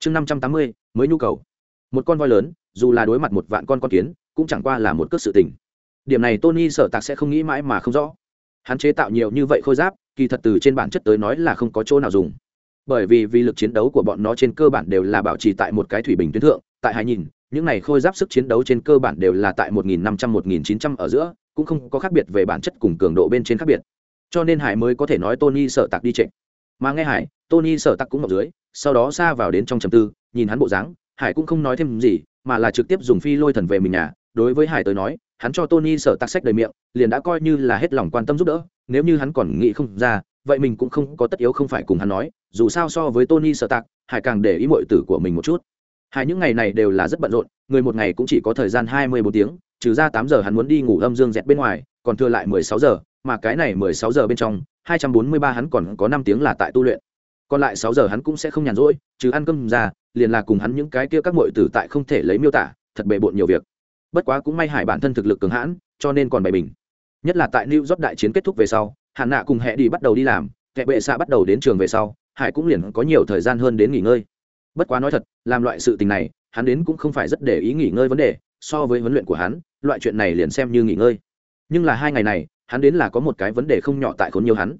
chương năm trăm tám mươi mới nhu cầu một con voi lớn dù là đối mặt một vạn con con kiến cũng chẳng qua là một cước sự tình điểm này tony sở tạc sẽ không nghĩ mãi mà không rõ hắn chế tạo nhiều như vậy khôi giáp kỳ thật từ trên bản chất tới nói là không có chỗ nào dùng bởi vì vì lực chiến đấu của bọn nó trên cơ bản đều là bảo trì tại một cái thủy bình tuyến thượng tại hai nhìn những này khôi giáp sức chiến đấu trên cơ bản đều là tại 1500 1900 ở giữa, cũng không có khác biệt về bản chất cùng cường độ bên trên khác biệt. Cho nên Hải mới có thể nói Tony sợ tặc đi trệ. Mà nghe Hải, Tony sợ tặc cũng ở dưới, sau đó xa vào đến trong trầm tư, nhìn hắn bộ dáng, Hải cũng không nói thêm gì, mà là trực tiếp dùng phi lôi thần về mình nhà, đối với Hải tới nói, hắn cho Tony sợ tặc sách đầy miệng, liền đã coi như là hết lòng quan tâm giúp đỡ, nếu như hắn còn nghĩ không ra, vậy mình cũng không có tất yếu không phải cùng hắn nói, dù sao so với Tony sợ tặc, Hải càng để ý mọi tử của mình một chút. Hải những ngày này đều là rất bận rộn người một ngày cũng chỉ có thời gian hai mươi bốn tiếng trừ ra tám giờ hắn muốn đi ngủ âm dương dẹt bên ngoài còn thừa lại mười sáu giờ mà cái này mười sáu giờ bên trong hai trăm bốn mươi ba hắn còn có năm tiếng là tại tu luyện còn lại sáu giờ hắn cũng sẽ không nhàn rỗi, trừ ăn cơm ra, liền là cùng hắn những cái kia các muội tử tại không thể lấy miêu tả, thật bề bộn nhiều việc. Bất quá cũng may hải bản thân thực lực cường hãn, cho nên còn bày bình. Nhất là tại new york đại chiến kết thúc về sau hạn nạ cùng hẹ đi bắt đầu đi làm, kẻ bệ xạ bắt đầu đến trường về sau, hải cũng liền có nhiều thời gian hơn đến nghỉ ngơi. Bất quá nói thật, làm loại sự tình này, hắn đến cũng không phải rất để ý nghỉ ngơi vấn đề, so với huấn luyện của hắn, loại chuyện này liền xem như nghỉ ngơi. Nhưng là hai ngày này, hắn đến là có một cái vấn đề không nhỏ tại khốn nhiều hắn.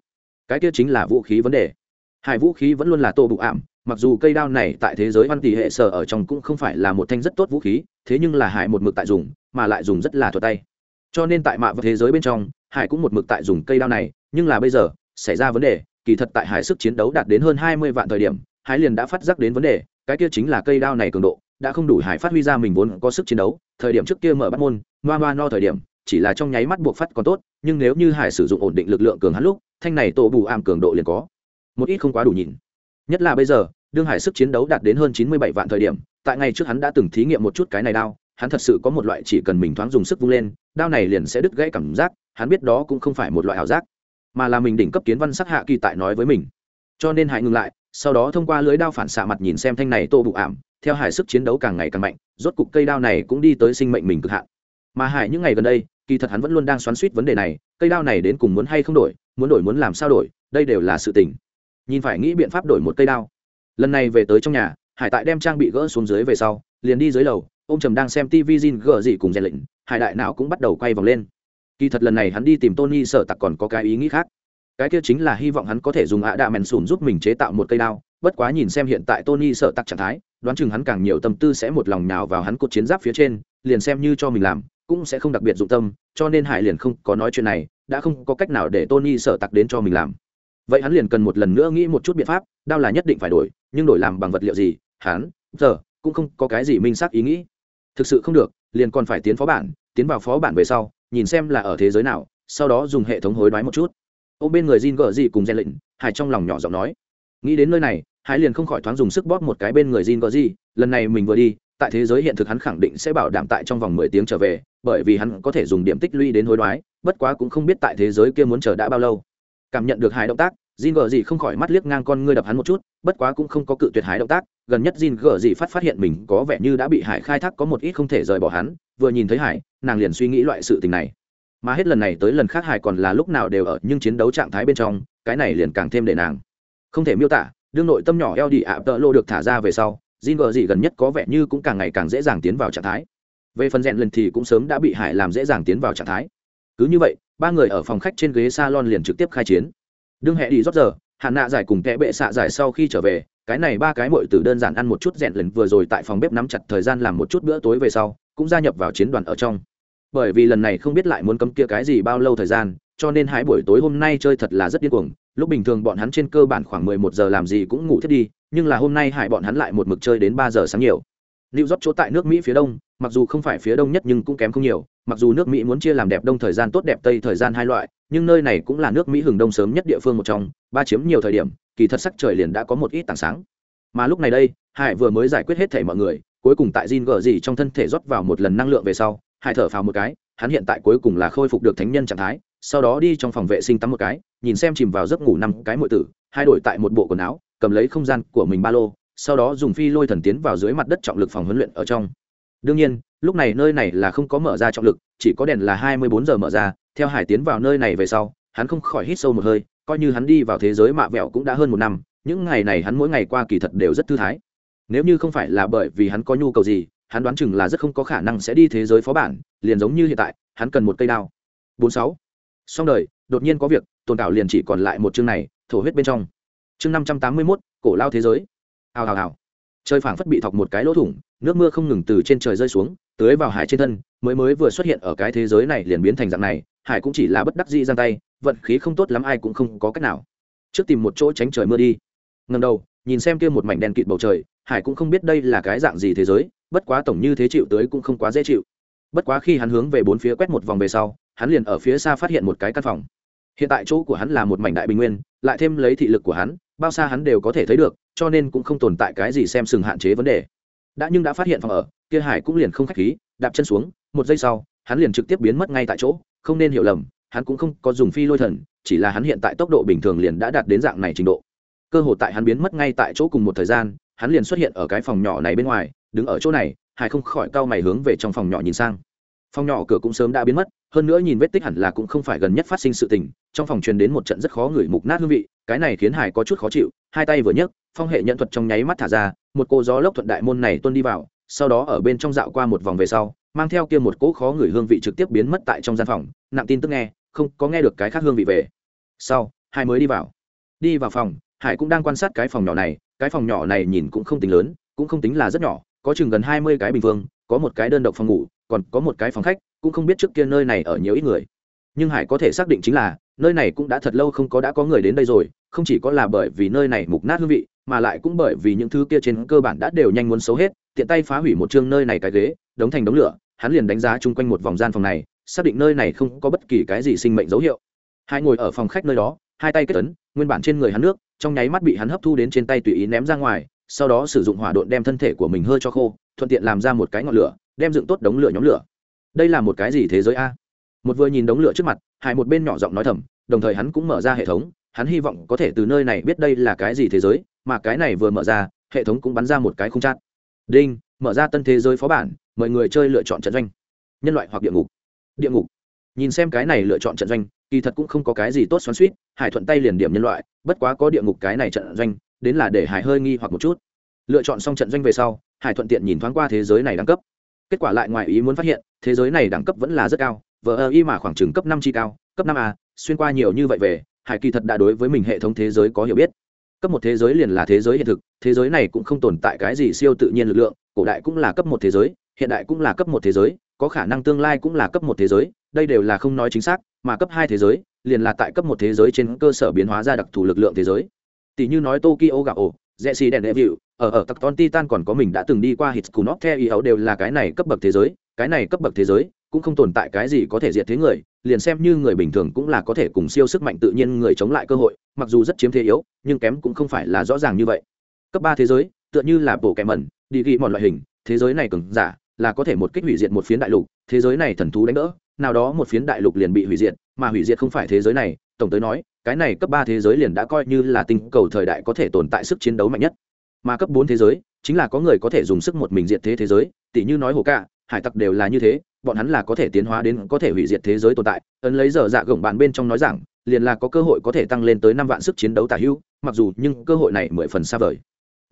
Cái kia chính là vũ khí vấn đề hai vũ khí vẫn luôn là tô bụ ảm, mặc dù cây đao này tại thế giới văn tỷ hệ sở ở trong cũng không phải là một thanh rất tốt vũ khí, thế nhưng là hải một mực tại dùng, mà lại dùng rất là thuật tay. Cho nên tại mạ và thế giới bên trong, hải cũng một mực tại dùng cây đao này, nhưng là bây giờ, xảy ra vấn đề, kỳ thật tại hải sức chiến đấu đạt đến hơn hai mươi vạn thời điểm, hải liền đã phát giác đến vấn đề, cái kia chính là cây đao này cường độ, đã không đủ hải phát huy ra mình vốn có sức chiến đấu, thời điểm trước kia mở bắt môn, noa noa no thời điểm, chỉ là trong nháy mắt buộc phát còn tốt, nhưng nếu như hải sử dụng ổn định lực lượng cường hắn lúc, thanh này tổ bù ảm cường độ liền có một ít không quá đủ nhìn. Nhất là bây giờ, đương hải sức chiến đấu đạt đến hơn chín mươi bảy vạn thời điểm, tại ngày trước hắn đã từng thí nghiệm một chút cái này đao, hắn thật sự có một loại chỉ cần mình thoáng dùng sức vung lên, đao này liền sẽ đứt gãy cảm giác, hắn biết đó cũng không phải một loại ảo giác, mà là mình đỉnh cấp kiến văn sắc hạ kỳ tại nói với mình. Cho nên hải ngừng lại, sau đó thông qua lưới đao phản xạ mặt nhìn xem thanh này tô bụ ảm, theo hải sức chiến đấu càng ngày càng mạnh, rốt cục cây đao này cũng đi tới sinh mệnh mình cực hạn. Mà hải những ngày gần đây, kỳ thật hắn vẫn luôn đang xoắn suýt vấn đề này, cây đao này đến cùng muốn hay không đổi, muốn đổi muốn làm sao đổi, đây đều là sự tình nhìn phải nghĩ biện pháp đổi một cây đao. Lần này về tới trong nhà, hải tại đem trang bị gỡ xuống dưới về sau, liền đi dưới lầu ô m trầm đang xem tv zin gỡ gì cùng rèn lịnh hải đại não cũng bắt đầu quay vòng lên. Kỳ thật lần này hắn đi tìm tony sợ tặc còn có cái ý nghĩ khác. Cái kia chính là hy vọng hắn có thể dùng ạ đạ mèn sùn giúp mình chế tạo một cây đao, bất quá nhìn xem hiện tại tony sợ tặc trạng thái, đoán chừng hắn càng nhiều tâm tư sẽ một lòng nào vào hắn cột chiến giáp phía trên, liền xem như cho mình làm, cũng sẽ không đặc biệt dụng tâm, cho nên hải liền không có nói chuyện này, đã không có cách nào để tony sợ tặc đến cho mình làm vậy hắn liền cần một lần nữa nghĩ một chút biện pháp, đao là nhất định phải đổi, nhưng đổi làm bằng vật liệu gì, hắn, giờ, cũng không có cái gì minh xác ý nghĩ. Thực sự không được, liền còn phải tiến phó bản, tiến vào phó bản về sau, nhìn xem là ở thế giới nào, sau đó dùng hệ thống hối đoái một chút. Ô, bên người Jin gờ gì cùng gen lệnh, hải trong lòng nhỏ giọng nói. Nghĩ đến nơi này, hải liền không khỏi thoáng dùng sức bóp một cái bên người Jin gờ gì lần này mình vừa đi, tại thế giới hiện thực hắn khẳng định sẽ bảo đảm tại trong vòng mười tiếng trở về, bởi vì hắn có thể dùng điểm tích lũy đến hối đoái, bất quá cũng không biết tại thế giới kia muốn chờ đã bao lâu cảm nhận được hải động tác, Jin gở gì không khỏi mắt liếc ngang con ngươi đập hắn một chút, bất quá cũng không có cự tuyệt hải động tác, gần nhất Jin gở gì phát phát hiện mình có vẻ như đã bị hải khai thác có một ít không thể rời bỏ hắn, vừa nhìn thấy hải, nàng liền suy nghĩ loại sự tình này. Mà hết lần này tới lần khác hải còn là lúc nào đều ở nhưng chiến đấu trạng thái bên trong, cái này liền càng thêm để nàng không thể miêu tả. Đương nội tâm nhỏ eo đi ạ, tợ lô được thả ra về sau, Jin Gờ gì gần nhất có vẻ như cũng càng ngày càng dễ dàng tiến vào trạng thái. Về phần rèn lần thì cũng sớm đã bị hải làm dễ dàng tiến vào trạng thái cứ như vậy, ba người ở phòng khách trên ghế salon liền trực tiếp khai chiến. Đương hẹ đi rót giờ hạn nạ giải cùng kẽ bệ xạ giải sau khi trở về, cái này ba cái mội tử đơn giản ăn một chút rèn lần vừa rồi tại phòng bếp nắm chặt thời gian làm một chút bữa tối về sau, cũng gia nhập vào chiến đoàn ở trong. Bởi vì lần này không biết lại muốn cấm kia cái gì bao lâu thời gian, cho nên hai buổi tối hôm nay chơi thật là rất điên cuồng. Lúc bình thường bọn hắn trên cơ bản khoảng mười một giờ làm gì cũng ngủ thiết đi, nhưng là hôm nay hải bọn hắn lại một mực chơi đến ba giờ sáng nhiều. New York chỗ tại nước Mỹ phía đông, mặc dù không phải phía đông nhất nhưng cũng kém không nhiều, mặc dù nước Mỹ muốn chia làm đẹp đông thời gian tốt đẹp tây thời gian hai loại, nhưng nơi này cũng là nước Mỹ hừng đông sớm nhất địa phương một trong, ba chiếm nhiều thời điểm, kỳ thật sắc trời liền đã có một ít tảng sáng. Mà lúc này đây, Hải vừa mới giải quyết hết thảy mọi người, cuối cùng tại Jin gở gì trong thân thể rót vào một lần năng lượng về sau, Hải thở phào một cái, hắn hiện tại cuối cùng là khôi phục được thánh nhân trạng thái sau đó đi trong phòng vệ sinh tắm một cái nhìn xem chìm vào giấc ngủ năm cái muội tử hai đổi tại một bộ quần áo cầm lấy không gian của mình ba lô sau đó dùng phi lôi thần tiến vào dưới mặt đất trọng lực phòng huấn luyện ở trong. Đương nhiên, lúc này nơi này là không có mở ra trọng lực, chỉ có đèn là hai mươi bốn giờ mở ra, theo hải tiến vào nơi này về sau, hắn không khỏi hít sâu một hơi, coi như hắn đi vào thế giới mạ vẹo cũng đã hơn một năm, những ngày này hắn mỗi ngày qua kỳ thật đều rất thư thái. Nếu như không phải là bởi vì hắn có nhu cầu gì, hắn đoán chừng là rất không có khả năng sẽ đi thế giới phó bản, liền giống như hiện tại, hắn cần một cây đao. bốn sáu. Xong đời, đột nhiên có việc tồn cảo liền chỉ còn lại một chương này, thổ huyết bên trong. Chương năm trăm tám mươi mốt, cổ lao thế giới hào hào hào. Trời phảng phất bị thọc một cái lỗ thủng, nước mưa không ngừng từ trên trời rơi xuống, tưới vào hải trên thân, mới mới vừa xuất hiện ở cái thế giới này liền biến thành dạng này, hải cũng chỉ là bất đắc dĩ giang tay, vận khí không tốt lắm ai cũng không có cách nào. Trước tìm một chỗ tránh trời mưa đi. Ngần đầu, nhìn xem kia một mảnh đen kịt bầu trời, hải cũng không biết đây là cái dạng gì thế giới, bất quá tổng như thế chịu tới cũng không quá dễ chịu. Bất quá khi hắn hướng về bốn phía quét một vòng về sau, hắn liền ở phía xa phát hiện một cái căn phòng. Hiện tại chỗ của hắn là một mảnh đại bình nguyên, lại thêm lấy thị lực của hắn, bao xa hắn đều có thể thấy được cho nên cũng không tồn tại cái gì xem sừng hạn chế vấn đề. Đã nhưng đã phát hiện phòng ở, kia hải cũng liền không khách khí, đạp chân xuống, một giây sau, hắn liền trực tiếp biến mất ngay tại chỗ, không nên hiểu lầm, hắn cũng không có dùng phi lôi thần, chỉ là hắn hiện tại tốc độ bình thường liền đã đạt đến dạng này trình độ. Cơ hội tại hắn biến mất ngay tại chỗ cùng một thời gian, hắn liền xuất hiện ở cái phòng nhỏ này bên ngoài, đứng ở chỗ này, hải không khỏi cau mày hướng về trong phòng nhỏ nhìn sang. Phòng nhỏ cửa cũng sớm đã biến mất, hơn nữa nhìn vết tích hẳn là cũng không phải gần nhất phát sinh sự tình, trong phòng truyền đến một trận rất khó ngửi mục nát hương vị, cái này khiến hải có chút khó chịu, hai tay vừa nhấc phong hệ nhận thuật trong nháy mắt thả ra, một cô gió lốc thuận đại môn này tuân đi vào, sau đó ở bên trong dạo qua một vòng về sau, mang theo kia một cỗ khó người hương vị trực tiếp biến mất tại trong gian phòng, nặng tin tức nghe, không có nghe được cái khác hương vị về. Sau, Hải mới đi vào. Đi vào phòng, hải cũng đang quan sát cái phòng nhỏ này, cái phòng nhỏ này nhìn cũng không tính lớn, cũng không tính là rất nhỏ, có chừng gần hai mươi cái bình phương, có một cái đơn độc phòng ngủ, còn có một cái phòng khách, cũng không biết trước kia nơi này ở nhiều ít người. Nhưng hải có thể xác định chính là, nơi này cũng đã thật lâu không có đã có người đến đây rồi, không chỉ có là bởi vì nơi này mục nát hương vị mà lại cũng bởi vì những thứ kia trên cơ bản đã đều nhanh muốn xấu hết, tiện tay phá hủy một chương nơi này cái ghế, đống thành đống lửa, hắn liền đánh giá chung quanh một vòng gian phòng này, xác định nơi này không có bất kỳ cái gì sinh mệnh dấu hiệu. Hai ngồi ở phòng khách nơi đó, hai tay kết tấn nguyên bản trên người hắn nước, trong nháy mắt bị hắn hấp thu đến trên tay tùy ý ném ra ngoài, sau đó sử dụng hỏa độn đem thân thể của mình hơi cho khô, thuận tiện làm ra một cái ngọn lửa, đem dựng tốt đống lửa nhóm lửa. Đây là một cái gì thế giới a? Một vừa nhìn đống lửa trước mặt hải một bên nhỏ giọng nói thầm, đồng thời hắn cũng mở ra hệ thống, hắn hy vọng có thể từ nơi này biết đây là cái gì thế giới mà cái này vừa mở ra, hệ thống cũng bắn ra một cái không chát. Đinh, mở ra tân thế giới phó bản, mời người chơi lựa chọn trận doanh. Nhân loại hoặc địa ngục. Địa ngục. Nhìn xem cái này lựa chọn trận doanh, kỳ thật cũng không có cái gì tốt xoắn suýt hải thuận tay liền điểm nhân loại, bất quá có địa ngục cái này trận doanh, đến là để hải hơi nghi hoặc một chút. Lựa chọn xong trận doanh về sau, hải thuận tiện nhìn thoáng qua thế giới này đẳng cấp. Kết quả lại ngoài ý muốn phát hiện, thế giới này đẳng cấp vẫn là rất cao, vờ ơ y mà khoảng chừng cấp năm chi cao, cấp năm a, xuyên qua nhiều như vậy về, hải kỳ thật đã đối với mình hệ thống thế giới có hiểu biết cấp một thế giới liền là thế giới hiện thực, thế giới này cũng không tồn tại cái gì siêu tự nhiên lực lượng, cổ đại cũng là cấp một thế giới, hiện đại cũng là cấp một thế giới, có khả năng tương lai cũng là cấp một thế giới, đây đều là không nói chính xác, mà cấp hai thế giới liền là tại cấp một thế giới trên cơ sở biến hóa ra đặc thù lực lượng thế giới. Tỷ như nói tokyo gạo ổ rẽ xì đèn đệ vịu ở ở tặc ton titan còn có mình đã từng đi qua hít cù nóc theo ý ấu đều là cái này cấp bậc thế giới, cái này cấp bậc thế giới cũng không tồn tại cái gì có thể diệt thế người, liền xem như người bình thường cũng là có thể cùng siêu sức mạnh tự nhiên người chống lại cơ hội, mặc dù rất chiếm thế yếu, nhưng kém cũng không phải là rõ ràng như vậy. Cấp ba thế giới, tựa như là bổ kẻ mẩn, đi ghi mọi loại hình, thế giới này cứng giả, là có thể một kích hủy diệt một phiến đại lục, thế giới này thần thú đánh đỡ, nào đó một phiến đại lục liền bị hủy diệt, mà hủy diệt không phải thế giới này, tổng tới nói, cái này cấp ba thế giới liền đã coi như là tinh cầu thời đại có thể tồn tại sức chiến đấu mạnh nhất. Mà cấp bốn thế giới, chính là có người có thể dùng sức một mình diệt thế thế giới tỷ như nói hồ cạ, hải tặc đều là như thế bọn hắn là có thể tiến hóa đến có thể hủy diệt thế giới tồn tại. Ấn lấy giờ dạ gồng bạn bên trong nói rằng, liền là có cơ hội có thể tăng lên tới năm vạn sức chiến đấu tả hữu, mặc dù nhưng cơ hội này mười phần xa vời.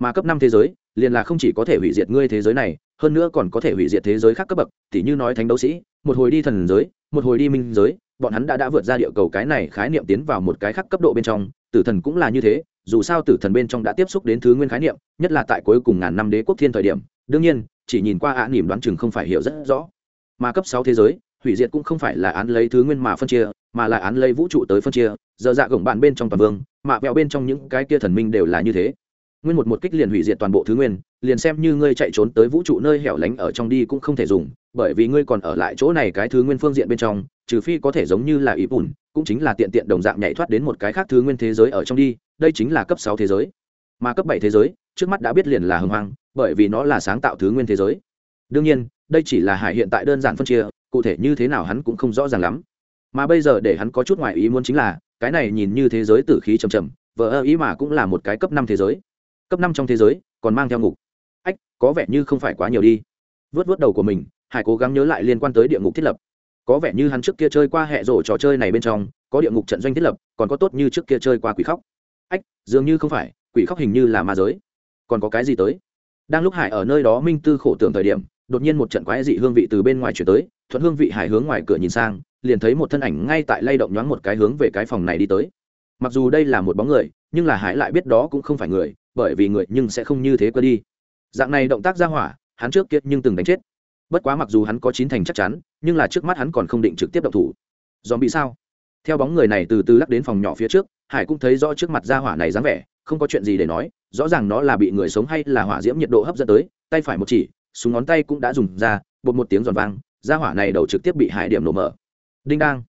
Mà cấp năm thế giới, liền là không chỉ có thể hủy diệt ngươi thế giới này, hơn nữa còn có thể hủy diệt thế giới khác cấp bậc, tỉ như nói thánh đấu sĩ, một hồi đi thần giới, một hồi đi minh giới, bọn hắn đã đã vượt ra địa cầu cái này khái niệm tiến vào một cái khác cấp độ bên trong, tử thần cũng là như thế, dù sao tử thần bên trong đã tiếp xúc đến thứ nguyên khái niệm, nhất là tại cuối cùng ngàn năm đế quốc thiên thời điểm, đương nhiên, chỉ nhìn qua ạ nỉm đoán chừng không phải hiểu rất rõ mà cấp sáu thế giới, hủy diệt cũng không phải là án lấy thứ nguyên mà phân chia, mà là án lấy vũ trụ tới phân chia, giờ dạ gồng bạn bên trong toàn vương, mạ vẹo bên trong những cái kia thần minh đều là như thế. Nguyên một một kích liền hủy diệt toàn bộ thứ nguyên, liền xem như ngươi chạy trốn tới vũ trụ nơi hẻo lánh ở trong đi cũng không thể dùng, bởi vì ngươi còn ở lại chỗ này cái thứ nguyên phương diện bên trong, trừ phi có thể giống như là ý bùn, cũng chính là tiện tiện đồng dạng nhảy thoát đến một cái khác thứ nguyên thế giới ở trong đi, đây chính là cấp sáu thế giới. Mà cấp bảy thế giới, trước mắt đã biết liền là hưng hoang, bởi vì nó là sáng tạo thứ nguyên thế giới đương nhiên, đây chỉ là hải hiện tại đơn giản phân chia, cụ thể như thế nào hắn cũng không rõ ràng lắm. Mà bây giờ để hắn có chút ngoại ý muốn chính là, cái này nhìn như thế giới tử khí trầm trầm vỡ ơ ý mà cũng là một cái cấp năm thế giới. Cấp năm trong thế giới, còn mang theo ngục. Ách, có vẻ như không phải quá nhiều đi. Vớt vớt đầu của mình, hải cố gắng nhớ lại liên quan tới địa ngục thiết lập. Có vẻ như hắn trước kia chơi qua hệ rổ trò chơi này bên trong, có địa ngục trận doanh thiết lập, còn có tốt như trước kia chơi qua quỷ khóc. Ách, dường như không phải, quỷ khóc hình như là ma giới. Còn có cái gì tới? Đang lúc hải ở nơi đó minh tư khổ tưởng thời điểm đột nhiên một trận quái dị hương vị từ bên ngoài chuyển tới, thuận hương vị hải hướng ngoài cửa nhìn sang, liền thấy một thân ảnh ngay tại lay động nhoáng một cái hướng về cái phòng này đi tới. Mặc dù đây là một bóng người, nhưng là hải lại biết đó cũng không phải người, bởi vì người nhưng sẽ không như thế cơ đi. Dạng này động tác ra hỏa, hắn trước kiệt nhưng từng đánh chết. Bất quá mặc dù hắn có chín thành chắc chắn, nhưng là trước mắt hắn còn không định trực tiếp động thủ. Dòm bị sao? Theo bóng người này từ từ lắc đến phòng nhỏ phía trước, hải cũng thấy rõ trước mặt ra hỏa này dáng vẻ, không có chuyện gì để nói, rõ ràng nó là bị người sống hay là hỏa diễm nhiệt độ hấp dẫn tới, tay phải một chỉ súng ngón tay cũng đã dùng ra, bột một tiếng giòn vang, ra hỏa này đầu trực tiếp bị hải điểm nổ mở. Đinh đang.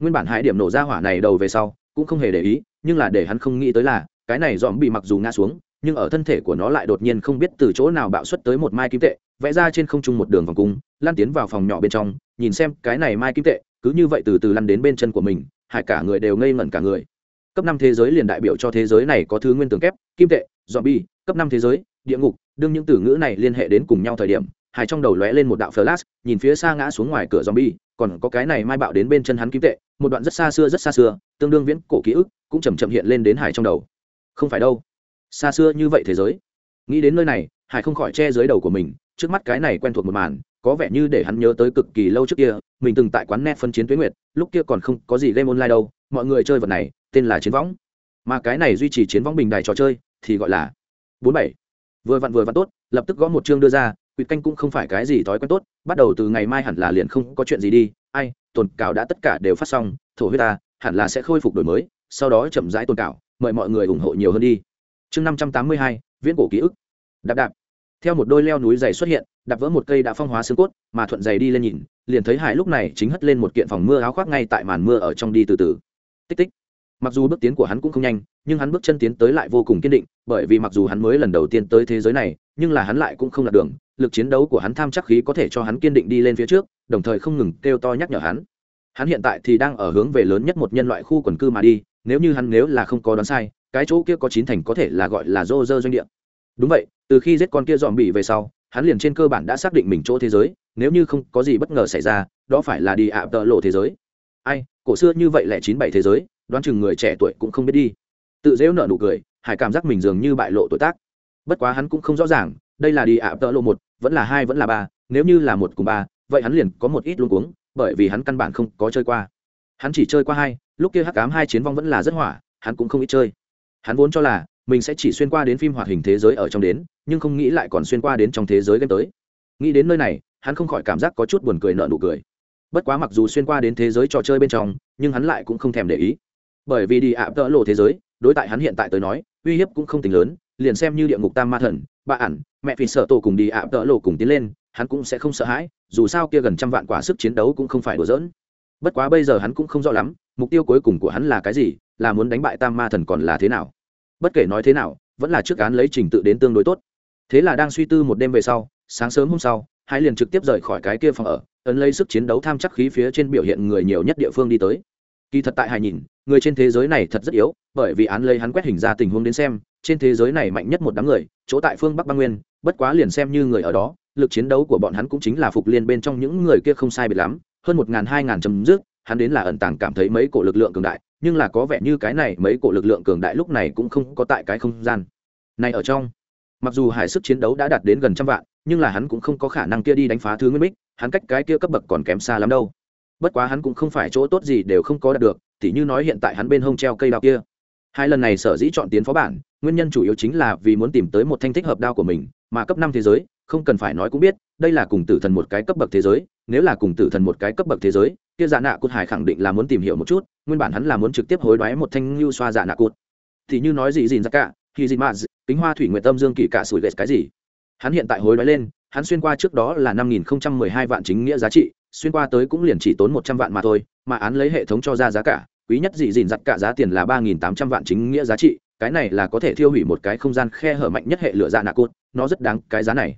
Nguyên bản hải điểm nổ ra hỏa này đầu về sau, cũng không hề để ý, nhưng là để hắn không nghĩ tới là, cái này dòm bị mặc dù ngã xuống, nhưng ở thân thể của nó lại đột nhiên không biết từ chỗ nào bạo xuất tới một mai kim tệ, vẽ ra trên không trung một đường vòng cung lan tiến vào phòng nhỏ bên trong, nhìn xem cái này mai kim tệ, cứ như vậy từ từ lăn đến bên chân của mình, hải cả người đều ngây ngẩn cả người. Cấp năm thế giới liền đại biểu cho thế giới này có thứ nguyên tường kép, kim tệ dòm bi, cấp năm thế giới địa ngục, đương những từ ngữ này liên hệ đến cùng nhau thời điểm hải trong đầu lóe lên một đạo flash, nhìn phía xa ngã xuống ngoài cửa zombie, còn có cái này mai bạo đến bên chân hắn kim tệ, một đoạn rất xa xưa rất xa xưa, tương đương viễn cổ ký ức, cũng chầm chậm hiện lên đến hải trong đầu. Không phải đâu. Xa xưa như vậy thế giới. Nghĩ đến nơi này hải không khỏi che dưới đầu của mình, trước mắt cái này quen thuộc một màn, có vẻ như để hắn nhớ tới cực kỳ lâu trước kia, mình từng tại quán net phân chiến tuyến nguyệt, lúc kia còn không có gì game online đâu, mọi người chơi vật này, tên là chiến võng. Mà cái này duy trì chiến võng bình đài trò chơi, thì gọi là bốn bảy vừa vặn vừa vặn tốt, lập tức gõ một chương đưa ra quỵt canh cũng không phải cái gì thói quen tốt, bắt đầu từ ngày mai hẳn là liền không có chuyện gì đi, ai, tồn cảo đã tất cả đều phát xong, thổ huyết ta, hẳn là sẽ khôi phục đổi mới, sau đó chậm rãi tồn cảo, mời mọi người ủng hộ nhiều hơn đi. Chương năm trăm tám mươi hai, viễn cổ ký ức. Đạp đạp. Theo một đôi leo núi dày xuất hiện, đạp vỡ một cây đã phong hóa xương cốt, mà thuận dày đi lên nhìn, liền thấy hải lúc này chính hất lên một kiện phòng mưa áo khoác ngay tại màn mưa ở trong đi từ từ. Tích tích mặc dù bước tiến của hắn cũng không nhanh, nhưng hắn bước chân tiến tới lại vô cùng kiên định, bởi vì mặc dù hắn mới lần đầu tiên tới thế giới này, nhưng là hắn lại cũng không lạc đường. Lực chiến đấu của hắn tham chắc khí có thể cho hắn kiên định đi lên phía trước, đồng thời không ngừng kêu to nhắc nhở hắn. Hắn hiện tại thì đang ở hướng về lớn nhất một nhân loại khu quần cư mà đi, nếu như hắn nếu là không có đoán sai, cái chỗ kia có chín thành có thể là gọi là dô dơ doanh địa. Đúng vậy, từ khi giết con kia dòm bị về sau, hắn liền trên cơ bản đã xác định mình chỗ thế giới, nếu như không có gì bất ngờ xảy ra, đó phải là đi ạ tợ lộ thế giới. Ai, cổ xưa như vậy lẻ chín bảy thế giới đoán chừng người trẻ tuổi cũng không biết đi. Tự dễu nợ nụ cười, hải cảm giác mình dường như bại lộ tuổi tác. Bất quá hắn cũng không rõ ràng, đây là đi ạ, tợ lộ một, vẫn là hai, vẫn là ba, nếu như là một cùng ba, vậy hắn liền có một ít luôn cuống, bởi vì hắn căn bản không có chơi qua. Hắn chỉ chơi qua hai, lúc kia hắc cám hai chiến vong vẫn là rất hỏa, hắn cũng không ít chơi. Hắn vốn cho là, mình sẽ chỉ xuyên qua đến phim hoạt hình thế giới ở trong đến, nhưng không nghĩ lại còn xuyên qua đến trong thế giới game tới. Nghĩ đến nơi này, hắn không khỏi cảm giác có chút buồn cười nợ nụ cười. Bất quá mặc dù xuyên qua đến thế giới trò chơi bên trong, nhưng hắn lại cũng không thèm để ý bởi vì đi ạ tợ lộ thế giới, đối tại hắn hiện tại tới nói, uy hiếp cũng không tính lớn, liền xem như địa ngục tam ma thần, bà ản, mẹ phì sợ tổ cùng đi ạ tợ lộ cùng tiến lên, hắn cũng sẽ không sợ hãi, dù sao kia gần trăm vạn quả sức chiến đấu cũng không phải đùa giỡn. Bất quá bây giờ hắn cũng không rõ lắm, mục tiêu cuối cùng của hắn là cái gì, là muốn đánh bại tam ma thần còn là thế nào. Bất kể nói thế nào, vẫn là trước án lấy trình tự đến tương đối tốt. Thế là đang suy tư một đêm về sau, sáng sớm hôm sau, hai liền trực tiếp rời khỏi cái kia phòng ở, ấn lấy sức chiến đấu tham chắc khí phía trên biểu hiện người nhiều nhất địa phương đi tới kỳ thật tại hải nhìn, người trên thế giới này thật rất yếu, bởi vì án lấy hắn quét hình ra tình huống đến xem, trên thế giới này mạnh nhất một đám người, chỗ tại phương bắc băng nguyên, bất quá liền xem như người ở đó, lực chiến đấu của bọn hắn cũng chính là phục liên bên trong những người kia không sai biệt lắm, hơn một n g h n hai n g h n chấm dứt, hắn đến là ẩn tàng cảm thấy mấy cổ lực lượng cường đại, nhưng là có vẻ như cái này mấy cổ lực lượng cường đại lúc này cũng không có tại cái không gian này ở trong. Mặc dù hải sức chiến đấu đã đạt đến gần trăm vạn, nhưng là hắn cũng không có khả năng kia đi đánh phá thứ nguyên bích, hắn cách cái kia cấp bậc còn kém xa lắm đâu bất quá hắn cũng không phải chỗ tốt gì đều không có đạt được, tỉ như nói hiện tại hắn bên hông treo cây đao kia. Hai lần này sở dĩ chọn tiến phó bản, nguyên nhân chủ yếu chính là vì muốn tìm tới một thanh thích hợp đao của mình, mà cấp năm thế giới, không cần phải nói cũng biết, đây là cùng tử thần một cái cấp bậc thế giới, nếu là cùng tử thần một cái cấp bậc thế giới, kia dạ nạ cụt hải khẳng định là muốn tìm hiểu một chút, nguyên bản hắn là muốn trực tiếp hối đoái một thanh lưu xoa dạ nạ cụt. Thì như nói gì gì ra cả khi gì mà kính hoa thủy nguyện tâm dương kỳ cả sủi vệt cái gì. Hắn hiện tại hối đoái lên, hắn xuyên qua trước đó là năm nghìn không trăm mười hai vạn chính nghĩa giá trị xuyên qua tới cũng liền chỉ tốn một trăm vạn mà thôi, mà án lấy hệ thống cho ra giá cả, quý nhất dị dìn giặt cả giá tiền là ba nghìn tám trăm vạn chính nghĩa giá trị, cái này là có thể thiêu hủy một cái không gian khe hở mạnh nhất hệ lửa dạ nạ cụt, nó rất đáng cái giá này.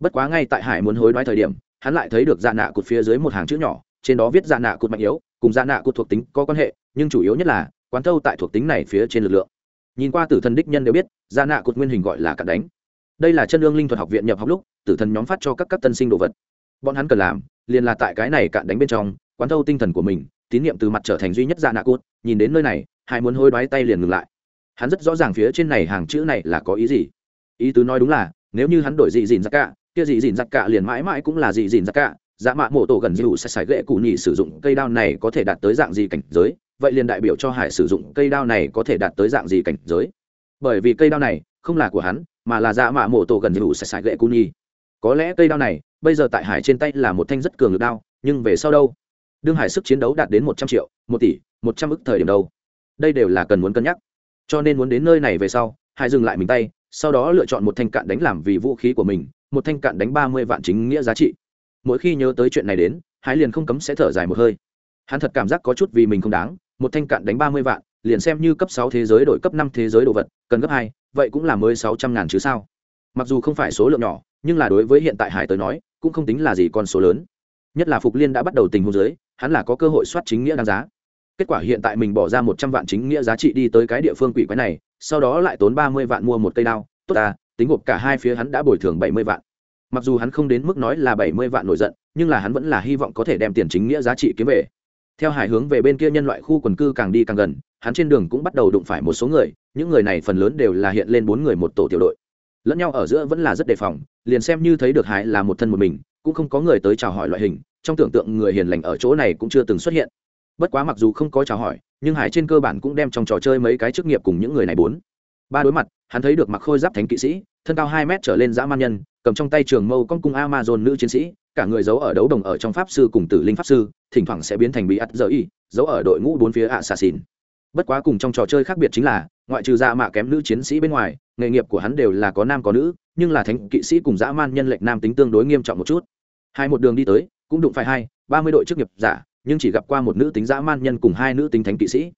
Bất quá ngay tại hải muốn hối đoái thời điểm, hắn lại thấy được dạ nạ cụt phía dưới một hàng chữ nhỏ, trên đó viết dạ nạ cụt mạnh yếu, cùng dạ nạ cụt thuộc tính có quan hệ, nhưng chủ yếu nhất là, quán thâu tại thuộc tính này phía trên lực lượng. Nhìn qua tử thần đích nhân đều biết dạ nạ cụt nguyên hình gọi là cặn đánh. Đây là chân ương linh thuật học viện nhập học lúc, tử thần nhóm phát cho các cấp tân sinh đồ vật bọn hắn cần làm, liền là tại cái này cạn đánh bên trong, quán thâu tinh thần của mình, tín nhiệm từ mặt trở thành duy nhất dạ nạ cốt, nhìn đến nơi này, hai muốn hối đoái tay liền ngừng lại. Hắn rất rõ ràng phía trên này hàng chữ này là có ý gì. Ý tứ nói đúng là, nếu như hắn đổi dị dìn giặc dạ cả, kia dị dìn giặc dạ cả liền mãi mãi cũng là dị dìn giặc dạ cả dạ mạ mổ tổ gần dịu sẽ xài ghệ cụ nhị sử dụng cây đao này có thể đạt tới dạng gì cảnh giới, vậy liền đại biểu cho hải sử dụng cây đao này có thể đạt tới dạng gì cảnh giới. Bởi vì cây đao này không là của hắn, mà là dạ mạ mổ tổ gần dịu sẽ xài ghệ cụ nhị. Có lẽ cây đao này bây giờ tại hải trên tay là một thanh rất cường lực đao, nhưng về sau đâu? Đương hải sức chiến đấu đạt đến một trăm triệu, một tỷ, một trăm ức thời điểm đâu? Đây đều là cần muốn cân nhắc. Cho nên muốn đến nơi này về sau, hải dừng lại mình tay, sau đó lựa chọn một thanh cạn đánh làm vì vũ khí của mình, một thanh cạn đánh ba mươi vạn chính nghĩa giá trị. Mỗi khi nhớ tới chuyện này đến, hải liền không cấm sẽ thở dài một hơi. Hắn thật cảm giác có chút vì mình không đáng, một thanh cạn đánh ba mươi vạn, liền xem như cấp sáu thế giới đổi cấp năm thế giới đồ vật, cần gấp hai, vậy cũng là mới sáu trăm ngàn chứ sao? Mặc dù không phải số lượng nhỏ, nhưng là đối với hiện tại hải tới nói cũng không tính là gì con số lớn. Nhất là phục liên đã bắt đầu tình huống dưới, hắn là có cơ hội soát chính nghĩa đáng giá. Kết quả hiện tại mình bỏ ra một trăm vạn chính nghĩa giá trị đi tới cái địa phương quỷ quái này, sau đó lại tốn ba mươi vạn mua một cây đao. Tốt ta, tính gộp cả hai phía hắn đã bồi thường bảy mươi vạn. Mặc dù hắn không đến mức nói là bảy mươi vạn nổi giận, nhưng là hắn vẫn là hy vọng có thể đem tiền chính nghĩa giá trị kiếm về. Theo hải hướng về bên kia nhân loại khu quần cư càng đi càng gần, hắn trên đường cũng bắt đầu đụng phải một số người, những người này phần lớn đều là hiện lên bốn người một tổ tiểu đội lẫn nhau ở giữa vẫn là rất đề phòng, liền xem như thấy được hải là một thân một mình, cũng không có người tới chào hỏi loại hình, trong tưởng tượng người hiền lành ở chỗ này cũng chưa từng xuất hiện. Bất quá mặc dù không có chào hỏi, nhưng hải trên cơ bản cũng đem trong trò chơi mấy cái chức nghiệp cùng những người này bốn. Ba đối mặt, hắn thấy được mặc khôi giáp thánh kỵ sĩ, thân cao hai mét trở lên dã man nhân, cầm trong tay trường mâu con cung amazon nữ chiến sĩ, cả người giấu ở đấu đồng ở trong pháp sư cùng tử linh pháp sư, thỉnh thoảng sẽ biến thành bị ắt dở y giấu ở đội ngũ bốn phía ạ xà xìn bất quá cùng trong trò chơi khác biệt chính là, ngoại trừ dạ mạ kém nữ chiến sĩ bên ngoài, nghề nghiệp của hắn đều là có nam có nữ, nhưng là thánh kỵ sĩ cùng dã man nhân lệnh nam tính tương đối nghiêm trọng một chút. Hai một đường đi tới, cũng đụng phải hai, ba mươi đội chức nghiệp giả, nhưng chỉ gặp qua một nữ tính dã man nhân cùng hai nữ tính thánh kỵ sĩ.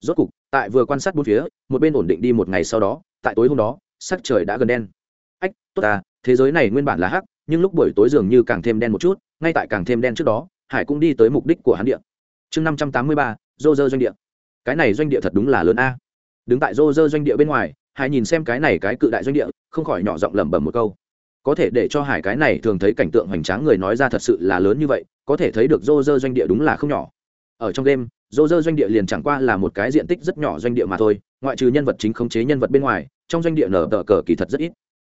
Rốt cục, tại vừa quan sát bốn phía, một bên ổn định đi một ngày sau đó, tại tối hôm đó, sắc trời đã gần đen. Ách, tốt ta, thế giới này nguyên bản là hắc, nhưng lúc buổi tối dường như càng thêm đen một chút, ngay tại càng thêm đen trước đó, hải cũng đi tới mục đích của hắn địa. Chương năm trăm tám mươi ba dô dơ doanh địa cái này doanh địa thật đúng là lớn a. Đứng tại rô rơ doanh địa bên ngoài hải nhìn xem cái này cái cự đại doanh địa, không khỏi nhỏ giọng lẩm bẩm một câu. Có thể để cho hải cái này thường thấy cảnh tượng hoành tráng người nói ra thật sự là lớn như vậy, có thể thấy được rô rơ doanh địa đúng là không nhỏ. Ở trong đêm rô rơ doanh địa liền chẳng qua là một cái diện tích rất nhỏ doanh địa mà thôi, ngoại trừ nhân vật chính khống chế nhân vật bên ngoài, trong doanh địa nở tờ cờ kỳ thật rất ít.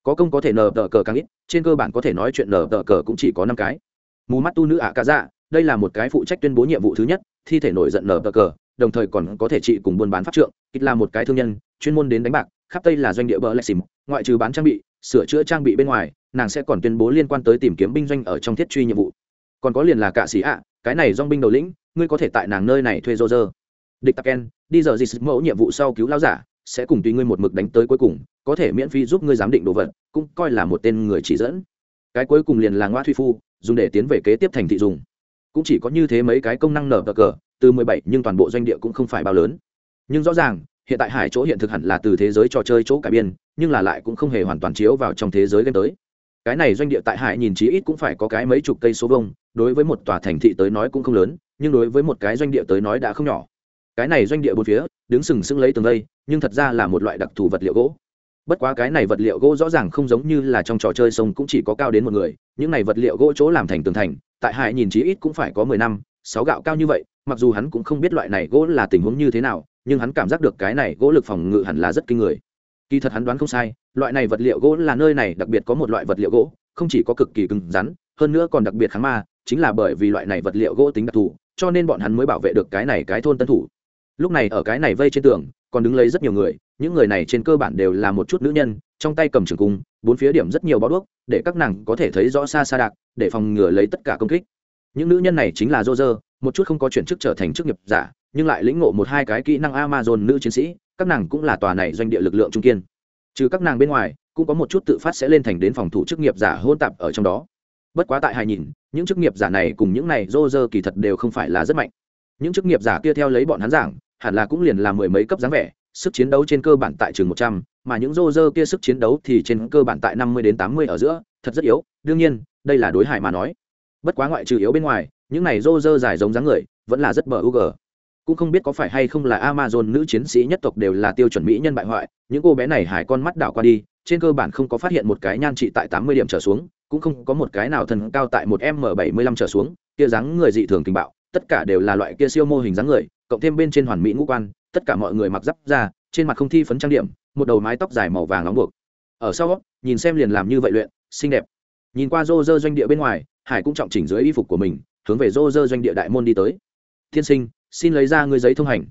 Có công có thể nở tờ cờ càng ít, trên cơ bản có thể nói chuyện nở tờ cờ cũng chỉ có năm cái. Mù mắt tu nữ ạ à cả dạ đây là một cái phụ trách tuyên bố nhiệm vụ thứ nhất, thi thể nổi giận nở tờ cờ đồng thời còn có thể trị cùng buôn bán pháp trượng ít là một cái thương nhân chuyên môn đến đánh bạc khắp tây là doanh địa bờ xìm, ngoại trừ bán trang bị sửa chữa trang bị bên ngoài nàng sẽ còn tuyên bố liên quan tới tìm kiếm binh doanh ở trong thiết truy nhiệm vụ. Còn có liền là cạ sĩ ạ cái này dong binh đầu lĩnh ngươi có thể tại nàng nơi này thuê dô dơ địch tạc ken đi giờ dịch mẫu nhiệm vụ sau cứu lao giả sẽ cùng tùy ngươi một mực đánh tới cuối cùng có thể miễn phí giúp ngươi giám định đồ vật cũng coi là một tên người chỉ dẫn. Cái cuối cùng liền là ngoa thuy phu dùng để tiến về kế tiếp thành thị dùng. Cũng chỉ có như thế mấy cái công năng nở cờ từ mười bảy nhưng toàn bộ doanh địa cũng không phải bao lớn. Nhưng rõ ràng, hiện tại hải chỗ hiện thực hẳn là từ thế giới trò chơi chỗ cải biên, nhưng là lại cũng không hề hoàn toàn chiếu vào trong thế giới game tới. Cái này doanh địa tại hải nhìn chí ít cũng phải có cái mấy chục cây số vông đối với một tòa thành thị tới nói cũng không lớn, nhưng đối với một cái doanh địa tới nói đã không nhỏ. Cái này doanh địa bốn phía, đứng sừng sững lấy tường vây, nhưng thật ra là một loại đặc thù vật liệu gỗ. Bất quá cái này vật liệu gỗ rõ ràng không giống như là trong trò chơi sông cũng chỉ có cao đến một người, những này vật liệu gỗ chỗ làm thành tường thành, tại hải nhìn chí ít cũng phải có mười năm sáu gạo cao như vậy, mặc dù hắn cũng không biết loại này gỗ là tình huống như thế nào, nhưng hắn cảm giác được cái này gỗ lực phòng ngự hẳn là rất kinh người. Kỳ thật hắn đoán không sai, loại này vật liệu gỗ là nơi này đặc biệt có một loại vật liệu gỗ, không chỉ có cực kỳ cứng rắn, hơn nữa còn đặc biệt kháng ma, chính là bởi vì loại này vật liệu gỗ tính đặc thù, cho nên bọn hắn mới bảo vệ được cái này cái thôn tân thủ. Lúc này ở cái này vây trên tường, còn đứng lấy rất nhiều người, những người này trên cơ bản đều là một chút nữ nhân, trong tay cầm trường cung, bốn phía điểm rất nhiều bó đuốc, để các nàng có thể thấy rõ xa xa đạc, để phòng ngừa lấy tất cả công kích những nữ nhân này chính là dô dơ một chút không có chuyển chức trở thành chức nghiệp giả, nhưng lại lĩnh ngộ một hai cái kỹ năng amazon nữ chiến sĩ, các nàng cũng là tòa này doanh địa lực lượng trung kiên. Trừ các nàng bên ngoài, cũng có một chút tự phát sẽ lên thành đến phòng thủ chức nghiệp giả hôn tạp ở trong đó. Bất quá tại hai nhìn, những chức nghiệp giả này cùng những này dô dơ kỳ thật đều không phải là rất mạnh. Những chức nghiệp giả kia theo lấy bọn hắn giảng, hẳn là cũng liền là mười mấy cấp dáng vẻ, sức chiến đấu trên cơ bản tại trường một trăm, mà những dô dơ kia sức chiến đấu thì trên cơ bản tại năm mươi đến tám mươi ở giữa, thật rất yếu. Đương nhiên, đây là đối hại mà nói bất quá ngoại trừ yếu bên ngoài, những này rô rơ dài giống dáng người, vẫn là rất bờ u cũng không biết có phải hay không là amazon nữ chiến sĩ nhất tộc đều là tiêu chuẩn mỹ nhân bại hoại, những cô bé này hải con mắt đảo qua đi, trên cơ bản không có phát hiện một cái nhan trị tại tám mươi điểm trở xuống, cũng không có một cái nào thần cao tại một m bảy mươi lăm trở xuống, kia dáng người dị thường tình bạo, tất cả đều là loại kia siêu mô hình dáng người, cộng thêm bên trên hoàn mỹ ngũ quan, tất cả mọi người mặc giáp ra, trên mặt không thi phấn trang điểm, một đầu mái tóc dài màu vàng nóng buộc. Ở sau, nhìn xem liền làm như vậy luyện, xinh đẹp. Nhìn qua rô rơ doanh địa bên ngoài hải cũng trọng chỉnh dưới y phục của mình, hướng về rô rơ doanh địa đại môn đi tới. Tiên sinh, xin lấy ra ngươi giấy thông hành.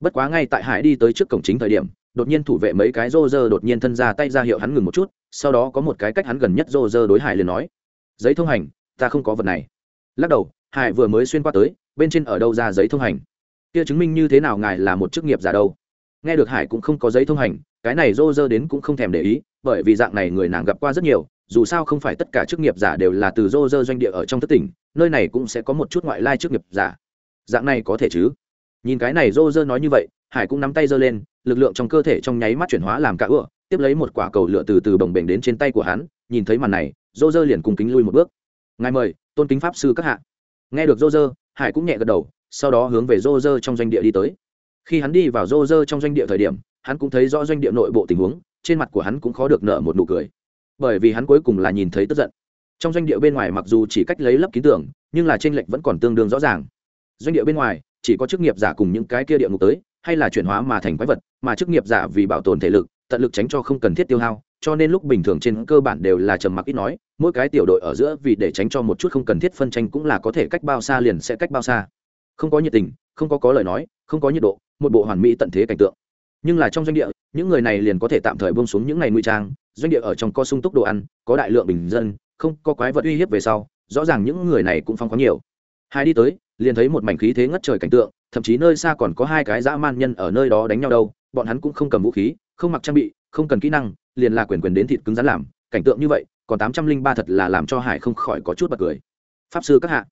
Bất quá ngay tại hải đi tới trước cổng chính thời điểm, đột nhiên thủ vệ mấy cái rô rơ đột nhiên thân ra tay ra hiệu hắn ngừng một chút, sau đó có một cái cách hắn gần nhất rô rơ đối hải liền nói, giấy thông hành, ta không có vật này. Lắc đầu, hải vừa mới xuyên qua tới, bên trên ở đâu ra giấy thông hành? Kia chứng minh như thế nào ngài là một chức nghiệp giả đâu? Nghe được hải cũng không có giấy thông hành, cái này rô rơ đến cũng không thèm để ý, bởi vì dạng này người nàng gặp qua rất nhiều dù sao không phải tất cả chức nghiệp giả đều là từ rô rơ doanh địa ở trong thất tỉnh, nơi này cũng sẽ có một chút ngoại lai chức nghiệp giả. Dạng này có thể chứ? Nhìn cái này rô rơ nói như vậy, hải cũng nắm tay giơ lên, lực lượng trong cơ thể trong nháy mắt chuyển hóa làm cả ựa, tiếp lấy một quả cầu lửa từ từ bồng bềnh đến trên tay của hắn, nhìn thấy màn này, rô rơ liền cùng kính lui một bước. Ngài mời, tôn kính pháp sư các hạ. Nghe được rô rơ, hải cũng nhẹ gật đầu, sau đó hướng về rô rơ trong doanh địa đi tới. Khi hắn đi vào rô rơ trong doanh địa thời điểm, hắn cũng thấy rõ doanh địa nội bộ tình huống, trên mặt của hắn cũng khó được nợ một nụ cười bởi vì hắn cuối cùng là nhìn thấy tức giận. Trong doanh địa bên ngoài mặc dù chỉ cách lấy lấp ký tưởng nhưng là tranh lệch vẫn còn tương đương rõ ràng. Doanh địa bên ngoài, chỉ có chức nghiệp giả cùng những cái kia địa ngục tới, hay là chuyển hóa mà thành quái vật, mà chức nghiệp giả vì bảo tồn thể lực, tận lực tránh cho không cần thiết tiêu hao, cho nên lúc bình thường trên cơ bản đều là trầm mặc ít nói, mỗi cái tiểu đội ở giữa vì để tránh cho một chút không cần thiết phân tranh cũng là có thể cách bao xa liền sẽ cách bao xa. Không có nhiệt tình, không có có lời nói, không có nhiệt độ, một bộ hoàn mỹ tận thế cảnh tượng. Nhưng là trong doanh địa, những người này liền có thể tạm thời bông xuống những ngày nguy trang doanh địa ở trong có sung túc đồ ăn, có đại lượng bình dân, không có quái vật uy hiếp về sau, rõ ràng những người này cũng phong khoáng nhiều. Hai đi tới, liền thấy một mảnh khí thế ngất trời cảnh tượng, thậm chí nơi xa còn có hai cái dã man nhân ở nơi đó đánh nhau đâu, bọn hắn cũng không cầm vũ khí, không mặc trang bị, không cần kỹ năng, liền là quyền quyền đến thịt cứng rắn làm, cảnh tượng như vậy, còn tám trăm linh ba thật là làm cho hải không khỏi có chút bật cười. Pháp sư các hạ,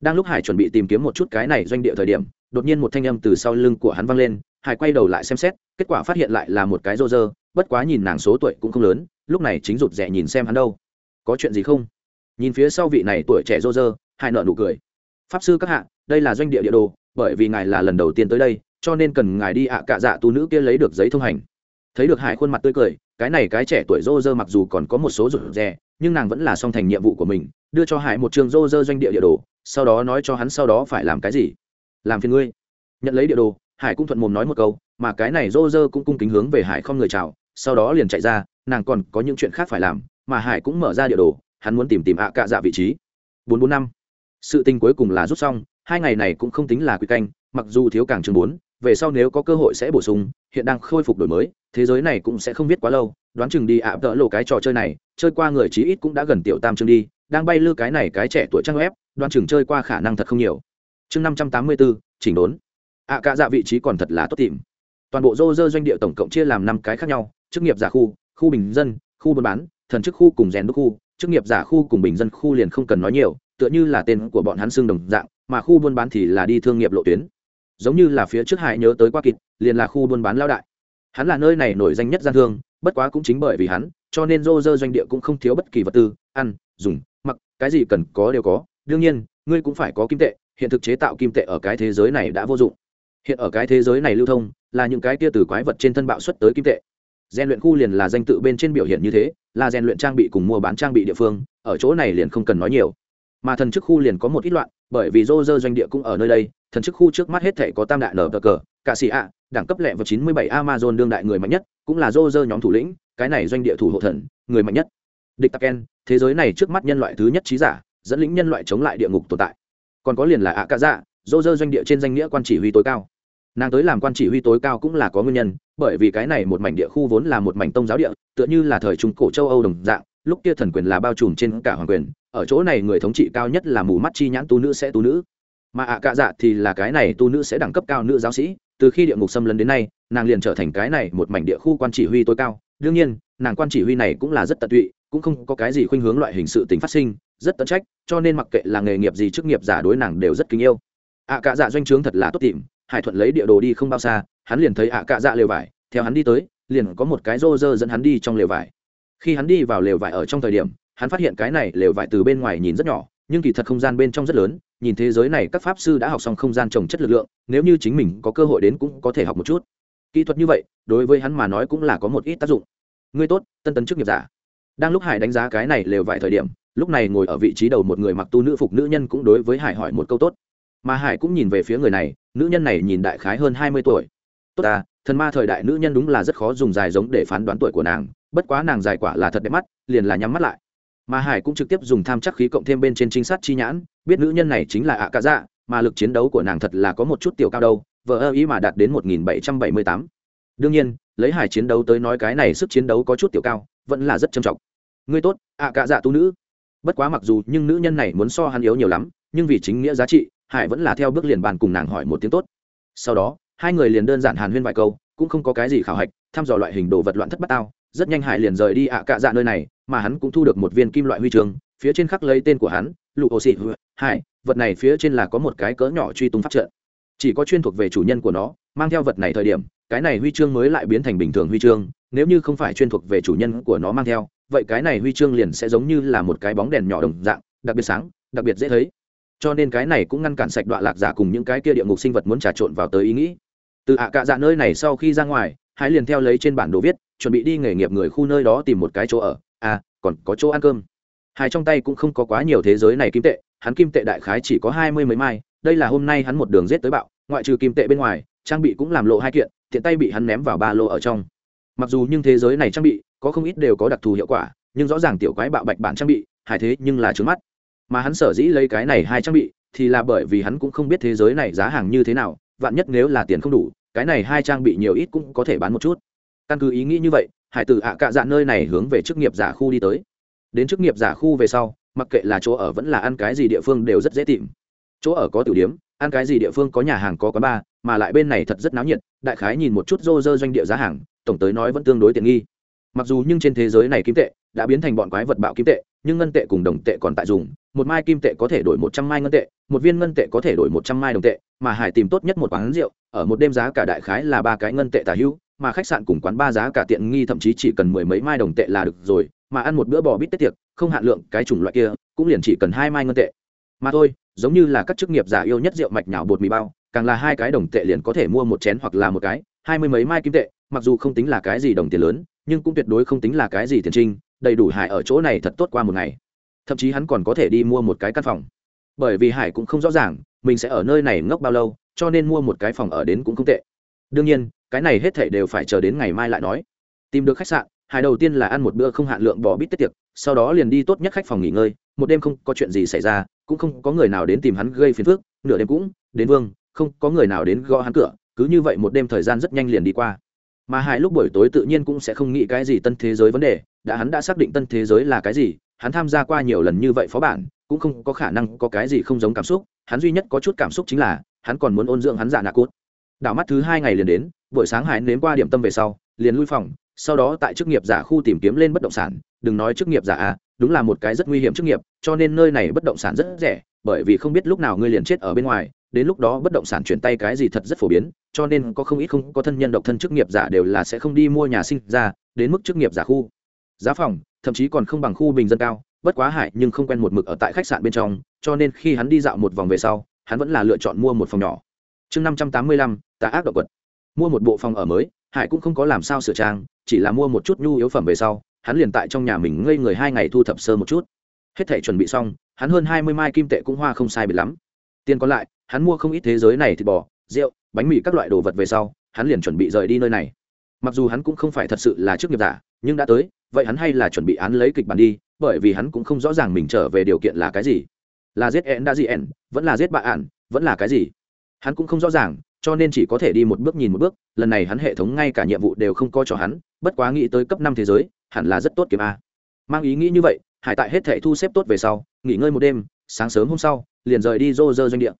đang lúc hải chuẩn bị tìm kiếm một chút cái này doanh địa thời điểm, đột nhiên một thanh âm từ sau lưng của hắn vang lên, hải quay đầu lại xem xét, kết quả phát hiện lại là một cái rô rơ, bất quá nhìn nàng số tuổi cũng không lớn lúc này chính rụt rè nhìn xem hắn đâu. Có chuyện gì không? Nhìn phía sau vị này tuổi trẻ rô rơ hải nợ nụ cười. Pháp sư các hạ, đây là doanh địa địa đồ, bởi vì ngài là lần đầu tiên tới đây, cho nên cần ngài đi ạ à cạ dạ tu nữ kia lấy được giấy thông hành. Thấy được hải khuôn mặt tươi cười, cái này cái trẻ tuổi rô rơ mặc dù còn có một số rụt rè, nhưng nàng vẫn là song thành nhiệm vụ của mình, đưa cho hải một trường rô rơ doanh địa địa đồ, sau đó nói cho hắn sau đó phải làm cái gì? Làm phiền ngươi. Nhận lấy địa đồ, hải cũng thuận mồm nói một câu, mà cái này rô rơ cũng cung kính hướng về hải không người chào sau đó liền chạy ra, nàng còn có những chuyện khác phải làm, mà hải cũng mở ra địa đồ, hắn muốn tìm tìm ạ à cạ dạ vị trí. Bốn bốn năm. Sự tình cuối cùng là rút xong, hai ngày này cũng không tính là quy canh, mặc dù thiếu càng chương bốn, về sau nếu có cơ hội sẽ bổ sung, hiện đang khôi phục đổi mới, thế giới này cũng sẽ không biết quá lâu, đoán chừng đi ạ tỡ lộ cái trò chơi này, chơi qua người chí ít cũng đã gần tiểu tam chương đi, đang bay lư cái này cái trẻ tuổi trang web, đoán chừng chơi qua khả năng thật không nhiều. Chương năm trăm tám mươi bốn, chỉnh đốn. Ạ cả dạ vị trí còn thật là tốt tìm. Toàn bộ dô dơ doanh địa tổng cộng chia làm năm cái khác nhau chức nghiệp giả khu khu bình dân, khu buôn bán, thần chức khu cùng rèn đúc khu. Chức nghiệp giả khu cùng bình dân khu liền không cần nói nhiều, tựa như là tên của bọn hắn xương đồng dạng, mà khu buôn bán thì là đi thương nghiệp lộ tuyến. Giống như là phía trước hải nhớ tới qua kịch liền là khu buôn bán lao đại. Hắn là nơi này nổi danh nhất gian thương, bất quá cũng chính bởi vì hắn, cho nên rô rơ doanh địa cũng không thiếu bất kỳ vật tư, ăn, dùng, mặc, cái gì cần có đều có. Đương nhiên, ngươi cũng phải có kim tệ, hiện thực chế tạo kim tệ ở cái thế giới này đã vô dụng. Hiện ở cái thế giới này lưu thông, là những cái tia từ quái vật trên thân bạo xuất tới kim tệ rèn luyện khu liền là danh tự bên trên biểu hiện như thế, là rèn luyện trang bị cùng mua bán trang bị địa phương, ở chỗ này liền không cần nói nhiều. Mà thần chức khu liền có một ít loạn, bởi vì dô dơ doanh địa cũng ở nơi đây, thần chức khu trước mắt hết thể có tam đại nở cờ cờ cạ xì ạ, đẳng cấp lẹ vào chín mươi bảy amazon đương đại người mạnh nhất, cũng là dô dơ nhóm thủ lĩnh, cái này doanh địa thủ hộ thần, người mạnh nhất. Địch taken, thế giới này trước mắt nhân loại thứ nhất trí giả, dẫn lĩnh nhân loại chống lại địa ngục tồn tại. Còn có liền là ạ cả dạ dô dơ doanh địa trên danh nghĩa quan chỉ huy tối cao nàng tới làm quan chỉ huy tối cao cũng là có nguyên nhân, bởi vì cái này một mảnh địa khu vốn là một mảnh tông giáo địa, tựa như là thời trung cổ châu âu đồng dạng, lúc kia thần quyền là bao trùm trên cả hoàng quyền, ở chỗ này người thống trị cao nhất là mù mắt chi nhãn tu nữ sẽ tu nữ. Mà ạ cạ dạ thì là cái này tu nữ sẽ đẳng cấp cao nữ giáo sĩ, từ khi địa ngục xâm lấn đến nay, nàng liền trở thành cái này một mảnh địa khu quan chỉ huy tối cao. Đương nhiên, nàng quan chỉ huy này cũng là rất tận tụy, cũng không có cái gì khuynh hướng loại hình sự tình phát sinh, rất tận trách, cho nên mặc kệ là nghề nghiệp gì chức nghiệp giả đối nàng đều rất kính yêu. Ạ cạ dạ doanh trướng thật là tốt tìm hải thuận lấy địa đồ đi không bao xa, hắn liền thấy ạ cạ dạ lều vải, theo hắn đi tới, liền có một cái rô rơ dẫn hắn đi trong lều vải. Khi hắn đi vào lều vải ở trong thời điểm, hắn phát hiện cái này lều vải từ bên ngoài nhìn rất nhỏ, nhưng kỳ thật không gian bên trong rất lớn, nhìn thế giới này các pháp sư đã học xong không gian trồng chất lực lượng, nếu như chính mình có cơ hội đến cũng có thể học một chút. Kỹ thuật như vậy, đối với hắn mà nói cũng là có một ít tác dụng. Ngươi tốt, tân tấn chức nghiệp giả. Đang lúc hải đánh giá cái này lều vải thời điểm, lúc này ngồi ở vị trí đầu một người mặc tu nữ phục nữ nhân cũng đối với hải hỏi một câu tốt mà hải cũng nhìn về phía người này, nữ nhân này nhìn đại khái hơn hai mươi tuổi. Tốt à thần ma thời đại nữ nhân đúng là rất khó dùng dài giống để phán đoán tuổi của nàng, bất quá nàng dài quả là thật đẹp mắt, liền là nhắm mắt lại. Mà hải cũng trực tiếp dùng tham chắc khí cộng thêm bên trên trinh sát chi nhãn, biết nữ nhân này chính là ạ à dạ mà lực chiến đấu của nàng thật là có một chút tiểu cao đâu vợ ơ ý mà đạt đến một nghìn bảy trăm bảy mươi tám. Đương nhiên, lấy hải chiến đấu tới nói cái này sức chiến đấu có chút tiểu cao, vẫn là rất trầm trọng. Ngươi tốt, ạ à dạ tu nữ. Bất quá mặc dù nhưng nữ nhân này muốn so hắn yếu nhiều lắm, nhưng vì chính nghĩa giá trị hải vẫn là theo bước liền bàn cùng nàng hỏi một tiếng tốt. Sau đó, hai người liền đơn giản hàn huyên vài câu, cũng không có cái gì khảo hạch, thăm dò loại hình đồ vật loạn thất bát tao, rất nhanh hải liền rời đi ạ à cạ dạ nơi này, mà hắn cũng thu được một viên kim loại huy chương, phía trên khắc lấy tên của hắn lụ ô xị hải, vật này phía trên là có một cái cỡ nhỏ truy tung phát trận. Chỉ có chuyên thuộc về chủ nhân của nó, mang theo vật này thời điểm, cái này huy chương mới lại biến thành bình thường huy chương, nếu như không phải chuyên thuộc về chủ nhân của nó mang theo, vậy cái này huy chương liền sẽ giống như là một cái bóng đèn nhỏ đồng dạng, đặc biệt sáng, đặc biệt dễ thấy cho nên cái này cũng ngăn cản sạch đoạn lạc giả cùng những cái kia địa ngục sinh vật muốn trà trộn vào tới ý nghĩ. Từ ạ cạ dạ nơi này sau khi ra ngoài, hãy liền theo lấy trên bản đồ viết, chuẩn bị đi nghề nghiệp người khu nơi đó tìm một cái chỗ ở. À còn có chỗ ăn cơm. Hai trong tay cũng không có quá nhiều thế giới này kim tệ, hắn kim tệ đại khái chỉ có hai mươi mấy mai, đây là hôm nay hắn một đường rết tới bạo, ngoại trừ kim tệ bên ngoài, trang bị cũng làm lộ hai kiện, tiện tay bị hắn ném vào ba lô ở trong. Mặc dù nhưng thế giới này trang bị có không ít đều có đặc thù hiệu quả, nhưng rõ ràng tiểu quái bạo bạch bản trang bị hải thế nhưng là trướng mắt mà hắn sở dĩ lấy cái này hai trang bị, thì là bởi vì hắn cũng không biết thế giới này giá hàng như thế nào, vạn nhất nếu là tiền không đủ, cái này hai trang bị nhiều ít cũng có thể bán một chút. Căn cứ ý nghĩ như vậy, hải tử ạ cạ dạ nơi này hướng về chức nghiệp giả khu đi tới. Đến chức nghiệp giả khu về sau, mặc kệ là chỗ ở vẫn là ăn cái gì địa phương đều rất dễ tìm. Chỗ ở có tiểu điếm ăn cái gì địa phương có nhà hàng có quán bar, mà lại bên này thật rất náo nhiệt, đại khái nhìn một chút rô rơ doanh địa giá hàng, tổng tới nói vẫn tương đối tiện nghi. Mặc dù nhưng trên thế giới này kim tệ, đã biến thành bọn quái vật bạo kim tệ nhưng ngân tệ cùng đồng tệ còn tại dùng, một mai kim tệ có thể đổi một trăm mai ngân tệ, một viên ngân tệ có thể đổi một trăm mai đồng tệ, mà hải tìm tốt nhất một quán rượu, ở một đêm giá cả đại khái là ba cái ngân tệ tả hữu, mà khách sạn cùng quán ba giá cả tiện nghi thậm chí chỉ cần mười mấy mai đồng tệ là được rồi, mà ăn một bữa bò bít tết tiệc, không hạn lượng cái chủng loại kia, cũng liền chỉ cần hai mai ngân tệ. Mà thôi, giống như là các chức nghiệp giả yêu nhất rượu mạch nhảo bột mì bao, càng là hai cái đồng tệ liền có thể mua một chén hoặc là một cái, hai mươi mấy mai kim tệ, mặc dù không tính là cái gì đồng tiền lớn, nhưng cũng tuyệt đối không tính là cái gì tiền trinh đầy đủ hải ở chỗ này thật tốt qua một ngày. Thậm chí hắn còn có thể đi mua một cái căn phòng. Bởi vì hải cũng không rõ ràng, mình sẽ ở nơi này ngốc bao lâu, cho nên mua một cái phòng ở đến cũng không tệ. Đương nhiên, cái này hết thể đều phải chờ đến ngày mai lại nói. Tìm được khách sạn, hải đầu tiên là ăn một bữa không hạn lượng bò bít tết tiệc, sau đó liền đi tốt nhất khách phòng nghỉ ngơi, một đêm không có chuyện gì xảy ra, cũng không có người nào đến tìm hắn gây phiền phức, nửa đêm cũng đến vương, không có người nào đến gõ hắn cửa, cứ như vậy một đêm thời gian rất nhanh liền đi qua mà hải lúc buổi tối tự nhiên cũng sẽ không nghĩ cái gì tân thế giới vấn đề, đã hắn đã xác định tân thế giới là cái gì, hắn tham gia qua nhiều lần như vậy phó bản, cũng không có khả năng có cái gì không giống cảm xúc, hắn duy nhất có chút cảm xúc chính là, hắn còn muốn ôn dưỡng hắn giả nạ cốt đảo mắt thứ hai ngày liền đến, buổi sáng hải nếm qua điểm tâm về sau, liền lui phòng, sau đó tại chức nghiệp giả khu tìm kiếm lên bất động sản, đừng nói chức nghiệp giả à đúng là một cái rất nguy hiểm chức nghiệp, cho nên nơi này bất động sản rất rẻ, bởi vì không biết lúc nào ngươi liền chết ở bên ngoài đến lúc đó bất động sản chuyển tay cái gì thật rất phổ biến, cho nên có không ít không có thân nhân độc thân chức nghiệp giả đều là sẽ không đi mua nhà sinh ra, đến mức chức nghiệp giả khu. Giá phòng, thậm chí còn không bằng khu bình dân cao, bất quá hại nhưng không quen một mực ở tại khách sạn bên trong, cho nên khi hắn đi dạo một vòng về sau, hắn vẫn là lựa chọn mua một phòng nhỏ. Chương năm trăm tám mươi lăm, tà ác động vật. Mua một bộ phòng ở mới, hải cũng không có làm sao sửa trang, chỉ là mua một chút nhu yếu phẩm về sau, hắn liền tại trong nhà mình ngây người hai ngày thu thập sơ một chút. Hết thể chuẩn bị xong, hắn hơn hai mươi mai kim tệ cũng hoa không sai biệt lắm. Tiền còn lại hắn mua không ít thế giới này thịt bò, rượu, bánh mì các loại đồ vật về sau, hắn liền chuẩn bị rời đi nơi này. Mặc dù hắn cũng không phải thật sự là chức nghiệp giả, nhưng đã tới, vậy hắn hay là chuẩn bị án lấy kịch bản đi, bởi vì hắn cũng không rõ ràng mình trở về điều kiện là cái gì. Là giết en đã gì en vẫn là giết bạ ạn, vẫn là cái gì? Hắn cũng không rõ ràng, cho nên chỉ có thể đi một bước nhìn một bước, lần này hắn hệ thống ngay cả nhiệm vụ đều không coi cho hắn, bất quá nghĩ tới cấp năm thế giới, hẳn là rất tốt kiếm a. Mang ý nghĩ như vậy, hải tại hết thể thu xếp tốt về sau, nghỉ ngơi một đêm, sáng sớm hôm sau, liền rời đi rô rơ doanh địa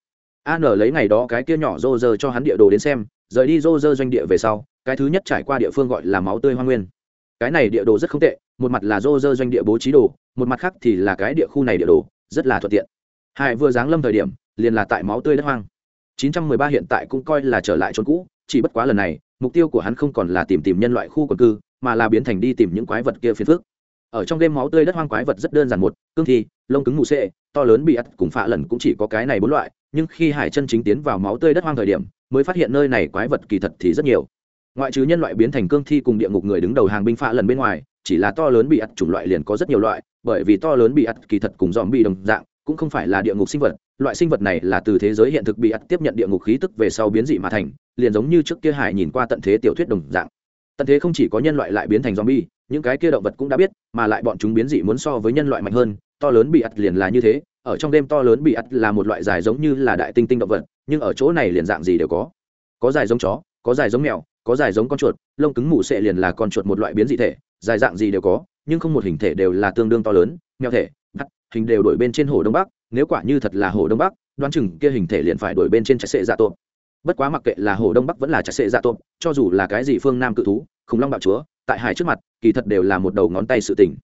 an lấy ngày đó cái kia nhỏ rô rơ cho hắn địa đồ đến xem rời đi rô rơ doanh địa về sau cái thứ nhất trải qua địa phương gọi là máu tươi hoa nguyên. Cái này địa đồ rất không tệ một mặt là rô rơ doanh địa bố trí đồ một mặt khác thì là cái địa khu này địa đồ rất là thuận tiện. Hải vừa giáng lâm thời điểm liền là tại máu tươi đất hoang. 913 hiện tại cũng coi là trở lại chốn cũ chỉ bất quá lần này mục tiêu của hắn không còn là tìm tìm nhân loại khu quần cư mà là biến thành đi tìm những quái vật kia phiền phức. Ở trong game máu tươi đất hoang quái vật rất đơn giản một cương thi lông cứng mù sệ, to lớn bị ắt cùng phạ lần cũng chỉ có cái này bốn loại nhưng khi hải chân chính tiến vào máu tươi đất hoang thời điểm, mới phát hiện nơi này quái vật kỳ thật thì rất nhiều. Ngoại trừ nhân loại biến thành cương thi cùng địa ngục người đứng đầu hàng binh phạ lần bên ngoài, chỉ là to lớn bị ắt chủng loại liền có rất nhiều loại, bởi vì to lớn bị ắt kỳ thật cùng dòm bị đồng dạng, cũng không phải là địa ngục sinh vật. Loại sinh vật này là từ thế giới hiện thực bị ắt tiếp nhận địa ngục khí tức về sau biến dị mà thành, liền giống như trước kia hải nhìn qua tận thế tiểu thuyết đồng dạng. Tận thế không chỉ có nhân loại lại biến thành zombie, những cái kia động vật cũng đã biết, mà lại bọn chúng biến dị muốn so với nhân loại mạnh hơn, to lớn bị ắt liền là như thế ở trong đêm to lớn bị ắt là một loại dài giống như là đại tinh tinh động vật, nhưng ở chỗ này liền dạng gì đều có. Có dài giống chó, có dài giống mèo, có dài giống con chuột, lông cứng mù sệ liền là con chuột một loại biến dị thể, dài dạng gì đều có, nhưng không một hình thể đều là tương đương to lớn, mèo thể bắt hình đều đổi bên trên hồ đông bắc, nếu quả như thật là hồ đông bắc, đoán chừng kia hình thể liền phải đổi bên trên chạy sệ dạ tộp. Bất quá mặc kệ là hồ đông bắc vẫn là chạy sệ dạ tộp, cho dù là cái gì phương nam cự thú, khủng long bạo chúa, tại hải trước mặt, kỳ thật đều là một đầu ngón tay sự tình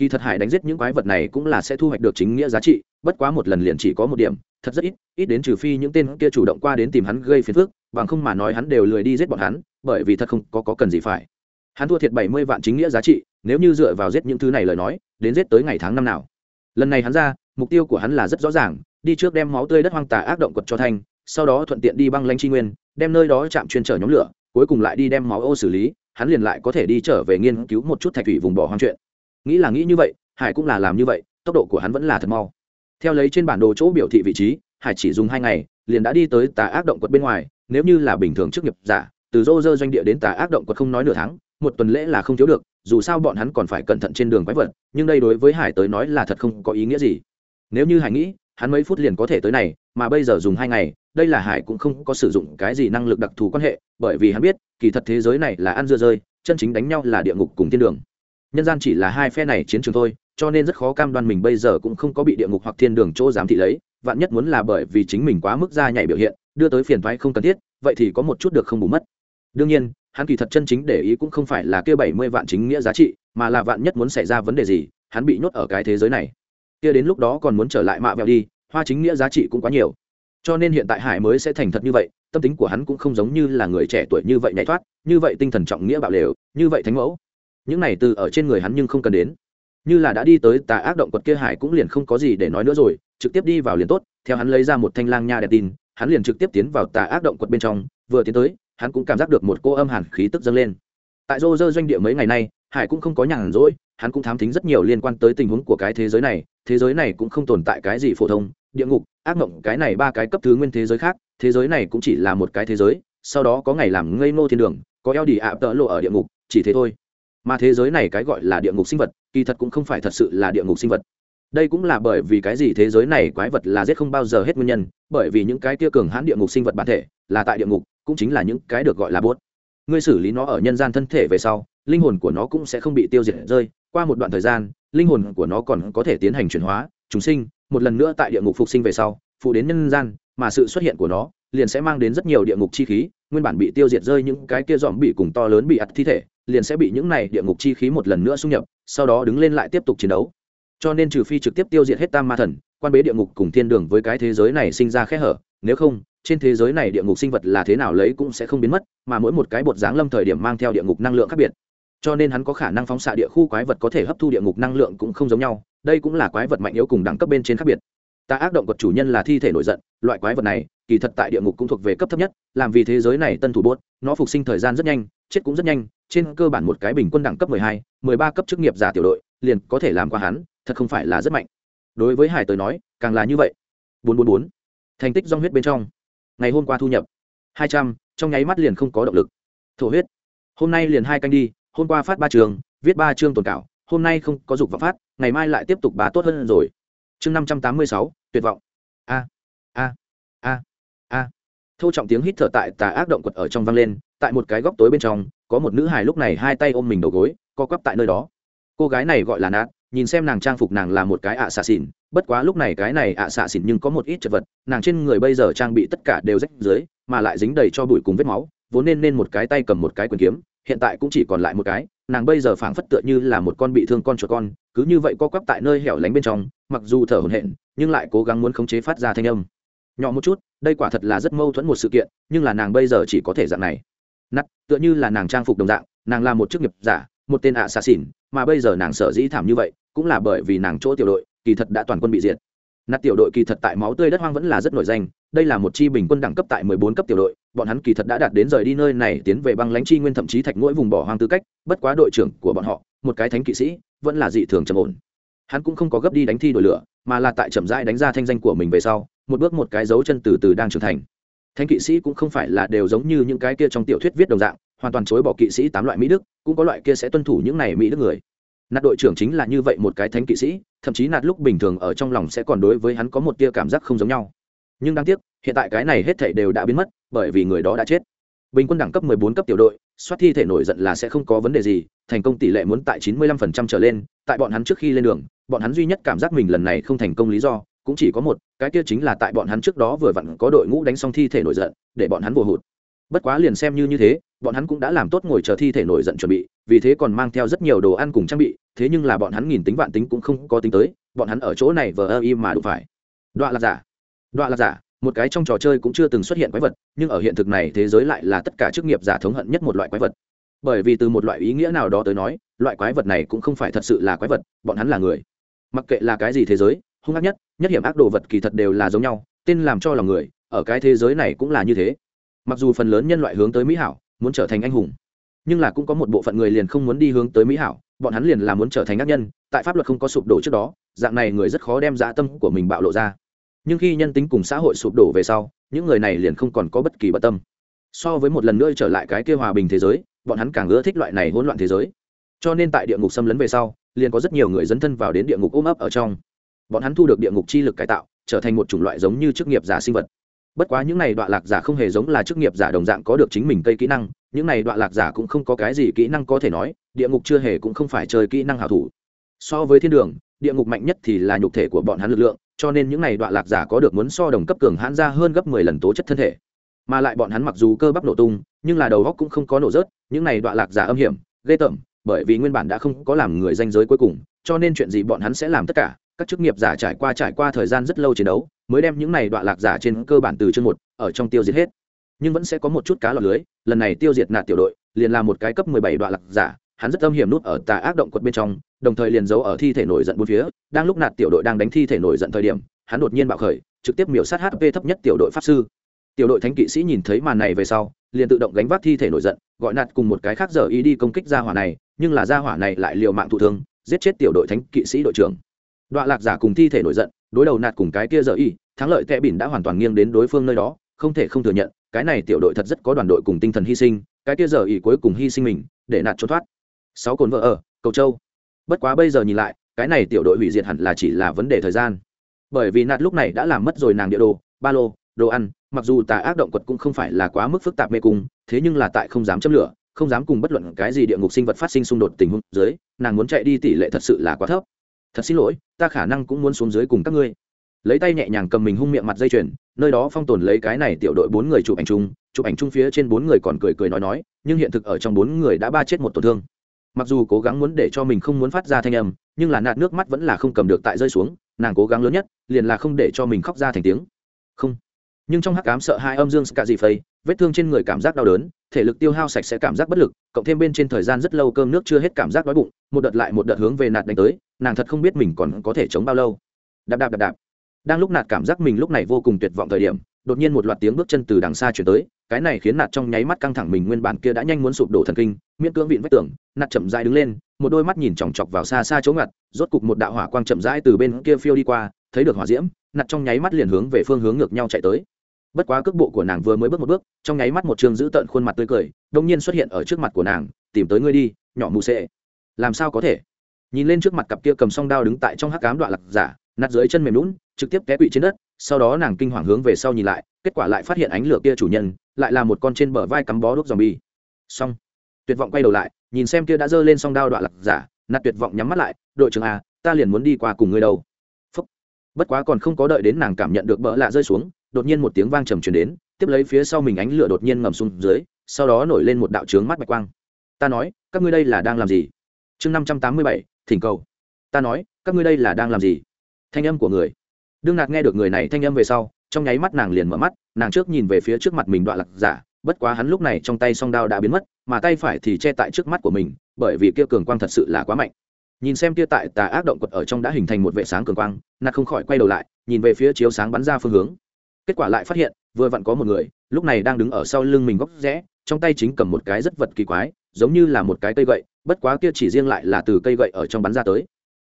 kỳ thật hải đánh giết những quái vật này cũng là sẽ thu hoạch được chính nghĩa giá trị bất quá một lần liền chỉ có một điểm thật rất ít ít đến trừ phi những tên kia chủ động qua đến tìm hắn gây phiền phức bằng không mà nói hắn đều lười đi giết bọn hắn bởi vì thật không có, có cần gì phải. Hắn thua thiệt bảy mươi vạn chính nghĩa giá trị nếu như dựa vào giết những thứ này lời nói đến giết tới ngày tháng năm nào. Lần này hắn ra mục tiêu của hắn là rất rõ ràng đi trước đem máu tươi đất hoang tà ác động quật cho thanh sau đó thuận tiện đi băng lanh tri nguyên đem nơi đó chạm chuyên trở nhóm lửa cuối cùng lại đi đem máu ô xử lý hắn liền lại có thể đi trở về nghiên cứu một chút thạch thủy vùng bỏ hoang chuyện nghĩ là nghĩ như vậy, hải cũng là làm như vậy, tốc độ của hắn vẫn là thật mau. Theo lấy trên bản đồ chỗ biểu thị vị trí, hải chỉ dùng hai ngày, liền đã đi tới tà ác động quật bên ngoài, nếu như là bình thường chức nghiệp giả, từ rô rơ doanh địa đến tà ác động quật không nói nửa tháng, một tuần lễ là không thiếu được, dù sao bọn hắn còn phải cẩn thận trên đường quái vật, nhưng đây đối với hải tới nói là thật không có ý nghĩa gì. Nếu như hải nghĩ, hắn mấy phút liền có thể tới này, mà bây giờ dùng hai ngày, đây là hải cũng không có sử dụng cái gì năng lực đặc thù quan hệ, bởi vì hắn biết, kỳ thật thế giới này là ăn dưa rơi, chân chính đánh nhau là địa ngục cùng thiên đường nhân gian chỉ là hai phe này chiến trường thôi, cho nên rất khó cam đoan mình bây giờ cũng không có bị địa ngục hoặc thiên đường chỗ giám thị lấy, vạn nhất muốn là bởi vì chính mình quá mức ra nhảy biểu hiện, đưa tới phiền thoái không cần thiết, vậy thì có một chút được không bù mất. Đương nhiên, hắn kỳ thật chân chính để ý cũng không phải là kia bảy mươi vạn chính nghĩa giá trị, mà là vạn nhất muốn xảy ra vấn đề gì, hắn bị nhốt ở cái thế giới này. Kia đến lúc đó còn muốn trở lại mạ vẹo đi, hoa chính nghĩa giá trị cũng quá nhiều. Cho nên hiện tại hải mới sẽ thành thật như vậy, tâm tính của hắn cũng không giống như là người trẻ tuổi như vậy nhảy thoát, như vậy tinh thần trọng nghĩa bạo lều, như vậy thánh mẫu những này từ ở trên người hắn nhưng không cần đến. Như là đã đi tới tà ác động quật kia hải cũng liền không có gì để nói nữa rồi, trực tiếp đi vào liền tốt, theo hắn lấy ra một thanh lang nha đẹp tin, hắn liền trực tiếp tiến vào tà ác động quật bên trong, vừa tiến tới, hắn cũng cảm giác được một cô âm hàn khí tức dâng lên. Tại rô rơ doanh địa mấy ngày nay, hải cũng không có nhàn rỗi, hắn cũng thám thính rất nhiều liên quan tới tình huống của cái thế giới này, thế giới này cũng không tồn tại cái gì phổ thông, địa ngục, ác mộng, cái này ba cái cấp thứ nguyên thế giới khác, thế giới này cũng chỉ là một cái thế giới, sau đó có ngày làm ngây ngô thiên đường, có eo đi ạ tợ lộ ở địa ngục, chỉ thế thôi mà thế giới này cái gọi là địa ngục sinh vật, kỳ thật cũng không phải thật sự là địa ngục sinh vật. Đây cũng là bởi vì cái gì thế giới này quái vật là giết không bao giờ hết nguyên nhân, bởi vì những cái tia cường hãn địa ngục sinh vật bản thể là tại địa ngục, cũng chính là những cái được gọi là buốt ngươi xử lý nó ở nhân gian thân thể về sau, linh hồn của nó cũng sẽ không bị tiêu diệt, rơi. Qua một đoạn thời gian, linh hồn của nó còn có thể tiến hành chuyển hóa chúng sinh. Một lần nữa tại địa ngục phục sinh về sau, phụ đến nhân gian, mà sự xuất hiện của nó liền sẽ mang đến rất nhiều địa ngục chi khí nguyên bản bị tiêu diệt rơi những cái kia dòm bị cùng to lớn bị ặt thi thể, liền sẽ bị những này địa ngục chi khí một lần nữa xung nhập, sau đó đứng lên lại tiếp tục chiến đấu. Cho nên trừ phi trực tiếp tiêu diệt hết tam ma thần, quan bế địa ngục cùng thiên đường với cái thế giới này sinh ra khe hở, nếu không, trên thế giới này địa ngục sinh vật là thế nào lấy cũng sẽ không biến mất, mà mỗi một cái bột dáng lâm thời điểm mang theo địa ngục năng lượng khác biệt. Cho nên hắn có khả năng phóng xạ địa khu quái vật có thể hấp thu địa ngục năng lượng cũng không giống nhau, đây cũng là quái vật mạnh yếu cùng đẳng cấp bên trên khác biệt ta ác động vật chủ nhân là thi thể nổi giận, loại quái vật này, kỳ thật tại địa ngục cũng thuộc về cấp thấp nhất, làm vì thế giới này tân thủ bốt nó phục sinh thời gian rất nhanh, chết cũng rất nhanh, trên cơ bản một cái bình quân đẳng cấp mười hai, mười ba cấp chức nghiệp giả tiểu đội, liền có thể làm qua hắn, thật không phải là rất mạnh. Đối với hải tới nói, càng là như vậy. Bốn bốn bốn. Thành tích do huyết bên trong. Ngày hôm qua thu nhập hai trăm, trong nháy mắt liền không có động lực. Thổ huyết. Hôm nay liền hai canh đi, hôm qua phát ba trường, viết ba chương tồn cảo, hôm nay không có dục và phát, ngày mai lại tiếp tục bá tốt hơn rồi chương năm trăm tám mươi sáu, tuyệt vọng. A a a a. Thô trọng tiếng hít thở tại tà ác động quật ở trong vang lên, tại một cái góc tối bên trong, có một nữ hài lúc này hai tay ôm mình đầu gối, co quắp tại nơi đó. Cô gái này gọi là nát nhìn xem nàng trang phục nàng là một cái ạ xạ xỉn bất quá lúc này cái này ạ xạ xỉn nhưng có một ít chật vật, nàng trên người bây giờ trang bị tất cả đều rách dưới mà lại dính đầy cho bụi cùng vết máu, vốn nên nên một cái tay cầm một cái quyền kiếm, hiện tại cũng chỉ còn lại một cái, nàng bây giờ phảng phất tựa như là một con bị thương con chuột con, cứ như vậy co quắp tại nơi hẻo lánh bên trong mặc dù thở hổn hển, nhưng lại cố gắng muốn khống chế phát ra thanh âm. Nhỏ một chút, đây quả thật là rất mâu thuẫn một sự kiện, nhưng là nàng bây giờ chỉ có thể dạng này. Nắt tựa như là nàng trang phục đồng dạng, nàng là một chức nghiệp giả, một tên ạ xà xỉn mà bây giờ nàng sở dĩ thảm như vậy, cũng là bởi vì nàng chỗ tiểu đội, kỳ thật đã toàn quân bị diệt. Nát tiểu đội kỳ thật tại máu tươi đất hoang vẫn là rất nổi danh, đây là một chi bình quân đẳng cấp tại mười bốn cấp tiểu đội, bọn hắn kỳ thật đã đạt đến rời đi nơi này tiến về băng lãnh chi nguyên thậm chí thạch mỗi vùng bỏ hoang tư cách, bất quá đội trưởng của bọn họ, một cái thánh kỵ sĩ, vẫn là dị thường trầm ổn hắn cũng không có gấp đi đánh thi đổi lửa, mà là tại chậm rãi đánh ra thanh danh của mình về sau, một bước một cái dấu chân từ từ đang trưởng thành. Thánh kỵ sĩ cũng không phải là đều giống như những cái kia trong tiểu thuyết viết đồng dạng, hoàn toàn chối bỏ kỵ sĩ tám loại mỹ đức, cũng có loại kia sẽ tuân thủ những này mỹ đức người. Nạt đội trưởng chính là như vậy một cái thánh kỵ sĩ, thậm chí nạt lúc bình thường ở trong lòng sẽ còn đối với hắn có một tia cảm giác không giống nhau. Nhưng đáng tiếc, hiện tại cái này hết thảy đều đã biến mất, bởi vì người đó đã chết. Bình quân đẳng cấp 14 cấp tiểu đội soát thi thể nổi giận là sẽ không có vấn đề gì, thành công tỷ lệ muốn tại 95% trở lên, tại bọn hắn trước khi lên đường, bọn hắn duy nhất cảm giác mình lần này không thành công lý do, cũng chỉ có một, cái kia chính là tại bọn hắn trước đó vừa vặn có đội ngũ đánh xong thi thể nổi giận, để bọn hắn vô hụt. Bất quá liền xem như như thế, bọn hắn cũng đã làm tốt ngồi chờ thi thể nổi giận chuẩn bị, vì thế còn mang theo rất nhiều đồ ăn cùng trang bị, thế nhưng là bọn hắn nghìn tính vạn tính cũng không có tính tới, bọn hắn ở chỗ này vờ ơ im mà đủ phải. Đoạn là giả. Đoạn là giả một cái trong trò chơi cũng chưa từng xuất hiện quái vật, nhưng ở hiện thực này thế giới lại là tất cả chức nghiệp giả thống hận nhất một loại quái vật. Bởi vì từ một loại ý nghĩa nào đó tới nói, loại quái vật này cũng không phải thật sự là quái vật, bọn hắn là người. Mặc kệ là cái gì thế giới, hung ác nhất nhất hiểm ác đồ vật kỳ thật đều là giống nhau, tên làm cho lòng người, ở cái thế giới này cũng là như thế. Mặc dù phần lớn nhân loại hướng tới mỹ hảo, muốn trở thành anh hùng, nhưng là cũng có một bộ phận người liền không muốn đi hướng tới mỹ hảo, bọn hắn liền là muốn trở thành ác nhân, tại pháp luật không có sụp đổ trước đó, dạng này người rất khó đem dã tâm của mình bạo lộ ra nhưng khi nhân tính cùng xã hội sụp đổ về sau, những người này liền không còn có bất kỳ bất tâm. So với một lần nữa trở lại cái kia hòa bình thế giới, bọn hắn càng ưa thích loại này hỗn loạn thế giới. Cho nên tại địa ngục xâm lấn về sau, liền có rất nhiều người dấn thân vào đến địa ngục ôm ấp ở trong. Bọn hắn thu được địa ngục chi lực cải tạo, trở thành một chủng loại giống như chức nghiệp giả sinh vật. Bất quá những này đoạn lạc giả không hề giống là chức nghiệp giả đồng dạng có được chính mình cây kỹ năng, những này đoạn lạc giả cũng không có cái gì kỹ năng có thể nói, địa ngục chưa hề cũng không phải chơi kỹ năng hảo thủ. So với thiên đường, địa ngục mạnh nhất thì là nhục thể của bọn hắn lực lượng cho nên những này đoạn lạc giả có được muốn so đồng cấp cường hãn ra hơn gấp mười lần tố chất thân thể. Mà lại bọn hắn mặc dù cơ bắp nổ tung, nhưng là đầu góc cũng không có nổ rớt, những này đoạn lạc giả âm hiểm, ghê tởm, bởi vì nguyên bản đã không có làm người danh giới cuối cùng, cho nên chuyện gì bọn hắn sẽ làm tất cả, các chức nghiệp giả trải qua trải qua thời gian rất lâu chiến đấu, mới đem những này đoạn lạc giả trên cơ bản từ chương một, ở trong tiêu diệt hết. Nhưng vẫn sẽ có một chút cá lọt lưới, lần này tiêu diệt nạt tiểu đội, liền là một cái cấp mười bảy đoạn lạc giả, hắn rất âm hiểm nút ở tà ác động quật bên trong đồng thời liền giấu ở thi thể nổi giận bốn phía, đang lúc nạt tiểu đội đang đánh thi thể nổi giận thời điểm, hắn đột nhiên bạo khởi, trực tiếp miểu sát hp thấp nhất tiểu đội pháp sư. Tiểu đội thánh kỵ sĩ nhìn thấy màn này về sau, liền tự động gánh vác thi thể nổi giận, gọi nạt cùng một cái khác giờ ý đi công kích ra hỏa này, nhưng là ra hỏa này lại liều mạng thụ thương, giết chết tiểu đội thánh kỵ sĩ đội trưởng. Đoạn lạc giả cùng thi thể nổi giận, đối đầu nạt cùng cái kia giờ y, thắng lợi tệ bỉn đã hoàn toàn nghiêng đến đối phương nơi đó, không thể không thừa nhận, cái này tiểu đội thật rất có đoàn đội cùng tinh thần hy sinh, cái kia giờ y cuối cùng hy sinh mình, để nạt trốn thoát. Sáu cồn vợ ở, cầu châu bất quá bây giờ nhìn lại, cái này tiểu đội hủy diệt hẳn là chỉ là vấn đề thời gian. Bởi vì nạt lúc này đã làm mất rồi nàng địa đồ, ba lô, đồ ăn, mặc dù tà ác động quật cũng không phải là quá mức phức tạp mê cung, thế nhưng là tại không dám châm lửa, không dám cùng bất luận cái gì địa ngục sinh vật phát sinh xung đột tình huống dưới, nàng muốn chạy đi tỷ lệ thật sự là quá thấp. Thật xin lỗi, ta khả năng cũng muốn xuống dưới cùng các ngươi. Lấy tay nhẹ nhàng cầm mình hung miệng mặt dây chuyền, nơi đó phong tồn lấy cái này tiểu đội bốn người chụp ảnh chung, chụp ảnh chung phía trên bốn người còn cười cười nói nói, nhưng hiện thực ở trong bốn người đã ba chết một tổn thương mặc dù cố gắng muốn để cho mình không muốn phát ra thanh âm, nhưng là nạt nước mắt vẫn là không cầm được tại rơi xuống, nàng cố gắng lớn nhất, liền là không để cho mình khóc ra thành tiếng. Không. Nhưng trong hắc cám sợ hai âm dương cả gì phây, vết thương trên người cảm giác đau đớn, thể lực tiêu hao sạch sẽ cảm giác bất lực, cộng thêm bên trên thời gian rất lâu cơm nước chưa hết cảm giác đói bụng, một đợt lại một đợt hướng về nạt đánh tới, nàng thật không biết mình còn có thể chống bao lâu. Đạp đạp đạp đạp. Đang lúc nạt cảm giác mình lúc này vô cùng tuyệt vọng thời điểm đột nhiên một loạt tiếng bước chân từ đằng xa chuyển tới, cái này khiến nạt trong nháy mắt căng thẳng mình nguyên bản kia đã nhanh muốn sụp đổ thần kinh, miễn cưỡng vịn vách tường, nạt chậm rãi đứng lên, một đôi mắt nhìn chòng chọc vào xa xa chỗ ngặt, rốt cục một đạo hỏa quang chậm rãi từ bên kia phiêu đi qua, thấy được hỏa diễm, nạt trong nháy mắt liền hướng về phương hướng ngược nhau chạy tới. Bất quá cước bộ của nàng vừa mới bước một bước, trong nháy mắt một trường giữ tận khuôn mặt tươi cười đông nhiên xuất hiện ở trước mặt của nàng, tìm tới ngươi đi, nhỏ mù sệ. Làm sao có thể? Nhìn lên trước mặt cặp kia cầm song đao đứng tại trong hắc cám đoạn lạc giả, nạt dưới chân mềm lún trực tiếp té quỵ trên đất sau đó nàng kinh hoàng hướng về sau nhìn lại, kết quả lại phát hiện ánh lửa kia chủ nhân lại là một con trên bờ vai cắm bó đuốc bi xong. Tuyệt vọng quay đầu lại, nhìn xem kia đã giơ lên song đao đoạn lạc giả, nạt tuyệt vọng nhắm mắt lại, đội trưởng a ta liền muốn đi qua cùng ngươi đâu. Phúc. bất quá còn không có đợi đến nàng cảm nhận được bỡ lạ rơi xuống, đột nhiên một tiếng vang trầm truyền đến, tiếp lấy phía sau mình ánh lửa đột nhiên ngầm xuống dưới, sau đó nổi lên một đạo trướng mắt bạch quang. Ta nói, các ngươi đây là đang làm gì? Chương năm trăm tám mươi bảy, thỉnh cầu. Ta nói, các ngươi đây là đang làm gì? Thanh âm của người đương nạt nghe được người này thanh âm về sau, trong nháy mắt nàng liền mở mắt, nàng trước nhìn về phía trước mặt mình đoạn lạc giả, bất quá hắn lúc này trong tay song đao đã biến mất, mà tay phải thì che tại trước mắt của mình, bởi vì kia cường quang thật sự là quá mạnh. Nhìn xem kia tại tà ác động quật ở trong đã hình thành một vệ sáng cường quang, nạt không khỏi quay đầu lại, nhìn về phía chiếu sáng bắn ra phương hướng. Kết quả lại phát hiện, vừa vặn có một người, lúc này đang đứng ở sau lưng mình góc rẽ, trong tay chính cầm một cái rất vật kỳ quái, giống như là một cái cây gậy, bất quá kia chỉ riêng lại là từ cây gậy ở trong bắn ra tới.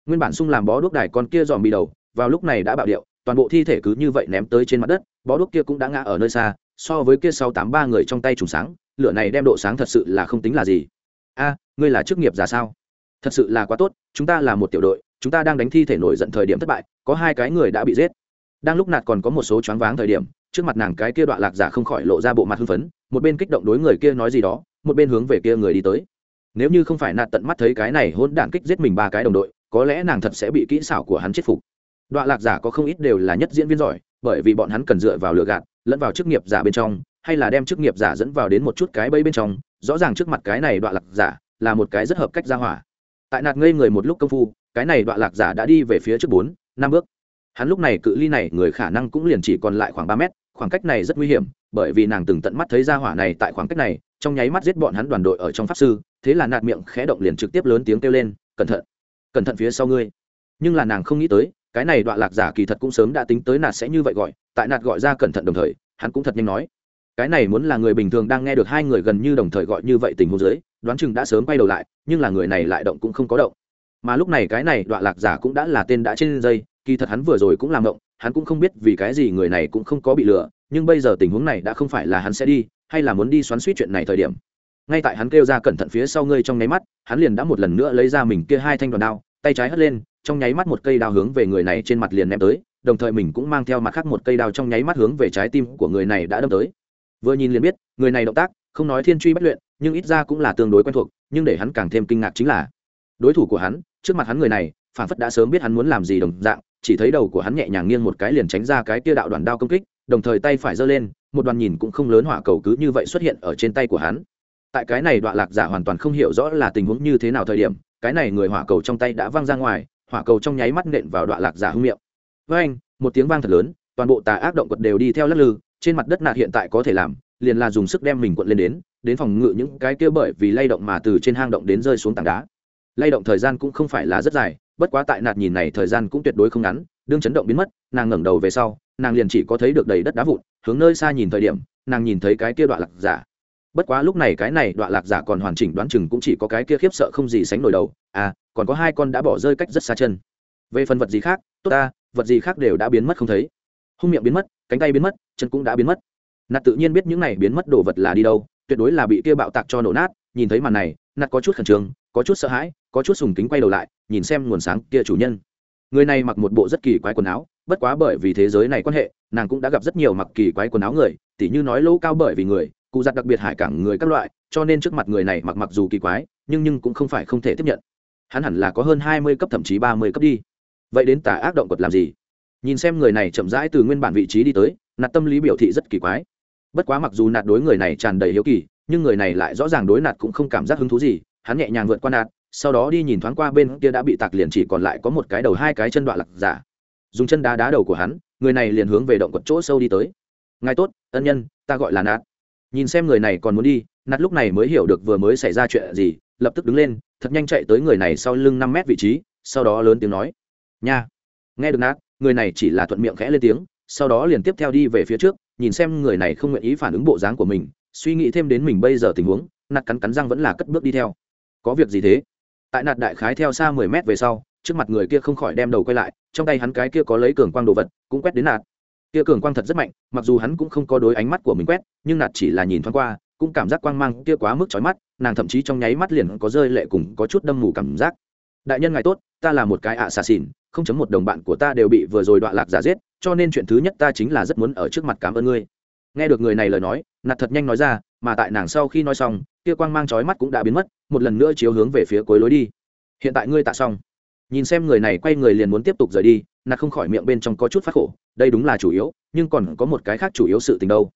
Nguyên bản sung làm bó đuốc đài con kia dòm bị đầu vào lúc này đã bạo điệu, toàn bộ thi thể cứ như vậy ném tới trên mặt đất, bó đuốc kia cũng đã ngã ở nơi xa, so với kia sau tám ba người trong tay trùng sáng, lửa này đem độ sáng thật sự là không tính là gì. A, ngươi là chức nghiệp giả sao? Thật sự là quá tốt, chúng ta là một tiểu đội, chúng ta đang đánh thi thể nổi giận thời điểm thất bại, có hai cái người đã bị giết. Đang lúc nạt còn có một số choáng váng thời điểm, trước mặt nàng cái kia đoạn lạc giả không khỏi lộ ra bộ mặt hưng phấn, một bên kích động đối người kia nói gì đó, một bên hướng về kia người đi tới. Nếu như không phải nạt tận mắt thấy cái này hôn đản kích giết mình ba cái đồng đội, có lẽ nàng thật sẽ bị kỹ xảo của hắn chết phục đoạn lạc giả có không ít đều là nhất diễn viên giỏi, bởi vì bọn hắn cần dựa vào lựa gạt, lẫn vào chức nghiệp giả bên trong, hay là đem chức nghiệp giả dẫn vào đến một chút cái bẫy bên trong, rõ ràng trước mặt cái này đoạn lạc giả là một cái rất hợp cách ra hỏa. Tại nạt ngây người một lúc công phu, cái này đoạn lạc giả đã đi về phía trước bốn, năm bước. Hắn lúc này cự ly này, người khả năng cũng liền chỉ còn lại khoảng ba mét, khoảng cách này rất nguy hiểm, bởi vì nàng từng tận mắt thấy ra hỏa này tại khoảng cách này, trong nháy mắt giết bọn hắn đoàn đội ở trong pháp sư, thế là nạt miệng khẽ động liền trực tiếp lớn tiếng kêu lên, cẩn thận cẩn thận phía sau ngươi. Nhưng là nàng không nghĩ tới cái này đoạn lạc giả kỳ thật cũng sớm đã tính tới nạt sẽ như vậy gọi, tại nạt gọi ra cẩn thận đồng thời, hắn cũng thật nhanh nói. Cái này muốn là người bình thường đang nghe được hai người gần như đồng thời gọi như vậy tình huống dưới, đoán chừng đã sớm quay đầu lại, nhưng là người này lại động cũng không có động. Mà lúc này cái này đoạn lạc giả cũng đã là tên đã trên dây, kỳ thật hắn vừa rồi cũng làm động, hắn cũng không biết vì cái gì người này cũng không có bị lừa, nhưng bây giờ tình huống này đã không phải là hắn sẽ đi, hay là muốn đi xoắn suýt chuyện này thời điểm. Ngay tại hắn kêu ra cẩn thận phía sau ngươi trong nháy mắt, hắn liền đã một lần nữa lấy ra mình kia hai thanh đoàn đao, tay trái hất lên trong nháy mắt một cây đao hướng về người này trên mặt liền ném tới, đồng thời mình cũng mang theo mặt khác một cây đao trong nháy mắt hướng về trái tim của người này đã đâm tới. Vừa nhìn liền biết, người này động tác, không nói thiên truy bất luyện, nhưng ít ra cũng là tương đối quen thuộc, nhưng để hắn càng thêm kinh ngạc chính là, đối thủ của hắn, trước mặt hắn người này, phản phất đã sớm biết hắn muốn làm gì đồng dạng, chỉ thấy đầu của hắn nhẹ nhàng nghiêng một cái liền tránh ra cái kia đạo đoàn đao công kích, đồng thời tay phải giơ lên, một đoàn nhìn cũng không lớn hỏa cầu cứ như vậy xuất hiện ở trên tay của hắn. Tại cái này đoạn lạc giả hoàn toàn không hiểu rõ là tình huống như thế nào thời điểm, cái này người hỏa cầu trong tay đã văng ra ngoài hỏa cầu trong nháy mắt nện vào đoạn lạc giả hưng miệng. Với anh, một tiếng vang thật lớn, toàn bộ tà ác động quật đều đi theo lắc lư, trên mặt đất nạt hiện tại có thể làm, liền là dùng sức đem mình quật lên đến đến phòng ngự những cái kia bởi vì lay động mà từ trên hang động đến rơi xuống tảng đá. Lay động thời gian cũng không phải là rất dài, bất quá tại nạt nhìn này thời gian cũng tuyệt đối không ngắn, đương chấn động biến mất, nàng ngẩng đầu về sau, nàng liền chỉ có thấy được đầy đất đá vụn, hướng nơi xa nhìn thời điểm, nàng nhìn thấy cái kia đoạn lạc giả bất quá lúc này cái này đoạn lạc giả còn hoàn chỉnh đoán chừng cũng chỉ có cái kia khiếp sợ không gì sánh nổi đầu. À còn có hai con đã bỏ rơi cách rất xa chân. Về phần vật gì khác, tốt ta, vật gì khác đều đã biến mất không thấy. Hung miệng biến mất, cánh tay biến mất, chân cũng đã biến mất. Nạt tự nhiên biết những này biến mất đồ vật là đi đâu, tuyệt đối là bị kia bạo tạc cho nổ nát, nhìn thấy màn này, nạt có chút khẩn trương, có chút sợ hãi, có chút sùng kính quay đầu lại, nhìn xem nguồn sáng kia chủ nhân. Người này mặc một bộ rất kỳ quái quần áo, bất quá bởi vì thế giới này quan hệ, nàng cũng đã gặp rất nhiều mặc kỳ quái quần áo người, tỉ như nói lỗ cao bởi vì người cụ giặt đặc biệt hải cảng người các loại, cho nên trước mặt người này mặc mặc dù kỳ quái, nhưng nhưng cũng không phải không thể tiếp nhận. Hắn hẳn là có hơn hai mươi cấp thậm chí ba mươi cấp đi. Vậy đến tà ác động quật làm gì? Nhìn xem người này chậm rãi từ nguyên bản vị trí đi tới, nạt tâm lý biểu thị rất kỳ quái. Bất quá mặc dù nạt đối người này tràn đầy hiếu kỳ, nhưng người này lại rõ ràng đối nạt cũng không cảm giác hứng thú gì, hắn nhẹ nhàng vượt qua nạt, sau đó đi nhìn thoáng qua bên kia đã bị tạc liền chỉ còn lại có một cái đầu hai cái chân đoạn lạc giả. Dùng chân đá đá đầu của hắn, người này liền hướng về động quật chỗ sâu đi tới. Ngài tốt, ân nhân, ta gọi là nạt nhìn xem người này còn muốn đi nạt lúc này mới hiểu được vừa mới xảy ra chuyện gì, lập tức đứng lên, thật nhanh chạy tới người này sau lưng năm mét vị trí, sau đó lớn tiếng nói, nha. Nghe được nạt người này chỉ là thuận miệng khẽ lên tiếng, sau đó liền tiếp theo đi về phía trước, nhìn xem người này không nguyện ý phản ứng bộ dáng của mình, suy nghĩ thêm đến mình bây giờ tình huống nạt cắn cắn răng vẫn là cất bước đi theo. Có việc gì thế? Tại nạt đại khái theo xa mười mét về sau, trước mặt người kia không khỏi đem đầu quay lại, trong tay hắn cái kia có lấy cường quang đồ vật, cũng quét đến nạt kia cường quang thật rất mạnh, mặc dù hắn cũng không có đối ánh mắt của mình quét, nhưng nạt chỉ là nhìn thoáng qua, cũng cảm giác quang mang kia quá mức chói mắt, nàng thậm chí trong nháy mắt liền có rơi lệ cùng có chút đâm mù cảm giác. Đại nhân ngài tốt, ta là một cái ạ xà xỉn không chấm một đồng bạn của ta đều bị vừa rồi đoạn lạc giả giết, cho nên chuyện thứ nhất ta chính là rất muốn ở trước mặt cảm ơn ngươi. Nghe được người này lời nói, nạt thật nhanh nói ra, mà tại nàng sau khi nói xong, kia quang mang chói mắt cũng đã biến mất, một lần nữa chiếu hướng về phía cuối lối đi. Hiện tại ngươi tạ xong nhìn xem người này quay người liền muốn tiếp tục rời đi nạt không khỏi miệng bên trong có chút phát khổ, đây đúng là chủ yếu, nhưng còn có một cái khác chủ yếu sự tình đâu.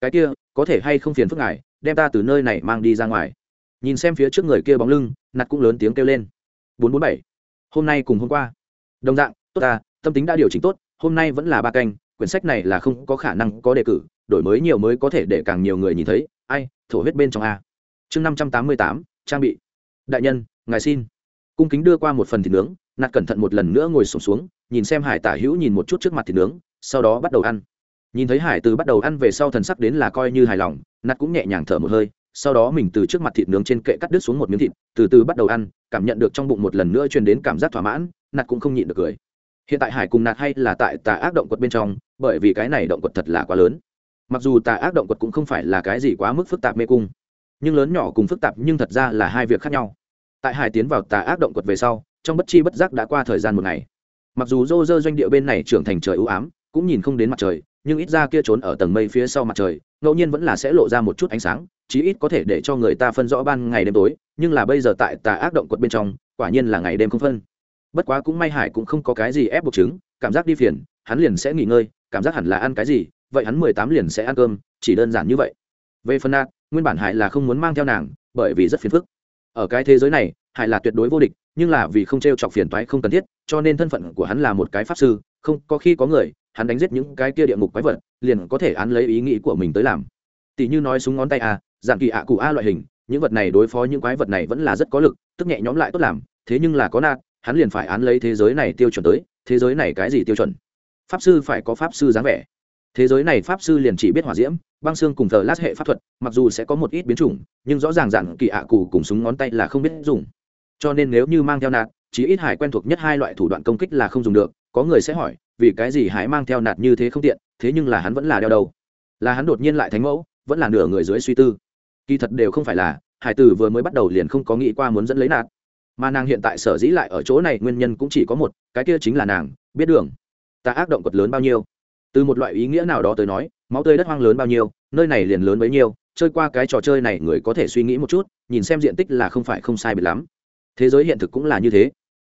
Cái kia, có thể hay không phiền phức ngài, đem ta từ nơi này mang đi ra ngoài. Nhìn xem phía trước người kia bóng lưng nạt cũng lớn tiếng kêu lên. bốn bốn bảy, hôm nay cùng hôm qua. Đồng dạng, tốt ta, tâm tính đã điều chỉnh tốt, hôm nay vẫn là ba canh, quyển sách này là không có khả năng có đề cử, đổi mới nhiều mới có thể để càng nhiều người nhìn thấy, ai, thổ huyết bên trong a. Chương năm trăm tám mươi tám, trang bị. Đại nhân, ngài xin. Cung kính đưa qua một phần thịt nướng nạt cẩn thận một lần nữa ngồi sổm xuống, xuống nhìn xem hải tả hữu nhìn một chút trước mặt thịt nướng sau đó bắt đầu ăn. Nhìn thấy hải từ bắt đầu ăn về sau thần sắc đến là coi như hài lòng nạt cũng nhẹ nhàng thở một hơi sau đó mình từ trước mặt thịt nướng trên kệ cắt đứt xuống một miếng thịt từ từ bắt đầu ăn cảm nhận được trong bụng một lần nữa truyền đến cảm giác thỏa mãn nạt cũng không nhịn được cười. Hiện tại hải cùng nạt hay là tại tà ác động quật bên trong bởi vì cái này động quật thật là quá lớn. Mặc dù tà ác động quật cũng không phải là cái gì quá mức phức tạp mê cung nhưng lớn nhỏ cùng phức tạp nhưng thật ra là hai việc khác nhau. Tại hải tiến vào tà ác động quật về sau trong bất chi bất giác đã qua thời gian một ngày. Mặc dù rô rơ doanh địa bên này trưởng thành trời ưu ám, cũng nhìn không đến mặt trời, nhưng ít ra kia trốn ở tầng mây phía sau mặt trời, ngẫu nhiên vẫn là sẽ lộ ra một chút ánh sáng, chí ít có thể để cho người ta phân rõ ban ngày đêm tối, nhưng là bây giờ tại tà ác động quật bên trong, quả nhiên là ngày đêm không phân. Bất quá cũng may hải cũng không có cái gì ép buộc chứng, cảm giác đi phiền, hắn liền sẽ nghỉ ngơi, cảm giác hẳn là ăn cái gì, vậy hắn mười tám liền sẽ ăn cơm, chỉ đơn giản như vậy. Về phần nạt, nguyên bản hải là không muốn mang theo nàng, bởi vì rất phiền phức. Ở cái thế giới này hải là tuyệt đối vô địch, nhưng là vì không t r e o chọc phiền toái không cần thiết, cho nên thân phận của hắn là một cái pháp sư, không, có khi có người, hắn đánh giết những cái kia địa ngục quái vật, liền có thể án lấy ý nghĩ của mình tới làm. Tỷ như nói súng ngón tay a dạng kỳ ạ cụ a loại hình, những vật này đối phó những quái vật này vẫn là rất có lực, tức nhẹ nhóm lại tốt làm, thế nhưng là có nạt hắn liền phải án lấy thế giới này tiêu chuẩn tới, thế giới này cái gì tiêu chuẩn? Pháp sư phải có pháp sư dáng vẻ. Thế giới này pháp sư liền chỉ biết hỏa diễm, băng xương cùng thờ lát hệ pháp thuật, mặc dù sẽ có một ít biến chủng, nhưng rõ ràng dạng kỳ ạ cụ cùng súng ngón tay là không biết dùng cho nên nếu như mang theo nạt chỉ ít hải quen thuộc nhất hai loại thủ đoạn công kích là không dùng được, có người sẽ hỏi, vì cái gì hải mang theo nạt như thế không tiện, thế nhưng là hắn vẫn là đeo đầu. Là hắn đột nhiên lại thánh mẫu, vẫn là nửa người dưới suy tư. Kỳ thật đều không phải là, hải tử vừa mới bắt đầu liền không có nghĩ qua muốn dẫn lấy nạt. Mà nàng hiện tại sở dĩ lại ở chỗ này, nguyên nhân cũng chỉ có một, cái kia chính là nàng, biết đường. Ta ác động quật lớn bao nhiêu? Từ một loại ý nghĩa nào đó tới nói, máu tươi đất hoang lớn bao nhiêu, nơi này liền lớn bấy nhiêu, chơi qua cái trò chơi này người có thể suy nghĩ một chút, nhìn xem diện tích là không phải không sai biệt lắm thế giới hiện thực cũng là như thế.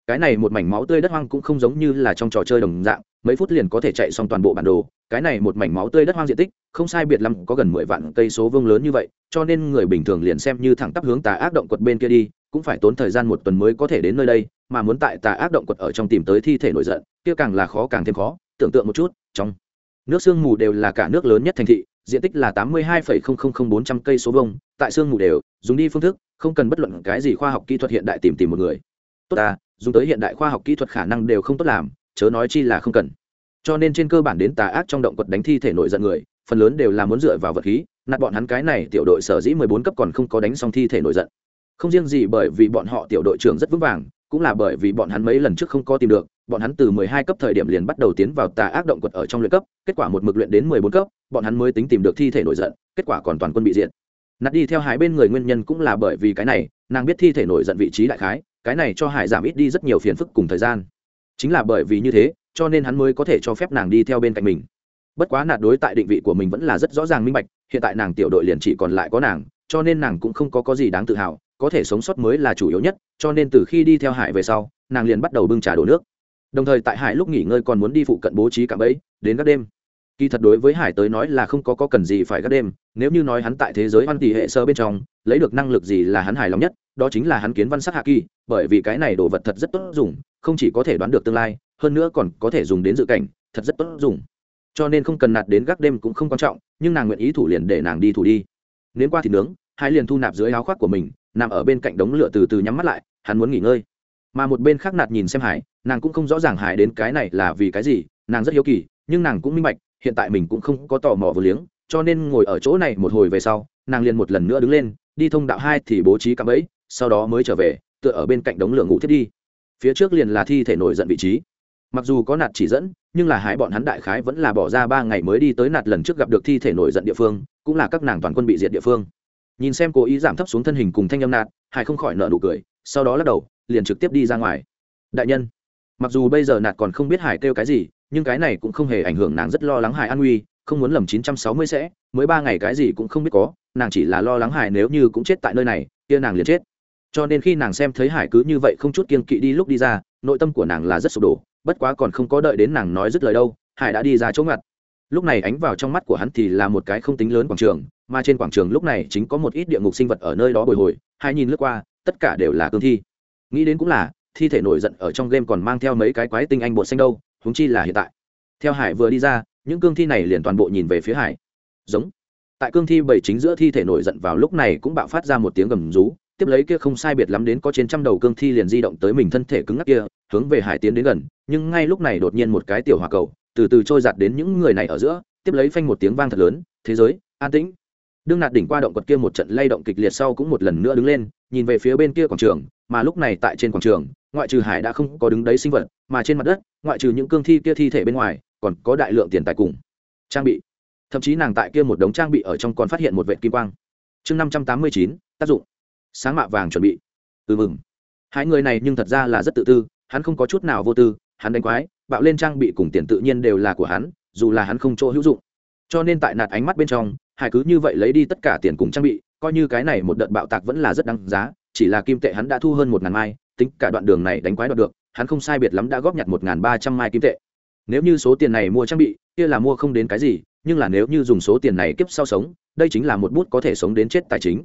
Cái này một mảnh máu tươi đất hoang cũng không giống như là trong trò chơi đồng dạng, mấy phút liền có thể chạy xong toàn bộ bản đồ. Cái này một mảnh máu tươi đất hoang diện tích, không sai biệt lắm có gần mười vạn cây số vương lớn như vậy, cho nên người bình thường liền xem như thẳng tắp hướng tà ác động quật bên kia đi, cũng phải tốn thời gian một tuần mới có thể đến nơi đây, mà muốn tại tà ác động quật ở trong tìm tới thi thể nổi giận, kia càng là khó càng thêm khó, tưởng tượng một chút, trong nước sương mù đều là cả nước lớn nhất thành thị diện tích là tám mươi hai bốn trăm cây số vông tại sương mù đều, dùng đi phương thức, không cần bất luận cái gì khoa học kỹ thuật hiện đại tìm tìm một người. Tốt ta, dùng tới hiện đại khoa học kỹ thuật khả năng đều không tốt làm, chớ nói chi là không cần. Cho nên trên cơ bản đến tà ác trong động quật đánh thi thể nổi giận người, phần lớn đều là muốn dựa vào vật khí, nạt bọn hắn cái này tiểu đội sở dĩ mười bốn cấp còn không có đánh xong thi thể nổi giận. Không riêng gì bởi vì bọn họ tiểu đội trưởng rất vững vàng cũng là bởi vì bọn hắn mấy lần trước không có tìm được, bọn hắn từ mười hai cấp thời điểm liền bắt đầu tiến vào tà ác động quật ở trong luyện cấp, kết quả một mực luyện đến mười bốn cấp, bọn hắn mới tính tìm được thi thể nổi giận, kết quả còn toàn quân bị diện. nạt đi theo hải bên người nguyên nhân cũng là bởi vì cái này, nàng biết thi thể nổi giận vị trí đại khái, cái này cho hải giảm ít đi rất nhiều phiền phức cùng thời gian chính là bởi vì như thế, cho nên hắn mới có thể cho phép nàng đi theo bên cạnh mình bất quá nạt đối tại định vị của mình vẫn là rất rõ ràng minh bạch, hiện tại nàng tiểu đội liền chỉ còn lại có nàng, cho nên nàng cũng không có có gì đáng tự hào có thể sống sót mới là chủ yếu nhất cho nên từ khi đi theo hải về sau nàng liền bắt đầu bưng trà đổ nước. Đồng thời tại hải lúc nghỉ ngơi còn muốn đi phụ cận bố trí cạm bẫy đến các đêm. Kỳ thật đối với hải tới nói là không có, có cần gì phải các đêm nếu như nói hắn tại thế giới văn tỷ hệ sơ bên trong lấy được năng lực gì là hắn hài lòng nhất đó chính là hắn kiến văn sắc hạ kỳ bởi vì cái này đồ vật thật rất tốt dùng không chỉ có thể đoán được tương lai hơn nữa còn có thể dùng đến dự cảnh thật rất tốt dùng. Cho nên không cần nạt đến gác đêm cũng không quan trọng nhưng nàng nguyện ý thủ liền để nàng đi thủ đi. Nếu qua thì nướng hai liền thu nạp dưới áo khoác của mình nằm ở bên cạnh đống lửa từ từ nhắm mắt lại, hắn muốn nghỉ ngơi. Mà một bên khác nạt nhìn xem hải, nàng cũng không rõ ràng hải đến cái này là vì cái gì, nàng rất hiếu kỳ, nhưng nàng cũng minh bạch, hiện tại mình cũng không có tò mò vừa liếng, cho nên ngồi ở chỗ này một hồi về sau, nàng liền một lần nữa đứng lên, đi thông đạo hai thì bố trí cạm ấy sau đó mới trở về, tựa ở bên cạnh đống lửa ngủ thiết đi. Phía trước liền là thi thể nổi giận vị trí. Mặc dù có nạt chỉ dẫn, nhưng là hải bọn hắn đại khái vẫn là bỏ ra ba ngày mới đi tới nạt lần trước gặp được thi thể nổi giận địa phương, cũng là các nàng toàn quân bị diệt địa phương nhìn xem cố ý giảm thấp xuống thân hình cùng thanh âm nạt, hải không khỏi nợ nụ cười, sau đó lắc đầu, liền trực tiếp đi ra ngoài. Đại nhân, mặc dù bây giờ nạt còn không biết hải kêu cái gì, nhưng cái này cũng không hề ảnh hưởng nàng rất lo lắng hải an nguy, không muốn lầm chín trăm sáu mươi sẽ, mới ba ngày cái gì cũng không biết có, nàng chỉ là lo lắng hải nếu như cũng chết tại nơi này, kia nàng liền chết. Cho nên khi nàng xem thấy hải cứ như vậy không chút kiên kỵ đi lúc đi ra, nội tâm của nàng là rất sụp đổ, bất quá còn không có đợi đến nàng nói dứt lời đâu, hải đã đi ra chỗ ngặt lúc này ánh vào trong mắt của hắn thì là một cái không tính lớn quảng trường, mà trên quảng trường lúc này chính có một ít địa ngục sinh vật ở nơi đó bồi hồi, hai nhìn lướt qua, tất cả đều là cương thi. Nghĩ đến cũng là, thi thể nổi giận ở trong game còn mang theo mấy cái quái tinh anh bột xanh đâu húng chi là hiện tại. Theo hải vừa đi ra, những cương thi này liền toàn bộ nhìn về phía hải. Giống. Tại cương thi bảy chính giữa thi thể nổi giận vào lúc này cũng bạo phát ra một tiếng gầm rú, tiếp lấy kia không sai biệt lắm đến có trên trăm đầu cương thi liền di động tới mình thân thể cứng ngắc kia, hướng về hải tiến đến gần, nhưng ngay lúc này đột nhiên một cái tiểu hòa cầu từ từ trôi giạt đến những người này ở giữa, tiếp lấy phanh một tiếng vang thật lớn, thế giới, an tĩnh. Đương nạt đỉnh qua động quật kia một trận lay động kịch liệt sau cũng một lần nữa đứng lên, nhìn về phía bên kia quảng trường, mà lúc này tại trên quảng trường, ngoại trừ hải đã không có đứng đấy sinh vật, mà trên mặt đất, ngoại trừ những cương thi kia thi thể bên ngoài, còn có đại lượng tiền tài cùng trang bị. Thậm chí nàng tại kia một đống trang bị ở trong còn phát hiện một vệ kim quang. Chương năm trăm tám mươi chín, tác dụng. Sáng mạ vàng chuẩn bị. Ừ mừng. Hai người này nhưng thật ra là rất tự tư, hắn không có chút nào vô tư, hắn đánh quái bạo lên trang bị cùng tiền tự nhiên đều là của hắn, dù là hắn không chỗ hữu dụng. Cho nên tại nạt ánh mắt bên trong, hải cứ như vậy lấy đi tất cả tiền cùng trang bị, coi như cái này một đợt bạo tạc vẫn là rất đáng giá, chỉ là kim tệ hắn đã thu hơn một ngàn mai, tính cả đoạn đường này đánh quái đoạt được, hắn không sai biệt lắm đã góp nhặt một ngàn ba trăm mai kim tệ. Nếu như số tiền này mua trang bị, kia là mua không đến cái gì, nhưng là nếu như dùng số tiền này kiếp sau sống, đây chính là một bút có thể sống đến chết tài chính.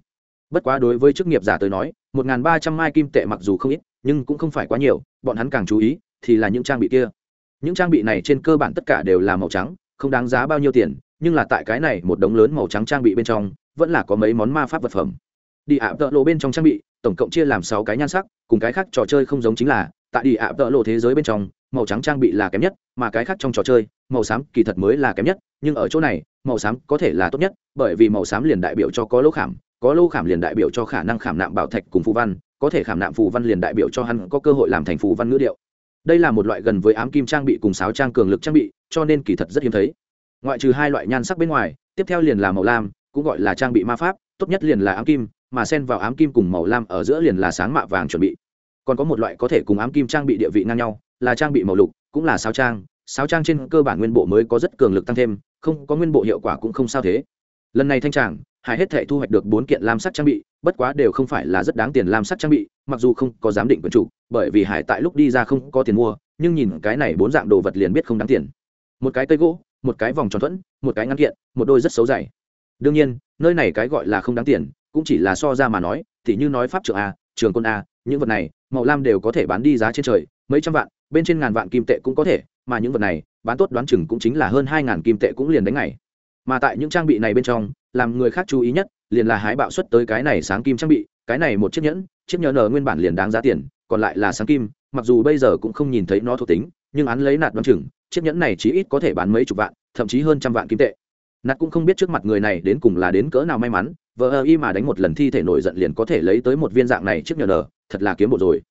Bất quá đối với chức nghiệp giả tới nói, một ngàn ba trăm mai kim tệ mặc dù không ít, nhưng cũng không phải quá nhiều, bọn hắn càng chú ý thì là những trang bị kia những trang bị này trên cơ bản tất cả đều là màu trắng, không đáng giá bao nhiêu tiền, nhưng là tại cái này một đống lớn màu trắng trang bị bên trong, vẫn là có mấy món ma pháp vật phẩm. Đi ạ, tợ lộ bên trong trang bị, tổng cộng chia làm sáu cái nhan sắc, cùng cái khác trò chơi không giống chính là, tại đi ạ, tợ lộ thế giới bên trong, màu trắng trang bị là kém nhất, mà cái khác trong trò chơi, màu xám kỳ thật mới là kém nhất, nhưng ở chỗ này, màu xám có thể là tốt nhất, bởi vì màu xám liền đại biểu cho có lỗ khảm, có lỗ khảm liền đại biểu cho khả năng khảm nạm bảo thạch cùng phù văn, có thể khảm nạm phù văn liền đại biểu cho hắn có cơ hội làm thành phù văn ngữ điệu đây là một loại gần với ám kim trang bị cùng sáo trang cường lực trang bị, cho nên kỳ thật rất hiếm thấy. Ngoại trừ hai loại nhan sắc bên ngoài, tiếp theo liền là màu lam, cũng gọi là trang bị ma pháp, tốt nhất liền là ám kim, mà xen vào ám kim cùng màu lam ở giữa liền là sáng mạ vàng chuẩn bị. Còn có một loại có thể cùng ám kim trang bị địa vị ngang nhau, là trang bị màu lục, cũng là sáo trang. Sáo trang trên cơ bản nguyên bộ mới có rất cường lực tăng thêm, không có nguyên bộ hiệu quả cũng không sao thế. Lần này thanh tràng hải hết thể thu hoạch được bốn kiện lam sắc trang bị, bất quá đều không phải là rất đáng tiền lam sắc trang bị, mặc dù không có giám định quyền chủ, bởi vì hải tại lúc đi ra không có tiền mua, nhưng nhìn cái này bốn dạng đồ vật liền biết không đáng tiền. Một cái cây gỗ, một cái vòng tròn thuẫn, một cái ngăn kiện, một đôi rất xấu dày. Đương nhiên, nơi này cái gọi là không đáng tiền, cũng chỉ là so ra mà nói, thì như nói pháp trưởng a, trường quân a, những vật này, màu lam đều có thể bán đi giá trên trời, mấy trăm vạn, bên trên ngàn vạn kim tệ cũng có thể, mà những vật này, bán tốt đoán chừng cũng chính là hơn hai ngàn kim tệ cũng liền đánh ngày mà tại những trang bị này bên trong, làm người khác chú ý nhất liền là hái bạo xuất tới cái này sáng kim trang bị, cái này một chiếc nhẫn chiếc nhẫn nở nguyên bản liền đáng giá tiền, còn lại là sáng kim, mặc dù bây giờ cũng không nhìn thấy nó thuộc tính, nhưng án lấy nạt đoán chừng, chiếc nhẫn này chí ít có thể bán mấy chục vạn, thậm chí hơn trăm vạn kim tệ. Nạt cũng không biết trước mặt người này đến cùng là đến cỡ nào may mắn vợ ơ y mà đánh một lần thi thể nổi giận liền có thể lấy tới một viên dạng này chiếc nhờ nở thật là kiếm bộ rồi.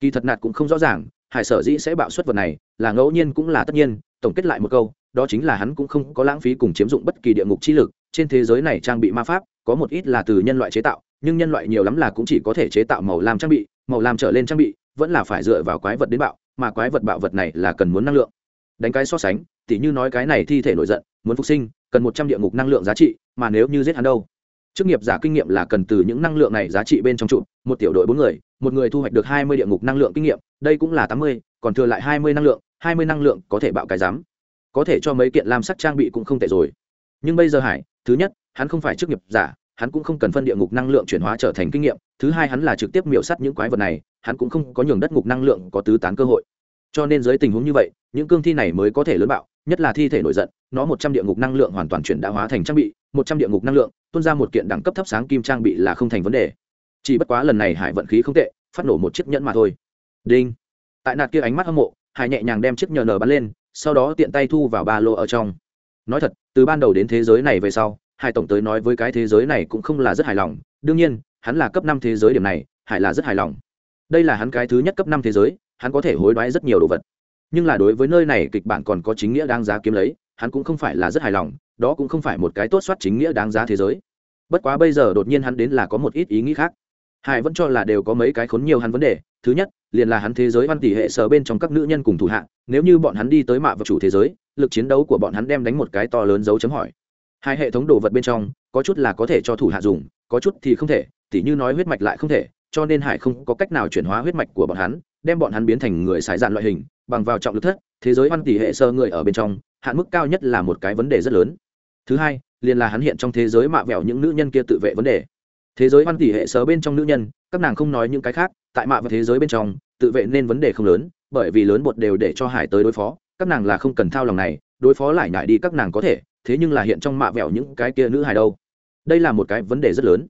Kỳ thật nạt cũng không rõ ràng, hải sở dĩ sẽ bạo xuất vật này là ngẫu nhiên cũng là tất nhiên, tổng kết lại một câu đó chính là hắn cũng không có lãng phí cùng chiếm dụng bất kỳ địa ngục chi lực, trên thế giới này trang bị ma pháp, có một ít là từ nhân loại chế tạo, nhưng nhân loại nhiều lắm là cũng chỉ có thể chế tạo màu lam trang bị, màu lam trở lên trang bị, vẫn là phải dựa vào quái vật đến bạo, mà quái vật bạo vật này là cần muốn năng lượng. Đánh cái so sánh, tỉ như nói cái này thi thể nổi giận, muốn phục sinh, cần một trăm địa ngục năng lượng giá trị, mà nếu như giết hắn đâu? Chức nghiệp giả kinh nghiệm là cần từ những năng lượng này giá trị bên trong trụ, một tiểu đội bốn người, một người thu hoạch được hai mươi địa ngục năng lượng kinh nghiệm, đây cũng là tám mươi, còn thừa lại hai mươi năng lượng, hai mươi năng lượng có thể bạo cái dám có thể cho mấy kiện lam sắc trang bị cũng không tệ rồi. Nhưng bây giờ hải, thứ nhất, hắn không phải chức nghiệp giả, hắn cũng không cần phân địa ngục năng lượng chuyển hóa trở thành kinh nghiệm. Thứ hai, hắn là trực tiếp miểu sắt những quái vật này, hắn cũng không có nhường đất ngục năng lượng có tứ tán cơ hội. Cho nên dưới tình huống như vậy, những cương thi này mới có thể lớn bạo, nhất là thi thể nổi giận, nó một trăm địa ngục năng lượng hoàn toàn chuyển đã hóa thành trang bị, một trăm địa ngục năng lượng, tuôn ra một kiện đẳng cấp thấp sáng kim trang bị là không thành vấn đề. Chỉ bất quá lần này hải vận khí không tệ, phát nổ một chiếc nhẫn mà thôi. Đinh. Tại nạt kia ánh mắt hâm mộ, hải nhẹ nhàng đem chiếc nhờ nở bắn lên sau đó tiện tay thu vào ba lô ở trong. Nói thật, từ ban đầu đến thế giới này về sau, hải tổng tới nói với cái thế giới này cũng không là rất hài lòng. Đương nhiên, hắn là cấp năm thế giới điểm này, hải là rất hài lòng. Đây là hắn cái thứ nhất cấp năm thế giới, hắn có thể hối đoái rất nhiều đồ vật. Nhưng là đối với nơi này kịch bản còn có chính nghĩa đáng giá kiếm lấy, hắn cũng không phải là rất hài lòng, đó cũng không phải một cái tốt soát chính nghĩa đáng giá thế giới. Bất quá bây giờ đột nhiên hắn đến là có một ít ý nghĩ khác hải vẫn cho là đều có mấy cái khốn nhiều hắn vấn đề. Thứ nhất, liền là hắn thế giới văn tỷ hệ sở bên trong các nữ nhân cùng thủ hạ, nếu như bọn hắn đi tới mạ vật chủ thế giới, lực chiến đấu của bọn hắn đem đánh một cái to lớn dấu chấm hỏi. Hai hệ thống đồ vật bên trong, có chút là có thể cho thủ hạ dùng, có chút thì không thể, tỉ như nói huyết mạch lại không thể, cho nên hải không có cách nào chuyển hóa huyết mạch của bọn hắn, đem bọn hắn biến thành người xài dạn loại hình, bằng vào trọng lực thất, thế giới văn tỷ hệ sơ người ở bên trong, hạn mức cao nhất là một cái vấn đề rất lớn. Thứ hai, liền là hắn hiện trong thế giới mạ vẹo những nữ nhân kia tự vệ vấn đề thế giới văn tỷ hệ sớ bên trong nữ nhân, các nàng không nói những cái khác, tại mạ và thế giới bên trong, tự vệ nên vấn đề không lớn, bởi vì lớn bột đều để cho hải tới đối phó, các nàng là không cần thao lòng này, đối phó lại nhại đi các nàng có thể, thế nhưng là hiện trong mạ vẹo những cái kia nữ hài đâu. Đây là một cái vấn đề rất lớn.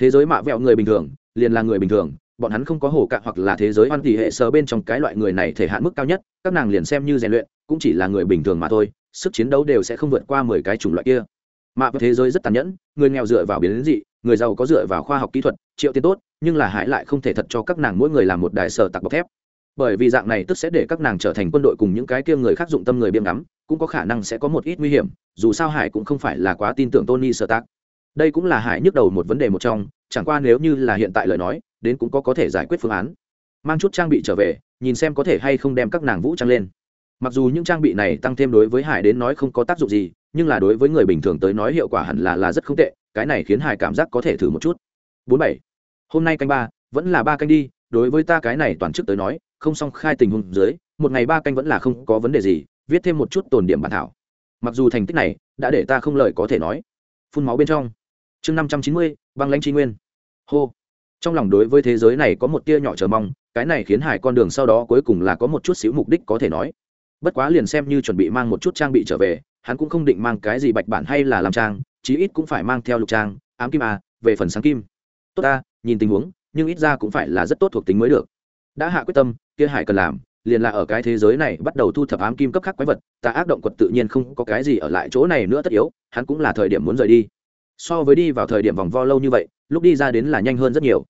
Thế giới mạ vẹo người bình thường, liền là người bình thường, bọn hắn không có hổ cạn hoặc là thế giới hoan tỷ hệ sơ bên trong cái loại người này thể hạn mức cao nhất, các nàng liền xem như rèn luyện, cũng chỉ là người bình thường mà thôi, sức chiến đấu đều sẽ không vượt qua mười cái chủng loại kia mạ với thế giới rất tàn nhẫn, người nghèo dựa vào biến dị, người giàu có dựa vào khoa học kỹ thuật, triệu tiền tốt, nhưng là Hải lại không thể thật cho các nàng mỗi người làm một đài sở tặc bọc thép. Bởi vì dạng này tức sẽ để các nàng trở thành quân đội cùng những cái kia người khác dụng tâm người biêm ngắm, cũng có khả năng sẽ có một ít nguy hiểm, dù sao hải cũng không phải là quá tin tưởng tony sở tạc. đây cũng là hải nhức đầu một vấn đề một trong, chẳng qua nếu như là hiện tại lời nói, đến cũng có có thể giải quyết phương án. Mang chút trang bị trở về, nhìn xem có thể hay không đem các nàng vũ trang lên. Mặc dù những trang bị này tăng thêm đối với hải đến nói không có tác dụng gì nhưng là đối với người bình thường tới nói hiệu quả hẳn là là rất không tệ, cái này khiến hải cảm giác có thể thử một chút. Bốn bảy. Hôm nay canh ba, vẫn là ba canh đi, đối với ta cái này toàn chức tới nói, không xong khai tình huống dưới, một ngày ba canh vẫn là không có vấn đề gì, viết thêm một chút tồn điểm bản thảo. Mặc dù thành tích này đã để ta không lời có thể nói. Phun máu bên trong. Chương năm trăm chín mươi, băng lãnh tri nguyên. Hô. Trong lòng đối với thế giới này có một tia nhỏ chờ mong, cái này khiến hải con đường sau đó cuối cùng là có một chút xíu mục đích có thể nói. Bất quá liền xem như chuẩn bị mang một chút trang bị trở về hắn cũng không định mang cái gì bạch bản hay là làm trang chí ít cũng phải mang theo lục trang ám kim à, về phần sáng kim. Tốt ta nhìn tình huống nhưng ít ra cũng phải là rất tốt thuộc tính mới được. Đã hạ quyết tâm kia hải cần làm liền là ở cái thế giới này bắt đầu thu thập ám kim cấp khác quái vật ta ác động quật tự nhiên không có cái gì ở lại chỗ này nữa tất yếu hắn cũng là thời điểm muốn rời đi. So với đi vào thời điểm vòng vo lâu như vậy lúc đi ra đến là nhanh hơn rất nhiều.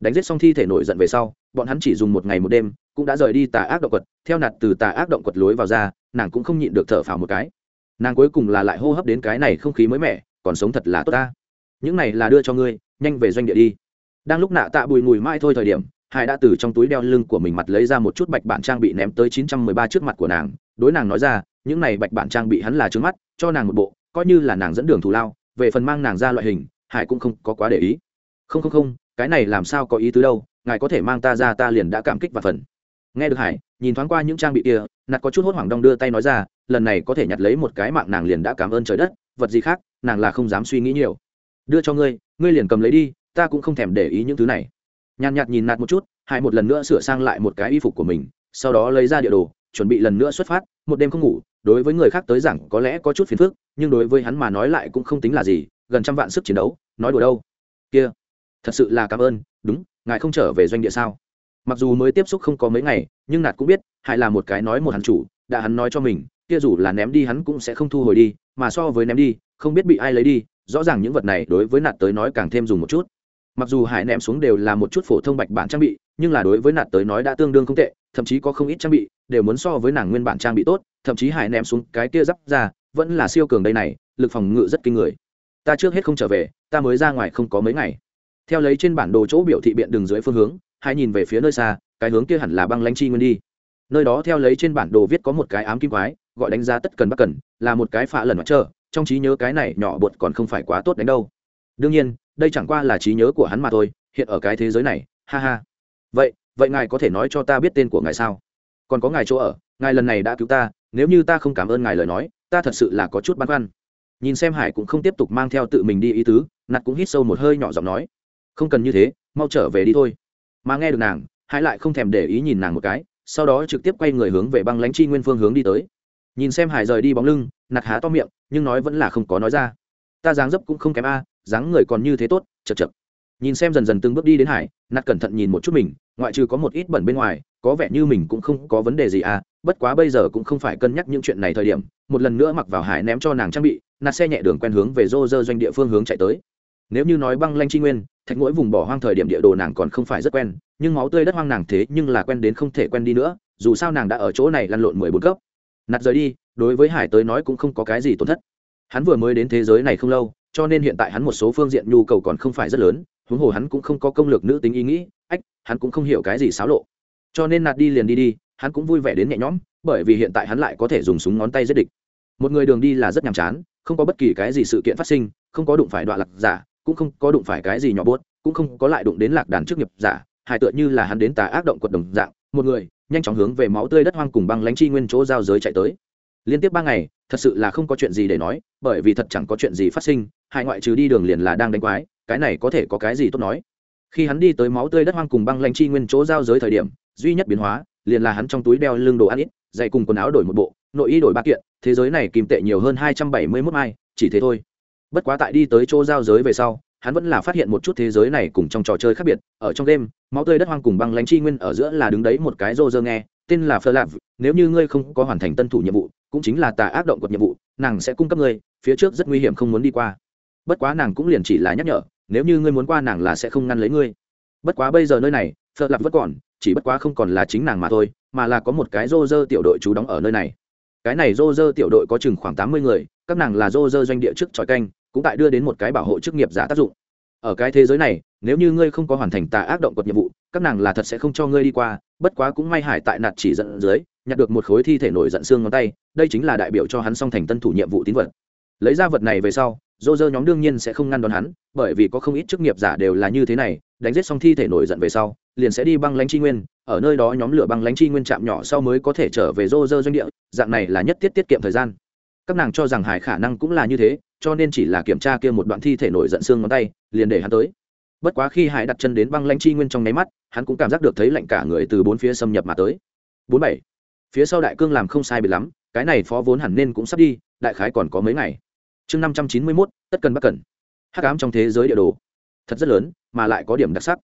Đánh giết xong thi thể nổi giận về sau bọn hắn chỉ dùng một ngày một đêm cũng đã rời đi tà ác động quật theo nạt từ tà ác động quật lối vào ra nàng cũng không nhịn được thở phào một cái nàng cuối cùng là lại hô hấp đến cái này không khí mới mẻ, còn sống thật là tốt ta. Những này là đưa cho ngươi, nhanh về doanh địa đi. Đang lúc nạ tạ bùi mùi mai thôi thời điểm, hải đã từ trong túi đeo lưng của mình mặt lấy ra một chút bạch bản trang bị ném tới chín trăm mười ba trước mặt của nàng, đối nàng nói ra, những này bạch bản trang bị hắn là trướng mắt, cho nàng một bộ, coi như là nàng dẫn đường thù lao, về phần mang nàng ra loại hình, hải cũng không có quá để ý. Không không không, cái này làm sao có ý tứ đâu, ngài có thể mang ta ra ta liền đã cảm kích và phần nghe được hải, nhìn thoáng qua những trang bị kia, nạt có chút hốt hoảng đong đưa tay nói ra, lần này có thể nhặt lấy một cái mạng nàng liền đã cảm ơn trời đất, vật gì khác, nàng là không dám suy nghĩ nhiều. Đưa cho ngươi ngươi liền cầm lấy đi, ta cũng không thèm để ý những thứ này. Nhàn nhạt nhìn nạt một chút, hải một lần nữa sửa sang lại một cái y phục của mình, sau đó lấy ra địa đồ, chuẩn bị lần nữa xuất phát, một đêm không ngủ, đối với người khác tới rằng có lẽ có chút phiền phức, nhưng đối với hắn mà nói lại cũng không tính là gì, gần trăm vạn sức chiến đấu, nói đùa đâu. Kia, thật sự là cảm ơn, đúng, ngài không trở về doanh địa sao? Mặc dù mới tiếp xúc không có mấy ngày, nhưng nạt cũng biết, hải là một cái nói một hắn chủ, đã hắn nói cho mình, kia dù là ném đi hắn cũng sẽ không thu hồi đi, mà so với ném đi, không biết bị ai lấy đi, rõ ràng những vật này đối với nạt tới nói càng thêm dùng một chút. Mặc dù hải ném xuống đều là một chút phổ thông bạch bản trang bị, nhưng là đối với nạt tới nói đã tương đương không tệ, thậm chí có không ít trang bị, đều muốn so với nàng nguyên bản trang bị tốt, thậm chí hải ném xuống cái kia giáp ra, vẫn là siêu cường đây này, lực phòng ngự rất kinh người. Ta trước hết không trở về, ta mới ra ngoài không có mấy ngày. Theo lấy trên bản đồ chỗ biểu thị biện đường dưới phương hướng hai nhìn về phía nơi xa, cái hướng kia hẳn là băng lãnh chi nguyên đi. Nơi đó theo lấy trên bản đồ viết có một cái ám kim quái, gọi đánh giá tất cần bất cần, là một cái phạ lần mặt trơ trong trí nhớ cái này nhỏ bột còn không phải quá tốt đánh đâu. Đương nhiên, đây chẳng qua là trí nhớ của hắn mà thôi, hiện ở cái thế giới này, ha ha. Vậy vậy ngài có thể nói cho ta biết tên của ngài sao? Còn có ngài chỗ ở, ngài lần này đã cứu ta, nếu như ta không cảm ơn ngài lời nói, ta thật sự là có chút băn khoăn. Nhìn xem hải cũng không tiếp tục mang theo tự mình đi ý tứ nặt cũng hít sâu một hơi nhỏ giọng nói, không cần như thế, mau trở về đi thôi mà nghe được nàng hải lại không thèm để ý nhìn nàng một cái, sau đó trực tiếp quay người hướng về băng lãnh chi nguyên phương hướng đi tới. Nhìn xem hải rời đi bóng lưng nạt há to miệng, nhưng nói vẫn là không có nói ra. Ta dáng dấp cũng không kém a, dáng người còn như thế tốt, chật chật. Nhìn xem dần dần từng bước đi đến hải nạt cẩn thận nhìn một chút mình, ngoại trừ có một ít bẩn bên ngoài, có vẻ như mình cũng không có vấn đề gì à bất quá bây giờ cũng không phải cân nhắc những chuyện này thời điểm, một lần nữa mặc vào hải ném cho nàng trang bị nạt xe nhẹ đường quen hướng về rô rơ doanh địa phương hướng chạy tới nếu như nói băng lanh tri nguyên, thạch mỗi vùng bỏ hoang thời điểm địa đồ nàng còn không phải rất quen, nhưng máu tươi đất hoang nàng thế nhưng là quen đến không thể quen đi nữa, dù sao nàng đã ở chỗ này lăn lộn mười bốn cấp. Nặt rời đi, đối với hải tới nói cũng không có cái gì tổn thất. Hắn vừa mới đến thế giới này không lâu, cho nên hiện tại hắn một số phương diện nhu cầu còn không phải rất lớn, huống hồ hắn cũng không có công lược nữ tính ý nghĩ, ách, hắn cũng không hiểu cái gì xáo lộ. Cho nên nạt đi liền đi đi, hắn cũng vui vẻ đến nhẹ nhõm, bởi vì hiện tại hắn lại có thể dùng súng ngón tay giết địch. Một người đường đi là rất nhàm chán, không có bất kỳ cái gì sự kiện phát sinh, không có đụng phải đoạn lạc giả cũng không có đụng phải cái gì nhỏ buốt, cũng không có lại đụng đến lạc đàn trước nghiệp giả, hài tựa như là hắn đến tà ác động quật đồng dạng, một người, nhanh chóng hướng về máu tươi đất hoang cùng băng lánh chi nguyên chỗ giao giới chạy tới. Liên tiếp ba ngày, thật sự là không có chuyện gì để nói, bởi vì thật chẳng có chuyện gì phát sinh hai ngoại trừ đi đường liền là đang đánh quái, cái này có thể có cái gì tốt nói. Khi hắn đi tới máu tươi đất hoang cùng băng lanh chi nguyên chỗ giao giới thời điểm, duy nhất biến hóa, liền là hắn trong túi đeo lưng đồ ăn ít, giày cùng quần áo đổi một bộ, nội y đổi ba kiện, thế giới này kìm tệ nhiều hơn hai trăm bảy mươi mốt mai, chỉ thế thôi bất quá tại đi tới chỗ giao giới về sau, hắn vẫn là phát hiện một chút thế giới này cùng trong trò chơi khác biệt. Ở trong đêm máu tươi đất hoang cùng băng lánh chi nguyên ở giữa là đứng đấy một cái rô rơ nghe, tên là phơ lạp. Nếu như ngươi không có hoàn thành tân thủ nhiệm vụ, cũng chính là tà ác động quật nhiệm vụ, nàng sẽ cung cấp ngươi, phía trước rất nguy hiểm không muốn đi qua. Bất quá nàng cũng liền chỉ là nhắc nhở, nếu như ngươi muốn qua nàng là sẽ không ngăn lấy ngươi. Bất quá bây giờ nơi này phơ lạp vẫn còn, chỉ bất quá không còn là chính nàng mà thôi, mà là có một cái rô rơ tiểu đội chú đóng ở nơi này cái này rô dơ tiểu đội có chừng khoảng tám mươi người, các nàng là rô dơ doanh địa trước tròi canh, cũng tại đưa đến một cái bảo hộ chức nghiệp giả tác dụng. Ở cái thế giới này, nếu như ngươi không có hoàn thành tà ác động cột nhiệm vụ, các nàng là thật sẽ không cho ngươi đi qua, bất quá cũng may hải tại nạt chỉ dẫn dưới, nhặt được một khối thi thể nổi giận xương ngón tay, đây chính là đại biểu cho hắn song thành tân thủ nhiệm vụ tín vật. Lấy ra vật này về sau dô dơ nhóm đương nhiên sẽ không ngăn đón hắn, bởi vì có không ít chức nghiệp giả đều là như thế này, đánh giết xong thi thể nổi giận về sau, liền sẽ đi băng lãnh chi nguyên ở nơi đó nhóm lửa băng lãnh chi nguyên chạm nhỏ sau mới có thể trở về rô rơ doanh địa, dạng này là nhất tiết tiết kiệm thời gian. Các nàng cho rằng hải khả năng cũng là như thế, cho nên chỉ là kiểm tra kia một đoạn thi thể nổi giận xương ngón tay, liền để hắn tới. Bất quá khi hải đặt chân đến băng lãnh chi nguyên trong nháy mắt, hắn cũng cảm giác được thấy lạnh cả người từ bốn phía xâm nhập mà tới. Bốn bảy. Phía sau đại cương làm không sai biệt lắm, cái này phó vốn hẳn nên cũng sắp đi, đại khái còn có mấy ngày. Chương năm trăm chín mươi mốt, tất cần bất cần. Hắc ám trong thế giới địa đồ. Thật rất lớn, mà lại có điểm đặc sắc.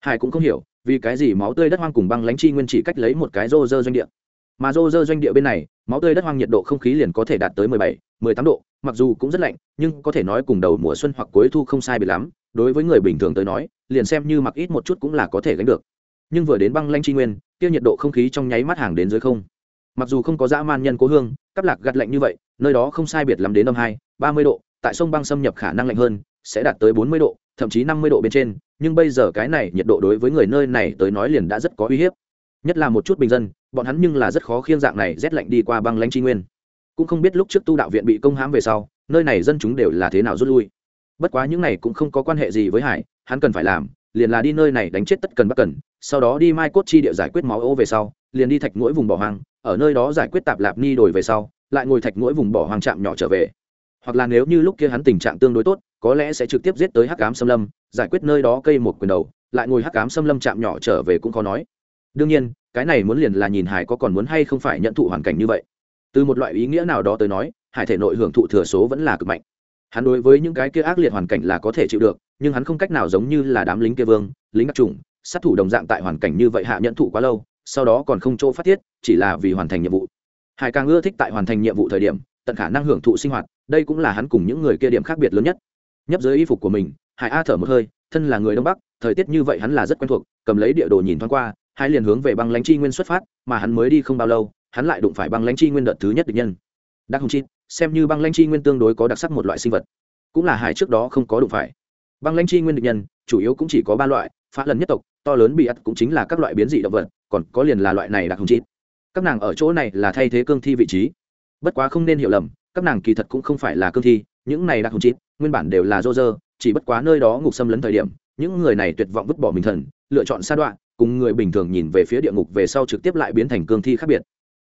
Hải cũng không hiểu vì cái gì máu tươi đất hoang cùng băng lãnh chi nguyên chỉ cách lấy một cái rô rơ doanh địa? Mà rô rơ doanh địa bên này, máu tươi đất hoang nhiệt độ không khí liền có thể đạt tới mười bảy, mười tám độ, mặc dù cũng rất lạnh, nhưng có thể nói cùng đầu mùa xuân hoặc cuối thu không sai biệt lắm, đối với người bình thường tới nói, liền xem như mặc ít một chút cũng là có thể gánh được. Nhưng vừa đến băng lanh tri nguyên tiêu nhiệt độ không khí trong nháy mắt hàng đến dưới không. Mặc dù không có dã man nhân cố hương, cắp lạc gặt lạnh như vậy, nơi đó không sai biệt lắm đến âm hai, ba mươi độ, tại sông băng xâm nhập khả năng lạnh hơn, sẽ đạt tới bốn mươi độ thậm chí năm mươi độ bên trên, nhưng bây giờ cái này nhiệt độ đối với người nơi này tới nói liền đã rất có uy hiếp. Nhất là một chút bình dân, bọn hắn nhưng là rất khó khiêng dạng này rét lạnh đi qua băng lãnh tri nguyên. Cũng không biết lúc trước tu đạo viện bị công hãm về sau, nơi này dân chúng đều là thế nào rút lui. Bất quá những này cũng không có quan hệ gì với hải, hắn cần phải làm, liền là đi nơi này đánh chết tất cần bất cần, sau đó đi mai cốt chi địa giải quyết máu ô về sau, liền đi thạch mỗi vùng bỏ hoang, ở nơi đó giải quyết tạp lạp ni đổi về sau, lại ngồi thạch mỗi vùng bỏ hoang trạm nhỏ trở về. Hoặc là nếu như lúc kia hắn tình trạng tương đối tốt có lẽ sẽ trực tiếp giết tới hắc cám xâm lâm, giải quyết nơi đó cây một quyền đầu, lại ngồi hắc cám xâm lâm chạm nhỏ trở về cũng khó nói. Đương nhiên, cái này muốn liền là nhìn hải có còn muốn hay không phải nhận thụ hoàn cảnh như vậy. Từ một loại ý nghĩa nào đó tới nói, hải thể nội hưởng thụ thừa số vẫn là cực mạnh. Hắn đối với những cái kia ác liệt hoàn cảnh là có thể chịu được, nhưng hắn không cách nào giống như là đám lính kia vương, lính đặc trùng sát thủ đồng dạng tại hoàn cảnh như vậy hạ nhận thụ quá lâu, sau đó còn không chỗ phát thiết chỉ là vì hoàn thành nhiệm vụ. Hải càng ưa thích tại hoàn thành nhiệm vụ thời điểm, tận khả năng hưởng thụ sinh hoạt, đây cũng là hắn cùng những người kia điểm khác biệt lớn nhất nhấp dưới y phục của mình, hải a thở một hơi, thân là người đông bắc, thời tiết như vậy hắn là rất quen thuộc, cầm lấy địa đồ nhìn thoáng qua, hai liền hướng về băng lãnh chi nguyên xuất phát, mà hắn mới đi không bao lâu, hắn lại đụng phải băng lãnh chi nguyên đợt thứ nhất địch nhân. Đặc hồng chi, xem như băng lãnh chi nguyên tương đối có đặc sắc một loại sinh vật. Cũng là hải trước đó không có đụng phải. Băng lãnh chi nguyên địch nhân, chủ yếu cũng chỉ có ba loại, phá lần nhất tộc, to lớn bị ắt cũng chính là các loại biến dị động vật, còn có liền là loại này đặc hồng chi. Các nàng ở chỗ này là thay thế cương thi vị trí. Bất quá không nên hiểu lầm, các nàng kỳ thật cũng không phải là cương thi những này đặc hùng chít, nguyên bản đều là dô dơ chỉ bất quá nơi đó ngục xâm lấn thời điểm những người này tuyệt vọng vứt bỏ mình thần lựa chọn sa đoạn cùng người bình thường nhìn về phía địa ngục về sau trực tiếp lại biến thành cương thi khác biệt.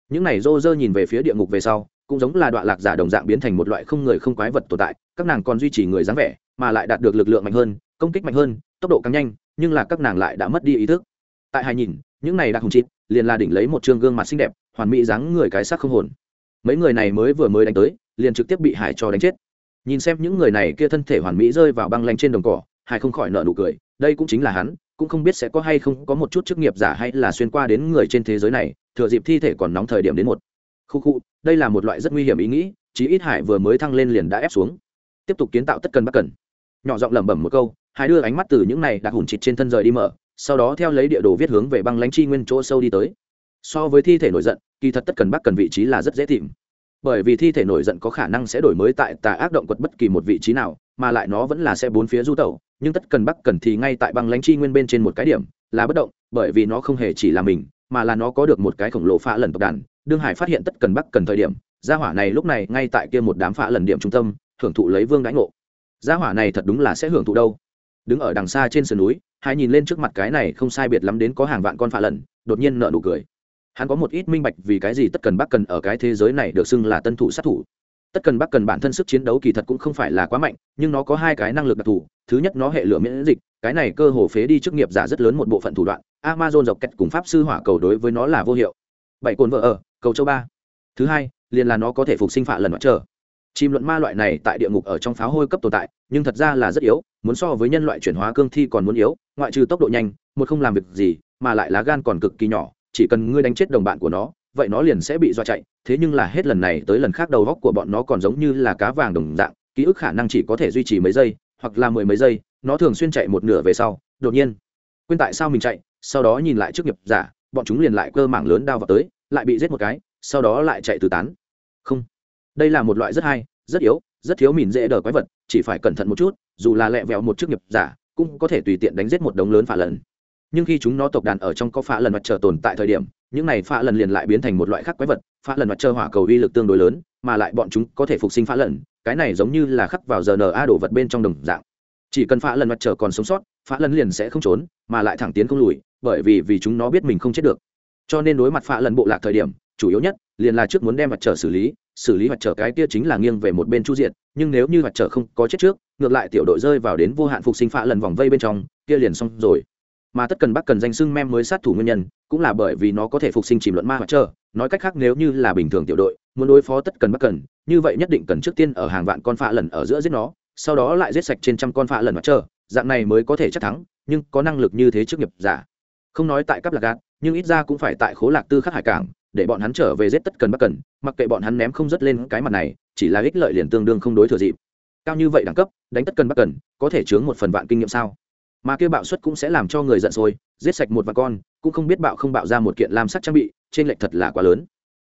Những này rô rơ nhìn về phía địa ngục về sau cũng giống là đoạn lạc giả đồng dạng biến thành một loại không người không quái vật tồn tại các nàng còn duy trì người dáng vẻ mà lại đạt được lực lượng mạnh hơn công kích mạnh hơn tốc độ càng nhanh nhưng là các nàng lại đã mất đi ý thức. Tại hai nhìn những này đặc hùng chít liền là đỉnh lấy một chương gương mặt xinh đẹp hoàn mỹ dáng người cái sắc không hồn. Mấy người này mới vừa mới đánh tới liền trực tiếp bị hải cho đánh chết nhìn xem những người này kia thân thể hoàn mỹ rơi vào băng lanh trên đồng cỏ, hải không khỏi nợ nụ cười, đây cũng chính là hắn, cũng không biết sẽ có hay không có một chút chức nghiệp giả hay là xuyên qua đến người trên thế giới này, thừa dịp thi thể còn nóng thời điểm đến một. Khu khu, đây là một loại rất nguy hiểm ý nghĩ, chí ít hải vừa mới thăng lên liền đã ép xuống. Tiếp tục kiến tạo tất cần bất cần. Nhỏ giọng lẩm bẩm một câu, hải đưa ánh mắt từ những này đặc hùn chịt trên thân rời đi mở, sau đó theo lấy địa đồ viết hướng về băng lánh chi nguyên chỗ sâu đi tới. So với thi thể nổi giận, kỳ thật tất cần bắc cần vị trí là rất dễ tìm bởi vì thi thể nổi giận có khả năng sẽ đổi mới tại tà ác động quật bất kỳ một vị trí nào, mà lại nó vẫn là sẽ bốn phía du tẩu, nhưng tất cần bắc cần thì ngay tại băng lãnh chi nguyên bên trên một cái điểm, là bất động, bởi vì nó không hề chỉ là mình, mà là nó có được một cái khổng lồ phá lần tộc đàn. Đương hải phát hiện tất cần bắc cần thời điểm, gia hỏa này lúc này ngay tại kia một đám phá lần điểm trung tâm, hưởng thụ lấy vương đãi ngộ. Gia hỏa này thật đúng là sẽ hưởng thụ đâu. Đứng ở đằng xa trên sườn núi hãy nhìn lên trước mặt cái này không sai biệt lắm đến có hàng vạn con phá lần, đột nhiên nợ nụ cười hắn có một ít minh bạch vì cái gì tất cần bắc cần ở cái thế giới này được xưng là tân thủ sát thủ. Tất cần bắc cần bản thân sức chiến đấu kỳ thật cũng không phải là quá mạnh, nhưng nó có hai cái năng lực đặc thù. Thứ nhất, nó hệ lửa miễn dịch, cái này cơ hồ phế đi chức nghiệp giả rất lớn một bộ phận thủ đoạn. Amazon dọc kẹt cùng pháp sư hỏa cầu đối với nó là vô hiệu. Bảy cồn vợ ở, cầu châu ba. Thứ hai, liền là nó có thể phục sinh phạ lần mặt trở chìm luận ma loại này tại địa ngục ở trong pháo hôi cấp tồn tại, nhưng thật ra là rất yếu, muốn so với nhân loại chuyển hóa cương thi còn muốn yếu, ngoại trừ tốc độ nhanh, một không làm việc gì, mà lại lá gan còn cực kỳ nhỏ chỉ cần ngươi đánh chết đồng bạn của nó, vậy nó liền sẽ bị dọa chạy. Thế nhưng là hết lần này tới lần khác đầu góc của bọn nó còn giống như là cá vàng đồng dạng, ký ức khả năng chỉ có thể duy trì mấy giây, hoặc là mười mấy giây, nó thường xuyên chạy một nửa về sau. Đột nhiên, quên tại sao mình chạy, sau đó nhìn lại trước nghiệp giả, bọn chúng liền lại cơ mảng lớn đao vào tới, lại bị giết một cái, sau đó lại chạy từ tán. Không, đây là một loại rất hay, rất yếu, rất thiếu mìn dễ đờ quái vật, chỉ phải cẩn thận một chút, dù là lẹ vẹo một chức nghiệp giả, cũng có thể tùy tiện đánh giết một đống lớn phả lần nhưng khi chúng nó tộc đàn ở trong có phá lần mặt trời tồn tại thời điểm, những này phá lần liền lại biến thành một loại khác quái vật, phá lần mặt trời hỏa cầu uy lực tương đối lớn, mà lại bọn chúng có thể phục sinh phá lần, cái này giống như là khắc vào giờ rna đổ vật bên trong đồng dạng. Chỉ cần phá lần mặt trời còn sống sót, phá lần liền sẽ không trốn, mà lại thẳng tiến không lùi, bởi vì vì chúng nó biết mình không chết được. Cho nên đối mặt phá lần bộ lạc thời điểm, chủ yếu nhất liền là trước muốn đem mặt trời xử lý xử lý mặt trời cái kia chính là nghiêng về một bên chu diện, nhưng nếu như mặt trời không có chết trước, ngược lại tiểu đội rơi vào đến vô hạn phục sinh phá lần vòng vây bên trong, kia liền xong rồi mà tất cần bắc cần danh xưng mem mới sát thủ nguyên nhân, cũng là bởi vì nó có thể phục sinh chìm luận ma hoặc chờ. Nói cách khác, nếu như là bình thường tiểu đội, muốn đối phó tất cần bắc cần, như vậy nhất định cần trước tiên ở hàng vạn con phạ lần ở giữa giết nó, sau đó lại giết sạch trên trăm con phạ lần hoặc chờ. Dạng này mới có thể chắc thắng, nhưng có năng lực như thế trước nghiệp giả. Không nói tại cấp lạc gạt, nhưng ít ra cũng phải tại khố lạc tư khắc hải cảng, để bọn hắn trở về giết tất cần bắc cần, mặc kệ bọn hắn ném không dứt lên cái mặt này, chỉ là ích lợi liền tương đương không đối thừa dịp. Cao như vậy đẳng cấp, đánh tất cần bắc cần, có thể chướng một phần vạn kinh nghiệm sao? Mà kia bạo suất cũng sẽ làm cho người giận sôi giết sạch một vài con cũng không biết bạo không bạo ra một kiện lam sắc trang bị trên lệch thật là quá lớn.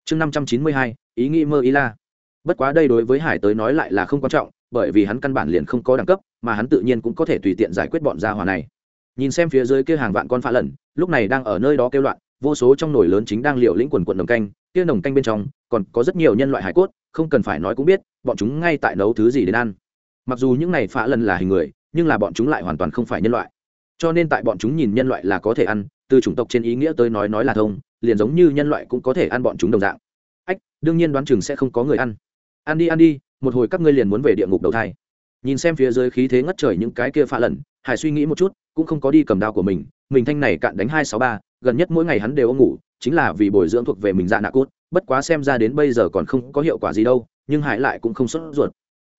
Chương năm trăm chín mươi hai ý nghĩ mơ ý la. Bất quá đây đối với hải tới nói lại là không quan trọng bởi vì hắn căn bản liền không có đẳng cấp mà hắn tự nhiên cũng có thể tùy tiện giải quyết bọn gia hòa này. Nhìn xem phía dưới kia hàng vạn con phá lẩn, lúc này đang ở nơi đó kêu loạn vô số trong nồi lớn chính đang liệu lĩnh quần quần đồng canh kia nồng canh bên trong còn có rất nhiều nhân loại hải cốt không cần phải nói cũng biết bọn chúng ngay tại nấu thứ gì đến ăn. Mặc dù những này phá lần là hình người nhưng là bọn chúng lại hoàn toàn không phải nhân loại. Cho nên tại bọn chúng nhìn nhân loại là có thể ăn, từ chủng tộc trên ý nghĩa tới nói nói là thông, liền giống như nhân loại cũng có thể ăn bọn chúng đồng dạng. Ách, đương nhiên đoán chừng sẽ không có người ăn. Ăn đi ăn đi, một hồi các ngươi liền muốn về địa ngục đầu thai. Nhìn xem phía dưới khí thế ngất trời những cái kia pha lần hải suy nghĩ một chút, cũng không có đi cầm đao của mình mình thanh này cạn đánh hai sáu ba, gần nhất mỗi ngày hắn đều ngủ, chính là vì bồi dưỡng thuộc về mình dạ nạ cốt bất quá xem ra đến bây giờ còn không có hiệu quả gì đâu, nhưng hải lại cũng không sốt ruột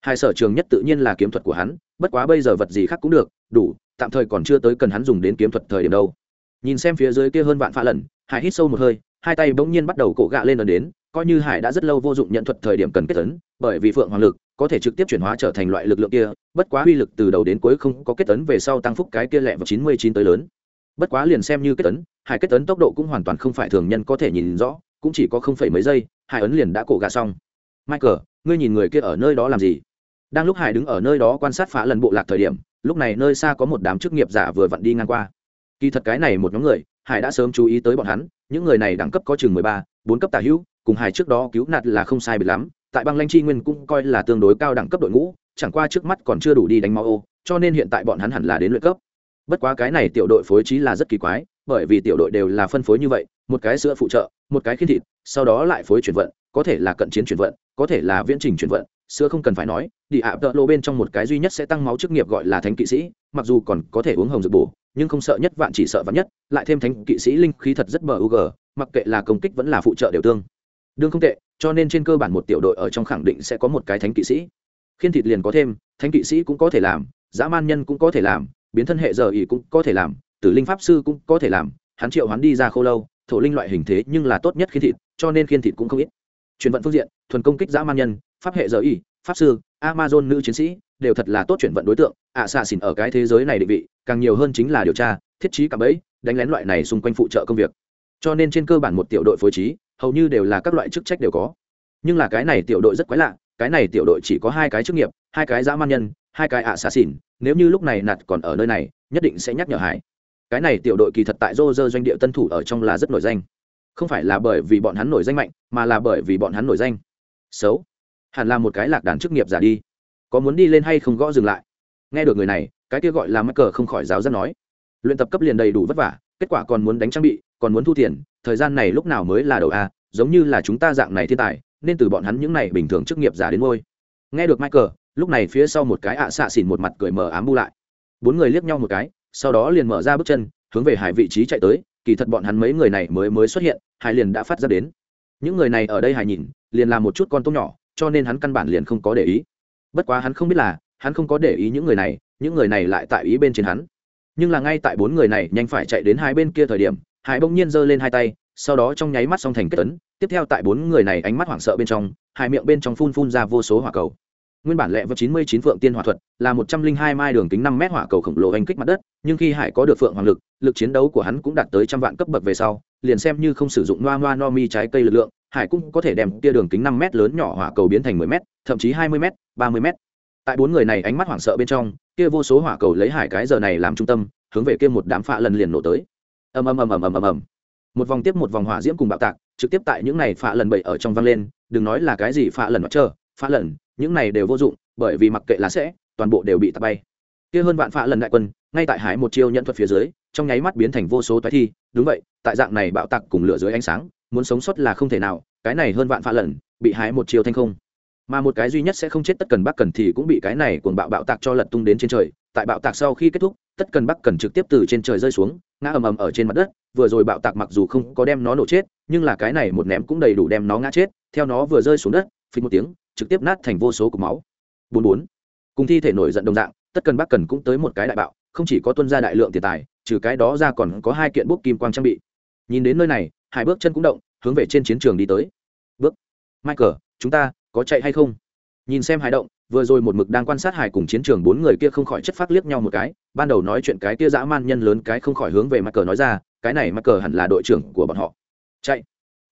hai sở trường nhất tự nhiên là kiếm thuật của hắn, bất quá bây giờ vật gì khác cũng được, đủ, tạm thời còn chưa tới cần hắn dùng đến kiếm thuật thời điểm đâu. Nhìn xem phía dưới kia hơn vạn pha lần, hải hít sâu một hơi, hai tay bỗng nhiên bắt đầu cổ gạ lên ấn đến, coi như hải đã rất lâu vô dụng nhận thuật thời điểm cần kết tấn bởi vì phượng hoàng lực có thể trực tiếp chuyển hóa trở thành loại lực lượng kia, bất quá uy lực từ đầu đến cuối không có kết tấn về sau tăng phúc cái kia lẹ vào chín mươi chín tới lớn. Bất quá liền xem như kết tấn hải kết tấn tốc độ cũng hoàn toàn không phải thường nhân có thể nhìn rõ, cũng chỉ có không phải mấy giây hải ấn liền đã cổ gạ xong. Michael, ngươi nhìn người kia ở nơi đó làm gì? Đang lúc hải đứng ở nơi đó quan sát phá lần bộ lạc thời điểm, lúc này nơi xa có một đám chức nghiệp giả vừa vặn đi ngang qua. Kỳ thật cái này một nhóm người, hải đã sớm chú ý tới bọn hắn, những người này đẳng cấp có chừng mười ba, bốn cấp tả hữu, cùng hải trước đó cứu nạt là không sai biệt lắm, tại băng lanh chi nguyên cũng coi là tương đối cao đẳng cấp đội ngũ, chẳng qua trước mắt còn chưa đủ đi đánh máu ô, cho nên hiện tại bọn hắn hẳn là đến luyện cấp. Bất quá cái này tiểu đội phối trí là rất kỳ quái, bởi vì tiểu đội đều là phân phối như vậy, một cái sữa phụ trợ, một cái khiến thịt, sau đó lại phối chuyển vận, có thể là cận chiến chuyển vận, có thể là viễn trình chuyển vận sữa không cần phải nói, đi ạ, tợ lô bên trong một cái duy nhất sẽ tăng máu chức nghiệp gọi là thánh kỵ sĩ, mặc dù còn có thể uống hồng dược bổ, nhưng không sợ nhất, vạn chỉ sợ vạn nhất, lại thêm thánh kỵ sĩ linh khí thật rất bờ u g mặc kệ là công kích vẫn là phụ trợ đều tương. Đương không tệ, cho nên trên cơ bản một tiểu đội ở trong khẳng định sẽ có một cái thánh kỵ sĩ. Khiên thịt liền có thêm, thánh kỵ sĩ cũng có thể làm, dã man nhân cũng có thể làm, biến thân hệ giờ ỉ cũng có thể làm, tử linh pháp sư cũng có thể làm, hắn triệu hắn đi ra khô lâu, thổ linh loại hình thế nhưng là tốt nhất khiên thịt, cho nên khiên thịt cũng không ít. Chuyển vận phương diện, thuần công kích dã man nhân pháp hệ giờ y, pháp sư amazon nữ chiến sĩ đều thật là tốt chuyển vận đối tượng. Ạ xạ xỉn ở cái thế giới này định vị càng nhiều hơn chính là điều tra thiết trí cả bẫy đánh lén loại này xung quanh phụ trợ công việc. Cho nên trên cơ bản một tiểu đội phối trí hầu như đều là các loại chức trách đều có. Nhưng là cái này tiểu đội rất quái lạ cái này tiểu đội chỉ có hai cái chức nghiệp hai cái dã man nhân hai cái ạ xạ xỉn nếu như lúc này nạt còn ở nơi này nhất định sẽ nhắc nhở hải cái này tiểu đội kỳ thật tại rô rơ doanh địa tân thủ ở trong là rất nổi danh. Không phải là bởi vì bọn hắn nổi danh mạnh mà là bởi vì bọn hắn nổi danh. Xấu hẳn là một cái lạc đàn chức nghiệp giả đi. Có muốn đi lên hay không gõ dừng lại? Nghe được người này, cái kia gọi là mắc cờ không khỏi giáo dân nói. Luyện tập cấp liền đầy đủ vất vả, kết quả còn muốn đánh trang bị, còn muốn thu tiền, thời gian này lúc nào mới là đầu a, giống như là chúng ta dạng này thiên tài, nên từ bọn hắn những này bình thường chức nghiệp giả đến ngôi. Nghe được michael, lúc này phía sau một cái ạ xạ xỉn một mặt cười mờ ám bu lại. Bốn người liếc nhau một cái, sau đó liền mở ra bước chân, hướng về hải vị trí chạy tới, kỳ thật bọn hắn mấy người này mới mới xuất hiện, hải liền đã phát ra đến. Những người này ở đây hải nhìn, liền làm một chút con tôm nhỏ cho nên hắn căn bản liền không có để ý. Bất quá hắn không biết là, hắn không có để ý những người này, những người này lại tại ý bên trên hắn. Nhưng là ngay tại bốn người này nhanh phải chạy đến hai bên kia thời điểm, hải bỗng nhiên giơ lên hai tay, sau đó trong nháy mắt song thành kết tấn. Tiếp theo tại bốn người này ánh mắt hoảng sợ bên trong, hải miệng bên trong phun phun ra vô số hỏa cầu. Nguyên bản lệ vào chín mươi chín phượng tiên hỏa thuật là một trăm linh hai mai đường kính năm mét hỏa cầu khổng lồ hành kích mặt đất, nhưng khi hải có được phượng hoàng lực lực chiến đấu của hắn cũng đạt tới trăm vạn cấp bậc về sau, liền xem như không sử dụng noa noa no mi trái cây lực lượng hải cũng có thể đem tia đường kính năm m lớn nhỏ hỏa cầu biến thành mười m thậm chí hai mươi m ba mươi m tại bốn người này ánh mắt hoảng sợ bên trong, kia vô số hỏa cầu lấy hải cái giờ này làm trung tâm, hướng về kia một đám phạ lần liền nổ tới. Ầm ầm ầm ầm ầm ầm ầm. Một vòng tiếp một vòng hỏa diễm cùng bạo tạc, trực tiếp tại những này phạ lần bậy ở trong vang lên, đừng nói là cái gì phạ lần mặt trơ phạ lần, những này đều vô dụng, bởi vì mặc kệ là sẽ, toàn bộ đều bị tạt bay. Kia hơn vạn phạ lần đại quân, ngay tại hải một chiêu nhận thuật phía dưới, trong nháy mắt biến thành vô số toái thi, đúng vậy, tại dạng này bạo tạc cùng lửa dưới ánh sáng muốn sống sót là không thể nào, cái này hơn vạn pha lần bị hái một chiều thanh không. Mà một cái duy nhất sẽ không chết tất cần bắc cần thì cũng bị cái này cuồng bạo bạo tạc cho lật tung đến trên trời. Tại bạo tạc sau khi kết thúc, tất cần bắc cần trực tiếp từ trên trời rơi xuống, ngã ầm ầm ở trên mặt đất. Vừa rồi bạo tạc mặc dù không có đem nó nổ chết, nhưng là cái này một ném cũng đầy đủ đem nó ngã chết. Theo nó vừa rơi xuống đất phình một tiếng, trực tiếp nát thành vô số cục máu. Bốn bốn. Cùng thi thể nổi giận đồng dạng, tất cần bắc cần cũng tới một cái đại bạo, không chỉ có tuân ra đại lượng tiền tài, trừ cái đó ra còn có hai kiện bút kim quang trang bị. Nhìn đến nơi này hai bước chân cũng động, hướng về trên chiến trường đi tới. Bước. Michael, chúng ta có chạy hay không? Nhìn xem hải động, vừa rồi một mực đang quan sát hải cùng chiến trường bốn người kia không khỏi chất phát liếc nhau một cái. Ban đầu nói chuyện cái kia dã man nhân lớn cái không khỏi hướng về michael nói ra, cái này michael hẳn là đội trưởng của bọn họ. Chạy.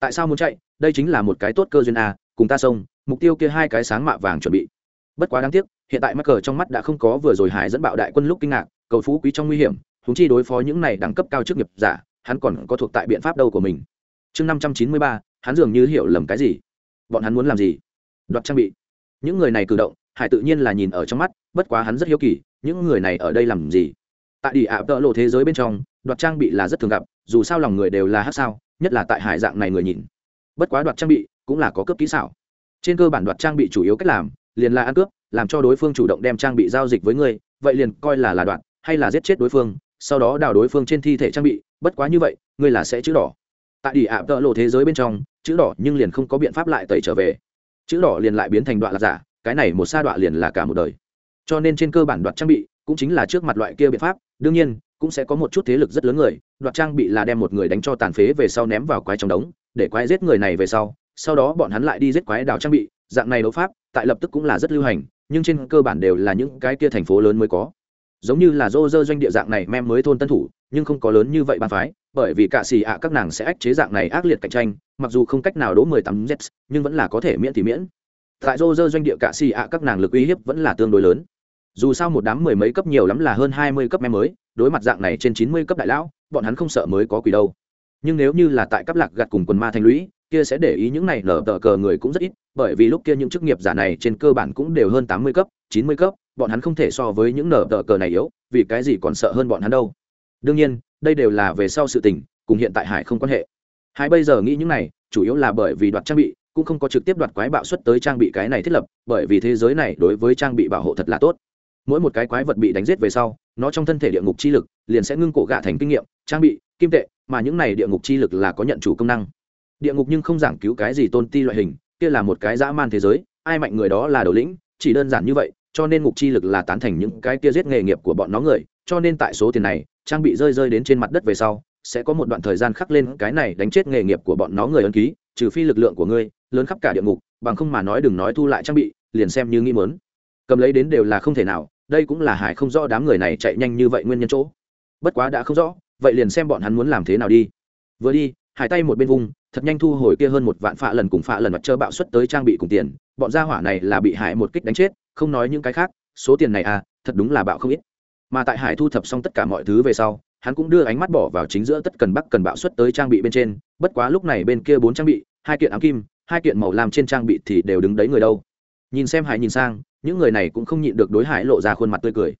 Tại sao muốn chạy? Đây chính là một cái tốt cơ duyên a, cùng ta xông, mục tiêu kia hai cái sáng mạ vàng chuẩn bị. Bất quá đáng tiếc, hiện tại michael trong mắt đã không có vừa rồi hải dẫn bạo đại quân lúc kinh ngạc, cầu phú quý trong nguy hiểm húng chi đối phó những này đẳng cấp cao chức nghiệp giả, hắn còn có thuộc tại biện pháp đâu của mình chương năm trăm chín mươi ba, hắn dường như hiểu lầm cái gì. Bọn hắn muốn làm gì? Đoạt trang bị. Những người này cử động, hải tự nhiên là nhìn ở trong mắt, bất quá hắn rất hiếu kỳ, những người này ở đây làm gì? Tại đi ạ tợ lộ thế giới bên trong, đoạt trang bị là rất thường gặp, dù sao lòng người đều là hát sao, nhất là tại hải dạng này người nhìn. Bất quá đoạt trang bị cũng là có cướp kỹ xảo. Trên cơ bản đoạt trang bị chủ yếu cách làm, liền là ăn cướp, làm cho đối phương chủ động đem trang bị giao dịch với ngươi vậy liền coi là là đoạt, hay là giết chết đối phương, sau đó đào đối phương trên thi thể trang bị, bất quá như vậy ngươi là sẽ chữ đỏ tại đi ạ tợ lộ thế giới bên trong, chữ đỏ nhưng liền không có biện pháp lại tẩy trở về. Chữ đỏ liền lại biến thành đoạn là giả, cái này một sa đoạn liền là cả một đời. Cho nên trên cơ bản đoạt trang bị cũng chính là trước mặt loại kia biện pháp, đương nhiên, cũng sẽ có một chút thế lực rất lớn người, đoạt trang bị là đem một người đánh cho tàn phế về sau ném vào quái trong đống, để quái giết người này về sau sau đó bọn hắn lại đi giết quái đào trang bị, dạng này đấu pháp, tại lập tức cũng là rất lưu hành, nhưng trên cơ bản đều là những cái kia thành phố lớn mới có giống như là dô dơ doanh địa dạng này mem mới thôn tân thủ, nhưng không có lớn như vậy bàn phái, bởi vì cả xì ạ các nàng sẽ ách chế dạng này ác liệt cạnh tranh, mặc dù không cách nào đỗ mười tám z, nhưng vẫn là có thể miễn thì miễn. Tại dô dơ doanh địa cả xì ạ các nàng lực uy hiếp vẫn là tương đối lớn. Dù sao một đám mười mấy cấp nhiều lắm là hơn hai mươi cấp mem mới, đối mặt dạng này trên chín mươi cấp đại lão, bọn hắn không sợ mới có quỷ đâu. Nhưng nếu như là tại cấp lạc gặt cùng quần ma thành lũy, kia sẽ để ý những này nở tờ cờ người cũng rất ít, bởi vì lúc kia những chức nghiệp giả này trên cơ bản cũng đều hơn tám mươi cấp, chín mươi cấp bọn hắn không thể so với những nở tờ cờ này yếu, vì cái gì còn sợ hơn bọn hắn đâu. Đương nhiên, đây đều là về sau sự tình, cùng hiện tại hải không quan hệ. Hải bây giờ nghĩ những này, chủ yếu là bởi vì đoạt trang bị, cũng không có trực tiếp đoạt quái bạo xuất tới trang bị cái này thiết lập, bởi vì thế giới này đối với trang bị bảo hộ thật là tốt. Mỗi một cái quái vật bị đánh giết về sau, nó trong thân thể địa ngục chi lực liền sẽ ngưng cổ gạ thành kinh nghiệm, trang bị, kim tệ, mà những này địa ngục chi lực là có nhận chủ công năng. Địa ngục nhưng không giảng cứu cái gì tôn ti loại hình, kia là một cái dã man thế giới, ai mạnh người đó là đầu lĩnh, chỉ đơn giản như vậy cho nên ngục chi lực là tán thành những cái kia giết nghề nghiệp của bọn nó người, cho nên tại số tiền này, trang bị rơi rơi đến trên mặt đất về sau, sẽ có một đoạn thời gian khắc lên cái này đánh chết nghề nghiệp của bọn nó người ấn ký, trừ phi lực lượng của ngươi, lớn khắp cả địa ngục, bằng không mà nói đừng nói thu lại trang bị, liền xem như nghĩ mớn. Cầm lấy đến đều là không thể nào, đây cũng là hải không rõ đám người này chạy nhanh như vậy nguyên nhân chỗ. Bất quá đã không rõ, vậy liền xem bọn hắn muốn làm thế nào đi. Vừa đi, hải tay một bên vùng, thật nhanh thu hồi kia hơn một vạn phạ lần cùng phạ lần mặt trơ bạo xuất tới trang bị cùng tiền, bọn gia hỏa này là bị hải một kích đánh chết không nói những cái khác, số tiền này à thật đúng là bạo không ít. Mà tại hải thu thập xong tất cả mọi thứ về sau, hắn cũng đưa ánh mắt bỏ vào chính giữa tất cần bắc cần bạo xuất tới trang bị bên trên, bất quá lúc này bên kia bốn trang bị, hai kiện ám kim, hai kiện màu làm trên trang bị thì đều đứng đấy người đâu. Nhìn xem hải nhìn sang, những người này cũng không nhịn được đối hải lộ ra khuôn mặt tươi cười.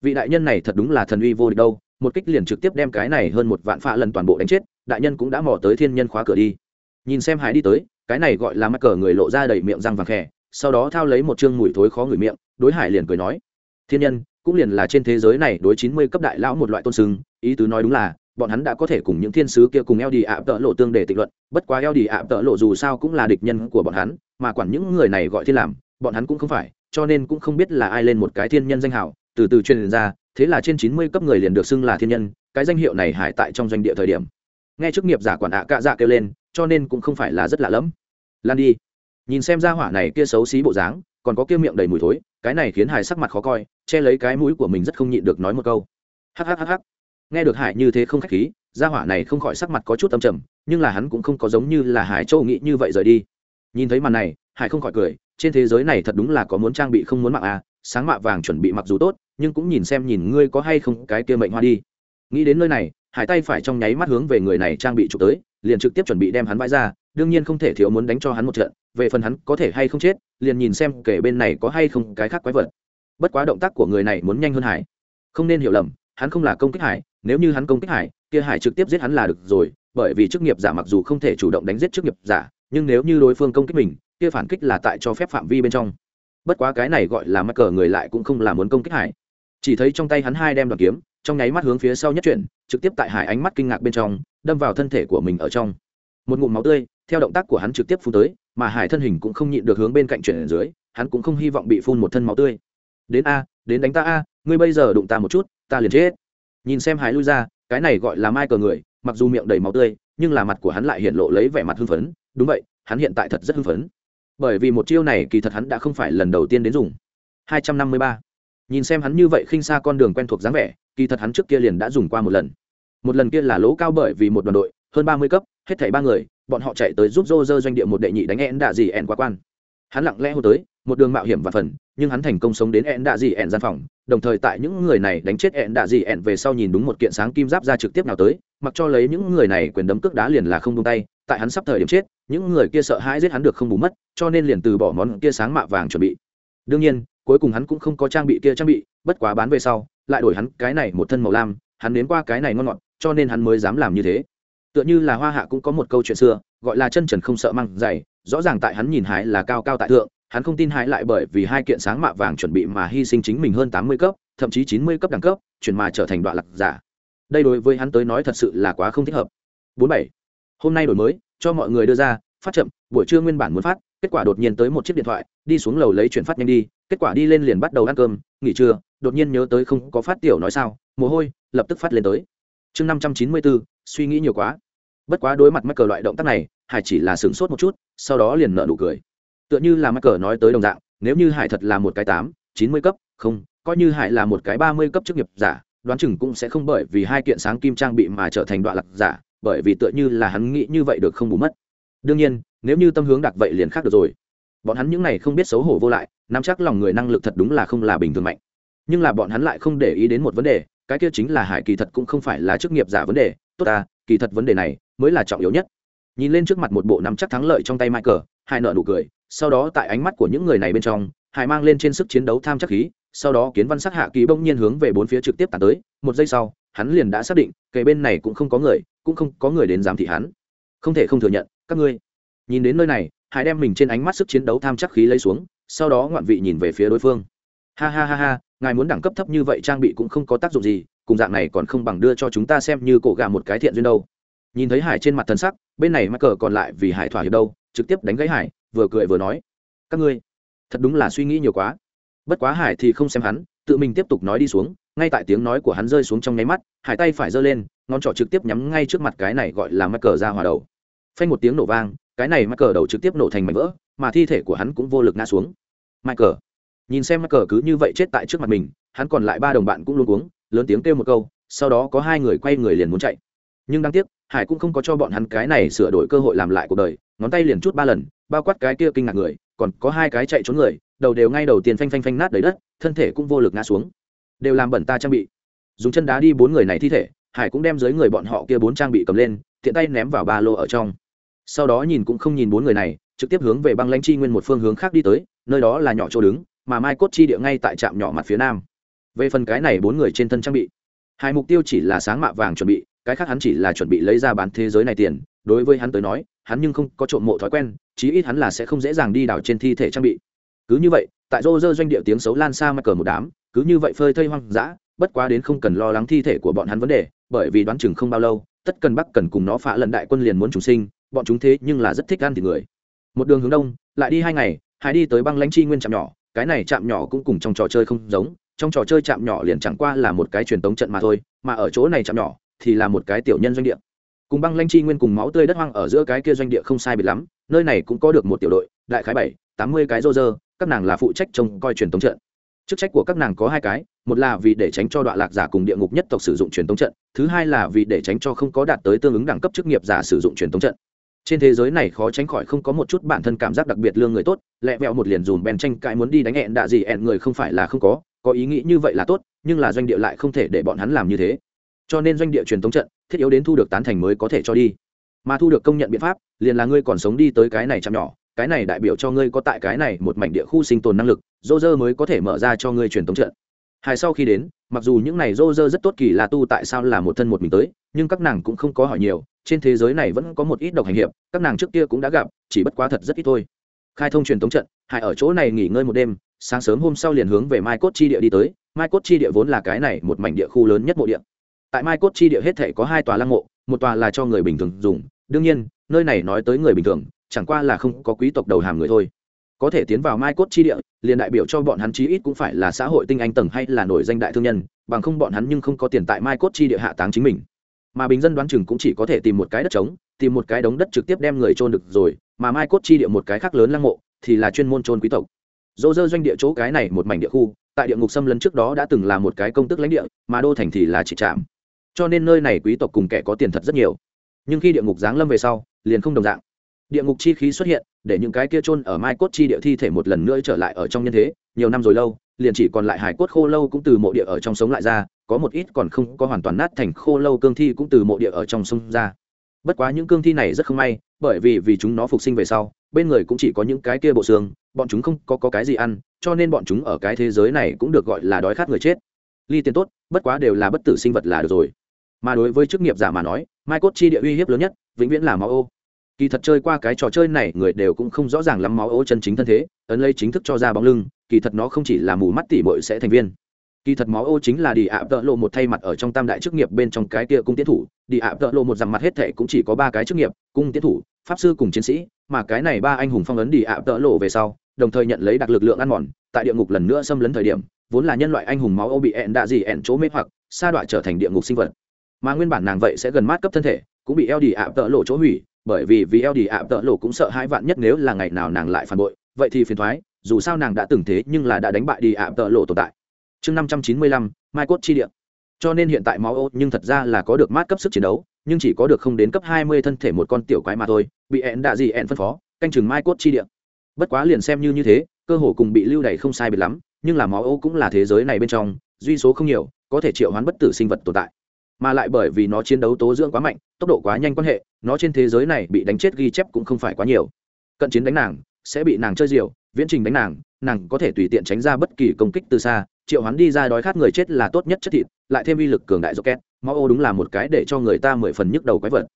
Vị đại nhân này thật đúng là thần uy vô địch đâu, một kích liền trực tiếp đem cái này hơn một vạn phạ lần toàn bộ đánh chết, đại nhân cũng đã mò tới thiên nhân khóa cửa đi. Nhìn xem hải đi tới, cái này gọi là mắc cờ người lộ ra đầy miệng răng vàng khẽ sau đó thao lấy một chương mùi thối khó ngửi miệng, đối hải liền cười nói, thiên nhân, cũng liền là trên thế giới này đối chín mươi cấp đại lão một loại tôn sưng, ý tứ nói đúng là, bọn hắn đã có thể cùng những thiên sứ kia cùng eo đi ạ tợ lộ tương để tịch luận, bất quá eo đi ạ tợ lộ dù sao cũng là địch nhân của bọn hắn, mà quản những người này gọi thiên làm, bọn hắn cũng không phải, cho nên cũng không biết là ai lên một cái thiên nhân danh hào, từ từ truyền ra, thế là trên chín mươi cấp người liền được xưng là thiên nhân, cái danh hiệu này hải tại trong doanh địa thời điểm. Nghe chức nghiệp giả quản ạ cạ dạ kêu lên, cho nên cũng không phải là rất lạ lẫm. Lan đi nhìn xem ra hỏa này kia xấu xí bộ dáng, còn có kia miệng đầy mùi thối, cái này khiến hải sắc mặt khó coi, che lấy cái mũi của mình rất không nhịn được nói một câu. Hhhh nghe được hải như thế không khách khí gia hỏa này không khỏi sắc mặt có chút âm trầm, nhưng là hắn cũng không có giống như là hải châu nghĩ như vậy rời đi. Nhìn thấy màn này, hải không khỏi cười, trên thế giới này thật đúng là có muốn trang bị không muốn mạng à sáng mạ vàng chuẩn bị mặc dù tốt, nhưng cũng nhìn xem nhìn ngươi có hay không cái kia mệnh hoa đi. Nghĩ đến nơi này, hải tay phải trong nháy mắt hướng về người này trang bị chụp tới liền trực tiếp chuẩn bị đem hắn vãi ra, đương nhiên không thể thiếu muốn đánh cho hắn một trận, về phần hắn có thể hay không chết, liền nhìn xem kể bên này có hay không cái khác quái vật. Bất quá động tác của người này muốn nhanh hơn hải. Không nên hiểu lầm, hắn không là công kích hải, nếu như hắn công kích hải, kia hải trực tiếp giết hắn là được rồi, bởi vì chức nghiệp giả mặc dù không thể chủ động đánh giết chức nghiệp giả, nhưng nếu như đối phương công kích mình, kia phản kích là tại cho phép phạm vi bên trong. Bất quá cái này gọi là mắc cờ người lại cũng không là muốn công kích hải. Chỉ thấy trong tay hắn hai đem đoàn kiếm trong nháy mắt hướng phía sau nhất chuyển, trực tiếp tại hải ánh mắt kinh ngạc bên trong, đâm vào thân thể của mình ở trong. Một ngụm máu tươi, theo động tác của hắn trực tiếp phun tới, mà hải thân hình cũng không nhịn được hướng bên cạnh chuyển ở dưới, hắn cũng không hy vọng bị phun một thân máu tươi. Đến a, đến đánh ta a, ngươi bây giờ đụng ta một chút, ta liền chết. Nhìn xem hải lui ra, cái này gọi là mai cờ người, mặc dù miệng đầy máu tươi, nhưng là mặt của hắn lại hiện lộ lấy vẻ mặt hưng phấn. Đúng vậy, hắn hiện tại thật rất hưng phấn. Bởi vì một chiêu này kỳ thật hắn đã không phải lần đầu tiên đến dùng. 253. nhìn xem hắn như vậy khinh xa con đường quen thuộc dáng vẻ kỳ thật hắn trước kia liền đã dùng qua một lần. Một lần kia là lỗ cao bởi vì một đoàn đội, hơn ba mươi cấp, hết thảy ba người, bọn họ chạy tới giúp rô rơ doanh địa một đệ nhị đánh én đạ dị én quá quan. Hắn lặng lẽ hô tới, một đường mạo hiểm và phần, nhưng hắn thành công sống đến én đạ dị én gian phòng, đồng thời tại những người này đánh chết én đạ dị én về sau nhìn đúng một kiện sáng kim giáp ra trực tiếp nào tới, mặc cho lấy những người này quyền đấm cước đá liền là không tung tay, tại hắn sắp thời điểm chết, những người kia sợ hãi giết hắn được không bù mất, cho nên liền từ bỏ món kia sáng mạ vàng chuẩn bị. Đương nhiên, cuối cùng hắn cũng không có trang bị kia trang bị, bất quá bán về sau lại đổi hắn cái này một thân màu lam, hắn đến qua cái này ngon ngọt, cho nên hắn mới dám làm như thế. Tựa như là hoa hạ cũng có một câu chuyện xưa, gọi là chân trần không sợ măng dày, rõ ràng tại hắn nhìn hái là cao cao tại thượng, hắn không tin hái lại bởi vì hai kiện sáng mạ vàng chuẩn bị mà hy sinh chính mình hơn tám mươi cấp, thậm chí chín mươi cấp đẳng cấp, chuyển mà trở thành đoạn lạc giả. Đây đối với hắn tới nói thật sự là quá không thích hợp. Bốn bảy. Hôm nay đổi mới, cho mọi người đưa ra, phát chậm, buổi trưa nguyên bản muốn phát, kết quả đột nhiên tới một chiếc điện thoại, đi xuống lầu lấy chuyển phát nhanh đi, kết quả đi lên liền bắt đầu ăn cơm, nghỉ trưa đột nhiên nhớ tới không có phát tiểu nói sao, mồ hôi, lập tức phát lên tới. Chương năm trăm chín mươi bốn, suy nghĩ nhiều quá. Bất quá đối mặt mắc cờ loại động tác này, hải chỉ là sửng sốt một chút, sau đó liền nợ nụ cười. Tựa như là mắc cờ nói tới đồng dạng, nếu như hải thật là một cái tám, chín mươi cấp, không, coi như hải là một cái ba mươi cấp chức nghiệp giả, đoán chừng cũng sẽ không bởi vì hai kiện sáng kim trang bị mà trở thành đoạn lạc giả, bởi vì tựa như là hắn nghĩ như vậy được không bù mất. Đương nhiên, nếu như tâm hướng đặc vậy liền khác được rồi. Bọn hắn những này không biết xấu hổ vô lại, nắm chắc lòng người năng lực thật đúng là không là bình thường mạnh nhưng là bọn hắn lại không để ý đến một vấn đề, cái kia chính là hải kỳ thật cũng không phải là chức nghiệp giả vấn đề. Tốt ta, kỳ thật vấn đề này mới là trọng yếu nhất. Nhìn lên trước mặt một bộ nắm chắc thắng lợi trong tay michael, Hải nợ nụ cười, sau đó tại ánh mắt của những người này bên trong, hải mang lên trên sức chiến đấu tham chắc khí, sau đó kiến văn sắc hạ kỳ bỗng nhiên hướng về bốn phía trực tiếp tạt tới. Một giây sau, hắn liền đã xác định kề bên này cũng không có người, cũng không có người đến giám thị hắn. Không thể không thừa nhận, các ngươi. Nhìn đến nơi này, hải đem mình trên ánh mắt sức chiến đấu tham chắc khí lấy xuống, sau đó ngoạn vị nhìn về phía đối phương. Ha ha ha ha ngài muốn đẳng cấp thấp như vậy trang bị cũng không có tác dụng gì, cùng dạng này còn không bằng đưa cho chúng ta xem như cổ gà một cái thiện duyên đâu. Nhìn thấy hải trên mặt thần sắc, bên này mắc cờ còn lại vì hải thỏa hiệp đâu, trực tiếp đánh gãy hải, vừa cười vừa nói, các ngươi, thật đúng là suy nghĩ nhiều quá. Bất quá hải thì không xem hắn, tự mình tiếp tục nói đi xuống, ngay tại tiếng nói của hắn rơi xuống trong nháy mắt, hải tay phải giơ lên, ngón trỏ trực tiếp nhắm ngay trước mặt cái này gọi là mắc cờ ra hòa đầu. Phanh một tiếng nổ vang, cái này mắc cờ đầu trực tiếp nổ thành mảnh vỡ, mà thi thể của hắn cũng vô lực ngã xuống. Mắc cờ nhìn xem mắc cờ cứ như vậy chết tại trước mặt mình, hắn còn lại ba đồng bạn cũng luôn uống lớn tiếng kêu một câu, sau đó có hai người quay người liền muốn chạy. Nhưng đáng tiếc, hải cũng không có cho bọn hắn cái này sửa đổi cơ hội làm lại cuộc đời, ngón tay liền chút ba lần, bao quát cái kia kinh ngạc người, còn có hai cái chạy trốn người, đầu đều ngay đầu tiên phanh phanh phanh nát đầy đất, thân thể cũng vô lực ngã xuống. Đều làm bẩn ta trang bị. Dùng chân đá đi bốn người này thi thể, hải cũng đem dưới người bọn họ kia bốn trang bị cầm lên thiện tay ném vào ba lô ở trong. Sau đó nhìn cũng không nhìn bốn người này, trực tiếp hướng về băng lãnh chi nguyên một phương hướng khác đi tới, nơi đó là nhỏ chỗ đứng mà mai cốt chi địa ngay tại trạm nhỏ mặt phía nam. Về phần cái này bốn người trên thân trang bị, hai mục tiêu chỉ là sáng mạ vàng chuẩn bị, cái khác hắn chỉ là chuẩn bị lấy ra bán thế giới này tiền. Đối với hắn tới nói, hắn nhưng không có trộm mộ thói quen, chí ít hắn là sẽ không dễ dàng đi đảo trên thi thể trang bị. Cứ như vậy, tại rô rơ doanh địa tiếng xấu lan xa mặt cờ một đám, cứ như vậy phơi thây hoang dã, bất quá đến không cần lo lắng thi thể của bọn hắn vấn đề, bởi vì đoán chừng không bao lâu, tất cần bắc cần cùng nó phá lần đại quân liền muốn chúng sinh, bọn chúng thế nhưng là rất thích ăn thịt người. Một đường hướng đông, lại đi hai ngày, hai đi tới băng lãnh chi nguyên trạm nhỏ cái này chạm nhỏ cũng cùng trong trò chơi không giống, trong trò chơi chạm nhỏ liền chẳng qua là một cái truyền tống trận mà thôi, mà ở chỗ này chạm nhỏ thì là một cái tiểu nhân doanh địa. Cùng băng lanh chi nguyên cùng máu tươi đất hoang ở giữa cái kia doanh địa không sai biệt lắm, nơi này cũng có được một tiểu đội, đại khái bảy, tám mươi cái rô rơ, các nàng là phụ trách trông coi truyền tống trận. Chức trách của các nàng có hai cái, một là vì để tránh cho đoạn lạc giả cùng địa ngục nhất tộc sử dụng truyền tống trận, thứ hai là vì để tránh cho không có đạt tới tương ứng đẳng cấp chức nghiệp giả sử dụng truyền tống trận trên thế giới này khó tránh khỏi không có một chút bản thân cảm giác đặc biệt lương người tốt, lẹ vẹo một liền dùm bèn tranh cãi muốn đi đánh hẹn đạ gì hẹn người không phải là không có có ý nghĩ như vậy là tốt, nhưng là doanh địa lại không thể để bọn hắn làm như thế. Cho nên doanh địa truyền thống trận, thiết yếu đến thu được tán thành mới có thể cho đi. Mà thu được công nhận biện pháp, liền là ngươi còn sống đi tới cái này chạm nhỏ, cái này đại biểu cho ngươi có tại cái này một mảnh địa khu sinh tồn năng lực dô dơ mới có thể mở ra cho ngươi truyền thống trận. Hai sau khi đến, mặc dù những này dô dơ rất tốt kỳ là tu tại sao là một thân một mình tới, nhưng các nàng cũng không có hỏi nhiều trên thế giới này vẫn có một ít độc hành hiệp, các nàng trước kia cũng đã gặp, chỉ bất quá thật rất ít thôi. Khai thông truyền thống trận, hải ở chỗ này nghỉ ngơi một đêm, sáng sớm hôm sau liền hướng về mai cốt chi địa đi tới. Mai cốt chi địa vốn là cái này một mảnh địa khu lớn nhất mộ địa. Tại mai cốt chi địa hết thể có hai tòa lăng mộ, một tòa là cho người bình thường dùng. Đương nhiên, nơi này nói tới người bình thường, chẳng qua là không có quý tộc đầu hàm người thôi. Có thể tiến vào mai cốt chi địa, liền đại biểu cho bọn hắn chí ít cũng phải là xã hội tinh anh tầng hay là nổi danh đại thương nhân, bằng không bọn hắn nhưng không có tiền tại mai cốt chi địa hạ táng chính mình mà bình dân đoán chừng cũng chỉ có thể tìm một cái đất trống, tìm một cái đống đất trực tiếp đem người trôn được rồi, mà mai cốt chi địa một cái khác lớn lăng mộ thì là chuyên môn trôn quý tộc. Dỗ dơ doanh địa chỗ cái này một mảnh địa khu, tại địa ngục xâm lấn trước đó đã từng là một cái công tức lãnh địa, mà đô thành thì là chỉ trạm. Cho nên nơi này quý tộc cùng kẻ có tiền thật rất nhiều. Nhưng khi địa ngục giáng lâm về sau, liền không đồng dạng. Địa ngục chi khí xuất hiện, để những cái kia trôn ở mai cốt chi địa thi thể một lần nữa trở lại ở trong nhân thế, nhiều năm rồi lâu liền chỉ còn lại hải cốt khô lâu cũng từ mộ địa ở trong sống lại ra có một ít còn không có hoàn toàn nát thành khô lâu cương thi cũng từ mộ địa ở trong sông ra. Bất quá những cương thi này rất không may bởi vì vì chúng nó phục sinh về sau bên người cũng chỉ có những cái kia bộ xương bọn chúng không có, có cái gì ăn cho nên bọn chúng ở cái thế giới này cũng được gọi là đói khát người chết. Ly tiền tốt bất quá đều là bất tử sinh vật là được rồi. Mà đối với chức nghiệp giả mà nói mai cốt chi địa uy hiếp lớn nhất vĩnh viễn là máu ô kỳ thật chơi qua cái trò chơi này, người đều cũng không rõ ràng lắm máu ô chân chính thân thế, ấn lấy chính thức cho ra bóng lưng, kỳ thật nó không chỉ là mù mắt tỉ bội sẽ thành viên. Kỳ thật máu ô chính là đi ạ tợ lộ một thay mặt ở trong tam đại chức nghiệp bên trong cái kia cung tiến thủ, đi ạ tợ lộ một rằng mặt hết thệ cũng chỉ có ba cái chức nghiệp, cung tiến thủ, pháp sư cùng chiến sĩ, mà cái này ba anh hùng phong ấn đi ạ tợ lộ về sau, đồng thời nhận lấy đặc lực lượng ăn mòn, tại địa ngục lần nữa xâm lấn thời điểm, vốn là nhân loại anh hùng máu ô bị ẹn đạ gì ẹn chỗ mê hoặc, sa đoạn trở thành địa ngục sinh vật. Mà nguyên bản nàng vậy sẽ gần mát cấp thân thể, cũng bị eo đi ạ tợ lộ chỗ hủy bởi vì vì eo đi ạ, tợ lộ cũng sợ hãi vạn nhất nếu là ngày nào nàng lại phản bội. Vậy thì phiền thoái, dù sao nàng đã từng thế nhưng là đã đánh bại đi ạ, tợ lộ tồn tại. Chương năm trăm chín mươi lăm, mai cốt chi địa. Cho nên hiện tại máu ô, nhưng thật ra là có được mát cấp sức chiến đấu, nhưng chỉ có được không đến cấp hai mươi thân thể một con tiểu quái mà thôi, bị ẹn đạ gì ẹn phân phó, canh chừng mai cốt chi địa. Bất quá liền xem như như thế, cơ hồ cùng bị lưu đày không sai biệt lắm, nhưng là máu ô cũng là thế giới này bên trong, duy số không nhiều, có thể triệu hoán bất tử sinh vật tồn tại mà lại bởi vì nó chiến đấu tố dưỡng quá mạnh, tốc độ quá nhanh quan hệ, nó trên thế giới này bị đánh chết ghi chép cũng không phải quá nhiều. Cận chiến đánh nàng, sẽ bị nàng chơi diều, viễn trình đánh nàng nàng có thể tùy tiện tránh ra bất kỳ công kích từ xa, triệu hắn đi ra đói khát người chết là tốt nhất chất thịt, lại thêm uy lực cường đại rocket máu ô đúng là một cái để cho người ta mười phần nhức đầu quái vật.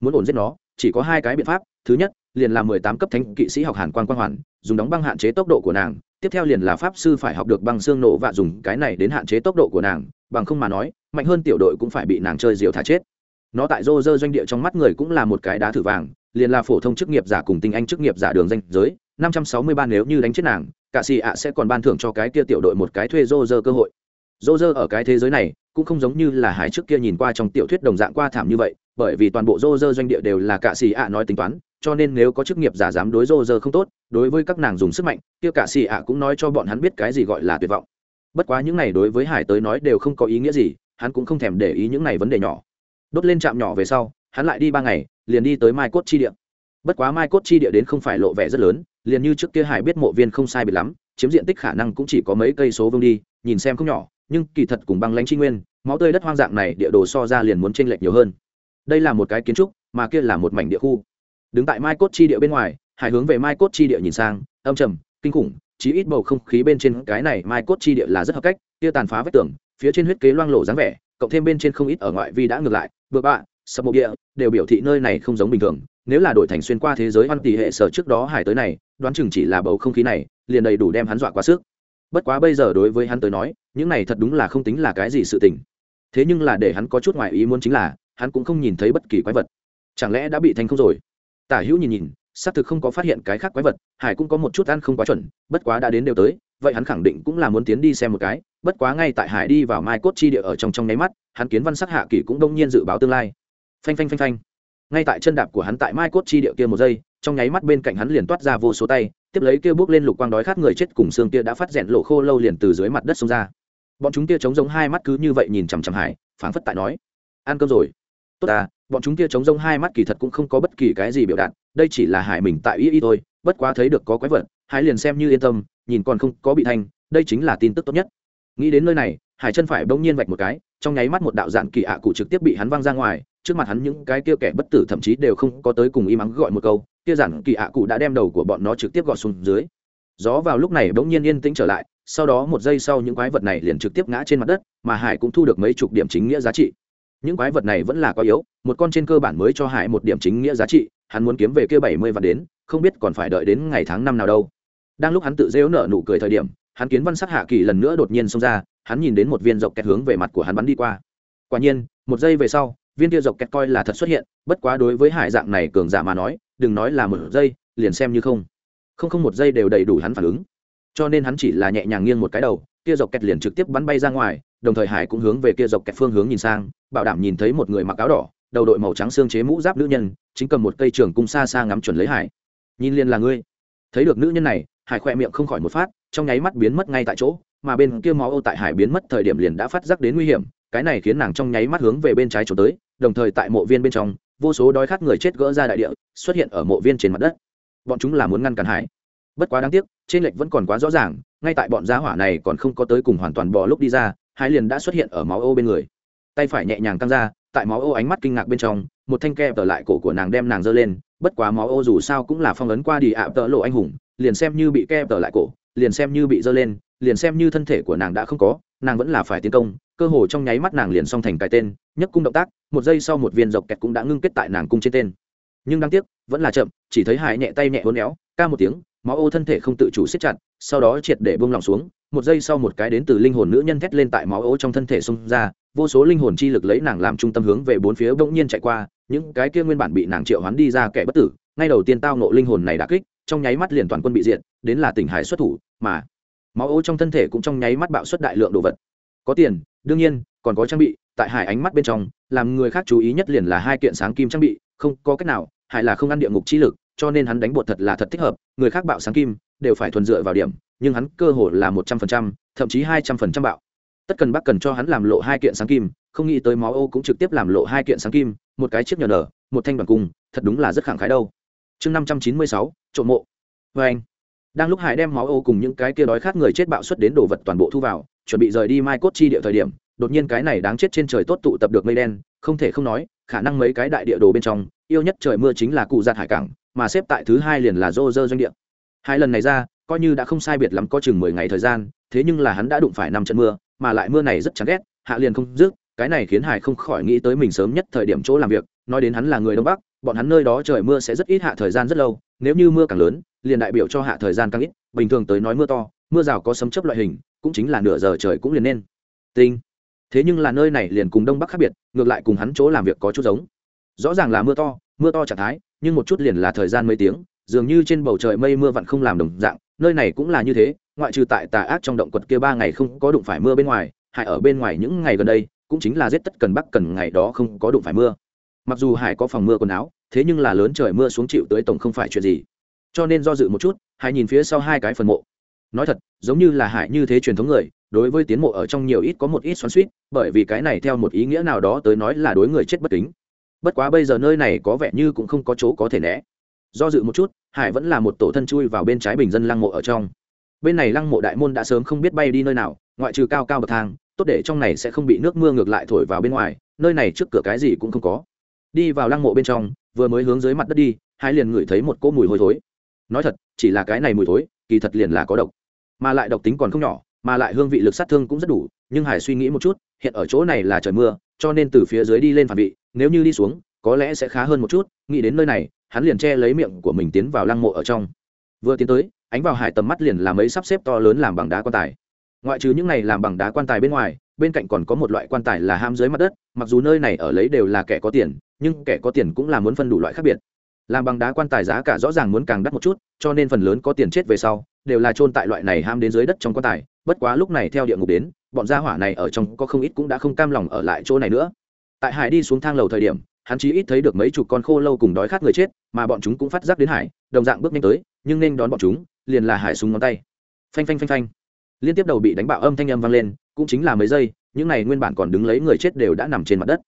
Muốn ổn giết nó, chỉ có hai cái biện pháp, thứ nhất, liền là mười tám cấp thánh kỵ sĩ học hàn quan quang hoàn, dùng đóng băng hạn chế tốc độ của nàng, tiếp theo liền là pháp sư phải học được băng xương nổ và dùng cái này đến hạn chế tốc độ của nàng bằng không mà nói, mạnh hơn tiểu đội cũng phải bị nàng chơi diều thả chết. Nó tại rô rơ doanh địa trong mắt người cũng là một cái đá thử vàng, liền là phổ thông chức nghiệp giả cùng tinh anh chức nghiệp giả đường danh giới, năm trăm sáu mươi ba nếu như đánh chết nàng, cả xì ạ sẽ còn ban thưởng cho cái kia tiểu đội một cái thuê rô rơ cơ hội. Rô rơ ở cái thế giới này cũng không giống như là hải trước kia nhìn qua trong tiểu thuyết đồng dạng qua thảm như vậy, bởi vì toàn bộ rô rơ doanh địa đều là cả xì ạ nói tính toán, cho nên nếu có chức nghiệp giả dám đối rô rơ không tốt, đối với các nàng dùng sức mạnh, kia cả xì ạ cũng nói cho bọn hắn biết cái gì gọi là tuyệt vọng bất quá những này đối với hải tới nói đều không có ý nghĩa gì, hắn cũng không thèm để ý những này vấn đề nhỏ. Đốt lên trạm nhỏ về sau, hắn lại đi ba ngày, liền đi tới mai cốt chi địa. Bất quá mai cốt chi địa đến không phải lộ vẻ rất lớn, liền như trước kia hải biết mộ viên không sai biệt lắm, chiếm diện tích khả năng cũng chỉ có mấy cây số vương đi, nhìn xem không nhỏ, nhưng kỳ thật cùng băng lãnh chi nguyên, máu tươi đất hoang dạng này địa đồ so ra liền muốn tranh lệch nhiều hơn. Đây là một cái kiến trúc, mà kia là một mảnh địa khu. Đứng tại mai cốt chi địa bên ngoài, hải hướng về mai cốt chi địa nhìn sang, âm trầm, kinh khủng chí ít bầu không khí bên trên cái này mai cốt chi địa là rất hợp cách kia tàn phá vách tường, phía trên huyết kế loang lộ dáng vẻ, cộng thêm bên trên không ít ở ngoại vi đã ngược lại, bừa bạ, sập mộ địa, đều biểu thị nơi này không giống bình thường. Nếu là đổi thành xuyên qua thế giới hoan tỷ hệ sở trước đó hải tới này, đoán chừng chỉ là bầu không khí này, liền đầy đủ đem hắn dọa quá sức. Bất quá bây giờ đối với hắn tới nói, những này thật đúng là không tính là cái gì sự tình. Thế nhưng là để hắn có chút ngoại ý muốn chính là, hắn cũng không nhìn thấy bất kỳ quái vật. Chẳng lẽ đã bị thành không rồi? Tả hữu nhìn nhìn xác thực không có phát hiện cái khác quái vật, hải cũng có một chút ăn không quá chuẩn, bất quá đã đến đều tới, vậy hắn khẳng định cũng là muốn tiến đi xem một cái, bất quá ngay tại hải đi vào mai cốt chi địa ở trong trong nháy mắt, hắn kiến văn sắc hạ kỷ cũng đông nhiên dự báo tương lai. Phanh phanh phanh phanh. Ngay tại chân đạp của hắn tại mai cốt chi địa kia một giây, trong nháy mắt bên cạnh hắn liền toát ra vô số tay, tiếp lấy kia bước lên lục quang đói khát người chết cùng xương kia đã phát rẽn lộ khô lâu liền từ dưới mặt đất xông ra. Bọn chúng kia trống giống hai mắt cứ như vậy nhìn chằm chằm hải, phảng phất tại nói, ăn cơm rồi. Tốt à bọn chúng kia trống giống hai mắt kỳ thật cũng không có bất kỳ cái gì biểu đạt đây chỉ là hải mình tại ý ý thôi, bất quá thấy được có quái vật hải liền xem như yên tâm, nhìn còn không có bị thanh, đây chính là tin tức tốt nhất. Nghĩ đến nơi này, hải chân phải bỗng nhiên vạch một cái, trong nháy mắt một đạo dạn kỳ ạ cụ trực tiếp bị hắn văng ra ngoài, trước mặt hắn những cái kia kẻ bất tử thậm chí đều không có tới cùng y mắng gọi một câu, kia giản kỳ ạ cụ đã đem đầu của bọn nó trực tiếp gọt xuống dưới. Gió vào lúc này bỗng nhiên yên tĩnh trở lại, sau đó một giây sau những quái vật này liền trực tiếp ngã trên mặt đất, mà hải cũng thu được mấy chục điểm chính nghĩa giá trị những quái vật này vẫn là quá yếu, một con trên cơ bản mới cho hải một điểm chính nghĩa giá trị, hắn muốn kiếm về kia bảy mươi vạn đến, không biết còn phải đợi đến ngày tháng năm nào đâu. Đang lúc hắn tự dễu nở nụ cười thời điểm, hắn kiến văn sắc hạ kỳ lần nữa đột nhiên xông ra, hắn nhìn đến một viên dọc kẹt hướng về mặt của hắn bắn đi qua. Quả nhiên, một giây về sau, viên kia dọc kẹt coi là thật xuất hiện, bất quá đối với hải dạng này cường giả mà nói, đừng nói là một giây, liền xem như không. Không không một giây đều đầy đủ hắn phản ứng. Cho nên hắn chỉ là nhẹ nhàng nghiêng một cái đầu kia dọc kẹt liền trực tiếp bắn bay ra ngoài, đồng thời hải cũng hướng về kia dọc kẹt phương hướng nhìn sang, bảo đảm nhìn thấy một người mặc áo đỏ, đầu đội màu trắng xương chế mũ giáp nữ nhân, chính cầm một cây trường cung xa xa ngắm chuẩn lấy hải. Nhìn liền là ngươi. Thấy được nữ nhân này, hải khoe miệng không khỏi một phát, trong nháy mắt biến mất ngay tại chỗ, mà bên kia máu ô tại hải biến mất thời điểm liền đã phát giác đến nguy hiểm, cái này khiến nàng trong nháy mắt hướng về bên trái trốn tới, đồng thời tại mộ viên bên trong, vô số đói khát người chết gỡ ra đại địa, xuất hiện ở mộ viên trên mặt đất. Bọn chúng là muốn ngăn cản hải bất quá đáng tiếc, trên lệch vẫn còn quá rõ ràng, ngay tại bọn giá hỏa này còn không có tới cùng hoàn toàn bò lúc đi ra hải liền đã xuất hiện ở máu ô bên người. Tay phải nhẹ nhàng căng ra, tại máu ô ánh mắt kinh ngạc bên trong, một thanh kẹp tở lại cổ của nàng đem nàng giơ lên, bất quá máu ô dù sao cũng là phong ấn qua đi ạ, tợ lộ anh hùng, liền xem như bị kẹp tở lại cổ, liền xem như bị giơ lên, liền xem như thân thể của nàng đã không có, nàng vẫn là phải tiến công, cơ hồ trong nháy mắt nàng liền xong thành cái tên nhấc cung động tác, một giây sau một viên dọc kẹt cũng đã ngưng kết tại nàng cung trên tên. Nhưng đáng tiếc, vẫn là chậm, chỉ thấy hải nhẹ tay nhẹ hôn éo, ca một tiếng máu ô thân thể không tự chủ siết chặt, sau đó triệt để bông lỏng xuống, một giây sau một cái đến từ linh hồn nữ nhân thét lên tại máu ô trong thân thể xông ra, vô số linh hồn chi lực lấy nàng làm trung tâm hướng về bốn phía bỗng nhiên chạy qua, những cái kia nguyên bản bị nàng triệu hoán đi ra kẻ bất tử, ngay đầu tiên tao nộ linh hồn này đã kích, trong nháy mắt liền toàn quân bị diệt, đến là tỉnh hải xuất thủ, mà máu ô trong thân thể cũng trong nháy mắt bạo xuất đại lượng đồ vật. Có tiền, đương nhiên, còn có trang bị, tại hải ánh mắt bên trong, làm người khác chú ý nhất liền là hai kiện sáng kim trang bị, không có cách nào, hải là không ăn địa ngục chi lực cho nên hắn đánh bột thật là thật thích hợp, người khác bạo sáng kim, đều phải thuần dựa vào điểm, nhưng hắn cơ hồ là một trăm phần trăm, thậm chí hai trăm phần trăm bạo. Tất cần bác cần cho hắn làm lộ hai kiện sáng kim, không nghĩ tới máu ô cũng trực tiếp làm lộ hai kiện sáng kim, một cái chiếc nhờ nở, một thanh đoàn cung, thật đúng là rất khẳng khái đâu. Chương năm trăm chín mươi sáu, trộm mộ. Vê anh, đang lúc hải đem máu ô cùng những cái kia đói khát người chết bạo xuất đến đồ vật toàn bộ thu vào, chuẩn bị rời đi mai cốt chi địa thời điểm, đột nhiên cái này đáng chết trên trời tốt tụ tập được mây đen, không thể không nói, khả năng mấy cái đại địa đồ bên trong, yêu nhất trời mưa chính là cụ giặt hải cảng mà xếp tại thứ hai liền là dô dơ doanh địa. Hai lần này ra, coi như đã không sai biệt lắm có chừng mười ngày thời gian, thế nhưng là hắn đã đụng phải năm trận mưa, mà lại mưa này rất chán ghét, hạ liền không dứt, cái này khiến hải không khỏi nghĩ tới mình sớm nhất thời điểm chỗ làm việc, nói đến hắn là người đông bắc, bọn hắn nơi đó trời mưa sẽ rất ít hạ thời gian rất lâu, nếu như mưa càng lớn, liền đại biểu cho hạ thời gian càng ít, bình thường tới nói mưa to, mưa rào có sấm chấp loại hình, cũng chính là nửa giờ trời cũng liền nên. Tinh. Thế nhưng là nơi này liền cùng đông bắc khác biệt, ngược lại cùng hắn chỗ làm việc có chút giống. Rõ ràng là mưa to mưa to trạng thái nhưng một chút liền là thời gian mấy tiếng, dường như trên bầu trời mây mưa vặn không làm đồng dạng, nơi này cũng là như thế, ngoại trừ tại tà ác trong động quật kia ba ngày không có đụng phải mưa bên ngoài, hải ở bên ngoài những ngày gần đây, cũng chính là rét tất cần bắc cần ngày đó không có đụng phải mưa. Mặc dù hải có phòng mưa quần áo, thế nhưng là lớn trời mưa xuống chịu tới tổng không phải chuyện gì. Cho nên do dự một chút, hải nhìn phía sau hai cái phần mộ. Nói thật, giống như là hải như thế truyền thống người, đối với tiến mộ ở trong nhiều ít có một ít xoắn suýt bởi vì cái này theo một ý nghĩa nào đó tới nói là đối người chết bất kính bất quá bây giờ nơi này có vẻ như cũng không có chỗ có thể né. Do dự một chút, hải vẫn là một tổ thân chui vào bên trái bình dân lăng mộ ở trong. Bên này lăng mộ đại môn đã sớm không biết bay đi nơi nào, ngoại trừ cao cao bậc thang, tốt để trong này sẽ không bị nước mưa ngược lại thổi vào bên ngoài, nơi này trước cửa cái gì cũng không có. Đi vào lăng mộ bên trong, vừa mới hướng dưới mặt đất đi hai liền ngửi thấy một cỗ mùi hôi thối. Nói thật, chỉ là cái này mùi thối, kỳ thật liền là có độc. Mà lại độc tính còn không nhỏ, mà lại hương vị lực sát thương cũng rất đủ, nhưng hải suy nghĩ một chút, hiện ở chỗ này là trời mưa cho nên từ phía dưới đi lên phản vị, nếu như đi xuống, có lẽ sẽ khá hơn một chút, nghĩ đến nơi này, hắn liền che lấy miệng của mình tiến vào lăng mộ ở trong. Vừa tiến tới, ánh vào hải tầm mắt liền làm ấy sắp xếp to lớn làm bằng đá quan tài. Ngoại trừ những này làm bằng đá quan tài bên ngoài, bên cạnh còn có một loại quan tài là ham dưới mặt đất, mặc dù nơi này ở lấy đều là kẻ có tiền, nhưng kẻ có tiền cũng là muốn phân đủ loại khác biệt. Làm bằng đá quan tài giá cả rõ ràng muốn càng đắt một chút, cho nên phần lớn có tiền chết về sau, đều là chôn tại loại này ham đến dưới đất trong quan tài, bất quá lúc này theo địa ngục đến bọn gia hỏa này ở trong có không ít cũng đã không cam lòng ở lại chỗ này nữa. Tại hải đi xuống thang lầu thời điểm, hắn chỉ ít thấy được mấy chục con khô lâu cùng đói khát người chết, mà bọn chúng cũng phát giác đến hải, đồng dạng bước nhanh tới, nhưng nên đón bọn chúng, liền là hải súng ngón tay. Phanh phanh phanh phanh. Liên tiếp đầu bị đánh bạo âm thanh âm vang lên, cũng chính là mấy giây, những này nguyên bản còn đứng lấy người chết đều đã nằm trên mặt đất.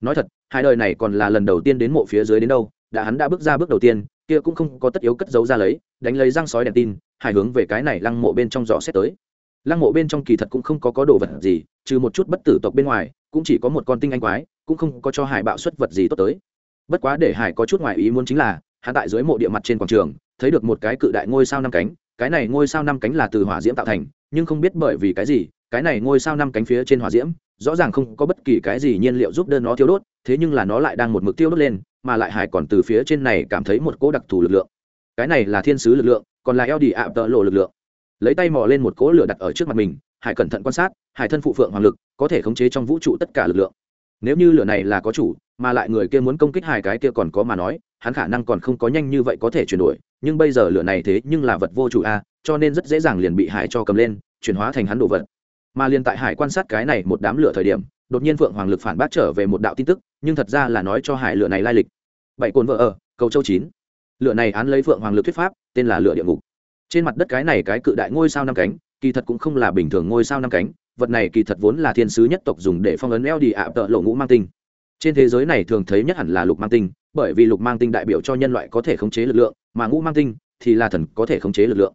Nói thật, hai đời này còn là lần đầu tiên đến mộ phía dưới đến đâu, đã hắn đã bước ra bước đầu tiên, kia cũng không có tất yếu cất giấu ra lấy, đánh lấy răng sói đèn tin, hải hướng về cái này lăng mộ bên trong dò xét tới lăng mộ bên trong kỳ thật cũng không có có đồ vật gì, trừ một chút bất tử tộc bên ngoài, cũng chỉ có một con tinh anh quái, cũng không có cho hải bạo xuất vật gì tốt tới. Bất quá để hải có chút ngoài ý muốn chính là, hắn tại dưới mộ địa mặt trên quảng trường, thấy được một cái cự đại ngôi sao năm cánh, cái này ngôi sao năm cánh là từ hỏa diễm tạo thành, nhưng không biết bởi vì cái gì, cái này ngôi sao năm cánh phía trên hỏa diễm, rõ ràng không có bất kỳ cái gì nhiên liệu giúp đơn nó thiêu đốt, thế nhưng là nó lại đang một mực tiêu đốt lên, mà lại hải còn từ phía trên này cảm thấy một cỗ đặc thù lực lượng. Cái này là thiên sứ lực lượng, còn là eo đi ạ tợ lộ lực lượng lấy tay mò lên một cỗ lửa đặt ở trước mặt mình, hải cẩn thận quan sát, hải thân phụ phượng hoàng lực có thể khống chế trong vũ trụ tất cả lực lượng. Nếu như lửa này là có chủ, mà lại người kia muốn công kích hải cái kia còn có mà nói, hắn khả năng còn không có nhanh như vậy có thể chuyển đổi, nhưng bây giờ lửa này thế nhưng là vật vô chủ a, cho nên rất dễ dàng liền bị hải cho cầm lên, chuyển hóa thành hắn đồ vật. Mà liền tại hải quan sát cái này một đám lửa thời điểm, đột nhiên phượng hoàng lực phản bác trở về một đạo tin tức, nhưng thật ra là nói cho hải lửa này lai lịch. Bảy cồn vợ ở, cầu châu chín. Lửa này án lấy phượng hoàng lực thuyết pháp, tên là lửa địa ngục trên mặt đất cái này cái cự đại ngôi sao năm cánh, kỳ thật cũng không là bình thường ngôi sao năm cánh, vật này kỳ thật vốn là thiên sứ nhất tộc dùng để phong ấn eo đi ạ tợ lộ ngũ mang tinh. Trên thế giới này thường thấy nhất hẳn là lục mang tinh, bởi vì lục mang tinh đại biểu cho nhân loại có thể khống chế lực lượng, mà ngũ mang tinh thì là thần có thể khống chế lực lượng.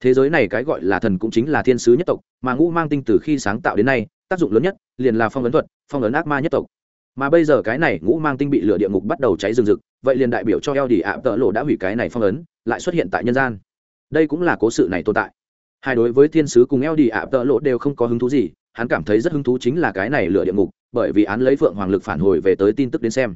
Thế giới này cái gọi là thần cũng chính là thiên sứ nhất tộc, mà ngũ mang tinh từ khi sáng tạo đến nay, tác dụng lớn nhất liền là phong ấn thuật, phong ấn ác ma nhất tộc. Mà bây giờ cái này ngũ mang tinh bị lửa địa ngục bắt đầu cháy rừng rực, vậy liền đại biểu cho eo đi ạ tợ lộ đã hủy cái này phong ấn, lại xuất hiện tại nhân gian đây cũng là cố sự này tồn tại. Hai đối với thiên sứ cùng eo đi ạ, tợ lộ đều không có hứng thú gì, hắn cảm thấy rất hứng thú chính là cái này lửa địa ngục, bởi vì án lấy phượng hoàng lực phản hồi về tới tin tức đến xem.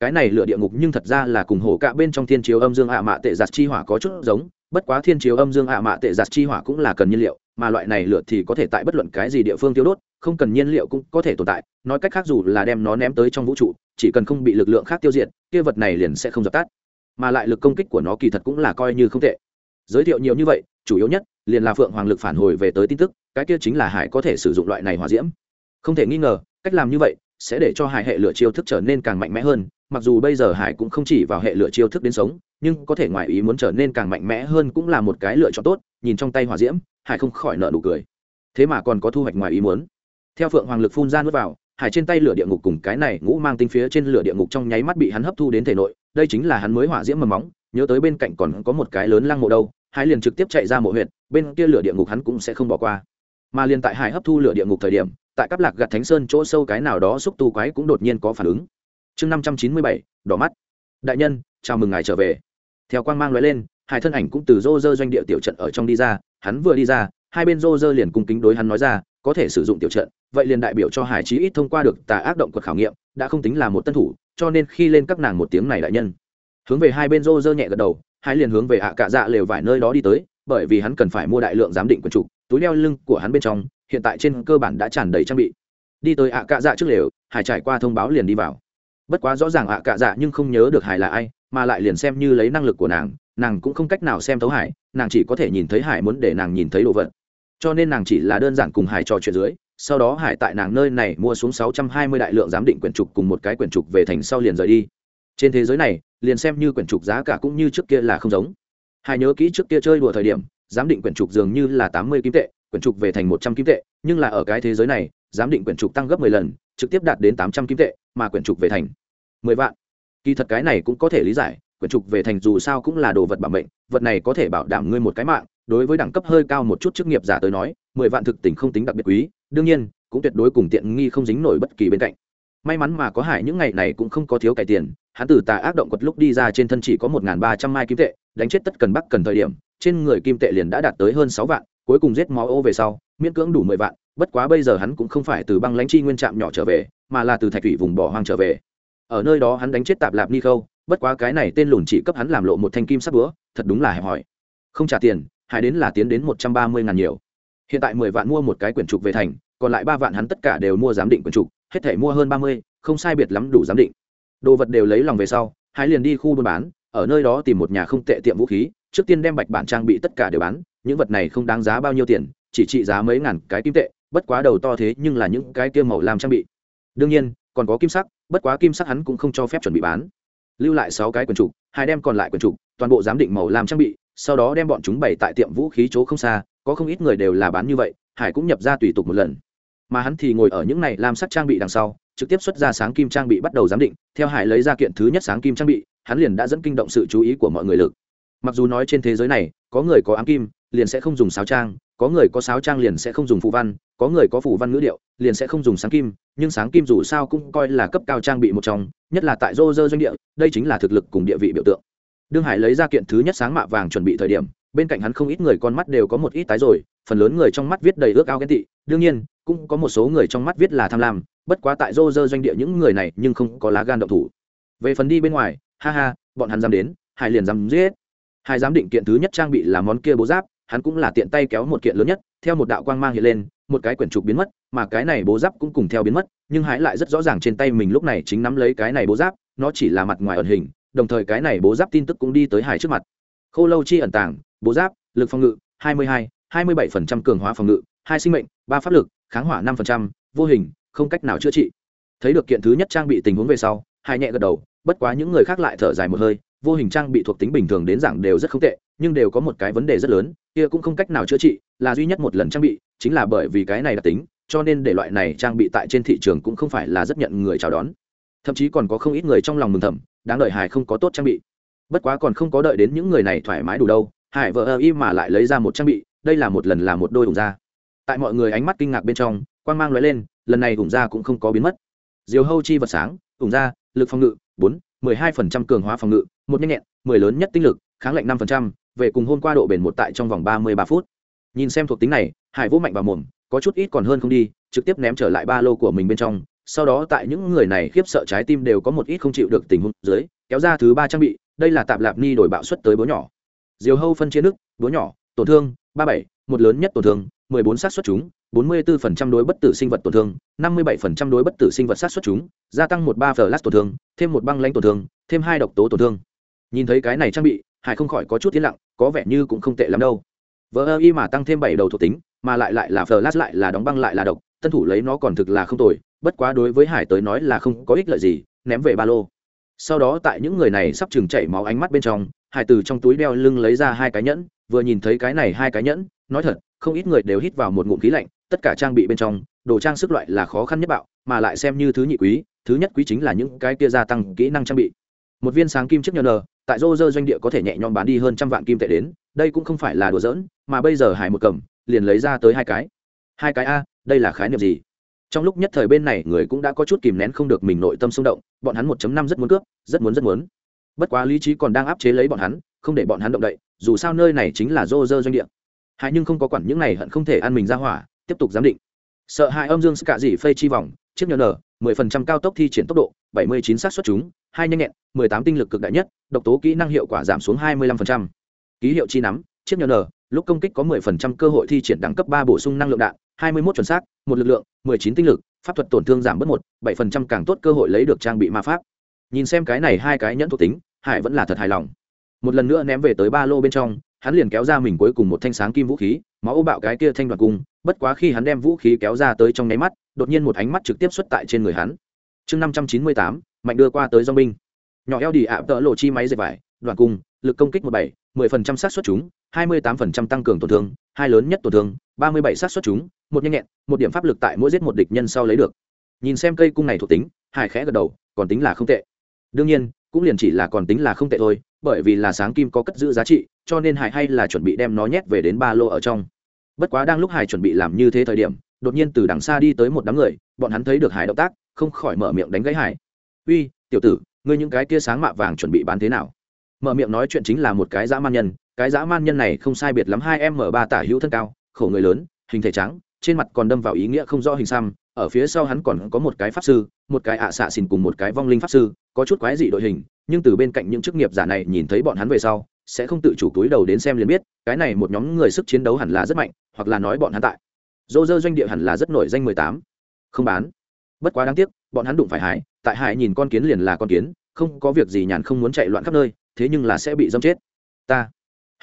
Cái này lửa địa ngục nhưng thật ra là cùng hổ cạ bên trong thiên chiếu âm dương ạ mạ tệ giặt chi hỏa có chút giống, bất quá thiên chiếu âm dương ạ mạ tệ giặt chi hỏa cũng là cần nhiên liệu, mà loại này lửa thì có thể tại bất luận cái gì địa phương tiêu đốt, không cần nhiên liệu cũng có thể tồn tại, nói cách khác dù là đem nó ném tới trong vũ trụ, chỉ cần không bị lực lượng khác tiêu diệt, kia vật này liền sẽ không dập tắt. Mà lại lực công kích của nó kỳ thật cũng là coi như không tệ giới thiệu nhiều như vậy, chủ yếu nhất, liền là phượng hoàng lực phản hồi về tới tin tức, cái kia chính là hải có thể sử dụng loại này hỏa diễm. Không thể nghi ngờ, cách làm như vậy, sẽ để cho hải hệ lửa chiêu thức trở nên càng mạnh mẽ hơn, mặc dù bây giờ hải cũng không chỉ vào hệ lửa chiêu thức đến sống, nhưng có thể ngoài ý muốn trở nên càng mạnh mẽ hơn cũng là một cái lựa chọn tốt, nhìn trong tay hỏa diễm, hải không khỏi nợ nụ cười. Thế mà còn có thu hoạch ngoài ý muốn. Theo phượng hoàng lực phun ra nước vào, hải trên tay lửa địa ngục cùng cái này ngũ mang tinh phía trên lửa địa ngục trong nháy mắt bị hắn hấp thu đến thể nội, đây chính là hắn mới hỏa diễm mầm móng nhớ tới bên cạnh còn có một cái lớn lăng mộ đâu, hải liền trực tiếp chạy ra mộ huyện bên kia lửa địa ngục hắn cũng sẽ không bỏ qua. Mà liền tại hải hấp thu lửa địa ngục thời điểm, tại cắp lạc gặt thánh sơn chỗ sâu cái nào đó xúc tu quái cũng đột nhiên có phản ứng. Chương năm trăm chín mươi bảy, đỏ mắt. Đại nhân, chào mừng ngài trở về. Theo quang mang l lên hai thân ảnh cũng từ rô rơ doanh địa tiểu trận ở trong đi ra, hắn vừa đi ra, hai bên rô rơ liền cung kính đối hắn nói ra, có thể sử dụng tiểu trận, vậy liền đại biểu cho hải chí ít thông qua được tà ác động quật khảo nghiệm, đã không tính là một tân thủ, cho nên khi lên các nàng một tiếng này đại nhân hướng về hai bên rô rơ nhẹ gật đầu, hai liền hướng về ạ cạ dạ lều vải nơi đó đi tới, bởi vì hắn cần phải mua đại lượng giám định quần trục, túi đeo lưng của hắn bên trong, hiện tại trên cơ bản đã tràn đầy trang bị. Đi tới ạ cạ dạ trước lều, hải trải qua thông báo liền đi vào. Bất quá rõ ràng ạ cạ dạ nhưng không nhớ được hải là ai, mà lại liền xem như lấy năng lực của nàng nàng cũng không cách nào xem thấu hải, nàng chỉ có thể nhìn thấy hải muốn để nàng nhìn thấy đồ vật. Cho nên nàng chỉ là đơn giản cùng hải trò chuyện dưới, sau đó hải tại nàng nơi này mua xuống sáu trăm hai mươi đại lượng giám định quyển trục cùng một cái quyển trục về thành sau liền rời đi trên thế giới này, liền xem như quyển trục giá cả cũng như trước kia là không giống. Hải nhớ kỹ trước kia chơi đùa thời điểm, giám định quyển trục dường như là tám mươi kim tệ, quyển trục về thành một trăm kim tệ, nhưng là ở cái thế giới này, giám định quyển trục tăng gấp mười lần, trực tiếp đạt đến tám trăm kim tệ, mà quyển trục về thành mười vạn. Kỳ thật cái này cũng có thể lý giải, quyển trục về thành dù sao cũng là đồ vật bảo mệnh, vật này có thể bảo đảm ngươi một cái mạng, đối với đẳng cấp hơi cao một chút chức nghiệp giả tới nói, mười vạn thực tình không tính đặc biệt quý, đương nhiên, cũng tuyệt đối cùng tiện nghi không dính nổi bất kỳ bên cạnh. May mắn mà có hải những ngày này cũng không có thiếu cải tiền hắn từ tà ác động quật lúc đi ra trên thân chỉ có một ba trăm mai kim tệ, đánh chết tất cần bắc cần thời điểm, trên người kim tệ liền đã đạt tới hơn sáu vạn, cuối cùng giết máu ô về sau, miễn cưỡng đủ mười vạn, bất quá bây giờ hắn cũng không phải từ băng lãnh chi nguyên trạm nhỏ trở về, mà là từ thạch thủy vùng bỏ hoang trở về. Ở nơi đó hắn đánh chết tạp lạp ni khâu, bất quá cái này tên lùn chỉ cấp hắn làm lộ một thanh kim sắt búa, thật đúng là hẹp hòi. Không trả tiền hải đến là tiến đến một trăm ba mươi ngàn nhiều. Hiện tại mười vạn mua một cái quyển trục về thành, còn lại ba vạn hắn tất cả đều mua giám định quyển trục, hết thể mua hơn ba mươi, không sai biệt lắm đủ giám định đồ vật đều lấy lòng về sau hải liền đi khu buôn bán, ở nơi đó tìm một nhà không tệ tiệm vũ khí, trước tiên đem bạch bản trang bị tất cả đều bán, những vật này không đáng giá bao nhiêu tiền, chỉ trị giá mấy ngàn cái kim tệ, bất quá đầu to thế nhưng là những cái kia màu làm trang bị. Đương nhiên, còn có kim sắc, bất quá kim sắc hắn cũng không cho phép chuẩn bị bán. Lưu lại sáu cái quần trục hai đem còn lại quần trục toàn bộ giám định màu làm trang bị, sau đó đem bọn chúng bày tại tiệm vũ khí chỗ không xa, có không ít người đều là bán như vậy, hải cũng nhập ra tùy tục một lần mà hắn thì ngồi ở những này làm sắc trang bị đằng sau, trực tiếp xuất ra sáng kim trang bị bắt đầu giám định, theo hải lấy ra kiện thứ nhất sáng kim trang bị, hắn liền đã dẫn kinh động sự chú ý của mọi người lực. Mặc dù nói trên thế giới này, có người có ám kim, liền sẽ không dùng sáo trang, có người có sáo trang liền sẽ không dùng phụ văn, có người có phụ văn ngữ điệu, liền sẽ không dùng sáng kim, nhưng sáng kim dù sao cũng coi là cấp cao trang bị một trong, nhất là tại rô rơ doanh địa, đây chính là thực lực cùng địa vị biểu tượng. Đương hải lấy ra kiện thứ nhất sáng mạ vàng chuẩn bị thời điểm bên cạnh hắn không ít người con mắt đều có một ít tái rồi, phần lớn người trong mắt viết đầy ước ao ghen tị. Đương nhiên, cũng có một số người trong mắt viết là tham lam, bất quá tại rô rơ doanh địa những người này nhưng không có lá gan động thủ. Về phần đi bên ngoài, ha ha, bọn hắn dám đến, hải liền dám giết. Hải dám định kiện thứ nhất trang bị là món kia bố giáp, hắn cũng là tiện tay kéo một kiện lớn nhất, theo một đạo quang mang hiện lên, một cái quyển trục biến mất, mà cái này bố giáp cũng cùng theo biến mất, nhưng hải lại rất rõ ràng trên tay mình lúc này chính nắm lấy cái này bố giáp, nó chỉ là mặt ngoài ẩn hình, đồng thời cái này bố giáp tin tức cũng đi tới hải trước mặt khô lâu chi ẩn tàng bố giáp lực phòng ngự 22, 27% cường hóa phòng ngự hai sinh mệnh ba pháp lực kháng hỏa 5%, vô hình không cách nào chữa trị. Thấy được kiện thứ nhất trang bị tình huống về sau hai nhẹ gật đầu bất quá những người khác lại thở dài một hơi vô hình trang bị thuộc tính bình thường đến dạng đều rất không tệ nhưng đều có một cái vấn đề rất lớn kia cũng không cách nào chữa trị là duy nhất một lần trang bị chính là bởi vì cái này đặc tính cho nên để loại này trang bị tại trên thị trường cũng không phải là rất nhận người chào đón. Thậm chí còn có không ít người trong lòng mừng thầm đáng đợi hải không có tốt trang bị bất quá còn không có đợi đến những người này thoải mái đủ đâu, hải vợ ơ y mà lại lấy ra một trang bị, đây là một lần là một đôi ủng ra tại mọi người ánh mắt kinh ngạc bên trong quan g mang l lên, lần này ủng ra cũng không có biến mất. Diều hâu chi vật sáng, ủng ra lực phòng ngự, bốn, mười hai phần trăm cường hóa phòng ngự, một nhanh nhẹn, mười lớn nhất tinh lực, kháng lệnh năm phần trăm, về cùng hôm qua độ bền một tại trong vòng ba mươi ba phút. Nhìn xem thuộc tính này, hải vô mạnh vào mồm, có chút ít còn hơn không đi, trực tiếp ném trở lại ba lô của mình bên trong, sau đó tại những người này khiếp sợ trái tim đều có một ít không chịu được tình huống dưới kéo ra thứ ba trang bị, đây là tạp lạp ni đổi bạo suất tới bố nhỏ. Diều hâu phân chia nước bố nhỏ, tổn thương, ba bảy, một lớn nhất tổn thương, mười bốn sát xuất chúng, bốn mươi 44% đối bất tử sinh vật tổn thương, năm mươi 57% đối bất tử sinh vật sát xuất chúng, gia tăng một ba flash tổn thương, thêm một băng lãnh tổn thương, thêm hai độc tố tổn thương. Nhìn thấy cái này trang bị, hải không khỏi có chút tiến lặng, có vẻ như cũng không tệ lắm đâu. Vờ ơ y mà tăng thêm bảy đầu thuộc tính, mà lại lại là flash lại là đóng băng lại là độc, tân thủ lấy nó còn thực là không tồi, bất quá đối với hải tới nói là không có ích lợi gì, ném về ba lô sau đó tại những người này sắp chừng chảy máu ánh mắt bên trong, hải từ trong túi đeo lưng lấy ra hai cái nhẫn, vừa nhìn thấy cái này hai cái nhẫn, nói thật, không ít người đều hít vào một ngụm khí lạnh, tất cả trang bị bên trong, đồ trang sức loại là khó khăn nhất bạo, mà lại xem như thứ nhị quý, thứ nhất quý chính là những cái kia gia tăng kỹ năng trang bị. Một viên sáng kim chiếc nhờ nờ, tại rô rơ doanh địa có thể nhẹ nhõm bán đi hơn trăm vạn kim tệ đến, đây cũng không phải là đùa giỡn, mà bây giờ hải một cầm, liền lấy ra tới hai cái. Hai cái a, đây là khái niệm gì? Trong lúc nhất thời bên này người cũng đã có chút kìm nén không được mình nội tâm xung động, bọn hắn một năm rất muốn cướp, rất muốn rất muốn. Bất quá lý trí còn đang áp chế lấy bọn hắn, không để bọn hắn động đậy, dù sao nơi này chính là rô rơ doanh địa. Hại nhưng không có quản những này hận không thể ăn mình ra hỏa, tiếp tục giám định. Sợ hại âm dương cả gì phây chi vòng, chiếc nhờ nở, mười phần trăm cao tốc thi triển tốc độ, bảy mươi chín sát xuất chúng, hai nhanh nhẹn, mười tám tinh lực cực đại nhất, độc tố kỹ năng hiệu quả giảm xuống hai mươi lăm phần trăm. Ký hiệu chi nắm, chiếc nhờ nở, lúc công kích có mười phần trăm cơ hội thi triển đẳng cấp ba bổ sung năng lượng đạn hai mươi 21 chuẩn xác, một lực lượng, mười chín tinh lực, pháp thuật tổn thương giảm bớt một, bảy phần trăm càng tốt cơ hội lấy được trang bị ma pháp. Nhìn xem cái này hai cái nhẫn thuộc tính, hải vẫn là thật hài lòng. Một lần nữa ném về tới ba lô bên trong, hắn liền kéo ra mình cuối cùng một thanh sáng kim vũ khí, máu ô bạo cái kia thanh đoạt cung, bất quá khi hắn đem vũ khí kéo ra tới trong nháy mắt, đột nhiên một ánh mắt trực tiếp xuất tại trên người hắn. Chương năm trăm chín mươi tám, mạnh đưa qua tới dong binh. Nhỏ eo đi ạ, tợ lộ chi máy dệt vải, đoạn cung, lực công kích một bảy, mười phần trăm sát xuất chúng, hai mươi tám phần trăm tăng cường tổn thương, hai lớn nhất tổn thương, ba mươi bảy sát xuất chúng một nhanh nhẹn, một điểm pháp lực tại mỗi giết một địch nhân sau lấy được. Nhìn xem cây cung này thuộc tính, hải khẽ gật đầu, còn tính là không tệ. Đương nhiên, cũng liền chỉ là còn tính là không tệ thôi, bởi vì là sáng kim có cất giữ giá trị, cho nên hải hay là chuẩn bị đem nó nhét về đến ba lô ở trong. Bất quá đang lúc hải chuẩn bị làm như thế thời điểm, đột nhiên từ đằng xa đi tới một đám người, bọn hắn thấy được hải động tác, không khỏi mở miệng đánh gãy hải. Uy, tiểu tử, ngươi những cái kia sáng mạ vàng chuẩn bị bán thế nào? Mở miệng nói chuyện chính là một cái dã man nhân, cái dã man nhân này không sai biệt lắm hai m ba tả hữu thân cao, khổ người lớn, hình thể trắng trên mặt còn đâm vào ý nghĩa không rõ hình xăm, ở phía sau hắn còn có một cái pháp sư, một cái ạ xạ xìn cùng một cái vong linh pháp sư, có chút quái dị đội hình, nhưng từ bên cạnh những chức nghiệp giả này nhìn thấy bọn hắn về sau, sẽ không tự chủ túi đầu đến xem liền biết, cái này một nhóm người sức chiến đấu hẳn là rất mạnh, hoặc là nói bọn hắn tại. Dô dơ doanh địa hẳn là rất nổi danh mười tám. Không bán. Bất quá đáng tiếc, bọn hắn đụng phải hải tại hải nhìn con kiến liền là con kiến, không có việc gì nhàn không muốn chạy loạn khắp nơi, thế nhưng là sẽ bị dâm chết. Ta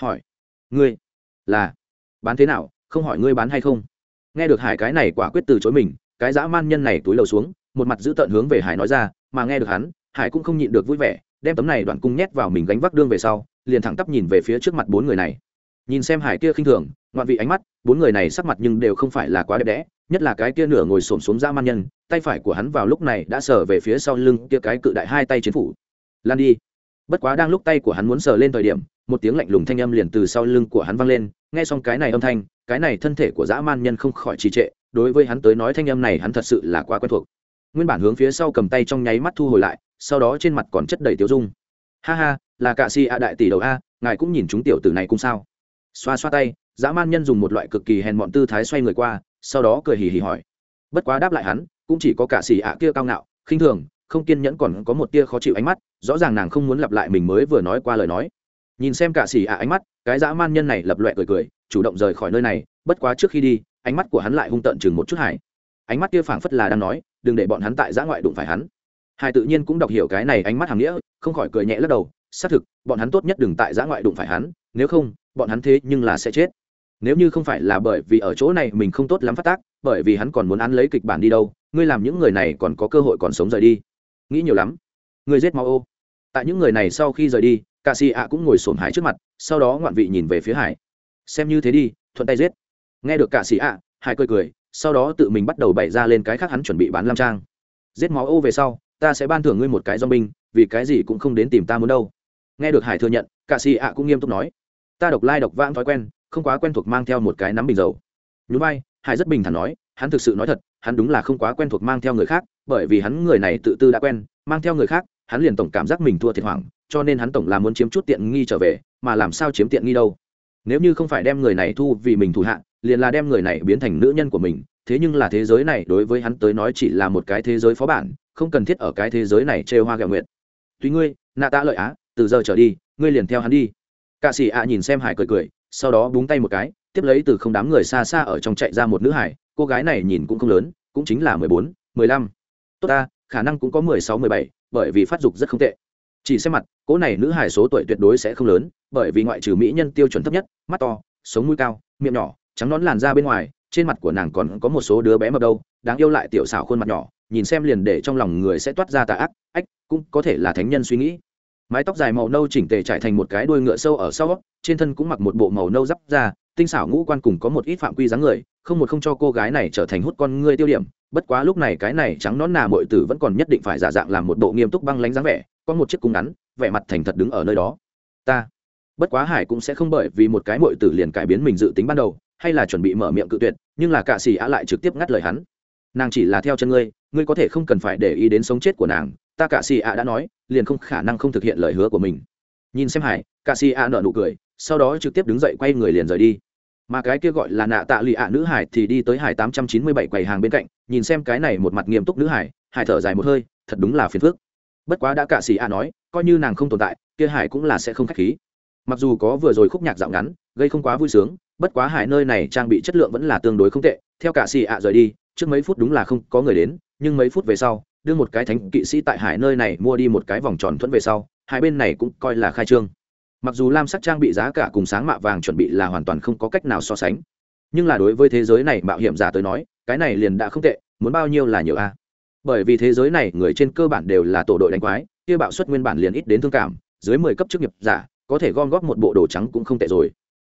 hỏi, ngươi là bán thế nào, không hỏi ngươi bán hay không? Nghe được hải cái này quả quyết từ chối mình, cái dã man nhân này túi lầu xuống, một mặt giữ tợn hướng về hải nói ra, mà nghe được hắn, hải cũng không nhịn được vui vẻ, đem tấm này đoạn cung nhét vào mình gánh vác đương về sau, liền thẳng tắp nhìn về phía trước mặt bốn người này. Nhìn xem hải kia khinh thường, ngoạn vị ánh mắt, bốn người này sắc mặt nhưng đều không phải là quá đẹp đẽ, nhất là cái kia nửa ngồi xổm xuống dã man nhân, tay phải của hắn vào lúc này đã sờ về phía sau lưng kia cái cự đại hai tay chiến phủ. Lan đi. Bất quá đang lúc tay của hắn muốn sờ lên thời điểm, một tiếng lạnh lùng thanh âm liền từ sau lưng của hắn vang lên nghe xong cái này âm thanh, cái này thân thể của dã man nhân không khỏi trì trệ, đối với hắn tới nói thanh âm này hắn thật sự là quá quen thuộc. Nguyên bản hướng phía sau cầm tay trong nháy mắt thu hồi lại, sau đó trên mặt còn chất đầy tiêu dung. Ha ha, là cạ si a đại tỷ đầu a, ngài cũng nhìn chúng tiểu tử này cũng sao? Xoa xoa tay, dã man nhân dùng một loại cực kỳ hèn mọn tư thái xoay người qua, sau đó cười hì hì hỏi. Bất quá đáp lại hắn, cũng chỉ có cả xì ạ kia cao ngạo, khinh thường, không kiên nhẫn còn có một tia khó chịu ánh mắt, rõ ràng nàng không muốn lặp lại mình mới vừa nói qua lời nói. Nhìn xem cả xì ạ ánh mắt cái dã man nhân này lập loẹ cười cười, chủ động rời khỏi nơi này, bất quá trước khi đi, ánh mắt của hắn lại hung tợn chừng một chút hải. Ánh mắt kia phảng phất là đang nói, đừng để bọn hắn tại giã ngoại đụng phải hắn. Hải tự nhiên cũng đọc hiểu cái này ánh mắt hàm nghĩa, không khỏi cười nhẹ lắc đầu, xác thực, bọn hắn tốt nhất đừng tại giã ngoại đụng phải hắn, nếu không, bọn hắn thế nhưng là sẽ chết. Nếu như không phải là bởi vì ở chỗ này mình không tốt lắm phát tác, bởi vì hắn còn muốn ăn lấy kịch bản đi đâu, ngươi làm những người này còn có cơ hội còn sống rời đi. Nghĩ nhiều lắm. Ngươi giết mau ô. Tại những người này sau khi rời đi ca sĩ ạ cũng ngồi xổm hải trước mặt sau đó ngoạn vị nhìn về phía hải. Xem như thế đi, thuận tay giết. Nghe được cả sĩ ạ, hải cười cười, sau đó tự mình bắt đầu bày ra lên cái khác hắn chuẩn bị bán lam trang. Giết máu ô về sau, ta sẽ ban thưởng ngươi một cái do binh vì cái gì cũng không đến tìm ta muốn đâu. Nghe được hải thừa nhận, cả sĩ ạ cũng nghiêm túc nói. Ta độc lai độc vãng thói quen, không quá quen thuộc mang theo một cái nắm bình dầu. Nhún vai, hải rất bình thản nói, hắn thực sự nói thật, hắn đúng là không quá quen thuộc mang theo người khác, bởi vì hắn người này tự tư đã quen, mang theo người khác, hắn liền tổng cảm giác mình thua thiệt hoảng cho nên hắn tổng là muốn chiếm chút tiện nghi trở về, mà làm sao chiếm tiện nghi đâu? Nếu như không phải đem người này thu vì mình thủ hạ, liền là đem người này biến thành nữ nhân của mình, thế nhưng là thế giới này đối với hắn tới nói chỉ là một cái thế giới phó bản, không cần thiết ở cái thế giới này trêu hoa gạo nguyện tuy ngươi, nạ tạ lợi á, từ giờ trở đi, ngươi liền theo hắn đi. Cạ sĩ ạ nhìn xem hải cười cười, sau đó búng tay một cái, tiếp lấy từ không đám người xa xa ở trong chạy ra một nữ hải, cô gái này nhìn cũng không lớn, cũng chính là mười bốn, mười lăm. Tốt ta, khả năng cũng có mười sáu, mười bảy, bởi vì phát dục rất không tệ chỉ xem mặt, cỗ này nữ hải số tuổi tuyệt đối sẽ không lớn, bởi vì ngoại trừ mỹ nhân tiêu chuẩn thấp nhất, mắt to, sống mũi cao, miệng nhỏ, trắng nón làn da bên ngoài, trên mặt của nàng còn có một số đứa bé mập đâu, đáng yêu lại tiểu xảo khuôn mặt nhỏ, nhìn xem liền để trong lòng người sẽ toát ra tà ác, ách, cũng có thể là thánh nhân suy nghĩ. Mái tóc dài màu nâu chỉnh tề trải thành một cái đuôi ngựa sâu ở sau, trên thân cũng mặc một bộ màu nâu d ra tinh xảo ngũ quan cùng có một ít phạm quy dáng người, không một không cho cô gái này trở thành hút con ngươi tiêu điểm, bất quá lúc này cái này trắng nón nà mội tử vẫn còn nhất định phải giả dạng làm một bộ nghiêm túc băng lánh dáng vẻ có một chiếc cung ngắn, vẻ mặt thành thật đứng ở nơi đó. Ta, bất quá hải cũng sẽ không bởi vì một cái mội tử liền cải biến mình dự tính ban đầu, hay là chuẩn bị mở miệng cự tuyệt, nhưng là cạ xì ạ lại trực tiếp ngắt lời hắn. Nàng chỉ là theo chân ngươi ngươi có thể không cần phải để ý đến sống chết của nàng, ta cạ xì ạ đã nói, liền không khả năng không thực hiện lời hứa của mình. Nhìn xem hải, cạ xì ạ nợ nụ cười, sau đó trực tiếp đứng dậy quay người liền rời đi. Mà cái kia gọi là nạ tạ lụy ạ nữ hải thì đi tới hải tám trăm chín mươi bảy quầy hàng bên cạnh, nhìn xem cái này một mặt nghiêm túc nữ hải hải thở dài một hơi, thật đúng là phiền phức bất quá đã cả xì a nói, coi như nàng không tồn tại, kia hải cũng là sẽ không k h á c h khí. Mặc dù có vừa rồi khúc nhạc dạo ngắn, gây không quá vui sướng, bất quá hải nơi này trang bị chất lượng vẫn là tương đối không tệ. Theo cả xì a rời đi, trước mấy phút đúng là không có người đến, nhưng mấy phút về sau, đưa một cái thánh kỵ sĩ tại hải nơi này mua đi một cái vòng tròn thuẫn về sau, hai bên này cũng coi là khai trương. Mặc dù lam sắc trang bị giá cả cùng sáng mạ vàng chuẩn bị là hoàn toàn không có cách nào so sánh, nhưng là đối với thế giới này mạo hiểm giả tới nói, cái này liền đã không tệ, muốn bao nhiêu là nhiều a bởi vì thế giới này, người trên cơ bản đều là tổ đội đánh quái, kia bạo suất nguyên bản liền ít đến thương cảm, dưới mười cấp chức nghiệp giả, có thể gom góp một bộ đồ trắng cũng không tệ rồi.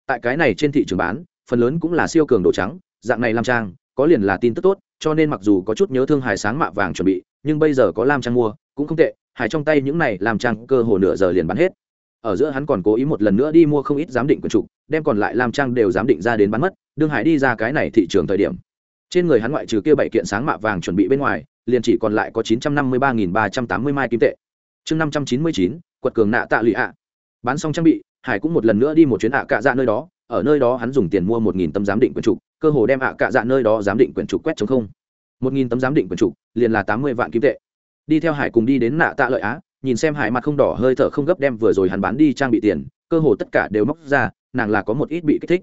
Tại cái này trên thị trường bán, phần lớn cũng là siêu cường đồ trắng, dạng này làm trang, có liền là tin tức tốt, cho nên mặc dù có chút nhớ thương hài sáng mạ vàng chuẩn bị, nhưng bây giờ có lam trang mua, cũng không tệ hải trong tay những này làm trang cơ hồ nửa giờ liền bán hết. Ở giữa hắn còn cố ý một lần nữa đi mua không ít giám định quần trục, đem còn lại làm trang đều giám định ra đến bán mất, đương hải đi ra cái này thị trường thời điểm. Trên người hắn ngoại trừ kia bảy kiện sáng mạ vàng chuẩn bị bên ngoài liền chỉ còn lại có chín trăm năm mươi ba nghìn ba trăm tám mươi mai kim tệ. Chương năm trăm chín mươi chín, quật cường nạ tạ lụy ạ. Bán xong trang bị, hải cũng một lần nữa đi một chuyến ạ cạ dạ nơi đó, ở nơi đó hắn dùng tiền mua một nghìn tấm giám định quyển trục, cơ hồ đem ạ cạ dạ nơi đó giám định quyển trục quét chống không. một nghìn tấm giám định quyển trục, liền là tám mươi vạn kim tệ. Đi theo hải cùng đi đến nạ tạ lợi á, nhìn xem hải mặt không đỏ hơi thở không gấp đem vừa rồi hắn bán đi trang bị tiền, cơ hồ tất cả đều móc ra, nàng là có một ít bị kích thích.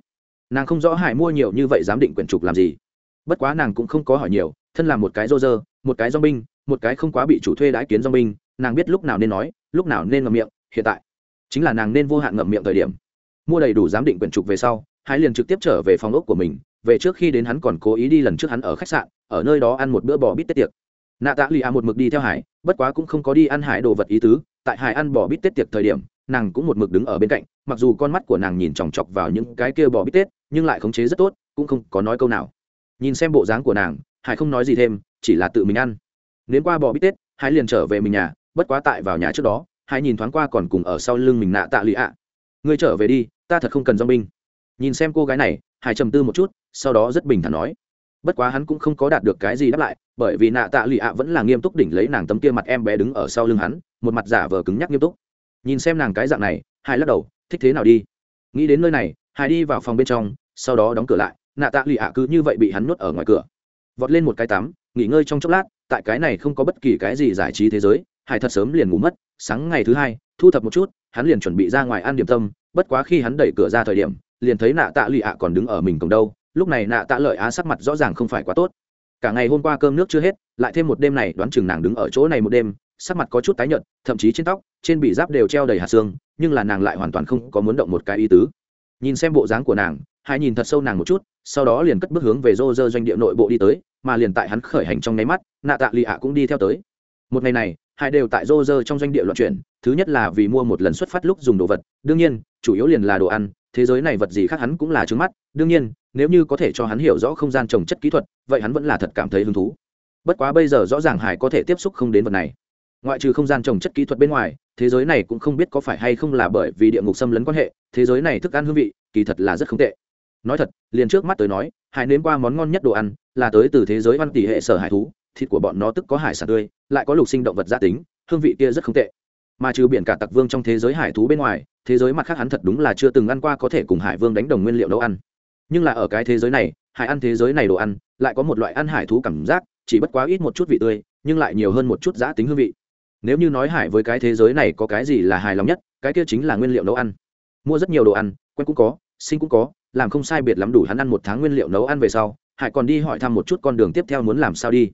Nàng không rõ hải mua nhiều như vậy giám định quyển trục làm gì bất quá nàng cũng không có hỏi nhiều, thân là một cái rô rơ, một cái dong binh một cái không quá bị chủ thuê đãi kiến dong binh nàng biết lúc nào nên nói, lúc nào nên ngậm miệng, hiện tại. Chính là nàng nên vô hạn ngậm miệng thời điểm. Mua đầy đủ giám định quyển trục về sau hải liền trực tiếp trở về phòng ốc của mình, về trước khi đến hắn còn cố ý đi lần trước hắn ở khách sạn, ở nơi đó ăn một bữa bò bít tết tiệc. Nạ tạ lì a một mực đi theo hải, bất quá cũng không có đi ăn hải đồ vật ý tứ, tại hải ăn bò bít tết tiệc thời điểm, nàng cũng một mực đứng ở bên cạnh, mặc dù con mắt của nàng nhìn chòng chọc vào những cái kia bò bít tết, nhưng lại khống chế rất tốt, cũng không có nói câu nào nhìn xem bộ dáng của nàng, hải không nói gì thêm, chỉ là tự mình ăn. Nếu qua bò bít tết, hải liền trở về mình nhà, bất quá tại vào nhà trước đó, hải nhìn thoáng qua còn cùng ở sau lưng mình nạ tạ lụy ạ. Ngươi trở về đi, ta thật không cần dong binh. Nhìn xem cô gái này, hải trầm tư một chút, sau đó rất bình thản nói. Bất quá hắn cũng không có đạt được cái gì đáp lại, bởi vì nạ tạ lụy ạ vẫn là nghiêm túc đỉnh lấy nàng tấm kia mặt em bé đứng ở sau lưng hắn, một mặt giả vờ cứng nhắc nghiêm túc. Nhìn xem nàng cái dạng này, hải lắc đầu, thích thế nào đi? Nghĩ đến nơi này, hải đi vào phòng bên trong, sau đó đóng cửa lại nạ tạ lụy ạ cứ như vậy bị hắn nuốt ở ngoài cửa. Vọt lên một cái tắm, nghỉ ngơi trong chốc lát, tại cái này không có bất kỳ cái gì giải trí thế giới, hải thật sớm liền ngủ mất, sáng ngày thứ hai, thu thập một chút, hắn liền chuẩn bị ra ngoài ăn điểm tâm, bất quá khi hắn đẩy cửa ra thời điểm, liền thấy nạ tạ lụy ạ còn đứng ở mình cổng đâu, lúc này nạ tạ lợi á sắc mặt rõ ràng không phải quá tốt. Cả ngày hôm qua cơm nước chưa hết, lại thêm một đêm này đoán chừng nàng đứng ở chỗ này một đêm, sắc mặt có chút tái nhợt, thậm chí trên tóc, trên bị giáp đều treo đầy hạt xương, nhưng là nàng lại hoàn toàn không có muốn động một cái ý tứ nhìn xem bộ dáng của nàng, hai nhìn thật sâu nàng một chút, sau đó liền cất bước hướng về rô rơ doanh địa nội bộ đi tới, mà liền tại hắn khởi hành trong nháy mắt, nạ tạ lì ạ cũng đi theo tới. Một ngày này, hai đều tại rô rơ trong doanh địa loạn chuyển, thứ nhất là vì mua một lần xuất phát lúc dùng đồ vật, đương nhiên, chủ yếu liền là đồ ăn, thế giới này vật gì khác hắn cũng là trứng mắt, đương nhiên, nếu như có thể cho hắn hiểu rõ không gian trồng chất kỹ thuật, vậy hắn vẫn là thật cảm thấy hứng thú. Bất quá bây giờ rõ ràng hải có thể tiếp xúc không đến vật này ngoại trừ không gian trồng chất kỹ thuật bên ngoài, thế giới này cũng không biết có phải hay không là bởi vì địa ngục xâm lấn quan hệ, thế giới này thức ăn hương vị, kỳ thật là rất không tệ. Nói thật, liền trước mắt tới nói, hải nếm qua món ngon nhất đồ ăn, là tới từ thế giới văn tỷ hệ sở hải thú, thịt của bọn nó tức có hải sản tươi, lại có lục sinh động vật gia tính, hương vị kia rất không tệ. Mà trừ biển cả tặc vương trong thế giới hải thú bên ngoài, thế giới mặt khác hắn thật đúng là chưa từng ăn qua có thể cùng hải vương đánh đồng nguyên liệu nấu ăn. Nhưng là ở cái thế giới này, hải ăn thế giới này đồ ăn, lại có một loại ăn hải thú cảm giác, chỉ bất quá ít một chút vị tươi, nhưng lại nhiều hơn một chút giã tính hương vị nếu như nói hải với cái thế giới này có cái gì là hài lòng nhất, cái kia chính là nguyên liệu nấu ăn. Mua rất nhiều đồ ăn, quen cũng có, sinh cũng có, làm không sai biệt lắm đủ hắn ăn một tháng nguyên liệu nấu ăn về sau, hải còn đi hỏi thăm một chút con đường tiếp theo muốn làm sao đi.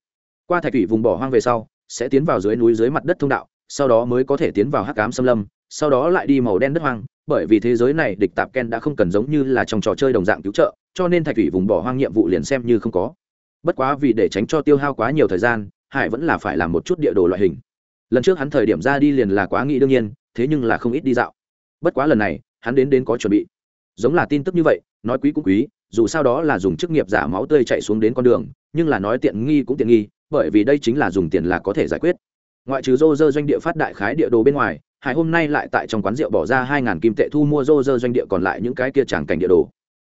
Qua thạch thủy vùng bỏ hoang về sau, sẽ tiến vào dưới núi dưới mặt đất thông đạo, sau đó mới có thể tiến vào hắc cám xâm lâm, sau đó lại đi màu đen đất hoang, bởi vì thế giới này địch tạp ken đã không cần giống như là trong trò chơi đồng dạng cứu trợ, cho nên thạch thủy vùng bỏ hoang nhiệm vụ liền xem như không có. Bất quá vì để tránh cho tiêu hao quá nhiều thời gian, hải vẫn là phải làm một chút địa đồ loại hình lần trước hắn thời điểm ra đi liền là quá nghĩ đương nhiên, thế nhưng là không ít đi dạo. Bất quá lần này, hắn đến đến có chuẩn bị. Giống là tin tức như vậy, nói quý cũng quý, dù sao đó là dùng chức nghiệp giả máu tươi chạy xuống đến con đường, nhưng là nói tiện nghi cũng tiện nghi, bởi vì đây chính là dùng tiền là có thể giải quyết. Ngoại trừ rô rơ doanh địa phát đại khái địa đồ bên ngoài hải hôm nay lại tại trong quán rượu bỏ ra hai ngàn kim tệ thu mua rô rơ doanh địa còn lại những cái kia tràng cảnh địa đồ.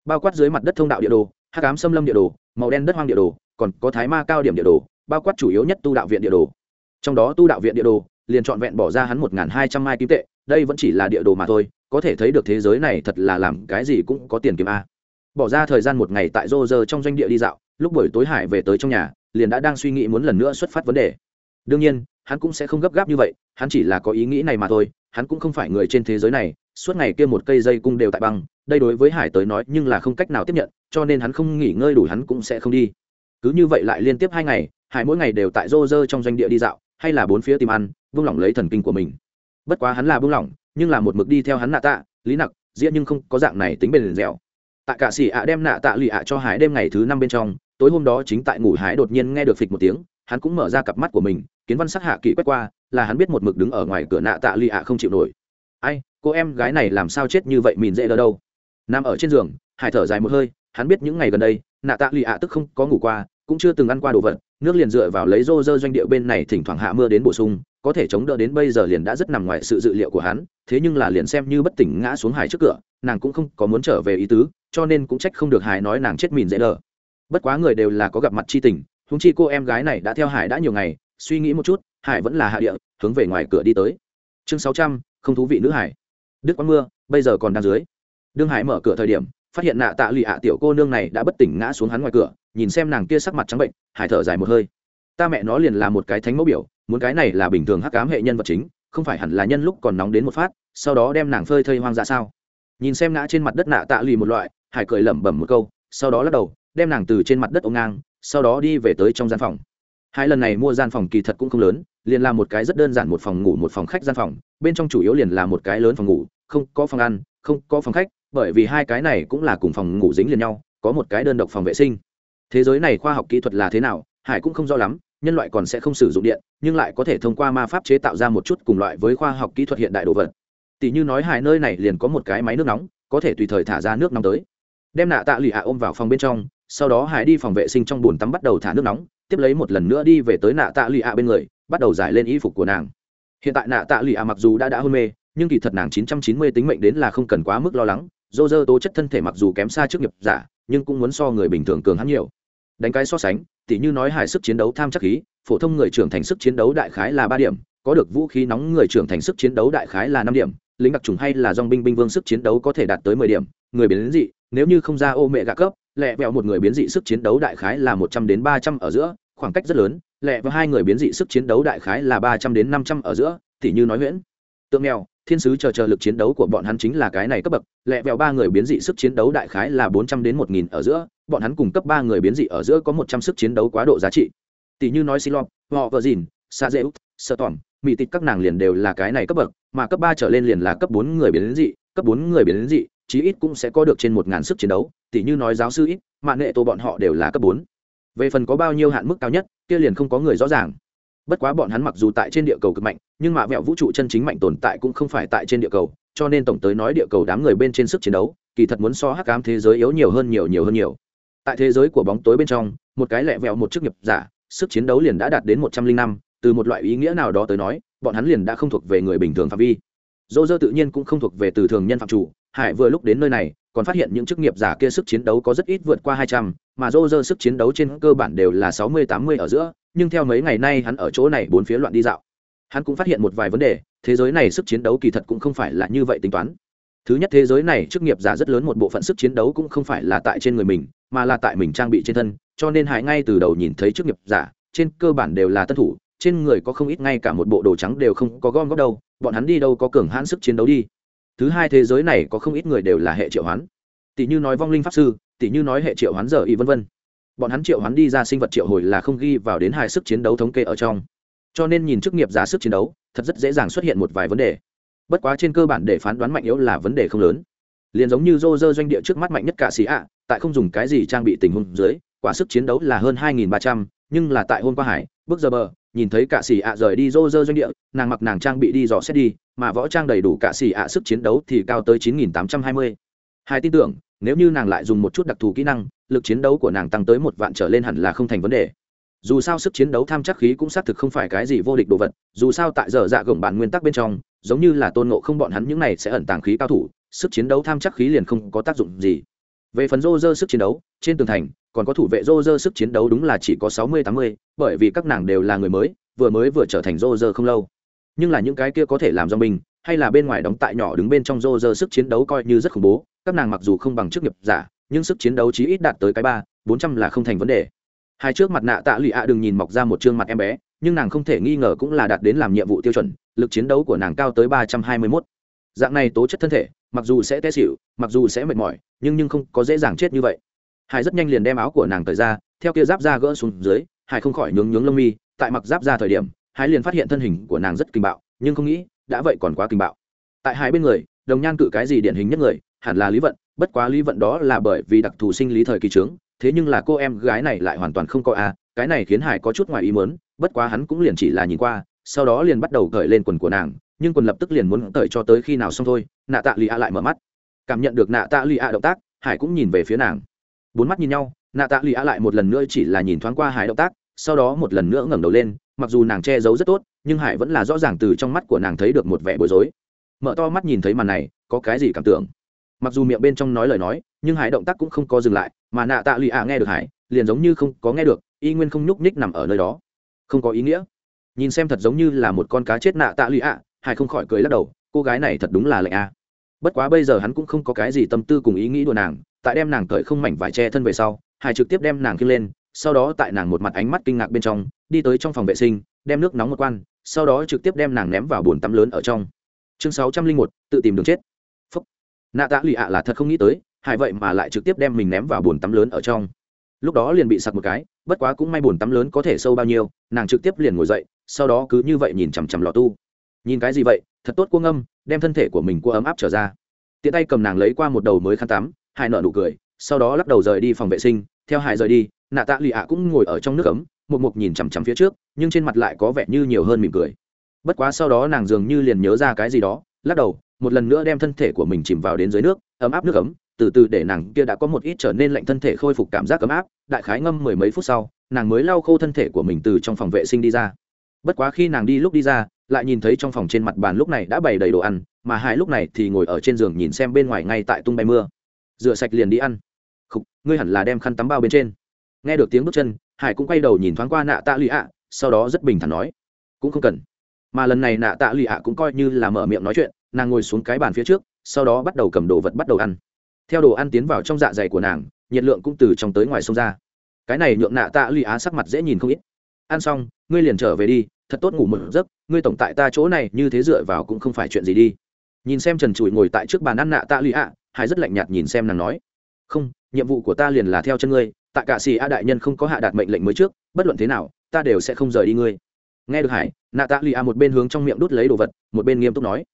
Bao quát dưới mặt đất thông đạo địa đồ hát cám xâm lâm địa đồ, màu đen đất hoang địa đồ, còn có thái ma cao điểm địa đồ, bao quát chủ yếu nhất tu đạo viện địa đồ trong đó tu đạo viện địa đồ, liền trọn vẹn bỏ ra hắn một hai trăm mai kim tệ, đây vẫn chỉ là địa đồ mà thôi, có thể thấy được thế giới này thật là làm cái gì cũng có tiền kiếm a. Bỏ ra thời gian một ngày tại rô rơ trong doanh địa đi dạo, lúc buổi tối hải về tới trong nhà, liền đã đang suy nghĩ muốn lần nữa xuất phát vấn đề. Đương nhiên, hắn cũng sẽ không gấp gáp như vậy, hắn chỉ là có ý nghĩ này mà thôi, hắn cũng không phải người trên thế giới này, suốt ngày kia một cây dây cung đều tại băng, đây đối với hải tới nói nhưng là không cách nào tiếp nhận, cho nên hắn không nghỉ ngơi đủ hắn cũng sẽ không đi. Cứ như vậy lại liên tiếp hai ngày, hải mỗi ngày đều tại rô rơ trong doanh địa đi dạo hay là bốn phía tìm ăn vung lỏng lấy thần kinh của mình. Bất quá hắn là buông lỏng, nhưng là một mực đi theo hắn nạ tạ, lý nặc diễn nhưng không có dạng này tính bền dẻo. Tại cả xỉ ạ đem nạ tạ lì ạ cho hải đêm ngày thứ năm bên trong, tối hôm đó chính tại ngủ hải đột nhiên nghe được phịch một tiếng, hắn cũng mở ra cặp mắt của mình, kiến văn sắc hạ kỳ quét qua, là hắn biết một mực đứng ở ngoài cửa nạ tạ lì ạ không chịu nổi. Ai, cô em gái này làm sao chết như vậy mìn dễ đỡ đâu? Nằm ở trên giường, hải thở dài một hơi, hắn biết những ngày gần đây, nạ tạ lì ạ tức không có ngủ qua, cũng chưa từng ăn qua đồ vật nước liền dựa vào lấy rô rơ doanh địa bên này thỉnh thoảng hạ mưa đến bổ sung, có thể chống đỡ đến bây giờ liền đã rất nằm ngoài sự dự liệu của hắn, thế nhưng là liền xem như bất tỉnh ngã xuống hải trước cửa, nàng cũng không có muốn trở về ý tứ, cho nên cũng trách không được hải nói nàng chết mìn dễ đờ. Bất quá người đều là có gặp mặt chi tình húng chi cô em gái này đã theo hải đã nhiều ngày, suy nghĩ một chút, hải vẫn là hạ địa, hướng về ngoài cửa đi tới. Chương sáu trăm, không thú vị nữ hải. Đức quán mưa, bây giờ còn đang dưới. Đương hải mở cửa thời điểm phát hiện nạ tạ lụy hạ tiểu cô nương này đã bất tỉnh ngã xuống hắn ngoài cửa, nhìn xem nàng kia sắc mặt trắng bệnh hải thở dài một hơi. Ta mẹ nó liền là một cái thánh mẫu biểu, muốn cái này là bình thường hắc cám hệ nhân vật chính, không phải hẳn là nhân lúc còn nóng đến một phát, sau đó đem nàng phơi thây hoang dã sao? Nhìn xem ngã trên mặt đất nạ tạ lì một loại, hải cười lẩm bẩm một câu, sau đó lắc đầu, đem nàng từ trên mặt đất ôm ngang, sau đó đi về tới trong gian phòng. Hai lần này mua gian phòng kỳ thật cũng không lớn, liền là một cái rất đơn giản một phòng ngủ một phòng khách gian phòng, bên trong chủ yếu liền là một cái lớn phòng ngủ, không có phòng ăn, không có phòng khách bởi vì hai cái này cũng là cùng phòng ngủ dính liền nhau, có một cái đơn độc phòng vệ sinh. Thế giới này khoa học kỹ thuật là thế nào, hải cũng không rõ lắm, nhân loại còn sẽ không sử dụng điện, nhưng lại có thể thông qua ma pháp chế tạo ra một chút cùng loại với khoa học kỹ thuật hiện đại đồ vật. Tỷ như nói hải nơi này liền có một cái máy nước nóng, có thể tùy thời thả ra nước nóng tới. Đem nạ tạ lụy hạ ôm vào phòng bên trong, sau đó hải đi phòng vệ sinh trong bồn tắm bắt đầu thả nước nóng, tiếp lấy một lần nữa đi về tới nạ tạ lụy ạ bên người, bắt đầu giải lên y phục của nàng. Hiện tại nạ tạ lụy ạ mặc dù đã đã hôn mê, nhưng kỳ thật nàng 990 tính mệnh đến là không cần quá mức lo lắng dô dơ tố chất thân thể mặc dù kém xa trước nghiệp giả nhưng cũng muốn so người bình thường cường hắn nhiều. Đánh cái so sánh tỉ như nói hải sức chiến đấu tham chắc khí phổ thông người trưởng thành sức chiến đấu đại khái là ba điểm có được vũ khí nóng người trưởng thành sức chiến đấu đại khái là năm điểm lính đặc trùng hay là dong binh binh vương sức chiến đấu có thể đạt tới mười điểm người biến dị nếu như không ra ô mẹ gạ cấp lẹ vẹo một người biến dị sức chiến đấu đại khái là một trăm đến ba trăm ở giữa khoảng cách rất lớn lẹ và hai người biến dị sức chiến đấu đại khái là ba trăm đến năm trăm ở giữa tỉ như nói nguyễn, tượng mèo thiên sứ chờ chờ lực chiến đấu của bọn hắn chính là cái này cấp bậc, lẹ vẹo ba người biến dị sức chiến đấu đại khái là bốn trăm đến một nghìn ở giữa, bọn hắn cùng cấp ba người biến dị ở giữa có một trăm sức chiến đấu quá độ giá trị. Tỷ như nói xin lo họ vợ dìn xa dễ út sợ tỏm mỹ tịch các nàng liền đều là cái này cấp bậc, mà cấp ba trở lên liền là cấp bốn người biến dị, cấp bốn người biến dị, chí ít cũng sẽ có được trên một ngàn sức chiến đấu, tỷ như nói giáo sư ít mạng nghệ tổ bọn họ đều là cấp bốn. Về phần có bao nhiêu hạn mức cao nhất, kia liền không có người rõ ràng bất quá bọn hắn mặc dù tại trên địa cầu cực mạnh, nhưng mà vẹo vũ trụ chân chính mạnh tồn tại cũng không phải tại trên địa cầu, cho nên tổng tới nói địa cầu đám người bên trên sức chiến đấu, kỳ thật muốn so hắc ám thế giới yếu nhiều hơn nhiều nhiều hơn nhiều. Tại thế giới của bóng tối bên trong, một cái lẹ vẹo một chức nghiệp giả, sức chiến đấu liền đã đạt đến một trăm linh năm, từ một loại ý nghĩa nào đó tới nói, bọn hắn liền đã không thuộc về người bình thường phạm vi. Dô dơ tự nhiên cũng không thuộc về từ thường nhân phạm chủ, hải vừa lúc đến nơi này, còn phát hiện những chức nghiệp giả kia sức chiến đấu có rất ít vượt qua hai trăm, mà dô dơ sức chiến đấu trên cơ bản đều là sáu mươi tám mươi ở giữa nhưng theo mấy ngày nay hắn ở chỗ này bốn phía loạn đi dạo. Hắn cũng phát hiện một vài vấn đề, thế giới này sức chiến đấu kỳ thật cũng không phải là như vậy tính toán. Thứ nhất thế giới này chức nghiệp giả rất lớn một bộ phận sức chiến đấu cũng không phải là tại trên người mình, mà là tại mình trang bị trên thân, cho nên hải ngay từ đầu nhìn thấy chức nghiệp giả, trên cơ bản đều là tân thủ, trên người có không ít ngay cả một bộ đồ trắng đều không có gom góp đâu, bọn hắn đi đâu có cường hãn sức chiến đấu đi. Thứ hai thế giới này có không ít người đều là hệ triệu hoán. Tỷ như nói vong linh pháp sư, tỷ như nói hệ triệu hoán giờ y vân vân bọn hắn triệu hắn đi ra sinh vật triệu hồi là không ghi vào đến hai sức chiến đấu thống kê ở trong. Cho nên nhìn chức nghiệp giá sức chiến đấu, thật rất dễ dàng xuất hiện một vài vấn đề. Bất quá trên cơ bản để phán đoán mạnh yếu là vấn đề không lớn. Liền giống như dô dơ doanh địa trước mắt mạnh nhất cả xì ạ, tại không dùng cái gì trang bị tình huống dưới, quả sức chiến đấu là hơn hai nghìn ba trăm, nhưng là tại hôm qua hải, bước giờ bờ, nhìn thấy cả xì ạ rời đi dô dơ doanh địa, nàng mặc nàng trang bị đi dò xét đi, mà võ trang đầy đủ cả xì ạ sức chiến đấu thì cao tới chín nghìn tám trăm hai mươi. Hai tin tưởng, nếu như nàng lại dùng một chút đặc thù kỹ năng lực chiến đấu của nàng tăng tới một vạn trở lên hẳn là không thành vấn đề. Dù sao sức chiến đấu tham chắc khí cũng xác thực không phải cái gì vô địch đồ vật, dù sao tại giờ dạ gồng bản nguyên tắc bên trong, giống như là tôn nộ không bọn hắn những này sẽ ẩn tàng khí cao thủ, sức chiến đấu tham chắc khí liền không có tác dụng gì. Về phần rô rơ sức chiến đấu, trên tường thành, còn có thủ vệ rô rơ sức chiến đấu đúng là chỉ có sáu mươi, tám mươi, bởi vì các nàng đều là người mới, vừa mới vừa trở thành rô rơ không lâu. Nhưng là những cái kia có thể làm do mình, hay là bên ngoài đóng tại nhỏ đứng bên trong rô rơ sức chiến đấu coi như rất khủng bố, các nàng mặc dù không bằng chức nghiệp giả nhưng sức chiến đấu chí ít đạt tới cái ba, bốn trăm là không thành vấn đề. Hai trước mặt nạ tạ lụy ạ đừng nhìn mọc ra một chương mặt em bé, nhưng nàng không thể nghi ngờ cũng là đạt đến làm nhiệm vụ tiêu chuẩn, lực chiến đấu của nàng cao tới ba trăm hai mươi mốt. Dạng này tố chất thân thể, mặc dù sẽ té xịu mặc dù sẽ mệt mỏi, nhưng nhưng không có dễ dàng chết như vậy. Hải rất nhanh liền đem áo của nàng thời ra, theo kia giáp da gỡ xuống dưới, hải không khỏi nhướng nhướng lông mi, tại mặc giáp ra thời điểm, hải liền phát hiện thân hình của nàng rất kinh bạo, nhưng không nghĩ, đã vậy còn quá kinh bạo. Tại hai bên người, đồng nhan cự cái gì điển hình nhất người, hẳn là lý vận bất quá lý vận đó là bởi vì đặc thù sinh lý thời kỳ trướng thế nhưng là cô em gái này lại hoàn toàn không có a à, cái này khiến hải có chút ngoài ý mớn bất quá hắn cũng liền chỉ là nhìn qua sau đó liền bắt đầu cởi lên quần của nàng nhưng quần lập tức liền muốn cởi cho tới khi nào xong thôi nạ tạ lì a lại mở mắt. Cảm nhận được nạ tạ lì a động tác hải cũng nhìn về phía nàng. Bốn mắt nhìn nhau nạ tạ lì a lại một lần nữa chỉ là nhìn thoáng qua hải động tác sau đó một lần nữa ngẩng đầu lên mặc dù nàng che giấu rất tốt nhưng hải vẫn là rõ ràng từ trong mắt của nàng thấy được một vẻ bối rối. Mở to mắt nhìn thấy màn này có cái gì cảm tưởng? Mặc dù miệng bên trong nói lời nói, nhưng hải động tác cũng không có dừng lại, mà nạ tạ lụy ạ nghe được hải, liền giống như không có nghe được, y nguyên không nhúc nhích nằm ở nơi đó. Không có ý nghĩa. Nhìn xem thật giống như là một con cá chết nạ tạ lụy ạ, hải không khỏi cười lắc đầu, cô gái này thật đúng là lạnh a. Bất quá bây giờ hắn cũng không có cái gì tâm tư cùng ý nghĩ đùa nàng, tại đem nàng cởi không mảnh vải che thân về sau, hải trực tiếp đem nàng kia lên, sau đó tại nàng một mặt ánh mắt kinh ngạc bên trong, đi tới trong phòng vệ sinh, đem nước nóng một quan, sau đó trực tiếp đem nàng ném vào bồn tắm lớn ở trong. Chương sáu trăm linh một, tự tìm đường chết nạ tạ lụy ạ là thật không nghĩ tới hải vậy mà lại trực tiếp đem mình ném vào bồn tắm lớn ở trong. Lúc đó liền bị sặc một cái, bất quá cũng may bồn tắm lớn có thể sâu bao nhiêu, nàng trực tiếp liền ngồi dậy, sau đó cứ như vậy nhìn chằm chằm lò tu. Nhìn cái gì vậy, thật tốt cuông âm đem thân thể của mình cua ấm áp trở ra. Tiện tay cầm nàng lấy qua một đầu mới khăn tắm hải nợ nụ cười, sau đó lắc đầu rời đi phòng vệ sinh. Theo hải rời đi, nạ tạ lụy ạ cũng ngồi ở trong nước ấm, một mục nhìn chằm chằm phía trước, nhưng trên mặt lại có vẻ như nhiều hơn mỉm cười. Bất quá sau đó nàng dường như liền nhớ ra cái gì đó lắc đầu một lần nữa đem thân thể của mình chìm vào đến dưới nước ấm áp nước ấm từ từ để nàng kia đã có một ít trở nên lạnh thân thể khôi phục cảm giác ấm áp đại khái ngâm mười mấy phút sau nàng mới lau khô thân thể của mình từ trong phòng vệ sinh đi ra. Bất quá khi nàng đi lúc đi ra lại nhìn thấy trong phòng trên mặt bàn lúc này đã bày đầy đồ ăn mà hai lúc này thì ngồi ở trên giường nhìn xem bên ngoài ngay tại tung bay mưa. Rửa sạch liền đi ăn. Khúc, ngươi hẳn là đem khăn tắm bao bên trên. Nghe được tiếng bước chân hải cũng quay đầu nhìn thoáng qua nạ tạ lụy ạ sau đó rất bình thản nói. Cũng không cần. Mà lần này nạ tạ lụy ạ cũng coi như là mở miệng nói chuyện nàng ngồi xuống cái bàn phía trước, sau đó bắt đầu cầm đồ vật bắt đầu ăn. Theo đồ ăn tiến vào trong dạ dày của nàng, nhiệt lượng cũng từ trong tới ngoài sông ra. Cái này nhượng nạ tạ lụy á sắc mặt dễ nhìn không ít. Ăn xong, ngươi liền trở về đi, thật tốt ngủ một giấc, ngươi tổng tại ta chỗ này, như thế dựa vào cũng không phải chuyện gì đi. Nhìn xem trần trụi ngồi tại trước bàn ăn nạ tạ lụy ạ hải rất lạnh nhạt nhìn xem nàng nói. Không, nhiệm vụ của ta liền là theo chân ngươi tại cả xì a đại nhân không có hạ đạt mệnh lệnh mới trước, bất luận thế nào, ta đều sẽ không rời đi ngươi. Nghe được hải, nạ tạ lụy a một bên hướng trong miệng đút lấy đồ vật, một bên nghiêm túc nói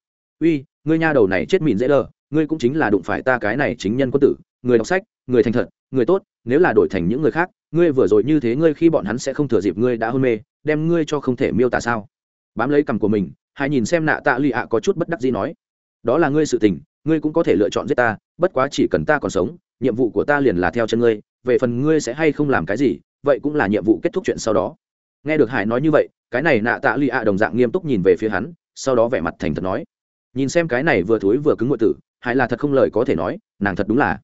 uy, ngươi nha đầu này chết mịn dễ đờ, ngươi cũng chính là đụng phải ta cái này chính nhân quân tử, người đọc sách, người thành thật, người tốt, nếu là đổi thành những người khác, ngươi vừa rồi như thế ngươi khi bọn hắn sẽ không thừa dịp ngươi đã hôn mê, đem ngươi cho không thể miêu tả sao? Bám lấy cằm của mình, hãy nhìn xem nạ tạ lụy ạ có chút bất đắc gì nói, đó là ngươi sự tình, ngươi cũng có thể lựa chọn giết ta, bất quá chỉ cần ta còn sống, nhiệm vụ của ta liền là theo chân ngươi, về phần ngươi sẽ hay không làm cái gì, vậy cũng là nhiệm vụ kết thúc chuyện sau đó. Nghe được hải nói như vậy, cái này nạ tạ lụy ạ đồng dạng nghiêm túc nhìn về phía hắn, sau đó vẻ mặt thành thật nói nhìn xem cái này vừa thối vừa cứng ngụy tử, hải là thật không lời có thể nói, nàng thật đúng là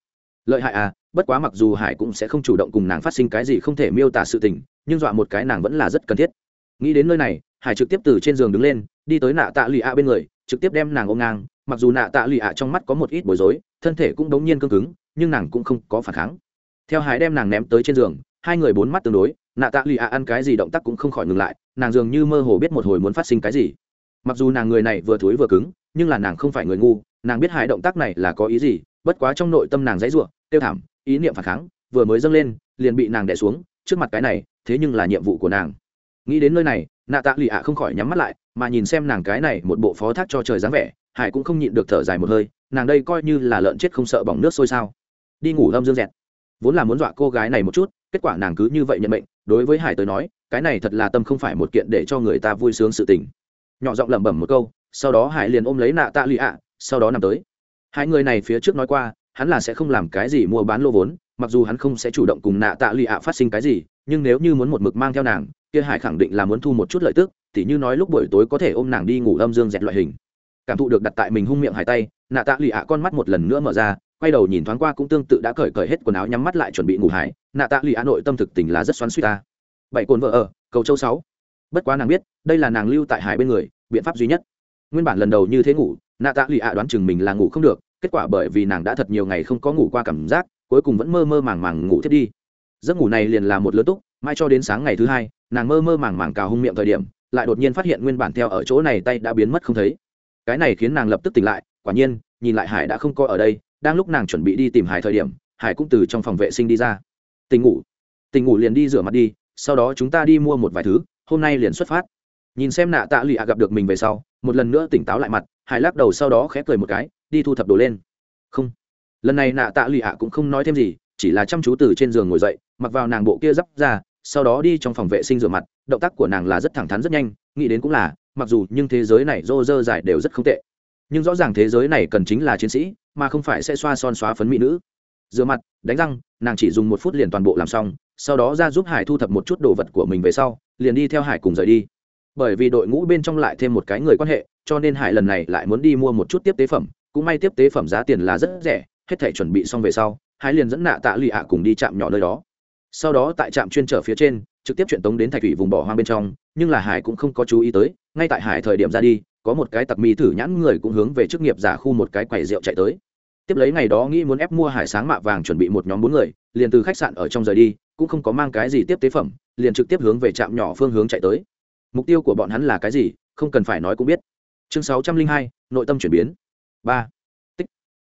lợi hại à bất quá mặc dù hải cũng sẽ không chủ động cùng nàng phát sinh cái gì không thể miêu tả sự tình, nhưng dọa một cái nàng vẫn là rất cần thiết. Nghĩ đến nơi này, hải trực tiếp từ trên giường đứng lên, đi tới nạ tạ lụy ạ bên người, trực tiếp đem nàng ôm ngang, mặc dù nạ tạ lụy ạ trong mắt có một ít bối rối, thân thể cũng đống nhiên cương cứng, nhưng nàng cũng không có phản kháng. Theo hải đem nàng ném tới trên giường, hai người bốn mắt tương đối, nạ tạ lụy ạ ăn cái gì động tác cũng không khỏi ngừng lại, nàng dường như mơ hồ biết một hồi muốn phát sinh cái gì. Mặc dù nàng người này vừa thối vừa cứng nhưng là nàng không phải người ngu, nàng biết hai động tác này là có ý gì, bất quá trong nội tâm nàng dãy ruộng tiêu thảm, ý niệm phản kháng, vừa mới dâng lên, liền bị nàng đẻ xuống, trước mặt cái này, thế nhưng là nhiệm vụ của nàng. Nghĩ đến nơi này, nạ tạ lì ạ không khỏi nhắm mắt lại, mà nhìn xem nàng cái này một bộ phó thác cho trời dáng vẻ, hải cũng không nhịn được thở dài một hơi, nàng đây coi như là lợn chết không sợ bỏng nước sôi sao. Đi ngủ lâm dương dẹt. Vốn là muốn dọa cô gái này một chút, kết quả nàng cứ như vậy nhận mệnh, đối với hải tới nói, cái này thật là tâm không phải một kiện để cho người ta vui sướng sự tình. Nhỏ giọng lẩm bẩm một câu sau đó hải liền ôm lấy nạ tạ lụy ạ, sau đó nằm tới. Hai người này phía trước nói qua, hắn là sẽ không làm cái gì mua bán lô vốn, mặc dù hắn không sẽ chủ động cùng nạ tạ lụy ạ phát sinh cái gì, nhưng nếu như muốn một mực mang theo nàng, kia hải khẳng định là muốn thu một chút lợi tức, tỉ như nói lúc buổi tối có thể ôm nàng đi ngủ âm dương dẹt loại hình. Cảm thụ được đặt tại mình hung miệng hải tay, nạ tạ lụy ạ con mắt một lần nữa mở ra, quay đầu nhìn thoáng qua cũng tương tự đã cởi cởi hết quần áo nhắm mắt lại chuẩn bị ngủ hải, nạ tạ lụy ạ nội tâm thực tình là rất xoắn suýt ta. Bảy cồn vợ ở, cầu châu sáu. Bất quá nàng biết, đây là nàng lưu tại hải bên người, biện pháp duy nhất nguyên bản lần đầu như thế ngủ, nạ tạ lụy ạ đoán chừng mình là ngủ không được, kết quả bởi vì nàng đã thật nhiều ngày không có ngủ qua cảm giác, cuối cùng vẫn mơ mơ màng màng ngủ thiết đi. Giấc ngủ này liền là một lớn túc, mai cho đến sáng ngày thứ hai, nàng mơ mơ màng màng cào hung miệng thời điểm, lại đột nhiên phát hiện nguyên bản theo ở chỗ này tay đã biến mất không thấy. Cái này khiến nàng lập tức tỉnh lại, quả nhiên, nhìn lại hải đã không coi ở đây, đang lúc nàng chuẩn bị đi tìm hải thời điểm, hải cũng từ trong phòng vệ sinh đi ra. Tình ngủ. Tình ngủ liền đi rửa mặt đi, sau đó chúng ta đi mua một vài thứ, hôm nay liền xuất phát nhìn xem nạ tạ lụy ạ gặp được mình về sau, một lần nữa tỉnh táo lại mặt hải lắc đầu sau đó khẽ cười một cái, đi thu thập đồ lên. Không. Lần này nạ tạ lụy ạ cũng không nói thêm gì, chỉ là chăm chú từ trên giường ngồi dậy, mặc vào nàng bộ kia d ra, sau đó đi trong phòng vệ sinh rửa mặt, động tác của nàng là rất thẳng thắn rất nhanh, nghĩ đến cũng là, mặc dù nhưng thế giới này rô rơ dài đều rất không tệ. Nhưng rõ ràng thế giới này cần chính là chiến sĩ, mà không phải sẽ xoa son xóa phấn mỹ nữ. Rửa mặt, đánh răng, nàng chỉ dùng một phút liền toàn bộ làm xong, sau đó ra giúp hải thu thập một chút đồ vật của mình về sau, liền đi theo hải cùng rời đi bởi vì đội ngũ bên trong lại thêm một cái người quan hệ, cho nên hải lần này lại muốn đi mua một chút tiếp tế phẩm, cũng may tiếp tế phẩm giá tiền là rất rẻ, hết thể chuẩn bị xong về sau, hải liền dẫn nạ tạ lụy ạ cùng đi trạm nhỏ nơi đó. Sau đó tại trạm chuyên trở phía trên, trực tiếp chuyển tống đến thạch thủy vùng bỏ hoang bên trong, nhưng là hải cũng không có chú ý tới, ngay tại hải thời điểm ra đi, có một cái tặc mi thử nhãn người cũng hướng về chức nghiệp giả khu một cái quầy rượu chạy tới. Tiếp lấy ngày đó nghĩ muốn ép mua hải sáng mạ vàng chuẩn bị một nhóm bốn người, liền từ khách sạn ở trong rời đi, cũng không có mang cái gì tiếp tế phẩm, liền trực tiếp hướng về trạm nhỏ phương hướng chạy tới mục tiêu của bọn hắn là cái gì, không cần phải nói cũng biết. Chương sáu trăm linh hai, nội tâm chuyển biến. Ba. Tích.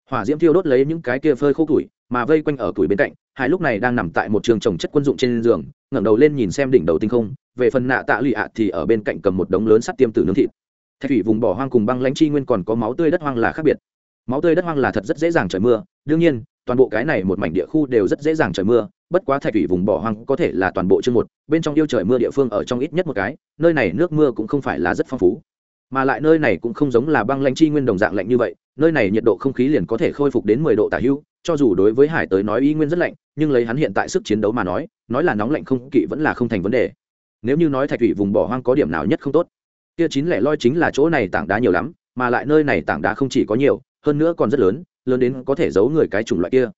Hỏa diễm thiêu đốt lấy những cái kia phơi khô củi, mà vây quanh ở tuổi bên cạnh, hai lúc này đang nằm tại một trường trồng chất quân dụng trên giường, ngẩng đầu lên nhìn xem đỉnh đầu tinh không, về phần nạ tạ lụy ạ thì ở bên cạnh cầm một đống lớn sắt tiêm tử nướng thịt. Thạch thủy vùng bỏ hoang cùng băng lãnh chi nguyên còn có máu tươi đất hoang là khác biệt. Máu tươi đất hoang là thật rất dễ dàng trời mưa, đương nhiên toàn bộ cái này một mảnh địa khu đều rất dễ dàng trời mưa, bất quá thạch thủy vùng bỏ hoang có thể là toàn bộ chương một, bên trong yêu trời mưa địa phương ở trong ít nhất một cái, nơi này nước mưa cũng không phải là rất phong phú. Mà lại nơi này cũng không giống là băng lãnh chi nguyên đồng dạng lạnh như vậy, nơi này nhiệt độ không khí liền có thể khôi phục đến mười độ tả hưu, cho dù đối với hải tới nói y nguyên rất lạnh, nhưng lấy hắn hiện tại sức chiến đấu mà nói nói là nóng lạnh không kỵ vẫn là không thành vấn đề. Nếu như nói thạch thủy vùng bỏ hoang có điểm nào nhất không tốt, kia chín lẻ loi chính là chỗ này tảng đá nhiều lắm, mà lại nơi này tảng đá không chỉ có nhiều, hơn nữa còn rất lớn lớn đến có thể giấu người cái chủng loại kia.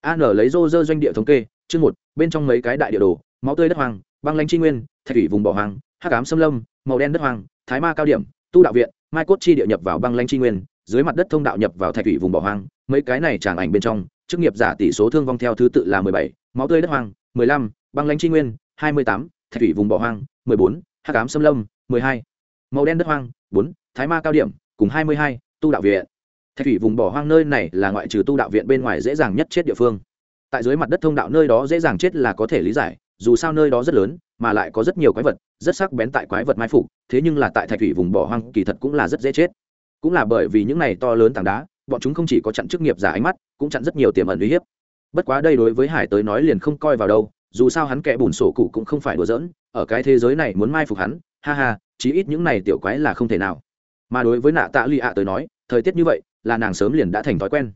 An lấy rô rơ doanh địa thống kê, chương một, bên trong mấy cái đại địa đồ, máu tươi đất hoang, băng lãnh tri nguyên, thạch thủy vùng bỏ hoang, hắc ám xâm lâm, màu đen đất hoang, thái ma cao điểm, tu đạo viện, mai cốt chi địa nhập vào băng lãnh tri nguyên, dưới mặt đất thông đạo nhập vào thạch thủy vùng bỏ hoang, mấy cái này tràng ảnh bên trong, chức nghiệp giả tỷ số thương vong theo thứ tự là mười bảy, máu tươi đất hoang, mười lăm, băng lãnh tri nguyên, hai mươi tám, thạch thủy vùng bỏ hoang, mười bốn, hắc ám xâm lâm, mười hai, màu đen đất hoang, bốn, thái ma cao điểm, cùng hai mươi hai, tu đạo viện thạch thủy vùng bỏ hoang nơi này là ngoại trừ tu đạo viện bên ngoài dễ dàng nhất chết địa phương. Tại dưới mặt đất thông đạo nơi đó dễ dàng chết là có thể lý giải, dù sao nơi đó rất lớn, mà lại có rất nhiều quái vật, rất sắc bén tại quái vật mai phục, thế nhưng là tại thạch thủy vùng bỏ hoang kỳ thật cũng là rất dễ chết. Cũng là bởi vì những này to lớn tảng đá, bọn chúng không chỉ có chặn chức nghiệp giả ánh mắt, cũng chặn rất nhiều tiềm ẩn uy hiếp. Bất quá đây đối với hải tới nói liền không coi vào đâu, dù sao hắn kẻ bùn sổ cụ cũng không phải đùa giỡn, ở cái thế giới này muốn mai phục hắn, ha ha, chí ít những này tiểu quái là không thể nào. Mà đối với nạ tạ lụy ạ tới nói, thời tiết như vậy là nàng sớm liền đã thành thói quen.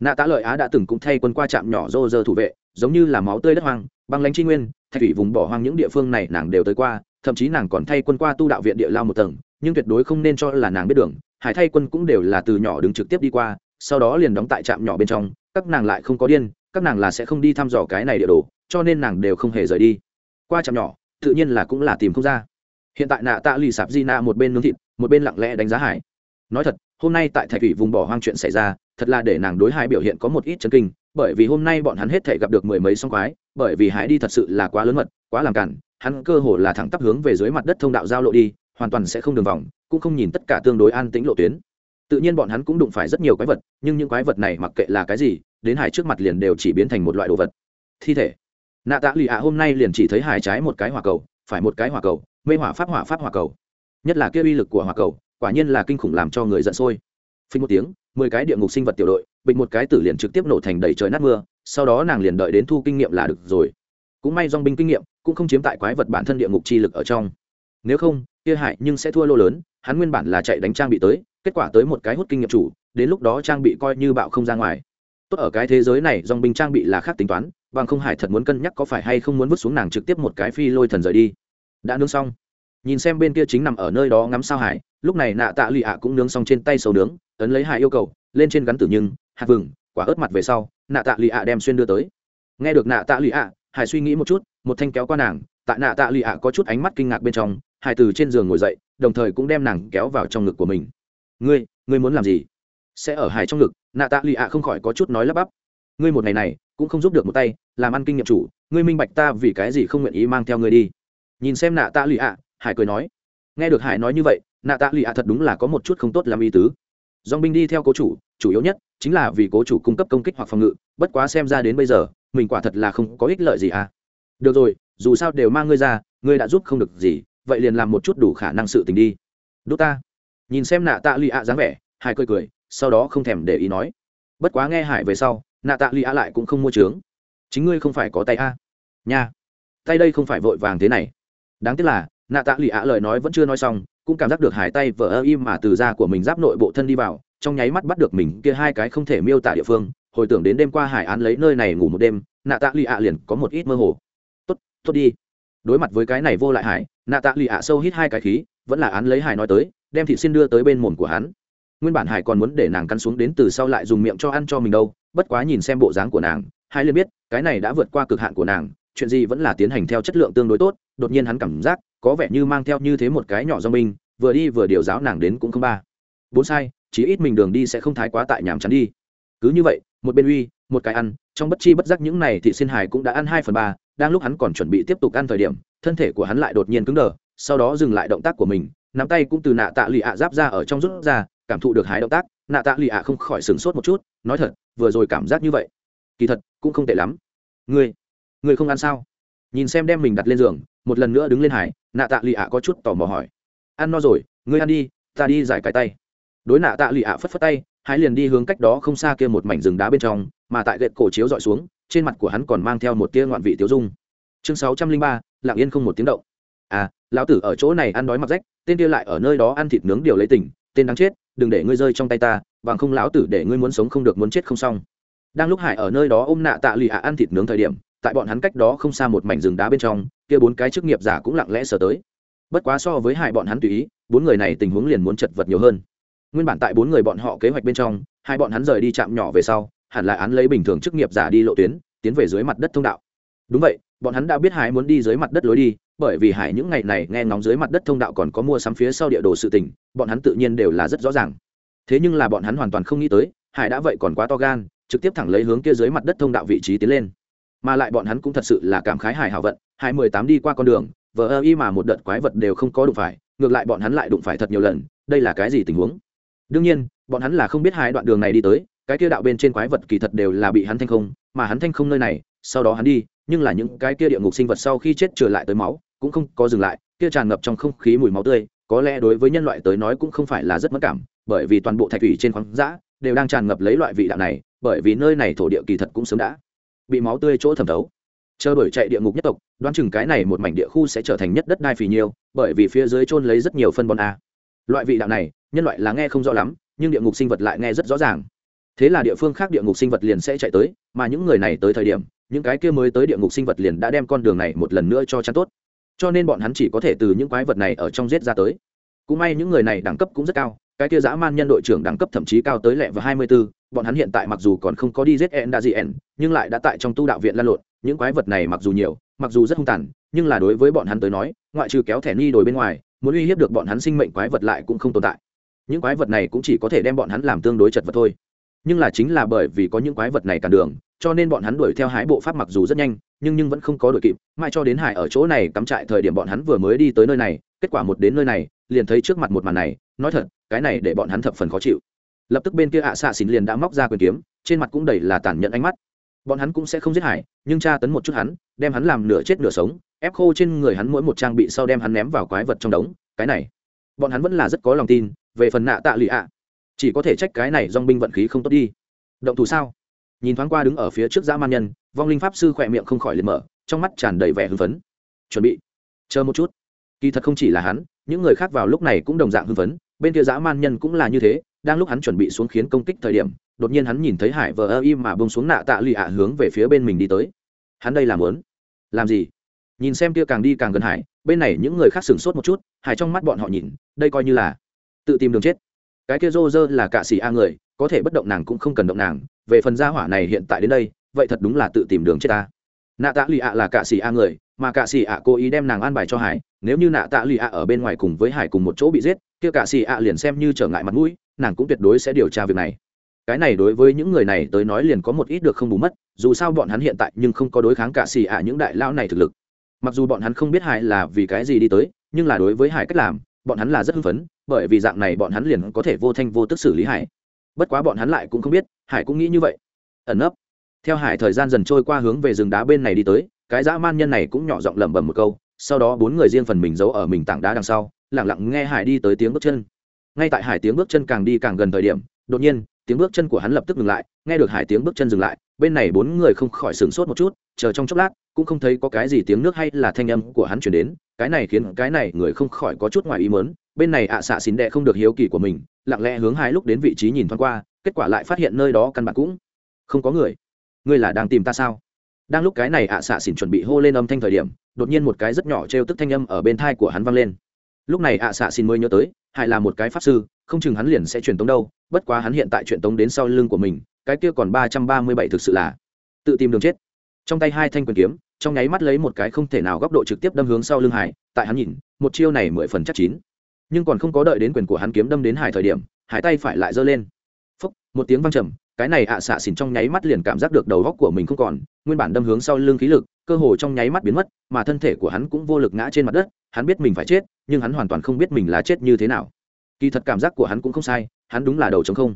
Nạ tạ lợi á đã từng cũng thay quân qua trạm nhỏ rô rơ thủ vệ, giống như là máu tươi đất hoang, băng lãnh tri nguyên, thạch thủy vùng bỏ hoang những địa phương này nàng đều tới qua, thậm chí nàng còn thay quân qua tu đạo viện địa lao một tầng, nhưng tuyệt đối không nên cho là nàng biết đường, hải thay quân cũng đều là từ nhỏ đứng trực tiếp đi qua, sau đó liền đóng tại trạm nhỏ bên trong, các nàng lại không có điên, các nàng là sẽ không đi thăm dò cái này địa đồ, cho nên nàng đều không hề rời đi. Qua trạm nhỏ, tự nhiên là cũng là tìm không ra. Hiện tại nạ tạ lì sạp di nạ một bên nướng thịt, một bên lặng lẽ đánh giá hải. Nói thật hôm nay tại thạch thủy vùng bỏ hoang chuyện xảy ra, thật là để nàng đối hải biểu hiện có một ít chấn kinh, bởi vì hôm nay bọn hắn hết thể gặp được mười mấy song quái, bởi vì hải đi thật sự là quá lớn mật, quá làm cản, hắn cơ hồ là thẳng tắp hướng về dưới mặt đất thông đạo giao lộ đi, hoàn toàn sẽ không đường vòng, cũng không nhìn tất cả tương đối an tĩnh lộ tuyến. Tự nhiên bọn hắn cũng đụng phải rất nhiều quái vật, nhưng những quái vật này mặc kệ là cái gì, đến hải trước mặt liền đều chỉ biến thành một loại đồ vật. Thi thể. Nạ tạ lì ạ hôm nay liền chỉ thấy hải trái một cái hỏa cầu, phải một cái hỏa cầu, mê hỏa pháp hỏa pháp hỏa cầu. Nhất là kia uy lực của hỏa cầu quả nhiên là kinh khủng làm cho người giận sôi. Phình một tiếng, mười cái địa ngục sinh vật tiểu đội bịch một cái tử liền trực tiếp nổ thành đầy trời nát mưa, sau đó nàng liền đợi đến thu kinh nghiệm là được rồi. Cũng may dong binh kinh nghiệm, cũng không chiếm tại quái vật bản thân địa ngục chi lực ở trong. Nếu không, kia hại nhưng sẽ thua lô lớn, hắn nguyên bản là chạy đánh trang bị tới, kết quả tới một cái hút kinh nghiệm chủ, đến lúc đó trang bị coi như bạo không ra ngoài. Tốt ở cái thế giới này, dòng binh trang bị là khác tính toán, bằng không hải thật muốn cân nhắc có phải hay không muốn vứt xuống nàng trực tiếp một cái phi lôi thần rời đi. Đã nướng xong. Nhìn xem bên kia chính nằm ở nơi đó ngắm sao hải lúc này nạ tạ lụy ạ cũng nướng xong trên tay sầu nướng, ấn lấy hải yêu cầu, lên trên gắn tử nhưng, hạt vừng, quả ớt mặt về sau, nạ tạ lụy ạ đem xuyên đưa tới. Nghe được nạ tạ lụy ạ, hải suy nghĩ một chút, một thanh kéo qua nàng, tại nạ tạ lụy ạ có chút ánh mắt kinh ngạc bên trong, hải từ trên giường ngồi dậy, đồng thời cũng đem nàng kéo vào trong ngực của mình. Ngươi ngươi muốn làm gì? Sẽ ở hải trong ngực. Nạ tạ lụy ạ không khỏi có chút nói lắp bắp. Ngươi một ngày này cũng không giúp được một tay, làm ăn kinh nghiệm chủ, ngươi minh bạch ta vì cái gì không nguyện ý mang theo ngươi đi. Nhìn xem nạ tạ lụy ạ, hải cười nói. Nghe được hải nói như vậy nạ tạ lụy ạ thật đúng là có một chút không tốt làm ý tứ. Dong binh đi theo cố chủ chủ yếu nhất chính là vì cố chủ cung cấp công kích hoặc phòng ngự, bất quá xem ra đến bây giờ, mình quả thật là không có ích lợi gì à. Được rồi, dù sao đều mang ngươi ra, ngươi đã giúp không được gì, vậy liền làm một chút đủ khả năng sự tình đi. Đốt ta. Nhìn xem nạ tạ lụy ạ dáng vẻ, hải cười cười, sau đó không thèm để ý nói. Bất quá nghe hải về sau, nạ tạ lụy ạ lại cũng không mua trướng. Chính ngươi không phải có tay a. À. nha. Tay đây không phải vội vàng thế này. Đáng tiếc là, nạ tạ lụy ạ lời nói vẫn chưa nói xong cũng cảm giác được hải tay vỡ ơ im mà từ da của mình giáp nội bộ thân đi vào, trong nháy mắt bắt được mình kia hai cái không thể miêu tả địa phương, hồi tưởng đến đêm qua hải án lấy nơi này ngủ một đêm nạ tạ lụy ạ liền có một ít mơ hồ. Tốt tốt đi. Đối mặt với cái này vô lại hải nạ tạ lụy ạ sâu hít hai cái khí, vẫn là án lấy hải nói tới, đem thị xin đưa tới bên mồm của hắn. Nguyên bản hải còn muốn để nàng căn xuống đến từ sau lại dùng miệng cho ăn cho mình đâu, bất quá nhìn xem bộ dáng của nàng hải liền biết, cái này đã vượt qua cực hạn của nàng, chuyện gì vẫn là tiến hành theo chất lượng tương đối tốt, đột nhiên hắn cảm giác có vẻ như mang theo như thế một cái nhỏ do mình, vừa đi vừa điều giáo nàng đến cũng không ba. Bốn sai, chí ít mình đường đi sẽ không thái quá tại nhàm chán đi. Cứ như vậy, một bên uy, một cái ăn, trong bất chi bất giác những này thì xin hải cũng đã ăn hai phần ba, đang lúc hắn còn chuẩn bị tiếp tục ăn thời điểm, thân thể của hắn lại đột nhiên cứng đờ, sau đó dừng lại động tác của mình, nắm tay cũng từ nạ tạ lụy ạ giáp ra ở trong rút ra, cảm thụ được hái động tác, nạ tạ lụy ạ không khỏi sửng sốt một chút, nói thật, vừa rồi cảm giác như vậy, kỳ thật, cũng không tệ lắm. Ngươi ngươi không ăn sao? Nhìn xem đem mình đặt lên giường một lần nữa đứng lên hải, nạ tạ lì ạ có chút tò mò hỏi. Ăn no rồi, ngươi ăn đi, ta đi giải cái tay. Đối nạ tạ lì ạ phất phất tay hải liền đi hướng cách đó không xa kia một mảnh rừng đá bên trong, mà tại gậy cổ chiếu dọi xuống, trên mặt của hắn còn mang theo một tia ngoạn vị tiêu dung. Chương sáu trăm linh ba, lặng yên không một tiếng động. À lão tử ở chỗ này ăn đói mặc rách, tên kia lại ở nơi đó ăn thịt nướng điều lấy tỉnh, tên đáng chết, đừng để ngươi rơi trong tay ta, bằng không lão tử để ngươi muốn sống không được muốn chết không xong. Đang lúc hải ở nơi đó ôm nạ tạ lì ạ ăn thịt nướng thời điểm tại bọn hắn cách đó không xa một mảnh rừng đá bên trong, kia bốn cái chức nghiệp giả cũng lặng lẽ sờ tới. Bất quá so với hai bọn hắn tùy ý, bốn người này tình huống liền muốn chật vật nhiều hơn. Nguyên bản tại bốn người bọn họ kế hoạch bên trong, hai bọn hắn rời đi chạm nhỏ về sau, hẳn là án lấy bình thường chức nghiệp giả đi lộ tuyến, tiến về dưới mặt đất thông đạo. Đúng vậy, bọn hắn đã biết hải muốn đi dưới mặt đất lối đi, bởi vì hải những ngày này nghe ngóng dưới mặt đất thông đạo còn có mua sắm phía sau địa đồ sự tình, bọn hắn tự nhiên đều là rất rõ ràng. Thế nhưng là bọn hắn hoàn toàn không nghĩ tới, hải đã vậy còn quá to gan, trực tiếp thẳng lấy hướng kia dưới mặt đất thông đạo vị trí tiến lên mà lại bọn hắn cũng thật sự là cảm khái hải hảo vận, hai mười tám đi qua con đường, vờ ơ y mà một đợt quái vật đều không có đụng phải, ngược lại bọn hắn lại đụng phải thật nhiều lần, đây là cái gì tình huống? Đương nhiên, bọn hắn là không biết hai đoạn đường này đi tới, cái kia đạo bên trên quái vật kỳ thật đều là bị hắn thanh không, mà hắn thanh không nơi này, sau đó hắn đi, nhưng là những cái kia địa ngục sinh vật sau khi chết trở lại tới máu, cũng không có dừng lại, kia tràn ngập trong không khí mùi máu tươi, có lẽ đối với nhân loại tới nói cũng không phải là rất mất cảm, bởi vì toàn bộ thạch thủy trên khoáng dã đều đang tràn ngập lấy loại vị đạo này, bởi vì nơi này thổ địa kỳ thật cũng sớm đã bị máu tươi chỗ thẩm thấu. Chờ bởi chạy địa ngục nhất tộc đoán chừng cái này một mảnh địa khu sẽ trở thành nhất đất đai phì nhiêu bởi vì phía dưới trôn lấy rất nhiều phân bón a. Loại vị đạo này nhân loại là nghe không rõ lắm nhưng địa ngục sinh vật lại nghe rất rõ ràng. Thế là địa phương khác địa ngục sinh vật liền sẽ chạy tới mà những người này tới thời điểm những cái kia mới tới địa ngục sinh vật liền đã đem con đường này một lần nữa cho chắn tốt. Cho nên bọn hắn chỉ có thể từ những quái vật này ở trong giết ra tới. Cũng may những người này đẳng cấp cũng rất cao cái kia dã man nhân đội trưởng đẳng cấp thậm chí cao tới lẹ và hai mươi 24, bọn hắn hiện tại mặc dù còn không có đi giết en đã gì en, nhưng lại đã tại trong tu đạo viện lan lộn. Những quái vật này mặc dù nhiều, mặc dù rất hung tàn, nhưng là đối với bọn hắn tới nói, ngoại trừ kéo thẻ ni đổi bên ngoài, muốn uy hiếp được bọn hắn sinh mệnh quái vật lại cũng không tồn tại. Những quái vật này cũng chỉ có thể đem bọn hắn làm tương đối chật vật thôi. Nhưng là chính là bởi vì có những quái vật này cản đường, cho nên bọn hắn đuổi theo hái bộ pháp mặc dù rất nhanh, nhưng nhưng vẫn không có đuổi kịp. Mãi cho đến hải ở chỗ này cắm trại thời điểm bọn hắn vừa mới đi tới nơi này, kết quả một đến nơi này, liền thấy trước mặt một màn này, nói thật, cái này để bọn hắn thập phần khó chịu lập tức bên kia ạ xạ xỉn liền đã móc ra quyền kiếm, trên mặt cũng đầy là tàn nhẫn ánh mắt. Bọn hắn cũng sẽ không giết hải, nhưng tra tấn một chút hắn, đem hắn làm nửa chết nửa sống, ép khô trên người hắn mỗi một trang bị sau đem hắn ném vào quái vật trong đống, cái này. Bọn hắn vẫn là rất có lòng tin, về phần nạ tạ lụy ạ, chỉ có thể trách cái này dong binh vận khí không tốt đi. Động thủ sao? Nhìn thoáng qua đứng ở phía trước dã man nhân, vong linh pháp sư khỏe miệng không khỏi liệt mở, trong mắt tràn đầy vẻ hưng phấn. Chuẩn bị. Chờ một chút. Kỳ thật không chỉ là hắn, những người khác vào lúc này cũng đồng dạng hưng phấn, bên kia dã man nhân cũng là như thế đang lúc hắn chuẩn bị xuống khiến công kích thời điểm, đột nhiên hắn nhìn thấy hải vờ ơ im mà bông xuống nạ tạ lụy ạ hướng về phía bên mình đi tới. Hắn đây làm lớn làm gì? Nhìn xem kia càng đi càng gần hải, bên này những người khác sửng sốt một chút, hải trong mắt bọn họ nhìn, đây coi như là tự tìm đường chết. Cái kia rô rơ là cạ xỉ a người, có thể bất động nàng cũng không cần động nàng, về phần gia hỏa này hiện tại đến đây, vậy thật đúng là tự tìm đường chết ta. Nạ tạ lụy ạ là cạ xỉ a người, mà cạ xỉ ạ cố ý đem nàng an bài cho hải, nếu như nạ tạ lụy ạ ở bên ngoài cùng với hải cùng một chỗ bị giết, kia cạ xỉ ạ liền xem như trở ngại mặt mũi nàng cũng tuyệt đối sẽ điều tra việc này. Cái này đối với những người này tới nói liền có một ít được không bù mất, dù sao bọn hắn hiện tại nhưng không có đối kháng cả xì ạ những đại lão này thực lực. Mặc dù bọn hắn không biết hải là vì cái gì đi tới, nhưng là đối với hải cách làm, bọn hắn là rất hưng phấn, bởi vì dạng này bọn hắn liền có thể vô thanh vô tức xử lý hải. Bất quá bọn hắn lại cũng không biết, hải cũng nghĩ như vậy. Ẩn nấp. Theo hải thời gian dần trôi qua hướng về rừng đá bên này đi tới, cái dã man nhân này cũng nhỏ giọng lẩm bẩm một câu, sau đó bốn người riêng phần mình giấu ở mình tảng đá đằng sau lẳng lặng nghe hải đi tới tiếng bước chân ngay tại hải tiếng bước chân càng đi càng gần thời điểm, đột nhiên, tiếng bước chân của hắn lập tức ngừng lại, nghe được hải tiếng bước chân dừng lại, bên này bốn người không khỏi sửng sốt một chút, chờ trong chốc lát, cũng không thấy có cái gì tiếng nước hay là thanh âm của hắn chuyển đến, cái này khiến cái này người không khỏi có chút ngoài ý mớn bên này ạ xạ xín đệ không được hiếu kỳ của mình, lặng lẽ hướng hai lúc đến vị trí nhìn thoáng qua, kết quả lại phát hiện nơi đó căn bản cũng không có người. Ngươi là đang tìm ta sao? Đang lúc cái này ạ xạ xỉn chuẩn bị hô lên âm thanh thời điểm, đột nhiên một cái rất nhỏ trêu tức thanh âm ở bên thai của hắn vang lên. Lúc này ạ xạ xỉn mới nhớ tới hải là một cái pháp sư, không chừng hắn liền sẽ truyền tống đâu, bất quá hắn hiện tại truyền tống đến sau lưng của mình, cái kia còn ba trăm ba mươi bảy thực sự là tự tìm đường chết. Trong tay hai thanh quyền kiếm, trong nháy mắt lấy một cái không thể nào góc độ trực tiếp đâm hướng sau lưng hải, tại hắn nhìn, một chiêu này mười phần chắc chín. Nhưng còn không có đợi đến quyền của hắn kiếm đâm đến hải thời điểm, hải tay phải lại giơ lên. Phúc, một tiếng vang trầm, cái này ạ xạ xỉn trong nháy mắt liền cảm giác được đầu góc của mình không còn, nguyên bản đâm hướng sau lưng khí lực, cơ hồ trong nháy mắt biến mất, mà thân thể của hắn cũng vô lực ngã trên mặt đất hắn biết mình phải chết, nhưng hắn hoàn toàn không biết mình là chết như thế nào. Kỳ thật cảm giác của hắn cũng không sai, hắn đúng là đầu chống không.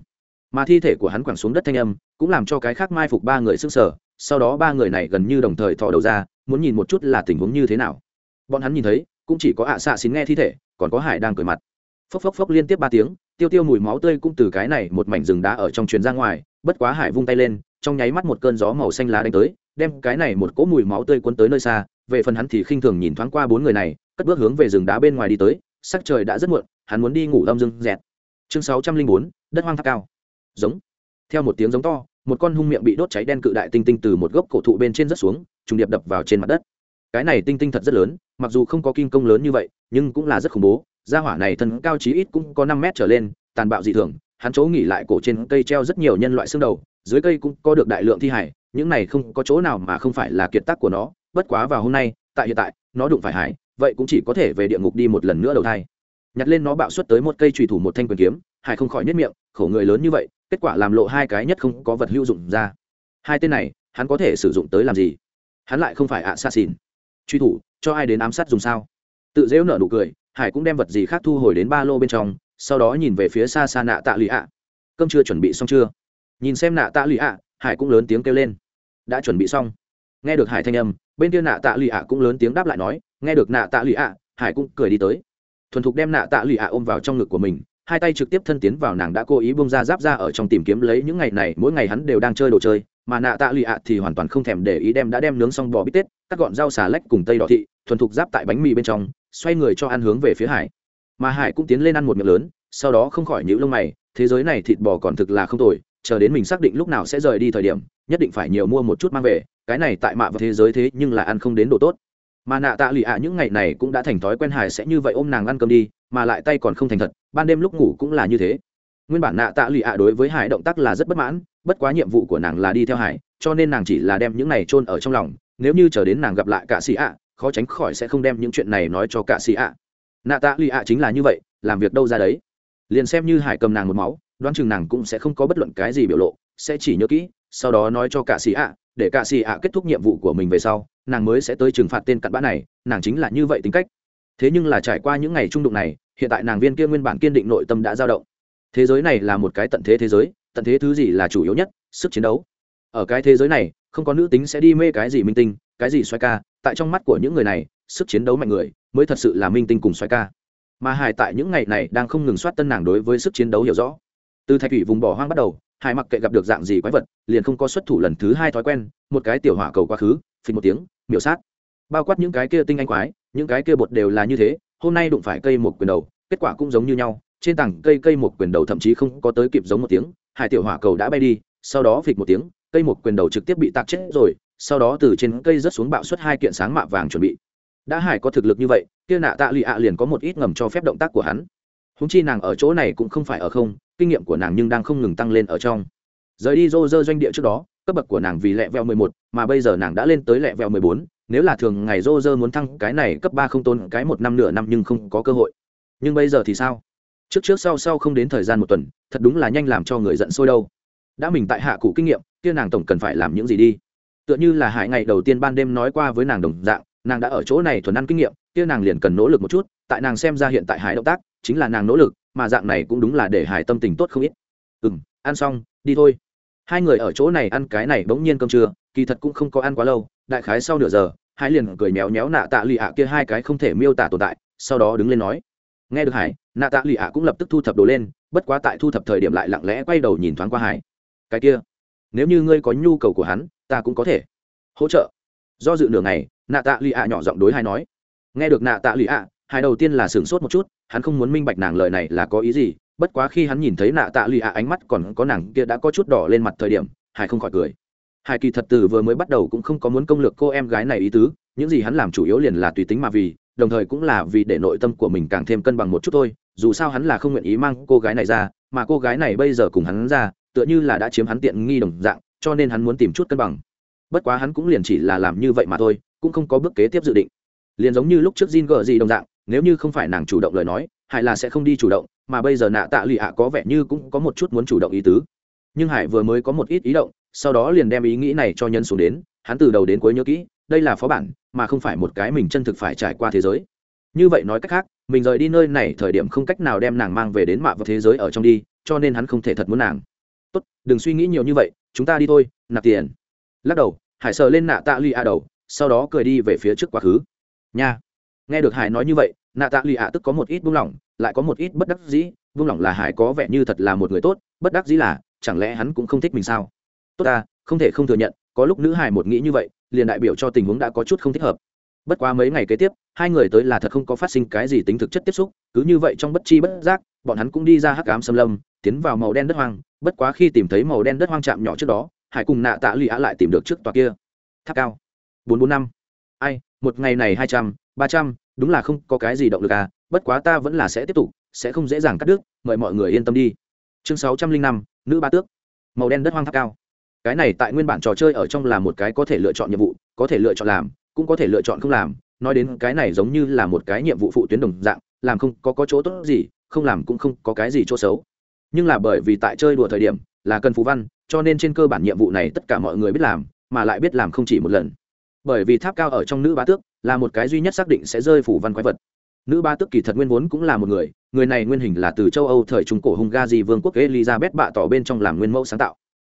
Mà thi thể của hắn quẳng xuống đất thanh âm, cũng làm cho cái khác mai phục ba người sức sở sau đó ba người này gần như đồng thời thò đầu ra, muốn nhìn một chút là tình huống như thế nào. Bọn hắn nhìn thấy, cũng chỉ có ạ xạ xin nghe thi thể, còn có hải đang cười mặt. Phốc phốc phốc liên tiếp ba tiếng, tiêu tiêu mùi máu tươi cũng từ cái này một mảnh rừng đá ở trong truyền ra ngoài, bất quá hải vung tay lên, trong nháy mắt một cơn gió màu xanh lá đánh tới, đem cái này một cỗ mùi máu tươi cuốn tới nơi xa về phần hắn thì khinh thường nhìn thoáng qua bốn người này cất bước hướng về rừng đá bên ngoài đi tới sắc trời đã rất muộn hắn muốn đi ngủ âm rừng, dẹt. Chương sáu trăm linh bốn đất hoang tháp cao. Giống. Theo một tiếng giống to một con hung miệng bị đốt cháy đen cự đại tinh tinh từ một gốc cổ thụ bên trên rất xuống trùng điệp đập vào trên mặt đất. Cái này tinh tinh thật rất lớn mặc dù không có kim công lớn như vậy nhưng cũng là rất khủng bố. Gia hỏa này thân cao chí ít cũng có năm mét trở lên tàn bạo dị thường hắn chỗ nghỉ lại cổ trên cây treo rất nhiều nhân loại xương đầu dưới cây cũng có được đại lượng thi hải những này không có chỗ nào mà không phải là kiệt tác của nó bất quá vào hôm nay, tại hiện tại, nó đụng phải hải, vậy cũng chỉ có thể về địa ngục đi một lần nữa đầu thai. Nhặt lên nó bạo xuất tới một cây trùy thủ một thanh quyền kiếm, hải không khỏi nhất miệng, khổ người lớn như vậy, kết quả làm lộ hai cái nhất không có vật hữu dụng ra. Hai tên này, hắn có thể sử dụng tới làm gì? Hắn lại không phải ạ xa xìn truy thủ, cho ai đến ám sát dùng sao? Tự dễu nở nụ cười, hải cũng đem vật gì khác thu hồi đến ba lô bên trong, sau đó nhìn về phía xa xa nạ tạ lụy ạ. Cơm chưa chuẩn bị xong chưa? Nhìn xem nạ tạ lụy ạ, hải cũng lớn tiếng kêu lên. Đã chuẩn bị xong. Nghe được hải thanh âm bên kia nạ tạ lụy ạ cũng lớn tiếng đáp lại nói, nghe được nạ tạ lụy ạ, hải cũng cười đi tới. Thuần thục đem nạ tạ lụy ạ ôm vào trong ngực của mình, hai tay trực tiếp thân tiến vào nàng đã cố ý bông ra giáp ra ở trong tìm kiếm lấy những ngày này, mỗi ngày hắn đều đang chơi đồ chơi, mà nạ tạ lụy ạ thì hoàn toàn không thèm để ý đem đã đem nướng xong bò bít tết, cắt gọn rau xà lách cùng tây đỏ thị, thuần thục giáp tại bánh mì bên trong, xoay người cho ăn hướng về phía hải. Mà hải cũng tiến lên ăn một miệng lớn, sau đó không khỏi nhữ lông mày, thế giới này thịt bò còn thực là không tồi, chờ đến mình xác định lúc nào sẽ rời đi thời điểm, nhất định phải nhiều mua một chút mang về cái này tại mạ và thế giới thế nhưng là ăn không đến đồ tốt. Mà nạ tạ lụy ạ, những ngày này cũng đã thành thói quen hải sẽ như vậy ôm nàng ăn cơm đi, mà lại tay còn không thành thật, ban đêm lúc ngủ cũng là như thế. Nguyên bản nạ tạ lụy ạ đối với hải động tác là rất bất mãn, bất quá nhiệm vụ của nàng là đi theo hải cho nên nàng chỉ là đem những này chôn ở trong lòng, nếu như chờ đến nàng gặp lại cả sĩ ạ, khó tránh khỏi sẽ không đem những chuyện này nói cho cả sĩ ạ. Nạ tạ lụy ạ chính là như vậy, làm việc đâu ra đấy. Liền xem như hải cầm nàng một máu, đoán chừng nàng cũng sẽ không có bất luận cái gì biểu lộ, sẽ chỉ nhớ kỹ, sau đó nói cho cả sĩ ạ để cả xì ạ kết thúc nhiệm vụ của mình về sau, nàng mới sẽ tới trừng phạt tên cặn bã này, nàng chính là như vậy tính cách. Thế nhưng là trải qua những ngày trung đụng này, hiện tại nàng viên kia nguyên bản kiên định nội tâm đã dao động. Thế giới này là một cái tận thế thế giới, tận thế thứ gì là chủ yếu nhất? Sức chiến đấu. Ở cái thế giới này, không có nữ tính sẽ đi mê cái gì minh tinh, cái gì xoay ca, tại trong mắt của những người này, sức chiến đấu mạnh người mới thật sự là minh tinh cùng xoay ca. Mà hải tại những ngày này đang không ngừng soát tân nàng đối với sức chiến đấu hiểu rõ. Từ thạch thủy vùng bỏ hoang bắt đầu hải mặc kệ gặp được dạng gì quái vật, liền không có xuất thủ lần thứ hai thói quen, một cái tiểu hỏa cầu quá khứ, phình một tiếng, miểu sát. Bao quát những cái kia tinh anh quái, những cái kia bột đều là như thế, hôm nay đụng phải cây một quyền đầu, kết quả cũng giống như nhau, trên tảng cây cây một quyền đầu thậm chí không có tới kịp giống một tiếng, hải tiểu hỏa cầu đã bay đi, sau đó phịch một tiếng, cây một quyền đầu trực tiếp bị tạc chết rồi, sau đó từ trên cây rớt xuống bạo suất hai kiện sáng mạ vàng chuẩn bị. Đã hải có thực lực như vậy, kia nạ tạ lụy ạ liền có một ít ngầm cho phép động tác của hắn. Húng chi nàng ở chỗ này cũng không phải ở không kinh nghiệm của nàng nhưng đang không ngừng tăng lên ở trong. Rời đi rô rơ doanh địa trước đó, cấp bậc của nàng vì lẹ vẹo mười một, mà bây giờ nàng đã lên tới lẹ vẹo mười bốn, nếu là thường ngày rô rơ muốn thăng cái này cấp ba không tốn cái một năm nửa năm nhưng không có cơ hội. Nhưng bây giờ thì sao? Trước trước sau sau không đến thời gian một tuần, thật đúng là nhanh làm cho người giận sôi đâu. Đã mình tại hạ cụ kinh nghiệm, kia nàng tổng cần phải làm những gì đi? Tựa như là hải ngày đầu tiên ban đêm nói qua với nàng đồng dạng, nàng đã ở chỗ này thuần ăn kinh nghiệm, kia nàng liền cần nỗ lực một chút, tại nàng xem ra hiện tại hải động tác chính là nàng nỗ lực mà dạng này cũng đúng là để hải tâm tình tốt không ít. Ừ m ăn xong, đi thôi. Hai người ở chỗ này ăn cái này bỗng nhiên cơm trưa, kỳ thật cũng không có ăn quá lâu, đại khái sau nửa giờ hai liền cười méo méo nạ tạ lụy ạ kia hai cái không thể miêu tả tồn tại, sau đó đứng lên nói, nghe được hải, nạ tạ lụy ạ cũng lập tức thu thập đồ lên, bất quá tại thu thập thời điểm lại lặng lẽ quay đầu nhìn thoáng qua hải. Cái kia, nếu như ngươi có nhu cầu của hắn, ta cũng có thể hỗ trợ. Do dự nửa ngày, nạ tạ lụy ạ nhỏ giọng đối hai nói, nghe được nạ tạ lụy ạ Hai đầu tiên là sửng sốt một chút, hắn không muốn minh bạch nàng lời này là có ý gì, bất quá khi hắn nhìn thấy nạ tạ lụy ạ ánh mắt còn có nàng kia đã có chút đỏ lên mặt thời điểm, hải không khỏi cười. Hải kỳ thật từ vừa mới bắt đầu cũng không có muốn công lược cô em gái này ý tứ, những gì hắn làm chủ yếu liền là tùy tính mà vì, đồng thời cũng là vì để nội tâm của mình càng thêm cân bằng một chút thôi, dù sao hắn là không nguyện ý mang cô gái này ra, mà cô gái này bây giờ cùng hắn ra, tựa như là đã chiếm hắn tiện nghi đồng dạng, cho nên hắn muốn tìm chút cân bằng. Bất quá hắn cũng liền chỉ là làm như vậy mà thôi, cũng không có bước kế tiếp dự định. Liền giống như lúc trước Jin gờ gì đồng dạng nếu như không phải nàng chủ động lời nói, hải là sẽ không đi chủ động, mà bây giờ nạ tạ lụy ạ có vẻ như cũng có một chút muốn chủ động ý tứ. Nhưng hải vừa mới có một ít ý động, sau đó liền đem ý nghĩ này cho nhân xuống đến, hắn từ đầu đến cuối nhớ kỹ, đây là phó bản, mà không phải một cái mình chân thực phải trải qua thế giới. Như vậy nói cách khác, mình rời đi nơi này thời điểm không cách nào đem nàng mang về đến mạ vào thế giới ở trong đi, cho nên hắn không thể thật muốn nàng. Tốt, đừng suy nghĩ nhiều như vậy, chúng ta đi thôi, nạp tiền. Lắc đầu, hải sờ lên nạ tạ lụy ạ đầu, sau đó cười đi về phía trước quá khứ. Nha. Nghe được hải nói như vậy nạ tạ lì ạ tức có một ít buông lỏng, lại có một ít bất đắc dĩ, buông lỏng là hải có vẻ như thật là một người tốt, bất đắc dĩ là, chẳng lẽ hắn cũng không thích mình sao? Tốt ta, không thể không thừa nhận, có lúc nữ hải một nghĩ như vậy, liền đại biểu cho tình huống đã có chút không thích hợp. Bất quá mấy ngày kế tiếp, hai người tới là thật không có phát sinh cái gì tính thực chất tiếp xúc, cứ như vậy trong bất chi bất giác, bọn hắn cũng đi ra hắc ám xâm lâm, tiến vào màu đen đất hoang, bất quá khi tìm thấy màu đen đất hoang chạm nhỏ trước đó, hải cùng nạ tạ lụy ạ lại tìm được trước tòa kia. Tháp cao. Bốn bốn năm. Ai, một ngày này hai trăm, ba trăm đúng là không có cái gì động lực à bất quá ta vẫn là sẽ tiếp tục sẽ không dễ dàng cắt đứt mời mọi người yên tâm đi. Chương sáu trăm linh năm nữ ba tước. Màu đen đất hoang tháp cao. Cái này tại nguyên bản trò chơi ở trong là một cái có thể lựa chọn nhiệm vụ có thể lựa chọn làm cũng có thể lựa chọn không làm. Nói đến cái này giống như là một cái nhiệm vụ phụ tuyến đồng dạng làm không có, có chỗ tốt gì không làm cũng không có cái gì chỗ xấu. Nhưng là bởi vì tại chơi đùa thời điểm là cần phú văn cho nên trên cơ bản nhiệm vụ này tất cả mọi người biết làm mà lại biết làm không chỉ một lần bởi vì tháp cao ở trong nữ bá tước là một cái duy nhất xác định sẽ rơi phủ văn quái vật. Nữ bá tước kỳ thật nguyên vốn cũng là một người người này nguyên hình là từ châu âu thời trung cổ hungary vương quốc elizabeth bạ tỏ bên trong làm nguyên mẫu sáng tạo.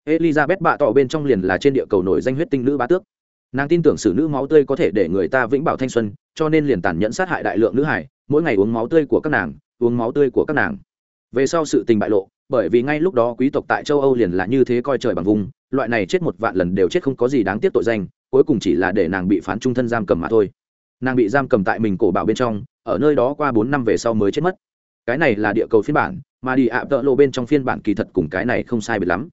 Elizabeth bạ tỏ bên trong liền là trên địa cầu nổi danh huyết tinh nữ bá tước. Nàng tin tưởng sử nữ máu tươi có thể để người ta vĩnh bảo thanh xuân, cho nên liền tàn nhẫn sát hại đại lượng nữ hải mỗi ngày uống máu tươi của các nàng, uống máu tươi của các nàng. Về sau sự tình bại lộ, bởi vì ngay lúc đó quý tộc tại châu âu liền là như thế coi trời bằng vùng, loại này chết một vạn lần đều chết không có gì đáng tiếc tội danh cuối cùng chỉ là để nàng bị phán trung thân giam cầm mà thôi. Nàng bị giam cầm tại mình cổ bảo bên trong, ở nơi đó qua bốn năm về sau mới chết mất. Cái này là địa cầu phiên bản, mà đi ạ tợ lộ bên trong phiên bản kỳ thật cùng cái này không sai biệt lắm.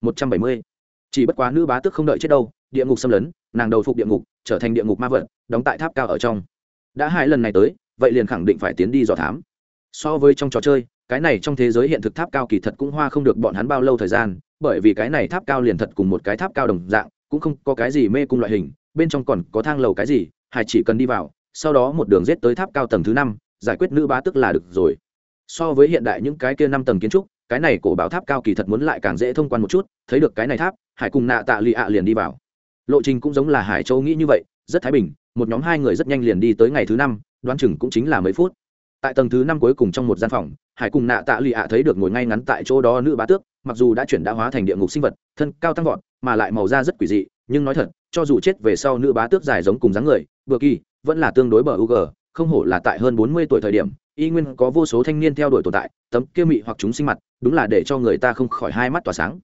Một trăm bảy mươi. Chỉ bất quá nữ bá tước không đợi chết đâu, địa ngục xâm lấn, nàng đầu phục địa ngục, trở thành địa ngục ma vật, đóng tại tháp cao ở trong. Đã hai lần này tới, vậy liền khẳng định phải tiến đi dò thám. So với trong trò chơi, cái này trong thế giới hiện thực tháp cao kỳ thật cũng hoa không được bọn hắn bao lâu thời gian, bởi vì cái này tháp cao liền thật cùng một cái tháp cao đồng dạng cũng không có cái gì mê cung loại hình, bên trong còn có thang lầu cái gì hải chỉ cần đi vào, sau đó một đường rết tới tháp cao tầng thứ năm, giải quyết nữ bá tức là được rồi. So với hiện đại những cái kia năm tầng kiến trúc, cái này cổ bảo tháp cao kỳ thật muốn lại càng dễ thông quan một chút, thấy được cái này tháp, hải cùng nạ tạ lì ạ liền đi vào. Lộ trình cũng giống là hải châu nghĩ như vậy, rất thái bình, một nhóm hai người rất nhanh liền đi tới ngày thứ năm, đoán chừng cũng chính là mấy phút. Tại tầng thứ năm cuối cùng trong một gian phòng, hải cùng nạ tạ lì ạ thấy được ngồi ngay ngắn tại chỗ đó nữ bá tước, mặc dù đã chuyển đã hóa thành địa ngục sinh vật, thân cao tăng vọt mà lại màu da rất quỷ dị nhưng nói thật cho dù chết về sau nữ bá tước dài giống cùng dáng người vừa kỳ vẫn là tương đối bờ u g không hổ là tại hơn bốn mươi tuổi thời điểm y nguyên có vô số thanh niên theo đuổi tồn tại tấm kia mị hoặc chúng sinh mặt đúng là để cho người ta không khỏi hai mắt tỏa sáng.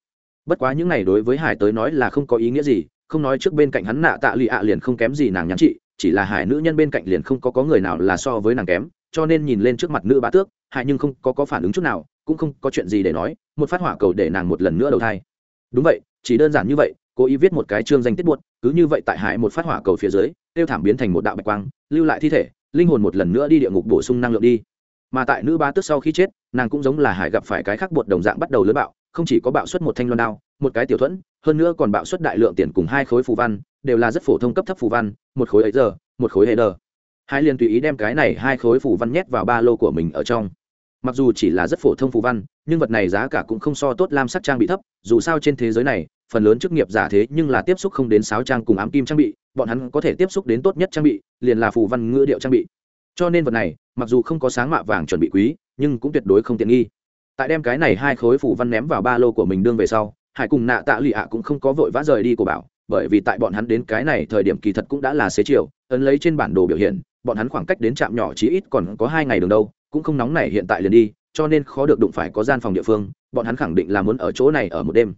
Bất quá những này đối với hải tới nói là không có ý nghĩa gì không nói trước bên cạnh hắn nạ tạ lụy ạ liền không kém gì nàng nhắn chị chỉ là hải nữ nhân bên cạnh liền không có có người nào là so với nàng kém cho nên nhìn lên trước mặt nữ bá tước hải nhưng không có, có phản ứng chút nào cũng không có chuyện gì để nói một phát hỏa cầu để nàng một lần nữa đầu thai đúng vậy, chỉ đơn giản như vậy, cố ý viết một cái chương danh tiết buốt cứ như vậy tại hải một phát hỏa cầu phía dưới, tiêu thảm biến thành một đạo bạch quang, lưu lại thi thể, linh hồn một lần nữa đi địa ngục bổ sung năng lượng đi. Mà tại nữ bá tước sau khi chết, nàng cũng giống là hải gặp phải cái khác bột đồng dạng bắt đầu lớn bạo, không chỉ có bạo xuất một thanh loan đao, một cái tiểu thuẫn, hơn nữa còn bạo xuất đại lượng tiền cùng hai khối phù văn, đều là rất phổ thông cấp thấp phù văn, một khối ấy giờ, một khối hệ đờ. Hai liền tùy ý đem cái này hai khối phù văn nhét vào ba lô của mình ở trong mặc dù chỉ là rất phổ thông phù văn, nhưng vật này giá cả cũng không so tốt lam sắc trang bị thấp, dù sao trên thế giới này, phần lớn chức nghiệp giả thế nhưng là tiếp xúc không đến sáu trang cùng ám kim trang bị, bọn hắn có thể tiếp xúc đến tốt nhất trang bị, liền là phù văn ngữ điệu trang bị. Cho nên vật này, mặc dù không có sáng mạ vàng chuẩn bị quý, nhưng cũng tuyệt đối không tiện nghi. Tại đem cái này hai khối phù văn ném vào ba lô của mình đương về sau, hải cùng nạ tạ lụy ạ cũng không có vội vã rời đi của bảo, bởi vì tại bọn hắn đến cái này thời điểm kỳ thật cũng đã là xế chiều, ấn lấy trên bản đồ biểu hiện, bọn hắn khoảng cách đến trạm nhỏ chí ít còn có hai ngày đường đâu cũng không nóng này hiện tại liền đi, cho nên khó được đụng phải có gian phòng địa phương, bọn hắn khẳng định là muốn ở chỗ này ở một đêm.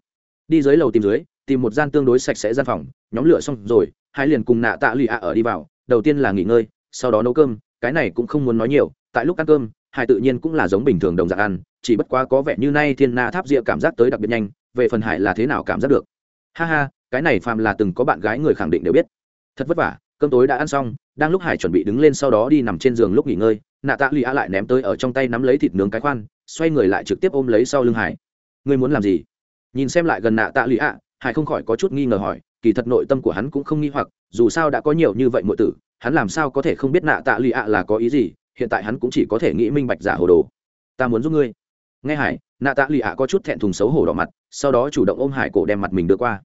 Đi dưới lầu tìm dưới, tìm một gian tương đối sạch sẽ gian phòng, nhóm lửa xong rồi, hai liền cùng nạ tạ lụy ạ ở đi vào, đầu tiên là nghỉ ngơi, sau đó nấu cơm, cái này cũng không muốn nói nhiều, tại lúc ăn cơm, hai tự nhiên cũng là giống bình thường đồng dạng ăn, chỉ bất quá có vẻ như nay thiên na tháp rịa cảm giác tới đặc biệt nhanh, về phần hải là thế nào cảm giác được. Ha ha, cái này phàm là từng có bạn gái người khẳng định đều biết. Thật vất vả, cơm tối đã ăn xong, đang lúc hải chuẩn bị đứng lên sau đó đi nằm trên giường lúc nghỉ ngơi nạ tạ lụy a lại ném tới ở trong tay nắm lấy thịt nướng cái khoan, xoay người lại trực tiếp ôm lấy sau lưng hải. Ngươi muốn làm gì? Nhìn xem lại gần nạ tạ lụy a, hải không khỏi có chút nghi ngờ hỏi, kỳ thật nội tâm của hắn cũng không nghi hoặc, dù sao đã có nhiều như vậy mọi tử, hắn làm sao có thể không biết nạ tạ lụy a là có ý gì, hiện tại hắn cũng chỉ có thể nghĩ minh bạch giả hồ đồ. Ta muốn giúp ngươi. Nghe hải, nạ tạ lụy a có chút thẹn thùng xấu hổ đỏ mặt, sau đó chủ động ôm hải cổ đem mặt mình đưa qua.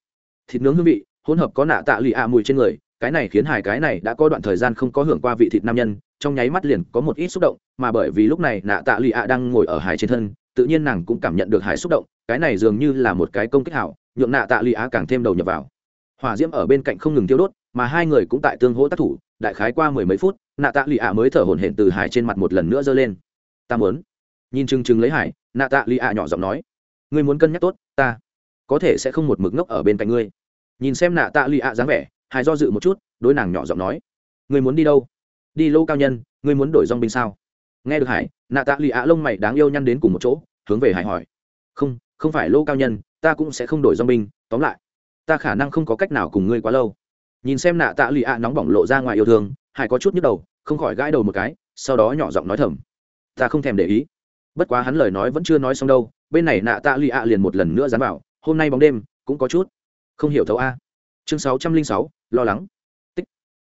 Thịt nướng hương vị, hỗn hợp có nạ tạ lụy a mùi trên người, cái này khiến hải cái này đã có đoạn thời gian không có hưởng qua vị thịt nam nhân trong nháy mắt liền có một ít xúc động, mà bởi vì lúc này nạ tạ lụy a đang ngồi ở hải trên thân, tự nhiên nàng cũng cảm nhận được hải xúc động, cái này dường như là một cái công kích hảo, nhượng nạ tạ lụy a càng thêm đầu nhập vào. Hỏa diễm ở bên cạnh không ngừng tiêu đốt, mà hai người cũng tại tương hỗ tác thủ, đại khái qua mười mấy phút, nạ tạ lụy a mới thở hổn hển từ hải trên mặt một lần nữa giơ lên. Ta muốn. Nhìn chừng chừng lấy hải, nạ tạ lụy ạ nhỏ giọng nói. Ngươi muốn cân nhắc tốt, ta có thể sẽ không một mực ngốc ở bên cạnh ngươi. Nhìn xem nạ tạ lụy ạ dáng vẻ, hải do dự một chút, đối nàng nhỏ giọng nói. Ngươi muốn đi đâu? Đi lô cao nhân, ngươi muốn đổi dong binh sao? Nghe được hải, nạ tạ lụy ạ lông mày đáng yêu nhăn đến cùng một chỗ, hướng về hải hỏi. Không không phải lô cao nhân, ta cũng sẽ không đổi dong binh, tóm lại, ta khả năng không có cách nào cùng ngươi quá lâu. Nhìn xem nạ tạ lụy ạ nóng bỏng lộ ra ngoài yêu thương, hải có chút nhức đầu, không khỏi gãi đầu một cái, sau đó nhỏ giọng nói thầm. Ta không thèm để ý. Bất quá hắn lời nói vẫn chưa nói xong đâu, bên này nạ tạ lụy ạ liền một lần nữa dán vào, hôm nay bóng đêm cũng có chút không hiểu thấu a. Chương sáu trăm linh sáu, lo lắng. Tích.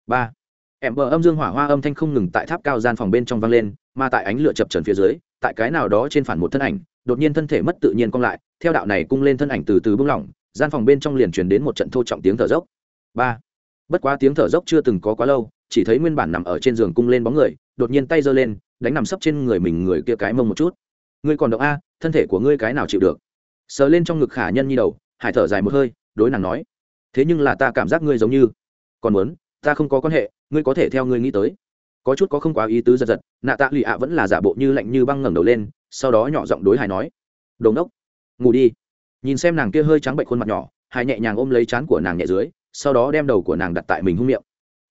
Ba em bờ âm dương hỏa hoa âm thanh không ngừng tại tháp cao gian phòng bên trong vang lên, mà tại ánh lửa chập trần phía dưới, tại cái nào đó trên phản một thân ảnh, đột nhiên thân thể mất tự nhiên cong lại, theo đạo này cung lên thân ảnh từ từ bung lỏng, gian phòng bên trong liền truyền đến một trận thô trọng tiếng thở dốc. Ba. Bất quá tiếng thở dốc chưa từng có quá lâu, chỉ thấy nguyên bản nằm ở trên giường cung lên bóng người, đột nhiên tay giơ lên, đánh nằm sấp trên người mình người kia cái mông một chút. Ngươi còn động a, thân thể của ngươi cái nào chịu được? Sờ lên trong ngực khả nhân nhi đầu, hải thở dài một hơi, đối nàng nói. Thế nhưng là ta cảm giác ngươi giống như, còn muốn, ta không có quan hệ ngươi có thể theo ngươi nghĩ tới. Có chút có không quá ý tứ giật giật, nạ tạ lụy ạ vẫn là giả bộ như lạnh như băng ngẩng đầu lên, sau đó nhỏ giọng đối hải nói. Đồn đốc ngủ đi. Nhìn xem nàng kia hơi trắng bệnh khuôn mặt nhỏ, hải nhẹ nhàng ôm lấy chán của nàng nhẹ dưới, sau đó đem đầu của nàng đặt tại mình hung miệng.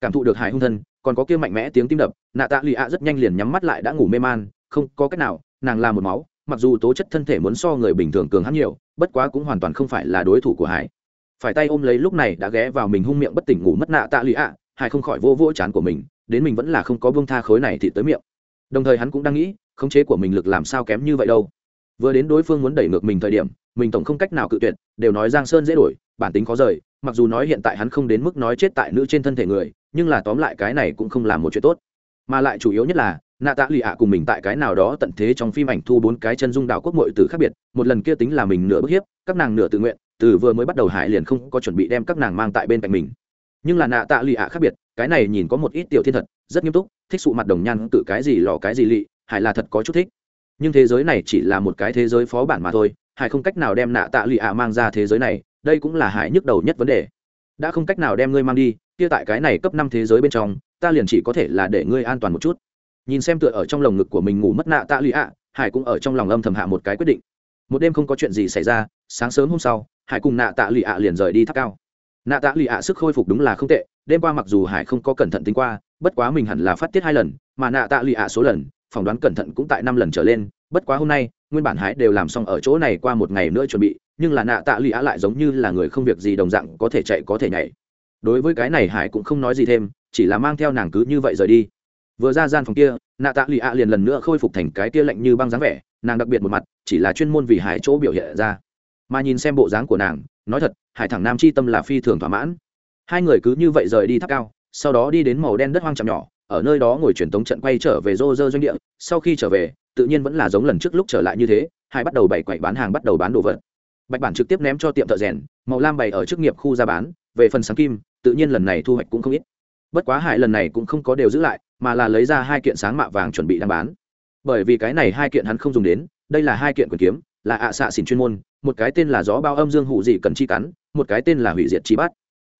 Cảm thụ được hải hung thân, còn có kia mạnh mẽ tiếng tim đập, nạ tạ lụy ạ rất nhanh liền nhắm mắt lại đã ngủ mê man, không có cách nào, nàng là một máu, mặc dù tố chất thân thể muốn so người bình thường cường hắn nhiều, bất quá cũng hoàn toàn không phải là đối thủ của hải. Phải tay ôm lấy lúc này đã ghé vào mình hung miệng bất tỉnh ngủ mất nạ tạ lụy ạ hải không khỏi vô vỗ chán của mình, đến mình vẫn là không có bông tha khối này thì tới miệng. Đồng thời hắn cũng đang nghĩ, khống chế của mình lực làm sao kém như vậy đâu. Vừa đến đối phương muốn đẩy ngược mình thời điểm, mình tổng không cách nào cự tuyệt, đều nói giang sơn dễ đổi, bản tính khó rời, mặc dù nói hiện tại hắn không đến mức nói chết tại nữ trên thân thể người, nhưng là tóm lại cái này cũng không là một chuyện tốt. Mà lại chủ yếu nhất là, nạ tạ lụy ạ cùng mình tại cái nào đó tận thế trong phim ảnh thu bốn cái chân dung đạo quốc mội từ khác biệt, một lần kia tính là mình nửa bức hiếp, các nàng nửa tự nguyện, từ vừa mới bắt đầu hải liền không có chuẩn bị đem các nàng mang tại bên cạnh mình nhưng là nạ tạ lụy ạ khác biệt, cái này nhìn có một ít tiểu thiên thật, rất nghiêm túc, thích sụ mặt đồng nhan tự cái gì lò cái gì lị hải là thật có chút thích. Nhưng thế giới này chỉ là một cái thế giới phó bản mà thôi hải không cách nào đem nạ tạ lụy ạ mang ra thế giới này, đây cũng là hải nhức đầu nhất vấn đề. Đã không cách nào đem ngươi mang đi, kia tại cái này cấp năm thế giới bên trong, ta liền chỉ có thể là để ngươi an toàn một chút. Nhìn xem tựa ở trong lồng ngực của mình ngủ mất nạ tạ lụy ạ hải cũng ở trong lòng âm thầm hạ một cái quyết định. Một đêm không có chuyện gì xảy ra, sáng sớm hôm sau hải cùng nạ tạ lụy ạ liền rời đi tháp cao nạ tạ lụy ạ, sức khôi phục đúng là không tệ, đêm qua mặc dù hải không có cẩn thận tính qua, bất quá mình hẳn là phát tiết hai lần, mà nạ tạ lụy ạ số lần, phỏng đoán cẩn thận cũng tại năm lần trở lên, bất quá hôm nay, nguyên bản hải đều làm xong ở chỗ này qua một ngày nữa chuẩn bị, nhưng là nạ tạ lụy ạ lại giống như là người không việc gì đồng dạng có thể chạy có thể nhảy. Đối với cái này hải cũng không nói gì thêm, chỉ là mang theo nàng cứ như vậy rời đi. Vừa ra gian phòng kia, nạ tạ lụy ạ liền lần nữa khôi phục thành cái kia lạnh như băng dáng vẻ, nàng đặc biệt một mặt, chỉ là chuyên môn vì hải chỗ biểu hiện ra. Mà nhìn xem bộ dáng của nàng nói thật, hải thẳng nam chi tâm là phi thường thỏa mãn. Hai người cứ như vậy rời đi tháp cao, sau đó đi đến màu đen đất hoang trầm nhỏ, ở nơi đó ngồi truyền tống trận quay trở về rô rơ doanh địa. Sau khi trở về, tự nhiên vẫn là giống lần trước lúc trở lại như thế, hai bắt đầu bày quậy bán hàng bắt đầu bán đồ vật. Bạch bản trực tiếp ném cho tiệm thợ rèn, màu lam bày ở chức nghiệp khu ra bán, về phần sáng kim, tự nhiên lần này thu hoạch cũng không ít. Bất quá hải lần này cũng không có đều giữ lại, mà là lấy ra hai kiện sáng mạ vàng chuẩn bị đang bán. Bởi vì cái này hai kiện hắn không dùng đến, đây là hai kiện quyền kiếm, là ạ xạ xỉn chuyên môn một cái tên là gió bao âm dương hủ dị cần chi cắn, một cái tên là hủy diệt chi bắt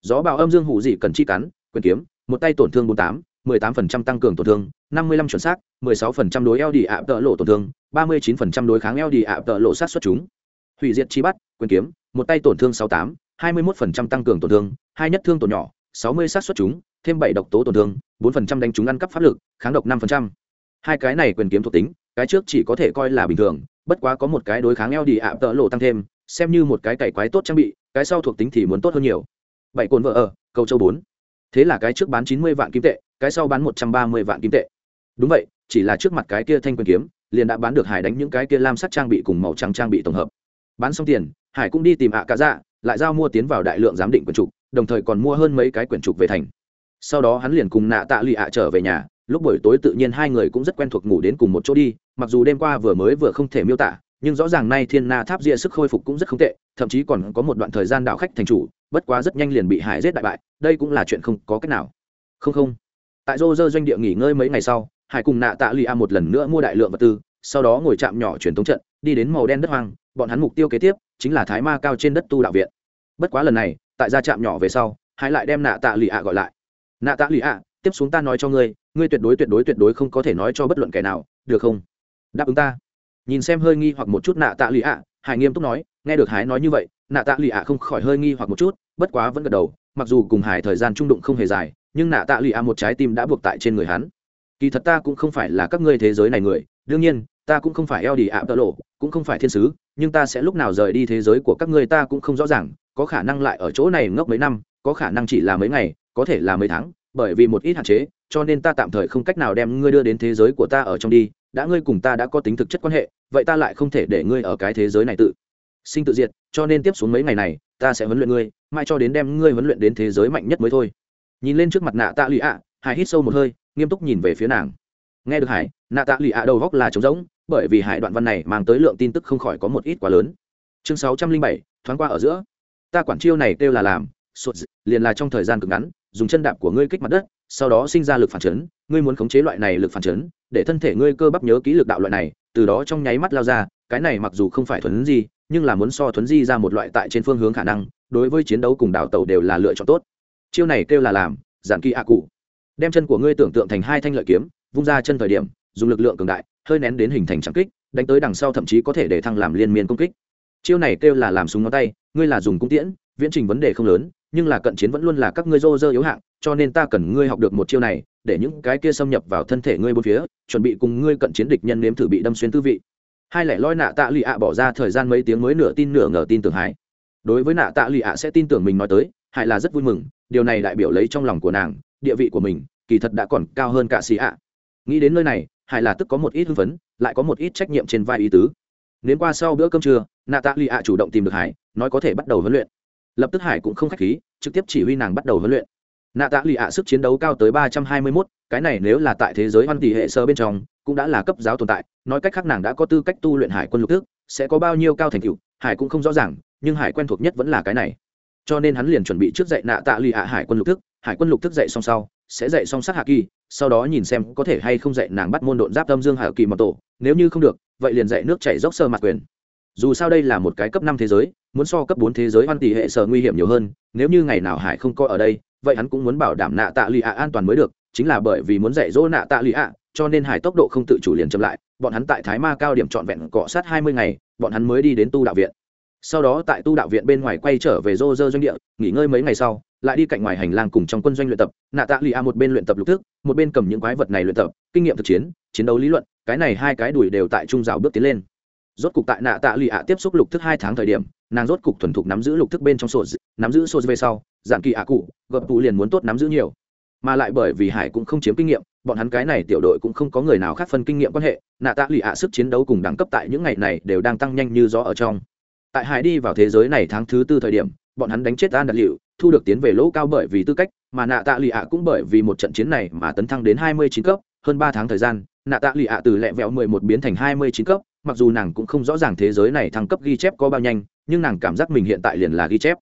gió bao âm dương hủ dị cần chi cắn, quyền kiếm, một tay tổn thương bốn tám, mười tám phần trăm tăng cường tổn thương, năm mươi lăm chuẩn xác, mười sáu phần trăm đối eo đi ạ tợ lộ tổn thương, ba mươi chín phần trăm đối kháng eo đi ạ tợ lộ sát xuất chúng. Hủy diệt chi bắt quyền kiếm, một tay tổn thương sáu tám, hai mươi một phần trăm tăng cường tổn thương, hai nhất thương tổn nhỏ, sáu mươi sát xuất chúng, thêm bảy độc tố tổn thương, bốn phần trăm đánh chúng ăn cắp pháp lực, kháng độc năm phần trăm. Hai cái này quyền kiếm thuộc tính, cái trước chỉ có thể coi là bình thường bất quá có một cái đối kháng eo đi ạ, tợ lộ tăng thêm, xem như một cái cày quái tốt trang bị, cái sau thuộc tính thì muốn tốt hơn nhiều. Bảy cồn vợ ở, cầu châu bốn. Thế là cái trước bán chín mươi vạn kim tệ, cái sau bán một trăm ba mươi vạn kim tệ. Đúng vậy, chỉ là trước mặt cái kia thanh quyền kiếm, liền đã bán được hải đánh những cái kia lam sắt trang bị cùng màu trắng trang bị tổng hợp. Bán xong tiền, hải cũng đi tìm ạ cả dạ lại giao mua tiến vào đại lượng giám định quyển trục, đồng thời còn mua hơn mấy cái quyển trục về thành. Sau đó hắn liền cùng nạ tạ lụy ạ trở về nhà lúc buổi tối tự nhiên hai người cũng rất quen thuộc ngủ đến cùng một chỗ đi, mặc dù đêm qua vừa mới vừa không thể miêu tả, nhưng rõ ràng nay thiên na tháp ria sức khôi phục cũng rất không tệ, thậm chí còn có một đoạn thời gian đạo khách thành chủ, bất quá rất nhanh liền bị hải giết đại bại, đây cũng là chuyện không có cách nào. Không không. Tại rô dơ doanh địa nghỉ ngơi mấy ngày sau, hải cùng nạ tạ lụy a một lần nữa mua đại lượng vật tư, sau đó ngồi chạm nhỏ truyền thống trận, đi đến màu đen đất hoang, bọn hắn mục tiêu kế tiếp chính là thái ma cao trên đất tu đạo viện. Bất quá lần này, tại ra trạm nhỏ về sau, hải lại đem nạ tạ lụy a gọi lại. Nạ tạ lụy a tiếp xuống ta nói cho ngươi ngươi tuyệt đối tuyệt đối tuyệt đối không có thể nói cho bất luận kẻ nào, được không? Đáp ứng ta. Nhìn xem hơi nghi hoặc một chút nạ tạ lụy ạ, hải nghiêm túc nói, nghe được hải nói như vậy, nạ tạ lụy ạ không khỏi hơi nghi hoặc một chút, bất quá vẫn gật đầu, mặc dù cùng hải thời gian trung đụng không hề dài, nhưng nạ tạ lụy ạ một trái tim đã buộc tại trên người hắn. Kỳ thật ta cũng không phải là các ngươi thế giới này người, đương nhiên, ta cũng không phải eo đi ạ tợ lộ, cũng không phải thiên sứ, nhưng ta sẽ lúc nào rời đi thế giới của các ngươi ta cũng không rõ ràng, có khả năng lại ở chỗ này ngốc mấy năm, có khả năng chỉ là mấy ngày, có thể là mấy tháng bởi vì một ít hạn chế, cho nên ta tạm thời không cách nào đem ngươi đưa đến thế giới của ta ở trong đi, đã ngươi cùng ta đã có tính thực chất quan hệ, vậy ta lại không thể để ngươi ở cái thế giới này tự sinh tự diệt, cho nên tiếp xuống mấy ngày này, ta sẽ huấn luyện ngươi mai cho đến đem ngươi huấn luyện đến thế giới mạnh nhất mới thôi. Nhìn lên trước mặt nạ tạ lụy ạ, hải hít sâu một hơi, nghiêm túc nhìn về phía nàng. Nghe được hải, nạ tạ lụy ạ đầu góc là trống rỗng, bởi vì hải đoạn văn này mang tới lượng tin tức không khỏi có một ít quá lớn. Chương sáu trăm linh bảy, thoáng qua ở giữa. Ta quản chiêu này kêu là làm, sụt, liền là trong thời gian cực ngắn dùng chân đạp của ngươi kích mặt đất, sau đó sinh ra lực phản chấn, ngươi muốn khống chế loại này lực phản chấn, để thân thể ngươi cơ bắp nhớ kỹ lực đạo loại này, từ đó trong nháy mắt lao ra, cái này mặc dù không phải thuấn di, nhưng là muốn so thuấn di ra một loại tại trên phương hướng khả năng, đối với chiến đấu cùng đảo tàu đều là lựa chọn tốt. Chiêu này kêu là làm, giản kỳ a cụ. Đem chân của ngươi tưởng tượng thành hai thanh lợi kiếm, vung ra chân thời điểm, dùng lực lượng cường đại, hơi nén đến hình thành trắng kích, đánh tới đằng sau thậm chí có thể để thăng làm liên miên công kích. Chiêu này kêu là làm súng ngón tay, ngươi là dùng cung tiễn, viễn trình vấn đề không lớn nhưng là cận chiến vẫn luôn là các ngươi rô rơ yếu hạng, cho nên ta cần ngươi học được một chiêu này, để những cái kia xâm nhập vào thân thể ngươi bốn phía, chuẩn bị cùng ngươi cận chiến địch nhân nếm thử bị đâm xuyên tư vị. Hai lẻ loi nạ tạ lụy ạ bỏ ra thời gian mấy tiếng mới nửa tin nửa ngờ tin tưởng hải. Đối với nạ tạ lụy ạ sẽ tin tưởng mình nói tới, hải là rất vui mừng, điều này đại biểu lấy trong lòng của nàng, địa vị của mình, kỳ thật đã còn cao hơn cả xì ạ. Nghĩ đến nơi này, hải là tức có một ít hưng phấn, lại có một ít trách nhiệm trên vai ý tứ. Nếu qua sau bữa cơm trưa, nạ tạ lụy ạ chủ động tìm được hải, nói có thể bắt đầu huấn luyện lập tức hải cũng không k h á c h khí trực tiếp chỉ huy nàng bắt đầu huấn luyện. Nạ tạ Lì ạ sức chiến đấu cao tới ba trăm hai mươi mốt cái này nếu là tại thế giới hoan tỷ hệ sơ bên trong cũng đã là cấp giáo tồn tại nói cách khác nàng đã có tư cách tu luyện hải quân lục tước, sẽ có bao nhiêu cao thành tựu hải cũng không rõ ràng nhưng hải quen thuộc nhất vẫn là cái này. Cho nên hắn liền chuẩn bị trước dạy nạ tạ Lì ạ hải quân lục tước, hải quân lục tước dạy xong sau sẽ dạy xong sát hạ kỳ sau đó nhìn xem có thể hay không dạy nàng bắt môn độn giáp tâm dương hạ kỳ mật tổ nếu như không được vậy liền dạy nước chảy dốc sơ mặt quyền. Dù sao đây là một cái cấp năm thế giới muốn so cấp bốn thế giới hoan tỷ hệ sở nguy hiểm nhiều hơn, nếu như ngày nào hải không coi ở đây, vậy hắn cũng muốn bảo đảm nạ tạ lụy ạ an toàn mới được, chính là bởi vì muốn dạy dỗ nạ tạ lụy ạ, cho nên hải tốc độ không tự chủ liền chậm lại, bọn hắn tại thái ma cao điểm trọn vẹn cọ sát hai mươi ngày, bọn hắn mới đi đến tu đạo viện. Sau đó tại tu đạo viện bên ngoài quay trở về rô rơ doanh địa, nghỉ ngơi mấy ngày sau, lại đi cạnh ngoài hành lang cùng trong quân doanh luyện tập, nạ tạ lụy a một bên luyện tập lục thức, một bên cầm những quái vật này luyện tập, kinh nghiệm thực chiến chiến đấu lý luận, cái này hai cái đùi đều tại trung rào bước tiến lên rốt cục tại nạ tạ lụy ạ tiếp xúc lục thức hai tháng thời điểm, nàng rốt cục thuần thục nắm giữ lục thức bên trong sổ nắm giữ sổ về sau, dạng kỳ ạ cụ, gợp cụ liền muốn tốt nắm giữ nhiều. Mà lại bởi vì hải cũng không chiếm kinh nghiệm, bọn hắn cái này tiểu đội cũng không có người nào khác phân kinh nghiệm quan hệ, nạ tạ lụy ạ sức chiến đấu cùng đẳng cấp tại những ngày này đều đang tăng nhanh như gió ở trong. Tại hải đi vào thế giới này tháng thứ tư thời điểm, bọn hắn đánh chết an đặc liệu, thu được tiến về lỗ cao bởi vì tư cách, mà nạ tạ lụy ạ cũng bởi vì một trận chiến này mà tấn thăng đến hai mươi chín cấp, hơn ba tháng thời gian, nạ tạ lụy ạ từ lẹ vẹo mười một biến thành hai mươi chín cấp mặc dù nàng cũng không rõ ràng thế giới này thăng cấp ghi chép có bao nhanh nhưng nàng cảm giác mình hiện tại liền là ghi chép.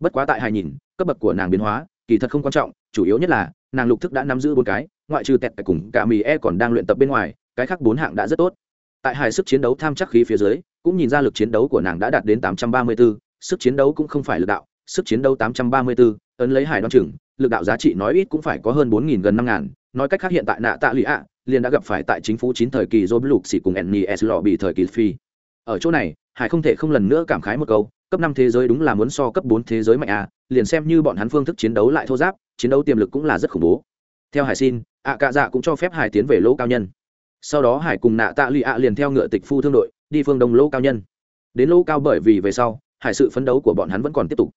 Bất quá tại hai nhìn cấp bậc của nàng biến hóa kỳ thật không quan trọng chủ yếu nhất là nàng lục thức đã nắm giữ bốn cái ngoại trừ tẹt cùng cả mì e còn đang luyện tập bên ngoài cái khác bốn hạng đã rất tốt. Tại hai sức chiến đấu tham chắc khí phía dưới cũng nhìn ra lực chiến đấu của nàng đã đạt đến tám trăm ba mươi 834, sức chiến đấu cũng không phải lực đạo sức chiến đấu tám trăm ba mươi 834, ấn lấy hải đoan chừng lực đạo giá trị nói ít cũng phải có hơn bốn nghìn gần năm ngàn nói cách khác hiện tại nạ tạ lụy ạ liền đã gặp phải tại chính phủ chín thời kỳ job lục xỉ cùng nes lò bị thời kỳ phi. Ở chỗ này, hải không thể không lần nữa cảm khái một câu, cấp năm thế giới đúng là muốn so cấp bốn thế giới mạnh à liền xem như bọn hắn phương thức chiến đấu lại thô giáp, chiến đấu tiềm lực cũng là rất khủng bố. Theo hải xin ạ cạ dạ cũng cho phép hải tiến về lỗ cao nhân. Sau đó hải cùng nạ tạ lì ạ liền theo ngựa tịch phu thương đội, đi phương đông lỗ cao nhân. Đến lỗ cao bởi vì về sau, hải sự phấn đấu của bọn hắn vẫn còn tiếp tục.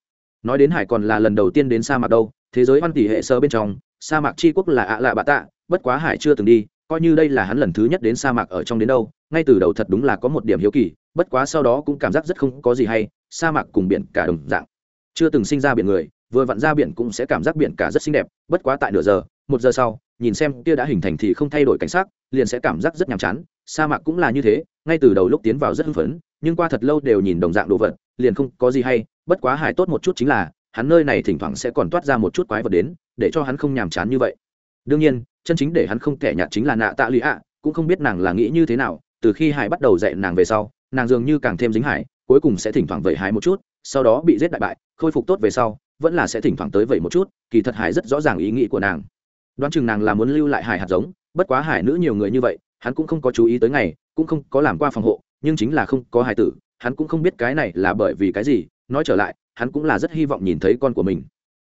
Nói đến hải còn là lần đầu tiên đến sa mạc đâu, thế giới văn tỷ hệ sơ bên trong, sa mạc chi quốc là ạ lạ bạ tạ bất quá hải chưa từng đi coi như đây là hắn lần thứ nhất đến sa mạc ở trong đến đâu, ngay từ đầu thật đúng là có một điểm hiếu kỳ, bất quá sau đó cũng cảm giác rất không có gì hay, sa mạc cùng biển cả đồng dạng. Chưa từng sinh ra biển người, vừa vặn ra biển cũng sẽ cảm giác biển cả rất xinh đẹp, bất quá tại nửa giờ, một giờ sau, nhìn xem kia đã hình thành thì không thay đổi cảnh sắc, liền sẽ cảm giác rất nhàm chán, sa mạc cũng là như thế, ngay từ đầu lúc tiến vào rất hưng phấn, nhưng qua thật lâu đều nhìn đồng dạng đồ vật, liền không có gì hay, bất quá hài tốt một chút chính là, hắn nơi này thỉnh thoảng sẽ còn toát ra một chút quái vật đến, để cho hắn không nhàm chán như vậy. Đương nhiên chân chính để hắn không kẻ nhạt chính là nạ tạ lụy ạ, cũng không biết nàng là nghĩ như thế nào, từ khi hải bắt đầu dạy nàng về sau, nàng dường như càng thêm dính hải, cuối cùng sẽ thỉnh thoảng vẩy hải một chút, sau đó bị giết đại bại, khôi phục tốt về sau, vẫn là sẽ thỉnh thoảng tới vẩy một chút, kỳ thật hải rất rõ ràng ý nghĩ của nàng. Đoán chừng nàng là muốn lưu lại hải hạt giống, bất quá hải nữ nhiều người như vậy, hắn cũng không có chú ý tới ngày, cũng không có làm qua phòng hộ, nhưng chính là không có hải tử, hắn cũng không biết cái này là bởi vì cái gì, nói trở lại, hắn cũng là rất hy vọng nhìn thấy con của mình.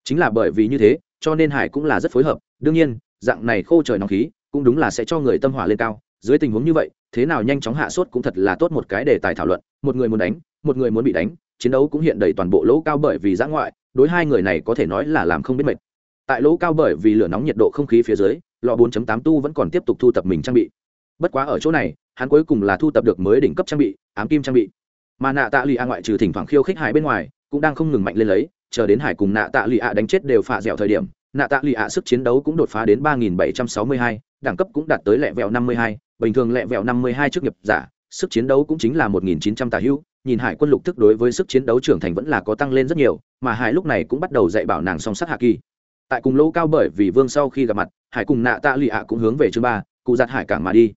Chính là bởi vì như thế, cho nên hải cũng là rất phối hợp, đương nhiên dạng này khô trời nóng khí, cũng đúng là sẽ cho người tâm hỏa lên cao. Dưới tình huống như vậy, thế nào nhanh chóng hạ sốt cũng thật là tốt một cái đề tài thảo luận. Một người muốn đánh, một người muốn bị đánh, chiến đấu cũng hiện đầy toàn bộ lỗ cao bởi vì giã ngoại, đối hai người này có thể nói là làm không biết mệt. Tại lỗ cao bởi vì lửa nóng nhiệt độ không khí phía dưới, lò 4.8 tu vẫn còn tiếp tục thu tập mình trang bị. Bất quá ở chỗ này, hắn cuối cùng là thu tập được mới đỉnh cấp trang bị, ám kim trang bị. Mà nạ tạ lụy a ngoại trừ thỉnh thoảng khiêu khích hải bên ngoài, cũng đang không ngừng mạnh lên lấy, chờ đến hải cùng nạ tạ lụy a đánh chết đều phạ dẻo thời điểm nạ tạ lì ạ sức chiến đấu cũng đột phá đến 3.762, đẳng cấp cũng đạt tới lẹ vẹo 52, bình thường lẹ vẹo 52 trước nghiệp giả sức chiến đấu cũng chính là 1.900 tà hữu nhìn hải quân lục thức đối với sức chiến đấu trưởng thành vẫn là có tăng lên rất nhiều mà hải lúc này cũng bắt đầu dạy bảo nàng song sát hạ kỳ. Tại cùng lỗ cao bởi vì vương sau khi gặp mặt hải cùng nạ tạ lì ạ cũng hướng về chương ba cụ giặt hải cảng mà đi.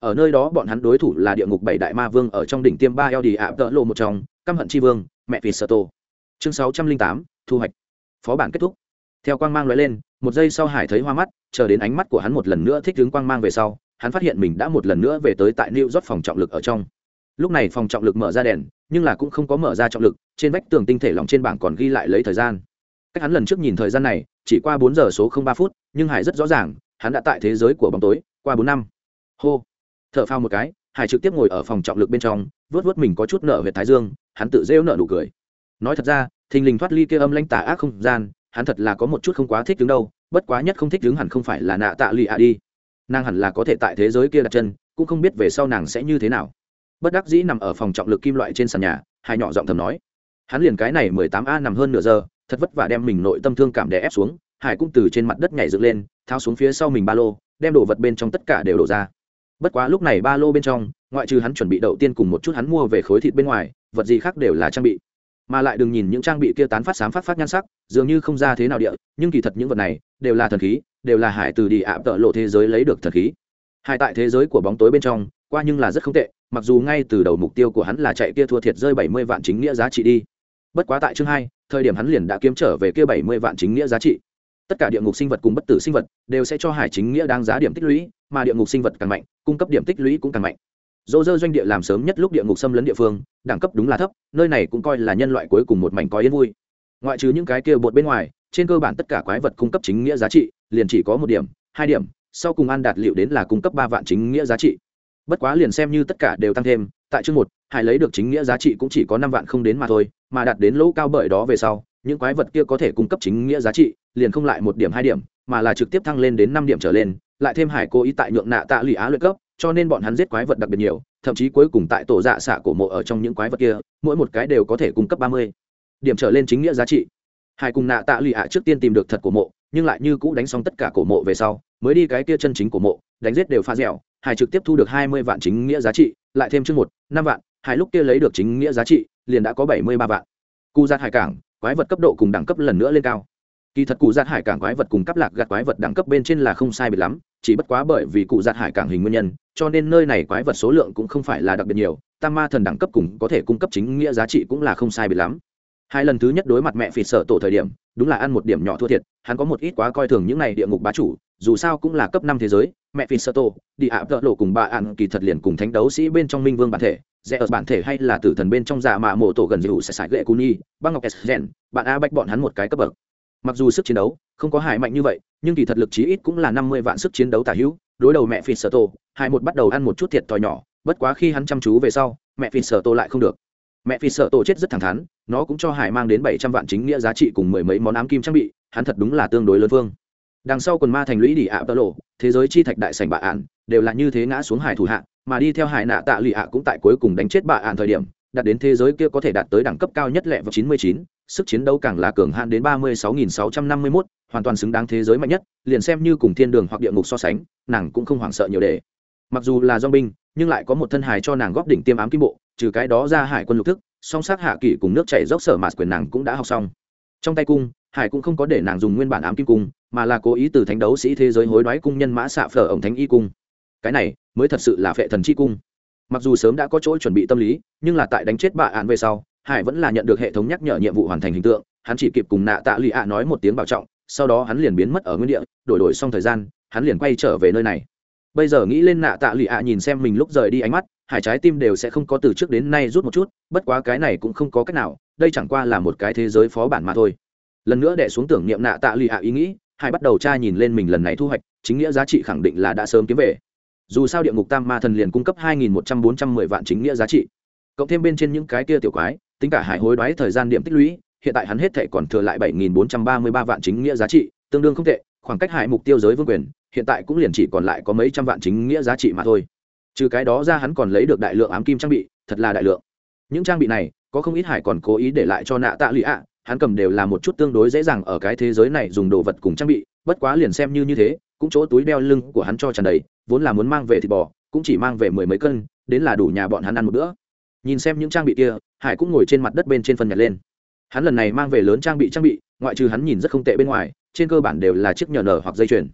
Ở nơi đó bọn hắn đối thủ là địa ngục bảy đại ma vương ở trong đỉnh tiêm ba eo đi ạ tợ lộ một trong căm hận tri vương mẹ vì sợ tô. Chương sáu trăm linh tám thu hoạch. Phó bản kết thúc theo quang mang loại lên, một giây sau hải thấy hoa mắt, chờ đến ánh mắt của hắn một lần nữa thích hướng quang mang về sau, hắn phát hiện mình đã một lần nữa về tới tại new york phòng trọng lực ở trong. Lúc này phòng trọng lực mở ra đèn, nhưng là cũng không có mở ra trọng lực, trên vách tường tinh thể lỏng trên bảng còn ghi lại lấy thời gian. Cách hắn lần trước nhìn thời gian này, chỉ qua bốn giờ số không ba phút, nhưng hải rất rõ ràng, hắn đã tại thế giới của bóng tối, qua bốn năm. Hô. T h ở phao một cái, hải trực tiếp ngồi ở phòng trọng lực bên trong vớt vớt mình có chút nợ huyện thái dương, hắn tự rêu nợ nụ cười. Nói thật ra, thình lình thoát ly kia âm lãnh tả ác không gian hắn thật là có một chút không quá thích đứng đâu, bất quá nhất không thích đứng hẳn không phải là nạ tạ lì ạ đi. Nàng hẳn là có thể tại thế giới kia đặt chân, cũng không biết về sau nàng sẽ như thế nào. Bất đắc dĩ nằm ở phòng trọng lực kim loại trên sàn nhà, hai nhỏ giọng thầm nói. Hắn liền cái này mười tám a nằm hơn nửa giờ, thật vất vả đem mình nội tâm thương cảm đè ép xuống, hải cũng từ trên mặt đất nhảy dựng lên, tháo xuống phía sau mình ba lô, đem đồ vật bên trong tất cả đều đổ ra. Bất quá lúc này ba lô bên trong, ngoại trừ hắn chuẩn bị đầu tiên cùng một chút hắn mua về khối thịt bên ngoài, vật gì khác đều là trang bị mà lại đừng nhìn những trang bị kia tán phát sáng phát phát nhan sắc, dường như không ra thế nào địa, nhưng kỳ thật những vật này đều là thần khí, đều là hải từ đi ạ, tợ lộ thế giới lấy được thần khí. Hải tại thế giới của bóng tối bên trong, qua nhưng là rất không tệ, mặc dù ngay từ đầu mục tiêu của hắn là chạy kia thua thiệt rơi bảy mươi vạn chính nghĩa giá trị đi. Bất quá tại chương hai, thời điểm hắn liền đã kiếm trở về kia bảy mươi vạn chính nghĩa giá trị. Tất cả địa ngục sinh vật cùng bất tử sinh vật đều sẽ cho hải chính nghĩa đáng giá điểm tích lũy, mà địa ngục sinh vật càng mạnh, cung cấp điểm tích lũy cũng càng mạnh dỗ dơ doanh địa làm sớm nhất lúc địa ngục xâm lấn địa phương, đẳng cấp đúng là thấp, nơi này cũng coi là nhân loại cuối cùng một mảnh có yên vui. Ngoại trừ những cái kia bột bên ngoài, trên cơ bản tất cả quái vật cung cấp chính nghĩa giá trị, liền chỉ có một điểm, hai điểm, sau cùng ăn đạt liệu đến là cung cấp ba vạn chính nghĩa giá trị. Bất quá liền xem như tất cả đều tăng thêm, tại chương một hải lấy được chính nghĩa giá trị cũng chỉ có năm vạn không đến mà thôi, mà đạt đến lỗ cao bởi đó về sau, những quái vật kia có thể cung cấp chính nghĩa giá trị, liền không lại một điểm hai điểm, mà là trực tiếp thăng lên đến năm điểm trở lên lại thêm hải cố ý tại nhượng nạ tạ lụy á luyện cấp, cho nên bọn hắn giết quái vật đặc biệt nhiều, thậm chí cuối cùng tại tổ dạ xạ cổ mộ ở trong những quái vật kia, mỗi một cái đều có thể cung cấp ba mươi điểm trở lên chính nghĩa giá trị. Hải cùng nạ tạ lụy ạ trước tiên tìm được thật cổ mộ, nhưng lại như cũ đánh xong tất cả cổ mộ về sau, mới đi cái kia chân chính cổ mộ, đánh giết đều pha dẻo, hải trực tiếp thu được hai mươi vạn chính nghĩa giá trị, lại thêm chương một, năm vạn, hải lúc kia lấy được chính nghĩa giá trị, liền đã có bảy mươi ba vạn. Cụ giạt hải cảng, quái vật cấp độ cùng đẳng cấp lần nữa lên cao. Kỳ thật cụ giạt hải cảng quái vật cùng cấp lạc gạt quái vật đẳng cấp bên trên là không sai biệt lắm chỉ bất quá bởi vì cụ giạt hải cảng hình nguyên nhân, cho nên nơi này quái vật số lượng cũng không phải là đặc biệt nhiều, tam ma thần đẳng cấp cùng có thể cung cấp chính nghĩa giá trị cũng là không sai biệt lắm. Hai lần thứ nhất đối mặt mẹ phỉ sợ tổ thời điểm, đúng là ăn một điểm nhỏ thua thiệt, hắn có một ít quá coi thường những này địa ngục bá chủ, dù sao cũng là cấp năm thế giới, mẹ phỉ sợ tổ, đi ạ vợ lộ cùng bà ạn kỳ thật liền cùng thánh đấu sĩ bên trong minh vương bản thể, rẽ ở bản thể hay là tử thần bên trong giả mạ mộ tổ gần dịu sẽ sải gậy cuni nhi băng ngọc s rèn bạn a bách bọn hắn một cái cấp bậc mặc dù sức chiến đấu không có hải mạnh như vậy, nhưng kỳ thật lực chí ít cũng là năm mươi vạn sức chiến đấu tả hữu, đối đầu mẹ phi sở tổ hải một bắt đầu ăn một chút thiệt thòi nhỏ, bất quá khi hắn chăm chú về sau, mẹ phi sở tổ lại không được. Mẹ phi sở tổ chết rất thẳng thắn, nó cũng cho hải mang đến bảy trăm vạn chính nghĩa giá trị cùng mười mấy món ám kim trang bị, hắn thật đúng là tương đối lớn vương. Đằng sau quần ma thành lũy đỉ ạ tơ lộ, thế giới chi thạch đại sành bạ ạn, đều là như thế ngã xuống hải thủ hạ, mà đi theo hải nạ tạ lụy ạ cũng tại cuối cùng đánh chết bạ ạn thời điểm, đạt đến thế giới kia có thể đạt tới đẳng cấp cao nhất lẹ vào chín mươi chín sức chiến đấu càng là cường hạn đến ba mươi sáu nghìn sáu trăm năm mươi mốt, hoàn toàn xứng đáng thế giới mạnh nhất, liền xem như cùng thiên đường hoặc địa ngục so sánh, nàng cũng không hoảng sợ nhiều để. Mặc dù là do binh, nhưng lại có một thân hài cho nàng góp đỉnh tiêm ám kim bộ, trừ cái đó ra hải quân lục thức, song sát hạ kỷ cùng nước chảy dốc sở mạt quyền nàng cũng đã học xong. Trong tay cung, hải cũng không có để nàng dùng nguyên bản ám kim cung, mà là cố ý từ thánh đấu sĩ thế giới hối đoái cung nhân mã xạ phở ổng thánh y cung. Cái này, mới thật sự là phệ thần chi cung. Mặc dù sớm đã có chỗ chuẩn bị tâm lý, nhưng là tại đánh chết bà ạn về sau hải vẫn là nhận được hệ thống nhắc nhở nhiệm vụ hoàn thành hình tượng, hắn chỉ kịp cùng nạ tạ lụy ạ nói một tiếng bảo trọng, sau đó hắn liền biến mất ở nguyên địa, đổi đổi xong thời gian, hắn liền quay trở về nơi này. Bây giờ nghĩ lên nạ tạ lụy ạ nhìn xem mình lúc rời đi ánh mắt, hải trái tim đều sẽ không có từ trước đến nay rút một chút, bất quá cái này cũng không có cách nào, đây chẳng qua là một cái thế giới phó bản mà thôi. Lần nữa đẻ xuống tưởng niệm nạ tạ lụy ạ ý nghĩ, hải bắt đầu tra nhìn lên mình lần này thu hoạch, chính nghĩa giá trị khẳng định là đã sớm kiếm về. Dù sao địa ngục tam ma thần liền cung cấp hai nghìn một trăm bốn trăm mười vạn chính nghĩa giá trị. Cộng thêm bên trên những cái kia tiểu quái tính cả hải hối đoái thời gian điểm tích lũy, hiện tại hắn hết thể còn thừa lại bảy nghìn bốn trăm ba mươi ba vạn chính nghĩa giá trị, tương đương không tệ, khoảng cách hải mục tiêu giới vương quyền, hiện tại cũng liền chỉ còn lại có mấy trăm vạn chính nghĩa giá trị mà thôi. Trừ cái đó ra hắn còn lấy được đại lượng ám kim trang bị, thật là đại lượng. Những trang bị này, có không ít hải còn cố ý để lại cho nạ tạ lụy ạ, hắn cầm đều là một chút tương đối dễ dàng ở cái thế giới này dùng đồ vật cùng trang bị, bất quá liền xem như như thế, cũng chỗ túi đeo lưng của hắn cho tràn đầy, vốn là muốn mang về thịt bò, cũng chỉ mang về mười mấy cân, đến là đủ nhà bọn hắn ăn một bữa nhìn xem những trang bị kia, hải cũng ngồi trên mặt đất bên trên phần nhặt lên. Hắn lần này mang về lớn trang bị trang bị, ngoại trừ hắn nhìn rất không tệ bên ngoài, trên cơ bản đều là chiếc nhờ nở hoặc dây chuyền.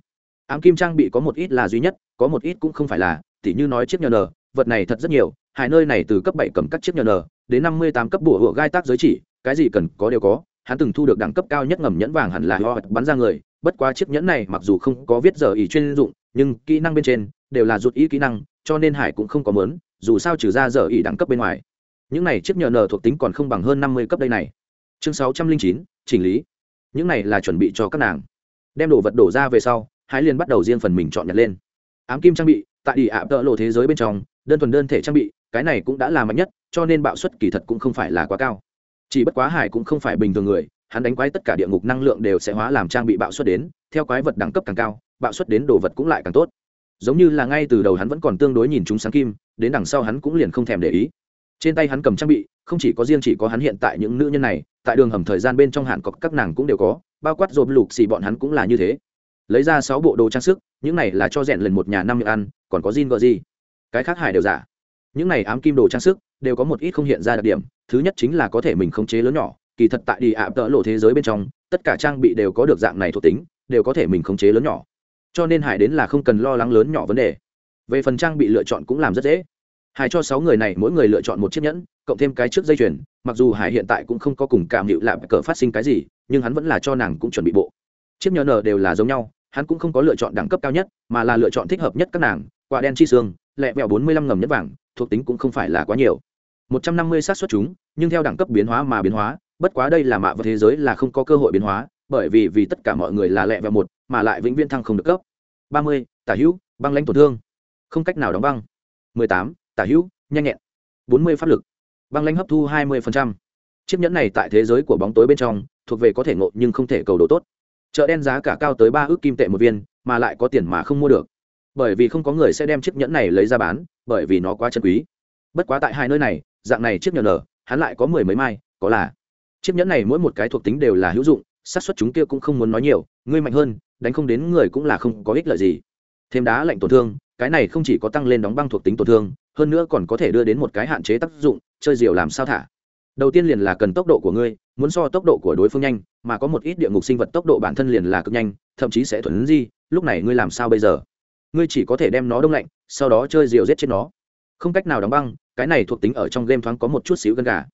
Ám kim trang bị có một ít là duy nhất, có một ít cũng không phải là, tỉ như nói chiếc nhờ nở vật này thật rất nhiều, hải nơi này từ cấp bảy cầm các chiếc nhờ nở đến năm mươi tám cấp bùa hựa gai tác giới chỉ, cái gì cần có đều có, hắn từng thu được đẳng cấp cao nhất ngầm nhẫn vàng hẳn là ho bắn ra người, bất quá chiếc nhẫn này mặc dù không có viết giờ ý chuyên dụng, nhưng kỹ năng bên trên đều là rụt ý kỹ năng, cho nên hải cũng không có mớn dù sao trừ ra giờ ỉ đẳng cấp bên ngoài, những này chiếc nhờ nờ thuộc tính còn không bằng hơn năm mươi cấp đây này. Chương sáu trăm linh chín, chỉnh lý. Những này là chuẩn bị cho các nàng. Đem đồ vật đổ ra về sau, hải liền bắt đầu riêng phần mình chọn nhặt lên. Ám kim trang bị, tại ỉ ạ tợ lộ thế giới bên trong, đơn thuần đơn thể trang bị, cái này cũng đã là mạnh nhất, cho nên bạo suất kỳ thật cũng không phải là quá cao. Chỉ bất quá hải cũng không phải bình thường người, hắn đánh quái tất cả địa ngục năng lượng đều sẽ hóa làm trang bị bạo suất đến, theo quái vật đẳng cấp càng cao, bạo suất đến đồ vật cũng lại càng tốt giống như là ngay từ đầu hắn vẫn còn tương đối nhìn chúng sáng kim, đến đằng sau hắn cũng liền không thèm để ý. Trên tay hắn cầm trang bị, không chỉ có riêng chỉ có hắn hiện tại những nữ nhân này, tại đường hầm thời gian bên trong hạn cọc các nàng cũng đều có, bao quát rộp lục xì bọn hắn cũng là như thế. Lấy ra sáu bộ đồ trang sức, những này là cho rèn lần một nhà năm miệng ăn, còn có zin gợ gì cái khác hải đều giả. Những này ám kim đồ trang sức, đều có một ít không hiện ra đặc điểm, thứ nhất chính là có thể mình khống chế lớn nhỏ, kỳ thật tại đi ạ tợ lộ thế giới bên trong, tất cả trang bị đều có được dạng này thuộc tính, đều có thể mình khống chế lớn nhỏ cho nên hải đến là không cần lo lắng lớn nhỏ vấn đề. Về phần trang bị lựa chọn cũng làm rất dễ. Hải cho sáu người này mỗi người lựa chọn một chiếc nhẫn, cộng thêm cái trước dây chuyền, mặc dù hải hiện tại cũng không có cùng cảm hiệu lạm cờ phát sinh cái gì, nhưng hắn vẫn là cho nàng cũng chuẩn bị bộ. Chiếc nhẫn nở đều là giống nhau, hắn cũng không có lựa chọn đẳng cấp cao nhất, mà là lựa chọn thích hợp nhất các nàng, quả đen chi xương, lẹ vẹo bốn mươi lăm ngầm nhất vàng, thuộc tính cũng không phải là quá nhiều. một trăm năm mươi xác suất chúng, nhưng theo đẳng cấp biến hóa mà biến hóa, bất quá đây là mạ vật thế giới là không có cơ hội biến hóa bởi vì vì tất cả mọi người là lẹ vẹo một, mà lại vĩnh viễn thăng không được cấp. Ba mươi, tả hữu, băng lãnh tổn thương. Không cách nào đóng băng. Mười tám, tả hữu, nhanh nhẹn. Bốn mươi, pháp lực. Băng lãnh hấp thu hai mươi chiếc nhẫn này tại thế giới của bóng tối bên trong, thuộc về có thể ngộ nhưng không thể cầu đồ tốt. Chợ đen giá cả cao tới ba ước kim tệ một viên, mà lại có tiền mà không mua được. Bởi vì không có người sẽ đem chiếc nhẫn này lấy ra bán, bởi vì nó quá chân quý. Bất quá tại hai nơi này, dạng này chiếc nhẫn nở hắn lại có mười mấy mai, có là. Chiếc nhẫn này mỗi một cái thuộc tính đều là hữu dụng xác suất chúng kia cũng không muốn nói nhiều, ngươi mạnh hơn, đánh không đến người cũng là không có ích lợi gì. Thêm đá lạnh tổn thương, cái này không chỉ có tăng lên đóng băng thuộc tính tổn thương, hơn nữa còn có thể đưa đến một cái hạn chế tác dụng, chơi diều làm sao thả. Đầu tiên liền là cần tốc độ của ngươi, muốn so tốc độ của đối phương nhanh, mà có một ít địa ngục sinh vật tốc độ bản thân liền là cực nhanh, thậm chí sẽ thuần di, lúc này ngươi làm sao bây giờ? Ngươi chỉ có thể đem nó đông lạnh, sau đó chơi diều giết chết nó. Không cách nào đóng băng, cái này thuộc tính ở trong game thoáng có một chút xíu gân gà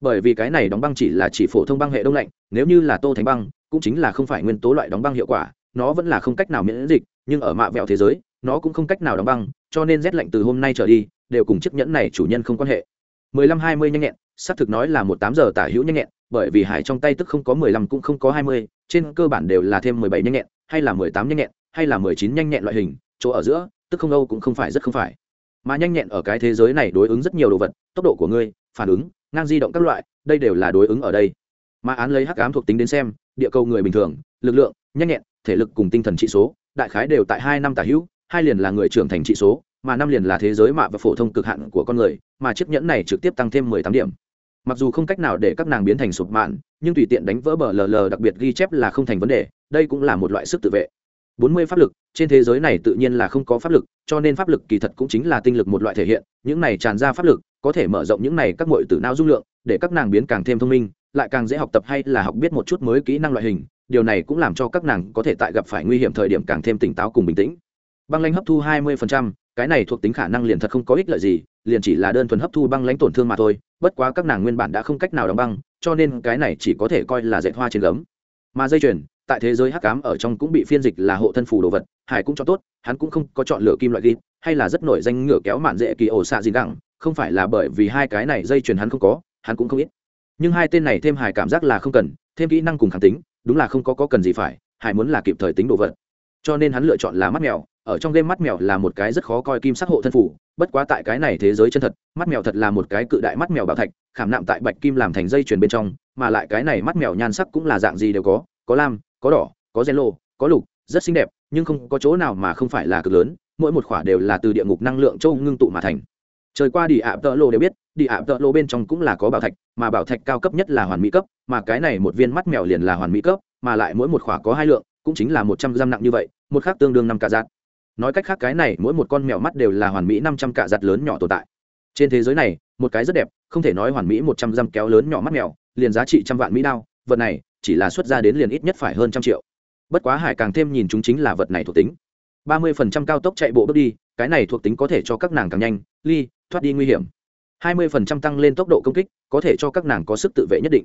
bởi vì cái này đóng băng chỉ là chỉ phổ thông băng hệ đông lạnh, nếu như là tô thánh băng, cũng chính là không phải nguyên tố loại đóng băng hiệu quả, nó vẫn là không cách nào miễn dịch, nhưng ở mạ vẹo thế giới, nó cũng không cách nào đóng băng, cho nên rét lạnh từ hôm nay trở đi, đều cùng chiếc nhẫn này chủ nhân không quan hệ. mười lăm hai mươi nhanh nhẹn, xác thực nói là một tám giờ tả hữu nhanh nhẹn, bởi vì hải trong tay tức không có mười lăm cũng không có hai mươi, trên cơ bản đều là thêm mười bảy nhanh nhẹn, hay là mười tám nhanh nhẹn, hay là mười chín nhanh nhẹn loại hình, chỗ ở giữa, tức không âu cũng không phải, rất không phải. Mà nhanh nhẹn ở cái thế giới này đối ứng rất nhiều đồ vật, tốc độ của ngươi, phản ứng ngang di động các loại, đây đều là đối ứng ở đây. Mà án lấy hắc ám thuộc tính đến xem, địa cầu người bình thường, lực lượng, nhanh nhẹn, thể lực cùng tinh thần trị số, đại khái đều tại hai năm tả hữu, hai liền là người trưởng thành trị số, mà năm liền là thế giới mạ và phổ thông cực hạn của con người, mà chiếc nhẫn này trực tiếp tăng thêm mười tám điểm. Mặc dù không cách nào để các nàng biến thành sụp mạn, nhưng tùy tiện đánh vỡ bờ lờ đặc biệt ghi chép là không thành vấn đề, đây cũng là một loại sức tự vệ. Bốn mươi pháp lực, trên thế giới này tự nhiên là không có pháp lực, cho nên pháp lực kỳ thật cũng chính là tinh lực một loại thể hiện, những này tràn ra pháp lực có thể mở rộng những này các mọi tử não dung lượng để các nàng biến càng thêm thông minh lại càng dễ học tập hay là học biết một chút mới kỹ năng loại hình. Điều này cũng làm cho các nàng có thể tại gặp phải nguy hiểm thời điểm càng thêm tỉnh táo cùng bình tĩnh. Băng lãnh hấp thu 20%, cái này thuộc tính khả năng liền thật không có ích lợi gì liền chỉ là đơn thuần hấp thu băng lãnh tổn thương mà thôi bất quá các nàng nguyên bản đã không cách nào đóng băng cho nên cái này chỉ có thể coi là dạy hoa trên gấm. Mà dây chuyền tại thế giới hắc ám ở trong cũng bị phiên dịch là hộ thân phù đồ vật hải cũng cho tốt hắn cũng không có chọn lựa kim loại ghi hay là rất nổi danh ngựa kéo mạn dễ kỳ ổ xạ gì gẳng không phải là bởi vì hai cái này dây chuyền hắn không có hắn cũng không ít. Nhưng hai tên này thêm hải cảm giác là không cần thêm kỹ năng cùng kháng tính đúng là không có, có cần gì phải hải muốn là kịp thời tính đồ vật. Cho nên hắn lựa chọn là mắt mèo ở trong game mắt mèo là một cái rất khó coi kim sắc hộ thân phủ bất quá tại cái này thế giới chân thật mắt mèo thật là một cái cự đại mắt mèo bảo thạch khảm nạm tại bạch kim làm thành dây chuyền bên trong mà lại cái này mắt mèo nhan sắc cũng là dạng gì đều có có lam có đỏ có gen lô có lục rất xinh đẹp nhưng không có chỗ nào mà không phải là cực lớn mỗi một khỏa đều là từ địa ngục năng lượng châu ngưng tụ mà thành trời qua đi ạ, tợ lô đều biết, đi ạ, tợ lô bên trong cũng là có bảo thạch, mà bảo thạch cao cấp nhất là hoàn mỹ cấp, mà cái này một viên mắt mèo liền là hoàn mỹ cấp, mà lại mỗi một khỏa có hai lượng, cũng chính là một trăm gram nặng như vậy, một khác tương đương năm cạ giặt nói cách khác cái này, mỗi một con mèo mắt đều là hoàn mỹ năm trăm cạ giặt lớn nhỏ tồn tại. Trên thế giới này, một cái rất đẹp, không thể nói hoàn mỹ một trăm gram kéo lớn nhỏ mắt mèo, liền giá trị trăm vạn mỹ đao, vật này, chỉ là xuất ra đến liền ít nhất phải hơn trăm triệu. Bất quá hải càng thêm nhìn chúng chính là vật này thuộc tính. ba mươi phần trăm cao tốc chạy bộ bước đi, cái này thuộc tính có thể cho các nàng càng nhanh, ly thoát đi nguy hiểm. hai mươi phần trăm tăng lên tốc độ công kích, có thể cho các nàng có sức tự vệ nhất định.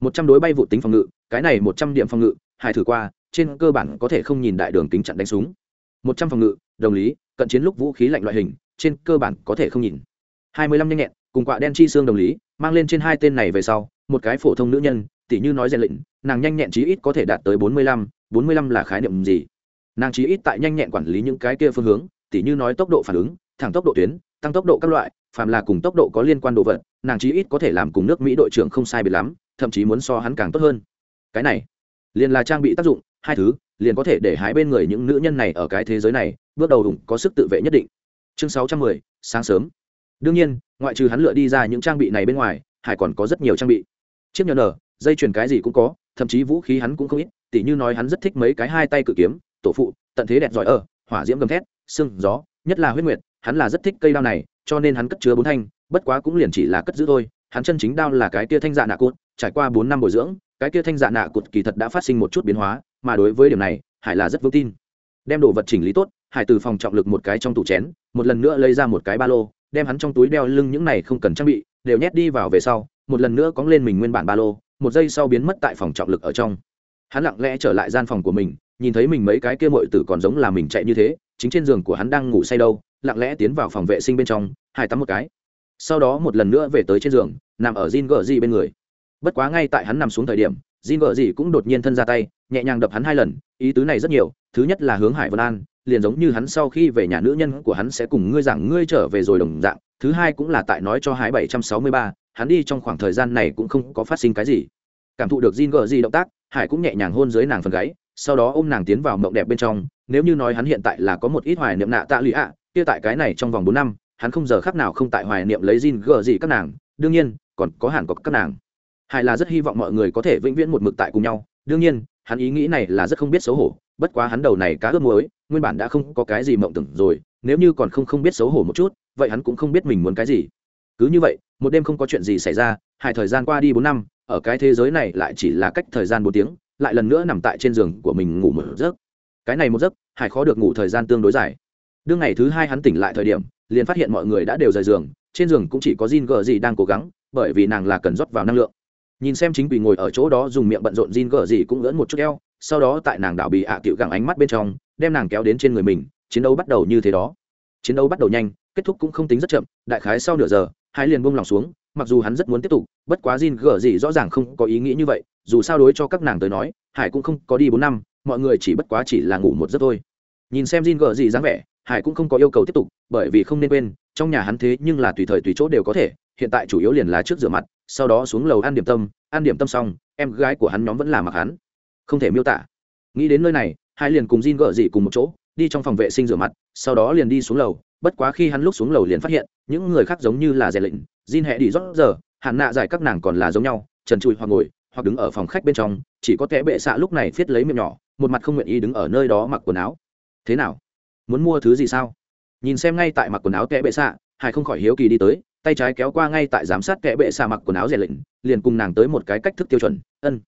một trăm đối bay vụ tính phòng ngự, cái này một trăm điểm phòng ngự hải thử qua, trên cơ bản có thể không nhìn đại đường kính chặn đánh súng. một trăm phòng ngự, đồng lý, cận chiến lúc vũ khí lạnh loại hình, trên cơ bản có thể không nhìn. hai mươi lăm nhanh nhẹn, cùng quạ đen chi xương đồng lý, mang lên trên hai tên này về sau, một cái phổ thông nữ nhân, tỉ như nói rèn lệnh nàng nhanh nhẹn chí ít có thể đạt tới bốn mươi lăm, bốn mươi lăm là khái niệm gì? Nàng chí ít tại nhanh nhẹn quản lý những cái kia phương hướng, tỉ như nói tốc độ phản ứng thẳng tốc độ tuyến, tăng tốc độ các loại, phàm là cùng tốc độ có liên quan độ vật, nàng chí ít có thể làm cùng nước mỹ đội trưởng không sai biệt lắm, thậm chí muốn so hắn càng tốt hơn. Cái này, liền là trang bị tác dụng, hai thứ, liền có thể để hái bên người những nữ nhân này ở cái thế giới này, bước đầu đủng có sức tự vệ nhất định. Chương sáu trăm mười, sáng sớm. Đương nhiên, ngoại trừ hắn lựa đi ra những trang bị này bên ngoài, hải còn có rất nhiều trang bị. Chiếc nhờ nở, dây chuyền cái gì cũng có, thậm chí vũ khí hắn cũng không ít, tỉ như nói hắn rất thích mấy cái hai tay cự kiếm, tổ phụ, tận thế đẹp giỏi ở, hỏa diễm gầm thét sưng gió, nhất là huyết nguyệt hắn là rất thích cây đao này, cho nên hắn cất chứa bốn thanh, bất quá cũng liền chỉ là cất giữ thôi. Hắn chân chính đao là cái kia thanh dạ nạ cụt, trải qua bốn năm bồi dưỡng, cái kia thanh dạ nạ cụt kỳ thật đã phát sinh một chút biến hóa, mà đối với điểm này, hải là rất vững tin. Đem đồ vật chỉnh lý tốt, hải từ phòng trọng lực một cái trong tủ chén, một lần nữa lấy ra một cái ba lô, đem hắn trong túi đeo lưng những này không cần trang bị, đều nhét đi vào về sau, một lần nữa cóng lên mình nguyên bản ba lô, một giây sau biến mất tại phòng trọng lực ở trong. Hắn lặng lẽ trở lại gian phòng của mình, nhìn thấy mình mấy cái kia mội tử còn giống là mình chạy như thế, chính trên giường của hắn đang ngủ say đâu lặng lẽ tiến vào phòng vệ sinh bên trong, hai tắm một cái. Sau đó một lần nữa về tới trên giường, nằm ở Jin gờ bên người. Bất quá ngay tại hắn nằm xuống thời điểm, Jin gờ cũng đột nhiên thân ra tay, nhẹ nhàng đập hắn hai lần, ý tứ này rất nhiều, thứ nhất là hướng hải vân an, liền giống như hắn sau khi về nhà nữ nhân của hắn sẽ cùng ngươi giảng ngươi trở về rồi đồng dạng, thứ hai cũng là tại nói cho hải bảy trăm sáu mươi ba, hắn đi trong khoảng thời gian này cũng không có phát sinh cái gì. Cảm thụ được Jin gờ gì động tác, hải cũng nhẹ nhàng hôn dưới nàng phần gáy, sau đó ôm nàng tiến vào mộng đẹp bên trong, nếu như nói hắn hiện tại là có một ít hoài niệm nạ tạ lụy ạ kia tại cái này trong vòng bốn năm, hắn không giờ khác nào không tại hoài niệm lấy Jin gờ gì các nàng, đương nhiên, còn có hẳn có các nàng. Hải là rất hy vọng mọi người có thể vĩnh viễn một mực tại cùng nhau, đương nhiên, hắn ý nghĩ này là rất không biết xấu hổ, bất quá hắn đầu này cá ướp muối, nguyên bản đã không có cái gì mộng tưởng rồi, nếu như còn không không biết xấu hổ một chút, vậy hắn cũng không biết mình muốn cái gì. Cứ như vậy, một đêm không có chuyện gì xảy ra, hai thời gian qua đi bốn năm, ở cái thế giới này lại chỉ là cách thời gian bốn tiếng, lại lần nữa nằm tại trên giường của mình ngủ một giấc. Cái này một giấc, hải khó được ngủ thời gian tương đối dài đương ngày thứ hai hắn tỉnh lại thời điểm, liền phát hiện mọi người đã đều rời giường, trên giường cũng chỉ có Jin gờ gì đang cố gắng, bởi vì nàng là cần rót vào năng lượng. Nhìn xem chính quỷ ngồi ở chỗ đó dùng miệng bận rộn, Jin gờ gì cũng lỡn một chút eo, sau đó tại nàng đảo bị ạ à cựu gẳng ánh mắt bên trong, đem nàng kéo đến trên người mình, chiến đấu bắt đầu như thế đó. Chiến đấu bắt đầu nhanh, kết thúc cũng không tính rất chậm, đại khái sau nửa giờ, hai liền buông lòng xuống, mặc dù hắn rất muốn tiếp tục, bất quá Jin Gờ gì rõ ràng không có ý nghĩ như vậy, dù sao đối cho các nàng tới nói, hải cũng không có đi bốn năm, mọi người chỉ bất quá chỉ là ngủ một giấc thôi. Nhìn xem Jin Gờ gì dáng vẻ hải cũng không có yêu cầu tiếp tục, bởi vì không nên quên, trong nhà hắn thế nhưng là tùy thời tùy chỗ đều có thể, hiện tại chủ yếu liền là trước rửa mặt, sau đó xuống lầu ăn điểm tâm, ăn điểm tâm xong, em gái của hắn nhóm vẫn là mặc hắn. Không thể miêu tả. Nghĩ đến nơi này hai liền cùng Jin gở dị cùng một chỗ, đi trong phòng vệ sinh rửa mặt, sau đó liền đi xuống lầu, bất quá khi hắn lúc xuống lầu liền phát hiện, những người khác giống như là rèn lệnh, Jin hẹ đi rót giờ hạn nạ giải các nàng còn là giống nhau, trần trụi hoặc ngồi, hoặc đứng ở phòng khách bên trong, chỉ có kẻ bệ xạ lúc này viết lấy miệng nhỏ, một mặt không nguyện ý đứng ở nơi đó mặc quần áo. Thế nào? Muốn mua thứ gì sao? Nhìn xem ngay tại mặc quần áo kẽ bệ xạ, hải không khỏi hiếu kỳ đi tới, tay trái kéo qua ngay tại giám sát kẽ bệ xạ mặc quần áo rèn lệnh, liền cùng nàng tới một cái cách thức tiêu chuẩn, ân.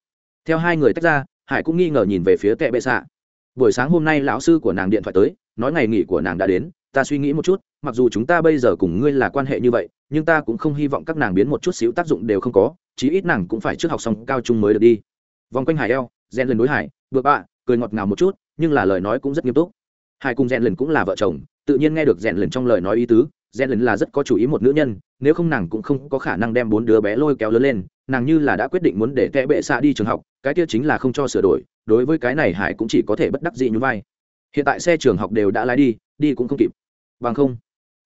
Theo hai người tách ra, hải cũng nghi ngờ nhìn về phía kẽ bệ xạ. Buổi sáng hôm nay lão sư của nàng điện thoại tới, nói ngày nghỉ của nàng đã đến, ta suy nghĩ một chút, mặc dù chúng ta bây giờ cùng ngươi là quan hệ như vậy, nhưng ta cũng không hy vọng các nàng biến một chút xíu tác dụng đều không có, chí ít nàng cũng phải trước học xong cao trung mới được đi. Vòng quanh hải eo gen lên đối hải bựa bạ, cười ngọt ngào một chút, nhưng là lời nói cũng rất nghiêm túc hải cùng rèn lần cũng là vợ chồng, tự nhiên nghe được rèn lần trong lời nói ý tứ, rèn lần là rất có chủ ý một nữ nhân, nếu không nàng cũng không có khả năng đem bốn đứa bé lôi kéo lớn lên, nàng như là đã quyết định muốn để tệ bệ xạ đi trường học, cái kia chính là không cho sửa đổi, đối với cái này hải cũng chỉ có thể bất đắc dị như vai. Hiện tại xe trường học đều đã lái đi đi cũng không kịp. Bằng không,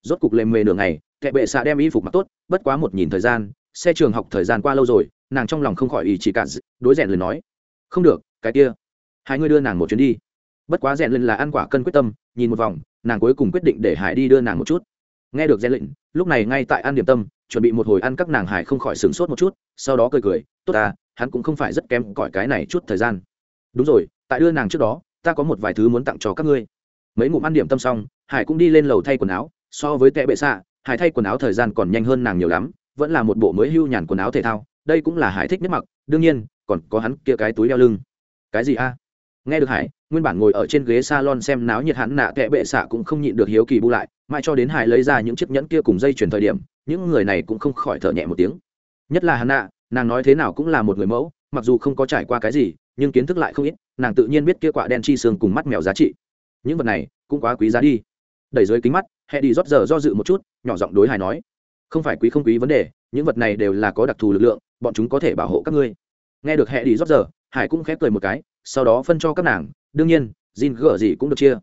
rốt cục lề mề nửa ngày kệ bệ xạ đem y phục mặc tốt, bất quá một nhìn thời gian, xe trường học thời gian qua lâu rồi, nàng trong lòng không khỏi ý chỉ cả đối rèn lần nói, không được, cái kia, hai người đưa nàng một chuyến đi bất quá rèn lên là ăn quả cân quyết tâm, nhìn một vòng, nàng cuối cùng quyết định để hải đi đưa nàng một chút. Nghe được rèn lệnh lúc này ngay tại ăn điểm tâm, chuẩn bị một hồi ăn các nàng hải không khỏi sửng sốt một chút, sau đó cười cười, tốt ta, hắn cũng không phải rất kém cỏi cái này chút thời gian. Đúng rồi, tại đưa nàng trước đó, ta có một vài thứ muốn tặng cho các ngươi. Mấy ngụm ăn điểm tâm xong, hải cũng đi lên lầu thay quần áo, so với tệ bệ xạ, hải thay quần áo thời gian còn nhanh hơn nàng nhiều lắm, vẫn là một bộ mới hưu nhàn quần áo thể thao, đây cũng là hải thích nhất mặc, đương nhiên, còn có hắn kia cái túi đeo lưng. Cái gì a? Nghe được hải, nguyên bản ngồi ở trên ghế salon xem náo nhiệt hắn nạ tệ bệ xạ cũng không nhịn được hiếu kỳ bu lại, mãi cho đến hải lấy ra những chiếc nhẫn kia cùng dây chuyển thời điểm, những người này cũng không khỏi thở nhẹ một tiếng. Nhất là hắn nạ, nàng nói thế nào cũng là một người mẫu, mặc dù không có trải qua cái gì, nhưng kiến thức lại không ít, nàng tự nhiên biết kia quả đen chi xương cùng mắt mèo giá trị. Những vật này cũng quá quý giá đi. Đẩy dưới kính mắt, hẹ đi rót giờ do dự một chút, nhỏ giọng đối hải nói, không phải quý không quý vấn đề, những vật này đều là có đặc thù lực lượng, bọn chúng có thể bảo hộ các ngươi. Nghe được hẹ đi rót giờ hải cũng khép cười một cái, sau đó phân cho các nàng, đương nhiên, Jin gở gì cũng được chia.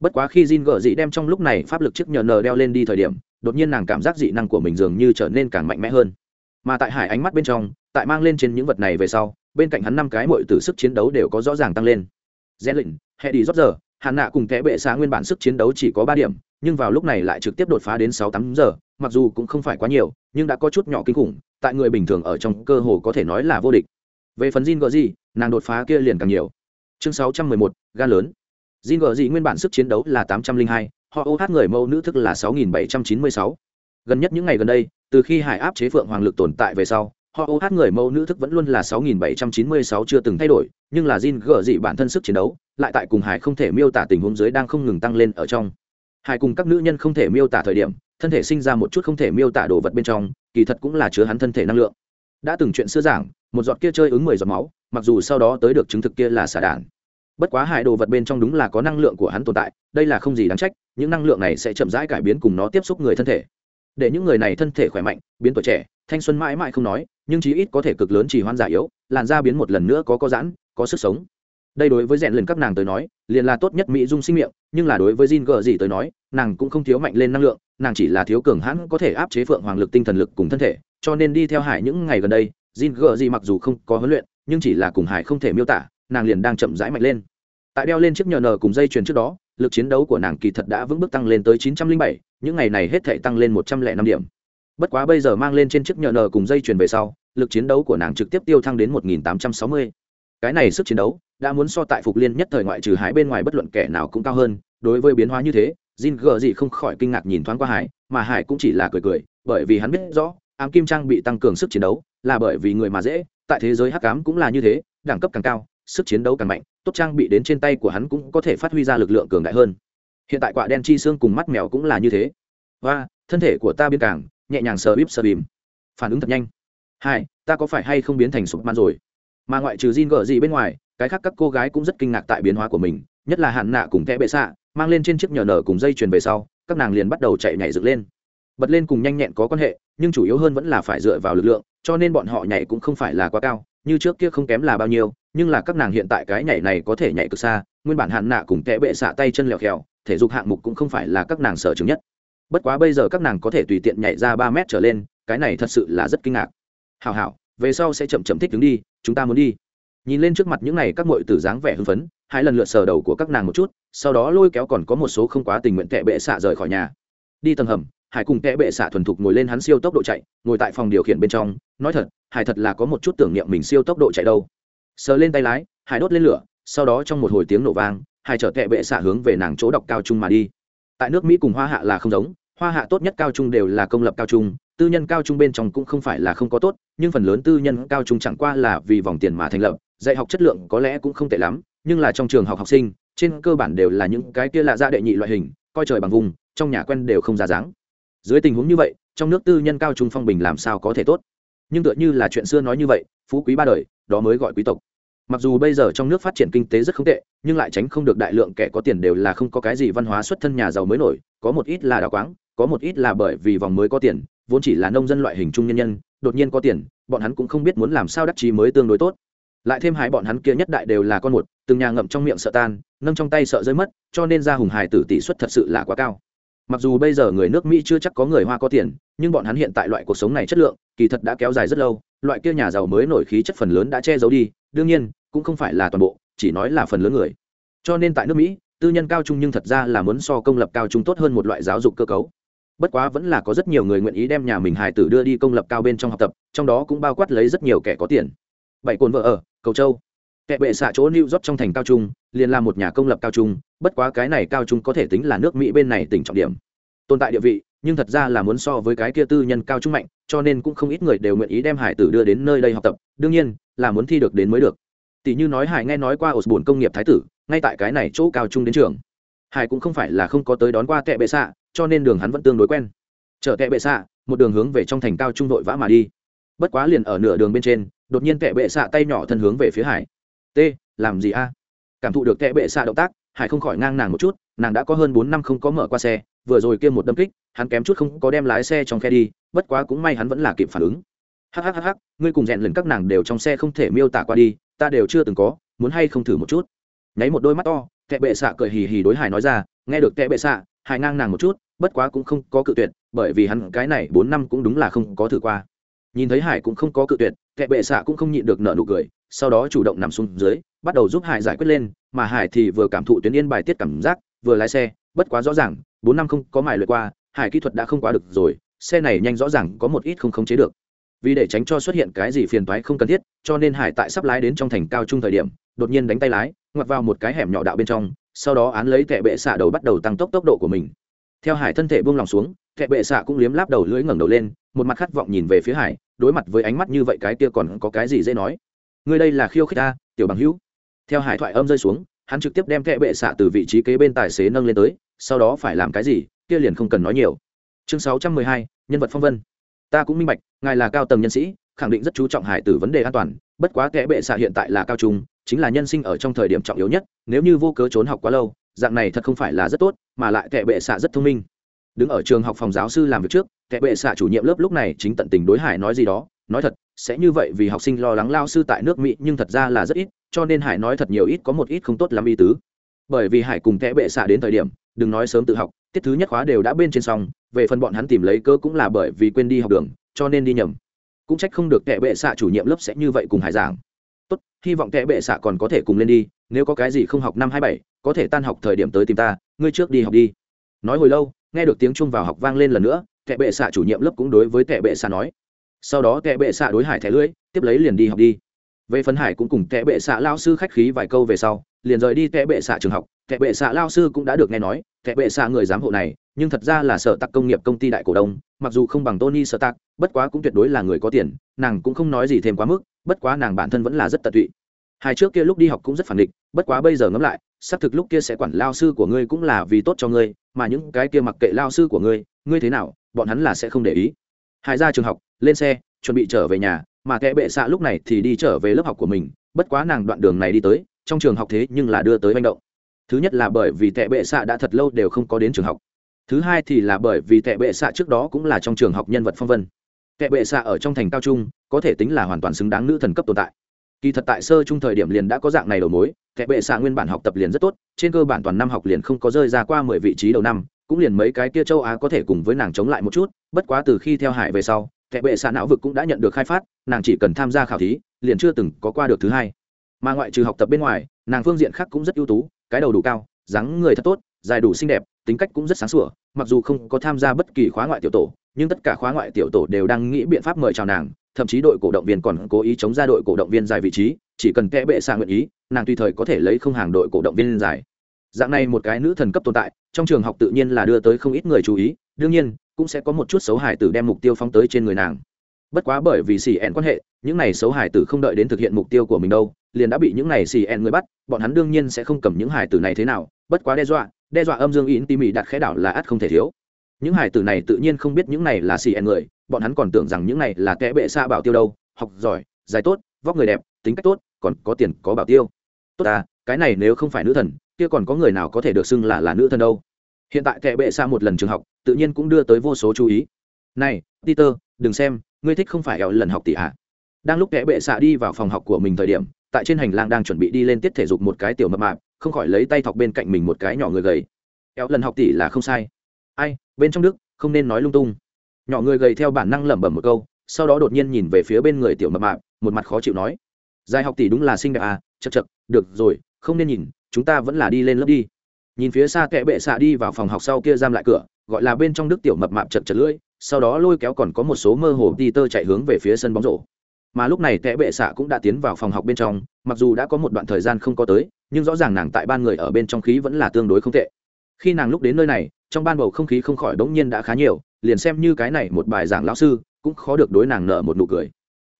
Bất quá khi Jin gở dị đem trong lúc này pháp lực chiếc nhờ nờ đeo lên đi thời điểm, đột nhiên nàng cảm giác dị năng của mình dường như trở nên càng mạnh mẽ hơn. Mà tại hải ánh mắt bên trong, tại mang lên trên những vật này về sau, bên cạnh hắn năm cái mọi từ sức chiến đấu đều có rõ ràng tăng lên. Rẽ lịnh hệ đi rót giờ hạn nạ cùng kẽ bệ xá nguyên bản sức chiến đấu chỉ có ba điểm, nhưng vào lúc này lại trực tiếp đột phá đến sáu tám giờ, mặc dù cũng không phải quá nhiều, nhưng đã có chút nhỏ kinh khủng, tại người bình thường ở trong cơ hồ có thể nói là vô địch về phần Jin gờ gì nàng đột phá kia liền càng nhiều. Chương sáu trăm mười một gan lớn. Jin gờ gì nguyên bản sức chiến đấu là tám trăm linh hai, họ ô hát người mẫu nữ thức là sáu nghìn bảy trăm chín mươi sáu. Gần nhất những ngày gần đây, từ khi hải áp chế phượng hoàng lực tồn tại về sau, họ ô hát người mẫu nữ thức vẫn luôn là sáu nghìn bảy trăm chín mươi sáu chưa từng thay đổi, nhưng là Jin gờ dị bản thân sức chiến đấu, lại tại cùng hải không thể miêu tả tình huống dưới đang không ngừng tăng lên ở trong. Hải cùng các nữ nhân không thể miêu tả thời điểm, thân thể sinh ra một chút không thể miêu tả đồ vật bên trong, kỳ thật cũng là chứa hắn thân thể năng lượng. Đã từng chuyện xưa giảng một giọt kia chơi ứng mười giọt máu, mặc dù sau đó tới được chứng thực kia là xả đản bất quá hải đồ vật bên trong đúng là có năng lượng của hắn tồn tại, đây là không gì đáng trách, những năng lượng này sẽ chậm rãi cải biến cùng nó tiếp xúc người thân thể. Để những người này thân thể khỏe mạnh, biến tuổi trẻ, thanh xuân mãi mãi không nói, nhưng chí ít có thể cực lớn chỉ hoan giả yếu, làn da biến một lần nữa có có giãn, có sức sống. Đây đối với rèn lần các nàng tới nói, liền là tốt nhất mỹ dung sinh miệng, nhưng là đối với Jin gờ gì tới nói, nàng cũng không thiếu mạnh lên năng lượng, nàng chỉ là thiếu cường hãn có thể áp chế phượng hoàng lực tinh thần lực cùng thân thể, cho nên đi theo hải những ngày gần đây Jin gờ gì mặc dù không có huấn luyện nhưng chỉ là cùng hải không thể miêu tả nàng liền đang chậm rãi mạnh lên. Tại đeo lên chiếc nhờ nờ cùng dây chuyền trước đó lực chiến đấu của nàng kỳ thật đã vững bước tăng lên tới 907, những ngày này hết thể tăng lên 105 điểm. Bất quá bây giờ mang lên trên chiếc nhờ nờ cùng dây chuyền về sau lực chiến đấu của nàng trực tiếp tiêu thăng đến 1860. cái này sức chiến đấu đã muốn so tại phục liên nhất thời ngoại trừ hải bên ngoài bất luận kẻ nào cũng cao hơn. Đối với biến hóa như thế Jin gờ gì không khỏi kinh ngạc nhìn thoáng qua hải mà hải cũng chỉ là cười cười bởi vì hắn biết rõ ám kim trang bị tăng cường sức chiến đấu, là bởi vì người mà dễ, tại thế giới hắc ám cũng là như thế, đẳng cấp càng cao, sức chiến đấu càng mạnh, tốt trang bị đến trên tay của hắn cũng có thể phát huy ra lực lượng cường đại hơn. Hiện tại quả đen chi xương cùng mắt mèo cũng là như thế. Và, thân thể của ta biến càng, nhẹ nhàng sờ bíp sờ bìm. Phản ứng thật nhanh. Hai, ta có phải hay không biến thành sụp man rồi? Mà ngoại trừ Jin gở gì bên ngoài, cái khác các cô gái cũng rất kinh ngạc tại biến hóa của mình, nhất là hạn nạ cùng kẽ bệ xạ, mang lên trên chiếc nhờ nở cùng dây chuyền về sau, các nàng liền bắt đầu chạy nhảy dựng lên bật lên cùng nhanh nhẹn có quan hệ, nhưng chủ yếu hơn vẫn là phải dựa vào lực lượng, cho nên bọn họ nhảy cũng không phải là quá cao, như trước kia không kém là bao nhiêu, nhưng là các nàng hiện tại cái nhảy này có thể nhảy cực xa, nguyên bản hạn nạ cùng kẽ bệ xạ tay chân lẹo khèo thể dục hạng mục cũng không phải là các nàng sở chứng nhất. Bất quá bây giờ các nàng có thể tùy tiện nhảy ra ba mét trở lên, cái này thật sự là rất kinh ngạc. Hào hào về sau sẽ chậm chậm thích đứng đi, chúng ta muốn đi. Nhìn lên trước mặt những này các mội tử dáng vẻ hưng phấn, hai lần lượt sờ đầu của các nàng một chút, sau đó lôi kéo còn có một số không quá tình nguyện tệ bệ xạ rời khỏi nhà. Đi tầng hầm hải cùng kẽ bệ xạ thuần thục ngồi lên hắn siêu tốc độ chạy, ngồi tại phòng điều khiển bên trong, nói thật, hải thật là có một chút tưởng niệm mình siêu tốc độ chạy đâu. Sờ lên tay lái, hải đốt lên lửa, sau đó trong một hồi tiếng nổ vang, hải chở kẽ bệ xạ hướng về nàng chỗ đọc cao trung mà đi. Tại nước mỹ cùng hoa hạ là không giống, hoa hạ tốt nhất cao trung đều là công lập cao trung, tư nhân cao trung bên trong cũng không phải là không có tốt, nhưng phần lớn tư nhân cao trung chẳng qua là vì vòng tiền mà thành lập, dạy học chất lượng có lẽ cũng không tệ lắm, nhưng là trong trường học học sinh, trên cơ bản đều là những cái kia lạ ra đệ nhị loại hình, coi trời bằng vùng, trong nhà quen đều không ra dáng dưới tình huống như vậy, trong nước tư nhân cao trung phong bình làm sao có thể tốt? Nhưng tựa như là chuyện xưa nói như vậy, phú quý ba đời, đó mới gọi quý tộc. Mặc dù bây giờ trong nước phát triển kinh tế rất không tệ, nhưng lại tránh không được đại lượng kẻ có tiền đều là không có cái gì văn hóa xuất thân nhà giàu mới nổi, có một ít là đào quáng, có một ít là bởi vì vòng mới có tiền, vốn chỉ là nông dân loại hình trung nhân nhân, đột nhiên có tiền, bọn hắn cũng không biết muốn làm sao đắc chí mới tương đối tốt. Lại thêm hai bọn hắn kia nhất đại đều là con một, từng nhà ngậm trong miệng sợ tan, nâng trong tay sợ rơi mất, cho nên ra hùng hải tử tỷ suất thật sự là quá cao mặc dù bây giờ người nước mỹ chưa chắc có người hoa có tiền, nhưng bọn hắn hiện tại loại cuộc sống này chất lượng, kỳ thật đã kéo dài rất lâu, loại kia nhà giàu mới nổi khí chất phần lớn đã che giấu đi, đương nhiên, cũng không phải là toàn bộ, chỉ nói là phần lớn người. Cho nên tại nước mỹ, tư nhân cao trung nhưng thật ra là muốn so công lập cao trung tốt hơn một loại giáo dục cơ cấu. Bất quá vẫn là có rất nhiều người nguyện ý đem nhà mình hài tử đưa đi công lập cao bên trong học tập, trong đó cũng bao quát lấy rất nhiều kẻ có tiền. Bảy cồn vợ ở, cầu châu kẻ bệ xạ chỗ new york trong thành cao trung, liền là một nhà công lập cao trung, bất quá cái này cao trung có thể tính là nước mỹ bên này tỉnh trọng điểm. Tồn tại địa vị, nhưng thật ra là muốn so với cái kia tư nhân cao trung mạnh, cho nên cũng không ít người đều nguyện ý đem hải tử đưa đến nơi đây học tập, đương nhiên, là muốn thi được đến mới được. Tỷ như nói hải nghe nói qua ổ bổn công nghiệp thái tử, ngay tại cái này chỗ cao trung đến trường. Hải cũng không phải là không có tới đón qua tệ bệ xạ, cho nên đường hắn vẫn tương đối quen. Chở tệ bệ xạ, một đường hướng về trong thành cao trung đội vã mà đi. Bất quá liền ở nửa đường bên trên, đột nhiên tệ bệ xạ tay nhỏ thân hướng về phía hải t, làm gì a? Cảm thụ được tệ bệ xạ động tác, hải không khỏi ngang nàng một chút, nàng đã có hơn bốn năm không có mở qua xe, vừa rồi kia một đâm kích, hắn kém chút không có đem lái xe trong khe đi, bất quá cũng may hắn vẫn là kịp phản ứng. Hhhh ngươi cùng rèn lần các nàng đều trong xe không thể miêu tả qua đi, ta đều chưa từng có, muốn hay không thử một chút? Nháy một đôi mắt to tệ bệ xạ cười hì hì đối hải nói ra, nghe được tệ bệ xạ, hải ngang nàng một chút, bất quá cũng không có cự tuyệt, bởi vì hắn cái này bốn năm cũng đúng là không có thử qua. Nhìn thấy hải cũng không có cự tuyệt tệ bệ xạ cũng không nhịn được nợ nụ cười sau đó chủ động nằm xuống dưới, bắt đầu giúp hải giải quyết lên, mà hải thì vừa cảm thụ tuyến yên bài tiết cảm giác, vừa lái xe, bất quá rõ ràng, bốn năm không có mài luyện qua, hải kỹ thuật đã không quá được rồi, xe này nhanh rõ ràng có một ít không khống chế được. Vì để tránh cho xuất hiện cái gì phiền toái không cần thiết, cho nên hải tại sắp lái đến trong thành cao trung thời điểm, đột nhiên đánh tay lái, ngoặt vào một cái hẻm nhỏ đạo bên trong, sau đó án lấy tệ bệ xạ đầu bắt đầu tăng tốc tốc độ của mình. Theo hải thân thể buông lòng xuống tệ bệ xạ cũng liếm láp đầu lưỡi ngẩng đầu lên, một mặt khát vọng nhìn về phía hải, đối mặt với ánh mắt như vậy cái kia còn có cái gì dễ nói ngươi đây là khiêu khích ta, tiểu bằng hữu. Theo hải thoại âm rơi xuống, hắn trực tiếp đem kệ bệ xạ từ vị trí kế bên tài xế nâng lên tới, sau đó phải làm cái gì, kia liền không cần nói nhiều. Chương sáu trăm mười hai, nhân vật phong vân. Ta cũng minh bạch, ngài là cao tầng nhân sĩ, khẳng định rất chú trọng hải tử vấn đề an toàn, bất quá kẽ bệ xạ hiện tại là cao trung, chính là nhân sinh ở trong thời điểm trọng yếu nhất, nếu như vô cớ trốn học quá lâu, dạng này thật không phải là rất tốt, mà lại kẽ bệ xạ rất thông minh. Đứng ở trường học phòng giáo sư làm việc trước kẽ bệ xạ chủ nhiệm lớp lúc này chính tận tình đối hải nói gì đó nói thật, sẽ như vậy vì học sinh lo lắng lao sư tại nước mỹ, nhưng thật ra là rất ít, cho nên hải nói thật nhiều ít có một ít không tốt lắm ý tứ. Bởi vì hải cùng kẽ bệ xạ đến thời điểm, đừng nói sớm tự học, tiết thứ nhất khóa đều đã bên trên xong, về phần bọn hắn tìm lấy cơ cũng là bởi vì quên đi học đường, cho nên đi nhầm. Cũng trách không được kẻ bệ xạ chủ nhiệm lớp sẽ như vậy cùng hải giảng. Tốt, hy vọng kẻ bệ xạ còn có thể cùng lên đi, nếu có cái gì không học năm hai bảy, có thể tan học thời điểm tới tìm ta, ngươi trước đi học đi. Nói hồi lâu, nghe được tiếng chung vào học vang lên lần nữa, kẻ bệ xạ chủ nhiệm lớp cũng đối với kẻ bệ xạ nói sau đó kẻ bệ xạ đối hải thẻ lưỡi, tiếp lấy liền đi học đi. Về phần hải cũng cùng kẻ bệ xạ lao sư khách khí vài câu về sau, liền rời đi kẻ bệ xạ trường học. Kẻ bệ xạ lao sư cũng đã được nghe nói, kẻ bệ xạ người giám hộ này, nhưng thật ra là sở tặc công nghiệp công ty đại cổ đông, mặc dù không bằng tony sở tặc bất quá cũng tuyệt đối là người có tiền, nàng cũng không nói gì thêm quá mức, bất quá nàng bản thân vẫn là rất tận tụy. Hai trước kia lúc đi học cũng rất phản địch, bất quá bây giờ ngẫm lại, xác thực lúc kia sẽ quản lao sư của ngươi cũng là vì tốt cho ngươi, mà những cái kia mặc kệ lao sư của ngươi ngươi thế nào, bọn hắn là sẽ không để ý. Hai ra trường học lên xe, chuẩn bị trở về nhà, mà kẻ bệ xạ lúc này thì đi trở về lớp học của mình. Bất quá nàng đoạn đường này đi tới, trong trường học thế nhưng là đưa tới manh động. Thứ nhất là bởi vì tệ bệ xạ đã thật lâu đều không có đến trường học. Thứ hai thì là bởi vì tệ bệ xạ trước đó cũng là trong trường học nhân vật phong vân. Tệ bệ xạ ở trong thành cao trung, có thể tính là hoàn toàn xứng đáng nữ thần cấp tồn tại. Kỳ thật tại sơ trung thời điểm liền đã có dạng này đầu mối tệ bệ xạ nguyên bản học tập liền rất tốt, trên cơ bản toàn năm học liền không có rơi ra qua mười vị trí đầu năm, cũng liền mấy cái kia châu á có thể cùng với nàng chống lại một chút, bất quá từ khi theo hải về sau Kẻ bệ xạ não vực cũng đã nhận được khai phát, nàng chỉ cần tham gia khảo thí, liền chưa từng có qua được thứ hai. Mà ngoại trừ học tập bên ngoài, nàng phương diện khác cũng rất ưu tú, cái đầu đủ cao, dáng người thật tốt, dài đủ xinh đẹp, tính cách cũng rất sáng sủa, mặc dù không có tham gia bất kỳ khóa ngoại tiểu tổ, nhưng tất cả khóa ngoại tiểu tổ đều đang nghĩ biện pháp mời chào nàng, thậm chí đội cổ động viên còn cố ý chống ra đội cổ động viên dài vị trí, chỉ cần kẽ bệ xạ nguyện ý, nàng tùy thời có thể lấy không hàng đội cổ động viên dài. Dạng này một cái nữ thần cấp tồn tại, trong trường học tự nhiên là đưa tới không ít người chú ý, đương nhiên cũng sẽ có một chút xấu hài tử đem mục tiêu phóng tới trên người nàng. Bất quá bởi vì xì ẹn quan hệ, những này xấu hài tử không đợi đến thực hiện mục tiêu của mình đâu, liền đã bị những này xì ẹn người bắt, bọn hắn đương nhiên sẽ không cầm những hài tử này thế nào, bất quá đe dọa đe dọa âm dương in tỉ mỉ đặt khẽ đảo là ắt không thể thiếu. Những hải tử này tự nhiên không biết những này là xì ẹn người, bọn hắn còn tưởng rằng những này là kẽ bệ xa bảo tiêu đâu, học giỏi, dài tốt, vóc người đẹp, tính cách tốt, còn có tiền, có bảo tiêu. Tốt à cái này nếu không phải nữ thần, kia còn có người nào có thể được xưng là là nữ thần đâu? Hiện tại kệ bệ xa một lần trường học, tự nhiên cũng đưa tới vô số chú ý. Này, peter, đừng xem, ngươi thích không phải eo lần học tỷ à đang lúc kẽ bệ xạ đi vào phòng học của mình thời điểm, tại trên hành lang đang chuẩn bị đi lên tiết thể dục một cái tiểu mập mạp, không khỏi lấy tay thọc bên cạnh mình một cái nhỏ người gầy. Eo lần học tỷ là không sai. Ai, bên trong đức, không nên nói lung tung. Nhỏ người gầy theo bản năng lẩm bẩm một câu, sau đó đột nhiên nhìn về phía bên người tiểu mập mạp, một mặt khó chịu nói. Dài học tỷ đúng là xinh đẹp à chật chật được rồi, không nên nhìn, chúng ta vẫn là đi lên lớp đi nhìn phía xa kẽ bệ xạ đi vào phòng học sau kia giam lại cửa, gọi là bên trong đức tiểu mập mạp chật chật lưỡi, sau đó lôi kéo còn có một số mơ hồ đi tơ chạy hướng về phía sân bóng rổ. Mà lúc này kẽ bệ xạ cũng đã tiến vào phòng học bên trong, mặc dù đã có một đoạn thời gian không có tới, nhưng rõ ràng nàng tại ban người ở bên trong khí vẫn là tương đối không tệ. Khi nàng lúc đến nơi này, trong ban bầu không khí không khỏi đống nhiên đã khá nhiều, liền xem như cái này một bài giảng lão sư, cũng khó được đối nàng nợ một nụ cười.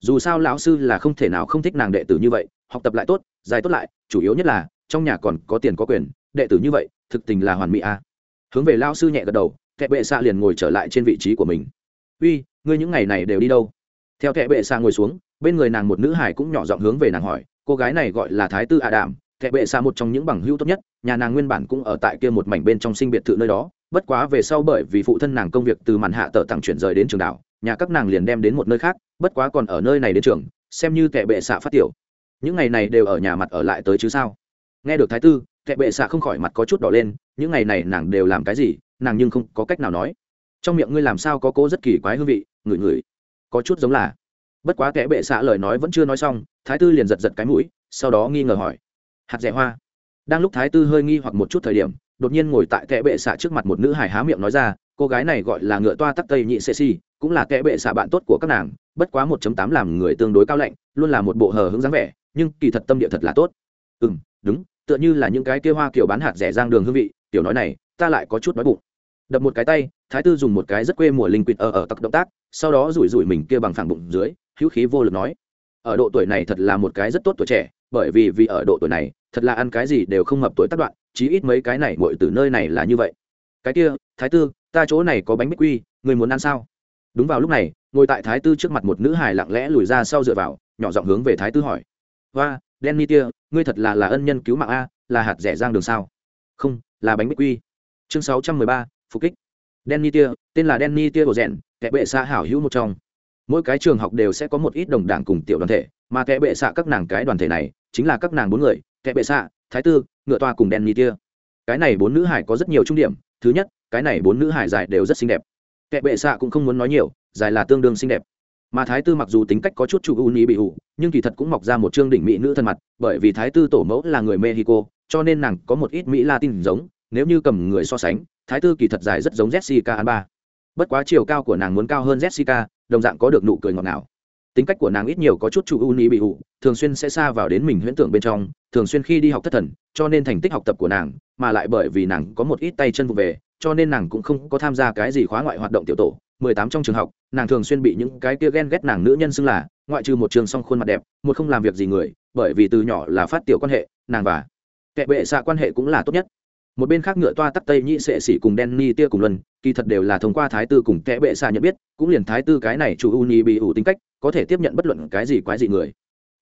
Dù sao lão sư là không thể nào không thích nàng đệ tử như vậy, học tập lại tốt dài tốt lại, chủ yếu nhất là, trong nhà còn có tiền có quyền đệ tử như vậy, thực tình là hoàn mỹ a hướng về lão sư nhẹ gật đầu, kẻ bệ xạ liền ngồi trở lại trên vị trí của mình. Uy, ngươi những ngày này đều đi đâu? Theo kẻ bệ xạ ngồi xuống, bên người nàng một nữ hải cũng nhỏ giọng hướng về nàng hỏi, cô gái này gọi là thái tư a đàm kẻ bệ xạ một trong những bằng hữu tốt nhất, nhà nàng nguyên bản cũng ở tại kia một mảnh bên trong sinh biệt thự nơi đó, bất quá về sau bởi vì phụ thân nàng công việc từ màn hạ tờ tặng chuyển rời đến trường đảo, nhà các nàng liền đem đến một nơi khác, bất quá còn ở nơi này đến trường, xem như kẻ bệ xạ phát tiểu. Những ngày này đều ở nhà mặt ở lại tới chứ sao? Nghe được thái tư Kệ bệ xạ không khỏi mặt có chút đỏ lên, những ngày này nàng đều làm cái gì, nàng nhưng không có cách nào nói. Trong miệng ngươi làm sao có cố rất kỳ quái hương vị, ngửi ngửi. Có chút giống là. Bất quá kệ bệ xạ lời nói vẫn chưa nói xong, thái tư liền giật giật cái mũi, sau đó nghi ngờ hỏi. Hạt rẻ hoa. Đang lúc thái tư hơi nghi hoặc một chút thời điểm, đột nhiên ngồi tại kệ bệ xạ trước mặt một nữ hải há miệng nói ra, cô gái này gọi là ngựa toa tắc tây nhị sệ si cũng là kệ bệ xạ bạn tốt của các nàng, bất quá một chấm tám làm người tương đối cao lạnh, luôn là một bộ hờ hững dáng vẻ, nhưng kỳ thật tâm địa thật là tốt. Ừ đúng tựa như là những cái kia hoa kiểu bán hạt rẻ giang đường hương vị, tiểu nói này, ta lại có chút nói bụng. Đập một cái tay, thái tư dùng một cái rất quê mùa linh quỵt ở ở tặc động tác, sau đó rủi rủi mình kia bằng phẳng bụng dưới, hữu khí vô lực nói, ở độ tuổi này thật là một cái rất tốt tuổi trẻ, bởi vì vì ở độ tuổi này, thật là ăn cái gì đều không ngập tuổi tác đoạn, chí ít mấy cái này ngồi từ nơi này là như vậy. Cái kia, thái tư, ta chỗ này có bánh bích quy, người muốn ăn sao? Đúng vào lúc này, ngồi tại thái tư trước mặt một nữ hài lặng lẽ lùi ra sau dựa vào, nhỏ giọng hướng về thái tư hỏi. Hoa đen tia ngươi thật là là ân nhân cứu mạng a là hạt rẻ giang đường sao không là bánh bích quy chương sáu trăm mười ba phục kích Danny Tia, tên là Danny Tia của rèn, kẻ bệ xạ hảo hữu một trong. Mỗi cái trường học đều sẽ có một ít đồng đảng cùng tiểu đoàn thể, mà kẻ bệ xạ các nàng cái đoàn thể này, chính là các nàng bốn người, kẻ bệ xạ, thái tư, ngựa toa cùng Danny Tia. Cái này bốn nữ hải có rất nhiều trung điểm, thứ nhất, cái này bốn nữ hải dài đều rất xinh đẹp. Kẻ bệ xạ cũng không muốn nói nhiều, dài là tương đương xinh đẹp. Mà thái tư mặc dù tính cách có chút chủ ưu ní bị ủ, nhưng kỳ thật cũng mọc ra một trương đỉnh mỹ nữ thân mặt, bởi vì thái tư tổ mẫu là người Mexico, cho nên nàng có một ít mỹ Latin giống, nếu như cầm người so sánh, thái tư kỳ thật dài rất giống jessica an ba bất quá chiều cao của nàng muốn cao hơn jessica đồng dạng có được nụ cười ngọt ngào. Tính cách của nàng ít nhiều có chút chủ ưu ní bị ủ thường xuyên sẽ xa vào đến mình huyễn tưởng bên trong thường xuyên khi đi học thất thần cho nên thành tích học tập của nàng mà lại bởi vì nàng có một ít tay chân vụ về cho nên nàng cũng không có tham gia cái gì khóa ngoại hoạt động tiểu tổ. Mười tám trong trường học, nàng thường xuyên bị những cái kia ghen ghét nàng nữ nhân xưng là, ngoại trừ một trường song khuôn mặt đẹp, một không làm việc gì người, bởi vì từ nhỏ là phát tiểu quan hệ, nàng và kệ bệ xạ quan hệ cũng là tốt nhất. Một bên khác ngựa toa tắc tây nhị sệ xỉ cùng Danny tia cùng luân, kỳ thật đều là thông qua thái tư cùng kẽ bệ xạ nhận biết, cũng liền thái tư cái này chủ u ni bị ủ tính cách, có thể tiếp nhận bất luận cái gì quái dị người.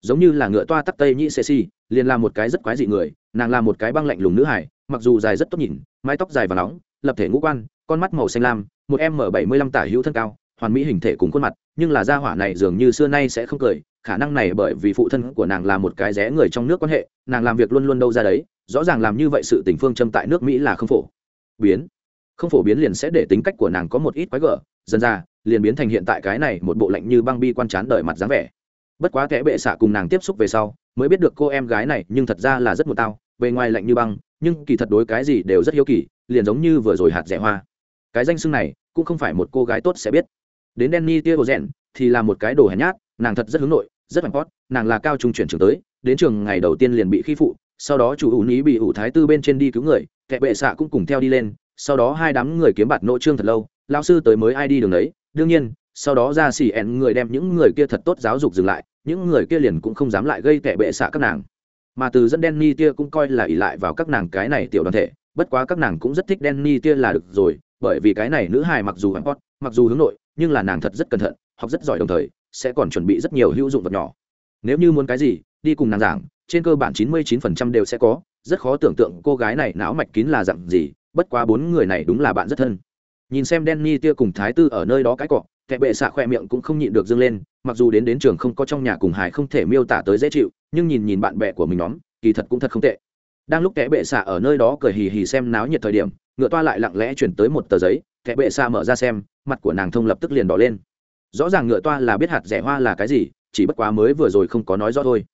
Giống như là ngựa toa tắc tây nhị sệ xỉ liền là một cái rất quái dị người, nàng là một cái băng lạnh lùng nữ hải mặc dù dài rất tốt nhìn, mái tóc dài và nóng, lập thể ngũ quan, con mắt màu xanh lam, một m bảy mươi lăm tả hữu thân cao, hoàn mỹ hình thể cùng khuôn mặt, nhưng là gia hỏa này dường như xưa nay sẽ không cười, khả năng này bởi vì phụ thân của nàng là một cái rẽ người trong nước quan hệ, nàng làm việc luôn luôn đâu ra đấy, rõ ràng làm như vậy sự tình phương châm tại nước mỹ là không phổ. Biến. Không phổ biến liền sẽ để tính cách của nàng có một ít quái gở, dần ra, liền biến thành hiện tại cái này một bộ lạnh như băng bi quan chán đời mặt dáng vẻ. Bất quá kẽ bệ xạ cùng nàng tiếp xúc về sau, mới biết được cô em gái này nhưng thật ra là rất một tao, bề ngoài lạnh như băng nhưng kỳ thật đối cái gì đều rất hiếu kỳ, liền giống như vừa rồi hạt rẻ hoa. Cái danh xưng này cũng không phải một cô gái tốt sẽ biết. Đến denny tia rèn thì là một cái đồ hèn nhát, nàng thật rất hướng nội, rất hoảng hót nàng là cao trung chuyển trường tới, đến trường ngày đầu tiên liền bị khi phụ, sau đó chủ ủ ní bị ủ thái tư bên trên đi cứu người, kẻ bệ xạ cũng cùng theo đi lên, sau đó hai đám người kiếm bạt nội trương thật lâu lao sư tới mới ai đi đường đấy, đương nhiên, sau đó ra xì ẹn người đem những người kia thật tốt giáo dục dừng lại, những người kia liền cũng không dám lại gây kẻ bệ xạ các nàng mà từ dẫn Danny tia cũng coi là ỷ lại vào các nàng cái này tiểu đoàn thể, bất quá các nàng cũng rất thích Danny tia là được rồi, bởi vì cái này nữ hài mặc dù hot mặc dù hướng nội, nhưng là nàng thật rất cẩn thận, học rất giỏi đồng thời, sẽ còn chuẩn bị rất nhiều hữu dụng vật nhỏ. Nếu như muốn cái gì, đi cùng nàng giảng, trên cơ bản chín mươi 99% đều sẽ có, rất khó tưởng tượng cô gái này não mạch kín là dặn gì, bất quá bốn người này đúng là bạn rất thân. Nhìn xem Danny tia cùng thái tư ở nơi đó cái cọ, kẻ bệ xạ khoe miệng cũng không nhịn được dâng lên, mặc dù đến đến trường không có trong nhà cùng hải không thể miêu tả tới dễ chịu nhưng nhìn nhìn bạn bè của mình nhóm, kỳ thật cũng thật không tệ. Đang lúc kẻ bệ xạ ở nơi đó cười hì hì xem náo nhiệt thời điểm, ngựa toa lại lặng lẽ chuyển tới một tờ giấy, kẻ bệ xạ mở ra xem, mặt của nàng thông lập tức liền đỏ lên. Rõ ràng ngựa toa là biết hạt rẻ hoa là cái gì, chỉ bất quá mới vừa rồi không có nói rõ thôi.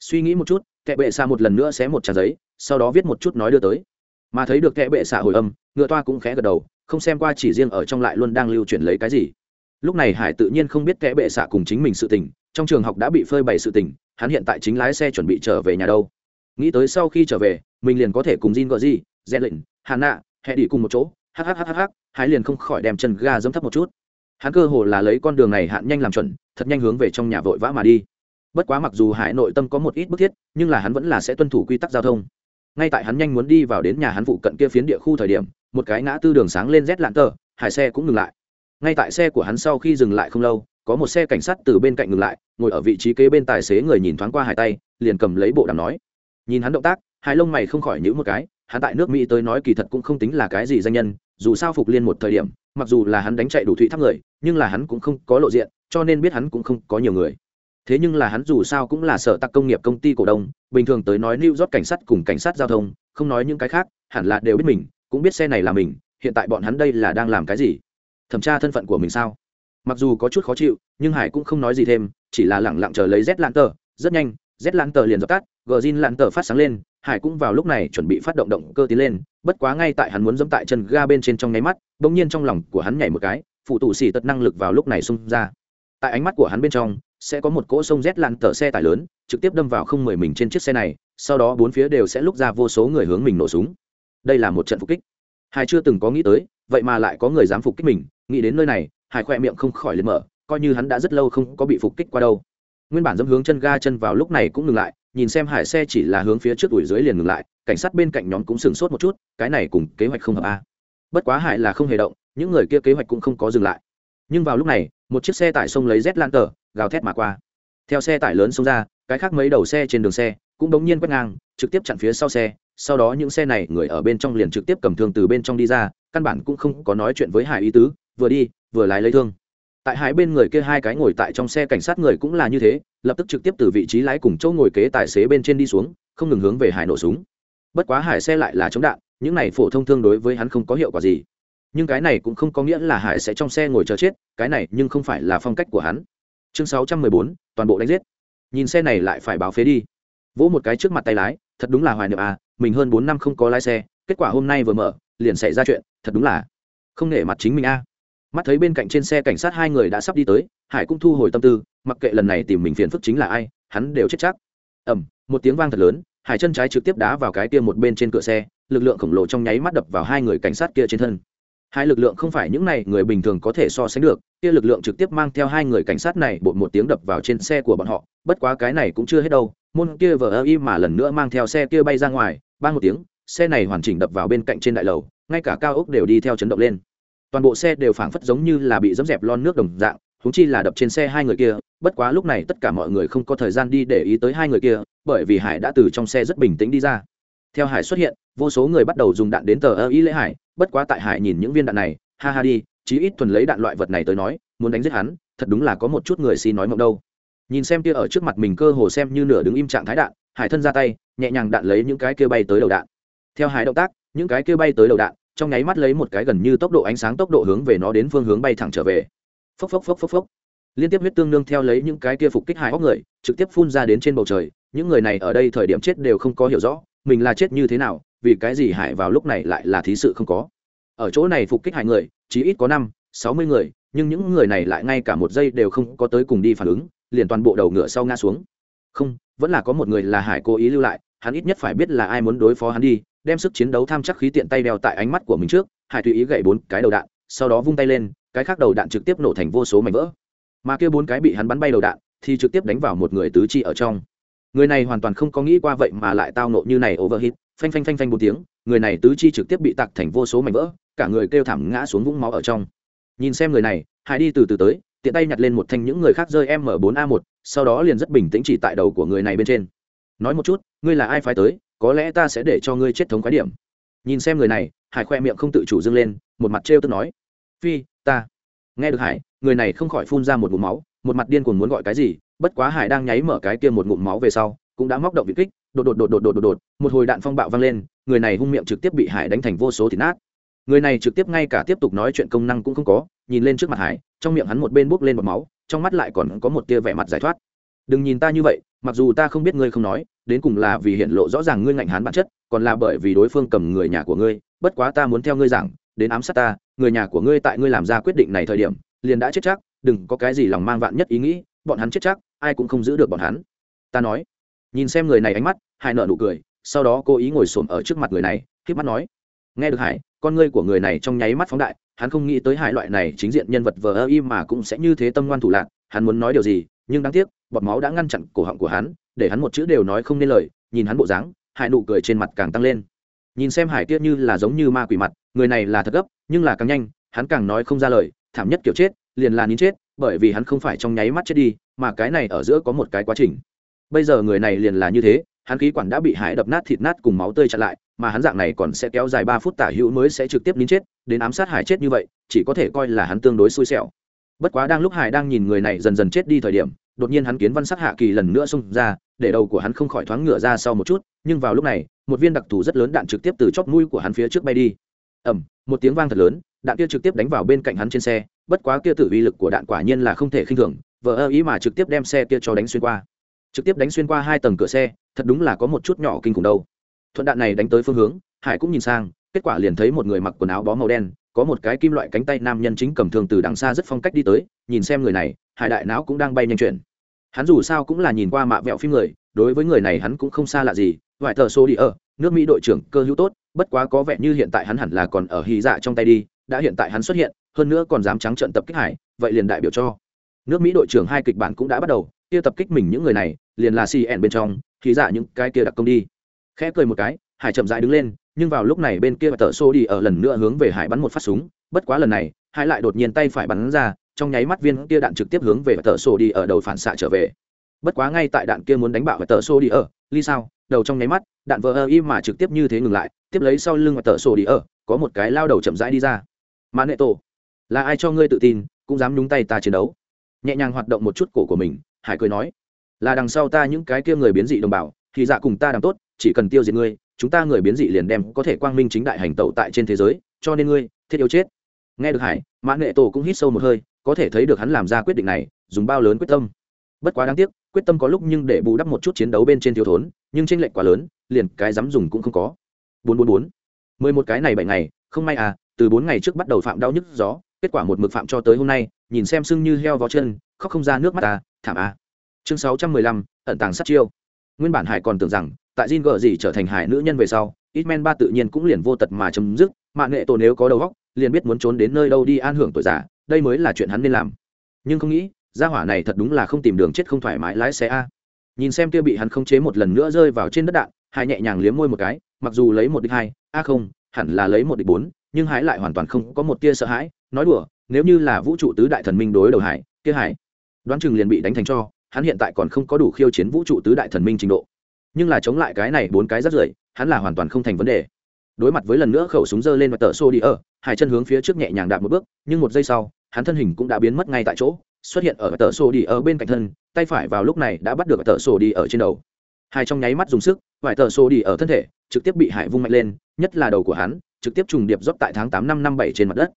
Suy nghĩ một chút, kẻ bệ xạ một lần nữa xé một trang giấy, sau đó viết một chút nói đưa tới. Mà thấy được kẻ bệ xạ hồi âm, ngựa toa cũng khẽ gật đầu, không xem qua chỉ riêng ở trong lại luôn đang lưu chuyển lấy cái gì. Lúc này hải tự nhiên không biết kẻ bệ xạ cùng chính mình sự tình, trong trường học đã bị phơi bày sự tình hắn hiện tại chính lái xe chuẩn bị trở về nhà đâu. Nghĩ tới sau khi trở về, mình liền có thể cùng Jin gọi gì rẽ lệnh hà nạ hẹ đi cùng một chỗ hhhh hai liền không khỏi đem chân ga dẫm thấp một chút. Hắn cơ hồ là lấy con đường này hạn nhanh làm chuẩn, thật nhanh hướng về trong nhà vội vã mà đi. Bất quá mặc dù hải nội tâm có một ít bức thiết, nhưng là hắn vẫn là sẽ tuân thủ quy tắc giao thông. Ngay tại hắn nhanh muốn đi vào đến nhà hắn phụ cận kia phiến địa khu thời điểm, một cái ngã tư đường sáng lên rét lạng tờ, hải xe cũng ngừng lại. Ngay tại xe của hắn sau khi dừng lại không lâu có một xe cảnh sát từ bên cạnh ngừng lại, ngồi ở vị trí kế bên tài xế người nhìn thoáng qua hải tay, liền cầm lấy bộ đàm nói. Nhìn hắn động tác, hai lông mày không khỏi nhữ một cái, hắn tại nước mỹ tới nói kỳ thật cũng không tính là cái gì danh nhân, dù sao phục liên một thời điểm, mặc dù là hắn đánh chạy đủ thụy tháp người, nhưng là hắn cũng không có lộ diện, cho nên biết hắn cũng không có nhiều người. Thế nhưng là hắn dù sao cũng là sở tắc công nghiệp công ty cổ đông, bình thường tới nói new york cảnh sát cùng cảnh sát giao thông, không nói những cái khác, hẳn là đều biết mình, cũng biết xe này là mình, hiện tại bọn hắn đây là đang làm cái gì? Thẩm tra thân phận của mình sao? Mặc dù có chút khó chịu, nhưng hải cũng không nói gì thêm, chỉ là lẳng lặng chờ lấy z lan tờ rất nhanh, z lan tờ liền dập tắt gờ zin lan tờ phát sáng lên, hải cũng vào lúc này chuẩn bị phát động động cơ tiến lên, bất quá ngay tại hắn muốn dẫm tại chân ga bên trên trong nháy mắt, bỗng nhiên trong lòng của hắn nhảy một cái, phụ tù xì tật năng lực vào lúc này xung ra. Tại ánh mắt của hắn bên trong, sẽ có một cỗ sông z lan tờ xe tải lớn, trực tiếp đâm vào không mười mình trên chiếc xe này, sau đó bốn phía đều sẽ lúc ra vô số người hướng mình nổ súng. Đây là một trận phục kích. Hải chưa từng có nghĩ tới, vậy mà lại có người dám phục kích mình, nghĩ đến nơi này hải khoe miệng không khỏi lên mở, coi như hắn đã rất lâu không có bị phục kích qua đâu. Nguyên bản dẫm hướng chân ga chân vào lúc này cũng ngừng lại, nhìn xem hải xe chỉ là hướng phía trước đuổi dưới liền ngừng lại, cảnh sát bên cạnh nhóm cũng sửng sốt một chút, cái này cùng kế hoạch không hợp a. Bất quá hải là không hề động, những người kia kế hoạch cũng không có dừng lại. Nhưng vào lúc này, một chiếc xe tải xông lấy rét lan tờ gào thét mà qua. Theo xe tải lớn xông ra, cái khác mấy đầu xe trên đường xe cũng đống nhiên quét ngang, trực tiếp chặn phía sau xe, sau đó những xe này người ở bên trong liền trực tiếp cầm thương từ bên trong đi ra, căn bản cũng không có nói chuyện với hải ý tứ, vừa đi vừa lái lấy thương. Tại hai bên người kia hai cái ngồi tại trong xe cảnh sát người cũng là như thế, lập tức trực tiếp từ vị trí lái cùng chỗ ngồi kế tài xế bên trên đi xuống, không ngừng hướng về hải nổ súng. Bất quá hải xe lại là chống đạn, những này phổ thông thương đối với hắn không có hiệu quả gì. Nhưng cái này cũng không có nghĩa là hải sẽ trong xe ngồi chờ chết, cái này nhưng không phải là phong cách của hắn. Chương sáu trăm mười bốn, toàn bộ đánh giết. Nhìn xe này lại phải báo phế đi. Vỗ một cái trước mặt tay lái, thật đúng là hoài niệm à mình hơn bốn năm không có lái xe, kết quả hôm nay vừa mở, liền xảy ra chuyện, thật đúng là không nể mặt chính mình a mắt thấy bên cạnh trên xe cảnh sát hai người đã sắp đi tới, hải cũng thu hồi tâm tư, mặc kệ lần này tìm mình phiền phức chính là ai, hắn đều chết chắc. Ẩm một tiếng vang thật lớn, hải chân trái trực tiếp đá vào cái kia một bên trên cửa xe, lực lượng khổng lồ trong nháy mắt đập vào hai người cảnh sát kia trên thân. Hai lực lượng không phải những này, người bình thường có thể so sánh được, kia lực lượng trực tiếp mang theo hai người cảnh sát này bột một tiếng đập vào trên xe của bọn họ, bất quá cái này cũng chưa hết đâu, môn kia vờ ơ y mà lần nữa mang theo xe kia bay ra ngoài ba một tiếng, xe này hoàn chỉnh đập vào bên cạnh trên đại lầu, ngay cả cao ốc đều đi theo chấn động lên toàn bộ xe đều phảng phất giống như là bị dẫm dẹp lon nước đồng dạng húng chi là đập trên xe hai người kia, bất quá lúc này tất cả mọi người không có thời gian đi để ý tới hai người kia, bởi vì hải đã từ trong xe rất bình tĩnh đi ra. Theo hải xuất hiện, vô số người bắt đầu dùng đạn đến tờ ơ ý lễ hải, bất quá tại hải nhìn những viên đạn này, ha ha đi, chí ít thuần lấy đạn loại vật này tới nói, muốn đánh giết hắn, thật đúng là có một chút người xin nói mộng đâu. Nhìn xem kia ở trước mặt mình cơ hồ xem như nửa đứng im trạng thái đạn, hải thân ra tay, nhẹ nhàng đạn lấy những cái kia bay tới đầu đạn. Theo hải động tác, những cái kia bay tới đầu đạn trong nháy mắt lấy một cái gần như tốc độ ánh sáng tốc độ hướng về nó đến phương hướng bay thẳng trở về. Phốc phốc phốc phốc phốc. Liên tiếp huyết tương nương theo lấy những cái kia phục kích hại hóc người, trực tiếp phun ra đến trên bầu trời, những người này ở đây thời điểm chết đều không có hiểu rõ, mình là chết như thế nào, vì cái gì hại vào lúc này lại là thí sự không có. Ở chỗ này phục kích hại người chỉ ít có năm, sáu mươi người, nhưng những người này lại ngay cả một giây đều không có tới cùng đi phản ứng, liền toàn bộ đầu ngựa sau ngã xuống. Không, vẫn là có một người là hải cố ý lưu lại, hắn ít nhất phải biết là ai muốn đối phó hắn đi đem sức chiến đấu tham chắc khí tiện tay đeo tại ánh mắt của mình trước, hải tùy ý gậy bốn cái đầu đạn, sau đó vung tay lên, cái khác đầu đạn trực tiếp nổ thành vô số mảnh vỡ. Mà kia bốn cái bị hắn bắn bay đầu đạn, thì trực tiếp đánh vào một người tứ chi ở trong. Người này hoàn toàn không có nghĩ qua vậy mà lại tao nộ như này overhit phanh phanh phanh phanh một tiếng, người này tứ chi trực tiếp bị tặc thành vô số mảnh vỡ, cả người kêu thảm ngã xuống vũng máu ở trong. Nhìn xem người này, hải đi từ từ tới, tiện tay nhặt lên một thanh những người khác rơi m 4 a 1 sau đó liền rất bình tĩnh chỉ tại đầu của người này bên trên. Nói một chút, ngươi là ai phải tới có lẽ ta sẽ để cho ngươi chết thống quái điểm. Nhìn xem người này, hải khoe miệng không tự chủ dâng lên, một mặt trêu tức nói. Phi, ta. Nghe được hải, người này không khỏi phun ra một ngụm máu, một mặt điên cuồng muốn gọi cái gì, bất quá hải đang nháy mở cái kia một ngụm máu về sau, cũng đã móc động vị kích, đột đột đột đột đột đột đột, một hồi đạn phong bạo vang lên, người này hung miệng trực tiếp bị hải đánh thành vô số thịt nát. Người này trực tiếp ngay cả tiếp tục nói chuyện công năng cũng không có, nhìn lên trước mặt hải, trong miệng hắn một bên bốc lên bọt máu, trong mắt lại còn có một tia vẻ mặt giải thoát. Đừng nhìn ta như vậy, mặc dù ta không biết ngươi không nói đến cùng là vì hiện lộ rõ ràng ngươi ngạnh hán bản chất còn là bởi vì đối phương cầm người nhà của ngươi bất quá ta muốn theo ngươi rằng, đến ám sát ta người nhà của ngươi tại ngươi làm ra quyết định này thời điểm liền đã chết chắc đừng có cái gì lòng mang vạn nhất ý nghĩ bọn hắn chết chắc ai cũng không giữ được bọn hắn. Ta nói. Nhìn xem người này ánh mắt hải nợ nụ cười sau đó cố ý ngồi xổm ở trước mặt người này k mắt nói. Nghe được hải con ngươi của người này trong nháy mắt phóng đại hắn không nghĩ tới hải loại này chính diện nhân vật vờ ơ im mà cũng sẽ như thế tâm ngoan thủ lạc hắn muốn nói điều gì nhưng đáng tiếc bọt máu đã ngăn chặn cổ họng của hắn để hắn một chữ đều nói không nên lời, nhìn hắn bộ dáng hải nụ cười trên mặt càng tăng lên. Nhìn xem hải tiết như là giống như ma quỷ mặt, người này là thật gấp, nhưng là càng nhanh, hắn càng nói không ra lời, thảm nhất kiểu chết, liền là nín chết, bởi vì hắn không phải trong nháy mắt chết đi, mà cái này ở giữa có một cái quá trình. Bây giờ người này liền là như thế, hắn khí quản đã bị hải đập nát thịt nát cùng máu tươi chặn lại, mà hắn dạng này còn sẽ kéo dài ba phút tả hữu mới sẽ trực tiếp nín chết, đến ám sát hải chết như vậy, chỉ có thể coi là hắn tương đối xui xẻo. Bất quá đang lúc hải đang nhìn người này dần dần chết đi thời điểm đột nhiên hắn kiến văn sắc hạ kỳ lần nữa xông ra, để đầu của hắn không khỏi thoáng ngửa ra sau một chút, nhưng vào lúc này, một viên đặc thù rất lớn đạn trực tiếp từ chóp mũi của hắn phía trước bay đi. Ẩm một tiếng vang thật lớn, đạn kia trực tiếp đánh vào bên cạnh hắn trên xe, bất quá kia tử uy lực của đạn quả nhiên là không thể khinh thường, vờ ơ ý mà trực tiếp đem xe kia cho đánh xuyên qua. Trực tiếp đánh xuyên qua hai tầng cửa xe, thật đúng là có một chút nhỏ kinh khủng đâu. Thuận đạn này đánh tới phương hướng, hải cũng nhìn sang, kết quả liền thấy một người mặc quần áo bó màu đen, có một cái kim loại cánh tay nam nhân chính cầm thường từ đằng xa rất phong cách đi tới nhìn xem người này, hải đại não cũng đang bay nhanh chuyển. Hắn dù sao cũng là nhìn qua mạ vẹo phim người, đối với người này hắn cũng không xa lạ gì. Ngoại tờ số đi ở, nước mỹ đội trưởng cơ hữu tốt, bất quá có vẻ như hiện tại hắn hẳn là còn ở hy dạ trong tay đi, đã hiện tại hắn xuất hiện, hơn nữa còn dám trắng trận tập kích hải, vậy liền đại biểu cho. Nước mỹ đội trưởng hai kịch bản cũng đã bắt đầu, kia tập kích mình những người này, liền là cn bên trong hy dạ những cái kia đặc công đi. Khẽ cười một cái, hải chậm dại đứng lên, nhưng vào lúc này bên kia tờ xô đi ở lần nữa hướng về hải bắn một phát súng, bất quá lần này, hải lại đột nhiên tay phải bắn ra trong nháy mắt viên kia đạn trực tiếp hướng về tờ sổ đi ở đầu phản xạ trở về. Bất quá ngay tại đạn kia muốn đánh bạo tờ sổ đi ở ly sao, đầu trong nháy mắt, đạn vỡ ơ y mà trực tiếp như thế ngừng lại, tiếp lấy sau lưng và tờ sổ đi ở, có một cái lao đầu chậm rãi đi ra. Mã nệ tổ, là ai cho ngươi tự tin, cũng dám nhúng tay ta chiến đấu? Nhẹ nhàng hoạt động một chút cổ của mình, hải cười nói. Là đằng sau ta những cái kia người biến dị đồng bào, thì dạ cùng ta đang tốt, chỉ cần tiêu diệt ngươi, chúng ta người biến dị liền đem có thể quang minh chính đại hành tẩu tại trên thế giới, cho nên ngươi, thiết yếu chết. Nghe được hải, mã nệ tổ cũng hít sâu một hơi có thể thấy được hắn làm ra quyết định này dùng bao lớn quyết tâm. Bất quá đáng tiếc quyết tâm có lúc nhưng để bù đắp một chút chiến đấu bên trên thiếu thốn nhưng tranh lệch quá lớn liền cái dám dùng cũng không có. Bốn bốn bốn. Mười một cái này bảy ngày không may à từ bốn ngày trước bắt đầu phạm đau nhức gió kết quả một mực phạm cho tới hôm nay nhìn xem sưng như heo vó chân khóc không ra nước mắt à thảm à. Chương sáu trăm mười lăm ẩn tàng sát chiêu. Nguyên bản hải còn tưởng rằng tại Jin gờ gì trở thành hải nữ nhân về sau ít men ba tự nhiên cũng liền vô tật mà chấm dứt, mạng nghệ tổ nếu có đầu óc, liền biết muốn trốn đến nơi đâu đi an hưởng tuổi già, đây mới là chuyện hắn nên làm. Nhưng không nghĩ, gia hỏa này thật đúng là không tìm đường chết không thoải mái lái xe a. Nhìn xem kia bị hắn khống chế một lần nữa rơi vào trên đất đạn hải nhẹ nhàng liếm môi một cái mặc dù lấy một địch hai a không hẳn là lấy một địch bốn nhưng hải lại hoàn toàn không có một tia sợ hãi nói đùa nếu như là vũ trụ tứ đại thần minh đối đầu hải kia hải đoán chừng liền bị đánh thành cho hắn hiện tại còn không có đủ khiêu chiến vũ trụ tứ đại thần minh trình độ. Nhưng là chống lại cái này bốn cái rất rưởi hắn là hoàn toàn không thành vấn đề. Đối mặt với lần nữa khẩu súng giơ lên và tờ xô đi ở hải chân hướng phía trước nhẹ nhàng đạp một bước nhưng một giây sau hắn thân hình cũng đã biến mất ngay tại chỗ, xuất hiện ở tờ sổ đi ở bên cạnh thân, tay phải vào lúc này đã bắt được tờ sổ đi ở trên đầu. Hai trong nháy mắt dùng sức, vài tờ sổ đi ở thân thể, trực tiếp bị hải vung mạnh lên, nhất là đầu của hắn, trực tiếp trùng điệp dốc tại tháng tám năm năm bảy trên mặt đất.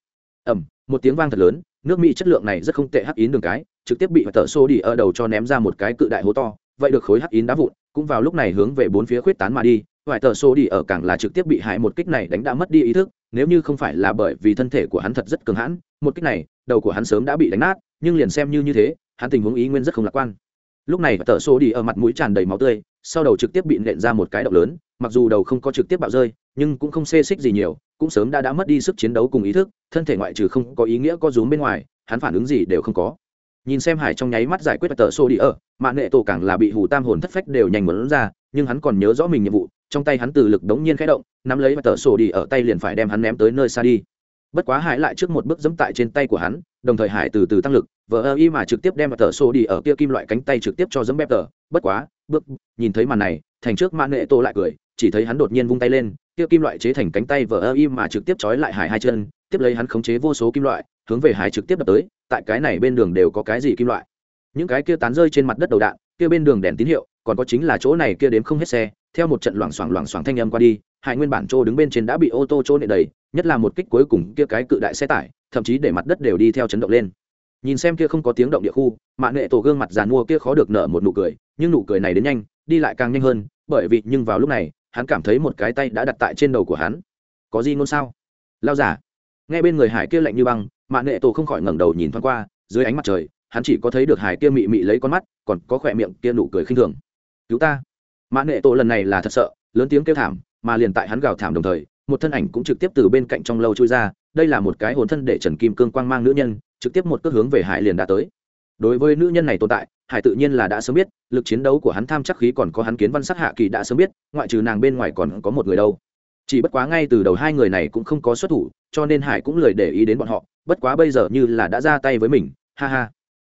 Ẩm một tiếng vang thật lớn, nước mỹ chất lượng này rất không tệ hắc ín đường cái, trực tiếp bị tờ sổ đi ở đầu cho ném ra một cái cự đại hố to, vậy được khối hắc ín đá vụn, cũng vào lúc này hướng về bốn phía khuyết tán mà đi, vài tờ sổ đi ở càng là trực tiếp bị hại một kích này đánh đã mất đi ý thức, nếu như không phải là bởi vì thân thể của hắn thật rất cường hãn, một kích này đầu của hắn sớm đã bị đánh nát, nhưng liền xem như như thế, hắn tình huống ý nguyên rất không lạc quan. Lúc này, tờ Xô đi ở mặt mũi tràn đầy máu tươi, sau đầu trực tiếp bị nện ra một cái động lớn, mặc dù đầu không có trực tiếp bạo rơi, nhưng cũng không xê xích gì nhiều, cũng sớm đã đã mất đi sức chiến đấu cùng ý thức, thân thể ngoại trừ không có ý nghĩa có rúm bên ngoài, hắn phản ứng gì đều không có. Nhìn xem hải trong nháy mắt giải quyết tờ Xô đi ở, mạng nghệ tổ càng là bị hù tam hồn thất phách đều nhanh muốn ra, nhưng hắn còn nhớ rõ mình nhiệm vụ, trong tay hắn từ lực đống nhiên khẽ động, nắm lấy tờ Xô đi ở, tay liền phải đem hắn ném tới nơi xa đi bất quá hải lại trước một bước dẫm tại trên tay của hắn, đồng thời hải từ từ tăng lực, vờ ơ y mà trực tiếp đem tờ sổ đi ở kia kim loại cánh tay trực tiếp cho dẫm bẹp tờ. Bất quá, bước, nhìn thấy màn này, thành trước mạng nghệ tô lại cười, chỉ thấy hắn đột nhiên vung tay lên, kia kim loại chế thành cánh tay vờ ơ y mà trực tiếp trói lại hải hai chân, tiếp lấy hắn khống chế vô số kim loại, hướng về hải trực tiếp đập tới, tại cái này bên đường đều có cái gì kim loại. Những cái kia tán rơi trên mặt đất đầu đạn, kia bên đường đèn tín hiệu còn có chính là chỗ này kia đếm không hết xe, theo một trận loảng xoảng loảng xoảng thanh âm qua đi, hải nguyên bản chỗ đứng bên trên đã bị ô tô chỗ nệ đầy, nhất là một kích cuối cùng kia cái cự đại xe tải, thậm chí để mặt đất đều đi theo chấn động lên. Nhìn xem kia không có tiếng động địa khu mạng nghệ tổ gương mặt giàn mua kia khó được nở một nụ cười, nhưng nụ cười này đến nhanh, đi lại càng nhanh hơn, bởi vì nhưng vào lúc này, hắn cảm thấy một cái tay đã đặt tại trên đầu của hắn. Có gì ngôn sao? Lao giả. Nghe bên người hải kia lạnh như băng mạng nghệ tổ không khỏi ngẩng đầu nhìn thoáng qua, dưới ánh mặt trời, hắn chỉ có thấy được hải kia mị mị lấy con mắt, còn có khỏe miệng kia nụ cười khinh thường cứu ta. Mã nệ tổ lần này là thật sợ, lớn tiếng kêu thảm, mà liền tại hắn gào thảm đồng thời, một thân ảnh cũng trực tiếp từ bên cạnh trong lâu trôi ra, đây là một cái hồn thân để trần kim cương quang mang nữ nhân, trực tiếp một cước hướng về hải liền đã tới. Đối với nữ nhân này tồn tại, hải tự nhiên là đã sớm biết, lực chiến đấu của hắn tham chắc khí còn có hắn kiến văn sắc hạ kỳ đã sớm biết, ngoại trừ nàng bên ngoài còn có một người đâu. Chỉ bất quá ngay từ đầu hai người này cũng không có xuất thủ, cho nên hải cũng lời để ý đến bọn họ, bất quá bây giờ như là đã ra tay với mình, ha ha.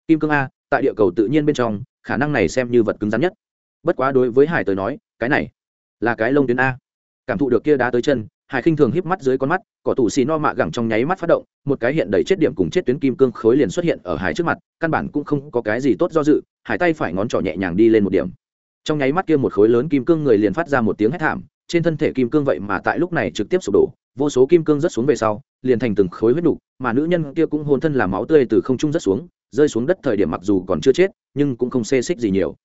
Kim cương a, tại địa cầu tự nhiên bên trong, khả năng này xem như vật cứng rắn nhất bất quá đối với hải tới nói, cái này là cái lông tuyến a. Cảm thụ được kia đá tới chân, hải khinh thường híp mắt dưới con mắt, cỏ tủ xì no mạ gẳng trong nháy mắt phát động, một cái hiện đầy chết điểm cùng chết tuyến kim cương khối liền xuất hiện ở hải trước mặt, căn bản cũng không có cái gì tốt do dự, hải tay phải ngón trỏ nhẹ nhàng đi lên một điểm. Trong nháy mắt kia một khối lớn kim cương người liền phát ra một tiếng hét thảm, trên thân thể kim cương vậy mà tại lúc này trực tiếp sụp đổ, vô số kim cương rớt xuống về sau, liền thành từng khối huyết đủ mà nữ nhân kia cũng hôn thân làm máu tươi từ không trung rớt xuống, rơi xuống đất thời điểm mặc dù còn chưa chết, nhưng cũng không xê xích gì nhiều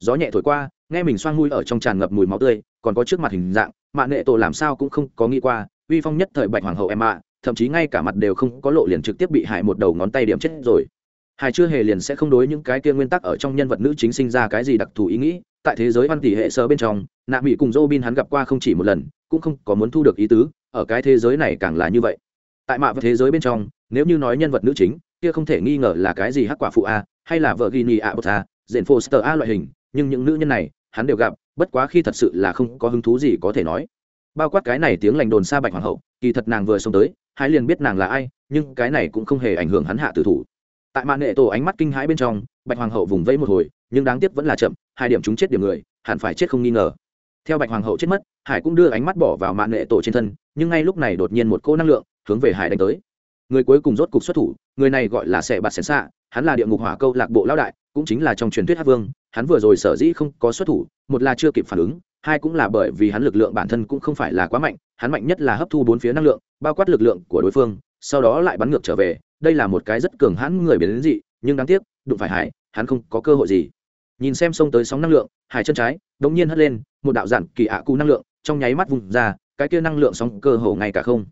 gió nhẹ thổi qua, nghe mình xoang mũi ở trong tràn ngập mùi máu tươi, còn có trước mặt hình dạng, mạ nệ tổ làm sao cũng không có nghĩ qua, uy phong nhất thời bạch hoàng hậu em ạ, thậm chí ngay cả mặt đều không có lộ liền trực tiếp bị hại một đầu ngón tay điểm chết rồi. Hải chưa hề liền sẽ không đối những cái kia nguyên tắc ở trong nhân vật nữ chính sinh ra cái gì đặc thù ý nghĩ, tại thế giới văn tỷ hệ sơ bên trong, nạ mỹ cùng dô bin hắn gặp qua không chỉ một lần, cũng không có muốn thu được ý tứ, ở cái thế giới này càng là như vậy. Tại mạ và thế giới bên trong, nếu như nói nhân vật nữ chính, kia không thể nghi ngờ là cái gì hắc quả phụ a, hay là vợ ghi nhì a bột a dện foster a loại hình nhưng những nữ nhân này, hắn đều gặp, bất quá khi thật sự là không có hứng thú gì có thể nói. Bao quát cái này tiếng lành đồn xa bạch hoàng hậu, kỳ thật nàng vừa xông tới hai liền biết nàng là ai, nhưng cái này cũng không hề ảnh hưởng hắn hạ tử thủ. Tại mạng nghệ tổ ánh mắt kinh hãi bên trong, bạch hoàng hậu vùng vẫy một hồi, nhưng đáng tiếc vẫn là chậm, hai điểm chúng chết điểm người, hẳn phải chết không nghi ngờ. Theo bạch hoàng hậu chết mất, hải cũng đưa ánh mắt bỏ vào mạng nghệ tổ trên thân, nhưng ngay lúc này đột nhiên một cô năng lượng, hướng về hải đánh tới. Người cuối cùng rốt cục xuất thủ, người này gọi là sẻ bạt sẻ xạ hắn là địa ngục hỏa câu lạc bộ lão đại cũng chính là trong truyền thuyết hát vương, hắn vừa rồi sở dĩ không có xuất thủ, một là chưa kịp phản ứng, hai cũng là bởi vì hắn lực lượng bản thân cũng không phải là quá mạnh, hắn mạnh nhất là hấp thu bốn phía năng lượng, bao quát lực lượng của đối phương, sau đó lại bắn ngược trở về, đây là một cái rất cường hãn người biến dị, nhưng đáng tiếc, đụng phải hải, hắn không có cơ hội gì. Nhìn xem xông tới sóng năng lượng, hải chân trái, đống nhiên hất lên, một đạo giản kỳ ạ cụ năng lượng, trong nháy mắt vùng ra, cái kia năng lượng sóng cơ hồ ngay cả không.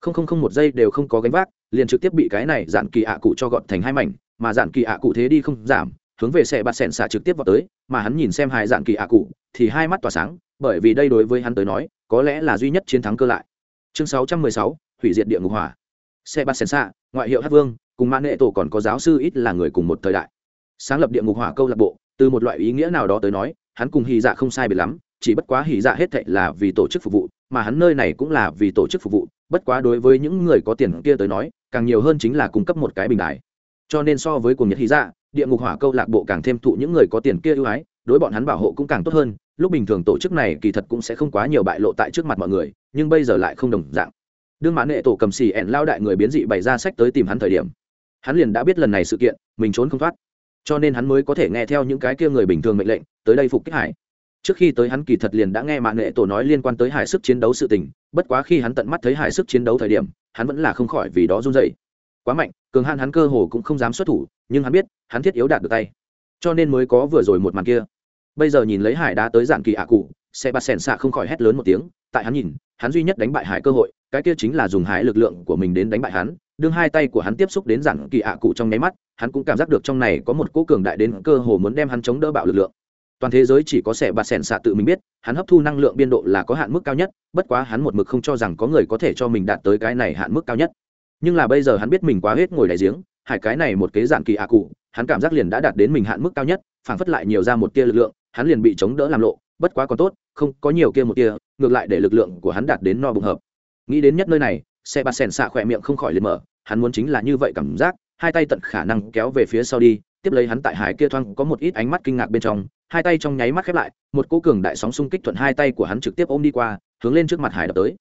Không không không một giây đều không có gánh vác, liền trực tiếp bị cái này giản kỳ ạ cụ cho gọn thành hai mảnh, mà giản kỳ ạ cụ thế đi không giảm hướng về xe bạt sẻn xạ trực tiếp vào tới mà hắn nhìn xem hai dạng kỳ ạ cụ thì hai mắt tỏa sáng bởi vì đây đối với hắn tới nói có lẽ là duy nhất chiến thắng cơ lại. Chương 616, hủy diệt địa ngục hỏa. Xe bạt sẻn xạ ngoại hiệu hát vương cùng mãn nệ tổ còn có giáo sư ít là người cùng một thời đại. Sáng lập địa ngục hỏa câu lạc bộ từ một loại ý nghĩa nào đó tới nói hắn cùng hy dạ không sai biệt lắm chỉ bất quá hỉ dạ hết thệ là vì tổ chức phục vụ mà hắn nơi này cũng là vì tổ chức phục vụ bất quá đối với những người có tiền kia tới nói càng nhiều hơn chính là cung cấp một cái bình đại cho nên so với cùng nhiệt hỉ dạ địa ngục hỏa câu lạc bộ càng thêm thụ những người có tiền kia ưu ái, đối bọn hắn bảo hộ cũng càng tốt hơn, lúc bình thường tổ chức này kỳ thật cũng sẽ không quá nhiều bại lộ tại trước mặt mọi người, nhưng bây giờ lại không đồng dạng. Đương mãn hệ tổ cầm xì ẹn lao đại người biến dị bày ra sách tới tìm hắn thời điểm, hắn liền đã biết lần này sự kiện, mình trốn không thoát. Cho nên hắn mới có thể nghe theo những cái kia người bình thường mệnh lệnh, tới đây phục kích hải. Trước khi tới hắn kỳ thật liền đã nghe mãn nghệ tổ nói liên quan tới hải sức chiến đấu sự tình, bất quá khi hắn tận mắt thấy hải sức chiến đấu thời điểm, hắn vẫn là không khỏi vì đó run dậy quá mạnh, cường hạn hắn cơ hồ cũng không dám xuất thủ, nhưng hắn biết, hắn thiết yếu đạt được tay. Cho nên mới có vừa rồi một màn kia. Bây giờ nhìn lấy hải đá tới dạng kỳ ạ cụ xe bạt sẻn xạ không khỏi hét lớn một tiếng, tại hắn nhìn, hắn duy nhất đánh bại hải cơ hội, cái kia chính là dùng hải lực lượng của mình đến đánh bại hắn, đương hai tay của hắn tiếp xúc đến dạng kỳ ạ cụ trong nháy mắt, hắn cũng cảm giác được trong này có một cỗ cường đại đến cơ hồ muốn đem hắn chống đỡ bạo lực lượng. Toàn thế giới chỉ có sẻ bạt sẻn xạ tự mình biết, hắn hấp thu năng lượng biên độ là có hạn mức cao nhất, bất quá hắn một mực không cho rằng có người có thể cho mình đạt tới cái này hạn mức cao nhất nhưng là bây giờ hắn biết mình quá hết ngồi đại giếng hải cái này một kế dạng kỳ ạ cụ, hắn cảm giác liền đã đạt đến mình hạn mức cao nhất, phảng phất lại nhiều ra một tia lực lượng, hắn liền bị chống đỡ làm lộ, bất quá còn tốt, không có nhiều kia một tia, ngược lại để lực lượng của hắn đạt đến no bùng hợp. Nghĩ đến nhất nơi này xe bạt sèn xạ khỏe miệng không khỏi liền mở, hắn muốn chính là như vậy cảm giác, hai tay tận khả năng kéo về phía sau đi, tiếp lấy hắn tại hải kia thoang có một ít ánh mắt kinh ngạc bên trong, hai tay trong nháy mắt khép lại, một cỗ cường đại sóng xung kích thuận hai tay của hắn trực tiếp ôm đi qua, hướng lên trước mặt hải đập tới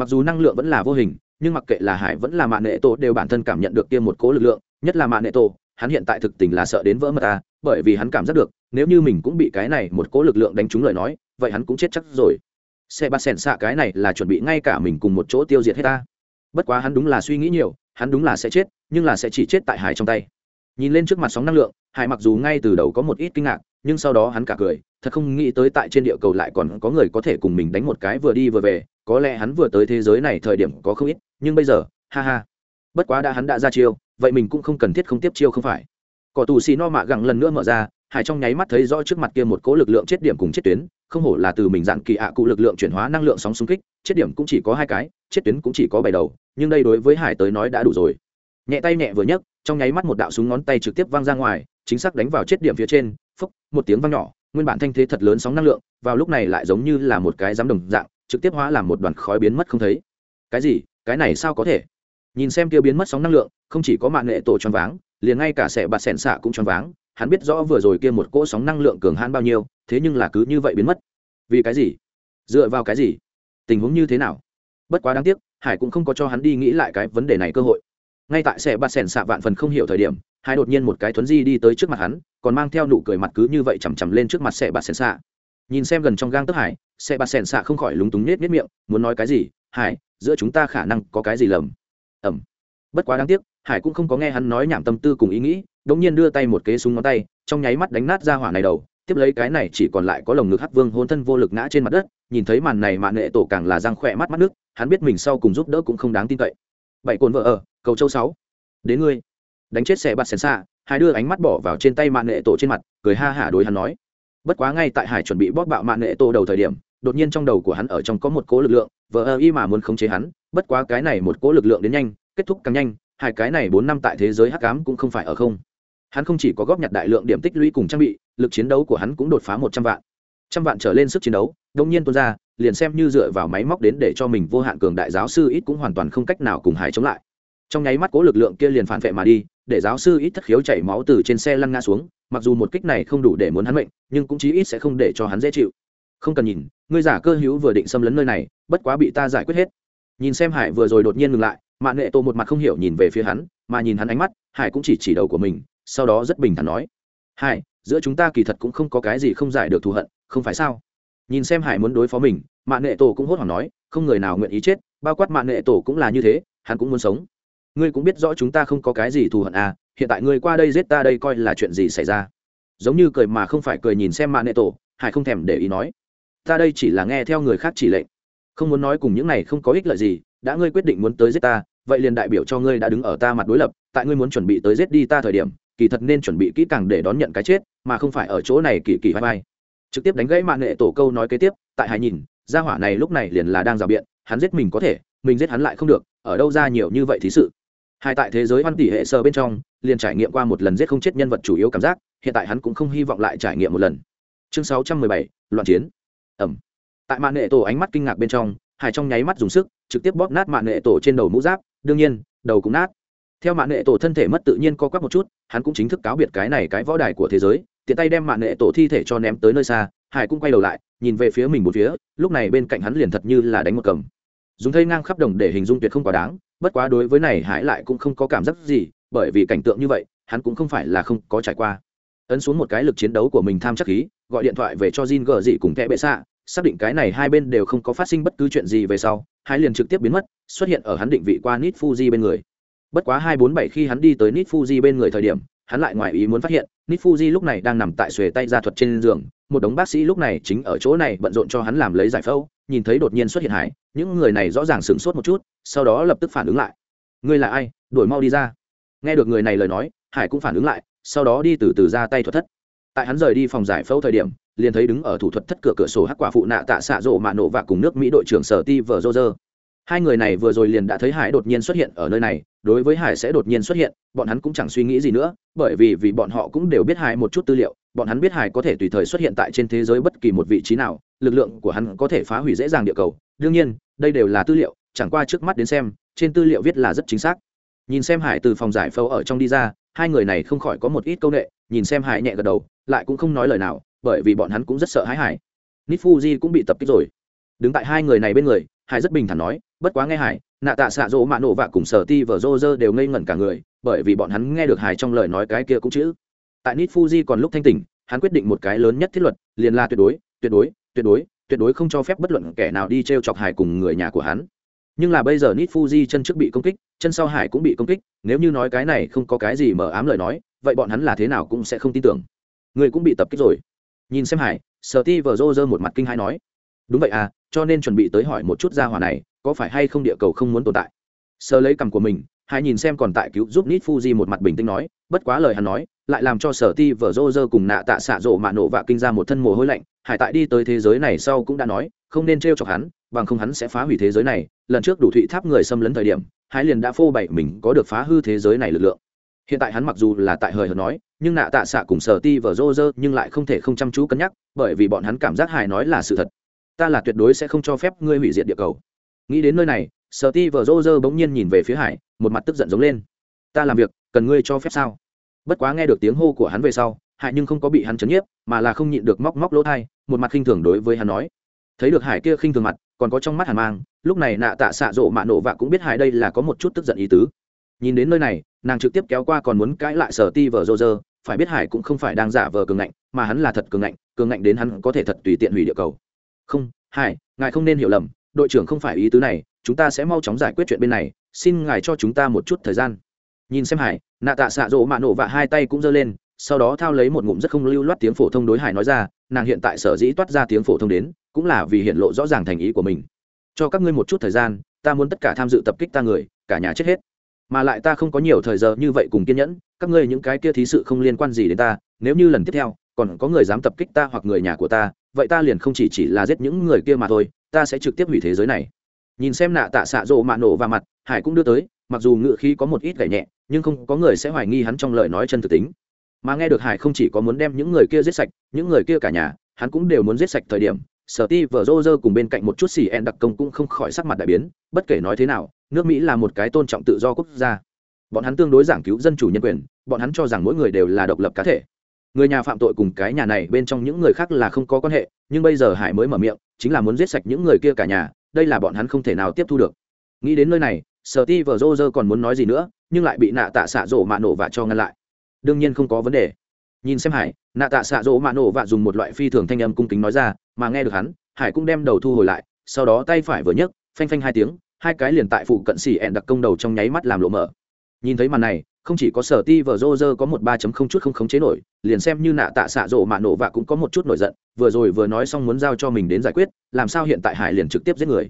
mặc dù năng lượng vẫn là vô hình, nhưng mặc kệ là hải vẫn là mạng nệ tổ đều bản thân cảm nhận được kia một cỗ lực lượng, nhất là mạng nệ tổ hắn hiện tại thực tình là sợ đến vỡ mật ta bởi vì hắn cảm giác được, nếu như mình cũng bị cái này một cỗ lực lượng đánh trúng lời nói, vậy hắn cũng chết chắc rồi. Xe ba sẻn xạ cái này là chuẩn bị ngay cả mình cùng một chỗ tiêu diệt hết ta. Bất quá hắn đúng là suy nghĩ nhiều, hắn đúng là sẽ chết, nhưng là sẽ chỉ chết tại hải trong tay. Nhìn lên trước mặt sóng năng lượng, hải mặc dù ngay từ đầu có một ít kinh ngạc, nhưng sau đó hắn cả cười thật không nghĩ tới tại trên địa cầu lại còn có người có thể cùng mình đánh một cái vừa đi vừa về, có lẽ hắn vừa tới thế giới này thời điểm có không ít, nhưng bây giờ, ha ha. Bất quá đã hắn đã ra chiêu, vậy mình cũng không cần thiết không tiếp chiêu không phải. Cỏ tù xì no mạ gẳng lần nữa mở ra hải trong nháy mắt thấy rõ trước mặt kia một cỗ lực lượng chết điểm cùng chết tuyến, không hổ là từ mình dạng kỳ ạ cụ lực lượng chuyển hóa năng lượng sóng xung kích, chết điểm cũng chỉ có hai cái, chết tuyến cũng chỉ có bảy đầu, nhưng đây đối với hải tới nói đã đủ rồi. Nhẹ tay nhẹ vừa nhấc, trong nháy mắt một đạo súng ngón tay trực tiếp văng ra ngoài, chính xác đánh vào chết điểm phía trên, phốc, một tiếng văng nhỏ nguyên bản thanh thế thật lớn sóng năng lượng, vào lúc này lại giống như là một cái giám đồng dạng, trực tiếp hóa làm một đoàn khói biến mất không thấy. Cái gì? Cái này sao có thể? Nhìn xem kia biến mất sóng năng lượng, không chỉ có mạng nghệ tổ tròn váng, liền ngay cả sẻ bạt sẻn xạ cũng tròn váng, hắn biết rõ vừa rồi kia một cỗ sóng năng lượng cường hãn bao nhiêu, thế nhưng là cứ như vậy biến mất. Vì cái gì? Dựa vào cái gì? Tình huống như thế nào? Bất quá đáng tiếc, hải cũng không có cho hắn đi nghĩ lại cái vấn đề này cơ hội. Ngay tại sẻ bạt sẻn xạ vạn phần không hiểu thời điểm, hải đột nhiên một cái thuấn di đi tới trước mặt hắn còn mang theo nụ cười mặt cứ như vậy chằm chằm lên trước mặt xe bạt sẻn xạ nhìn xem gần trong gang tức hải xe bạt sẻn xạ không khỏi lúng túng nết nết miệng, muốn nói cái gì? Hải, giữa chúng ta khả năng có cái gì lầm? Ẩm. Bất quá đáng tiếc, hải cũng không có nghe hắn nói nhảm tâm tư cùng ý nghĩ đống nhiên đưa tay một kế súng ngón tay, trong nháy mắt đánh nát ra hỏa này đầu, tiếp lấy cái này chỉ còn lại có lồng ngực hắc vương hôn thân vô lực ngã trên mặt đất, nhìn thấy màn này mạn nghệ tổ càng là răng khỏe mắt mắt nước, hắn biết mình sau cùng giúp đỡ cũng không đáng tin cậy. Bảy cồn vợ ở, cầu châu sáu. Đến ngươi. Đánh chết xe bạt xèn xạ Hải đưa ánh mắt bỏ vào trên tay mạn nghệ tổ trên mặt, cười ha hả đối hắn nói. Bất quá ngay tại hải chuẩn bị bóp bạo mạn nghệ tổ đầu thời điểm, đột nhiên trong đầu của hắn ở trong có một cố lực lượng, vờ ơ y mà muốn khống chế hắn, bất quá cái này một cố lực lượng đến nhanh, kết thúc càng nhanh, hai cái này bốn năm tại thế giới hắc cám cũng không phải ở không. Hắn không chỉ có góp nhặt đại lượng điểm tích lũy cùng trang bị, lực chiến đấu của hắn cũng đột phá một trăm vạn. Trăm vạn trở lên sức chiến đấu đông nhiên tuôn ra, liền xem như dựa vào máy móc đến để cho mình vô hạn cường đại giáo sư ít cũng hoàn toàn không cách nào cùng hải chống lại. Trong nháy mắt cố lực lượng kia liền phản vệ mà đi để giáo sư ít thất khiếu chảy máu từ trên xe lăn ngã xuống, mặc dù một kích này không đủ để muốn hắn mệnh, nhưng cũng chí ít sẽ không để cho hắn dễ chịu. Không cần nhìn, ngươi giả cơ hữu vừa định xâm lấn nơi này, bất quá bị ta giải quyết hết. Nhìn xem hải vừa rồi đột nhiên ngừng lại mạng nghệ tổ một mặt không hiểu nhìn về phía hắn, mà nhìn hắn ánh mắt, hải cũng chỉ chỉ đầu của mình, sau đó rất bình thản nói, hải, giữa chúng ta kỳ thật cũng không có cái gì không giải được thù hận, không phải sao? Nhìn xem hải muốn đối phó mình mạng nghệ tổ cũng hốt hoảng nói, không người nào nguyện ý chết, bao quát mạng nghệ tổ cũng là như thế, hắn cũng muốn sống ngươi cũng biết rõ chúng ta không có cái gì thù hận à hiện tại ngươi qua đây giết ta đây coi là chuyện gì xảy ra. Giống như cười mà không phải cười nhìn xem mạ nệ tổ, hải không thèm để ý nói. Ta đây chỉ là nghe theo người khác chỉ lệnh. Không muốn nói cùng những này không có ích lợi gì, đã ngươi quyết định muốn tới giết ta, vậy liền đại biểu cho ngươi đã đứng ở ta mặt đối lập, tại ngươi muốn chuẩn bị tới giết đi ta thời điểm, kỳ thật nên chuẩn bị kỹ càng để đón nhận cái chết, mà không phải ở chỗ này kỳ kỳ vai vai. Trực tiếp đánh gãy mạng nghệ tổ câu nói kế tiếp, tại Hải nhìn, gia hỏa này lúc này liền là đang rào biện, hắn giết mình có thể, mình giết hắn lại không được, ở đâu ra nhiều như vậy thí sự hai tại thế giới văn tỷ hệ sơ bên trong, liền trải nghiệm qua một lần giết không chết nhân vật chủ yếu cảm giác, hiện tại hắn cũng không hy vọng lại trải nghiệm một lần. Chương sáu trăm mười bảy, loạn chiến. Ẩm. Tại mạng nghệ tổ ánh mắt kinh ngạc bên trong hải trong nháy mắt dùng sức, trực tiếp bóp nát mạng nghệ tổ trên đầu mũ giáp, đương nhiên, đầu cũng nát. Theo mạng nghệ tổ thân thể mất tự nhiên co quắp một chút, hắn cũng chính thức cáo biệt cái này cái võ đài của thế giới, tiện tay đem mạng nghệ tổ thi thể cho ném tới nơi xa hải cũng quay đầu lại, nhìn về phía mình một phía, lúc này bên cạnh hắn liền thật như là đánh một cầm dùng thây ngang khắp đồng để hình dung tuyệt không quá đáng, bất quá đối với này hải lại cũng không có cảm giác gì, bởi vì cảnh tượng như vậy, hắn cũng không phải là không có trải qua. Ấn xuống một cái lực chiến đấu của mình tham chắc khí, gọi điện thoại về cho Jin gờ dị cùng kẽ bệ xạ, xác định cái này hai bên đều không có phát sinh bất cứ chuyện gì về sau hai liền trực tiếp biến mất, xuất hiện ở hắn định vị qua Nit fuji bên người. Bất quá hai bốn bảy khi hắn đi tới Nit fuji bên người thời điểm, hắn lại ngoài ý muốn phát hiện Nit fuji lúc này đang nằm tại xuề tay ra thuật trên giường một đống bác sĩ lúc này chính ở chỗ này bận rộn cho hắn làm lấy giải phẫu, nhìn thấy đột nhiên xuất hiện hải, những người này rõ ràng sửng sốt một chút, sau đó lập tức phản ứng lại. Ngươi là ai? Đuổi mau đi ra. Nghe được người này lời nói, hải cũng phản ứng lại, sau đó đi từ từ ra tay thuật thất. Tại hắn rời đi phòng giải phẫu thời điểm, liền thấy đứng ở thủ thuật thất cửa cửa sổ hắc quả phụ nạ tạ xạ rộ mạ nổ và cùng nước mỹ đội trưởng sở ti vờ rô rơ. Hai người này vừa rồi liền đã thấy hải đột nhiên xuất hiện ở nơi này, đối với hải sẽ đột nhiên xuất hiện, bọn hắn cũng chẳng suy nghĩ gì nữa, bởi vì vì bọn họ cũng đều biết hải một chút tư liệu bọn hắn biết hải có thể tùy thời xuất hiện tại trên thế giới bất kỳ một vị trí nào, lực lượng của hắn có thể phá hủy dễ dàng địa cầu. Đương nhiên, đây đều là tư liệu, chẳng qua trước mắt đến xem, trên tư liệu viết là rất chính xác. Nhìn xem hải từ phòng giải phẫu ở trong đi ra, hai người này không khỏi có một ít công nghệ nhìn xem hải nhẹ gật đầu, lại cũng không nói lời nào, bởi vì bọn hắn cũng rất sợ hãi hải. Nít fuji cũng bị tập kích rồi. Đứng tại hai người này bên người, hải rất bình thản nói, bất quá nghe hải, nạ tạ xạ rỗ mạ nổ vạ cùng sở ti và rô rơ đều ngây ngẩn cả người, bởi vì bọn hắn nghe được hải trong lời nói cái kia cũng chữ tại nit fuji còn lúc thanh tỉnh, hắn quyết định một cái lớn nhất thiết luật, liền là tuyệt đối tuyệt đối tuyệt đối tuyệt đối không cho phép bất luận kẻ nào đi t r e o chọc hải cùng người nhà của hắn. Nhưng là bây giờ nit fuji chân trước bị công kích, chân sau hải cũng bị công kích, nếu như nói cái này không có cái gì mở ám lời nói, vậy bọn hắn là thế nào cũng sẽ không tin tưởng. Người cũng bị tập kích rồi. Nhìn xem hải sở ti vờ rô rơ một mặt kinh hãi nói. Đúng vậy à cho nên chuẩn bị tới hỏi một chút gia hỏa này, có phải hay không địa cầu không muốn tồn tại? Sơ lấy cằm của mình hai nhìn xem còn tại cứu giúp nít fuji một mặt bình tĩnh nói, bất quá lời hắn nói, lại làm cho sở ti vở rô rơ cùng nạ tạ xạ rộ mạ nổ và kinh ra một thân mồ hôi lạnh, hải tại đi tới thế giới này sau cũng đã nói, không nên t r e o chọc hắn, bằng không hắn sẽ phá hủy thế giới này, lần trước đủ thụy tháp người xâm lấn thời điểm hải liền đã phô bày mình có được phá hư thế giới này lực lượng. Hiện tại hắn mặc dù là tại hời hợt nói, nhưng nạ tạ xạ cùng sở ti vở rô rơ nhưng lại không thể không chăm chú cân nhắc, bởi vì bọn hắn cảm giác hải nói là sự thật. Ta là tuyệt đối sẽ không cho phép ngươi hủy diệt địa cầu. Nghĩ đến nơi này sở ti vợ rô rơ bỗng nhiên nhìn về phía hải, một mặt tức giận giống lên. Ta làm việc, cần ngươi cho phép sao? Bất quá nghe được tiếng hô của hắn về sau, hải nhưng không có bị hắn chấn nhiếp, mà là không nhịn được móc móc lỗ thai, một mặt khinh thường đối với hắn nói. Thấy được hải kia khinh thường mặt, còn có trong mắt hàn mang, lúc này nạ tạ xạ rộ mạ nổ vạ cũng biết hải đây là có một chút tức giận ý tứ. Nhìn đến nơi này, nàng trực tiếp kéo qua còn muốn cãi lại sở ti vờ rô rơ, phải biết hải cũng không phải đang giả vờ cường ngạnh, mà hắn là thật cường ngạnh cường ngạnh đến hắn có thể thật tùy tiện hủy địa cầu. Không, hải, ngài không nên hiểu lầm đội trưởng không phải ý tứ này, chúng ta sẽ mau chóng giải quyết chuyện bên này, xin ngài cho chúng ta một chút thời gian. Nhìn xem hải, nạ tạ xạ rộ mạ nổ và hai tay cũng giơ lên, sau đó thao lấy một ngụm rất không lưu loát tiếng phổ thông đối hải nói ra, nàng hiện tại sở dĩ toát ra tiếng phổ thông đến, cũng là vì hiện lộ rõ ràng thành ý của mình. Cho các ngươi một chút thời gian, ta muốn tất cả tham dự tập kích ta người, cả nhà chết hết. Mà lại ta không có nhiều thời giờ như vậy cùng kiên nhẫn, các ngươi những cái kia thí sự không liên quan gì đến ta, nếu như lần tiếp theo, còn có người dám tập kích ta hoặc người nhà của ta, vậy ta liền không chỉ chỉ là giết những người kia mà thôi ta sẽ trực tiếp hủy thế giới này. Nhìn xem nạ tạ xạ rộ mạ nổ và mặt, hải cũng đưa tới, mặc dù ngựa khí có một ít gảy nhẹ, nhưng không có người sẽ hoài nghi hắn trong lời nói chân thực tính. Mà nghe được hải không chỉ có muốn đem những người kia giết sạch, những người kia cả nhà, hắn cũng đều muốn giết sạch thời điểm sở ti vở rô rơ cùng bên cạnh một chút xì en đặc công cũng không khỏi sắc mặt đại biến, bất kể nói thế nào, nước mỹ là một cái tôn trọng tự do quốc gia. Bọn hắn tương đối giảng cứu dân chủ nhân quyền, bọn hắn cho rằng mỗi người đều là độc lập cá thể người nhà phạm tội cùng cái nhà này bên trong những người khác là không có quan hệ, nhưng bây giờ hải mới mở miệng, chính là muốn giết sạch những người kia cả nhà, đây là bọn hắn không thể nào tiếp thu được. Nghĩ đến nơi này, sở ti vờ rô rơ còn muốn nói gì nữa, nhưng lại bị nạ tạ xạ rổ mạ nổ và cho ngăn lại. Đương nhiên không có vấn đề. Nhìn xem hải, nạ tạ xạ rỗ mạ nổ và dùng một loại phi thường thanh âm cung kính nói ra, mà nghe được hắn, hải cũng đem đầu thu hồi lại, sau đó tay phải vừa nhấc, phanh phanh hai tiếng, hai cái liền tại phụ cận xỉ ẹn đặc công đầu trong nháy mắt làm lộ mở. Nhìn thấy màn này không chỉ có sở ti vờ rô rơ có một ba chấm không chút không khống chế nổi, liền xem như nạ tạ xạ rộ mạ nổ và cũng có một chút nổi giận, vừa rồi vừa nói xong muốn giao cho mình đến giải quyết, làm sao hiện tại hải liền trực tiếp giết người.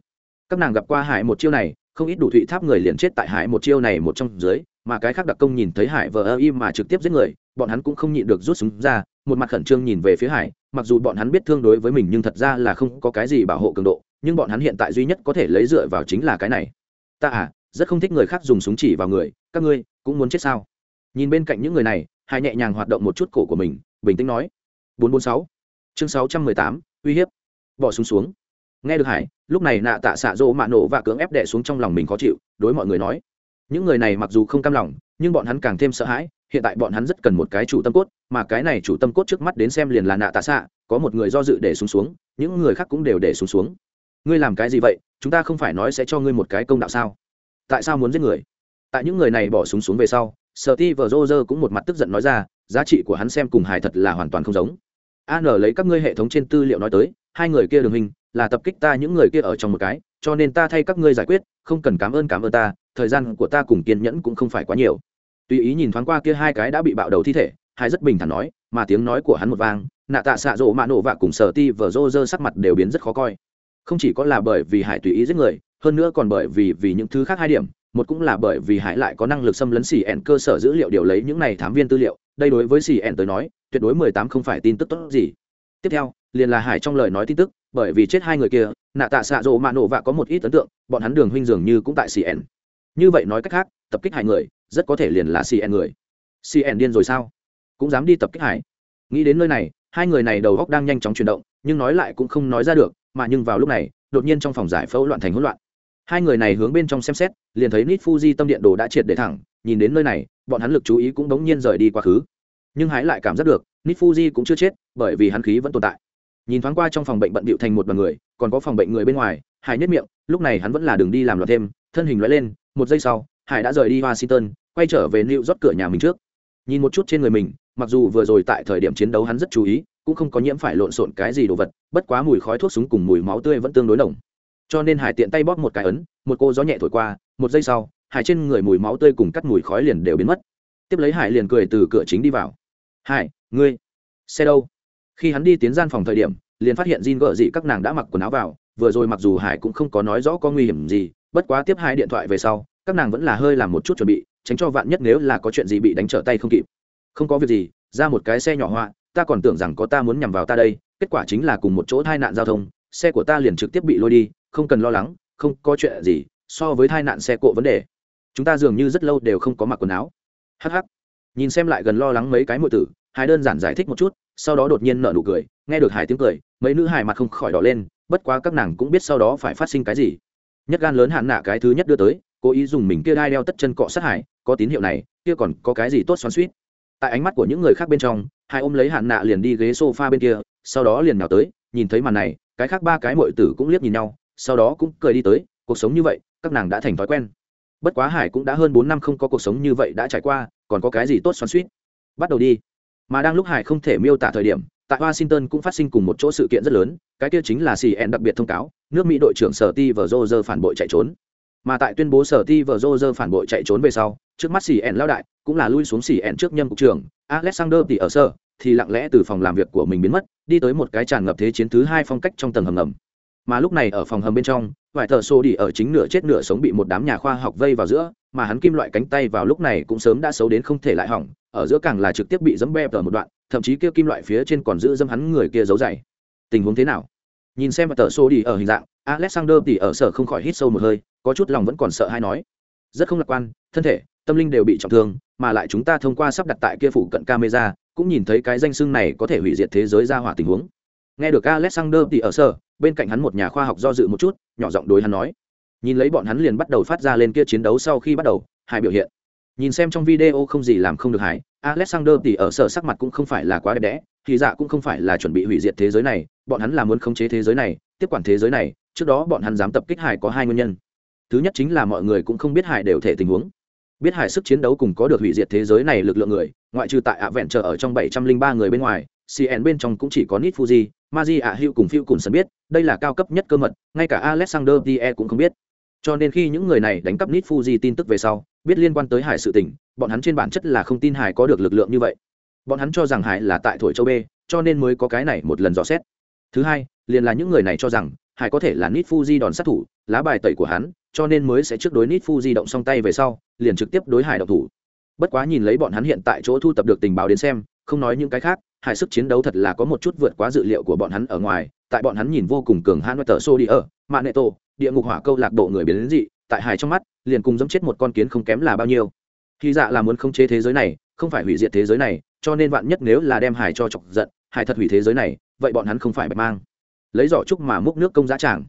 Các nàng gặp qua hải một chiêu này, không ít đủ thụy tháp người liền chết tại hải một chiêu này một trong dưới, mà cái khác đặc công nhìn thấy hải vờ ơ im mà trực tiếp giết người, bọn hắn cũng không nhịn được rút súng ra, một mặt khẩn trương nhìn về phía hải, mặc dù bọn hắn biết thương đối với mình nhưng thật ra là không có cái gì bảo hộ cường độ, nhưng bọn hắn hiện tại duy nhất có thể lấy dựa vào chính là cái này. Ta à rất không thích người khác dùng súng chỉ vào người, các ngươi cũng muốn chết sao? Nhìn bên cạnh những người này hải nhẹ nhàng hoạt động một chút cổ của mình, bình tĩnh nói. bốn bốn sáu, chương sáu trăm mười tám, uy hiếp. Bỏ súng xuống. Nghe được hải, lúc này nạ tạ xạ rỗ mạ nổ và cưỡng ép đẻ xuống trong lòng mình khó chịu, đối mọi người nói. Những người này mặc dù không cam lòng, nhưng bọn hắn càng thêm sợ hãi, hiện tại bọn hắn rất cần một cái chủ tâm cốt, mà cái này chủ tâm cốt trước mắt đến xem liền là nạ tạ xạ, có một người do dự để xuống xuống, những người khác cũng đều để xuống xuống. Ngươi làm cái gì vậy? Chúng ta không phải nói sẽ cho ngươi một cái công đạo sao? Tại sao muốn giết người? Tại những người này bỏ súng xuống về sau, sở ti vờ rô rơ cũng một mặt tức giận nói ra, giá trị của hắn xem cùng hài thật là hoàn toàn không giống. An lấy các ngươi hệ thống trên tư liệu nói tới, hai người kia đường hình, là tập kích ta những người kia ở trong một cái, cho nên ta thay các ngươi giải quyết, không cần cảm ơn cảm ơn ta, thời gian của ta cùng kiên nhẫn cũng không phải quá nhiều. Tùy ý nhìn thoáng qua kia hai cái đã bị bạo đầu thi thể, hai rất bình thản nói, mà tiếng nói của hắn một vang, nạ tạ xạ rộ mạ nổ vạ cùng sở ti vờ rô rơ sắc mặt đều biến rất khó coi. Không chỉ có là bởi vì hải tùy ý giết người hơn nữa còn bởi vì vì những thứ khác hai điểm, một cũng là bởi vì hải lại có năng lực xâm lấn xì ẻn cơ sở dữ liệu điều lấy những này thám viên tư liệu. Đây đối với xì ẻn tới nói, tuyệt đối mười tám không phải tin tức tốt gì. Tiếp theo, liền là hải trong lời nói tin tức, bởi vì chết hai người kia, nạ tạ xạ rộ mạ nổ vạ có một ít ấn tượng, bọn hắn đường huynh dường như cũng tại cn như vậy nói cách khác, tập kích hải người, rất có thể liền là cn người. Cn điên rồi sao? Cũng dám đi tập kích hải. Nghĩ đến nơi này, hai người này đầu góc đang nhanh chóng chuyển động, nhưng nói lại cũng không nói ra được, mà nhưng vào lúc này, đột nhiên trong phòng giải phẫu loạn thành hỗn loạn hai người này hướng bên trong xem xét, liền thấy nít fuji tâm điện đồ đã triệt để thẳng, nhìn đến nơi này, bọn hắn lực chú ý cũng đống nhiên rời đi quá khứ. Nhưng hái lại cảm giác được nít fuji cũng chưa chết, bởi vì hắn khí vẫn tồn tại. Nhìn thoáng qua trong phòng bệnh bận bịu thành một đoàn người, còn có phòng bệnh người bên ngoài, hải nhất miệng, lúc này hắn vẫn là đường đi làm loạn thêm, thân hình loại lên, một giây sau, hải đã rời đi washington, quay trở về new rót cửa nhà mình trước. Nhìn một chút trên người mình, mặc dù vừa rồi tại thời điểm chiến đấu hắn rất chú ý, cũng không có nhiễm phải lộn xộn cái gì đồ vật, bất quá mùi khói thuốc súng cùng mùi máu tươi vẫn tương đối nồng cho nên hải tiện tay bóp một cái ấn, một cô gió nhẹ thổi qua, một giây sau, hải trên người mùi máu tươi cùng cắt mùi khói liền đều biến mất. Tiếp lấy hải liền cười từ cửa chính đi vào. Hải, ngươi, xe đâu? Khi hắn đi tiến gian phòng thời điểm, liền phát hiện Jin gợ dị các nàng đã mặc quần áo vào, vừa rồi mặc dù hải cũng không có nói rõ có nguy hiểm gì, bất quá tiếp hai điện thoại về sau, các nàng vẫn là hơi làm một chút chuẩn bị, tránh cho vạn nhất nếu là có chuyện gì bị đánh trở tay không kịp. Không có việc gì, ra một cái xe nhỏ họa, ta còn tưởng rằng có ta muốn nhằm vào ta đây, kết quả chính là cùng một chỗ tai nạn giao thông xe của ta liền trực tiếp bị lôi đi, không cần lo lắng, không có chuyện gì, so với tai nạn xe cộ vấn đề, chúng ta dường như rất lâu đều không có mặc quần áo. Hh nhìn xem lại gần lo lắng mấy cái mọi tử, hải đơn giản giải thích một chút, sau đó đột nhiên nở nụ cười, nghe được hải tiếng cười, mấy nữ hải mặt không khỏi đỏ lên, bất quá các nàng cũng biết sau đó phải phát sinh cái gì. Nhất gan lớn hạn nạ cái thứ nhất đưa tới, cố ý dùng mình kia đai đeo tất chân cọ sát hải, có tín hiệu này, kia còn có cái gì tốt xoắn suýt tại ánh mắt của những người khác bên trong hai ôm lấy hạn nạ liền đi ghế sofa bên kia, sau đó liền nào tới, nhìn thấy màn này cái khác ba cái mội tử cũng liếc nhìn nhau, sau đó cũng cười đi tới, cuộc sống như vậy, các nàng đã thành thói quen. Bất quá hải cũng đã hơn bốn năm không có cuộc sống như vậy đã trải qua, còn có cái gì tốt xoắn suýt bắt đầu đi. Mà đang lúc hải không thể miêu tả thời điểm, tại washington cũng phát sinh cùng một chỗ sự kiện rất lớn, cái kia chính là cn đặc biệt thông cáo, nước mỹ đội trưởng sở ti vờ rô phản bội chạy trốn. Mà tại tuyên bố sở ti vờ rô phản bội chạy trốn về sau, trước mắt cn lao đại cũng là lui xuống cn trước nhâm cục trưởng, alexander thì ở sở thì lặng lẽ từ phòng làm việc của mình biến mất, đi tới một cái tràn ngập thế chiến thứ hai phong cách trong tầng hầm ngầm. Mà lúc này ở phòng hầm bên trong, vài tờ xô đi ở chính nửa chết nửa sống bị một đám nhà khoa học vây vào giữa, mà hắn kim loại cánh tay vào lúc này cũng sớm đã xấu đến không thể lại hỏng, ở giữa càng là trực tiếp bị dẫm bẹp ở một đoạn, thậm chí kia kim loại phía trên còn giữ dâm hắn người kia giấu dày. Tình huống thế nào? Nhìn xem tờ xô đi ở hình dạng, alexander thì ở sở không khỏi hít sâu một hơi, có chút lòng vẫn còn sợ hay nói. Rất không lạc quan, thân thể, tâm linh đều bị trọng thương, mà lại chúng ta thông qua sắp đặt tại kia phủ cận camera cũng nhìn thấy cái danh xưng này có thể hủy diệt thế giới ra hỏa tình huống. Nghe được alexander thì ở sở bên cạnh hắn một nhà khoa học do dự một chút, nhỏ giọng đối hắn nói. Nhìn lấy bọn hắn liền bắt đầu phát ra lên kia chiến đấu sau khi bắt đầu hai biểu hiện. Nhìn xem trong video không gì làm không được hải alexander thì ở sở sắc mặt cũng không phải là quá đẹp đẽ, thì dạ cũng không phải là chuẩn bị hủy diệt thế giới này, bọn hắn là muốn khống chế thế giới này, tiếp quản thế giới này, trước đó bọn hắn dám tập kích hải có hai nguyên nhân. Thứ nhất chính là mọi người cũng không biết hải đều thể tình huống biết hải sức chiến đấu cùng có được hủy diệt thế giới này lực lượng người, ngoại trừ tại ạ vẹn trở ở trong bảy trăm linh ba người bên ngoài cn bên trong cũng chỉ có nit fuji, maji ạ hữu cùng phiêu cùng sân biết, đây là cao cấp nhất cơ mật, ngay cả alexander tie cũng không biết. Cho nên khi những người này đánh cắp nit fuji tin tức về sau, biết liên quan tới hải sự tình, bọn hắn trên bản chất là không tin hải có được lực lượng như vậy. Bọn hắn cho rằng hải là tại thổi châu b cho nên mới có cái này một lần dò xét. Thứ hai, liền là những người này cho rằng hải có thể là nit fuji đòn sát thủ, lá bài tẩy của hắn, cho nên mới sẽ trước đối nit fuji động song tay về sau, liền trực tiếp đối hải động thủ. Bất quá nhìn lấy bọn hắn hiện tại chỗ thu tập được tình báo đến xem, không nói những cái khác, hải sức chiến đấu thật là có một chút vượt quá dự liệu của bọn hắn ở ngoài, tại bọn hắn nhìn vô cùng cường hãn và tờ xô đi ở mạng nệ tổ địa ngục hỏa câu lạc bộ người biến đến dị, tại hải trong mắt, liền cùng dẫm chết một con kiến không kém là bao nhiêu. Khi dạ là muốn không chế thế giới này, không phải hủy diệt thế giới này, cho nên vạn nhất nếu là đem hải cho chọc giận, hải thật hủy thế giới này, vậy bọn hắn không phải bạch mang lấy giỏ trúc mà múc nước công giá tràng.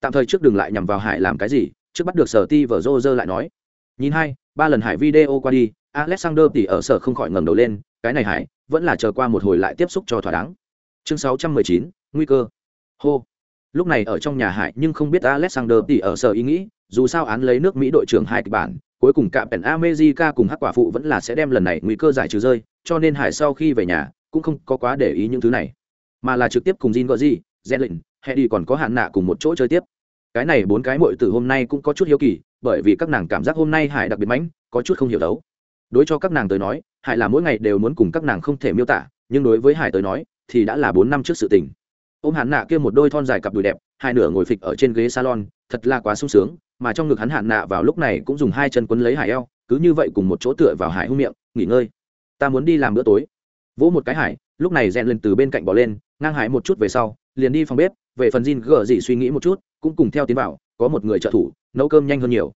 Tạm thời trước đừng lại nhằm vào hải làm cái gì, trước bắt được sở ti vở rô rơ lại nói. Nhìn hai, ba lần hải video qua đi, alexander tỉ ở sở không khỏi ngẩng đầu lên, cái này hải, vẫn là chờ qua một hồi lại tiếp xúc cho thỏa đáng. Chương sáu trăm mười chín, nguy cơ. Hô. Lúc này ở trong nhà hải nhưng không biết alexander tỉ ở sở ý nghĩ, dù sao án lấy nước mỹ đội trưởng hai kịch bản, cuối cùng cạm pèn amejica cùng hắc quả phụ vẫn là sẽ đem lần này nguy cơ giải trừ rơi, cho nên hải sau khi về nhà, cũng không có quá để ý những thứ này, mà là trực tiếp cùng Jin gọi gen lịnh lệnh, đi còn có hạn nạ cùng một chỗ chơi tiếp. Cái này bốn cái muội tử hôm nay cũng có chút hiếu kỳ, bởi vì các nàng cảm giác hôm nay Hải đặc biệt mãnh, có chút không hiểu đấu. Đối cho các nàng tới nói, Hải là mỗi ngày đều muốn cùng các nàng không thể miêu tả, nhưng đối với Hải tới nói, thì đã là bốn năm trước sự tình. Ôm hạn nạ kia một đôi thon dài cặp đùi đẹp, hai nửa ngồi phịch ở trên ghế salon, thật là quá sung sướng, mà trong ngực hắn hạn nạ vào lúc này cũng dùng hai chân quấn lấy Hải eo, cứ như vậy cùng một chỗ tựa vào Hải hung miệng, nghỉ ngơi. Ta muốn đi làm bữa tối. Vỗ một cái Hải, lúc này rèn lên từ bên cạnh bỏ lên ngang hải một chút về sau liền đi phòng bếp, về phần Jin gờ gì suy nghĩ một chút, cũng cùng theo tiến vào, có một người trợ thủ, nấu cơm nhanh hơn nhiều.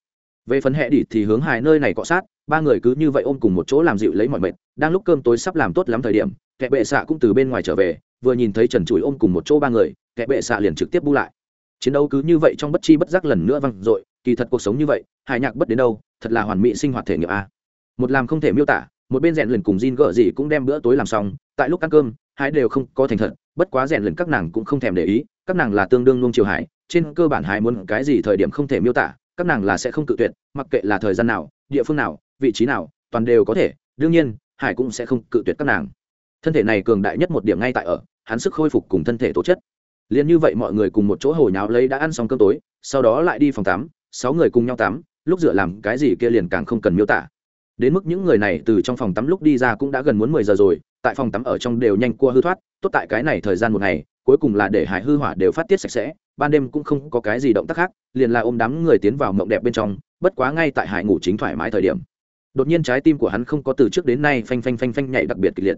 Về phần hệ đỉ thì hướng hài nơi này cọ sát, ba người cứ như vậy ôm cùng một chỗ làm dịu lấy mọi mệt, đang lúc cơm tối sắp làm tốt lắm thời điểm, kẻ bệ xạ cũng từ bên ngoài trở về, vừa nhìn thấy trần chùi ôm cùng một chỗ ba người, kẻ bệ xạ liền trực tiếp bu lại. Chiến đấu cứ như vậy trong bất chi bất giác lần nữa văng rồi kỳ thật cuộc sống như vậy, hài nhạc bất đến đâu, thật là hoàn mỹ sinh hoạt thể nghiệm a. Một làm không thể miêu tả, một bên rèn lần cùng Jin gợ gì cũng đem bữa tối làm xong, tại lúc ăn cơm hai đều không có thành thật, bất quá rèn luyện các nàng cũng không thèm để ý, các nàng là tương đương nung chiều hải trên cơ bản hải muốn cái gì thời điểm không thể miêu tả, các nàng là sẽ không cự tuyệt, mặc kệ là thời gian nào, địa phương nào, vị trí nào, toàn đều có thể, đương nhiên hải cũng sẽ không cự tuyệt các nàng. Thân thể này cường đại nhất một điểm ngay tại ở, hắn sức khôi phục cùng thân thể tố chất. Liền như vậy mọi người cùng một chỗ hồi nháo lấy đã ăn xong cơm tối, sau đó lại đi phòng tắm, sáu người cùng nhau tắm, lúc dựa làm cái gì kia liền càng không cần miêu tả. Đến mức những người này từ trong phòng tắm lúc đi ra cũng đã gần muốn mười giờ rồi tại phòng tắm ở trong đều nhanh cua hư thoát, tốt tại cái này thời gian một ngày, cuối cùng là để hải hư hỏa đều phát tiết sạch sẽ, ban đêm cũng không có cái gì động tác khác, liền là ôm đám người tiến vào mộng đẹp bên trong, bất quá ngay tại hải ngủ chính thoải mái thời điểm. Đột nhiên trái tim của hắn không có từ trước đến nay phanh phanh phanh phanh nhảy đặc biệt kịch liệt.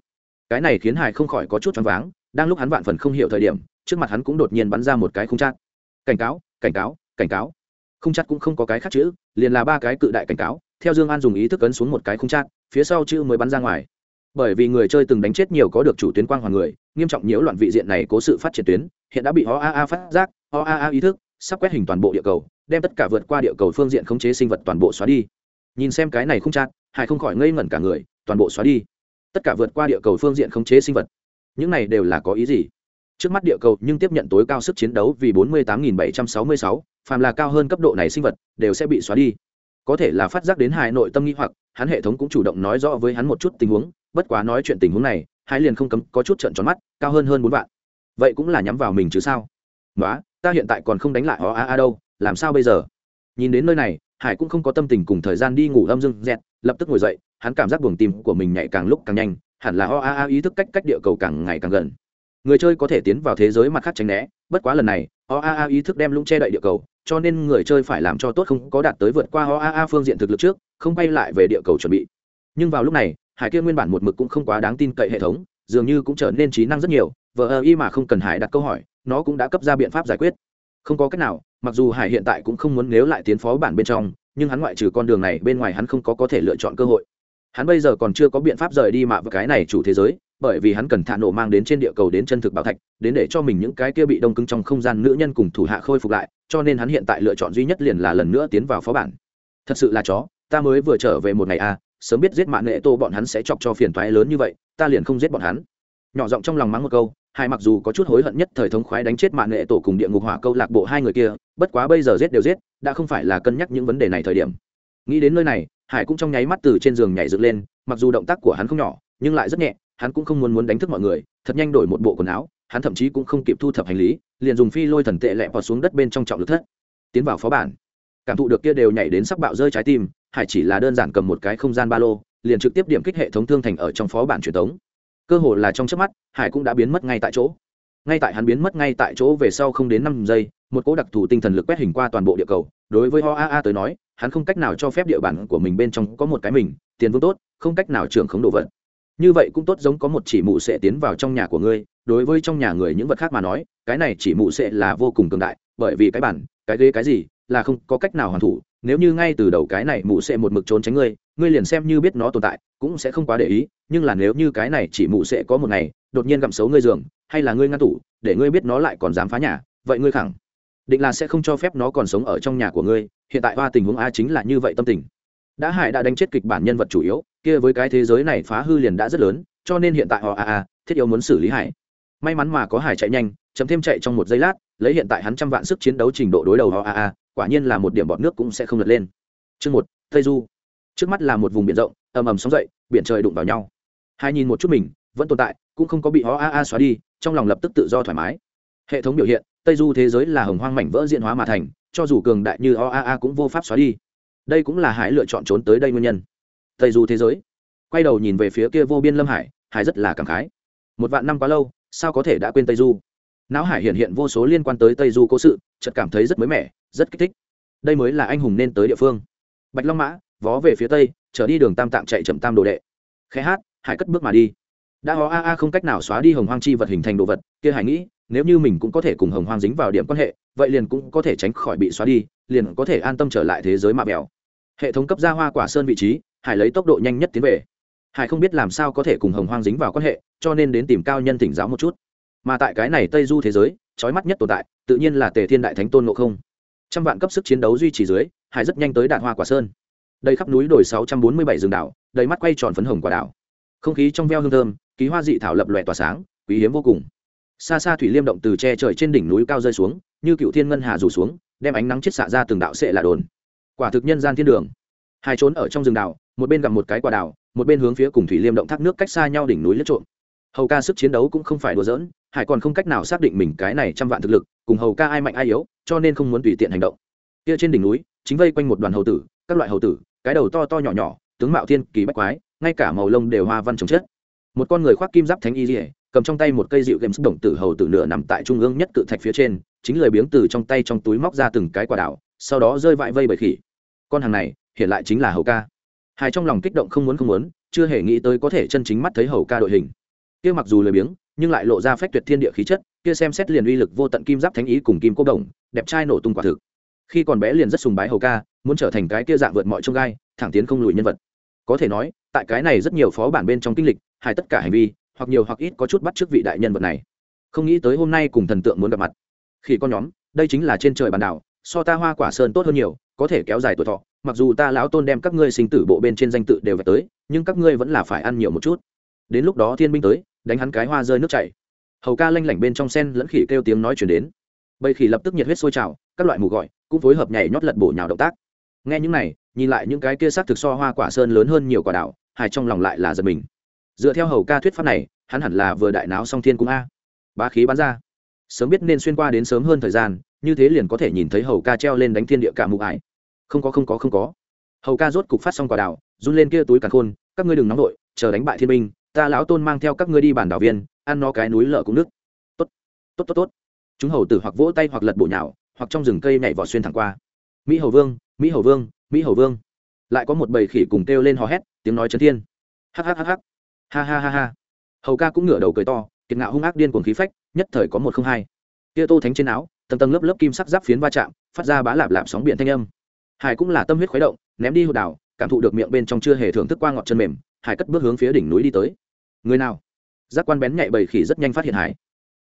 Cái này khiến hải không khỏi có chút choáng váng, đang lúc hắn vạn phần không hiểu thời điểm, trước mặt hắn cũng đột nhiên bắn ra một cái khung chát. Cảnh cáo cảnh cáo cảnh cáo. Khung chát cũng không có cái khác chữ, liền là ba cái cự đại cảnh cáo, theo dương an dùng ý thức ấn xuống một cái khung chát, phía sau chữ mới bắn ra ngoài bởi vì người chơi từng đánh chết nhiều có được chủ tuyến quang hoàng người nghiêm trọng nhiễu loạn vị diện này cố sự phát triển tuyến hiện đã bị oaa phát giác oaa ý thức sắp quét hình toàn bộ địa cầu đem tất cả vượt qua địa cầu phương diện khống chế sinh vật toàn bộ xóa đi. Nhìn xem cái này không chát hải không khỏi ngây ngẩn cả người toàn bộ xóa đi. Tất cả vượt qua địa cầu phương diện khống chế sinh vật. Những này đều là có ý gì? Trước mắt địa cầu nhưng tiếp nhận tối cao sức chiến đấu vì 48.766, phàm là cao hơn cấp độ này sinh vật đều sẽ bị xóa đi. Có thể là phát giác đến hải nội tâm nghi hoặc hắn hệ thống cũng chủ động nói rõ với hắn một chút tình huống bất quá nói chuyện tình huống này hai liền không cấm có chút trận tròn mắt, cao hơn hơn bốn vạn. Vậy cũng là nhắm vào mình chứ sao? Nói ta hiện tại còn không đánh lại ó a a đâu, làm sao bây giờ? Nhìn đến nơi này, hải cũng không có tâm tình cùng thời gian đi ngủ âm dưng dẹt, lập tức ngồi dậy, hắn cảm giác buồng tim của mình nhảy càng lúc càng nhanh, hẳn là o a a ý thức cách cách địa cầu càng ngày càng gần. Người chơi có thể tiến vào thế giới mặt khác tránh né, bất quá lần này o a a ý thức đem lũng che đậy địa cầu, cho nên người chơi phải làm cho tốt không có đạt tới vượt qua o a a phương diện thực lực trước, không bay lại về địa cầu chuẩn bị. Nhưng vào lúc này hải kia nguyên bản một mực cũng không quá đáng tin cậy hệ thống dường như cũng trở nên trí năng rất nhiều vờ ơ y mà không cần hải đặt câu hỏi nó cũng đã cấp ra biện pháp giải quyết. Không có cách nào mặc dù hải hiện tại cũng không muốn nếu lại tiến phó bản bên trong nhưng hắn ngoại trừ con đường này bên ngoài hắn không có có thể lựa chọn cơ hội. Hắn bây giờ còn chưa có biện pháp rời đi mạ với cái này chủ thế giới bởi vì hắn cần thả nổ mang đến trên địa cầu đến chân thực bảo thạch đến để cho mình những cái kia bị đông cứng trong không gian nữ nhân cùng thủ hạ khôi phục lại cho nên hắn hiện tại lựa chọn duy nhất liền là lần nữa tiến vào phó bản. Thật sự là chó ta mới vừa trở về một ngày a à, sớm biết giết mạng nghệ tô bọn hắn sẽ chọc cho phiền toái lớn như vậy, ta liền không giết bọn hắn. Nhỏ giọng trong lòng mắng một câu, hai mặc dù có chút hối hận nhất thời thống khoái đánh chết mạng nghệ tổ cùng địa ngục hỏa câu lạc bộ hai người kia, bất quá bây giờ giết đều giết, đã không phải là cân nhắc những vấn đề này thời điểm. Nghĩ đến nơi này, hải cũng trong nháy mắt từ trên giường nhảy dựng lên, mặc dù động tác của hắn không nhỏ, nhưng lại rất nhẹ, hắn cũng không muốn muốn đánh thức mọi người, thật nhanh đổi một bộ quần áo, hắn thậm chí cũng không kịp thu thập hành lý, liền dùng phi lôi thần tệ lẹ vào xuống đất bên trong trọng lực thất, tiến vào phó bản. Cảm thụ được kia đều nhảy đến sắc bạo rơi trái tim hải chỉ là đơn giản cầm một cái không gian ba lô, liền trực tiếp điểm kích hệ thống thương thành ở trong phó bản truyền thống cơ hồ là trong chớp mắt, hải cũng đã biến mất ngay tại chỗ. Ngay tại hắn biến mất ngay tại chỗ về sau không đến năm giây, một cỗ đặc thù tinh thần lực quét hình qua toàn bộ địa cầu. Đối với ho a a tới nói, hắn không cách nào cho phép địa bàn của mình bên trong có một cái mình, tiền vương tốt, không cách nào trưởng khống đồ vật. Như vậy cũng tốt giống có một chỉ mụ sẽ tiến vào trong nhà của ngươi, đối với trong nhà người những vật khác mà nói, cái này chỉ mụ sẽ là vô cùng cường đại, bởi vì cái bản, cái ghế cái gì, là không có cách nào hoàn thủ nếu như ngay từ đầu cái này mụ sẽ một mực trốn tránh ngươi ngươi liền xem như biết nó tồn tại, cũng sẽ không quá để ý, nhưng là nếu như cái này chỉ mụ sẽ có một ngày, đột nhiên gặm xấu ngươi giường, hay là ngươi ngăn tủ, để ngươi biết nó lại còn dám phá nhà, vậy ngươi khẳng định là sẽ không cho phép nó còn sống ở trong nhà của ngươi, hiện tại hoa tình huống a chính là như vậy tâm tình. Đã hải đã đánh chết kịch bản nhân vật chủ yếu, kia với cái thế giới này phá hư liền đã rất lớn, cho nên hiện tại họ a a, thiết yếu muốn xử lý hải. May mắn mà có hải chạy nhanh chấm thêm chạy trong một giây lát, lấy hiện tại hắn trăm vạn sức chiến đấu trình độ đối đầu họ a a quả nhiên là một điểm bọt nước cũng sẽ không lật lên. Chương một, tây du. Trước mắt là một vùng biển rộng, ầm ầm sóng dậy, biển trời đụng vào nhau. Hai nhìn một chút mình, vẫn tồn tại, cũng không có bị ho a a xóa đi, trong lòng lập tức tự do thoải mái. Hệ thống biểu hiện, tây du thế giới là hồng hoang mảnh vỡ diện hóa mà thành, cho dù cường đại như ho a a cũng vô pháp xóa đi. Đây cũng là hải lựa chọn trốn tới đây nguyên nhân. Tây du thế giới. Quay đầu nhìn về phía kia vô biên lâm hải hải rất là cảm khái. Một vạn năm quá lâu, sao có thể đã quên tây du? Não hải hiện hiện vô số liên quan tới tây du cố sự, chợt cảm thấy rất mới mẻ, rất kích thích. Đây mới là anh hùng nên tới địa phương. Bạch long mã, vó về phía tây, trở đi đường tam tạng chạy chậm tam đồ đệ. Khẽ hát, hải cất bước mà đi. Đã hó a a không cách nào xóa đi hồng hoang chi vật hình thành đồ vật, kia hải nghĩ, nếu như mình cũng có thể cùng hồng hoang dính vào điểm quan hệ, vậy liền cũng có thể tránh khỏi bị xóa đi, liền có thể an tâm trở lại thế giới mạ bèo hệ thống cấp ra hoa quả sơn vị trí, hải lấy tốc độ nhanh nhất tiến về. Hải không biết làm sao có thể cùng hồng hoang dính vào quan hệ, cho nên đến tìm cao nhân thỉnh giáo một chút mà tại cái này tây du thế giới, trói mắt nhất tồn tại, tự nhiên là tề thiên đại thánh tôn ngộ không. Trăm vạn cấp sức chiến đấu duy trì dưới, hải rất nhanh tới đạn hoa quả sơn. Đây khắp núi đồi sáu trăm bốn mươi bảy rừng đảo, đầy mắt quay tròn phấn hồng quả đảo. Không khí trong veo hương thơm, ký hoa dị thảo lập lòe tỏa sáng, quý hiếm vô cùng. Xa xa thủy liêm động từ che trời trên đỉnh núi cao rơi xuống, như cựu thiên ngân hà rủ xuống, đem ánh nắng chết xạ ra từng đạo sệ là đồn. Quả thực nhân gian thiên đường. Hai trốn ở trong rừng đảo, một bên gặp một cái quả đảo, một bên hướng phía cùng thủy liêm động thác nước cách xa nhau đỉnh núi lướt trộm. Hầu ca sức chiến đấu cũng không phải đùa giỡn hải còn không cách nào xác định mình cái này trăm vạn thực lực, cùng hầu ca ai mạnh ai yếu, cho nên không muốn tùy tiện hành động. Kia trên đỉnh núi, chính vây quanh một đoàn hầu tử, các loại hầu tử, cái đầu to to nhỏ nhỏ, tướng mạo thiên kỳ bách quái, ngay cả màu lông đều hoa văn trồng chất. Một con người khoác kim giáp thánh y dỉa cầm trong tay một cây dịu game sức động tử hầu tử nửa nằm tại trung ương nhất cự thạch phía trên, chính lười biếng từ trong tay trong túi móc ra từng cái quả đảo, sau đó rơi vãi vây bởi khỉ. Con hàng này, hiện lại chính là hầu ca. Hai trong lòng kích động không muốn không muốn, chưa hề nghĩ tới có thể chân chính mắt thấy hầu ca đội hình. Kia mặc dù lười biếng nhưng lại lộ ra phách tuyệt thiên địa khí chất, kia xem xét liền uy lực vô tận kim giáp thánh ý cùng kim cô đồng, đẹp trai nổ tung quả thực. Khi còn bé liền rất sùng bái hầu ca, muốn trở thành cái kia dạng vượt mọi trông gai, thẳng tiến không lùi nhân vật. Có thể nói, tại cái này rất nhiều phó bản bên trong kinh lịch hay tất cả hành vi, hoặc nhiều hoặc ít có chút bắt trước vị đại nhân vật này. Không nghĩ tới hôm nay cùng thần tượng muốn gặp mặt. Khi con nhóm, đây chính là trên trời bàn đảo, so ta hoa quả sơn tốt hơn nhiều, có thể kéo dài tuổi thọ, mặc dù ta lão tôn đem các ngươi sinh tử bộ bên trên danh tự đều về tới, nhưng các ngươi vẫn là phải ăn nhiều một chút. Đến lúc đó thiên binh tới đánh hắn cái hoa rơi nước chảy. Hầu ca lanh lảnh bên trong sen lẫn khỉ kêu tiếng nói chuyển đến. Bầy khỉ lập tức nhiệt huyết sôi trào, các loại mù gọi cũng phối hợp nhảy nhót lật bổ nhào động tác. Nghe những này, nhìn lại những cái kia sắc thực so hoa quả sơn lớn hơn nhiều quả đảo, hài trong lòng lại là giật mình. Dựa theo hầu ca thuyết pháp này, hắn hẳn là vừa đại náo song thiên cung a. Bá khí bắn ra. Sớm biết nên xuyên qua đến sớm hơn thời gian, như thế liền có thể nhìn thấy hầu ca treo lên đánh thiên địa cả mụ ải. Không có không có không có. Hầu ca rốt cục phát xong quả đảo, run lên kia túi càn khôn, các ngươi đừng nóng vội, chờ đánh bại thiên binh ta lão tôn mang theo các ngươi đi bản đảo viên, ăn nó cái núi lợ cũng nước. Tốt tốt tốt tốt. Chúng hầu tử hoặc vỗ tay hoặc lật bộ nhào, hoặc trong rừng cây nhảy vỏ xuyên thẳng qua. Mỹ hầu vương, mỹ hầu vương, mỹ hầu vương. Lại có một bầy khỉ cùng kêu lên hò hét, tiếng nói chấn thiên. Hắc hắc hắc hắc. Ha ha ha ha. Hầu ca cũng ngửa đầu cười to, kiệt ngạo hung ác điên cuồng khí phách, nhất thời có một không hai. Kia tô thánh trên áo, tầng tầng lớp lớp kim sắc giáp phiến va chạm, phát ra bá lạp lạp sóng biển thanh âm. Hải cũng là tâm huyết khuấy động, ném đi hột đảo, cảm thụ được miệng bên trong chưa hề thưởng thức qua ngọt chân mềm hải cất bước hướng phía đỉnh núi đi tới. Người nào? Giác quan bén nhạy bầy khỉ rất nhanh phát hiện hải.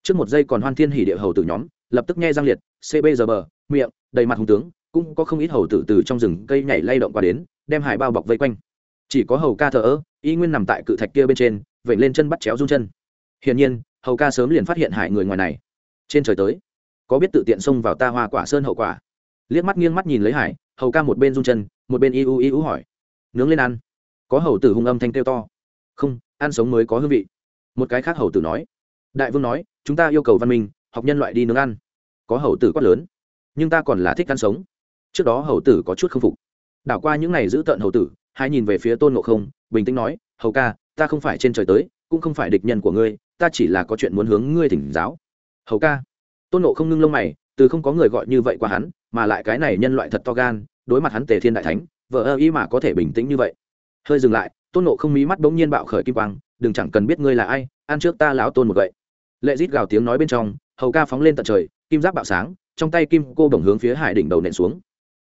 Trước một giây còn hoan thiên hỉ địa hầu tử nhóm, lập tức nghe răng liệt cbg miệng, đầy mặt hùng tướng, cũng có không ít hầu tử từ trong rừng cây nhảy lay động qua đến, đem hải bao bọc vây quanh. Chỉ có hầu ca thờ ơ, y nguyên nằm tại cự thạch kia bên trên vẩy lên chân bắt chéo run chân. Hiển nhiên, hầu ca sớm liền phát hiện hải người ngoài này. Trên trời tới, có biết tự tiện xông vào ta hoa quả sơn hậu quả? Liếc mắt nghiêng mắt nhìn lấy hải, hầu ca một bên run chân, một bên y u y u hỏi, nướng lên ăn có hầu tử hung âm thanh kêu to. Không, ăn sống mới có hương vị. Một cái khác hầu tử nói. Đại vương nói, chúng ta yêu cầu văn minh, học nhân loại đi nướng ăn. Có hầu tử quát lớn. Nhưng ta còn là thích ăn sống. Trước đó hầu tử có chút k phục. Đảo qua những n à y giữ tợn hầu tử, hai nhìn về phía tôn ngộ không, bình tĩnh nói, hầu ca, ta không phải trên trời tới, cũng không phải địch nhân của ngươi, ta chỉ là có chuyện muốn hướng ngươi thỉnh giáo. Hầu ca? Tôn ngộ không ngưng lông mày, từ không có người gọi như vậy qua hắn, mà lại cái này nhân loại thật to gan, đối mặt hắn tề thiên đại thánh, vợ ơ y mà có thể bình tĩnh như vậy hơi dừng lại, tôn nộ không mí mắt bỗng nhiên bạo khởi kim quang, đừng chẳng cần biết ngươi là ai, ăn trước ta lão tôn một gậy. Lệ rít gào tiếng nói bên trong, hầu ca phóng lên tận trời, kim giáp bạo sáng, trong tay kim cô đồng hướng phía hải đỉnh đầu nện xuống.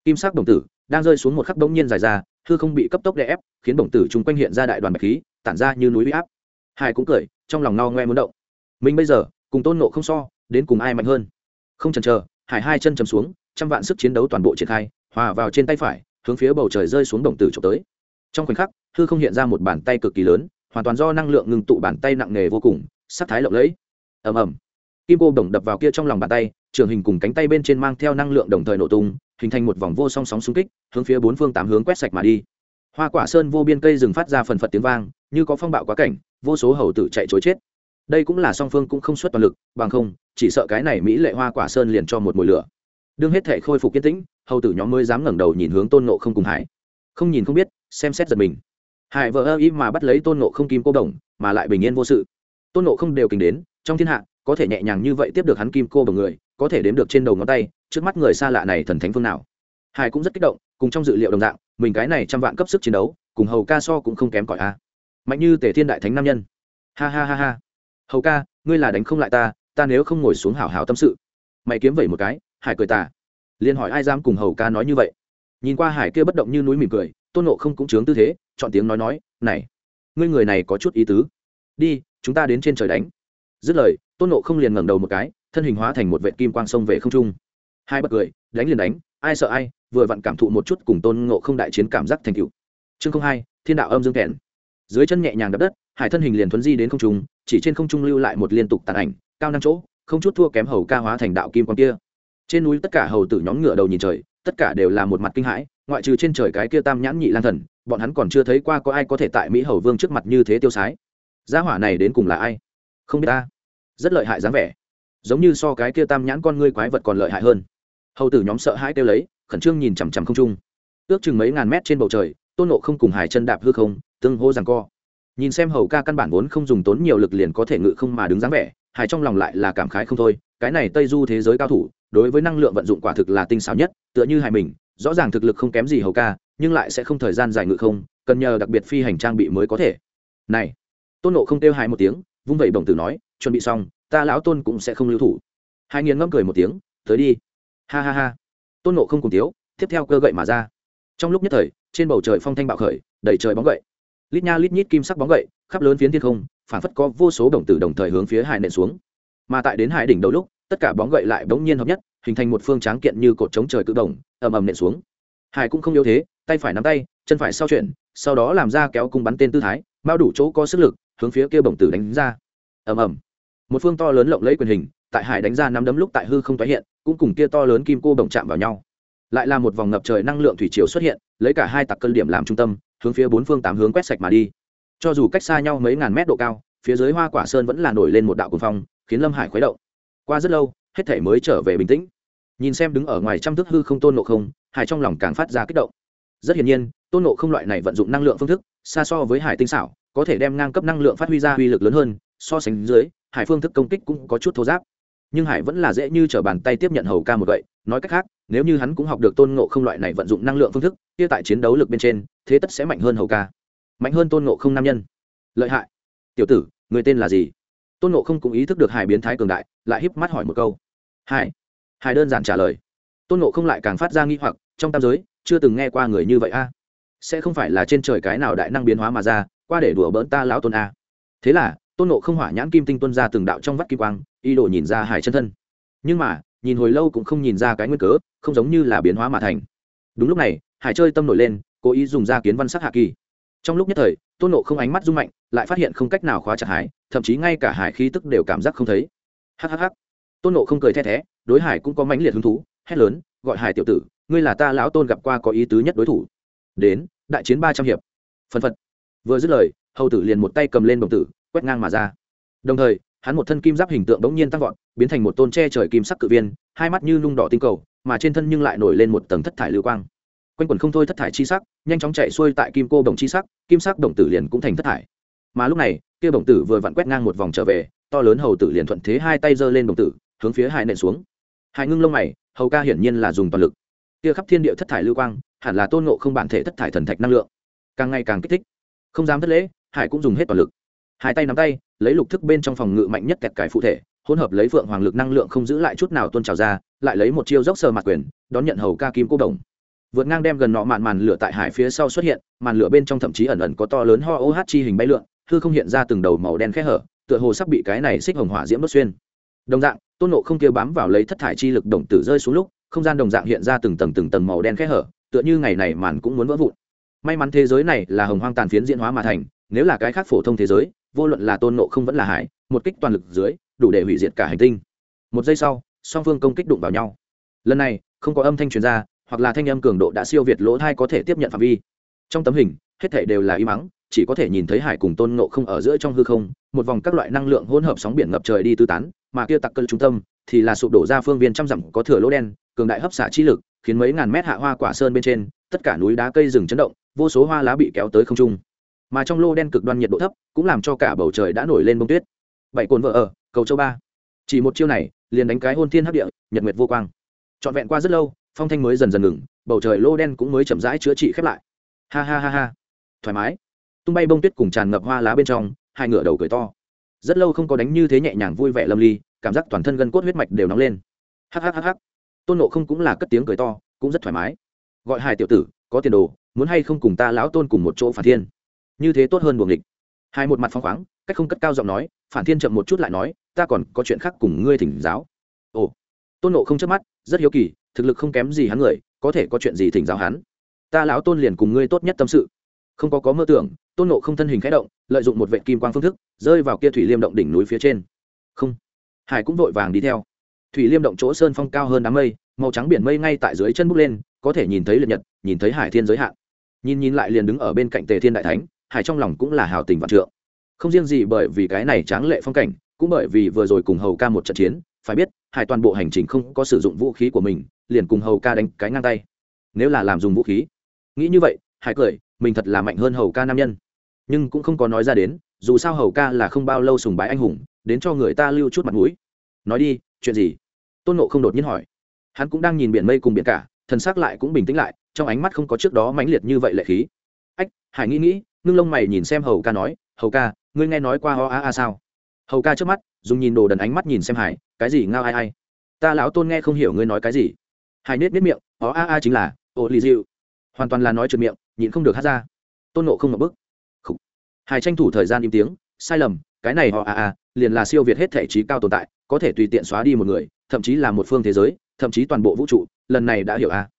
Kim sắc đồng tử đang rơi xuống một khắc bỗng nhiên dài ra, hư không bị cấp tốc đè ép, khiến đồng tử chung quanh hiện ra đại đoàn bạch khí, tản ra như núi huy áp. Hải cũng cười, trong lòng no ngoe muốn động. Mình bây giờ, cùng tôn nộ không so, đến cùng ai mạnh hơn? Không chần chờ, hải hai chân chầm xuống, trăm vạn sức chiến đấu toàn bộ triển khai, hòa vào trên tay phải, hướng phía bầu trời rơi xuống đồng tử trộm tới trong khoảnh khắc, hư không hiện ra một bàn tay cực kỳ lớn, hoàn toàn do năng lượng ngừng tụ bàn tay nặng nề vô cùng, sắc thái lộng lẫy. Ầm ầm. Kim cô đồng đập vào kia trong lòng bàn tay, trường hình cùng cánh tay bên trên mang theo năng lượng đồng thời nổ tung, hình thành một vòng vô song sóng xung kích, hướng phía bốn phương tám hướng quét sạch mà đi. Hoa quả sơn vô biên cây rừng phát ra phần phật tiếng vang, như có phong bạo quá cảnh, vô số hầu tử chạy chối chết. Đây cũng là song phương cũng không xuất toàn lực, bằng không, chỉ sợ cái này mỹ lệ hoa quả sơn liền cho một mùi lửa. Đương hết thể khôi phục kiên tĩnh, hầu tử nhóm mới dám ngẩng đầu nhìn hướng tôn nộ không cùng hải. Không nhìn không biết xem xét giật mình. Hải vợ ơ ý mà bắt lấy tôn nộ không kim cô đồng, mà lại bình yên vô sự. Tôn nộ không đều kính đến, trong thiên hạ, có thể nhẹ nhàng như vậy tiếp được hắn kim cô đồng người, có thể đếm được trên đầu ngón tay, trước mắt người xa lạ này thần thánh phương nào. Hải cũng rất kích động, cùng trong dự liệu đồng dạng, mình cái này trăm vạn cấp sức chiến đấu, cùng hầu ca so cũng không kém cỏi a. Mạnh như tề thiên đại thánh nam nhân. Ha ha ha ha. Hầu ca, ngươi là đánh không lại ta ta nếu không ngồi xuống hảo hảo tâm sự. Mày kiếm vẩy một cái, hải cười tà. Liền hỏi ai dám cùng hầu ca nói như vậy? Nhìn qua hải kia bất động như núi mỉm cười tôn nộ không cũng chướng tư thế, chọn tiếng nói nói, này, ngươi người này có chút ý tứ. Đi, chúng ta đến trên trời đánh. Dứt lời, tôn nộ không liền ngẩng đầu một cái, thân hình hóa thành một vệ kim quang sông về không trung. Hai bật cười, đánh liền đánh, ai sợ ai, vừa vặn cảm thụ một chút cùng tôn ngộ không đại chiến cảm giác thành cựu chương không hai, thiên đạo âm dương kẹn dưới chân nhẹ nhàng đập đất, hải thân hình liền thuấn di đến không trung, chỉ trên không trung lưu lại một liên tục tàn ảnh, cao năm chỗ, không chút thua kém hầu ca hóa thành đạo kim quang kia. Trên núi tất cả hầu tử nhóm ngựa đầu nhìn trời tất cả đều là một mặt kinh hãi, ngoại trừ trên trời cái kia tam nhãn nhị lang thần, bọn hắn còn chưa thấy qua có ai có thể tại mỹ hầu vương trước mặt như thế tiêu sái. Gia hỏa này đến cùng là ai? Không biết ta. Rất lợi hại dáng vẻ. Giống như so cái kia tam nhãn con ngươi quái vật còn lợi hại hơn. Hầu tử nhóm sợ hãi kêu lấy, khẩn trương nhìn chằm chằm không trung. Ước chừng mấy ngàn mét trên bầu trời, tôn nộ không cùng hải chân đạp hư không, tương hô rằng co. Nhìn xem hầu ca căn bản vốn không dùng tốn nhiều lực liền có thể ngự không mà đứng dáng vẻ, hải trong lòng lại là cảm khái không thôi, cái này tây du thế giới cao thủ, đối với năng lượng vận dụng quả thực là tinh xảo nhất tựa như hải mình, rõ ràng thực lực không kém gì hầu ca, nhưng lại sẽ không thời gian dài ngự không, cần nhờ đặc biệt phi hành trang bị mới có thể. Này, tôn nộ không kêu hai một tiếng, vung vẩy bổng tử nói, chuẩn bị xong, ta lão tôn cũng sẽ không lưu thủ. Hai nghiền ngâm cười một tiếng, tới đi. Ha ha ha. Tôn nộ không cùng tiếu tiếp theo cơ gậy mà ra. Trong lúc nhất thời, trên bầu trời phong thanh bạo khởi, đầy trời bóng gậy. Lít nha lít nhít kim sắc bóng gậy, khắp lớn phiến thiên không phản phất có vô số đồng tử đồng thời hướng phía hải nện xuống. Mà tại đến hải đỉnh đầu lúc, tất cả bóng gậy lại bỗng nhiên hợp nhất hình thành một phương tráng kiện như cột chống trời cự đồng, ầm ầm nện xuống. Hải cũng không yếu thế, tay phải nắm tay, chân phải sau chuyển, sau đó làm ra kéo cung bắn tên tư thái bao đủ chỗ có sức lực, hướng phía kia bổng tử đánh ra. Ầm ầm. Một phương to lớn lộng lẫy quyền hình, tại hải đánh ra nắm đấm lúc tại hư không tái hiện, cũng cùng kia to lớn kim cô bổng chạm vào nhau. Lại là một vòng ngập trời năng lượng thủy triều xuất hiện, lấy cả hai tặc cân điểm làm trung tâm, hướng phía bốn phương tám hướng quét sạch mà đi. Cho dù cách xa nhau mấy ngàn mét độ cao, phía dưới hoa quả sơn vẫn là nổi lên một đạo cuồng phong, khiến lâm hải khuấy động. Qua rất lâu, hết thể mới trở về bình tĩnh nhìn xem đứng ở ngoài trăm thước hư không tôn nộ không, hải trong lòng càng phát ra kích động. Rất hiển nhiên, tôn nộ không loại này vận dụng năng lượng phương thức, xa so với hải tinh xảo, có thể đem ngang cấp năng lượng phát huy ra uy lực lớn hơn, so sánh dưới, hải phương thức công kích cũng có chút thô giáp. Nhưng hải vẫn là dễ như t r ở bàn tay tiếp nhận hầu ca một vậy nói cách khác, nếu như hắn cũng học được tôn ngộ không loại này vận dụng năng lượng phương thức, kia tại chiến đấu lực bên trên, thế tất sẽ mạnh hơn hầu ca. Mạnh hơn tôn ngộ không nam nhân. Lợi hại. Tiểu tử, người tên là gì? Tôn ngộ không cũng ý thức được hải biến thái cường đại, lại híp mắt hỏi một câu. Hải hải đơn giản trả lời. Tôn ngộ không lại càng phát ra nghi hoặc, trong tam giới, chưa từng nghe qua người như vậy a. Sẽ không phải là trên trời cái nào đại năng biến hóa mà ra, qua để đùa bỡn ta lão tôn a. Thế là, tôn nộ không hỏa nhãn kim tinh tuân ra từng đạo trong vắt kim quang y đổ nhìn ra hải chân thân. Nhưng mà, nhìn hồi lâu cũng không nhìn ra cái nguyên cớ, không giống như là biến hóa mà thành. Đúng lúc này, hải chơi tâm nổi lên, cố ý dùng ra kiến văn sắc hạ kỳ. Trong lúc nhất thời, tôn nộ không ánh mắt rung mạnh, lại phát hiện không cách nào khóa chặt hải, thậm chí ngay cả hải khí tức đều cảm giác không thấy. Hhh tôn nộ không cười the thé, đối hải cũng có mãnh liệt hứng thú, hét lớn, gọi hải tiểu tử, ngươi là ta lão tôn gặp qua có ý tứ nhất đối thủ. Đến, đại chiến ba trăm hiệp. Phân phật. Vừa dứt lời, hầu tử liền một tay cầm lên đồng tử, quét ngang mà ra. Đồng thời, hắn một thân kim giáp hình tượng đống nhiên tăng vọt, biến thành một tôn che trời kim sắc cự viên, hai mắt như nung đỏ tinh cầu, mà trên thân nhưng lại nổi lên một tầng thất thải lưu quang. Quanh quần không thôi thất thải chi sắc, nhanh chóng chạy xuôi tại kim cô đồng chi sắc, kim sắc đồng tử liền cũng thành thất thải. Mà lúc này, kia đồng tử vừa vặn quét ngang một vòng trở về, to lớn hầu tử liền thuận thế hai tay giơ lên đồng tử hướng phía hải nện xuống. Hải ngưng lông mày, hầu ca hiển nhiên là dùng toàn lực. Kia khắp thiên địa thất thải lưu quang, hẳn là tôn ngộ không bản thể thất thải thần thạch năng lượng. Càng ngày càng kích thích. Không dám thất lễ, hải cũng dùng hết toàn lực. Hai tay nắm tay, lấy lục thức bên trong phòng ngự mạnh nhất kẹt cải phụ thể, hỗn hợp lấy phượng hoàng lực năng lượng không giữ lại chút nào tôn trào ra, lại lấy một chiêu dốc sờ mặt quyền, đón nhận hầu ca kim cô đồng. Vượt ngang đem gần nọ mạn màn lửa tại hải phía sau xuất hiện, màn lửa bên trong thậm chí ẩn ẩn có to lớn ho oh chi hình bay lượn, hư không hiện ra từng đầu màu đen khẽ hở, tựa hồ sắp bị cái này xích hồng hỏa diễm đốt xuyên đồng dạng, tôn nộ không kia bám vào lấy thất thải chi lực đồng tử rơi xuống lúc, không gian đồng dạng hiện ra từng tầng từng tầng màu đen khẽ hở, tựa như ngày này màn cũng muốn vỡ vụn. May mắn thế giới này là hồng hoang tàn phiến diễn hóa mà thành, nếu là cái khác phổ thông thế giới, vô luận là tôn nộ không vẫn là hải, một kích toàn lực dưới, đủ để hủy diệt cả hành tinh. Một giây sau, song phương công kích đụng vào nhau. Lần này, không có âm thanh truyền ra, hoặc là thanh âm cường độ đã siêu việt lỗ thai có thể tiếp nhận phạm vi. Trong tấm hình, hết thể đều là im mắng chỉ có thể nhìn thấy hải cùng tôn nộ không ở giữa trong hư không, một vòng các loại năng lượng hỗn hợp sóng biển ngập trời đi tư tán mà kia tặc cơn trung tâm thì là sụp đổ ra phương viên trăm dặm có thừa lỗ đen, cường đại hấp xả chi lực, khiến mấy ngàn mét hạ hoa quả sơn bên trên, tất cả núi đá cây rừng chấn động, vô số hoa lá bị kéo tới không trung. Mà trong lô đen cực đoan nhiệt độ thấp, cũng làm cho cả bầu trời đã nổi lên bông tuyết. Bảy cồn vợ ở, cầu châu ba. Chỉ một chiêu này, liền đánh cái hôn thiên hấp địa, nhật nguyệt vô quang. Trọn vẹn qua rất lâu, phong thanh mới dần dần ngừng, bầu trời lô đen cũng mới chậm rãi chữa trị khép lại. Ha ha ha ha. Thoải mái. Tung bay bông tuyết cùng tràn ngập hoa lá bên trong, hai ngựa đầu cười to rất lâu không có đánh như thế nhẹ nhàng vui vẻ lâm ly, cảm giác toàn thân gân cốt huyết mạch đều nóng lên. Hhhh tôn nộ không cũng là cất tiếng cười to, cũng rất thoải mái. Gọi hai tiểu tử, có tiền đồ, muốn hay không cùng ta lão tôn cùng một chỗ phản thiên? Như thế tốt hơn buồng địch hai một mặt phong khoáng, cách không cất cao giọng nói, phản thiên chậm một chút lại nói, ta còn có chuyện khác cùng ngươi thỉnh giáo. Ồ. Tôn nộ không chớp mắt, rất hiếu kỳ, thực lực không kém gì hắn người, có thể có chuyện gì thỉnh giáo hắn? Ta lão tôn liền cùng ngươi tốt nhất tâm sự. Không có có mơ tưởng, tôn nộ không thân hình khẽ động, lợi dụng một vệ kim quang phương thức rơi vào kia thủy liêm động đỉnh núi phía trên. Không. Hải cũng vội vàng đi theo. Thủy liêm động chỗ sơn phong cao hơn đám mây, màu trắng biển mây ngay tại dưới chân bốc lên, có thể nhìn thấy liệt nhật, nhìn thấy hải thiên giới hạn. Nhìn nhìn lại liền đứng ở bên cạnh tề thiên đại thánh, hải trong lòng cũng là hào tình vạn trượng. Không riêng gì bởi vì cái này tráng lệ phong cảnh, cũng bởi vì vừa rồi cùng hầu ca một trận chiến, phải biết, hải toàn bộ hành trình không có sử dụng vũ khí của mình, liền cùng hầu ca đánh cái ngang tay. Nếu là làm dùng vũ khí. Nghĩ như vậy, hải cười, mình thật là mạnh hơn hầu ca nam nhân. Nhưng cũng không có nói ra đến dù sao hầu ca là không bao lâu sùng bái anh hùng, đến cho người ta lưu chút mặt mũi. Nói đi, chuyện gì? Tôn nộ không đột nhiên hỏi. Hắn cũng đang nhìn biển mây cùng biển cả, thần s ắ c lại cũng bình tĩnh lại, trong ánh mắt không có trước đó mãnh liệt như vậy lệ khí. Ách, hải nghĩ nghĩ ngưng lông mày nhìn xem hầu ca nói, hầu ca, ngươi nghe nói qua ho a a sao? Hầu ca trước mắt, dùng nhìn đồ đần ánh mắt nhìn xem hải, cái gì ngao ai ai? Ta lão tôn nghe không hiểu ngươi nói cái gì. Hải nết nết miệng ho a a chính là ô lì dịu hoàn toàn là nói trượt miệng, nhịn không được hát ra. Tôn nộ không ngập bức hải tranh thủ thời gian im tiếng, sai lầm, cái này họ à à liền là siêu việt hết thể trí cao tồn tại, có thể tùy tiện xóa đi một người, thậm chí là một phương thế giới, thậm chí toàn bộ vũ trụ, lần này đã hiểu a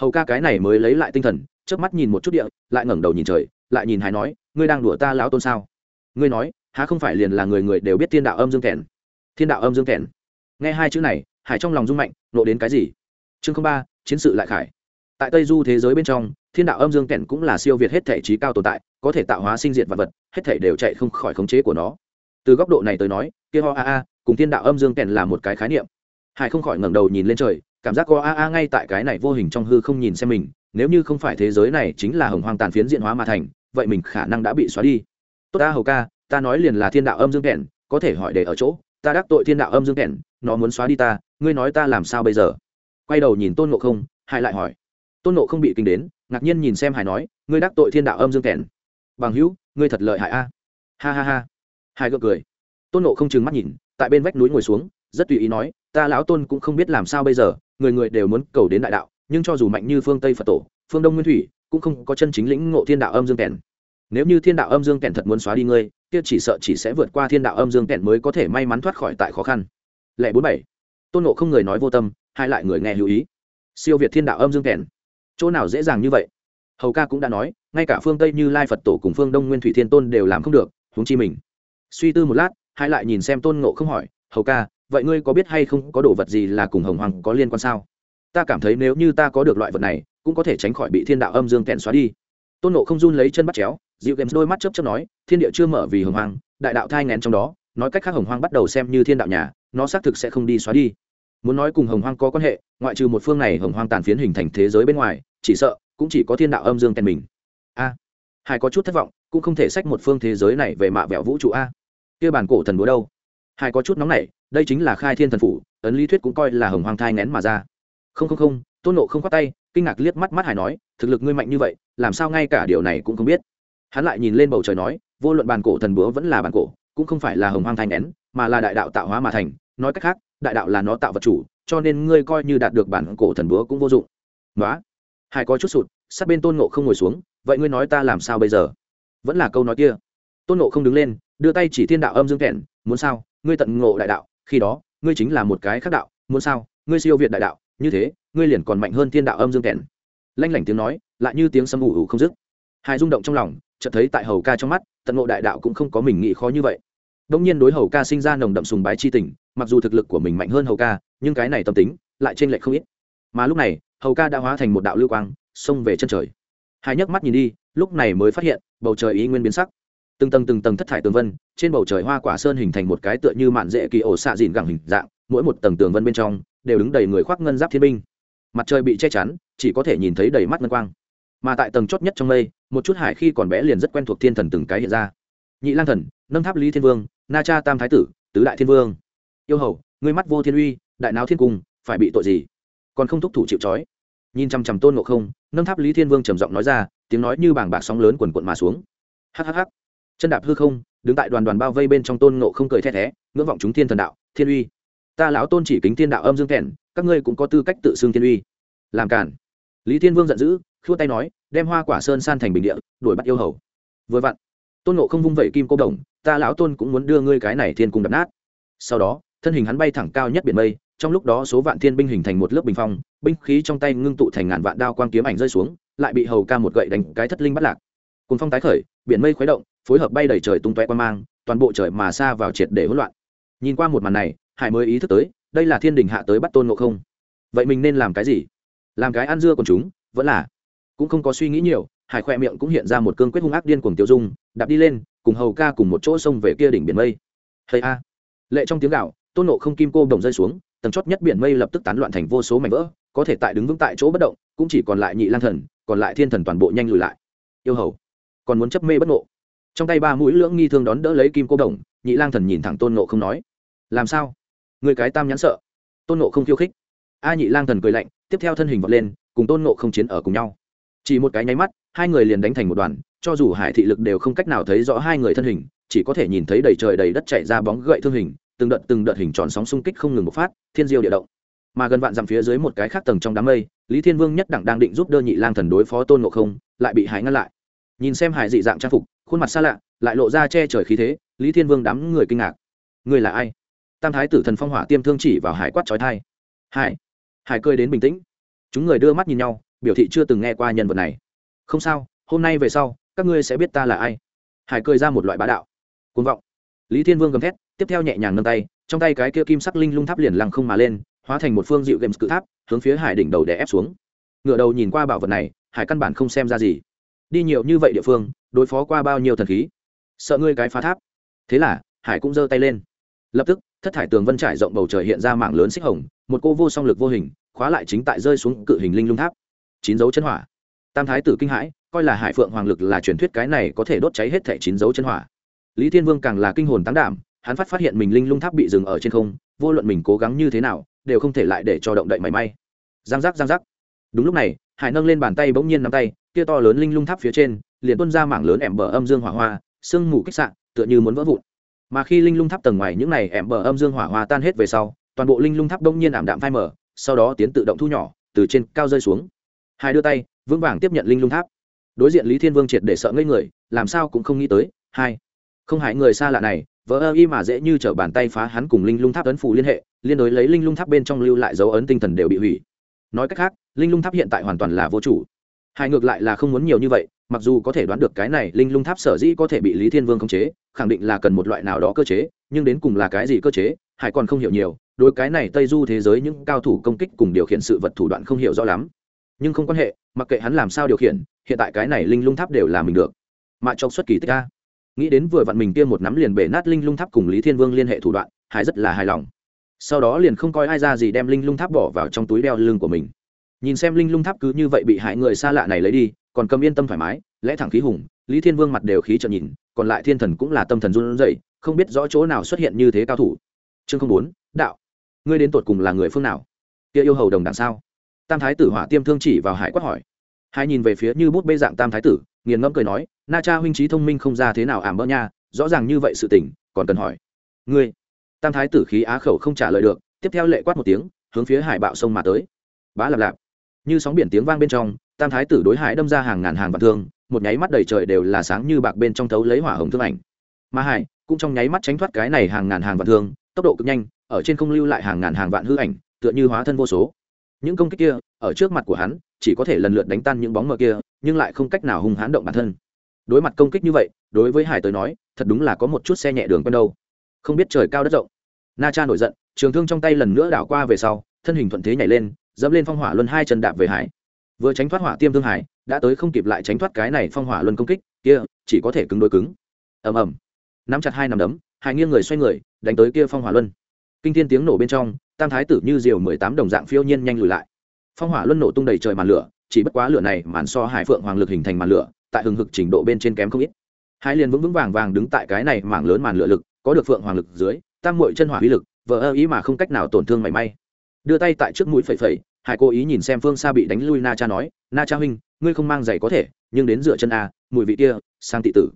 hầu ca cái này mới lấy lại tinh thần trước mắt nhìn một chút địa, lại ngẩng đầu nhìn trời, lại nhìn hải nói, ngươi đang đùa ta lão tôn sao? Ngươi nói, há không phải liền là người người đều biết thiên đạo âm dương kèn thiên đạo âm dương kèn nghe hai chữ này, hải trong lòng rung mạnh nộ đến cái gì? Chương ba, chiến sự lại khải tại tây du thế giới bên trong, thiên đạo âm dương kèn cũng là siêu việt hết thể trí cao tồn tại, có thể tạo hóa sinh diệt vật vật, hết thể đều chạy không khỏi khống chế của nó. Từ góc độ này tới nói, kia ho a a cùng thiên đạo âm dương kèn là một cái khái niệm. Hải không khỏi ngẩng đầu nhìn lên trời, cảm giác ho a a ngay tại cái này vô hình trong hư không nhìn xem mình, nếu như không phải thế giới này chính là hồng hoang tàn phiến diện hóa mà thành, vậy mình khả năng đã bị xóa đi. Tốt ta hầu ca, ta nói liền là thiên đạo âm dương kèn, có thể hỏi để ở chỗ, ta đắc tội thiên đạo âm dương kèn, nó muốn xóa đi ta, ngươi nói ta làm sao bây giờ? Quay đầu nhìn tôn ngộ không, hải lại hỏi tôn nộ không bị kinh đến, ngạc nhiên nhìn xem hải nói, ngươi đắc tội thiên đạo âm dương kèn. Bằng hữu, ngươi thật lợi hại a. Ha ha ha. Hải gượng cười. Tôn nộ không chừng mắt nhìn, tại bên vách núi ngồi xuống, rất tùy ý nói, ta lão tôn cũng không biết làm sao bây giờ, người người đều muốn cầu đến đại đạo, nhưng cho dù mạnh như phương tây phật tổ, phương đông nguyên thủy, cũng không có chân chính lĩnh ngộ thiên đạo âm dương kèn. Nếu như thiên đạo âm dương kèn thật muốn xóa đi ngươi, kia chỉ sợ chỉ sẽ vượt qua thiên đạo âm dương kèn mới có thể may mắn thoát khỏi tại khó khăn. Lệ bốn bảy. Tôn nộ không người nói vô tâm, hai lại người nghe lưu ý. Siêu việt thiên đạo âm dương kèn chỗ nào dễ dàng như vậy? Hầu ca cũng đã nói, ngay cả phương tây như lai phật tổ cùng phương đông nguyên thủy thiên tôn đều làm không được, huống chi mình. Suy tư một lát, hai lại nhìn xem tôn ngộ không hỏi, hầu ca, vậy ngươi có biết hay không có đồ vật gì là cùng hồng hoàng có liên quan sao? Ta cảm thấy nếu như ta có được loại vật này, cũng có thể tránh khỏi bị thiên đạo âm dương kẹn xóa đi. Tôn nộ không run lấy chân bắt chéo, dịu kèm đôi mắt chấp chấp nói, thiên địa chưa mở vì hồng hoàng, đại đạo thai ngén trong đó, nói cách khác hồng hoàng bắt đầu xem như thiên đạo nhà, nó xác thực sẽ không đi xóa đi muốn nói cùng hồng hoang có quan hệ ngoại trừ một phương này hồng hoang tàn phiến hình thành thế giới bên ngoài chỉ sợ cũng chỉ có thiên đạo âm dương kèn mình. A à, hải có chút thất vọng cũng không thể sách một phương thế giới này về mạ vẹo vũ trụ a. Kia bản cổ thần búa đâu? Hải có chút nóng nảy đây chính là khai thiên thần phủ ấn lý thuyết cũng coi là hồng hoang thai ngén mà ra. Không không không tôn nộ không khoát tay kinh ngạc liếc mắt mắt hải nói thực lực ngươi mạnh như vậy làm sao ngay cả điều này cũng không biết. Hắn lại nhìn lên bầu trời nói vô luận bàn cổ thần búa vẫn là bàn cổ cũng không phải là hồng hoang thai ngén mà là đại đạo tạo hóa mà thành nói cách khác đại đạo là nó tạo vật chủ, cho nên ngươi coi như đạt được bản cổ thần búa cũng vô dụng. Nói hải có chút sụt, sát bên tôn nộ không ngồi xuống, vậy ngươi nói ta làm sao bây giờ? Vẫn là câu nói kia. Tôn nộ không đứng lên, đưa tay chỉ thiên đạo âm dương kẹn, muốn sao? Ngươi tận ngộ đại đạo, khi đó, ngươi chính là một cái khác đạo, muốn sao? Ngươi siêu việt đại đạo, như thế, ngươi liền còn mạnh hơn thiên đạo âm dương kẹn. Lanh lảnh tiếng nói, lại như tiếng sấm ủ ủ không dứt. Hai rung động trong lòng, chợt thấy tại hầu ca trong mắt, tận ngộ đại đạo cũng không có mình nghĩ khó như vậy. Đông nhiên đối hầu ca sinh ra nồng đậm sùng bái chi tình mặc dù thực lực của mình mạnh hơn hầu ca, nhưng cái này tâm tính lại trên lệch không ít. Mà lúc này, hầu ca đã hóa thành một đạo lưu quang, xông về chân trời. Hai nhấc mắt nhìn đi, lúc này mới phát hiện, bầu trời ý nguyên biến sắc. Từng tầng từng tầng thất thải tường vân, trên bầu trời hoa quả sơn hình thành một cái tựa như mạn dễ kỳ ổ xạ dìn gẳng hình dạng, mỗi một tầng tường vân bên trong đều đứng đầy người khoác ngân giáp thiên binh. Mặt trời bị che chắn, chỉ có thể nhìn thấy đầy mắt ngân quang. Mà tại tầng chót nhất trong mây, một chút hải khi còn bé liền rất quen thuộc thiên thần từng cái hiện ra. Nhị lang thần, nâng tháp lý thiên vương, na cha tam thái tử, tứ đại thiên vương yêu hầu, ngươi mắt vô thiên uy, đại náo thiên cung, phải bị tội gì? Còn không thúc thủ chịu trói. Nhìn chằm chằm tôn ngộ không, nâng tháp lý thiên vương trầm giọng nói ra, tiếng nói như bảng bạc sóng lớn quần quận mà xuống. Hhh chân đạp hư không, đứng tại đoàn đoàn bao vây bên trong tôn ngộ không cười the thé, ngưỡng vọng chúng thiên thần đạo, thiên uy. Ta lão tôn chỉ kính thiên đạo âm dương thẹn. các ngươi cũng có tư cách tự xưng thiên uy. Làm cản lý thiên vương giận dữ, khua tay nói, đem hoa quả sơn san thành bình địa, đuổi bắt yêu hầu. Vừa vặn, tôn nộ không vung vẩy kim cô đồng, ta lão tôn cũng muốn đưa ngươi cái này thiên cung đập nát. Sau đó thân hình hắn bay thẳng cao nhất biển mây, trong lúc đó số vạn thiên binh hình thành một lớp bình phong, binh khí trong tay ngưng tụ thành ngàn vạn đao quang kiếm ảnh rơi xuống, lại bị hầu ca một gậy đánh cái thất linh bắt lạc. Cùng phong tái khởi, biển mây khuấy động, phối hợp bay đầy trời tung toe qua mang, toàn bộ trời mà xa vào triệt để hỗn loạn. Nhìn qua một màn này, hải mới ý thức tới, đây là thiên đình hạ tới bắt tôn ngộ không. Vậy mình nên làm cái gì? Làm cái ăn dưa còn chúng, vẫn là? Cũng không có suy nghĩ nhiều, hải khoe miệng cũng hiện ra một cương quyết hung ác điên cuồng tiêu dung, đạp đi lên, cùng hầu ca cùng một chỗ sông về kia đỉnh biển mây. Hay a. Lệ trong tiếng gạo tôn nộ không kim cô đồng rơi xuống, tầng chót nhất biển mây lập tức tán loạn thành vô số mảnh vỡ, có thể tại đứng vững tại chỗ bất động, cũng chỉ còn lại nhị lang thần, còn lại thiên thần toàn bộ nhanh lùi lại. Yêu hầu, còn muốn chấp mê bất ngộ. Trong tay ba mũi lưỡng nghi thương đón đỡ lấy kim cô đồng nhị lang thần nhìn thẳng tôn nộ không nói, làm sao? Người cái tam nhãn sợ. Tôn nộ không khiêu khích. A nhị lang thần cười lạnh, tiếp theo thân hình vọt lên, cùng tôn nộ không chiến ở cùng nhau. Chỉ một cái nháy mắt, hai người liền đánh thành một đoàn, cho dù hải thị lực đều không cách nào thấy rõ hai người thân hình, chỉ có thể nhìn thấy đầy trời đầy đất chạy ra bóng gậy thương hình từng đợt từng đợt hình tròn sóng xung kích không ngừng bộc phát, thiên diêu địa động. Mà gần vạn dặm phía dưới một cái khác tầng trong đám mây, lý thiên vương nhất đẳng đang định giúp đơ nhị lang thần đối phó tôn ngộ không, lại bị hải ngăn lại. Nhìn xem hải dị dạng trang phục, khuôn mặt xa lạ, lại lộ ra che trời khí thế, lý thiên vương đám người kinh ngạc. Người là ai? Tam thái tử thần phong hỏa tiêm thương chỉ vào hải quát trói thai. Hải hải cười đến bình tĩnh. Chúng người đưa mắt nhìn nhau, biểu thị chưa từng nghe qua nhân vật này. Không sao, hôm nay về sau, các ngươi sẽ biết ta là ai. Hải cười ra một loại bá đạo. Côn vọng. Lý thiên vương gầm thét tiếp theo nhẹ nhàng nâng tay, trong tay cái kia kim sắc linh lung tháp liền lăng không mà lên, hóa thành một phương dịu games cự tháp, hướng phía hải đỉnh đầu để ép xuống. Ngựa đầu nhìn qua bảo vật này, hải căn bản không xem ra gì. Đi nhiều như vậy địa phương, đối phó qua bao nhiêu thần khí? Sợ ngươi cái phá tháp. Thế là, hải cũng giơ tay lên. Lập tức, thất thải tường vân trải rộng bầu trời hiện ra mạng lớn xích hồng, một cô vô song lực vô hình, khóa lại chính tại rơi xuống cự hình linh lung tháp. Chín dấu chân hỏa. Tam thái tử kinh hãi, coi là hải phượng hoàng lực là truyền thuyết cái này có thể đốt cháy hết thẻ chín dấu chân hỏa. Lý thiên vương càng là kinh hồn tán đảm hắn phát phát hiện mình linh lung tháp bị dừng ở trên không, vô luận mình cố gắng như thế nào, đều không thể lại để cho động đậy mảy may. Giang giác giang giác. Đúng lúc này, hải nâng lên bàn tay bỗng nhiên nắm tay, kia to lớn linh lung tháp phía trên, liền tuôn ra mảng lớn ẻm bờ âm dương hỏa hoa, sương mù kích sạn tựa như muốn vỡ vụn. Mà khi linh lung tháp tầng ngoài những này ẻm bờ âm dương hỏa hoa tan hết về sau, toàn bộ linh lung tháp bỗng nhiên ảm đạm phai mở sau đó tiến tự động thu nhỏ, từ trên cao rơi xuống. Hai đưa tay, vững vàng tiếp nhận linh lung tháp. Đối diện lý thiên vương triệt để sợ ngây người, làm sao cũng không nghĩ tới, hai. Không hại người xa lạ này vỡ ơ y mà dễ như t r ở bàn tay phá hắn cùng linh lung tháp ấn phủ liên hệ, liên đối lấy linh lung tháp bên trong lưu lại dấu ấn tinh thần đều bị hủy. Nói cách khác, linh lung tháp hiện tại hoàn toàn là vô chủ. Hai ngược lại là không muốn nhiều như vậy, mặc dù có thể đoán được cái này, linh lung tháp sở dĩ có thể bị lý thiên vương khống chế, khẳng định là cần một loại nào đó cơ chế, nhưng đến cùng là cái gì cơ chế, hải còn không hiểu nhiều, đối cái này tây du thế giới những cao thủ công kích cùng điều khiển sự vật thủ đoạn không hiểu rõ lắm. Nhưng không quan hệ, mặc kệ hắn làm sao điều khiển, hiện tại cái này linh lung tháp đều là mình được. Mạ trong xuất kỳ tích ca nghĩ đến vừa vặn mình kia một nắm liền bể nát linh lung tháp cùng lý thiên vương liên hệ thủ đoạn, hải rất là hài lòng. Sau đó liền không coi ai ra gì đem linh lung tháp bỏ vào trong túi đeo lưng của mình. Nhìn xem linh lung tháp cứ như vậy bị hại người xa lạ này lấy đi, còn cầm yên tâm thoải mái, lẽ thẳng khí hùng, lý thiên vương mặt đều khí trợn nhìn, còn lại thiên thần cũng là tâm thần run rẩy, không biết rõ chỗ nào xuất hiện như thế cao thủ. Chương không bốn, đạo. Ngươi đến tột cùng là người phương nào? Kia yêu hầu đồng đằng sao? Tam thái tử hỏa tiêm thương chỉ vào hải quát hỏi. Hai nhìn về phía như bút bê dạng tam thái tử nghiền ngẫm cười nói, na cha huynh trí thông minh không ra thế nào ảm bỡ nha, rõ ràng như vậy sự tình, còn cần hỏi. Ngươi? Tam thái tử khí á khẩu không trả lời được, tiếp theo lệ quát một tiếng, hướng phía hải bạo sông mà tới. Bá lạp lạp. Như sóng biển tiếng vang bên trong, tam thái tử đối hải đâm ra hàng ngàn hàng vạn thương, một nháy mắt đầy trời đều là sáng như bạc bên trong thấu lấy hỏa hồng thương ảnh. Mà hải, cũng trong nháy mắt tránh thoát cái này hàng ngàn hàng vạn thương, tốc độ cực nhanh, ở trên không lưu lại hàng ngàn hàng vạn hư ảnh, tựa như hóa thân vô số. Những công kích kia, ở trước mặt của hắn chỉ có thể lần lượt đánh tan những bóng mờ kia, nhưng lại không cách nào hung hãn động bản thân. Đối mặt công kích như vậy, đối với hải tới nói, thật đúng là có một chút xe nhẹ đường quen đâu. Không biết trời cao đất rộng. Na cha nổi giận, trường thương trong tay lần nữa đảo qua về sau, thân hình thuận thế nhảy lên, dẫm lên phong hỏa luân hai chân đạp về hải. Vừa tránh thoát hỏa tiêm thương hải, đã tới không kịp lại tránh thoát cái này phong hỏa luân công kích, kia, chỉ có thể cứng đối cứng. Ầm ầm. Nắm chặt hai nằm đấm, hải nghiêng người xoay người, đánh tới kia phong hỏa luân. Kinh thiên tiếng nổ bên trong, tam thái tử như diều mười tám đồng dạng phiêu nhiên nhanh lùi lại phong hỏa luân nổ tung đầy trời màn lửa, chỉ bất quá lửa này màn so hải phượng hoàng lực hình thành màn lửa, tại hừng hực trình độ bên trên kém không ít. Hai liền vững vững vàng vàng đứng tại cái này mảng lớn màn lửa lực, có được phượng hoàng lực dưới, tam mội chân hỏa uy lực, vờ ơ ý mà không cách nào tổn thương mảy may. Đưa tay tại trước mũi phẩy phẩy, hải cố ý nhìn xem phương xa bị đánh lui na cha nói, na cha huynh, ngươi không mang giày có thể, nhưng đến dựa chân a, mùi vị kia, sang tị tử.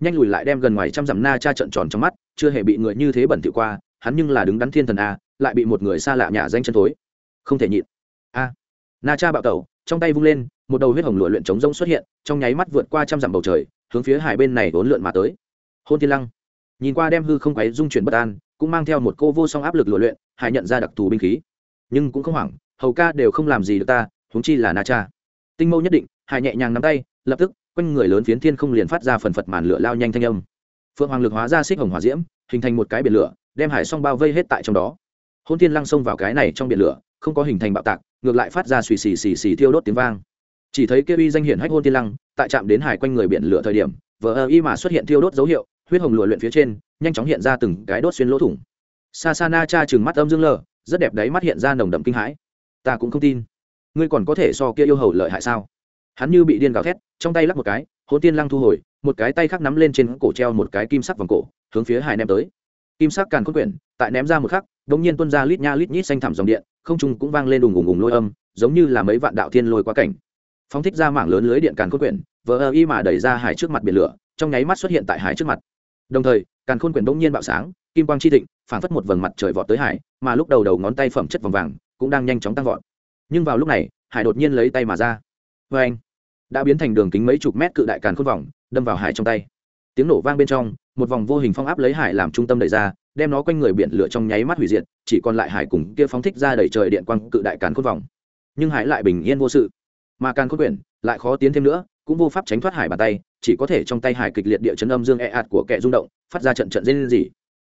Nhanh lùi lại đem gần ngoài trăm dặm na cha trận tròn trong mắt, chưa hề bị người như thế bẩn thỉu qua, hắn nhưng là đứng đắn thiên thần a, lại bị một người xa lạ nhà danh chân thối. Không thể nhịn na cha bạo tẩu, trong tay vung lên, một đầu huyết hồng lụa luyện chống rông xuất hiện, trong nháy mắt vượt qua trăm dặm bầu trời, hướng phía hải bên này vốn lượn mà tới. Hôn thiên lăng nhìn qua đem hư không quấy dung chuyển bất an, cũng mang theo một cô vô song áp lực lụa luyện hải nhận ra đặc thù binh khí. Nhưng cũng không hoảng, hầu ca đều không làm gì được ta, huống chi là na cha. Tinh mâu nhất định hải nhẹ nhàng nắm tay, lập tức, quanh người lớn phiến thiên không liền phát ra phần phật màn lửa lao nhanh thanh âm. Phượng hoàng lực hóa ra xích hồng hỏa diễm, hình thành một cái biển lửa, đem hải song bao vây hết tại trong đó. Hôn thiên lăng xông vào cái này trong biển lửa, không có hình thành bạo tạc ngược lại phát ra xì xì xì xì thiêu đốt tiếng vang. Chỉ thấy kia uy danh hiển hách hôn tiên lăng, tại chạm đến hải quanh người biển lửa thời điểm, vờ ơ y mà xuất hiện thiêu đốt dấu hiệu, huyết hồng lụa luyện phía trên, nhanh chóng hiện ra từng cái đốt xuyên lỗ thủng. Sa sa na cha chừng mắt âm dương lờ, rất đẹp đấy mắt hiện ra nồng đậm kinh hãi. Ta cũng không tin. Ngươi còn có thể so kia yêu hầu lợi hại sao? Hắn như bị điên gào thét, trong tay lắc một cái, hôn tiên lăng thu hồi, một cái tay khác nắm lên trên cổ treo một cái kim sắc vòng cổ, hướng phía hải nem tới. Kim sắc càn khôn quyển tại ném ra một khắc đống nhiên tuân ra lít nha lít nhít xanh thẳm dòng điện, không trung cũng vang lên đùng ùng ùng lôi âm, giống như là mấy vạn đạo thiên lôi quá cảnh. Phóng thích ra mảng lớn lưới điện càn khôn quyển vỡ ơ y mà đẩy ra hải trước mặt biển lửa, trong nháy mắt xuất hiện tại hải trước mặt. Đồng thời, càn khôn quyển đống nhiên bạo sáng, kim quang chi thịnh phảng phất một vầng mặt trời vọt tới hải, mà lúc đầu đầu ngón tay phẩm chất vòng vàng cũng đang nhanh chóng tăng vọt. Nhưng vào lúc này, hải đột nhiên lấy tay mà ra. Vê anh, đã biến thành đường kính mấy chục mét cự đại càn khôn vòng, đâm vào hải trong tay. Tiếng nổ vang bên trong, một vòng vô hình phong áp lấy hải làm trung tâm đẩy ra đem nó quanh người biển lửa trong nháy mắt hủy diệt, chỉ còn lại hải cùng kia phóng thích ra đầy trời điện quang cự đại càn khôn vòng. Nhưng hải lại bình yên vô sự. Mà càn khôn quyển lại khó tiến thêm nữa, cũng vô pháp tránh thoát hải bàn tay, chỉ có thể trong tay hải kịch liệt địa chấn âm dương e ạt của kẻ rung động, phát ra trận trận dây lên gì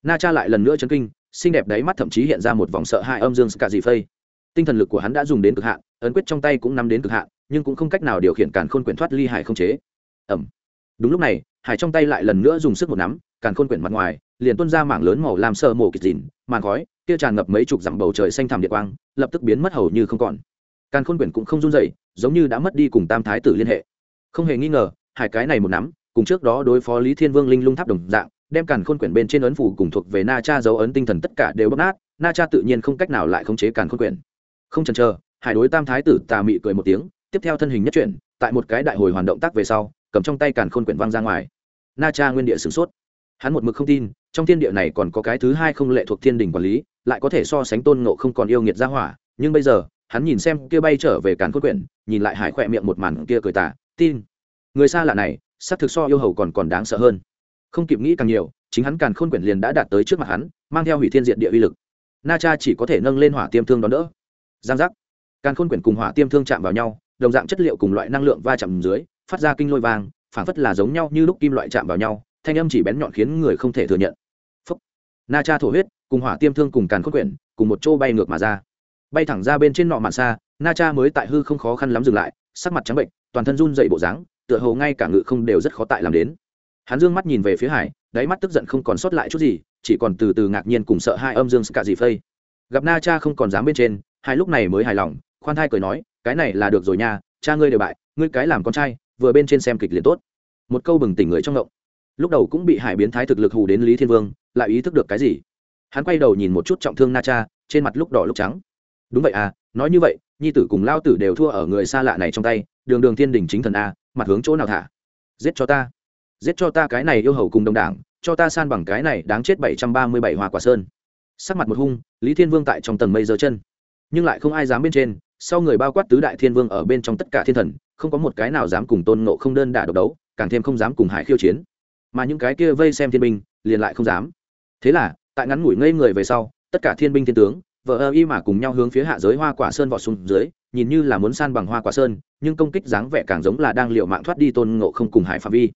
na cha lại lần nữa chấn kinh, xinh đẹp đáy mắt thậm chí hiện ra một vòng sợ hãi âm dương cả gì phây. Tinh thần lực của hắn đã dùng đến cực hạn, ấn quyết trong tay cũng nắm đến cực hạn, nhưng cũng không cách nào điều khiển càn khôn quyển thoát ly hải không chế. Ẩm đúng lúc này hải trong tay lại lần nữa dùng sức một nắm, càn khôn quyển mặt ngoài, liền tuôn ra mảng lớn màu làm sơ mổ kịch dìn màn khói kia tràn ngập mấy chục dặm bầu trời xanh thẳm địa quang, lập tức biến mất hầu như không còn. Càn khôn quyển cũng không run dậy giống như đã mất đi cùng tam thái tử liên hệ. Không hề nghi ngờ, hải cái này một nắm, cùng trước đó đối phó lý thiên vương linh lung tháp đồng dạng, đem càn khôn quyển bên trên ấn phủ cùng thuộc về na cha dấu ấn tinh thần tất cả đều bóc nát, na cha tự nhiên không cách nào lại khống chế càn khôn quyển. Không chần chờ, hải đối tam thái tử tà mị cười một tiếng, tiếp theo thân hình nhất chuyển, tại một cái đại hồi hoàn động tác về sau cầm trong tay càn khôn quyển văng ra ngoài. Na cha nguyên địa sửng sốt. Hắn một mực không tin, trong thiên địa này còn có cái thứ hai không lệ thuộc thiên đình quản lý, lại có thể so sánh tôn ngộ không còn yêu nghiệt ra hỏa. Nhưng bây giờ, hắn nhìn xem kia bay trở về càn khôn quyển, nhìn lại hải khỏe miệng một màn kia cười tả tin. Người xa lạ này, xác thực so yêu hầu còn còn đáng sợ hơn. Không kịp nghĩ càng nhiều, chính hắn càn khôn quyển liền đã đạt tới trước mặt hắn, mang theo hủy thiên diện địa uy lực. Na cha chỉ có thể nâng lên hỏa tiêm thương đón đỡ. Giang giác. Càn khôn quyển cùng hỏa tiêm thương chạm vào nhau, đồng dạng chất liệu cùng loại năng lượng va chạm dưới phát ra kinh lôi vàng phản phất là giống nhau như lúc kim loại chạm vào nhau, thanh âm chỉ bén nhọn khiến người không thể thừa nhận. Phúc. na cha thổ huyết, cùng hỏa tiêm thương cùng càn khốc quyển, cùng một chỗ bay ngược mà ra. Bay thẳng ra bên trên nọ mạn xa, na cha mới tại hư không khó khăn lắm dừng lại, sắc mặt trắng bệnh, toàn thân run dậy bộ dáng, tựa hồ ngay cả ngự không đều rất khó tại làm đến. Hắn dương mắt nhìn về phía hải, đáy mắt tức giận không còn sót lại chút gì, chỉ còn từ từ ngạc nhiên cùng sợ hai âm dương cả gì phây. Gặp na cha không còn dám bên trên hai lúc này mới hài lòng, khoan thai cười nói, cái này là được rồi nha, cha ngươi đều bại, ngươi cái làm con trai vừa bên trên xem kịch liền tốt. Một câu bừng tỉnh người trong ngộng. Lúc đầu cũng bị hải biến thái thực lực hù đến lý thiên vương, lại ý thức được cái gì? Hắn quay đầu nhìn một chút trọng thương na cha, trên mặt lúc đỏ lúc trắng. Đúng vậy à nói như vậy, nhi tử cùng lao tử đều thua ở người xa lạ này trong tay, đường đường thiên đình chính thần a, mặt hướng chỗ nào thả? Giết cho ta. Giết cho ta cái này yêu hầu cùng đồng đảng, cho ta san bằng cái này đáng chết bảy trăm ba mươi bảy hoa quả sơn. Sắc mặt một hung, lý thiên vương tại trong tầng mây giơ chân. Nhưng lại không ai dám bên trên, sau người bao quát tứ đại thiên vương ở bên trong tất cả thiên thần không có một cái nào dám cùng tôn nộ không đơn đả độc đấu, càng thêm không dám cùng hải khiêu chiến. Mà những cái kia vây xem thiên binh, liền lại không dám. Thế là, tại ngắn ngủi ngây người về sau, tất cả thiên binh thiên tướng, vợ ơ y mà cùng nhau hướng phía hạ giới hoa quả sơn vọt xuống dưới, nhìn như là muốn san bằng hoa quả sơn, nhưng công kích dáng vẻ càng giống là đang liệu mạng thoát đi tôn ngộ không cùng hải phạm vi.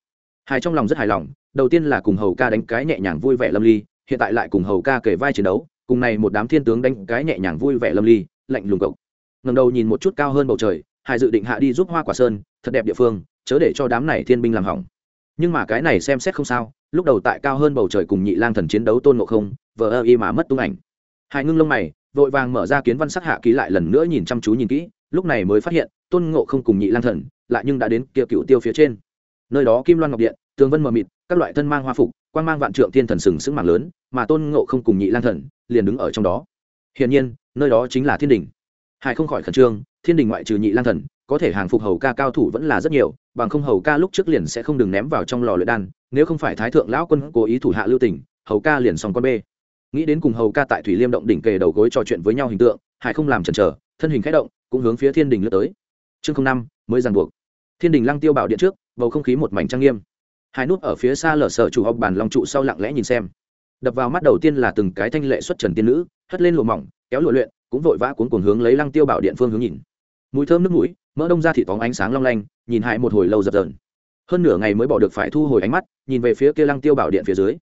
Hải trong lòng rất hài lòng, đầu tiên là cùng hầu ca đánh cái nhẹ nhàng vui vẻ lâm ly, hiện tại lại cùng hầu ca kể vai chiến đấu, cùng này một đám thiên tướng đánh cái nhẹ nhàng vui vẻ lâm ly, lạnh lùng cộc. Ngầm đầu nhìn một chút cao hơn bầu trời hải dự định hạ đi giúp hoa quả sơn, thật đẹp địa phương, chớ để cho đám này thiên binh làm hỏng. Nhưng mà cái này xem xét không sao, lúc đầu tại cao hơn bầu trời cùng nhị lang thần chiến đấu tôn ngộ không, vờ ơ y mà mất tung ảnh. Hai ngưng lông mày, vội vàng mở ra kiến văn sắc hạ ký lại lần nữa nhìn chăm chú nhìn kỹ, lúc này mới phát hiện, tôn ngộ không cùng nhị lang thần, lại nhưng đã đến kia cựu tiêu phía trên. Nơi đó kim loan ngọc điện, tường vân mờ mịt, các loại thân mang hoa phục quan mang vạn trượng thiên thần sừng sững mạng lớn, mà tôn ngộ không cùng nhị lang thần, liền đứng ở trong đó. Hiển nhiên, nơi đó chính là thiên đình hải không khỏi khẩn trương, thiên đình ngoại trừ nhị lang thần, có thể hàng phục hầu ca cao thủ vẫn là rất nhiều, bằng không hầu ca lúc trước liền sẽ không đừng ném vào trong lò luyện đan, nếu không phải thái thượng lão quân cố ý thủ hạ lưu tình, hầu ca liền xong con bê. Nghĩ đến cùng hầu ca tại thủy liêm động đỉnh kề đầu gối trò chuyện với nhau hình tượng, hải không làm chần chờ, thân hình khẽ động, cũng hướng phía thiên đình lướt tới. Chương năm, mới ràng buộc. Thiên đình lăng tiêu bảo điện trước, bầu không khí một mảnh trang nghiêm. Hai nút ở phía xa lở sở chủ học bàn long trụ sau lặng lẽ nhìn xem. Đập vào mắt đầu tiên là từng cái thanh lệ xuất trần tiên nữ, hất lên lụa mỏng, kéo lụa luyện cũng vội vã cuốn cuồng hướng lấy lăng tiêu bảo điện phương hướng nhìn. Mùi thơm nước mũi, mỡ đông ra thị phóng ánh sáng long lanh, nhìn hại một hồi lâu dập dờn. Hơn nửa ngày mới bỏ được phải thu hồi ánh mắt, nhìn về phía kia lăng tiêu bảo điện phía dưới.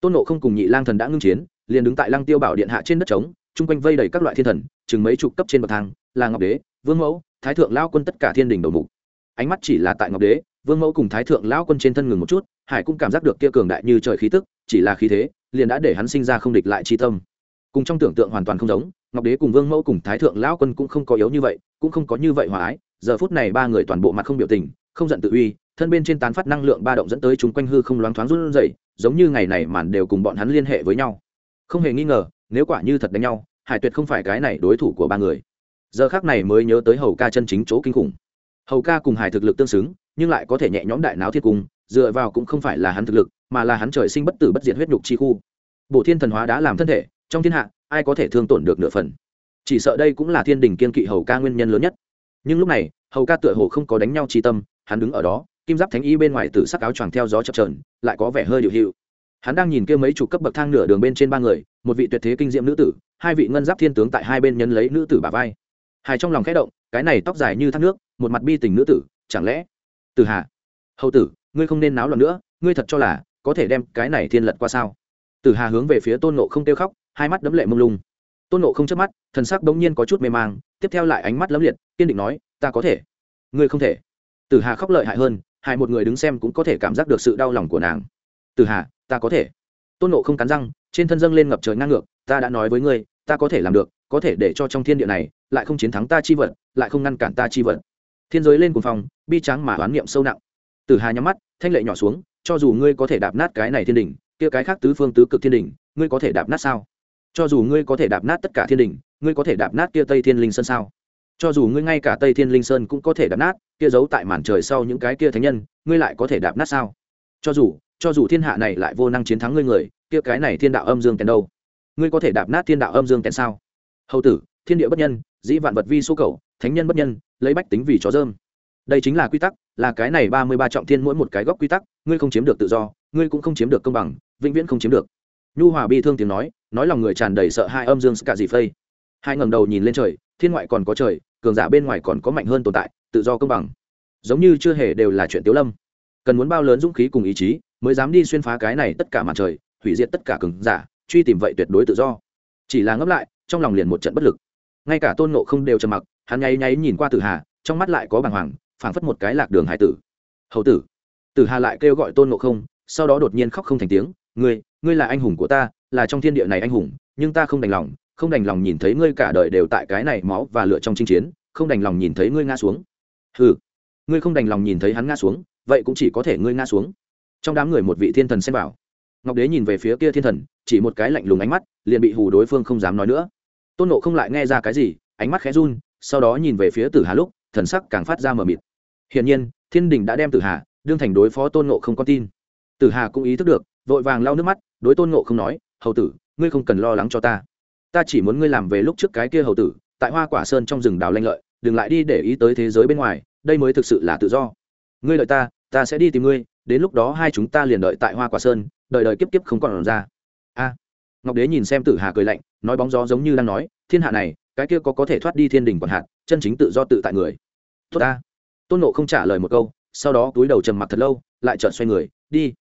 Tôn nộ không cùng nhị lang thần đã ngưng chiến, liền đứng tại lăng tiêu bảo điện hạ trên đất trống, chung quanh vây đầy các loại thiên thần, chừng mấy chục cấp trên bậc thang, là ngọc đế, vương mẫu, thái thượng lao quân tất cả thiên đình đầu mục. Ánh mắt chỉ là tại ngọc đế, vương mẫu cùng thái thượng lao quân trên thân ngừng một chút, hải cũng cảm giác được kia cường đại như trời khí tức, chỉ là khí thế, liền đã để hắn sinh ra không địch lại chi tâm cùng trong tưởng tượng hoàn toàn không giống, ngọc đế cùng vương mẫu cùng thái thượng lão quân cũng không có yếu như vậy, cũng không có như vậy hòa ái. Giờ phút này ba người toàn bộ mặt không biểu tình, không giận tự uy, thân bên trên tán phát năng lượng ba động dẫn tới chúng quanh hư không loáng thoáng run rẩy, giống như ngày này màn đều cùng bọn hắn liên hệ với nhau. Không hề nghi ngờ, nếu quả như thật đánh nhau, hải tuyệt không phải cái này đối thủ của ba người. Giờ khác này mới nhớ tới hầu ca chân chính chỗ kinh khủng. Hầu ca cùng hải thực lực tương xứng, nhưng lại có thể nhẹ nhõm đại náo thiên cung, dựa vào cũng không phải là hắn thực lực, mà là hắn trời sinh bất tử bất diệt huyết nhục chi khu. Bộ thiên thần hóa đã làm thân thể trong thiên hạ, ai có thể thương tổn được nửa phần? Chỉ sợ đây cũng là thiên đình kiên kỵ hầu ca nguyên nhân lớn nhất. Nhưng lúc này, hầu ca tựa hồ không có đánh nhau chi tâm, hắn đứng ở đó, kim giáp thánh y bên ngoài tử sắc áo choàng theo gió chập trờn lại có vẻ hơi điệu hiệu. Hắn đang nhìn kia mấy chục cấp bậc thang nửa đường bên trên ba người, một vị tuyệt thế kinh diệm nữ tử, hai vị ngân giáp thiên tướng tại hai bên nhân lấy nữ tử bà vai. Hài trong lòng khẽ động, cái này tóc dài như thác nước, một mặt bi tình nữ tử, chẳng lẽ? Từ hà hầu tử, ngươi không nên náo loạn nữa, ngươi thật cho là có thể đem cái này thiên lật qua sao? Từ hà hướng về phía tôn nộ không kêu khóc hai mắt đấm lệ mông lung. Tôn nộ không chớp mắt, thần sắc bỗng nhiên có chút mê mang, tiếp theo lại ánh mắt lấm liệt, kiên định nói, ta có thể. Ngươi không thể. Tử hà khóc lợi hại hơn hại một người đứng xem cũng có thể cảm giác được sự đau lòng của nàng. Tử hà, ta có thể. Tôn nộ không cắn răng, trên thân dâng lên ngập trời ngang ngược, ta đã nói với ngươi, ta có thể làm được, có thể để cho trong thiên địa này lại không chiến thắng ta chi vật, lại không ngăn cản ta chi vật. Thiên giới lên cùng phòng bi trắng mà oán niệm sâu nặng. Tử hà nhắm mắt, thanh lệ nhỏ xuống, cho dù ngươi có thể đạp nát cái này thiên đình kia cái khác tứ phương tứ cực thiên đình ngươi có thể đạp nát sao? Cho dù ngươi có thể đạp nát tất cả thiên đình, ngươi có thể đạp nát kia tây thiên linh sơn sao? Cho dù ngươi ngay cả tây thiên linh sơn cũng có thể đạp nát, kia giấu tại màn trời sau những cái kia thánh nhân, ngươi lại có thể đạp nát sao? Cho dù cho dù thiên hạ này lại vô năng chiến thắng ngươi người, kia cái này thiên đạo âm dương kèn đâu? Ngươi có thể đạp nát thiên đạo âm dương kèn sao? Hầu tử, thiên địa bất nhân, dĩ vạn vật vi số cầu, thánh nhân bất nhân, lấy bách tính vì chó dơm. Đây chính là quy tắc, là cái này ba mươi ba trọng thiên mỗi một cái góc quy tắc, ngươi không chiếm được tự do, ngươi cũng không chiếm được công bằng, vĩnh viễn không chiếm được nhu hòa bi thương tiếng nói nói lòng người tràn đầy sợ hai âm dương cả gì phây. Hai ngẩng đầu nhìn lên trời, thiên ngoại còn có trời, cường giả bên ngoài còn có mạnh hơn tồn tại, tự do công bằng. Giống như chưa hề đều là chuyện tiếu lâm. Cần muốn bao lớn dũng khí cùng ý chí, mới dám đi xuyên phá cái này tất cả mặt trời, hủy diệt tất cả cường giả, truy tìm vậy tuyệt đối tự do. Chỉ là ngấp lại, trong lòng liền một trận bất lực. Ngay cả tôn nộ không đều trầm mặc, hắn nháy nháy nhìn qua tử hà, trong mắt lại có bàng hoàng, phảng phất một cái lạc đường hải tử. Hầu tử. Tử hà lại kêu gọi tôn nộ không, sau đó đột nhiên khóc không thành tiếng ngươi ngươi là anh hùng của ta, là trong thiên địa này anh hùng, nhưng ta không đành lòng, không đành lòng nhìn thấy ngươi cả đời đều tại cái này máu và lửa trong chinh chiến, không đành lòng nhìn thấy ngươi ngã xuống. Ừ ngươi không đành lòng nhìn thấy hắn ngã xuống, vậy cũng chỉ có thể ngươi ngã xuống. Trong đám người một vị thiên thần xem bảo ngọc đế nhìn về phía kia thiên thần, chỉ một cái lạnh lùng ánh mắt, liền bị hù đối phương không dám nói nữa. Tôn nộ không lại nghe ra cái gì, ánh mắt khẽ run, sau đó nhìn về phía tử hà lúc, thần sắc càng phát ra mờ mịt. Hiển nhiên, thiên đình đã đem tử hà đương thành đối phó tôn nộ không có tin. Tử hà cũng ý thức được vội vàng lau nước mắt, đối tôn nộ không nói, hầu tử, ngươi không cần lo lắng cho ta. Ta chỉ muốn ngươi làm về lúc trước cái kia hầu tử, tại hoa quả sơn trong rừng đào lanh lợi, đừng lại đi để ý tới thế giới bên ngoài, đây mới thực sự là tự do. Ngươi đợi ta ta sẽ đi tìm ngươi, đến lúc đó hai chúng ta liền đợi tại hoa quả sơn, đợi đợi kiếp kiếp không còn ra. A. Ngọc đế nhìn xem tử hà cười lạnh, nói bóng gió giống như đang nói, thiên hạ này, cái kia có có thể thoát đi thiên đình còn hạn chân chính tự do tự tại người. Tốt ta. Tôn nộ không trả lời một câu, sau đó túi đầu trầm mặc thật lâu, lại chợt xoay người, đi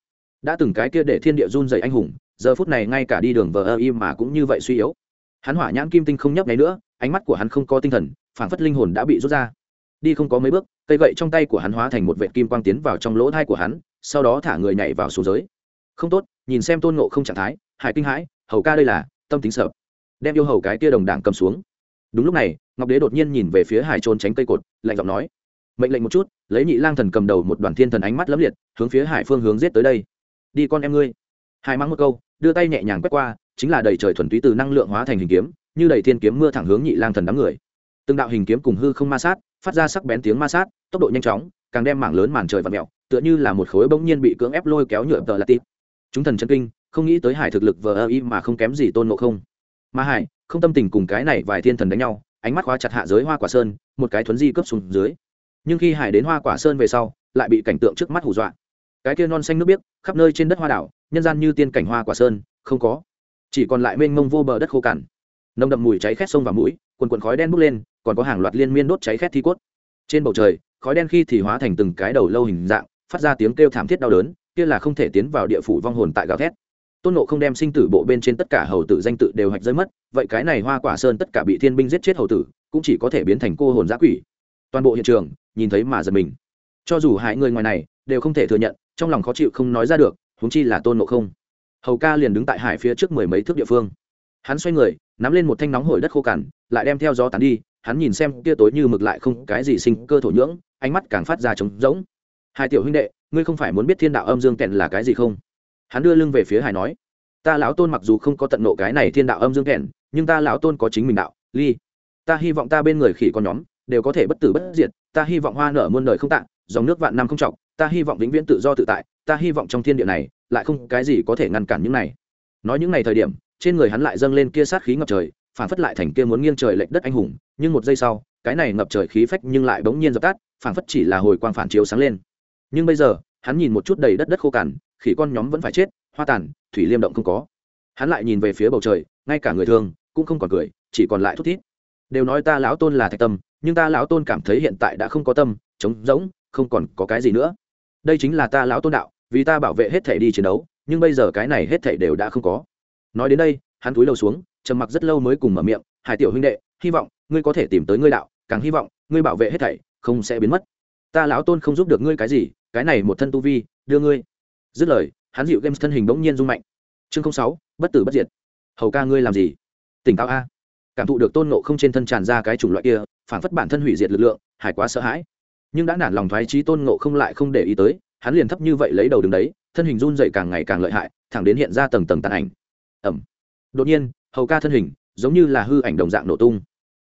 đã từng cái kia để thiên địa run dày anh hùng, giờ phút này ngay cả đi đường vờ ơ im mà cũng như vậy suy yếu. Hắn hỏa nhãn kim tinh không nhấp nháy nữa, ánh mắt của hắn không có tinh thần, phảng phất linh hồn đã bị rút ra. Đi không có mấy bước, cây gậy trong tay của hắn hóa thành một vệ kim quang tiến vào trong lỗ thai của hắn, sau đó thả người nhảy vào xuống giới. Không tốt, nhìn xem tôn ngộ không trạng thái hải kinh hãi, hầu ca đây là, tâm tính sợ. Đem yêu hầu cái kia đồng đảng cầm xuống. Đúng lúc này, ngọc đế đột nhiên nhìn về phía hải trôn tránh cây cột, lạnh giọng nói. Mệnh lệnh một chút, lấy nhị lang thần cầm đầu một đoàn thiên thần ánh mắt lấm liệt, hướng phía hải phương hướng giết tới đây đi con em ngươi. Hải mắng một câu, đưa tay nhẹ nhàng quét qua, chính là đầy trời thuần túy từ năng lượng hóa thành hình kiếm, như đầy thiên kiếm mưa thẳng hướng nhị lang thần đám người. Từng đạo hình kiếm cùng hư không ma sát, phát ra sắc bén tiếng ma sát, tốc độ nhanh chóng, càng đem mảng lớn màn trời và mẹo tựa như là một khối bỗng nhiên bị cưỡng ép lôi kéo nhựa tờ là chúng thần chân kinh, không nghĩ tới hải thực lực vờ ơ y mà không kém gì tôn ngộ không. Mà hải, không tâm tình cùng cái này vài thiên thần đánh nhau, ánh mắt khóa chặt hạ giới hoa quả sơn, một cái thuấn di cướp xuống dưới. Nhưng khi hải đến hoa quả sơn về sau, lại bị cảnh tượng trước mắt hù dọa cái kia non xanh nước biếc, khắp nơi trên đất hoa đảo, nhân gian như tiên cảnh hoa quả sơn, không có. Chỉ còn lại mênh mông vô bờ đất khô cằn. Nồng đậm mùi cháy khét sông và mũi, quần quần khói đen bốc lên, còn có hàng loạt liên miên đốt cháy khét thi cốt. Trên bầu trời, khói đen khi thì hóa thành từng cái đầu lâu hình dạng, phát ra tiếng kêu thảm thiết đau đớn, kia là không thể tiến vào địa phủ vong hồn tại gào thét. Tôn nộ không đem sinh tử bộ bên trên tất cả hầu tử danh tự đều hạch rơi mất, vậy cái này hoa quả sơn tất cả bị thiên binh giết chết hầu tử, cũng chỉ có thể biến thành cô hồn giã quỷ. Toàn bộ hiện trường, nhìn thấy mà giật mình. Cho dù hại người ngoài này, đều không thể thừa nhận trong lòng khó chịu không nói ra được, huống chi là tôn nộ không. Hầu ca liền đứng tại hải phía trước mười mấy thước địa phương. Hắn xoay người, nắm lên một thanh nóng hổi đất khô cằn, lại đem theo gió tán đi, hắn nhìn xem kia tối như mực lại không cái gì sinh cơ thổ nhưỡng, ánh mắt càng phát ra trống rỗng. Hai tiểu huynh đệ, ngươi không phải muốn biết thiên đạo âm dương kẹn là cái gì không? Hắn đưa lưng về phía hải nói, ta lão tôn mặc dù không có tận nộ cái này thiên đạo âm dương kẹn nhưng ta lão tôn có chính mình đạo, ly. Ta hy vọng ta bên người khỉ con nhóm đều có thể bất tử bất diệt, ta hy vọng hoa nở muôn đời không tạng dòng nước vạn năm không trọng ta hy vọng vĩnh viễn tự do tự tại, ta hy vọng trong thiên địa này lại không cái gì có thể ngăn cản những này. Nói những ngày thời điểm, trên người hắn lại dâng lên kia sát khí ngập trời, phản phất lại thành kia muốn nghiêng trời lệch đất anh hùng, nhưng một giây sau, cái này ngập trời khí phách nhưng lại bỗng nhiên dập tắt, phản phất chỉ là hồi quang phản chiếu sáng lên. Nhưng bây giờ, hắn nhìn một chút đầy đất đất khô cằn, khỉ con nhóm vẫn phải chết, hoa tàn, thủy liêm động không có. Hắn lại nhìn về phía bầu trời, ngay cả người thường cũng không còn cười, chỉ còn lại thút thít. Đều nói ta lão tôn là thạch tâm, nhưng ta lão tôn cảm thấy hiện tại đã không có tâm, trống rỗng, không còn có cái gì nữa đây chính là ta lão tôn đạo, vì ta bảo vệ hết thể đi chiến đấu, nhưng bây giờ cái này hết thể đều đã không có. Nói đến đây, hắn túi đầu xuống, trầm mặc rất lâu mới cùng mở miệng, hải tiểu huynh đệ, hy vọng ngươi có thể tìm tới ngươi đạo, càng hy vọng ngươi bảo vệ hết thảy không sẽ biến mất. Ta lão tôn không giúp được ngươi cái gì, cái này một thân tu vi, đưa ngươi. Dứt lời, hắn dịu games thân hình bỗng nhiên rung mạnh. Chương sáu, bất tử bất diệt. Hầu ca ngươi làm gì? Tỉnh táo a. Cảm thụ được tôn nộ không trên thân tràn ra cái chủng loại kia phản phất bản thân hủy diệt lực lượng, hải quá sợ hãi nhưng đã nản lòng thoái trí tôn ngộ không lại không để ý tới, hắn liền thấp như vậy lấy đầu đứng đấy, thân hình run dậy càng ngày càng lợi hại, thẳng đến hiện ra tầng tầng tàn ảnh. Ẩm. Đột nhiên, hầu ca thân hình, giống như là hư ảnh đồng dạng nổ tung.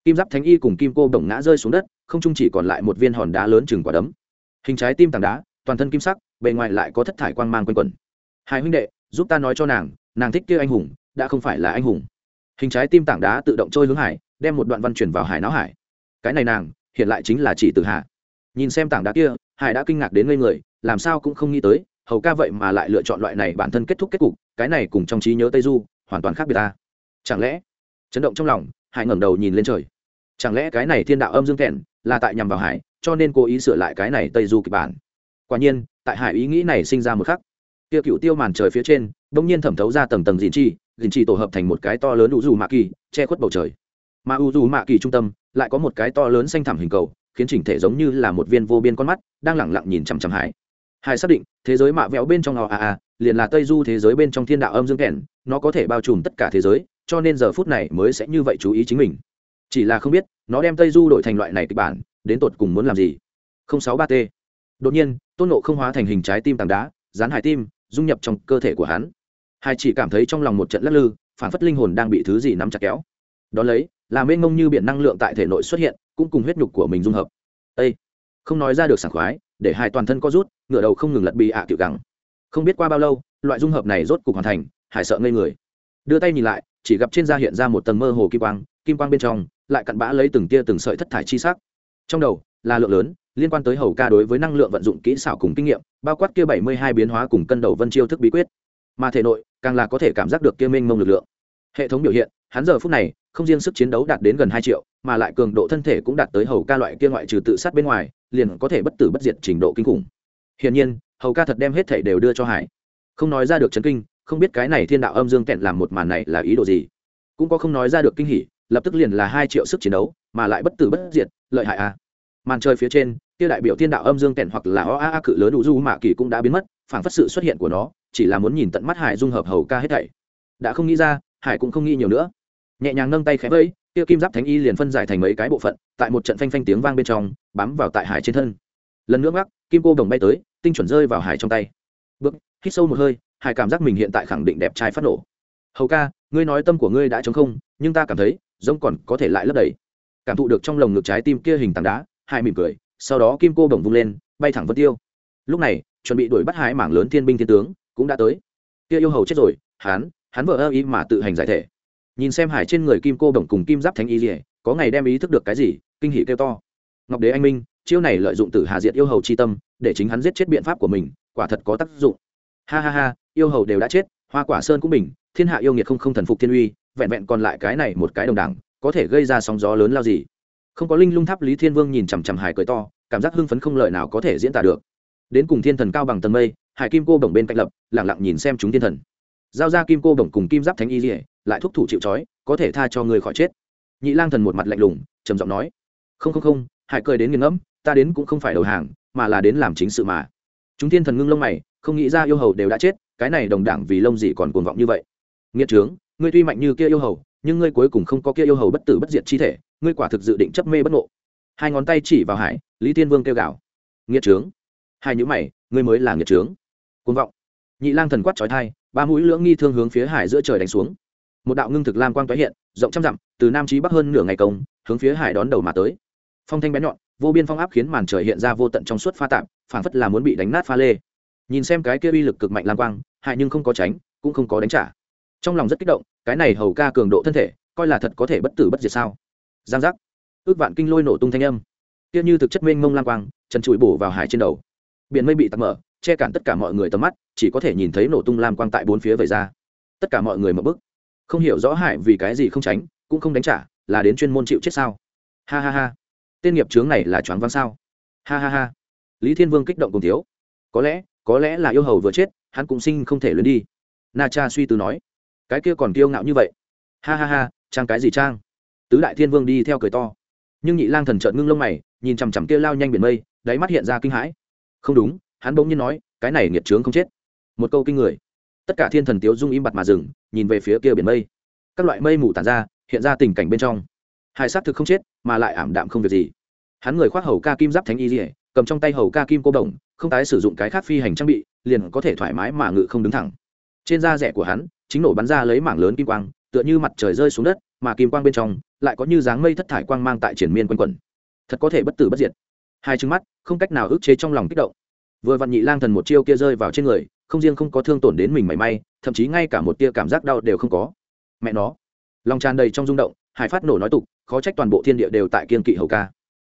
Kim giáp thánh y cùng kim cô bổng ngã rơi xuống đất, không chung chỉ còn lại một viên hòn đá lớn chừng quả đấm. Hình trái tim tảng đá, toàn thân kim sắc, bề ngoài lại có thất thải quang mang quanh quẩn. Hai huynh đệ, giúp ta nói cho nàng nàng thích kia anh hùng, đã không phải là anh hùng. Hình trái tim tảng đá tự động trôi hướng hải, đem một đoạn văn chuyển vào hải não hải. Cái này nàng, hiện lại chính là chỉ từ hạ nhìn xem tảng đá kia, hải đã kinh ngạc đến ngây người, làm sao cũng không nghĩ tới, hầu ca vậy mà lại lựa chọn loại này bản thân kết thúc kết cục, cái này cùng trong trí nhớ tây du, hoàn toàn khác biệt ta. Chẳng lẽ, chấn động trong lòng, hải ngẩng đầu nhìn lên trời. Chẳng lẽ cái này thiên đạo âm dương thẹn là tại nhằm vào hải, cho nên cố ý sửa lại cái này tây du kịch bản? Quả nhiên, tại hải ý nghĩ này sinh ra một khắc. Kia cựu tiêu màn trời phía trên, bỗng nhiên thẩm thấu ra tầng tầng dìn chi dìn chi tổ hợp thành một cái to lớn u dù mạ kỳ, che khuất bầu trời. Mà u dù mạ kỳ trung tâm, lại có một cái to lớn xanh thẳm hình cầu khiến chỉnh thể giống như là một viên vô biên con mắt, đang lẳng lặng nhìn chằm chằm hải. Hải xác định, thế giới mạ vẹo bên trong họ a a liền là tây du thế giới bên trong thiên đạo âm dương kèn, nó có thể bao trùm tất cả thế giới, cho nên giờ phút này mới sẽ như vậy chú ý chính mình. Chỉ là không biết, nó đem tây du đổi thành loại này kịch bản, đến tột cùng muốn làm gì? không sáu ba t. Đột nhiên, tôn nộ không hóa thành hình trái tim tảng đá, dán hải tim, dung nhập trong cơ thể của hắn. Hải chỉ cảm thấy trong lòng một trận lắc lư, phản phất linh hồn đang bị thứ gì nắm chặt kéo. Đón lấy, là mênh mông như biển năng lượng tại thể nội xuất hiện cũng cùng huyết nhục của mình dung hợp. Ê, không nói ra được sảng khoái để hai toàn thân co rút ngựa đầu không ngừng lật bị ạ à tiểu gắng không biết qua bao lâu loại dung hợp này rốt cục hoàn thành hải sợ ngây người. Đưa tay nhìn lại chỉ gặp trên da hiện ra một tầng mơ hồ kim quang kim quang bên trong lại cặn bã lấy từng tia từng sợi thất thải chi sắc. Trong đầu là lượng lớn liên quan tới hầu ca đối với năng lượng vận dụng kỹ xảo cùng kinh nghiệm bao quát kia bảy mươi hai biến hóa cùng cân đầu vân chiêu thức bí quyết. Mà thể nội càng là có thể cảm giác được kia mênh mông lực lượng. Hệ thống biểu hiện hắn giờ phút này, không riêng sức chiến đấu đạt đến gần hai triệu, mà lại cường độ thân thể cũng đạt tới hầu ca loại kia ngoại trừ tự sát bên ngoài, liền có thể bất tử bất diệt trình độ kinh khủng. Hiển nhiên, hầu ca thật đem hết thể đều đưa cho hải. Không nói ra được chấn kinh, không biết cái này thiên đạo âm dương kẹn làm một màn này là ý đồ gì. Cũng có không nói ra được kinh hỉ, lập tức liền là hai triệu sức chiến đấu, mà lại bất tử bất diệt, lợi hại à. Màn trời phía trên, kia đại biểu thiên đạo âm dương kẹn hoặc là o a a cự lớn đủ du mạ kỳ cũng đã biến mất phản phất sự xuất hiện của nó, chỉ là muốn nhìn tận mắt hải dung hợp hầu ca hết thảy. Đã không nghĩ ra, hải cũng không nghĩ nhiều nữa nhẹ nhàng nâng tay khẽ vẫy, kia kim giáp thánh y liền phân giải thành mấy cái bộ phận, tại một trận phanh phanh tiếng vang bên trong, bám vào tại hải trên thân. Lần nữa gác kim cô đồng bay tới, tinh chuẩn rơi vào hải trong tay. Bước, hít sâu một hơi, hải cảm giác mình hiện tại khẳng định đẹp trai phát nổ. Hầu ca, ngươi nói tâm của ngươi đã chống không, nhưng ta cảm thấy, giống còn có thể lại lấp đầy. Cảm thụ được trong lồng ngực trái tim kia hình tảng đá, hải mỉm cười, sau đó kim cô đồng vung lên, bay thẳng vân tiêu. Lúc này, chuẩn bị đuổi bắt hải mảng lớn thiên binh thiên tướng, cũng đã tới. Kia yêu hầu chết rồi, hắn hắn vợ ơ ý mà tự hành giải thể nhìn xem hải trên người kim cô đồng cùng kim giáp thánh y dỉa có ngày đem ý thức được cái gì, kinh hỉ kêu to. Ngọc đế anh minh, chiêu này lợi dụng tử hà diệt yêu hầu chi tâm, để chính hắn giết chết biện pháp của mình, quả thật có tác dụng. Ha ha ha, yêu hầu đều đã chết, hoa quả sơn cũng bình, thiên hạ yêu nghiệt không không thần phục thiên uy, vẹn vẹn còn lại cái này một cái đồng đẳng có thể gây ra sóng gió lớn lao gì. Không có linh lung tháp lý thiên vương nhìn chằm chằm hải cười to, cảm giác hưng phấn không lời nào có thể diễn tả được. Đến cùng thiên thần cao bằng tầng mây, hải kim cô bổng bên cạnh lập lẳng lặng nhìn xem chúng thiên thần. Giao ra kim cô đồng cùng kim giáp thánh y dỉa lại thúc thủ chịu trói, có thể tha cho người khỏi chết. Nhị lang thần một mặt lạnh lùng, trầm giọng nói, không không không hải cười đến nghiền ngẫm, ta đến cũng không phải đầu hàng, mà là đến làm chính sự mà. Chúng thiên thần ngưng lông mày, không nghĩ ra yêu hầu đều đã chết, cái này đồng đảng vì lông gì còn cuồng vọng như vậy. Nghiệt trướng, ngươi tuy mạnh như kia yêu hầu, nhưng ngươi cuối cùng không có kia yêu hầu bất tử bất diệt chi thể, ngươi quả thực dự định chấp mê bất ngộ. Hai ngón tay chỉ vào hải, lý tiên vương kêu gào, nghiệt trướng. Hai nhữ mày, ngươi mới là nghiệt trướng. Cuồng vọng. Nhị lang thần quát trói thai ba mũi lưỡng nghi thương hướng phía hải giữa trời đánh xuống một đạo ngưng thực lam quang tái hiện, rộng trăm dặm, từ nam chí bắc hơn nửa ngày công, hướng phía hải đón đầu mà tới. Phong thanh bé nhọn, vô biên phong áp khiến màn trời hiện ra vô tận trong suốt pha tạm phảng phất là muốn bị đánh nát pha lê. Nhìn xem cái kia uy lực cực mạnh lam quang, hại nhưng không có tránh, cũng không có đánh trả. Trong lòng rất kích động, cái này hầu ca cường độ thân thể, coi là thật có thể bất tử bất diệt sao? Giang giác. Ước vạn kinh lôi nổ tung thanh âm. Kia như thực chất mênh mông lam quang, trần trụi bổ vào hải trên đầu. Biển mây bị tắt mở, che cản tất cả mọi người tầm mắt, chỉ có thể nhìn thấy nổ tung lam quang tại bốn phía vẩy ra. Tất cả mọi người mở bức không hiểu rõ hại vì cái gì không tránh, cũng không đánh trả, là đến chuyên môn chịu chết sao? Ha ha ha. Tên nghiệp chướng này là choáng váng sao? Ha ha ha. Lý thiên vương kích động cùng thiếu. Có lẽ có lẽ là yêu hầu vừa chết, hắn cũng sinh không thể luyến đi. Na cha suy tư nói. Cái kia còn kiêu ngạo như vậy. Ha ha ha, trang cái gì trang? Tứ đại thiên vương đi theo cười to. Nhưng nhị lang thần trợn ngưng lông mày, nhìn chằm chằm kia lao nhanh biển mây, đáy mắt hiện ra kinh hãi. Không đúng, hắn bỗng nhiên nói, cái này nghiệp trướng không chết. Một câu kinh người tất cả thiên thần tiếu dung im bặt mà dừng, nhìn về phía kia biển mây. Các loại mây mù tàn ra, hiện ra tình cảnh bên trong. Hai sát thực không chết, mà lại ảm đạm không việc gì. Hắn người khoác hầu ca kim giáp thánh y dỉa cầm trong tay hầu ca kim cô đồng, không tái sử dụng cái khác phi hành trang bị, liền có thể thoải mái mà ngự không đứng thẳng. Trên da rẻ của hắn, chính nổ bắn ra lấy mảng lớn kim quang, tựa như mặt trời rơi xuống đất, mà kim quang bên trong lại có như dáng mây thất thải quang mang tại triển miên quanh quẩn. Thật có thể bất tử bất diệt. Hai trứng mắt, không cách nào ức chế trong lòng kích động. Vừa vặn nhị lang thần một chiêu kia rơi vào trên người không riêng không có thương tổn đến mình mảy may, thậm chí ngay cả một tia cảm giác đau đều không có. Mẹ nó. Lòng tràn đầy trong rung động, hải phát nổ nói tục, khó trách toàn bộ thiên địa đều tại kiên kỵ hầu ca.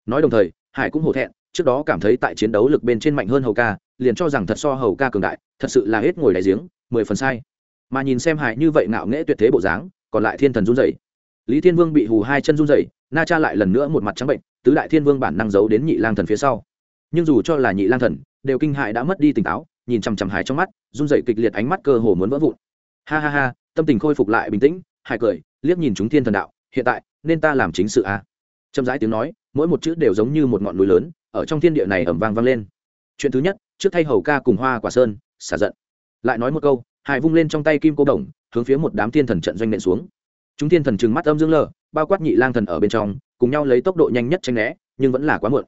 Nói đồng thời, hải cũng hổ thẹn, trước đó cảm thấy tại chiến đấu lực bên trên mạnh hơn hầu ca, liền cho rằng thật so hầu ca cường đại, thật sự là hết ngồi đại giếng, mười phần sai. Mà nhìn xem hải như vậy ngạo nghễ tuyệt thế bộ dáng, còn lại thiên thần run rẩy. Lý thiên vương bị hù hai chân run rẩy, na cha lại lần nữa một mặt trắng bệnh, tứ đại thiên vương bản năng giấu đến nhị lang thần phía sau. Nhưng dù cho là nhị lang thần, đều kinh hại đã mất đi tỉnh táo nhìn chằm chằm hải trong mắt, run rẩy kịch liệt ánh mắt cơ hồ muốn vỡ vụn. Ha ha ha, tâm tình khôi phục lại bình tĩnh, hải cười, liếc nhìn chúng thiên thần đạo, hiện tại, nên ta làm chính sự a à? chậm rãi tiếng nói, mỗi một chữ đều giống như một ngọn núi lớn, ở trong thiên địa này ẩm vang vang lên. Chuyện thứ nhất, trước thay hầu ca cùng hoa quả sơn, xả giận. Lại nói một câu, hải vung lên trong tay kim cô đồng, hướng phía một đám thiên thần trận doanh nện xuống. Chúng thiên thần trừng mắt âm dương lờ, bao quát nhị lang thần ở bên trong, cùng nhau lấy tốc độ nhanh nhất tranh né, nhưng vẫn là quá muộn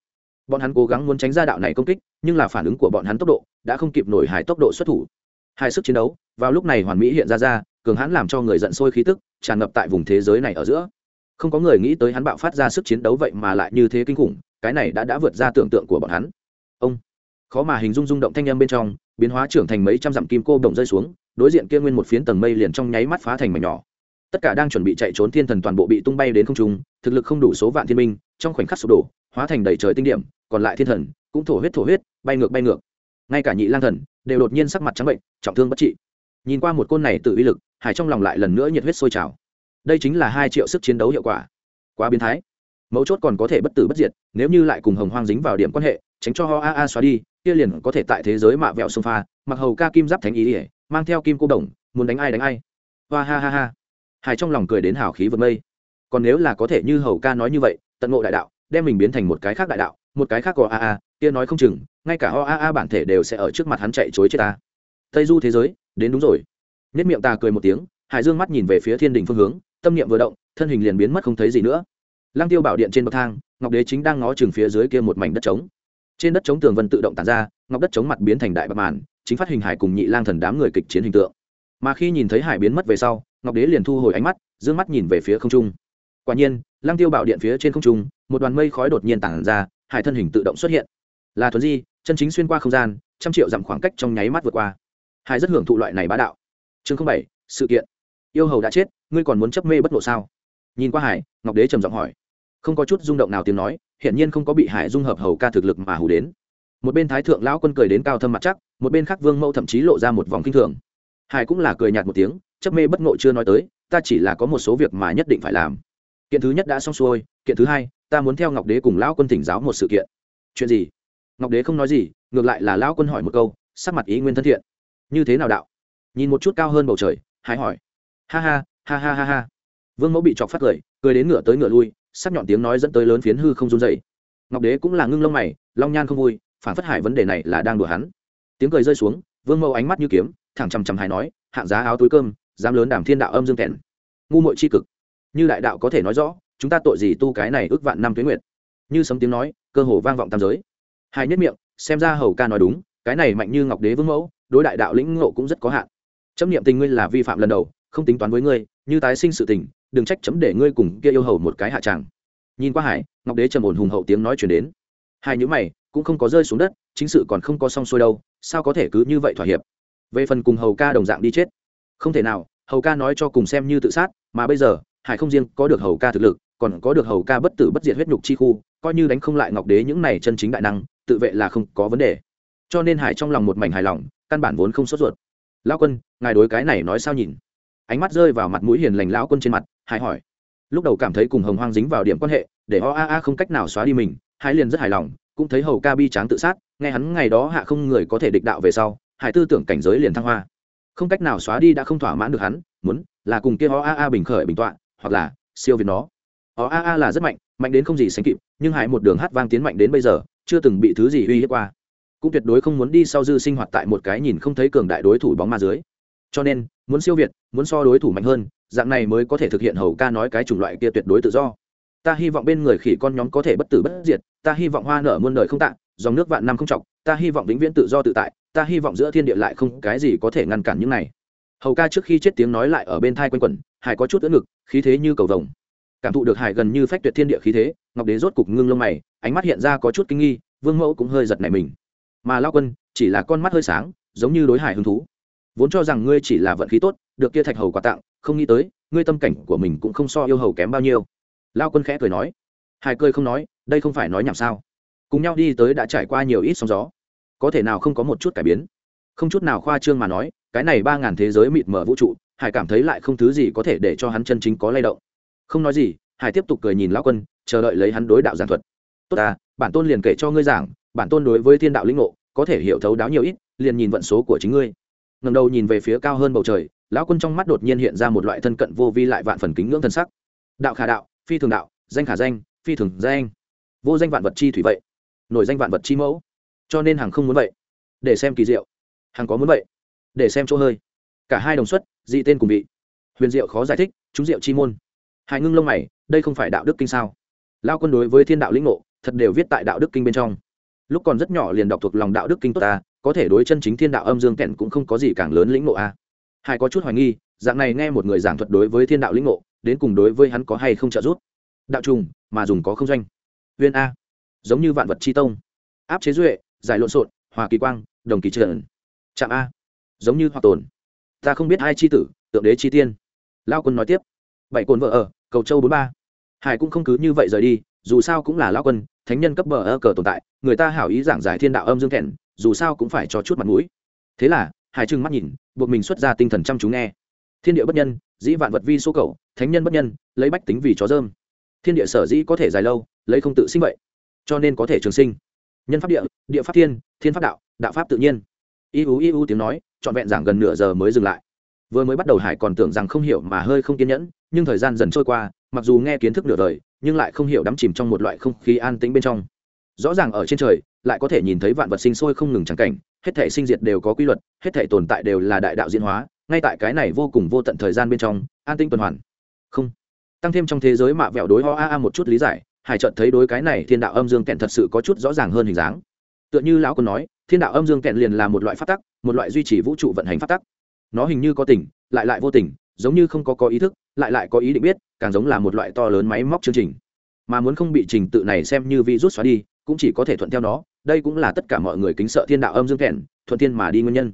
bọn hắn cố gắng muốn tránh ra đạo này công kích, nhưng là phản ứng của bọn hắn tốc độ đã không kịp nổi hải tốc độ xuất thủ. Hai sức chiến đấu, vào lúc này hoàn mỹ hiện ra ra, cường hãn làm cho người giận sôi khí tức, tràn ngập tại vùng thế giới này ở giữa. Không có người nghĩ tới hắn bạo phát ra sức chiến đấu vậy mà lại như thế kinh khủng, cái này đã đã vượt ra tưởng tượng của bọn hắn. Ông! Khó mà hình dung rung động thanh âm bên trong, biến hóa trưởng thành mấy trăm dặm kim cô đồng rơi xuống, đối diện kia nguyên một phiến tầng mây liền trong nháy mắt phá thành mảnh nhỏ tất cả đang chuẩn bị chạy trốn thiên thần toàn bộ bị tung bay đến không trung, thực lực không đủ số vạn thiên minh, trong khoảnh khắc sụp đổ, hóa thành đầy trời tinh điểm, còn lại thiên thần cũng thổ huyết thổ huyết, bay ngược bay ngược. Ngay cả nhị lang thần đều đột nhiên sắc mặt trắng bệnh, trọng thương bất trị. Nhìn qua một côn này tự uy lực, hải trong lòng lại lần nữa nhiệt huyết sôi trào. Đây chính là hai triệu sức chiến đấu hiệu quả. Quá biến thái. Mấu chốt còn có thể bất tử bất diệt, nếu như lại cùng hồng hoang dính vào điểm quan hệ, tránh cho ho a a xóa đi, kia liền có thể tại thế giới mạ vẹo sông pha, mặc hầu ca kim giáp thánh ý ỉa, mang theo kim cô đồng, muốn đánh ai đánh ai. Hoa ha ha ha hải trong lòng cười đến hào khí vượt mây. Còn nếu là có thể như hầu ca nói như vậy, tận ngộ đại đạo, đem mình biến thành một cái khác đại đạo, một cái khác có a a kia nói không chừng, ngay cả O a a bản thể đều sẽ ở trước mặt hắn chạy chối chết ta. Tây du thế giới, đến đúng rồi. Nhất miệng ta cười một tiếng, hải dương mắt nhìn về phía thiên đình phương hướng, tâm niệm vừa động, thân hình liền biến mất không thấy gì nữa. Lăng tiêu bảo điện trên bậc thang, ngọc đế chính đang ngó chừng phía dưới kia một mảnh đất trống. Trên đất trống tường vân tự động tàn ra, ngọc đất trống mặt biến thành đại bạc màn, chính phát hình hải cùng nhị lang thần đám người kịch chiến hình tượng mà khi nhìn thấy hải biến mất về sau, ngọc đế liền thu hồi ánh mắt d ư ơ n g mắt nhìn về phía không trung. Quả nhiên, lăng tiêu bạo điện phía trên không trung, một đoàn mây khói đột nhiên tản ra, hải thân hình tự động xuất hiện. Là thuần di, chân chính xuyên qua không gian, trăm triệu dặm khoảng cách trong nháy mắt vượt qua. Hải rất hưởng thụ loại này bá đạo. Chương bảy, sự kiện. Yêu hầu đã chết, ngươi còn muốn chấp mê bất ngộ sao? Nhìn qua hải, ngọc đế trầm giọng hỏi. Không có chút rung động nào tiếng nói hiện nhiên không có bị hải dung hợp hầu ca thực lực mà hù đến. Một bên thái thượng lão quân cười đến cao thâm mặt chắc, một bên khác vương mẫu thậm chí lộ ra một vòng kinh thường hải cũng là cười nhạt một tiếng, chấp mê bất ngộ chưa nói tới, ta chỉ là có một số việc mà nhất định phải làm. Kiện thứ nhất đã xong xuôi, kiện thứ hai, ta muốn theo ngọc đế cùng lão quân thỉnh giáo một sự kiện. Chuyện gì? Ngọc đế không nói gì, ngược lại là lão quân hỏi một câu, sắc mặt ý nguyên thân thiện. Như thế nào đạo? Nhìn một chút cao hơn bầu trời, Hải hỏi. Ha ha ha ha ha ha. Vương mẫu bị chọc phát cười cười đến ngửa tới ngửa lui, sắc nhọn tiếng nói dẫn tới lớn phiến hư không run dậy ngọc đế cũng là ngưng lông mày, long nhan không vui, phản phất hải vấn đề này là đang đùa hắn. Tiếng cười rơi xuống vương mẫu ánh mắt như kiếm thẳng chằm chằm hài nói hạng giá áo túi cơm dám lớn đảm thiên đạo âm dương thẹn, ngu mội c cực. Như đại đạo có thể nói rõ chúng ta tội gì tu cái này ước vạn năm tuyến nguyệt? Như sấm tiếng nói cơ hồ vang vọng tam giới. Hai nhất miệng xem ra hầu ca nói đúng cái này mạnh như ngọc đế vương mẫu đối đại đạo lĩnh ngộ cũng rất có hạn. Chấp niệm tình ngươi là vi phạm lần đầu không tính toán với ngươi như tái sinh sự tình đừng trách chấm để ngươi cùng kia yêu hầu một cái hạ tràng. Nhìn qua hải ngọc đế trầm ổn hùng hậu tiếng nói chuyển đến. Hai nhữ mày cũng không có rơi xuống đất, chính sự còn không có xong xuôi đâu, sao có thể cứ như vậy thỏa hiệp? Về phần cùng hầu ca đồng dạng đi chết. Không thể nào, hầu ca nói cho cùng xem như tự sát, mà bây giờ, hải không riêng có được hầu ca thực lực, còn có được hầu ca bất tử bất diệt huyết nhục chi khu, coi như đánh không lại ngọc đế những này chân chính đại năng, tự vệ là không có vấn đề. Cho nên hải trong lòng một mảnh hài lòng, căn bản vốn không sốt ruột. Lão quân, ngài đối cái này nói sao nhìn? Ánh mắt rơi vào mặt mũi hiền lành lão quân trên mặt, hải hỏi. Lúc đầu cảm thấy cùng hồng hoang dính vào điểm quan hệ, để o a a không cách nào xóa đi mình, hải liền rất hài lòng cũng thấy hầu ca bi tráng tự sát, nghe hắn ngày đó hạ không người có thể địch đạo về sau, hải tư tưởng cảnh giới liền thăng hoa. Không cách nào xóa đi đã không thỏa mãn được hắn, muốn là cùng kia o a a bình khởi bình tọa, hoặc là siêu việt nó. O a a là rất mạnh mạnh đến không gì sánh kịp, nhưng hải một đường hát vang tiến mạnh đến bây giờ, chưa từng bị thứ gì uy hiếp qua. Cũng tuyệt đối không muốn đi sau dư sinh hoạt tại một cái nhìn không thấy cường đại đối thủ bóng ma dưới. Cho nên, muốn siêu việt, muốn so đối thủ mạnh hơn, dạng này mới có thể thực hiện hầu ca nói cái chủng loại kia tuyệt đối tự do ta hy vọng bên người khỉ con nhóm có thể bất tử bất diệt, ta hy vọng hoa nở muôn đời không tạ, dòng nước vạn năm không trọng ta hy vọng vĩnh viễn tự do tự tại, ta hy vọng giữa thiên địa lại không cái gì có thể ngăn cản những này. Hầu ca trước khi chết tiếng nói lại ở bên thai quanh quẩn, hải có chút ưỡn ngực, khí thế như cầu vồng. Cảm thụ được hải gần như phách tuyệt thiên địa khí thế, ngọc đế rốt cục ngưng lông mày, ánh mắt hiện ra có chút kinh nghi, vương mẫu cũng hơi giật nảy mình. Mà lao quân, chỉ là con mắt hơi sáng, giống như đối hải hứng thú. Vốn cho rằng ngươi chỉ là vận khí tốt, được kia thạch hầu quà tặng, không nghĩ tới, ngươi tâm cảnh của mình cũng không so yêu hầu kém bao nhiêu lao quân khẽ cười nói hải cười không nói, đây không phải nói nhảm sao? Cùng nhau đi tới đã trải qua nhiều ít sóng gió, có thể nào không có một chút cải biến? Không chút nào khoa trương mà nói, cái này ba ngàn thế giới mịt mở vũ trụ, hải cảm thấy lại không thứ gì có thể để cho hắn chân chính có lay động. Không nói gì, hải tiếp tục cười nhìn lão quân, chờ đợi lấy hắn đối đạo giảng thuật. Tốt à bản tôn liền kể cho ngươi giảng, bản tôn đối với thiên đạo lĩnh ngộ, có thể hiểu thấu đáo nhiều ít, liền nhìn vận số của chính ngươi. Ngầm đầu nhìn về phía cao hơn bầu trời, lão quân trong mắt đột nhiên hiện ra một loại thân cận vô vi lại vạn phần kính ngưỡng thân sắc. Đạo khả đạo phi thường đạo, danh khả danh, phi thường danh. Vô danh vạn vật chi thủy vậy, nổi danh vạn vật chi mẫu. Cho nên hàng không muốn vậy, để xem kỳ diệu. Hàng có muốn vậy, để xem chỗ hơi. Cả hai đồng xuất, dị tên cùng vị. Huyền diệu khó giải thích, chúng diệu chi môn. Hải ngưng lông mày, đây không phải đạo đức kinh sao? Lao quân đối với thiên đạo lĩnh ngộ, thật đều viết tại đạo đức kinh bên trong. Lúc còn rất nhỏ liền đọc thuộc lòng đạo đức kinh tốt ta, có thể đối chân chính thiên đạo âm dương kẹn cũng không có gì càng lớn lĩnh ngộ a. Hải có chút hoài nghi, dạng này nghe một người giảng thuật đối với thiên đạo lĩnh ngộ đến cùng đối với hắn có hay không trợ giúp? Đạo trùng, mà dùng có không doanh. Viên a, giống như vạn vật chi tông. Áp chế duệ, giải lộn xộn, hòa kỳ quang, đồng kỳ trợn trạm a, giống như hoặc tồn. Ta không biết hai chi tử, tượng đế chi tiên. Lao quân nói tiếp. Bảy cồn vợ ở, cầu châu bốn ba. Hải cũng không cứ như vậy rời đi, dù sao cũng là lao quân, thánh nhân cấp bờ ơ cờ tồn tại, người ta hảo ý giảng giải thiên đạo âm dương thẹn, dù sao cũng phải cho chút mặt mũi. Thế là, hải trừng mắt nhìn, buộc mình xuất ra tinh thần chăm chú nghe. Thiên địa bất nhân dĩ vạn vật vi số cầu, thánh nhân bất nhân, lấy bách tính vì chó dơm. Thiên địa sở dĩ có thể dài lâu, lấy không tự sinh vậy. Cho nên có thể trường sinh. Nhân pháp địa địa pháp thiên thiên pháp đạo đạo pháp tự nhiên. Y ú y ú tiếng nói, trọn vẹn giảng gần nửa giờ mới dừng lại. Vừa mới bắt đầu hải còn tưởng rằng không hiểu mà hơi không kiên nhẫn, nhưng thời gian dần trôi qua, mặc dù nghe kiến thức nửa đời, nhưng lại không hiểu đắm chìm trong một loại không khí an tĩnh bên trong. Rõ ràng ở trên trời, lại có thể nhìn thấy vạn vật sinh sôi không ngừng trắng cảnh, hết thể sinh diệt đều có quy luật, hết thể tồn tại đều là đại đạo diễn hóa ngay tại cái này vô cùng vô tận thời gian bên trong, an tinh tuần hoàn. Không. Tăng thêm trong thế giới mạ vẹo đối ho a a một chút lý giải, hải chợt thấy đối cái này thiên đạo âm dương kẹn thật sự có chút rõ ràng hơn hình dáng. Tựa như lão còn nói, thiên đạo âm dương kẹn liền là một loại phát tắc, một loại duy trì vũ trụ vận hành phát tắc. Nó hình như có tình lại lại vô tình giống như không có có ý thức, lại lại có ý định biết, càng giống là một loại to lớn máy móc chương trình. Mà muốn không bị trình tự này xem như virus xóa đi, cũng chỉ có thể thuận theo nó, đây cũng là tất cả mọi người kính sợ thiên đạo âm dương kẹn, thuận thiên mà đi nguyên nhân.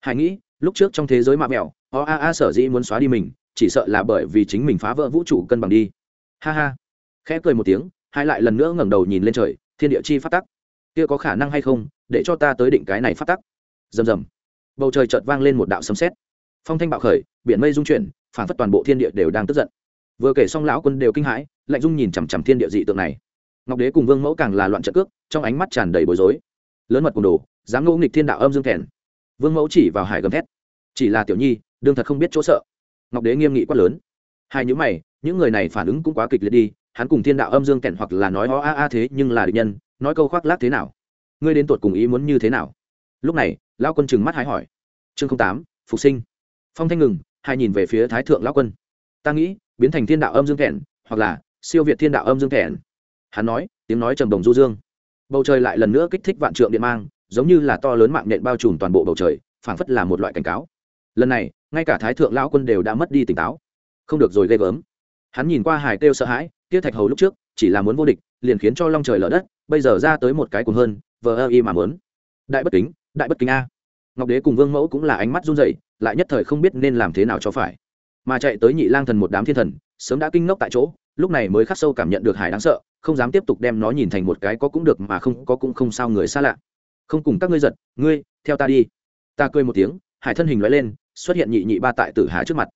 Hải nghĩ lúc trước trong thế giới mạ mẹo, o a a sở dĩ muốn xóa đi mình, chỉ sợ là bởi vì chính mình phá vỡ vũ trụ cân bằng đi. Ha ha. Khẽ cười một tiếng, hai lại lần nữa ngẩng đầu nhìn lên trời, thiên địa chi phát tắc. Kia có khả năng hay không, để cho ta tới định cái này phát tắc. Rầm rầm. Bầu trời chợt vang lên một đạo sấm sét. Phong thanh bạo khởi, biển mây dung chuyển, phản phất toàn bộ thiên địa đều đang tức giận. Vừa kể xong lão quân đều kinh hãi, lạnh dung nhìn chằm chằm thiên địa dị tượng này. Ngọc đế cùng vương mẫu càng là loạn trận cước, trong ánh mắt tràn đầy bối rối. Lớn mật cùng đồ, dám ngỗ nghịch thiên đạo âm dương thèn vương mẫu chỉ vào hải gầm thét chỉ là tiểu nhi đương thật không biết chỗ sợ ngọc đế nghiêm nghị quát lớn hai những mày những người này phản ứng cũng quá kịch liệt đi hắn cùng thiên đạo âm dương kẹn hoặc là nói ho a a thế nhưng là địch nhân nói câu khoác lác thế nào ngươi đến tuột cùng ý muốn như thế nào lúc này lão quân chừng mắt hái hỏi chương tám phục sinh phong thanh ngừng hai nhìn về phía thái thượng lão quân ta nghĩ biến thành thiên đạo âm dương kẹn hoặc là siêu việt thiên đạo âm dương kẹn hắn nói tiếng nói trầm đồng du dương bầu trời lại lần nữa kích thích vạn trượng điện mang giống như là to lớn mạng nhện bao trùm toàn bộ bầu trời, phảng phất là một loại cảnh cáo. Lần này, ngay cả thái thượng lão quân đều đã mất đi tỉnh táo. Không được rồi ghê gớm. Hắn nhìn qua hải kêu sợ hãi, kia thạch hầu lúc trước, chỉ là muốn vô địch, liền khiến cho long trời lở đất, bây giờ ra tới một cái cùng hơn, vờ ơ y mà muốn. Đại bất kính, đại bất kính a. Ngọc đế cùng vương mẫu cũng là ánh mắt run rẩy, lại nhất thời không biết nên làm thế nào cho phải. Mà chạy tới nhị lang thần một đám thiên thần, sớm đã kinh ngốc tại chỗ, lúc này mới khắc sâu cảm nhận được hải đáng sợ, không dám tiếp tục đem nó nhìn thành một cái có cũng được mà không có cũng không sao người xa lạ không cùng các ngươi giật, ngươi, theo ta đi. Ta cười một tiếng, hải thân hình loại lên, xuất hiện nhị nhị ba tại tử hà trước mặt.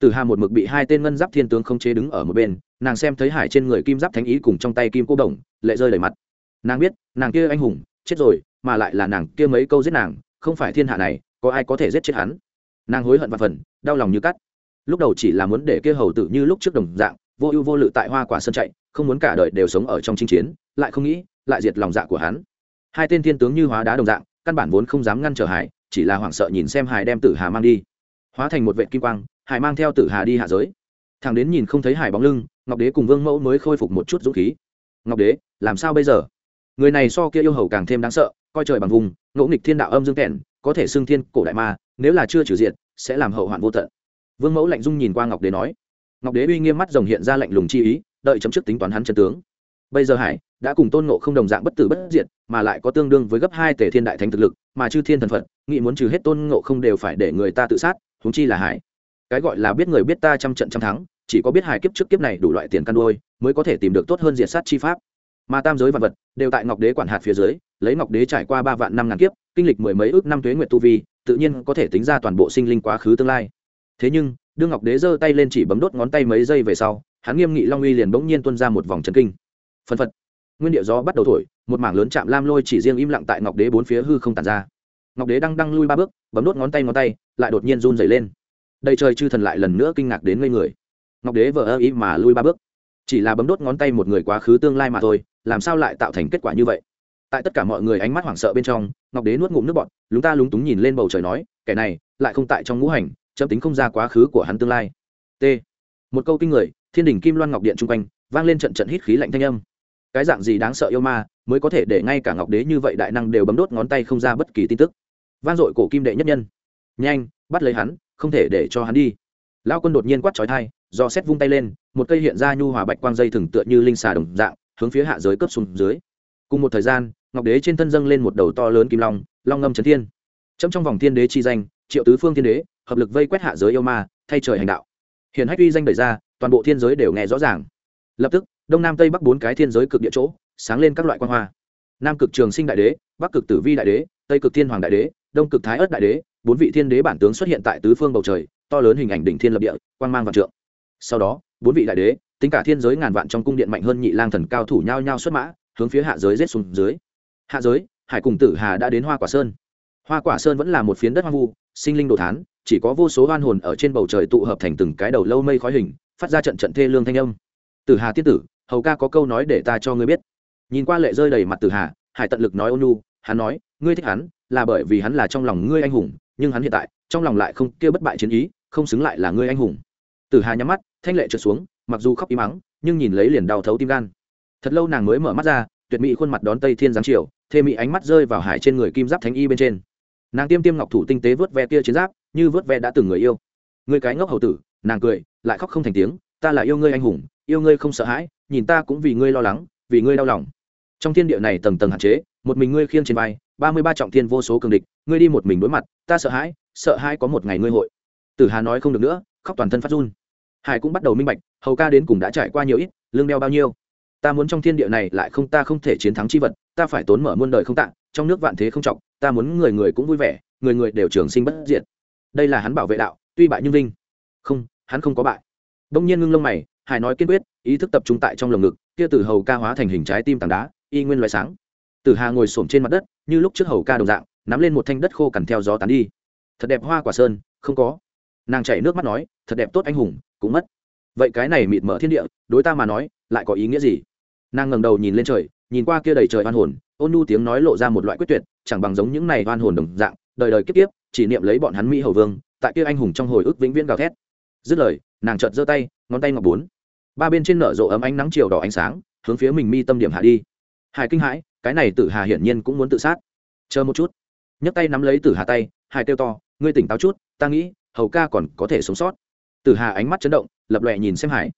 Tử hà một mực bị hai tên ngân giáp thiên tướng không chế đứng ở một bên, nàng xem thấy hải trên người kim giáp thánh ý cùng trong tay kim cô đồng, lệ rơi đầy mặt. Nàng biết, nàng kia anh hùng, chết rồi, mà lại là nàng kia mấy câu giết nàng, không phải thiên hạ này, có ai có thể giết chết hắn? Nàng hối hận và phần đau lòng như cắt. Lúc đầu chỉ là muốn để kia hầu tử như lúc trước đồng dạng, vô ưu vô lự tại hoa quả sân chạy, không muốn cả đời đều sống ở trong chinh chiến, lại không nghĩ, lại diệt lòng dạ của hắn hai tên thiên tướng như hóa đá đồng dạng, căn bản vốn không dám ngăn trở hải, chỉ là hoảng sợ nhìn xem hải đem tử hà mang đi. Hóa thành một vệ kim quang, hải mang theo tử hà đi hạ giới. Thằng đến nhìn không thấy hải bóng lưng, ngọc đế cùng vương mẫu mới khôi phục một chút dũng khí. Ngọc đế, làm sao bây giờ? Người này so kia yêu hầu càng thêm đáng sợ, coi trời bằng vùng, ngỗ nghịch thiên đạo âm dương kẹn có thể xưng thiên cổ đại ma, nếu là chưa trừ diện sẽ làm hậu hoạn vô tận. Vương mẫu lạnh dung nhìn qua ngọc đế nói. Ngọc đế uy nghiêm mắt rồng hiện ra lạnh lùng chi ý, đợi chấm trước tính toán hắn chân tướng. Bây giờ hải đã cùng tôn ngộ không đồng dạng bất tử bất diệt, mà lại có tương đương với gấp hai tể thiên đại thánh thực lực, mà chư thiên thần phật, nghĩ muốn trừ hết tôn ngộ không đều phải để người ta tự sát húng chi là hải. Cái gọi là biết người biết ta trăm trận trăm thắng, chỉ có biết hải kiếp trước kiếp này đủ loại tiền căn đôi, mới có thể tìm được tốt hơn diệt sát chi pháp. Mà tam giới vật vật, đều tại ngọc đế quản hạt phía dưới, lấy ngọc đế trải qua ba vạn năm ngàn kiếp, kinh lịch mười mấy ước năm tuế nguyệt tu vi, tự nhiên có thể tính ra toàn bộ sinh linh quá khứ tương lai. Thế nhưng, đương ngọc đế giơ tay lên chỉ bấm đốt ngón tay mấy giây về sau, hắn nghiêm nghị long uy liền bỗng nhiên tuôn ra một vòng chân kinh. Phân phật nguyên địa gió bắt đầu thổi, một mảng lớn chạm lam lôi chỉ riêng im lặng tại ngọc đế bốn phía hư không tàn ra. Ngọc đế đang đăng lui ba bước, bấm đốt ngón tay ngón tay, lại đột nhiên run dày lên. Đầy trời chư thần lại lần nữa kinh ngạc đến ngây người. Ngọc đế vờ ơ ý mà lui ba bước. Chỉ là bấm đốt ngón tay một người quá khứ tương lai mà thôi, làm sao lại tạo thành kết quả như vậy? Tại tất cả mọi người ánh mắt hoảng sợ bên trong, ngọc đế nuốt ngụm nước bọt, lúng ta lúng túng nhìn lên bầu trời nói, kẻ này lại không tại trong ngũ hành, chấm tính không ra quá khứ của hắn tương lai. T. Một câu kinh người, thiên đình kim loan ngọc điện chung quanh, vang lên trận trận hít khí lạnh thanh âm cái dạng gì đáng sợ yêu ma mới có thể để ngay cả ngọc đế như vậy đại năng đều bấm đốt ngón tay không ra bất kỳ tin tức. Van dội cổ kim đệ nhất nhân. Nhanh, bắt lấy hắn, không thể để cho hắn đi. Lao quân đột nhiên quát trói thai do xét vung tay lên, một cây hiện ra nhu hòa bạch quang dây thừng tựa như linh xà đồng dạng, hướng phía hạ giới cấp xuống dưới. Cùng một thời gian, ngọc đế trên thân dâng lên một đầu to lớn kim long long ngâm trấn thiên. Chấm trong vòng thiên đế chi danh, triệu tứ phương thiên đế, hợp lực vây quét hạ giới yêu ma, thay trời hành đạo. Hiện hách uy danh đẩy ra, toàn bộ thiên giới đều nghe rõ ràng. Lập tức đông nam tây bắc bốn cái thiên giới cực địa chỗ, sáng lên các loại quan hoa. Nam cực trường sinh đại đế, bắc cực tử vi đại đế, tây cực thiên hoàng đại đế, đông cực thái ất đại đế, bốn vị thiên đế bản tướng xuất hiện tại tứ phương bầu trời, to lớn hình ảnh đỉnh thiên lập địa quan mang vạn trượng. Sau đó, bốn vị đại đế, tính cả thiên giới ngàn vạn trong cung điện mạnh hơn nhị lang thần cao thủ nhao nhao xuất mã, hướng phía hạ giới rết xuống dưới. Hạ giới, hải cùng tử hà đã đến hoa quả sơn. Hoa quả sơn vẫn là một phiến đất hoang vu, sinh linh đồ thán, chỉ có vô số hoan hồn ở trên bầu trời tụ hợp thành từng cái đầu lâu mây khói hình, phát ra trận trận thê lương thanh âm. Tử hà tiết tử hầu ca có câu nói để ta cho ngươi biết. Nhìn qua lệ rơi đầy mặt tử hà, hải tận lực nói ôn nu hắn nói, ngươi thích hắn, là bởi vì hắn là trong lòng ngươi anh hùng, nhưng hắn hiện tại, trong lòng lại không kêu bất bại chiến ý, không xứng lại là ngươi anh hùng. Tử hà nhắm mắt, thanh lệ trượt xuống, mặc dù khóc im mắng, nhưng nhìn lấy liền đau thấu tim gan. Thật lâu nàng mới mở mắt ra, tuyệt mỹ khuôn mặt đón tây thiên giáng triều thê mỹ ánh mắt rơi vào hải trên người kim giáp thánh y bên trên. Nàng tiêm tiêm ngọc thủ tinh tế vớt ve kia chiến giáp, như vớt ve đã từng người yêu. Người cái ngốc hầu tử, nàng cười, lại khóc không thành tiếng, ta là yêu ngươi anh hùng yêu ngươi không sợ hãi, nhìn ta cũng vì ngươi lo lắng, vì ngươi đau lòng. Trong thiên địa này tầng tầng hạn chế, một mình ngươi khiêng trên vai, ba mươi ba trọng thiên vô số cường địch, ngươi đi một mình đối mặt, ta sợ hãi sợ hãi có một ngày ngươi hội. Tử hà nói không được nữa, khóc toàn thân phát run. Hải cũng bắt đầu minh bạch, hầu ca đến cùng đã trải qua nhiều ít, lương đeo bao nhiêu. Ta muốn trong thiên địa này lại không, ta không thể chiến thắng chi vật, ta phải tốn mở muôn đời không tạng trong nước vạn thế không trọng, ta muốn người người cũng vui vẻ, người người đều trường sinh bất diệt. Đây là hắn bảo vệ đạo, tuy bại nhưng vinh. Không, hắn không có bại. Đông nhiên ngưng lông mày hải nói kiên quyết, ý thức tập trung tại trong lồng ngực, kia tử hầu ca hóa thành hình trái tim tảng đá, y nguyên loại sáng. Tử hà ngồi xổm trên mặt đất, như lúc trước hầu ca đồng dạng, nắm lên một thanh đất khô cằn theo gió tán đi. Thật đẹp hoa quả sơn, không có. Nàng chảy nước mắt nói, thật đẹp tốt anh hùng, cũng mất. Vậy cái này mịt mở thiên địa, đối ta mà nói, lại có ý nghĩa gì? Nàng ngẩng đầu nhìn lên trời, nhìn qua kia đầy trời oan hồn, ôn nhu tiếng nói lộ ra một loại quyết tuyệt, chẳng bằng giống những này oan hồn đồng dạng, đời đời kiếp kiếp, chỉ niệm lấy bọn hắn mỹ hầu vương, tại kia anh hùng trong hồi ức vĩnh viễn gào thét. Dứt lời, nàng chợt giơ tay, ngón tay ngọc bốn ba bên trên nở rộ ấm ánh nắng chiều đỏ ánh sáng hướng phía mình mi tâm điểm hạ đi hải kinh hãi cái này tử hà hiển nhiên cũng muốn tự sát chờ một chút nhấc tay nắm lấy tử hà tay hải kêu to ngươi tỉnh táo chút ta nghĩ hầu ca còn có thể sống sót tử hà ánh mắt chấn động lập lòe nhìn xem hải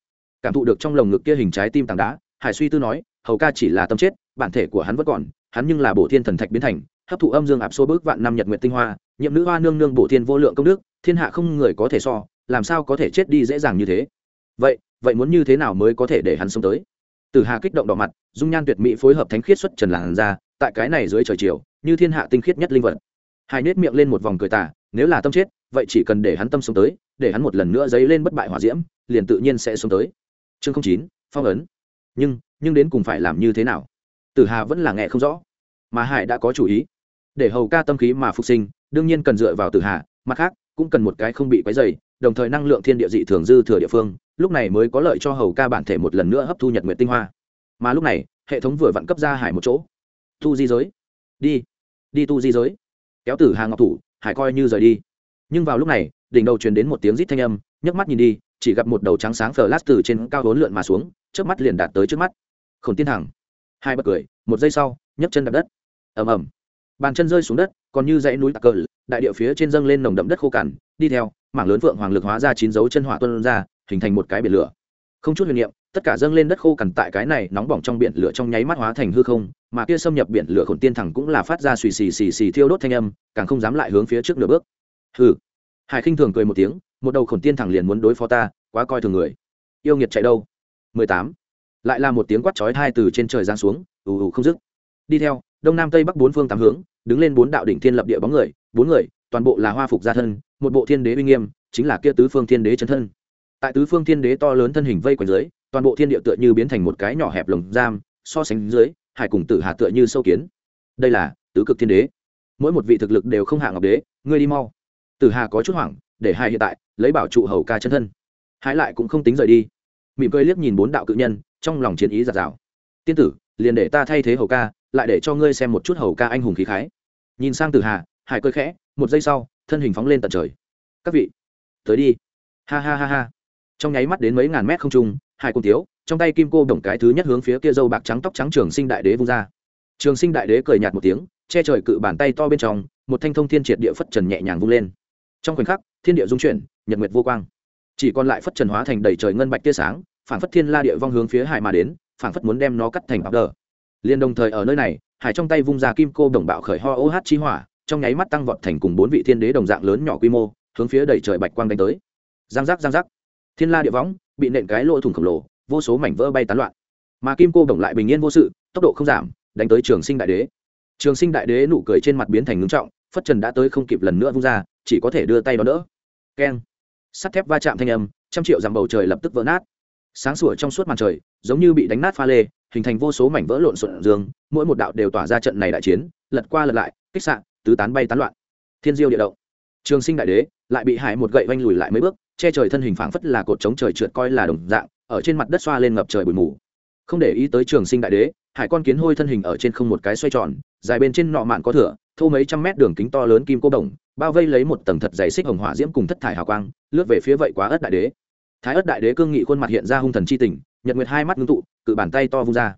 cảm thụ được trong lồng ngực kia hình trái tim tảng đá hải suy tư nói hầu ca chỉ là tâm chết bản thể của hắn vẫn còn hắn nhưng là bổ thiên thần thạch biến thành hấp thụ âm dương ạp xô bước vạn năm nhật nguyện tinh hoa nhiệm nữ hoa nương nương bổ thiên vô lượng công đức thiên hạ không người có thể so làm sao có thể chết đi dễ dàng như thế vậy vậy muốn như thế nào mới có thể để hắn sống tới? Từ hà kích động đỏ mặt, dung nhan tuyệt mỹ phối hợp thánh khiết xuất trần làn ra tại cái này dưới trời chiều, như thiên hạ tinh khiết nhất linh vật. Hai nết miệng lên một vòng cười tà, nếu là tâm chết, vậy chỉ cần để hắn tâm sống tới, để hắn một lần nữa dấy lên bất bại hỏa diễm, liền tự nhiên sẽ sống tới. Chương chín, phong ấn. Nhưng nhưng đến cùng phải làm như thế nào? Tử hà vẫn là nghe không rõ. Mà hải đã có chủ ý. Để hầu ca tâm khí mà phục sinh, đương nhiên cần dựa vào tử hà, mặt khác, cũng cần một cái không bị quấy dày đồng thời năng lượng thiên địa dị thường dư thừa địa phương, lúc này mới có lợi cho hầu ca bản thể một lần nữa hấp thu nhật nguyện tinh hoa. Mà lúc này, hệ thống vừa vặn cấp ra hải một chỗ. Tu di giới. Đi. Đi tu di giới. Kéo tử hà ngọc thủ, hải coi như rời đi. Nhưng vào lúc này, đỉnh đầu truyền đến một tiếng rít thanh âm, nhấc mắt nhìn đi, chỉ gặp một đầu trắng sáng phờ lát từ trên cao hốn lượn mà xuống trước mắt liền đạt tới trước mắt. Khổn tiên hằng. Hai bật cười, một giây sau, nhấc chân đập đất. Ầm ầm. Bàn chân rơi xuống đất, còn như dãy núi tạc cờ, đại địa phía trên dâng lên nồng đậm đất khô cằn, đi theo mảng lớn vượng hoàng lực hóa ra chín dấu chân hỏa tuân ra, hình thành một cái biển lửa. Không chút huyền niệm, tất cả dâng lên đất khô cằn tại cái này nóng bỏng trong biển lửa trong nháy mắt hóa thành hư không, mà kia xâm nhập biển lửa khổn tiên thẳng cũng là phát ra xì xì xì xì thiêu đốt thanh âm, càng không dám lại hướng phía trước nửa bước. Hừ. Hải khinh thường cười một tiếng, một đầu khổn tiên thẳng liền muốn đối phó ta, quá coi thường người. Yêu nghiệt chạy đâu? Mười tám. Lại là một tiếng quát chói tai từ trên trời giáng xuống, ù ù không dứt. Đi theo, đông nam tây bắc bốn phương tám hướng, đứng lên bốn đạo đỉnh thiên lập địa bóng người, bốn người toàn bộ là hoa phục gia thân, một bộ thiên đế uy nghiêm, chính là kia tứ phương thiên đế chân thân. Tại tứ phương thiên đế to lớn thân hình vây quanh dưới, toàn bộ thiên địa tựa như biến thành một cái nhỏ hẹp lồng giam, so sánh dưới, hải cùng tử hà tựa như sâu kiến. Đây là tứ cực thiên đế. Mỗi một vị thực lực đều không hạ ngọc đế, ngươi đi mau. Tử hà có chút hoảng, để hai hiện tại, lấy bảo trụ hầu ca chân thân. Hải lại cũng không tính rời đi. Mỉm cười liếc nhìn bốn đạo cự nhân, trong lòng chiến ý giạt rào. Tiên tử, liền để ta thay thế hầu ca, lại để cho ngươi xem một chút hầu ca anh hùng khí khái. Nhìn sang tử hà, hải cười khẽ một giây sau, thân hình phóng lên tận trời. Các vị, tới đi. Ha ha ha ha. Trong nháy mắt đến mấy ngàn mét không trung, hải cung tiếu, trong tay kim cô đồng cái thứ nhất hướng phía kia dâu bạc trắng tóc trắng trường sinh đại đế vung ra. Trường sinh đại đế cười nhạt một tiếng, che trời cự bàn tay to bên trong, một thanh thông thiên triệt địa phất trần nhẹ nhàng vung lên. Trong khoảnh khắc, thiên địa dung chuyển, nhật nguyệt vô quang. Chỉ còn lại phất trần hóa thành đầy trời ngân bạch tia sáng phản phất thiên la địa vong hướng phía hải mà đến phản phất muốn đem nó cắt thành bọc đờ. Liền đồng thời ở nơi này, hải trong tay vung ra kim cô đồng bạo khởi ho ô hát chi hỏa trong nháy mắt tăng vọt thành cùng bốn vị thiên đế đồng dạng lớn nhỏ quy mô, hướng phía đầy trời bạch quang đánh tới. Giang giác giang giác. Thiên la địa võng, bị nện cái lỗ thủng khổng lồ, vô số mảnh vỡ bay tán loạn. Mà kim cô đồng lại bình yên vô sự, tốc độ không giảm, đánh tới trường sinh đại đế. Trường sinh đại đế nụ cười trên mặt biến thành ngưng trọng, phất trần đã tới không kịp lần nữa vung ra, chỉ có thể đưa tay đó đỡ. Keng. Sắt thép va chạm thanh âm, trăm triệu dặm bầu trời lập tức vỡ nát. Sáng sủa trong suốt màn trời, giống như bị đánh nát pha lê, hình thành vô số mảnh vỡ lộn xộn dương, mỗi một đạo đều tỏa ra trận này đại chiến, lật qua lật lại, kích sạn tứ tán bay tán loạn. Thiên diêu địa động. Trường sinh đại đế lại bị hải một gậy oanh lùi lại mấy bước, che trời thân hình phảng phất là cột chống trời trượt coi là đồng dạng, ở trên mặt đất xoa lên ngập trời bụi mù. Không để ý tới trường sinh đại đế, hải con kiến hôi thân hình ở trên không một cái xoay tròn, dài bên trên nọ mạn có thửa, thô mấy trăm mét đường kính to lớn kim cô đồng, bao vây lấy một tầng thật dày xích hồng hỏa diễm cùng thất thải hào quang, lướt về phía vậy quá ớt đại đế. Thái ớt đại đế cương nghị khuôn mặt hiện ra hung thần chi tình, nhật nguyệt hai mắt ngưng tụ, cự bàn tay to vung ra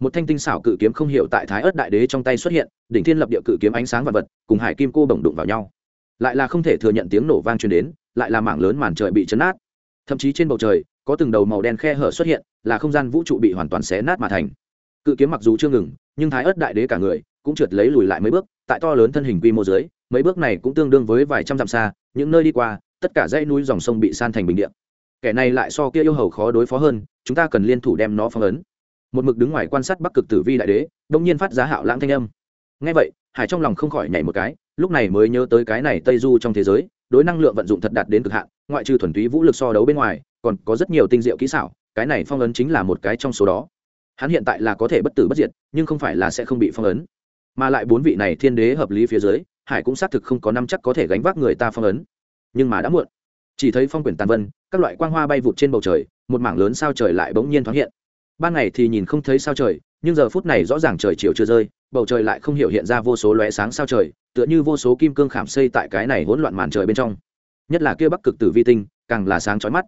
một thanh tinh xảo cự kiếm không hiểu tại thái ớt đại đế trong tay xuất hiện, đỉnh thiên lập địa cự kiếm ánh sáng và vật, cùng hải kim cô bổng đụng vào nhau. Lại là không thể thừa nhận tiếng nổ vang truyền đến, lại là mảng lớn màn trời bị chấn nát thậm chí trên bầu trời, có từng đầu màu đen khe hở xuất hiện, là không gian vũ trụ bị hoàn toàn xé nát mà thành. Cự kiếm mặc dù chưa ngừng, nhưng thái ớt đại đế cả người cũng trượt lấy lùi lại mấy bước, tại to lớn thân hình quy mô dưới, mấy bước này cũng tương đương với vài trăm dặm xa, những nơi đi qua, tất cả dãy núi dòng sông bị san thành bình điện kẻ này lại so kia yêu hầu khó đối phó hơn, chúng ta cần liên thủ đem nó phong ấn một mực đứng ngoài quan sát bắc cực tử vi đại đế, đông nhiên phát giá hạo lãng thanh âm. Ngay vậy, hải trong lòng không khỏi nhảy một cái, lúc này mới nhớ tới cái này tây du trong thế giới, đối năng lượng vận dụng thật đạt đến cực hạn, ngoại trừ thuần túy vũ lực so đấu bên ngoài, còn có rất nhiều tinh diệu kỹ xảo, cái này phong ấn chính là một cái trong số đó. Hắn hiện tại là có thể bất tử bất diệt, nhưng không phải là sẽ không bị phong ấn. Mà lại bốn vị này thiên đế hợp lý phía dưới, hải cũng xác thực không có năm chắc có thể gánh vác người ta phong ấn. Nhưng mà đã muộn. Chỉ thấy phong quyển tàn vân, các loại quang hoa bay vụt trên bầu trời, một mảng lớn sao trời lại bỗng nhiên thoáng hiện ban ngày thì nhìn không thấy sao trời, nhưng giờ phút này rõ ràng trời chiều chưa rơi, bầu trời lại không hiểu hiện ra vô số lóe sáng sao trời, tựa như vô số kim cương khảm xây tại cái này hỗn loạn màn trời bên trong. Nhất là kia bắc cực tử vi tinh, càng là sáng chói mắt.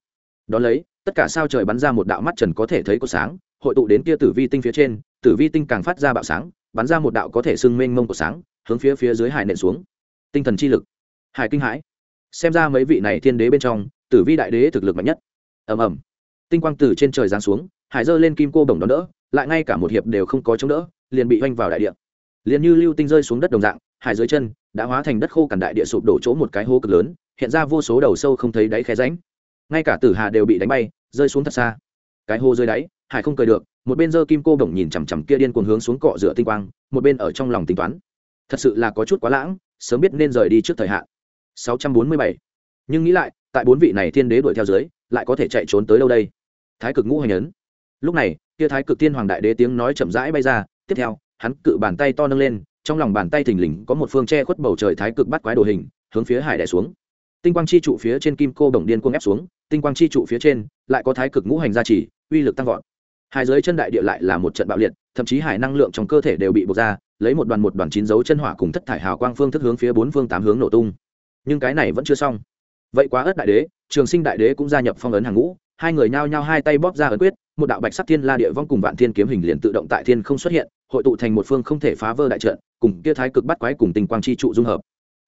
Đ ó lấy, tất cả sao trời bắn ra một đạo mắt trần có thể thấy có sáng, hội tụ đến kia tử vi tinh phía trên, tử vi tinh càng phát ra bạo sáng, bắn ra một đạo có thể sưng mênh mông của sáng, hướng phía phía dưới hải nện xuống. Tinh thần chi lực. Hải kinh hãi. Xem ra mấy vị này thiên đế bên trong, tử vi đại đế thực lực mạnh nhất. Ầm ầm. Tinh quang từ trên trời giáng xuống hải dơ lên kim cô bồng đón đỡ, lại ngay cả một hiệp đều không có chống đỡ, liền bị oanh vào đại địa. Liền như lưu tinh rơi xuống đất đồng dạng, hải dưới chân đã hóa thành đất khô cằn đại địa sụp đổ chỗ một cái hố cực lớn, hiện ra vô số đầu sâu không thấy đáy khe ránh ngay cả tử hà đều bị đánh bay, rơi xuống thật xa. Cái hô rơi đáy, hải không cười được, một bên giơ kim cô bổng nhìn chằm chằm kia điên cuồng hướng xuống cọ rửa tinh quang, một bên ở trong lòng tính toán. Thật sự là có chút quá lãng, sớm biết nên rời đi trước thời hạn. 647. nhưng nghĩ lại, tại bốn vị này thiên đế đuổi theo dưới, lại có thể chạy trốn tới đâu đây? Thái cực ngũ hành ấn lúc này, kia thái cực tiên hoàng đại đế tiếng nói chậm rãi bay ra, tiếp theo, hắn cự bàn tay to nâng lên, trong lòng bàn tay thình lình có một phương che khuất bầu trời thái cực bắt quái đồ hình, hướng phía hải đẻ xuống. Tinh quang chi trụ phía trên kim cô đồng điên cuồng ép xuống, tinh quang chi trụ phía trên lại có thái cực ngũ hành gia trì, uy lực tăng vọt. Hai dưới chân đại địa lại là một trận bạo liệt, thậm chí hải năng lượng trong cơ thể đều bị bộc ra, lấy một đoàn một đoàn chín dấu chân hỏa cùng thất thải hào quang phương thức hướng phía bốn phương tám hướng nổ tung. Nhưng cái này vẫn chưa xong. Vậy quá ớt đại đế, trường sinh đại đế cũng gia nhập phong ấn hàng ngũ hai người nhao nhao hai tay bóp ra ấn quyết, một đạo bạch sắc thiên la địa vong cùng vạn thiên kiếm hình liền tự động tại thiên không xuất hiện, hội tụ thành một phương không thể phá vỡ đại trận, cùng kia thái cực bắt quái cùng tình quang chi trụ dung hợp.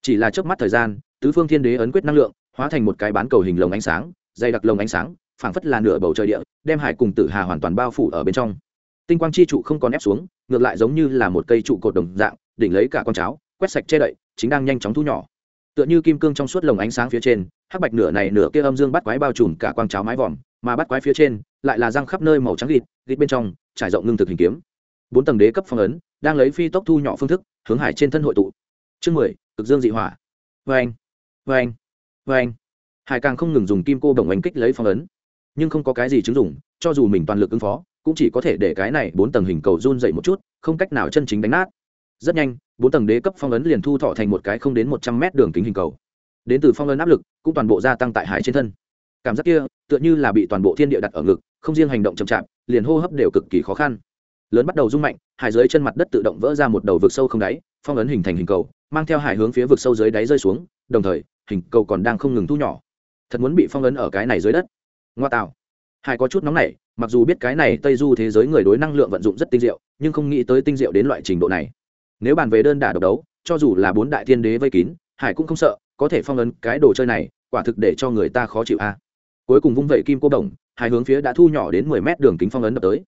Chỉ là chớp mắt thời gian, tứ phương thiên đế ấn quyết năng lượng, hóa thành một cái bán cầu hình lồng ánh sáng, dày đặc lồng ánh sáng, phảng phất là nửa bầu trời địa, đem hải cùng tử hà hoàn toàn bao phủ ở bên trong. Tinh quang chi trụ không còn ép xuống, ngược lại giống như là một cây trụ cột đồng dạng, đỉnh lấy cả con cháo, quét sạch che đậy, chính đang nhanh chóng thu nhỏ. Tựa như kim cương trong suốt lồng ánh sáng phía trên hắc bạch nửa này nửa kia âm dương bắt quái bao trùm cả quang cháo mái vòm, mà bắt quái phía trên lại là răng khắp nơi màu trắng gịt gịt bên trong trải rộng ngưng thực hình kiếm. Bốn tầng đế cấp phong ấn đang lấy phi tốc thu nhỏ phương thức hướng hải trên thân hội tụ. Chương mười, cực dương dị hỏa. Vê anh vê anh vê anh hải càng không ngừng dùng kim cô đồng oanh kích lấy phong ấn. Nhưng không có cái gì chứng dụng, cho dù mình toàn lực ứng phó, cũng chỉ có thể để cái này bốn tầng hình cầu run dậy một chút, không cách nào chân chính đánh nát. Rất nhanh, bốn tầng đế cấp phong ấn liền thu thọ thành một cái không đến một trăm mét đường kính hình cầu đến từ phong ấn áp lực, cũng toàn bộ gia tăng tại hải trên thân. Cảm giác kia, tựa như là bị toàn bộ thiên địa đặt ở ngực, không riêng hành động chậm chạp, liền hô hấp đều cực kỳ khó khăn. Lớn bắt đầu rung mạnh, hải dưới chân mặt đất tự động vỡ ra một đầu vực sâu không đáy, phong ấn hình thành hình cầu, mang theo hải hướng phía vực sâu dưới đáy rơi xuống, đồng thời, hình cầu còn đang không ngừng thu nhỏ. Thật muốn bị phong ấn ở cái này dưới đất. Ngoa tạo. Hải có chút nóng nảy, mặc dù biết cái này tây du thế giới người đối năng lượng vận dụng rất tinh diệu, nhưng không nghĩ tới tinh diệu đến loại trình độ này. Nếu bàn về đơn đả độc đấu, cho dù là bốn đại thiên đế vây kín, hải cũng không sợ có thể phong ấn cái đồ chơi này, quả thực để cho người ta khó chịu a. Cuối cùng vung vẩy kim cô đồng, hai hướng phía đã thu nhỏ đến mười mét đường kính phong ấn đập tới.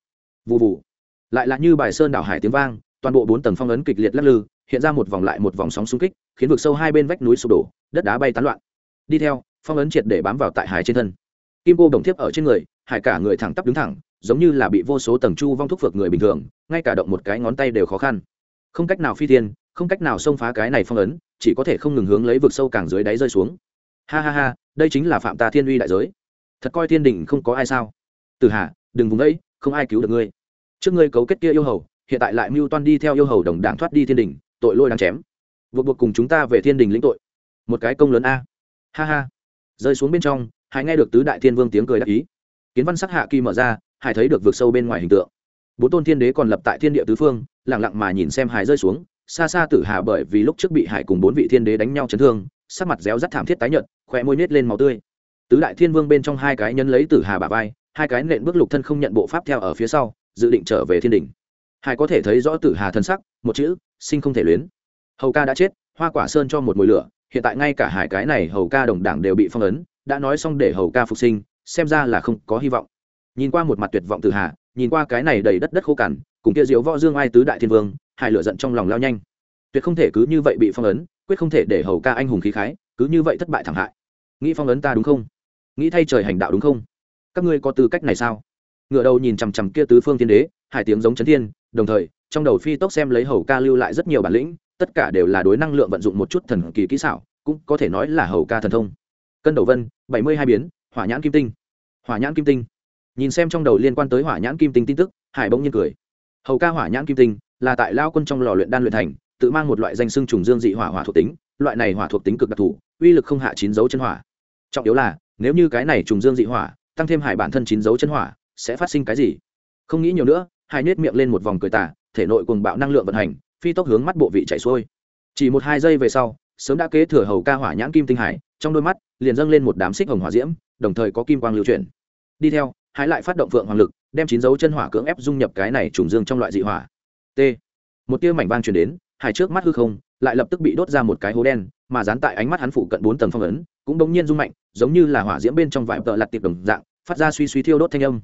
Vụ vụ lại là như bài sơn đảo hải tiếng vang, toàn bộ bốn tầng phong ấn kịch liệt lắc lư, hiện ra một vòng lại một vòng sóng xung kích, khiến vực sâu hai bên vách núi sụp đổ, đất đá bay tán loạn. Đi theo, phong ấn triệt để bám vào tại hải trên thân. Kim cô đồng thiếp ở trên người, hải cả người thẳng tắp đứng thẳng, giống như là bị vô số tầng chu vong thúc phược người bình thường, ngay cả động một cái ngón tay đều khó khăn. Không cách nào phi thiên, không cách nào xông phá cái này phong ấn chỉ có thể không ngừng hướng lấy vực sâu càng dưới đáy rơi xuống. Ha ha ha, đây chính là phạm ta thiên uy đại giới. Thật coi thiên đình không có ai sao? Từ hà, đừng vùng đấy, không ai cứu được ngươi. Trước ngươi cấu kết kia yêu hầu, hiện tại lại mưu toan đi theo yêu hầu đồng đảng thoát đi thiên đình, tội lôi đang chém. Buộc buộc cùng chúng ta về thiên đình lĩnh tội. Một cái công lớn a. Ha ha. Rơi xuống bên trong hải nghe được tứ đại thiên vương tiếng cười đắc ý. Kiến văn sắc hạ kỳ mở ra hải thấy được vượt sâu bên ngoài hình tượng. Bốn tôn thiên đế còn lập tại thiên địa tứ phương lẳng lặng mà nhìn xem hải rơi xuống xa xa tử hà bởi vì lúc trước bị hải cùng bốn vị thiên đế đánh nhau chấn thương, sắc mặt réo rắt thảm thiết tái nhợt khỏe môi nết lên màu tươi. Tứ đại thiên vương bên trong hai cái nhân lấy tử hà bà vai, hai cái nện bước lục thân không nhận bộ pháp theo ở phía sau, dự định trở về thiên đình hải có thể thấy rõ tử hà thân sắc, một chữ, sinh không thể luyến. Hầu ca đã chết, hoa quả sơn cho một mùi lửa, hiện tại ngay cả hải cái này hầu ca đồng đảng đều bị phong ấn, đã nói xong để hầu ca phục sinh, xem ra là không có hy vọng. Nhìn qua một mặt tuyệt vọng tử hà, nhìn qua cái này đầy đất đất khô cằn, cùng kia diễu võ dương ai tứ đại thiên vương hải lửa giận trong lòng lao nhanh. Tuyệt không thể cứ như vậy bị phong ấn, quyết không thể để hầu ca anh hùng khí khái, cứ như vậy thất bại thảm hại. Nghĩ phong ấn ta đúng không? Nghĩ thay trời hành đạo đúng không? Các ngươi có tư cách này sao? Ngựa đầu nhìn chằm chằm kia tứ phương thiên đế hải tiếng giống chấn thiên, đồng thời, trong đầu phi tốc xem lấy hầu ca lưu lại rất nhiều bản lĩnh, tất cả đều là đối năng lượng vận dụng một chút thần kỳ kỹ xảo, cũng có thể nói là hầu ca thần thông. Cân đầu vân, bảy mươi hai biến, hỏa nhãn kim tinh. Hỏa nhãn kim tinh. Nhìn xem trong đầu liên quan tới hỏa nhãn kim tinh tin tức, hải bỗng nhiên cười. Hầu ca hỏa nhãn kim tinh là tại lao quân trong lò luyện đan luyện thành, tự mang một loại danh xưng trùng dương dị hỏa hỏa thuộc tính, loại này hỏa thuộc tính cực đặc thù, uy lực không hạ chín dấu chân hỏa. Trọng yếu là, nếu như cái này trùng dương dị hỏa, tăng thêm hải bản thân chín dấu chân hỏa, sẽ phát sinh cái gì? Không nghĩ nhiều nữa hải nết miệng lên một vòng cười tả thể nội cuồng bạo năng lượng vận hành, phi tốc hướng mắt bộ vị chạy xuôi. Chỉ một hai giây về sau, sớm đã kế thừa hầu ca hỏa nhãn kim tinh hải, trong đôi mắt, liền dâng lên một đám xích hồng hỏa diễm, đồng thời có kim quang lưu chuyển. Đi theo hải lại phát động phượng hoàng lực, đem chín dấu chân hỏa cưỡng ép dung nhập cái này trùng dương trong loại dị hỏa t. Một tia mảnh vang truyền đến hải trước mắt hư không lại lập tức bị đốt ra một cái hố đen, mà dán tại ánh mắt hắn phụ cận bốn tầng phong ấn, cũng đống nhiên rung mạnh, giống như là hỏa diễm bên trong vải tợ lặt tiệp đồng dạng, phát ra suy suy thiêu đốt thanh âm.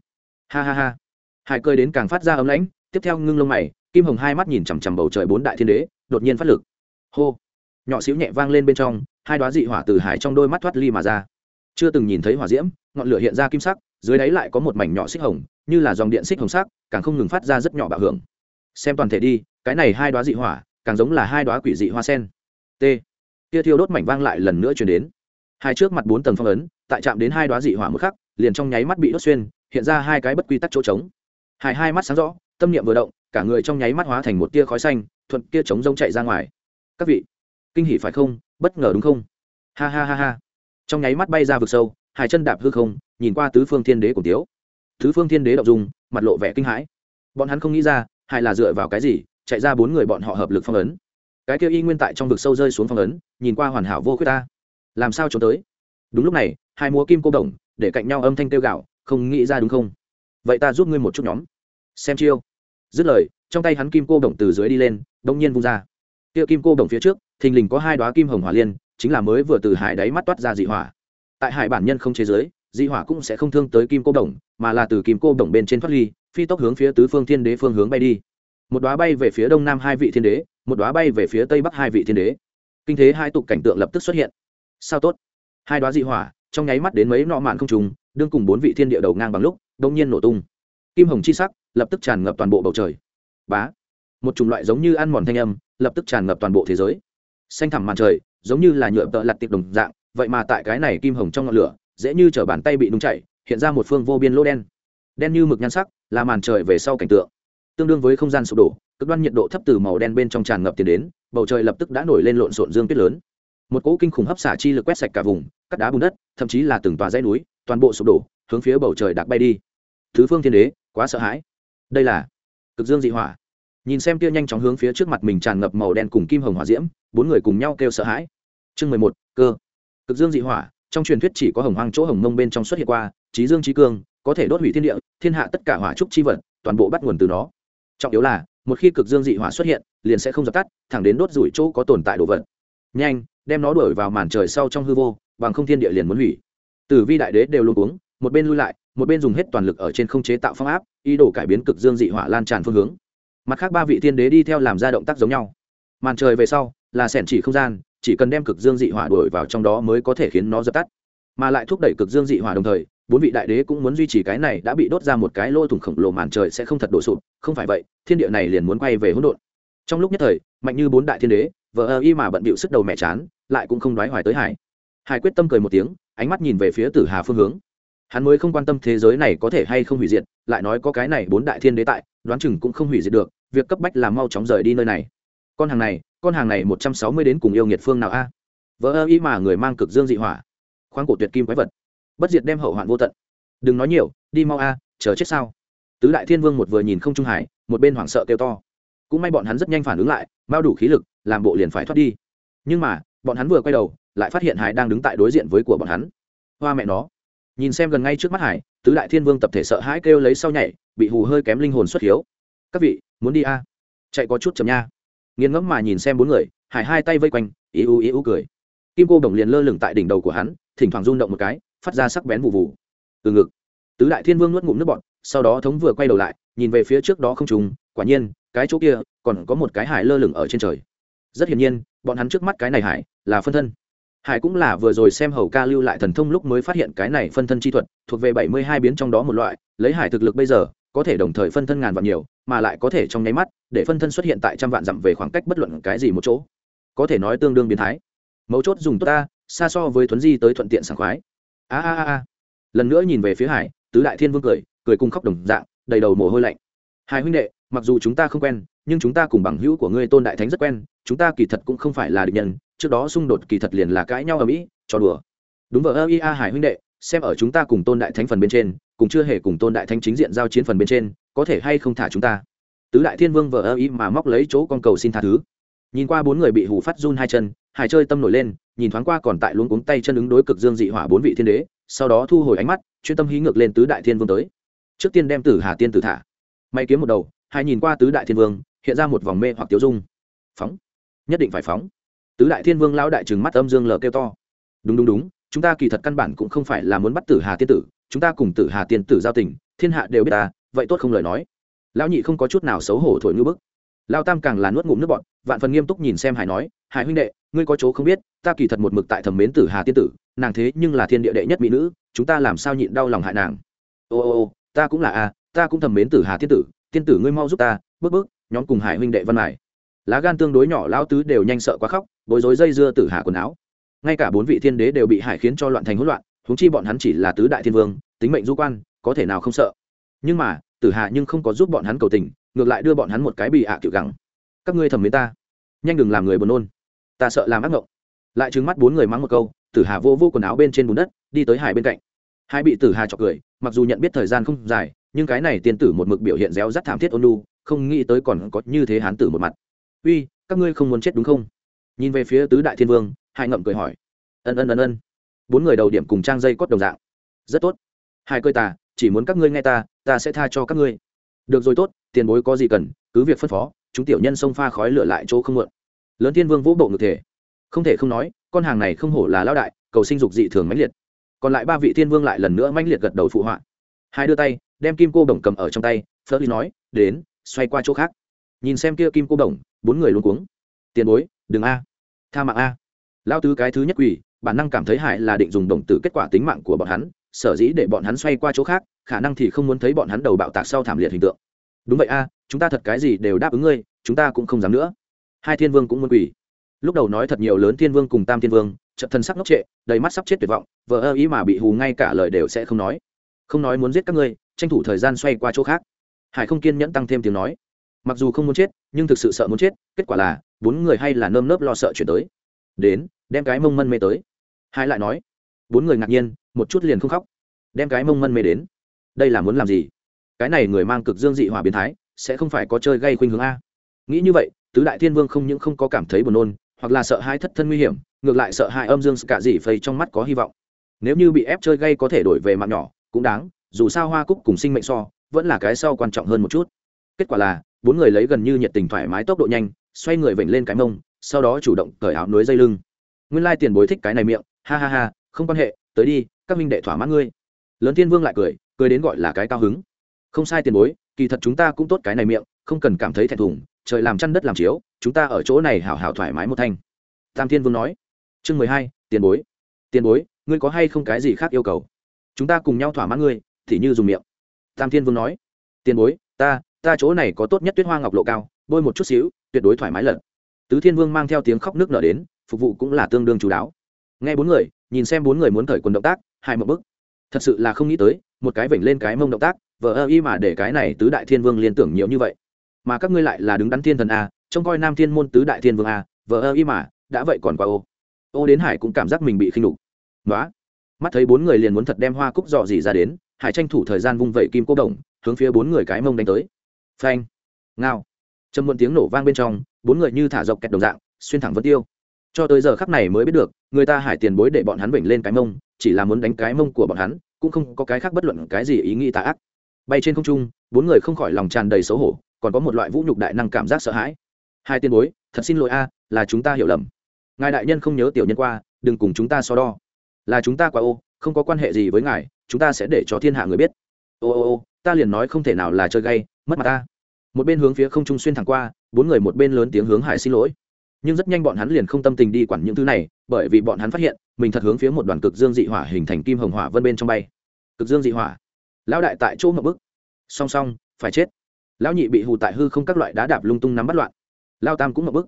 Ha ha ha. Hải cơi đến càng phát ra ấm lãnh, tiếp theo ngưng lông mày, kim hồng hai mắt nhìn chằm chằm bầu trời bốn đại thiên đế, đột nhiên phát lực. Hô. Nhỏ xíu nhẹ vang lên bên trong, hai đoá dị hỏa từ hải trong đôi mắt thoát ly mà ra. Chưa từng nhìn thấy hỏa diễm, ngọn lửa hiện ra kim sắc, dưới đáy lại có một mảnh nhỏ xích hồng, như là dòng điện xích hồng sắc, càng không ngừng phát ra rất nhỏ bạo hưởng xem toàn thể đi, cái này hai đoá dị hỏa, càng giống là hai đoá quỷ dị hoa sen. T. Tia thiêu đốt mảnh vang lại lần nữa chuyển đến. Hai trước mặt bốn tầng phong ấn, tại chạm đến hai đoá dị hỏa một khắc, liền trong nháy mắt bị đốt xuyên, hiện ra hai cái bất quy tắc chỗ trống. Hai hai mắt sáng rõ, tâm niệm vừa động, cả người trong nháy mắt hóa thành một tia khói xanh, thuận kia trống rông chạy ra ngoài. Các vị, kinh hỉ phải không? Bất ngờ đúng không? Ha ha ha ha. Trong nháy mắt bay ra vực sâu, hai chân đạp hư không, nhìn qua tứ phương thiên đế của tiếu. Tứ phương thiên đế đậu dung, mặt lộ vẻ kinh hãi. Bọn hắn không nghĩ ra hay là dựa vào cái gì, chạy ra bốn người bọn họ hợp lực phong ấn? Cái kia y nguyên tại trong vực sâu rơi xuống phong ấn, nhìn qua hoàn hảo vô khuyết ta. Làm sao trốn tới? Đúng lúc này, hai múa kim cô đồng, để cạnh nhau âm thanh tiêu gạo, không nghĩ ra đúng không? Vậy ta giúp ngươi một chút nhóm. Xem chiêu. Dứt lời, trong tay hắn kim cô đồng từ dưới đi lên đông nhiên vung ra. Kia kim cô đồng phía trước, thình lình có hai đoá kim hồng hỏa liên, chính là mới vừa từ hải đáy mắt toát ra dị hỏa. Tại hải bản nhân không chế giới, dị hỏa cũng sẽ không thương tới kim cô đồng, mà là từ kim cô đồng bên trên thoát ly phi tốc hướng phía tứ phương thiên đế phương hướng bay đi. Một đoá bay về phía đông nam hai vị thiên đế, một đoá bay về phía tây bắc hai vị thiên đế. Kinh thế hai tục cảnh tượng lập tức xuất hiện. Sao tốt? Hai đoá dị hỏa, trong nháy mắt đến mấy nọ mạn không trùng, đương cùng bốn vị thiên địa đầu ngang bằng lúc đông nhiên nổ tung. Kim hồng chi sắc, lập tức tràn ngập toàn bộ bầu trời. Bá! Một chủng loại giống như ăn mòn thanh âm, lập tức tràn ngập toàn bộ thế giới. Xanh thẳm màn trời, giống như là nhựa tợ lặt tiệp đồng dạng, vậy mà tại cái này kim hồng trong ngọn lửa, dễ như chở bàn tay bị nung chảy, hiện ra một phương vô biên lỗ đen. Đen như mực nhan sắc là màn trời về sau cảnh tượng. Tương đương với không gian sụp đổ, cực đoan nhiệt độ thấp từ màu đen bên trong tràn ngập tiền đến, bầu trời lập tức đã nổi lên lộn xộn dương tuyết lớn. Một cỗ kinh khủng hấp xả chi lực quét sạch cả vùng, cắt đá bùn đất, thậm chí là từng tòa dãy núi, toàn bộ sụp đổ, hướng phía bầu trời đặc bay đi. Thứ phương thiên đế, quá sợ hãi. Đây là cực dương dị hỏa. Nhìn xem kia nhanh chóng hướng phía trước mặt mình tràn ngập màu đen cùng kim hồng hỏa diễm, bốn người cùng nhau kêu sợ hãi. Chương mười một, cơ. Cực dương dị hỏa, trong truyền thuyết chỉ có hồng hoang chỗ hồng mông bên trong xuất hiện qua, trí dương trí cương có thể đốt hủy thiên địa, thiên hạ tất cả hỏa trúc chi vật, toàn bộ bắt nguồn từ nó. Trọng yếu là, một khi cực dương dị hỏa xuất hiện, liền sẽ không dập tắt, thẳng đến đốt rủi chỗ có tồn tại đồ vật. Nhanh, đem nó đuổi vào màn trời sau trong hư vô, bằng không thiên địa liền muốn hủy. Tử vi đại đế đều luôn uống một bên lui lại, một bên dùng hết toàn lực ở trên không chế tạo phong áp, ý đồ cải biến cực dương dị hỏa lan tràn phương hướng. Mặt khác ba vị thiên đế đi theo làm ra động tác giống nhau. Màn trời về sau, là sẻn chỉ không gian, chỉ cần đem cực dương dị hỏa đuổi vào trong đó mới có thể khiến nó dập tắt. Mà lại thúc đẩy cực dương dị hỏa đồng thời bốn vị đại đế cũng muốn duy trì cái này đã bị đốt ra một cái lỗ thủng khổng lồ màn trời sẽ không thật đổ sụp, không phải vậy, thiên địa này liền muốn quay về hỗn độn. Trong lúc nhất thời, mạnh như bốn đại thiên đế vợ ơ y mà bận bịu sức đầu mẹ chán, lại cũng không đoái hoài tới hải. Hải quyết tâm cười một tiếng, ánh mắt nhìn về phía tử hà phương hướng. Hắn mới không quan tâm thế giới này có thể hay không hủy diệt, lại nói có cái này bốn đại thiên đế tại, đoán chừng cũng không hủy diệt được, việc cấp bách là mau chóng rời đi nơi này. Con hàng này, con hàng này một trăm sáu mươi đến cùng yêu nghiệt phương nào a? Vợ ơ y mà người mang cực dương dị hỏa. Khoáng cổ tuyệt kim quái vật bất diệt đem hậu hoạn vô tận. Đừng nói nhiều, đi mau a, chờ chết sao? Tứ đại thiên vương một vừa nhìn không trung hải, một bên hoảng sợ kêu to. Cũng may bọn hắn rất nhanh phản ứng lại bao đủ khí lực, làm bộ liền phải thoát đi. Nhưng mà, bọn hắn vừa quay đầu, lại phát hiện hải đang đứng tại đối diện với của bọn hắn. Hoa mẹ nó. Nhìn xem gần ngay trước mắt hải, tứ đại thiên vương tập thể sợ hãi kêu lấy sau nhảy, bị hù hơi kém linh hồn xuất hiếu. Các vị, muốn đi a? Chạy có chút chậm nha. Nghiền ngẫm mà nhìn xem bốn người, hải hai tay vây quanh ý u ý u cười. Kim cô đồng liền lơ lửng tại đỉnh đầu của hắn, thỉnh thoảng rung động một cái phát ra sắc bén vụ vụ. Từ ngực, tứ đại thiên vương nuốt ngụm nước bọt, sau đó thống vừa quay đầu lại, nhìn về phía trước đó không trùng, quả nhiên, cái chỗ kia còn có một cái hải lơ lửng ở trên trời. Rất hiển nhiên, bọn hắn trước mắt cái này hải là phân thân. Hải cũng là vừa rồi xem hầu ca lưu lại thần thông lúc mới phát hiện cái này phân thân chi thuật, thuộc về bảy mươi hai biến trong đó một loại, lấy hải thực lực bây giờ, có thể đồng thời phân thân ngàn vạn nhiều, mà lại có thể trong nháy mắt, để phân thân xuất hiện tại trăm vạn dặm về khoảng cách bất luận cái gì một chỗ. Có thể nói tương đương biến thái. Mấu chốt dùng tốt ta, xa so với thuấn di tới thuận tiện sảng khoái a a a lần nữa nhìn về phía hải, tứ đại thiên vương cười cười cùng khóc đồng dạng, đầy đầu mồ hôi lạnh. Hai huynh đệ, mặc dù chúng ta không quen, nhưng chúng ta cùng bằng hữu của ngươi tôn đại thánh rất quen, chúng ta kỳ thật cũng không phải là địch nhân, trước đó xung đột kỳ thật liền là cãi nhau ở mỹ, cho đùa. Đúng vợ ơ ia hải huynh đệ, xem ở chúng ta cùng tôn đại thánh phần bên trên, cùng chưa hề cùng tôn đại thánh chính diện giao chiến phần bên trên, có thể hay không thả chúng ta? Tứ đại thiên vương vợ ơ ý mà móc lấy chỗ con cầu xin tha thứ. Nhìn qua bốn người bị hủ phát run hai chân, hải chơi tâm nổi lên nhìn thoáng qua còn tại luống cuống tay chân ứng đối cực dương dị hỏa bốn vị thiên đế, sau đó thu hồi ánh mắt, chuyên tâm hí ngược lên tứ đại thiên vương tới. Trước tiên đem tử hà tiên tử thả. May kiếm một đầu, hai nhìn qua tứ đại thiên vương, hiện ra một vòng mê hoặc tiêu dung. Phóng. Nhất định phải phóng. Tứ đại thiên vương lão đại trừng mắt âm dương lờ kêu to. Đúng đúng đúng, chúng ta kỳ thật căn bản cũng không phải là muốn bắt tử hà tiên tử, chúng ta cùng tử hà tiên tử giao tình, thiên hạ đều biết ta, vậy tốt không lời nói. Lão nhị không có chút nào xấu hổ thổi ngư bức lao tam càng là nuốt ngụm nước bọn vạn phần nghiêm túc nhìn xem hải nói, hải huynh đệ, ngươi có chỗ không biết, ta kỳ thật một mực tại thẩm mến tử hà tiên tử, nàng thế nhưng là thiên địa đệ nhất mỹ nữ, chúng ta làm sao nhịn đau lòng hại nàng? Ô ô ô, ta cũng là a, ta cũng thẩm mến tử hà tiên tử tiên tử ngươi mau giúp ta, bước bước, nhóm cùng hải huynh đệ văn mải lá gan tương đối nhỏ lao tứ đều nhanh sợ quá khóc, bối rối dây dưa tử hà quần áo. Ngay cả bốn vị thiên đế đều bị hải khiến cho loạn thành hỗn loạn, huống chi bọn hắn chỉ là tứ đại thiên vương, tính mệnh du quan, có thể nào không sợ. Nhưng mà tử hà nhưng không có giúp bọn hắn cầu tình, ngược lại đưa bọn hắn một cái bị ạ à kiểu gắng các ngươi thẩm mến ta. Nhanh đừng làm người buồn nôn. Ta sợ làm ác ngộng. Lại trứng mắt bốn người mắng một câu, tử hà vô vô quần áo bên trên bùn đất, đi tới hải bên cạnh. Hai bị tử hà chọc cười, mặc dù nhận biết thời gian không dài, nhưng cái này tiên tử một mực biểu hiện réo rắt thảm thiết ôn lu không nghĩ tới còn có như thế hán tử một mặt. Uy, các ngươi không muốn chết đúng không? Nhìn về phía tứ đại thiên vương hai ngậm cười hỏi. Ân ân ân ân. Bốn người đầu điểm cùng trang dây cốt đồng dạng. Rất tốt. Hai cơi ta chỉ muốn các ngươi nghe ta ta sẽ tha cho các ngươi. Được rồi tốt, tiền bối có gì cần, cứ việc phân phó, chúng tiểu nhân xông pha khói lửa lại chỗ không mượn lớn thiên vương vũ bộ ngược thể không thể không nói, con hàng này không hổ là lao đại, cầu sinh dục dị thường mãnh liệt. Còn lại ba vị thiên vương lại lần nữa mãnh liệt gật đầu phụ họa. Hai đưa tay, đem kim cô đồng cầm ở trong tay, phớt đi nói, đến, xoay qua chỗ khác. Nhìn xem kia kim cô đồng, bốn người luôn cuống. Tiền bối, đừng a, tha mạng a. Lao tứ cái thứ nhất quỷ bản năng cảm thấy hại là định dùng đồng tử kết quả tính mạng của bọn hắn sở dĩ để bọn hắn xoay qua chỗ khác, khả năng thì không muốn thấy bọn hắn đầu bạo tạc sau thảm liệt hình tượng. Đúng vậy a, chúng ta thật cái gì đều đáp ứng ngươi, chúng ta cũng không dám nữa. Hai thiên vương cũng muốn quỷ lúc đầu nói thật nhiều lớn thiên vương cùng tam thiên vương trận thân sắc ngốc trệ, đầy mắt sắp chết tuyệt vọng vợ ơ ý mà bị hù ngay cả lời đều sẽ không nói. Không nói muốn giết các ngươi, tranh thủ thời gian xoay qua chỗ khác. Hải không kiên nhẫn tăng thêm tiếng nói. Mặc dù không muốn chết, nhưng thực sự sợ muốn chết, kết quả là, bốn người hay là nơm nớp lo sợ chuyển tới. Đến, đem cái mông mân mê tới. Hai lại nói bốn người ngạc nhiên, một chút liền không khóc. Đem cái mông mân mê đến. Đây là muốn làm gì? Cái này người mang cực dương dị hỏa biến thái, sẽ không phải có chơi gây khuynh hướng a? Nghĩ như vậy, tứ đại thiên vương không những không có cảm thấy buồn nôn, hoặc là sợ hai thất thân nguy hiểm, ngược lại sợ hai âm dương cả dị phây trong mắt có hy vọng. Nếu như bị ép chơi gây có thể đổi về mạng nhỏ, cũng đáng, dù sao hoa cúc cùng sinh mệnh so, vẫn là cái sau quan trọng hơn một chút. Kết quả là, bốn người lấy gần như nhiệt tình thoải mái tốc độ nhanh, xoay người vểnh lên cái mông, sau đó chủ động cởi áo núi dây lưng. Nguyên lai tiền bối thích cái này miệng, ha ha ha không quan hệ, tới đi, các minh đệ thỏa mãn ngươi. Lớn thiên vương lại cười cười đến gọi là cái cao hứng. Không sai tiền bối, kỳ thật chúng ta cũng tốt cái này miệng, không cần cảm thấy thẹn thùng, trời làm chăn đất làm chiếu, chúng ta ở chỗ này hảo hảo thoải mái một thanh. Tam thiên vương nói. Chương mười hai, tiền bối tiền bối, ngươi có hay không cái gì khác yêu cầu? Chúng ta cùng nhau thỏa mãn ngươi, thì như dùng miệng. Tam thiên vương nói. Tiền bối, ta ta chỗ này có tốt nhất tuyết hoa ngọc lộ cao, bôi một chút xíu, tuyệt đối thoải mái lận. Tứ thiên vương mang theo tiếng khóc nước nở đến, phục vụ cũng là tương đương chú đáo. Nghe bốn người nhìn xem bốn người muốn khởi quần động tác, hai một bức. Thật sự là không nghĩ tới, một cái vểnh lên cái mông động tác vợ ơ y mà để cái này tứ đại thiên vương liên tưởng nhiều như vậy. Mà các ngươi lại là đứng đắn thiên thần a, trông coi nam thiên môn tứ đại thiên vương a vợ ơ y mà, đã vậy còn qua ô. Ô đến hải cũng cảm giác mình bị khinh đục nói mắt thấy bốn người liền muốn thật đem hoa cúc dọ dỉ ra đến, hải tranh thủ thời gian vung vẩy kim cô đồng, hướng phía bốn người cái mông đánh tới. Phanh. Ngao. Trầm muộn tiếng nổ vang bên trong, bốn người như thả dọc kẹt đồng dạng, xuyên thẳng vân tiêu cho tới giờ khắc này mới biết được, người ta hải tiền bối để bọn hắn vểnh lên cái mông, chỉ là muốn đánh cái mông của bọn hắn, cũng không có cái khác bất luận cái gì ý nghĩ tà ác. Bay trên không trung, bốn người không khỏi lòng tràn đầy xấu hổ, còn có một loại vũ nhục đại năng cảm giác sợ hãi. Hai tiền bối, thật xin lỗi a, là chúng ta hiểu lầm. Ngài đại nhân không nhớ tiểu nhân qua, đừng cùng chúng ta so đo. Là chúng ta quá ô, không có quan hệ gì với ngài, chúng ta sẽ để cho thiên hạ người biết. Ô ô ô, ta liền nói không thể nào là chơi gay, mất mặt ta. Một bên hướng phía không trung xuyên thẳng qua, bốn người một bên lớn tiếng hướng hải xin lỗi nhưng rất nhanh bọn hắn liền không tâm tình đi quản những thứ này, bởi vì bọn hắn phát hiện, mình thật hướng phía một đoàn cực dương dị hỏa hình thành kim hồng hỏa vân bên trong bay. Cực dương dị hỏa. Lão đại tại chỗ ngập bức. Song song, phải chết. Lão nhị bị hù tại hư không các loại đá đạp lung tung nắm bắt loạn. Lao tam cũng ngập bức.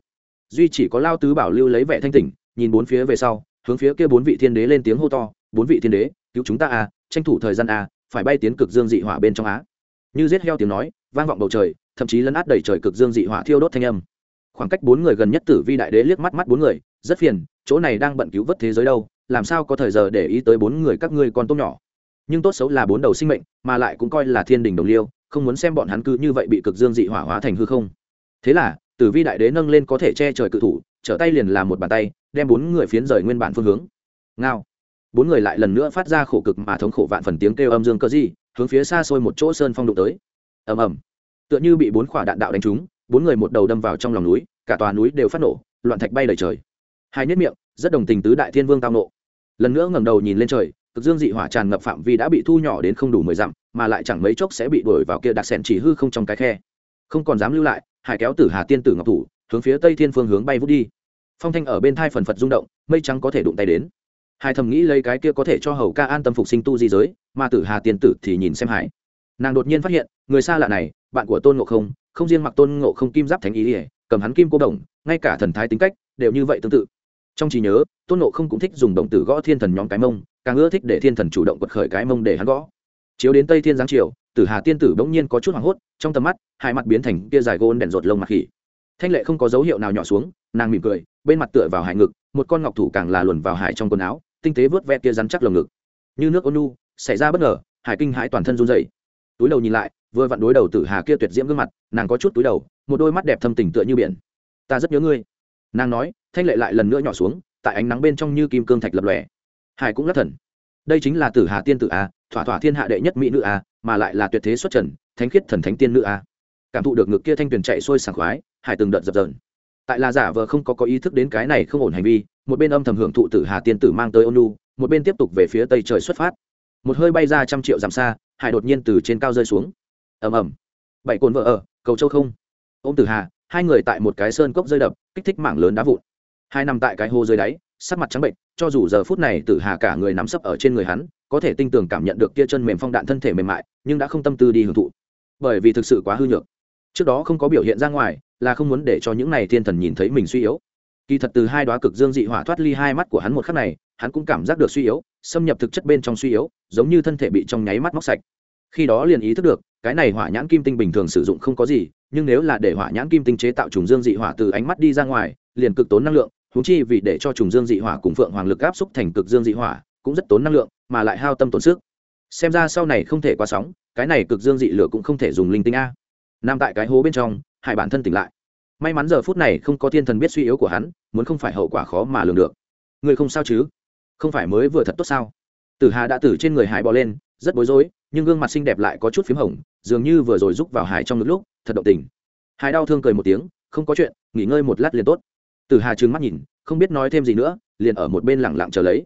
Duy chỉ có lao tứ bảo lưu lấy vẻ thanh tỉnh, nhìn bốn phía về sau, hướng phía kia bốn vị thiên đế lên tiếng hô to, bốn vị thiên đế, cứu chúng ta à tranh thủ thời gian à phải bay tiến cực dương dị hỏa bên trong á. Như giết heo tiếng nói, vang vọng bầu trời, thậm chí lấn át đầy trời cực dương dị hỏa thiêu đốt thanh âm khoảng cách bốn người gần nhất tử vi đại đế liếc mắt mắt bốn người, rất phiền, chỗ này đang bận cứu vớt thế giới đâu, làm sao có thời giờ để ý tới bốn người các ngươi con tôm nhỏ. Nhưng tốt xấu là bốn đầu sinh mệnh, mà lại cũng coi là thiên đình đồng liêu, không muốn xem bọn hắn cứ như vậy bị cực dương dị hỏa hóa thành hư không. Thế là, tử vi đại đế nâng lên có thể che trời cự thủ, trở tay liền làm một bàn tay, đem bốn người phiến rời nguyên bản phương hướng. Ngao. Bốn người lại lần nữa phát ra khổ cực mà thống khổ vạn phần tiếng kêu âm dương cơ di, hướng phía xa xôi một chỗ sơn phong đụng tới. Ầm ầm. Tựa như bị bốn quả đạn đạo đánh trúng bốn người một đầu đâm vào trong lòng núi, cả tòa núi đều phát nổ, loạn thạch bay đầy trời. Hai nhất miệng, rất đồng tình tứ đại thiên vương tao nộ. Lần nữa ngẩng đầu nhìn lên trời, cực dương dị hỏa tràn ngập phạm vi đã bị thu nhỏ đến không đủ mười dặm, mà lại chẳng mấy chốc sẽ bị đuổi vào kia đặc sẹn chỉ hư không trong cái khe. Không còn dám lưu lại, hải kéo tử hà tiên tử ngọc thủ, hướng phía tây thiên phương hướng bay vút đi. Phong thanh ở bên thai phần phật rung động, mây trắng có thể đụng tay đến. Hai thầm nghĩ lấy cái kia có thể cho hầu ca an tâm phục sinh tu di giới, mà tử hà tiên tử thì nhìn xem hải. Nàng đột nhiên phát hiện, người xa lạ này, bạn của tôn ngộ không không riêng mặc tôn ngộ không kim giáp thánh ý ỉa, cầm hắn kim cô đồng, ngay cả thần thái tính cách đều như vậy tương tự. Trong trí nhớ, tôn ngộ không cũng thích dùng động tử gõ thiên thần nhóm cái mông, càng ưa thích để thiên thần chủ động quật khởi cái mông để hắn gõ. Chiếu đến tây thiên giáng triều, tử hà tiên tử bỗng nhiên có chút hoảng hốt, trong tầm mắt, hai mặt biến thành kia dài gôn đèn rột lông mặt khỉ. Thanh lệ không có dấu hiệu nào nhỏ xuống, nàng mỉm cười, bên mặt tựa vào hải ngực, một con ngọc thủ càng là luồn vào hải trong quần áo, tinh tế vớt ve kia rắn chắc lồng ngực. Như nước ôn nu xảy ra bất ngờ, hải kinh hãi toàn thân run dậy túi đầu nhìn lại vừa vặn đối đầu tử hà kia tuyệt diễm gương mặt nàng có chút túi đầu một đôi mắt đẹp thâm tình tựa như biển. Ta rất nhớ ngươi. Nàng nói thanh lệ lại lần nữa nhỏ xuống tại ánh nắng bên trong như kim cương thạch lập lòe. Hải cũng lắc thần. Đây chính là tử hà tiên tử a thỏa thỏa thiên hạ đệ nhất mỹ nữ a mà lại là tuyệt thế xuất trần thánh khiết thần thánh tiên nữ a. Cảm thụ được ngực kia thanh tuyền chạy sôi sảng khoái hải từng đợt dập dờn. Tại là giả vờ không có có ý thức đến cái này không ổn hành vi một bên âm thầm hưởng thụ tử hà tiên tử mang tới ôn nhu, một bên tiếp tục về phía tây trời xuất phát một hơi bay ra trăm triệu dặm xa, hải đột nhiên từ trên cao rơi xuống. Ầm ầm. Bảy cồn vợ ở, cầu châu không. Ô m tử hà, hai người tại một cái sơn cốc rơi đập, kích thích mảng lớn đá vụn. Hai nằm tại cái hồ dưới đáy, sắc mặt trắng bệnh, cho dù giờ phút này tử hà cả người nắm sấp ở trên người hắn, có thể tinh tường cảm nhận được kia chân mềm phong đạn thân thể mềm mại, nhưng đã không tâm tư đi hưởng thụ. Bởi vì thực sự quá hư nhược. Trước đó không có biểu hiện ra ngoài, là không muốn để cho những này thiên thần nhìn thấy mình suy yếu kỳ thật từ hai đoá cực dương dị hỏa thoát ly hai mắt của hắn một khắc này, hắn cũng cảm giác được suy yếu, xâm nhập thực chất bên trong suy yếu, giống như thân thể bị trong nháy mắt móc sạch. Khi đó liền ý thức được, cái này hỏa nhãn kim tinh bình thường sử dụng không có gì, nhưng nếu là để hỏa nhãn kim tinh chế tạo trùng dương dị hỏa từ ánh mắt đi ra ngoài, liền cực tốn năng lượng húng chi vì để cho trùng dương dị hỏa cùng phượng hoàng lực áp xúc thành cực dương dị hỏa, cũng rất tốn năng lượng, mà lại hao tâm tốn sức. Xem ra sau này không thể qua sóng, cái này cực dương dị lửa cũng không thể dùng linh tinh a. Nằm tại cái hố bên trong hải bản thân tỉnh lại may mắn giờ phút này không có thiên thần biết suy yếu của hắn, muốn không phải hậu quả khó mà lường được. Người không sao chứ? Không phải mới vừa thật tốt sao? Tử hà đã từ trên người hải bò lên, rất bối rối, nhưng gương mặt xinh đẹp lại có chút p h í m hồng, dường như vừa rồi rúc vào hải trong ngực lúc, thật động tình. Hải đau thương cười một tiếng, không có chuyện, nghỉ ngơi một lát liền tốt. Tử hà trừng mắt nhìn, không biết nói thêm gì nữa, liền ở một bên lẳng lặng chờ lấy.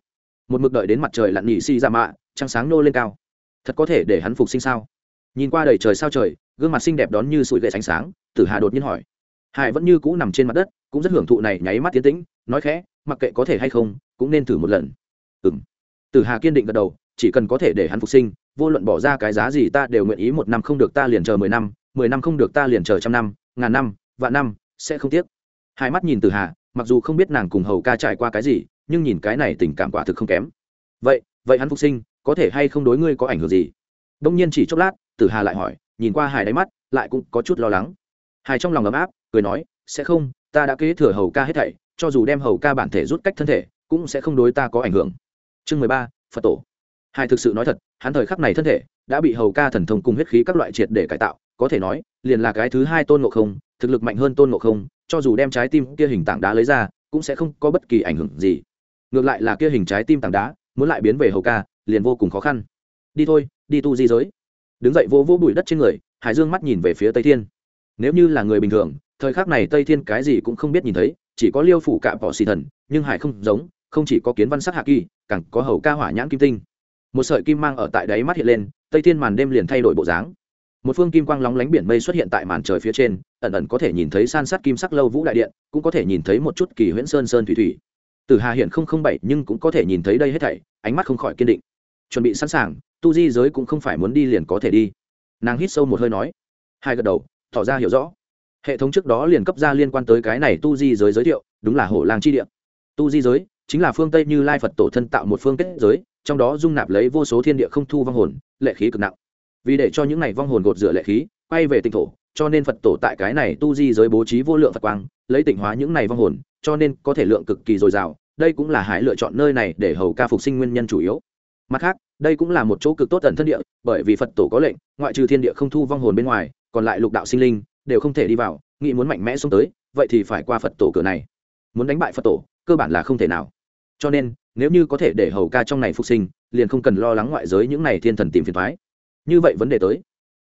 Một mực đợi đến mặt trời lặn nhị si ra mạ, trăng sáng nô lên cao. Thật có thể để hắn phục sinh sao? Nhìn qua đầy trời sao trời, gương mặt xinh đẹp đón như sụi gậy ánh sáng, tử hà đột nhiên hỏi hải vẫn như cũ nằm trên mặt đất, cũng rất hưởng thụ này nháy mắt tiến tĩnh, nói khẽ, mặc kệ có thể hay không, cũng nên thử một lần. Ừ m tử hà kiên định gật đầu, chỉ cần có thể để hắn phục sinh, vô luận bỏ ra cái giá gì ta đều nguyện ý một năm không được ta liền chờ mười năm mười năm không được ta liền chờ trăm năm, ngàn năm, vạn năm, sẽ không tiếc. Hai mắt nhìn tử hà, mặc dù không biết nàng cùng hầu ca trải qua cái gì, nhưng nhìn cái này tình cảm quả thực không kém. Vậy vậy hắn phục sinh, có thể hay không đối ngươi có ảnh hưởng gì? Đông nhiên chỉ chốc lát, tử hà lại hỏi, nhìn qua hải đáy mắt, lại cũng có chút lo lắng. Hải trong lòng ấm áp cười nói, sẽ không, ta đã kế thừa hầu ca hết thảy, cho dù đem hầu ca bản thể rút cách thân thể, cũng sẽ không đối ta có ảnh hưởng. Chương mười ba, phật tổ. Hải thực sự nói thật, hắn thời khắc này thân thể đã bị hầu ca thần thông cùng huyết khí các loại triệt để cải tạo, có thể nói, liền là cái thứ hai tôn ngộ không, thực lực mạnh hơn tôn ngộ không, cho dù đem trái tim kia hình tảng đá lấy ra, cũng sẽ không có bất kỳ ảnh hưởng gì. Ngược lại là kia hình trái tim tảng đá, muốn lại biến về hầu ca, liền vô cùng khó khăn. Đi thôi, đi tu di giới. Đứng dậy vô vô bụi đất trên người, hải dương mắt nhìn về phía tây thiên. Nếu như là người bình thường thời khắc này tây thiên cái gì cũng không biết nhìn thấy, chỉ có liêu phủ cạm bỏ xì thần, nhưng hải không giống, không chỉ có kiến văn sắc hạ kỳ, càng có hầu ca hỏa nhãn kim tinh. Một sợi kim mang ở tại đáy mắt hiện lên, tây thiên màn đêm liền thay đổi bộ dáng. Một phương kim quang lóng lánh biển mây xuất hiện tại màn trời phía trên, ẩn ẩn có thể nhìn thấy san sát kim sắc lâu vũ đại điện, cũng có thể nhìn thấy một chút kỳ huyễn sơn sơn thủy thủy. Từ hà hiện không không bảy nhưng cũng có thể nhìn thấy đây hết thảy, ánh mắt không khỏi kiên định. Chuẩn bị sẵn sàng, tu di giới cũng không phải muốn đi liền có thể đi. Nàng hít sâu một hơi nói. Hai gật đầu, tỏ ra hiểu rõ hệ thống trước đó liền cấp ra liên quan tới cái này tu di giới giới thiệu, đúng là hổ lang chi địa. Tu di giới chính là phương tây như lai phật tổ thân tạo một phương kết giới, trong đó dung nạp lấy vô số thiên địa không thu vong hồn, lệ khí cực nặng. Vì để cho những này vong hồn gột rửa lệ khí, quay về tinh thổ, cho nên phật tổ tại cái này tu di giới bố trí vô lượng phật quang, lấy tịnh hóa những này vong hồn, cho nên có thể lượng cực kỳ dồi dào, đây cũng là hải lựa chọn nơi này để hầu ca phục sinh nguyên nhân chủ yếu. Mặt khác, đây cũng là một chỗ cực tốt tận thân địa, bởi vì phật tổ có lệnh, ngoại trừ thiên địa không thu vong hồn bên ngoài, còn lại lục đạo sinh linh đều không thể đi vào, nghĩ muốn mạnh mẽ xuống tới, vậy thì phải qua phật tổ cửa này. Muốn đánh bại phật tổ, cơ bản là không thể nào. Cho nên, nếu như có thể để hầu ca trong này phục sinh, liền không cần lo lắng ngoại giới những này thiên thần tìm phiền thoái như vậy vấn đề tới.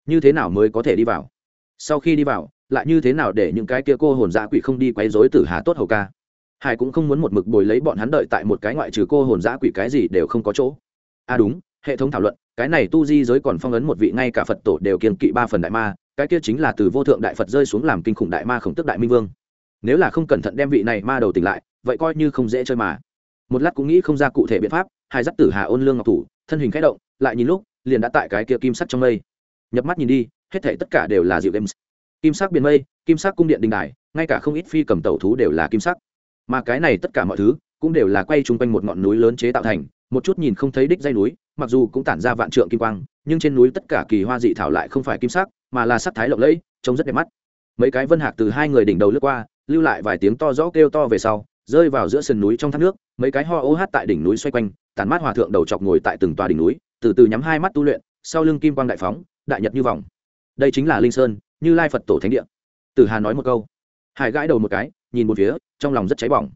Như thế nào mới có thể đi vào? Sau khi đi vào, lại như thế nào để những cái kia cô hồn dã quỷ không đi quấy rối tử hà tốt hầu ca? Hải cũng không muốn một mực bồi lấy bọn hắn đợi tại một cái ngoại trừ cô hồn dã quỷ cái gì đều không có chỗ. À đúng, hệ thống thảo luận, cái này tu di giới còn phong ấn một vị ngay cả phật tổ đều kiên kỵ ba phần đại ma cái kia chính là từ vô thượng đại phật rơi xuống làm kinh khủng đại ma khổng tức đại minh vương. Nếu là không cẩn thận đem vị này ma đầu tỉnh lại, vậy coi như không dễ chơi mà. Một lát cũng nghĩ không ra cụ thể biện pháp, hai giáp tử hà ôn lương ngọc thủ, thân hình khẽ động, lại nhìn lúc, liền đã tại cái kia kim sắc trong mây. Nhập mắt nhìn đi, hết thể tất cả đều là dịu đêm. Kim sắc biển mây, kim sắc cung điện đình đài, ngay cả không ít phi cầm tẩu thú đều là kim sắc. Mà cái này tất cả mọi thứ, cũng đều là quay chung quanh một ngọn núi lớn chế tạo thành, một chút nhìn không thấy đích dây núi, mặc dù cũng tản ra vạn trượng kim quang nhưng trên núi tất cả kỳ hoa dị thảo lại không phải kim sắc, mà là sắc thái lộng lẫy, trông rất đẹp mắt. Mấy cái vân hạc từ hai người đỉnh đầu lướt qua, lưu lại vài tiếng to rõ kêu to về sau, rơi vào giữa sườn núi trong thác nước, mấy cái ho ô hát tại đỉnh núi xoay quanh tàn mát hòa thượng đầu chọc ngồi tại từng tòa đỉnh núi, từ từ nhắm hai mắt tu luyện, sau lưng kim quang đại phóng, đại nhật như vòng. Đây chính là linh sơn, như lai phật tổ thánh địa. Tử hà nói một câu. Hải gãi đầu một cái, nhìn một phía, trong lòng rất cháy bỏng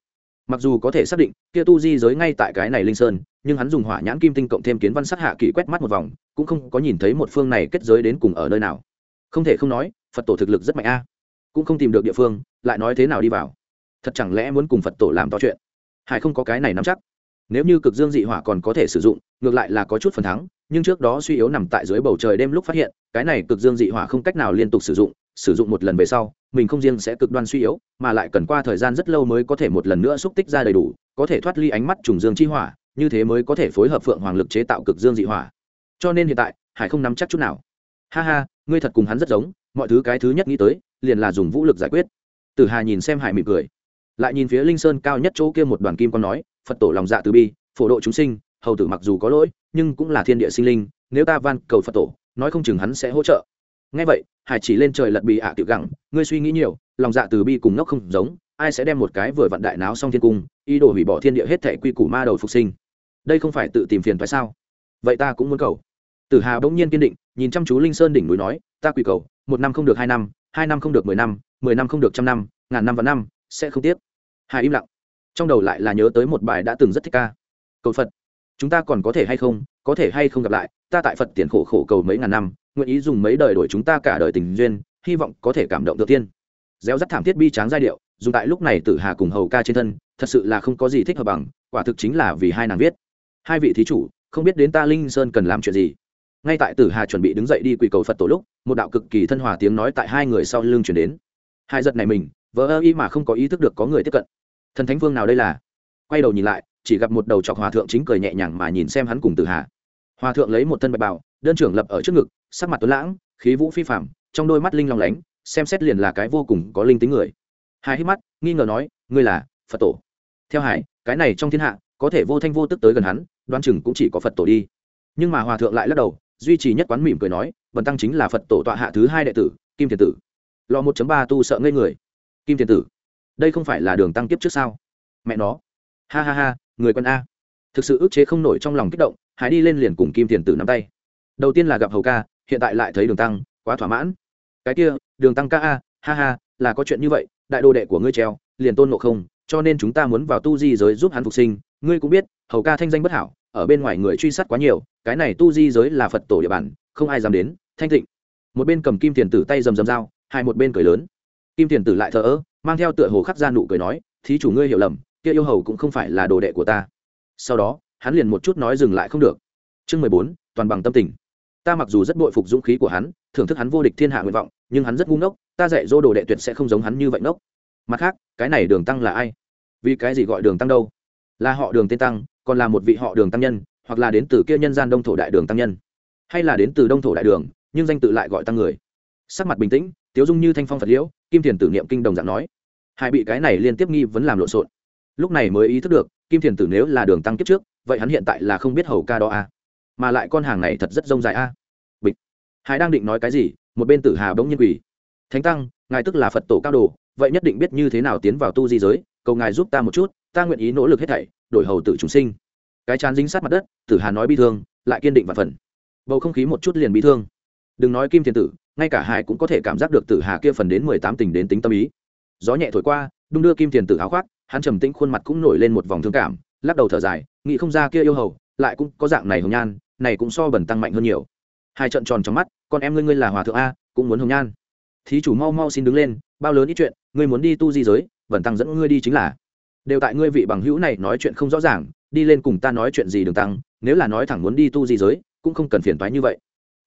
mặc dù có thể xác định, kia tu di giới ngay tại cái này linh sơn, nhưng hắn dùng hỏa nhãn kim tinh cộng thêm kiến văn sát hạ kỳ quét mắt một vòng, cũng không có nhìn thấy một phương này kết giới đến cùng ở nơi nào. Không thể không nói, phật tổ thực lực rất mạnh a. Cũng không tìm được địa phương, lại nói thế nào đi vào. Thật chẳng lẽ muốn cùng phật tổ làm to chuyện? Hải không có cái này nắm chắc. Nếu như cực dương dị hỏa còn có thể sử dụng, ngược lại là có chút phần thắng, nhưng trước đó suy yếu nằm tại dưới bầu trời đêm lúc phát hiện, cái này cực dương dị hỏa không cách nào liên tục sử dụng sử dụng một lần về sau mình không riêng sẽ cực đoan suy yếu, mà lại cần qua thời gian rất lâu mới có thể một lần nữa xúc tích ra đầy đủ, có thể thoát ly ánh mắt trùng dương chi hỏa, như thế mới có thể phối hợp phượng hoàng lực chế tạo cực dương dị hỏa. Cho nên hiện tại, hải không nắm chắc chút nào. Ha ha, ngươi thật cùng hắn rất giống, mọi thứ cái thứ nhất nghĩ tới, liền là dùng vũ lực giải quyết. Tử hà nhìn xem hải mỉm cười. Lại nhìn phía linh sơn cao nhất chỗ kia một đoàn kim con nói, phật tổ lòng dạ từ bi, phổ độ chúng sinh, hầu tử mặc dù có lỗi, nhưng cũng là thiên địa sinh linh, nếu ta van cầu phật tổ, nói không chừng hắn sẽ hỗ trợ. Ngay vậy hải chỉ lên trời lật bị ạ à tiểu gẳng, ngươi suy nghĩ nhiều, lòng dạ từ bi cùng ngốc không giống, ai sẽ đem một cái vừa vặn đại náo xong thiên cung, ý đồ hủy bỏ thiên địa hết thệ quy củ ma đầu phục sinh? Đây không phải tự tìm phiền tại sao? Vậy ta cũng muốn cầu. Tử hà bỗng nhiên kiên định, nhìn chăm chú linh sơn đỉnh núi nói, ta quỳ cầu, một năm không được hai năm hai năm không được mười năm mười năm không được trăm năm, ngàn năm và năm, sẽ không tiếp hà im lặng. Trong đầu lại là nhớ tới một bài đã từng rất thích ca. Cầu phật. Chúng ta còn có thể hay không, có thể hay không gặp lại, ta tại phật tiền khổ khổ cầu mấy ngàn năm nguyện ý dùng mấy đời đổi chúng ta cả đời tình duyên, hy vọng có thể cảm động tự tiên. Gieo rắt thảm thiết bi tráng giai điệu, dùng tại lúc này tử hà cùng hầu ca trên thân, thật sự là không có gì thích hợp bằng, quả thực chính là vì hai nàng viết. Hai vị thí chủ, không biết đến ta linh sơn cần làm chuyện gì. Ngay tại tử hà chuẩn bị đứng dậy đi quỳ cầu phật tổ lúc, một đạo cực kỳ thân hòa tiếng nói tại hai người sau lưng chuyển đến. Hai giật này mình vỡ ơ y mà không có ý thức được có người tiếp cận. Thần thánh vương nào đây là? Quay đầu nhìn lại, chỉ gặp một đầu chọc hòa thượng chính cười nhẹ nhàng mà nhìn xem hắn cùng tử hà. Hòa thượng lấy một thân bạch bảo đơn trưởng lập ở trước ngực sắc mặt tuấn lãng, khí vũ phi phạm trong đôi mắt linh long lánh, xem xét liền là cái vô cùng có linh tính người. Hải hít mắt, nghi ngờ nói, ngươi là phật tổ? Theo hải, cái này trong thiên hạ, có thể vô thanh vô tức tới gần hắn đoan chừng cũng chỉ có phật tổ đi. Nhưng mà hòa thượng lại lắc đầu, duy trì nhất quán mỉm cười nói vần tăng chính là phật tổ tọa hạ thứ hai đệ tử, kim thiền tử. Lò một ba tu sợ ngây người. Kim thiền tử, đây không phải là đường tăng kiếp trước sao? Mẹ nó. Ha ha ha, người quân a. Thực sự ức chế không nổi trong lòng kích động, hải đi lên liền cùng kim thiền tử nắm tay. Đầu tiên là gặp hầu ca hiện tại lại thấy đường tăng quá thỏa mãn. Cái kia đường tăng ca a ha ha là có chuyện như vậy đại đồ đệ của ngươi treo liền tôn ngộ không cho nên chúng ta muốn vào tu di giới giúp hắn phục sinh. Ngươi cũng biết hầu ca thanh danh bất hảo ở bên ngoài người truy sát quá nhiều cái này tu di giới là phật tổ địa bàn không ai dám đến. Thanh thịnh, một bên cầm kim tiền tử tay rầm rầm dao hai một bên cười lớn. Kim tiền tử lại thờ ơ mang theo tựa hồ khắc ra nụ cười nói thí chủ ngươi hiểu lầm kia yêu hầu cũng không phải là đồ đệ của ta. Sau đó hắn liền một chút nói dừng lại không được. Chương mười bốn toàn bằng tâm tình ta mặc dù rất bội phục dũng khí của hắn, thưởng thức hắn vô địch thiên hạ nguyện vọng, nhưng hắn rất ngu ngốc, ta dạy dỗ đồ đệ tuyệt sẽ không giống hắn như vậy ngốc. Mặt khác, cái này đường tăng là ai? Vì cái gì gọi đường tăng đâu? Là họ đường tên tăng, còn là một vị họ đường tăng nhân, hoặc là đến từ kia nhân gian đông thổ đại đường tăng nhân? Hay là đến từ đông thổ đại đường, nhưng danh tự lại gọi tăng người? Sắc mặt bình tĩnh, tiếu dung như thanh phong phật liễu, kim thiền tử niệm kinh đồng dạng nói. Hai bị cái này liên tiếp nghi vẫn làm lộn xộn. Lúc này mới ý thức được, kim thiền tử nếu là đường tăng kiếp trước, vậy hắn hiện tại là không biết hầu ca đó a à. mà lại con hàng này thật rất rông dài a. à hải đang định nói cái gì, một bên tử hà bỗng nhiên quỳ. Thánh tăng, ngài tức là phật tổ cao đồ, vậy nhất định biết như thế nào tiến vào tu di giới, cầu ngài giúp ta một chút, ta nguyện ý nỗ lực hết thảy, đổi hầu tử chúng sinh. Cái chán dính sát mặt đất, tử hà nói bi thương, lại kiên định và phần. Bầu không khí một chút liền bi thương. Đừng nói kim Thiên tử, ngay cả hải cũng có thể cảm giác được tử hà kia phần đến mười tám tình đến tính tâm ý. Gió nhẹ thổi qua, đung đưa kim Thiên tử áo khoác, hắn trầm tĩnh khuôn mặt cũng nổi lên một vòng thương cảm, lắc đầu thở dài, nghĩ không ra kia yêu hầu, lại cũng có dạng này hồng nhan, này cũng so bẩn tăng mạnh hơn nhiều hai trận tròn trong mắt, con em ngươi ngươi là hòa thượng a, cũng muốn hồng nhan. Thí chủ mau mau xin đứng lên, bao lớn ít chuyện, ngươi muốn đi tu di giới bẩn tăng dẫn ngươi đi chính là. Đều tại ngươi vị bằng hữu này nói chuyện không rõ ràng, đi lên cùng ta nói chuyện gì đường tăng, nếu là nói thẳng muốn đi tu di giới, cũng không cần phiền toái như vậy.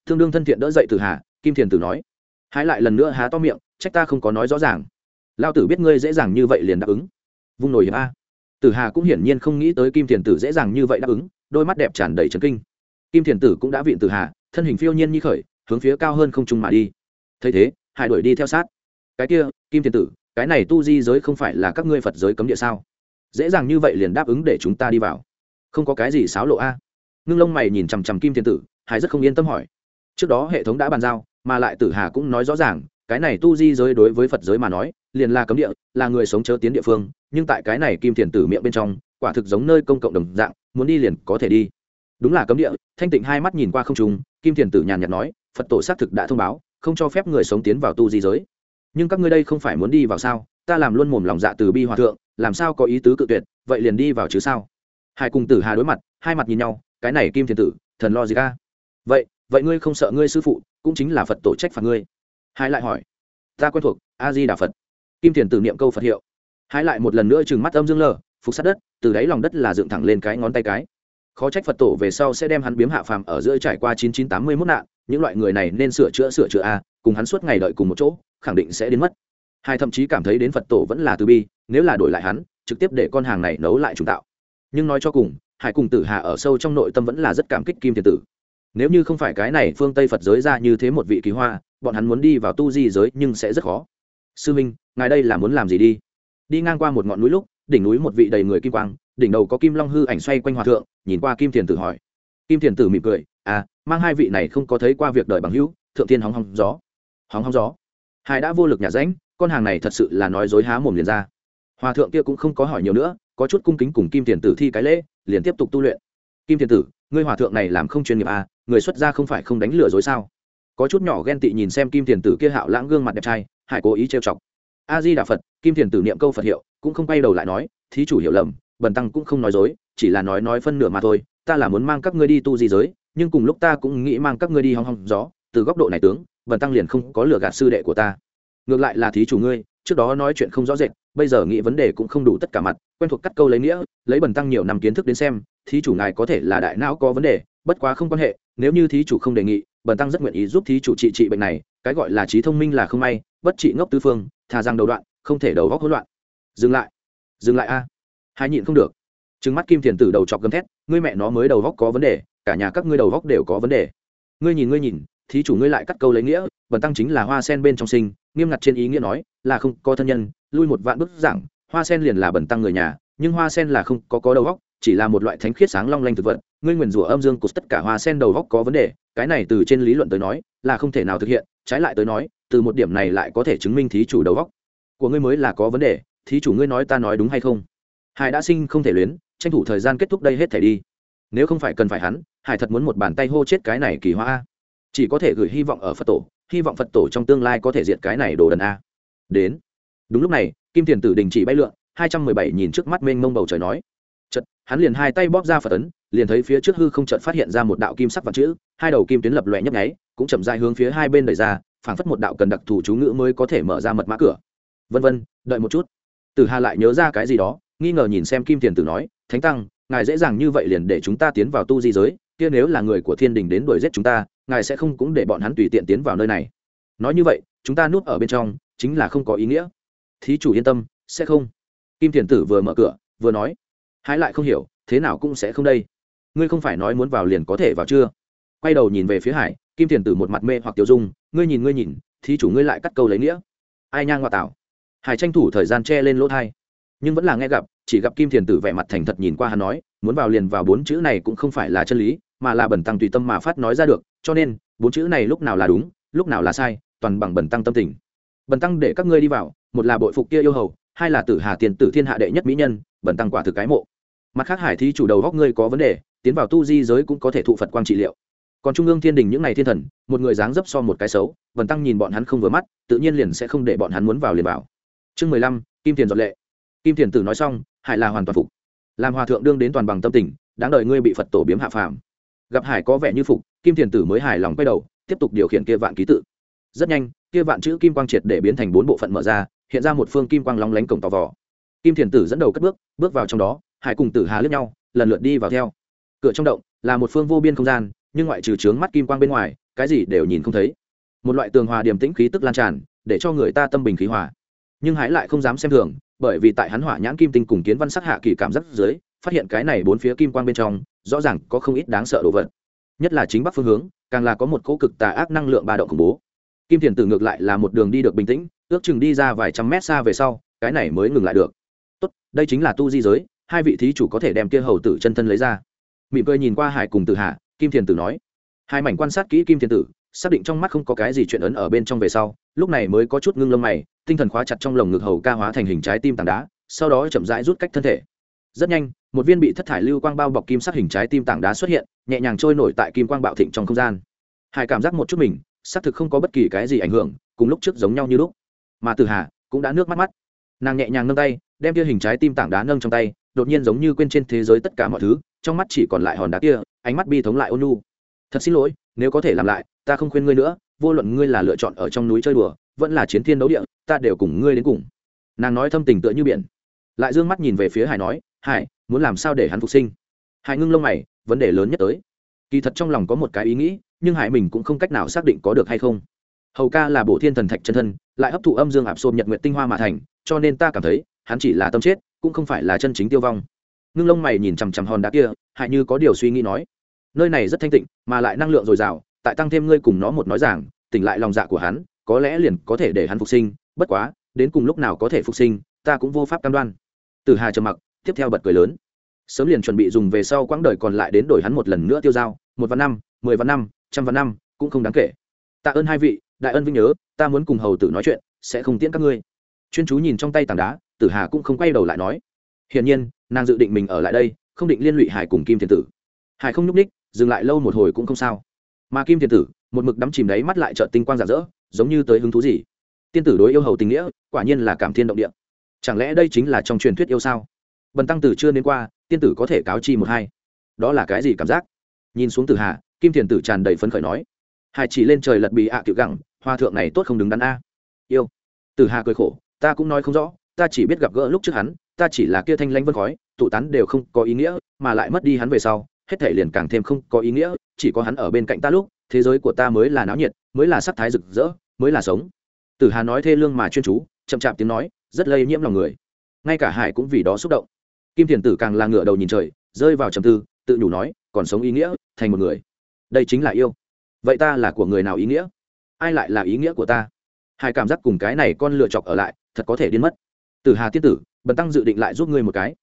Thương đương thân thiện đỡ dậy từ hà, kim thiền tử nói, hái lại lần nữa há to miệng, trách ta không có nói rõ ràng. Lao tử biết ngươi dễ dàng như vậy liền đáp ứng. Vung nổi hiệp a. Tử hà cũng hiển nhiên không nghĩ tới kim thiền tử dễ dàng như vậy đáp ứng, đôi mắt đẹp tràn đầy trấn kinh. Kim thiền tử cũng đã viện tử hà thân hình phiêu nhiên như khởi, hướng phía cao hơn không trung mà đi. Thấy thế, hải đuổi đi theo sát. Cái kia, kim Thiên tử, cái này tu di giới không phải là các ngươi phật giới cấm địa sao? Dễ dàng như vậy liền đáp ứng để chúng ta đi vào. Không có cái gì xáo lộ a. Ngưng lông mày nhìn chằm chằm kim Thiên tử, hải rất không yên tâm hỏi. Trước đó hệ thống đã bàn giao, mà lại tử hà cũng nói rõ ràng, cái này tu di giới đối với phật giới mà nói, liền là cấm địa, là người sống chớ tiến địa phương, nhưng tại cái này kim thiền tử miệng bên trong, quả thực giống nơi công cộng đồng dạng, muốn đi liền có thể đi đúng là cấm địa, thanh tịnh hai mắt nhìn qua không trùng kim thiền tử nhàn nhạt nói, phật tổ xác thực đã thông báo, không cho phép người sống tiến vào tu di giới. Nhưng các ngươi đây không phải muốn đi vào sao? Ta làm luôn mồm lòng dạ từ bi hòa thượng, làm sao có ý tứ cự tuyệt, vậy liền đi vào chứ sao? Hai cùng tử hà đối mặt, hai mặt nhìn nhau, cái này kim thiền tử, thần lo gì ca vậy vậy ngươi không sợ ngươi sư phụ, cũng chính là phật tổ trách phạt ngươi. Hai lại hỏi, ta quen thuộc a di đà phật. Kim thiền tử niệm câu phật hiệu. Hai lại một lần nữa trừng mắt âm dương lờ, phục sát đất, từ đáy lòng đất là dựng thẳng lên cái ngón tay cái khó trách phật tổ về sau sẽ đem hắn biếm hạ phàm ở giữa trải qua chín chín tám mươi mốt nạn, những loại người này nên sửa chữa sửa chữa a, cùng hắn suốt ngày đợi cùng một chỗ, khẳng định sẽ đến mất. Hai thậm chí cảm thấy đến phật tổ vẫn là từ bi, nếu là đổi lại hắn, trực tiếp để con hàng này nấu lại chúng tạo. Nhưng nói cho cùng, hải cùng tử hà ở sâu trong nội tâm vẫn là rất cảm kích kim Thiên tử. Nếu như không phải cái này phương tây phật giới ra như thế một vị kỳ hoa, bọn hắn muốn đi vào tu di giới nhưng sẽ rất khó. Sư minh, ngài đây là muốn làm gì đi? Đi ngang qua một ngọn núi lúc, đỉnh núi một vị đầy người kim quang đỉnh đầu có kim long hư ảnh xoay quanh hòa thượng, nhìn qua kim thiền tử hỏi. Kim thiền tử mỉm cười à mang hai vị này không có thấy qua việc đời bằng hữu, thượng thiên hóng hóng gió. Hóng hóng gió? Hai đã vô lực nhà ránh con hàng này thật sự là nói dối há mồm liền ra. Hòa thượng kia cũng không có hỏi nhiều nữa, có chút cung kính cùng kim thiền tử thi cái lễ, liền tiếp tục tu luyện. Kim thiền tử, ngươi hòa thượng này làm không chuyên nghiệp à người xuất gia không phải không đánh lừa dối sao? Có chút nhỏ ghen tị nhìn xem kim thiền tử kia hạo lãng gương mặt đẹp trai, hải cố ý trêu chọc. A di đà phật, kim thiền tử niệm câu phật hiệu, cũng không quay đầu lại nói, thí chủ hiểu lầm bần tăng cũng không nói dối, chỉ là nói nói phân nửa mà thôi, ta là muốn mang các ngươi đi tu di giới, nhưng cùng lúc ta cũng nghĩ mang các ngươi đi hong hong gió, từ góc độ này tướng, bần tăng liền không có lừa gạt sư đệ của ta. Ngược lại là thí chủ ngươi, trước đó nói chuyện không rõ rệt, bây giờ nghĩ vấn đề cũng không đủ tất cả mặt, quen thuộc cắt câu lấy nghĩa, lấy bần tăng nhiều năm kiến thức đến xem, thí chủ ngài có thể là đại não có vấn đề, bất quá không quan hệ, nếu như thí chủ không đề nghị, bần tăng rất nguyện ý giúp thí chủ trị trị bệnh này, cái gọi là trí thông minh là không may, bất trị ngốc tư phương, thà rằng đầu đoạn, không thể đầu góc hỗn loạn. Dừng lại dừng lại a hai nhịn không được. Trừng mắt kim thiền tử đầu chọc gấm thét, ngươi mẹ nó mới đầu góc có vấn đề, cả nhà các ngươi đầu góc đều có vấn đề. Ngươi nhìn ngươi nhìn, thí chủ ngươi lại cắt câu lấy nghĩa, bần tăng chính là hoa sen bên trong sinh, nghiêm ngặt trên ý nghĩa nói, là không có thân nhân, lui một vạn bức giảng, hoa sen liền là bần tăng người nhà, nhưng hoa sen là không có có đầu góc, chỉ là một loại thánh khiết sáng long lanh thực vật, ngươi nguyền rủa âm dương của tất cả hoa sen đầu góc có vấn đề, cái này từ trên lý luận tới nói, là không thể nào thực hiện, trái lại tới nói, từ một điểm này lại có thể chứng minh thí chủ đầu góc của ngươi mới là có vấn đề, thí chủ ngươi nói ta nói đúng hay không? Hải đã sinh không thể luyến, tranh thủ thời gian kết thúc đây hết thể đi. Nếu không phải cần phải hắn, hải thật muốn một bàn tay hô chết cái này kỳ hoa chỉ có thể gửi hy vọng ở phật tổ, hy vọng phật tổ trong tương lai có thể diệt cái này đồ đần a. Đến. Đúng lúc này, kim thiền tử đình chỉ bay lượn, hai trăm mười bảy nhìn trước mắt mênh mông bầu trời nói. Chật hắn liền hai tay bóp ra phật ấn, liền thấy phía trước hư không chợt phát hiện ra một đạo kim sắc vạn chữ, hai đầu kim tuyến lập lòe nhấp nháy, cũng chậm dài hướng phía hai bên đẩy ra, phảng phất một đạo cần đặc thù chú ngữ mới có thể mở ra mật mã cửa. Vân vân, đợi một chút. Tử hà lại nhớ ra cái gì đó nghi ngờ nhìn xem kim thiền tử nói, thánh tăng, ngài dễ dàng như vậy liền để chúng ta tiến vào tu di giới, kia nếu là người của thiên đình đến đuổi giết chúng ta, ngài sẽ không cũng để bọn hắn tùy tiện tiến vào nơi này. Nói như vậy, chúng ta núp ở bên trong, chính là không có ý nghĩa. Thí chủ yên tâm, sẽ không. Kim thiền tử vừa mở cửa, vừa nói, hái lại không hiểu, thế nào cũng sẽ không đây. Ngươi không phải nói muốn vào liền có thể vào chưa? Quay đầu nhìn về phía hải, kim thiền tử một mặt mê hoặc tiêu dung, ngươi nhìn ngươi nhìn, thí chủ ngươi lại cắt câu lấy nghĩa. Ai nhang ngoại tảo hải tranh thủ thời gian che lên lỗ thai nhưng vẫn là nghe gặp, chỉ gặp kim thiền tử vẻ mặt thành thật nhìn qua hắn nói, muốn vào liền vào bốn chữ này cũng không phải là chân lý, mà là bẩn tăng tùy tâm mà phát nói ra được, cho nên, bốn chữ này lúc nào là đúng, lúc nào là sai, toàn bằng bẩn tăng tâm tình. Bẩn tăng để các ngươi đi vào, một là bội phục kia yêu hầu, hai là tử hà tiền tử thiên hạ đệ nhất mỹ nhân, bẩn tăng quả thực cái mộ. Mặt khác hải thi chủ đầu góc ngươi có vấn đề, tiến vào tu di giới cũng có thể thụ phật quang trị liệu. Còn trung ương thiên đình những n à y thiên thần, một người dáng dấp so một cái xấu, bẩn tăng nhìn bọn hắn không vừa mắt, tự nhiên liền sẽ không để bọn hắn muốn vào liền vào. Chương mười lăm, kim tiền dọn lệ kim Thiền tử nói xong, hải là hoàn toàn phục. Làm hòa thượng đương đến toàn bằng tâm tình, đáng đợi ngươi bị phật tổ biếm hạ phàm. Gặp hải có vẻ như phục, kim Thiền tử mới hài lòng quay đầu, tiếp tục điều khiển kia vạn ký tự. Rất nhanh, kia vạn chữ kim quang triệt để biến thành bốn bộ phận mở ra, hiện ra một phương kim quang lóng lánh cổng tò vò. Kim thiền tử dẫn đầu cất bước bước vào trong đó, hải cùng tử hà lướt nhau, lần lượt đi vào theo. Cửa trong động, là một phương vô biên không gian, nhưng ngoại trừ trướng mắt kim quang bên ngoài, cái gì đều nhìn không thấy. Một loại tường hòa điềm tĩnh khí tức lan tràn, để cho người ta tâm bình khí hòa. Nhưng hải lại không dám xem thường bởi vì tại hắn hỏa nhãn kim tinh cùng kiến văn sắc hạ kỳ cảm giác dưới, phát hiện cái này bốn phía kim quang bên trong, rõ ràng có không ít đáng sợ đồ vật. Nhất là chính bắc phương hướng, càng là có một cỗ cực tà ác năng lượng ba động khủng bố. Kim thiền tử ngược lại là một đường đi được bình tĩnh, ước chừng đi ra vài trăm mét xa về sau, cái này mới ngừng lại được. Tốt, đây chính là tu di giới, hai vị thí chủ có thể đem kia hầu tử chân thân lấy ra. Mỉm cười nhìn qua hải cùng tử hạ, kim thiền tử nói. Hai mảnh quan sát kỹ kim thiền tử, xác định trong mắt không có cái gì chuyện ấn ở bên trong về sau lúc này mới có chút ngưng lông mày, tinh thần khóa chặt trong lồng ngực hầu ca hóa thành hình trái tim tảng đá, sau đó chậm rãi rút cách thân thể. Rất nhanh, một viên bị thất thải lưu quang bao bọc kim sắc hình trái tim tảng đá xuất hiện, nhẹ nhàng trôi nổi tại kim quang bạo thịnh trong không gian. Hải cảm giác một chút mình, xác thực không có bất kỳ cái gì ảnh hưởng, cùng lúc trước giống nhau như lúc. Mà từ hà cũng đã nước mắt mắt. Nàng nhẹ nhàng nâng tay, đem kia hình trái tim tảng đá nâng trong tay, đột nhiên giống như quên trên thế giới tất cả mọi thứ, trong mắt chỉ còn lại hòn đá kia, ánh mắt bi thống lại ôn nu thật xin lỗi, nếu có thể làm lại, ta không khuyên ngươi nữa, vô luận ngươi là lựa chọn ở trong núi chơi đùa, vẫn là chiến thiên đấu địa, ta đều cùng ngươi đến cùng. Nàng nói thâm tình tựa như biển. Lại d ư ơ n g mắt nhìn về phía hải nói, hải, muốn làm sao để hắn phục sinh? Hải ngưng lông mày, vấn đề lớn nhất tới. Kỳ thật trong lòng có một cái ý nghĩ, nhưng hải mình cũng không cách nào xác định có được hay không. Hầu ca là bộ thiên thần thạch chân thân, lại hấp thụ âm dương ạp xôm nhật nguyện tinh hoa mà thành, cho nên ta cảm thấy, hắn chỉ là tâm chết, cũng không phải là chân chính tiêu vong. Ngưng lông mày nhìn chằm chằm hòn đá kia hại như có điều suy nghĩ nói nơi này rất thanh tịnh, mà lại năng lượng dồi dào, tại tăng thêm ngươi cùng nó một nói giảng, tỉnh lại lòng dạ của hắn, có lẽ liền có thể để hắn phục sinh, bất quá, đến cùng lúc nào có thể phục sinh, ta cũng vô pháp cam đoan. Từ hà trầm mặc, tiếp theo bật cười lớn. Sớm liền chuẩn bị dùng về sau quãng đời còn lại đến đổi hắn một lần nữa tiêu dao, một vạn năm, mười vạn năm, trăm vạn năm, cũng không đáng kể. Tạ ơn hai vị, đại ân vinh nhớ, ta muốn cùng hầu tử nói chuyện, sẽ không tiễn các ngươi. Chuyên chú nhìn trong tay tảng đá, tử hà cũng không quay đầu lại nói. Hiển nhiên, nàng dự định mình ở lại đây, không định liên lụy hải cùng kim thiên tử. Hải không nhúc ních dừng lại lâu một hồi cũng không sao. Mà kim thiên tử, một mực đắm chìm đáy mắt lại trợ tinh quang rạng rỡ, giống như tới hứng thú gì. Tiên tử đối yêu hầu tình nghĩa, quả nhiên là cảm thiên động địa. Chẳng lẽ đây chính là trong truyền thuyết yêu sao? Bần tăng tử chưa đến qua, tiên tử có thể cáo chi một hai. Đó là cái gì cảm giác? Nhìn xuống tử hà, kim thiền tử tràn đầy phấn khởi nói. Hải chỉ lên trời lật bì ạ à cựu gẳng, hoa thượng này tốt không đứng đắn a. Yêu. Tử hà cười khổ, ta cũng nói không rõ, ta chỉ biết gặp gỡ lúc trước hắn, ta chỉ là kia thanh lanh vân khói, tụ tán đều không có ý nghĩa, mà lại mất đi hắn về sau hết thể liền càng thêm không có ý nghĩa, chỉ có hắn ở bên cạnh ta lúc, thế giới của ta mới là náo nhiệt, mới là sắc thái rực rỡ, mới là sống. Tử hà nói thê lương mà chuyên chú, chậm chạp tiếng nói, rất lây nhiễm lòng người. Ngay cả hải cũng vì đó xúc động. Kim thiền tử càng là ngựa đầu nhìn trời, rơi vào trầm tư, tự nhủ nói, còn sống ý nghĩa, thành một người. Đây chính là yêu. Vậy ta là của người nào ý nghĩa? Ai lại là ý nghĩa của ta? Hải cảm giác cùng cái này con lựa chọc ở lại, thật có thể điên mất. Tử hà tiên tử, bần tăng dự định lại giúp ngươi một cái.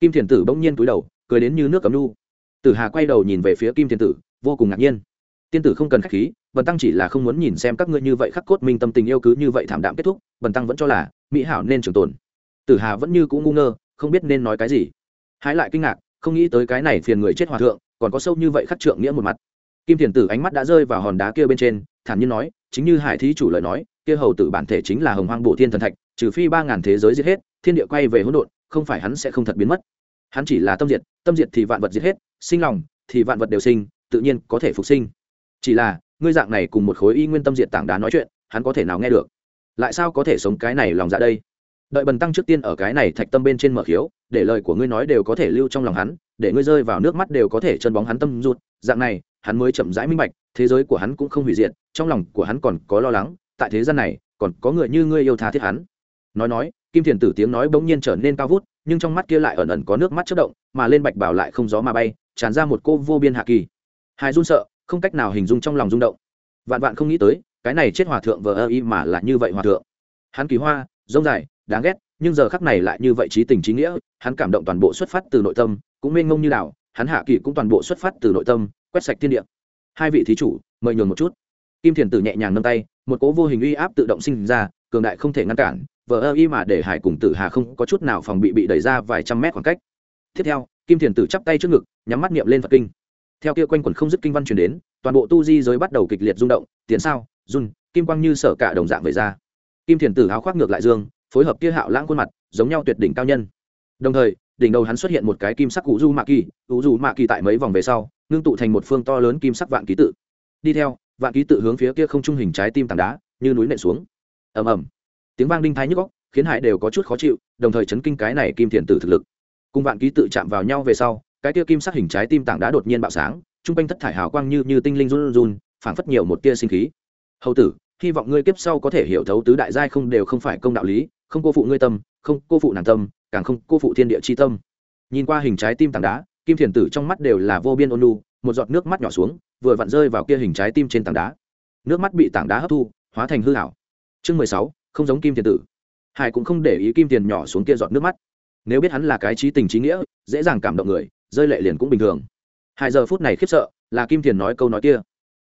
Kim thiền tử bỗng nhiên cúi đầu, cười đến như nước cấm nu tử hà quay đầu nhìn về phía kim Thiên tử, vô cùng ngạc nhiên. Tiên tử không cần khách khí, bần tăng chỉ là không muốn nhìn xem các ngươi như vậy khắc cốt minh tâm tình yêu cứ như vậy thảm đạm kết thúc, bần tăng vẫn cho là mỹ hảo nên trường tồn. Tử hà vẫn như cũng ngu ngơ, không biết nên nói cái gì. Hái lại kinh ngạc, không nghĩ tới cái này phiền người chết hòa thượng, còn có sâu như vậy khắc trượng nghĩa một mặt. Kim thiền tử ánh mắt đã rơi vào hòn đá kia bên trên, thản nhiên nói, chính như hải thí chủ lời nói, kia hầu tử bản thể chính là hồng hoang bộ thiên thần thạch, trừ phi ba ngàn thế giới giết hết, thiên địa quay về hỗn độn, không phải hắn sẽ không thật biến mất hắn chỉ là tâm diệt tâm diệt thì vạn vật diệt hết, sinh lòng thì vạn vật đều sinh, tự nhiên có thể phục sinh. Chỉ là, ngươi dạng này cùng một khối y nguyên tâm diệt tảng đá nói chuyện, hắn có thể nào nghe được? Lại sao có thể sống cái này lòng dạ đây? Đợi bần tăng trước tiên ở cái này thạch tâm bên trên mở khiếu, để lời của ngươi nói đều có thể lưu trong lòng hắn, để ngươi rơi vào nước mắt đều có thể chân bóng hắn tâm ruột dạng này, hắn mới chậm rãi minh bạch, thế giới của hắn cũng không hủy diệt, trong lòng của hắn còn có lo lắng, tại thế gian này, còn có người như ngươi yêu tha thiết hắn. Nói nói, kim thiền tử tiếng nói bỗng nhiên trở nên cao vút nhưng trong mắt kia lại ẩn ẩn có nước mắt chất động, mà lên bạch bảo lại không gió mà bay, tràn ra một cô vô biên hạ kỳ. Hai run sợ, không cách nào hình dung trong lòng rung động. Vạn vạn không nghĩ tới, cái này chết hòa thượng vờ ơ y mà là như vậy hòa thượng. Hắn kỳ hoa, rông dài, đáng ghét, nhưng giờ khắc này lại như vậy trí tình trí nghĩa, hắn cảm động toàn bộ xuất phát từ nội tâm, cũng mênh mông như đảo, hắn hạ kỳ cũng toàn bộ xuất phát từ nội tâm, quét sạch thiên địa. Hai vị thí chủ, mời nhường một chút. Kim thiền tử nhẹ nhàng nâng tay, một cố vô hình uy áp tự động sinh ra cường đại không thể ngăn cản, vờ ơ y mà để hải cùng tử hà không có chút nào phòng bị bị đẩy ra vài trăm mét khoảng cách. Tiếp theo, kim thiền tử chắp tay trước ngực, nhắm mắt niệm lên phật kinh. Theo kia quanh quẩn không dứt kinh văn truyền đến, toàn bộ tu di giới bắt đầu kịch liệt rung động tiến sao, run, kim quang như sở cả đồng dạng về ra. Kim thiền tử áo khoác ngược lại dương, phối hợp kia hạo lãng khuôn mặt, giống nhau tuyệt đỉnh cao nhân. Đồng thời, đỉnh đầu hắn xuất hiện một cái kim sắc cụ du mạ kỳ cụ du mạ kỳ tại mấy vòng về sau, ngưng tụ thành một phương to lớn kim sắc vạn ký tự. Đi theo, vạn ký tự hướng phía kia không trung hình trái tim tảng đá, như núi nện xuống ầm ầm. Tiếng vang đinh thái nhức góc khiến hải đều có chút khó chịu, đồng thời chấn kinh cái này kim thiền tử thực lực. Cùng vạn ký tự chạm vào nhau về sau, cái kia kim sắc hình trái tim tảng đá đột nhiên bạo sáng, trung quanh thất thải hào quang như như tinh linh run run phảng phất nhiều một tia sinh khí. Hầu tử, hy vọng ngươi kiếp sau có thể hiểu thấu tứ đại giai không đều không phải công đạo lý, không cô phụ ngươi tâm, không cô phụ nàng tâm, càng không cô phụ thiên địa chi tâm. Nhìn qua hình trái tim tảng đá, kim thiền tử trong mắt đều là vô biên ôn lu một giọt nước mắt nhỏ xuống, vừa vặn rơi vào kia hình trái tim trên tảng đá. Nước mắt bị tảng đá hấp thu, hóa thành hư hảo chương mười sáu, không giống kim thiền tử. Hải cũng không để ý kim tiền nhỏ xuống kia giọt nước mắt. Nếu biết hắn là cái trí tình trí nghĩa, dễ dàng cảm động người, rơi lệ liền cũng bình thường. Hai giờ phút này khiếp sợ, là kim tiền nói câu nói kia.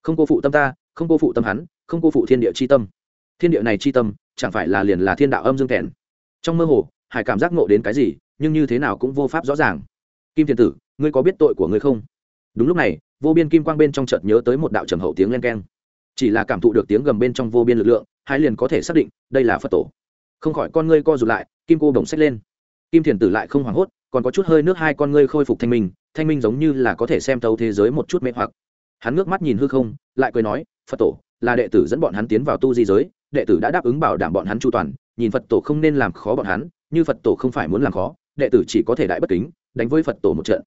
Không cô phụ tâm ta, không cô phụ tâm hắn, không cô phụ thiên địa c h i tâm. Thiên địa này c h i tâm, chẳng phải là liền là thiên đạo âm dương kèn trong mơ hồ, hải cảm giác ngộ đến cái gì, nhưng như thế nào cũng vô pháp rõ ràng. Kim thiền tử, ngươi có biết tội của ngươi không? Đúng lúc này, vô biên kim quang bên trong chợt nhớ tới một đạo trầm hậu tiếng len keng chỉ là cảm thụ được tiếng gầm bên trong vô biên lực lượng, hai liền có thể xác định, đây là phật tổ. Không khỏi con ngươi co rụt lại, kim cô đồng xách lên. Kim thiền tử lại không hoảng hốt, còn có chút hơi nước hai con ngươi khôi phục thanh minh thanh minh giống như là có thể xem thấu thế giới một chút mê hoặc. Hắn ngước mắt nhìn hư không, lại cười nói, phật tổ, là đệ tử dẫn bọn hắn tiến vào tu di giới, đệ tử đã đáp ứng bảo đảm bọn hắn chu toàn, nhìn phật tổ không nên làm khó bọn hắn, như phật tổ không phải muốn làm khó, đệ tử chỉ có thể đại bất kính, đánh với phật tổ một trận.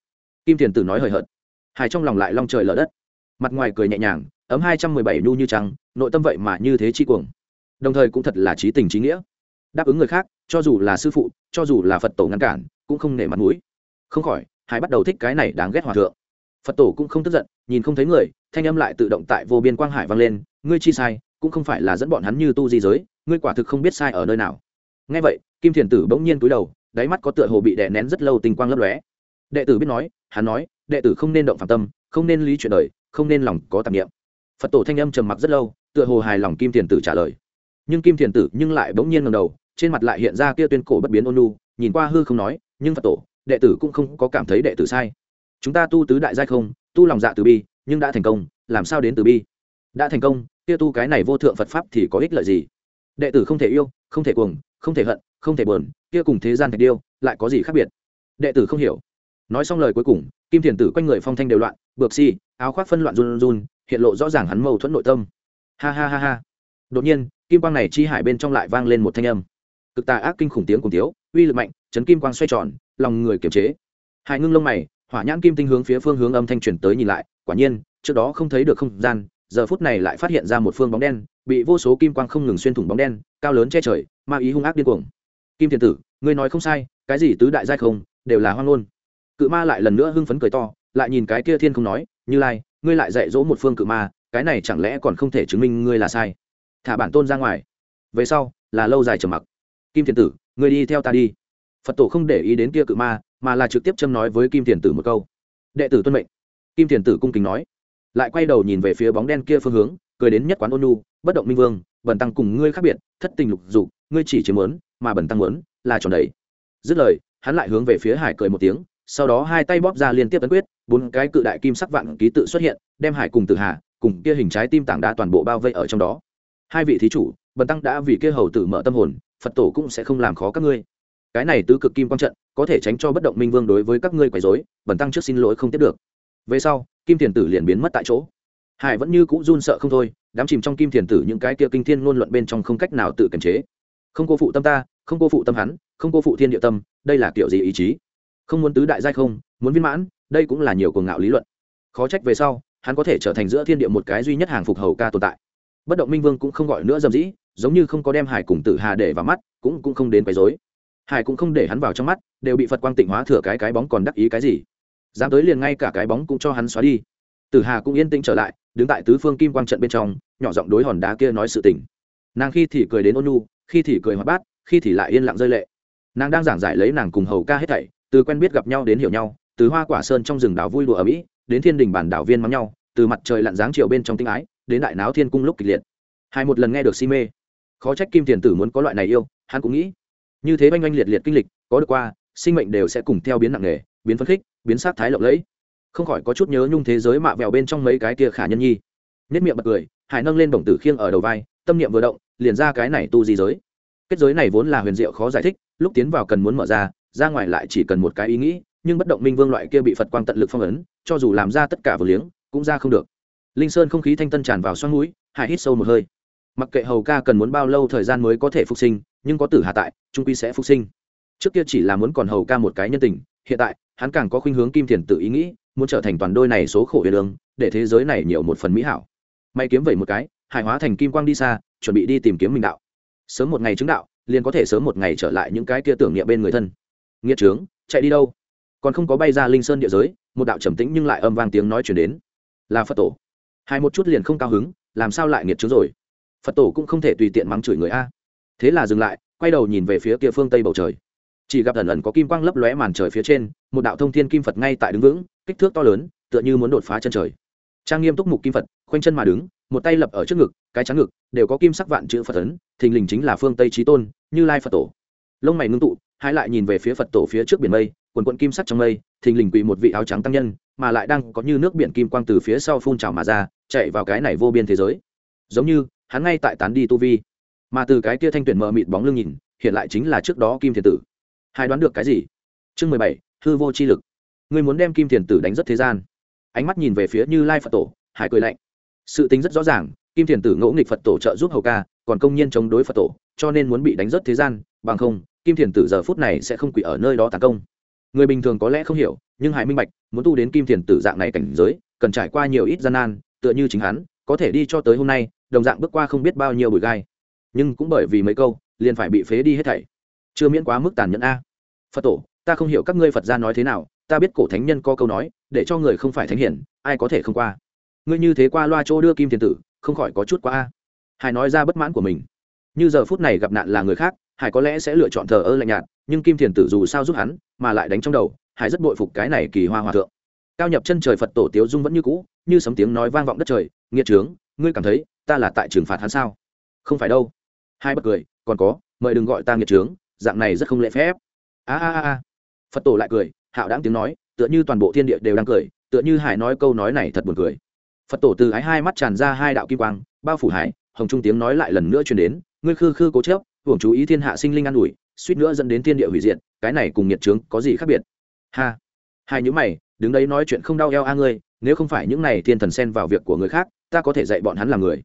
Kim thiền tử nói hời hợt. Hài trong lòng lại long trời lở đất mặt ngoài cười nhẹ nhàng, ấm hai trăm mười bảy nu như trăng, nội tâm vậy mà như thế chi cuồng. Đồng thời cũng thật là trí tình trí nghĩa. Đáp ứng người khác, cho dù là sư phụ, cho dù là phật tổ ngăn cản, cũng không nể mặt mũi. Không khỏi hải bắt đầu thích cái này đáng ghét hòa thượng. Phật tổ cũng không tức giận, nhìn không thấy người, thanh âm lại tự động tại vô biên quang hải vang lên, ngươi chi sai, cũng không phải là dẫn bọn hắn như tu di giới, ngươi quả thực không biết sai ở nơi nào. Ngay vậy, kim thiền tử bỗng nhiên cúi đầu, đáy mắt có tựa hồ bị đè nén rất lâu tình quang lấp lóe. Đệ tử biết nói, hắn nói, đệ tử không nên động phạm tâm, không nên lý chuyện đời không nên lòng có tạp nghiệm phật tổ thanh âm trầm mặc rất lâu, tựa hồ hài lòng kim thiền tử trả lời. Nhưng kim thiền tử nhưng lại bỗng nhiên ngầm đầu, trên mặt lại hiện ra kia tuyên cổ bất biến ôn lu nhìn qua hư không nói, nhưng phật tổ, đệ tử cũng không có cảm thấy đệ tử sai. Chúng ta tu tứ đại giai không, tu lòng dạ từ bi, nhưng đã thành công, làm sao đến từ bi? Đã thành công, kia tu cái này vô thượng phật pháp thì có ích lợi gì? Đệ tử không thể yêu, không thể cuồng, không thể hận, không thể buồn, kia cùng thế gian thạch điêu lại có gì khác biệt? Đệ tử không hiểu. Nói xong lời cuối cùng kim thiền tử quanh người phong thanh đều loạn, bược si, áo khoác phân loạn run run, hiện lộ rõ ràng hắn mâu thuẫn nội tâm. Ha ha ha ha. Đột nhiên, kim quang này chi hải bên trong lại vang lên một thanh âm. Cực tà ác kinh khủng tiếng cùng tiếu uy lực mạnh, chấn kim quang xoay tròn, lòng người kiềm chế. Hải ngưng lông mày, hỏa nhãn kim tinh hướng phía phương hướng âm thanh truyền tới nhìn lại, quả nhiên, trước đó không thấy được không gian, giờ phút này lại phát hiện ra một phương bóng đen, bị vô số kim quang không ngừng xuyên thủng bóng đen, cao lớn che trời, ma ý hung ác điên cuồng. Kim thiền tử, ngươi nói không sai, cái gì tứ đại giai không, đều là hoang ngôn cự ma lại lần nữa hưng phấn cười to, lại nhìn cái kia thiên không nói, như lai, ngươi lại dạy dỗ một phương cự ma, cái này chẳng lẽ còn không thể chứng minh ngươi là sai? Thả bản tôn ra ngoài. Về sau, là lâu dài trầm mặc. Kim thiền tử, ngươi đi theo ta đi. Phật tổ không để ý đến kia cự ma, mà là trực tiếp châm nói với kim thiền tử một câu. Đệ tử tuân mệnh. Kim thiền tử cung kính nói. Lại quay đầu nhìn về phía bóng đen kia phương hướng, cười đến nhất quán ôn nu bất động minh vương, bần tăng cùng ngươi khác biệt, thất tình lục dục, ngươi chỉ chiếm muốn, mà bần tăng muốn là tròn đầy. Dứt lời, hắn lại hướng về phía hải cười một tiếng sau đó hai tay bóp ra liên tiếp ấn quyết, bốn cái cự đại kim sắc vạn ký tự xuất hiện, đem hải cùng tử hà, cùng kia hình trái tim tảng đá toàn bộ bao vây ở trong đó. Hai vị thí chủ, bần tăng đã vì kia hầu tử mở tâm hồn, phật tổ cũng sẽ không làm khó các ngươi. Cái này tứ cực kim quang trận, có thể tránh cho bất động minh vương đối với các ngươi quấy rối, bần tăng trước xin lỗi không tiếp được. Về sau, kim thiền tử liền biến mất tại chỗ. Hải vẫn như cũ run sợ không thôi, đám chìm trong kim thiền tử những cái kia kinh thiên ngôn luận bên trong không cách nào tự kiềm chế. Không cô phụ tâm ta, không cô phụ tâm hắn, không cô phụ thiên địa tâm, đây là kiểu gì ý chí? Không muốn tứ đại giai không, muốn viên mãn, đây cũng là nhiều cuồng ngạo lý luận. Khó trách về sau, hắn có thể trở thành giữa thiên địa một cái duy nhất hàng phục hầu ca tồn tại. Bất động minh vương cũng không gọi nữa dầm dĩ, giống như không có đem hải cùng tử hà để vào mắt, cũng cũng không đến quấy dối hải cũng không để hắn vào trong mắt, đều bị phật quang tịnh hóa thừa cái cái bóng còn đắc ý cái gì. Dám tới liền ngay cả cái bóng cũng cho hắn xóa đi. Tử hà cũng yên tĩnh trở lại, đứng tại tứ phương kim quang trận bên trong, nhỏ giọng đối hòn đá kia nói sự tình. Nàng khi thì cười đến ôn nu khi thì cười hoạt bát, khi thì lại yên lặng rơi lệ. Nàng đang giảng giải lấy nàng cùng hầu ca hết thảy từ quen biết gặp nhau đến hiểu nhau, từ hoa quả sơn trong rừng đảo vui đùa ở mỹ, đến thiên đình bản đảo viên mắng nhau, từ mặt trời lặn dáng chiều bên trong tinh ái, đến đại náo thiên cung lúc kịch liệt. Hai một lần nghe được si mê. Khó trách kim tiền tử muốn có loại này yêu, hắn cũng nghĩ. Như thế oanh oanh liệt liệt kinh lịch, có được qua, sinh mệnh đều sẽ cùng theo biến nặng nề, biến phấn khích, biến sát thái lộng lẫy. Không khỏi có chút nhớ nhung thế giới mạ vẹo bên trong mấy cái tia khả nhân nhi. Nết miệng bật cười hải nâng lên bổng tử khiêng ở đầu vai, tâm niệm vừa động, liền ra cái này tu di giới. Kết giới này vốn là huyền diệu khó giải thích, lúc tiến vào cần muốn mở ra ra ngoài lại chỉ cần một cái ý nghĩ, nhưng bất động minh vương loại kia bị phật quang tận lực phong ấn, cho dù làm ra tất cả vừa liếng, cũng ra không được. Linh sơn không khí thanh tân tràn vào xoắn mũi hải hít sâu một hơi. Mặc kệ hầu ca cần muốn bao lâu thời gian mới có thể phục sinh, nhưng có tử hạ tại, trung quy sẽ phục sinh. Trước kia chỉ là muốn còn hầu ca một cái nhân tình, hiện tại, hắn càng có khuynh hướng kim thiền tự ý nghĩ, muốn trở thành toàn đôi này số khổ huyền lương, để thế giới này nhiều một phần mỹ hảo. May kiếm vẩy một cái hải hóa thành kim quang đi xa, chuẩn bị đi tìm kiếm mình đạo. Sớm một ngày chứng đạo, liền có thể sớm một ngày trở lại những cái kia tưởng niệm bên người thân nghĩa trướng, chạy đi đâu? Còn không có bay ra linh sơn địa giới, một đạo trầm tĩnh nhưng lại âm vang tiếng nói chuyển đến. Là phật tổ. Hai một chút liền không cao hứng, làm sao lại nghiệt trướng rồi? Phật tổ cũng không thể tùy tiện mắng chửi người a. Thế là dừng lại, quay đầu nhìn về phía kia phương tây bầu trời. Chỉ gặp ẩn ẩn có kim quang lấp lóe màn trời phía trên, một đạo thông thiên kim phật ngay tại đứng vững, kích thước to lớn, tựa như muốn đột phá chân trời. Trang nghiêm túc mục kim phật, khoanh chân mà đứng, một tay lập ở trước ngực, cái trắng ngực đều có kim sắc vạn chữ phật ấn, thình lình chính là phương tây trí tôn, như lai phật tổ. Lông mày ngưng tụ hai lại nhìn về phía phật tổ phía trước biển mây, quần quận kim sắt trong mây, thình lình quỳ một vị áo trắng tăng nhân, mà lại đang có như nước biển kim quang từ phía sau phun trào mà ra, chạy vào cái này vô biên thế giới. Giống như, hắn ngay tại tán đi tu vi. Mà từ cái kia thanh tuyển mờ mịt bóng lưng nhìn, hiện lại chính là trước đó kim thiền tử. Hai đoán được cái gì? Chương mười bảy, hư vô chi lực. Người muốn đem kim thiền tử đánh rất thế gian. Ánh mắt nhìn về phía như lai phật tổ, hải cười lạnh. Sự tính rất rõ ràng, kim thiền tử ngỗ nghịch phật tổ trợ giúp hầu ca, còn công nhiên chống đối phật tổ, cho nên muốn bị đánh rất thế gian, bằng không kim thiền tử giờ phút này sẽ không quỷ ở nơi đó tấn công. Người bình thường có lẽ không hiểu, nhưng hải minh bạch muốn tu đến kim thiền tử dạng này cảnh giới, cần trải qua nhiều ít gian nan, tựa như chính hắn, có thể đi cho tới hôm nay, đồng dạng bước qua không biết bao nhiêu bụi gai. Nhưng cũng bởi vì mấy câu, liền phải bị phế đi hết thảy. Chưa miễn quá mức tàn nhẫn a. Phật tổ, ta không hiểu các ngươi phật gia nói thế nào, ta biết cổ thánh nhân có câu nói, để cho người không phải thánh hiển, ai có thể không qua. Ngươi như thế qua loa chỗ đưa kim thiền tử, không khỏi có chút quá a. Hải nói ra bất mãn của mình. Như giờ phút này gặp nạn là người khác hải có lẽ sẽ lựa chọn thờ ơ lạnh nhạt, nhưng kim thiền tử dù sao giúp hắn, mà lại đánh trong đầu, hải rất bội phục cái này kỳ hoa hòa thượng. Cao nhập chân trời phật tổ tiếu dung vẫn như cũ, như sấm tiếng nói vang vọng đất trời nghĩa trướng, ngươi cảm thấy ta là tại trừng phạt hắn sao? Không phải đâu. Hai bật cười, còn có, mời đừng gọi ta nghĩa trướng, dạng này rất không lễ phép. A a a phật tổ lại cười, hạo đáng tiếng nói, tựa như toàn bộ thiên địa đều đang cười, tựa như hải nói câu nói này thật buồn cười. Phật tổ từ ái hai mắt tràn ra hai đạo kim quang, bao phủ hải, hồng trung tiếng nói lại lần nữa truyền đến, ngươi khư khư cố chớp hưởng chú ý thiên hạ sinh linh an ủi, suýt nữa dẫn đến thiên địa hủy diệt, cái này cùng nhiệt trướng có gì khác biệt? Ha! Hai nhữ mày, đứng đấy nói chuyện không đau eo a ngươi, nếu không phải những này thiên thần xen vào việc của người khác, ta có thể dạy bọn hắn làm người.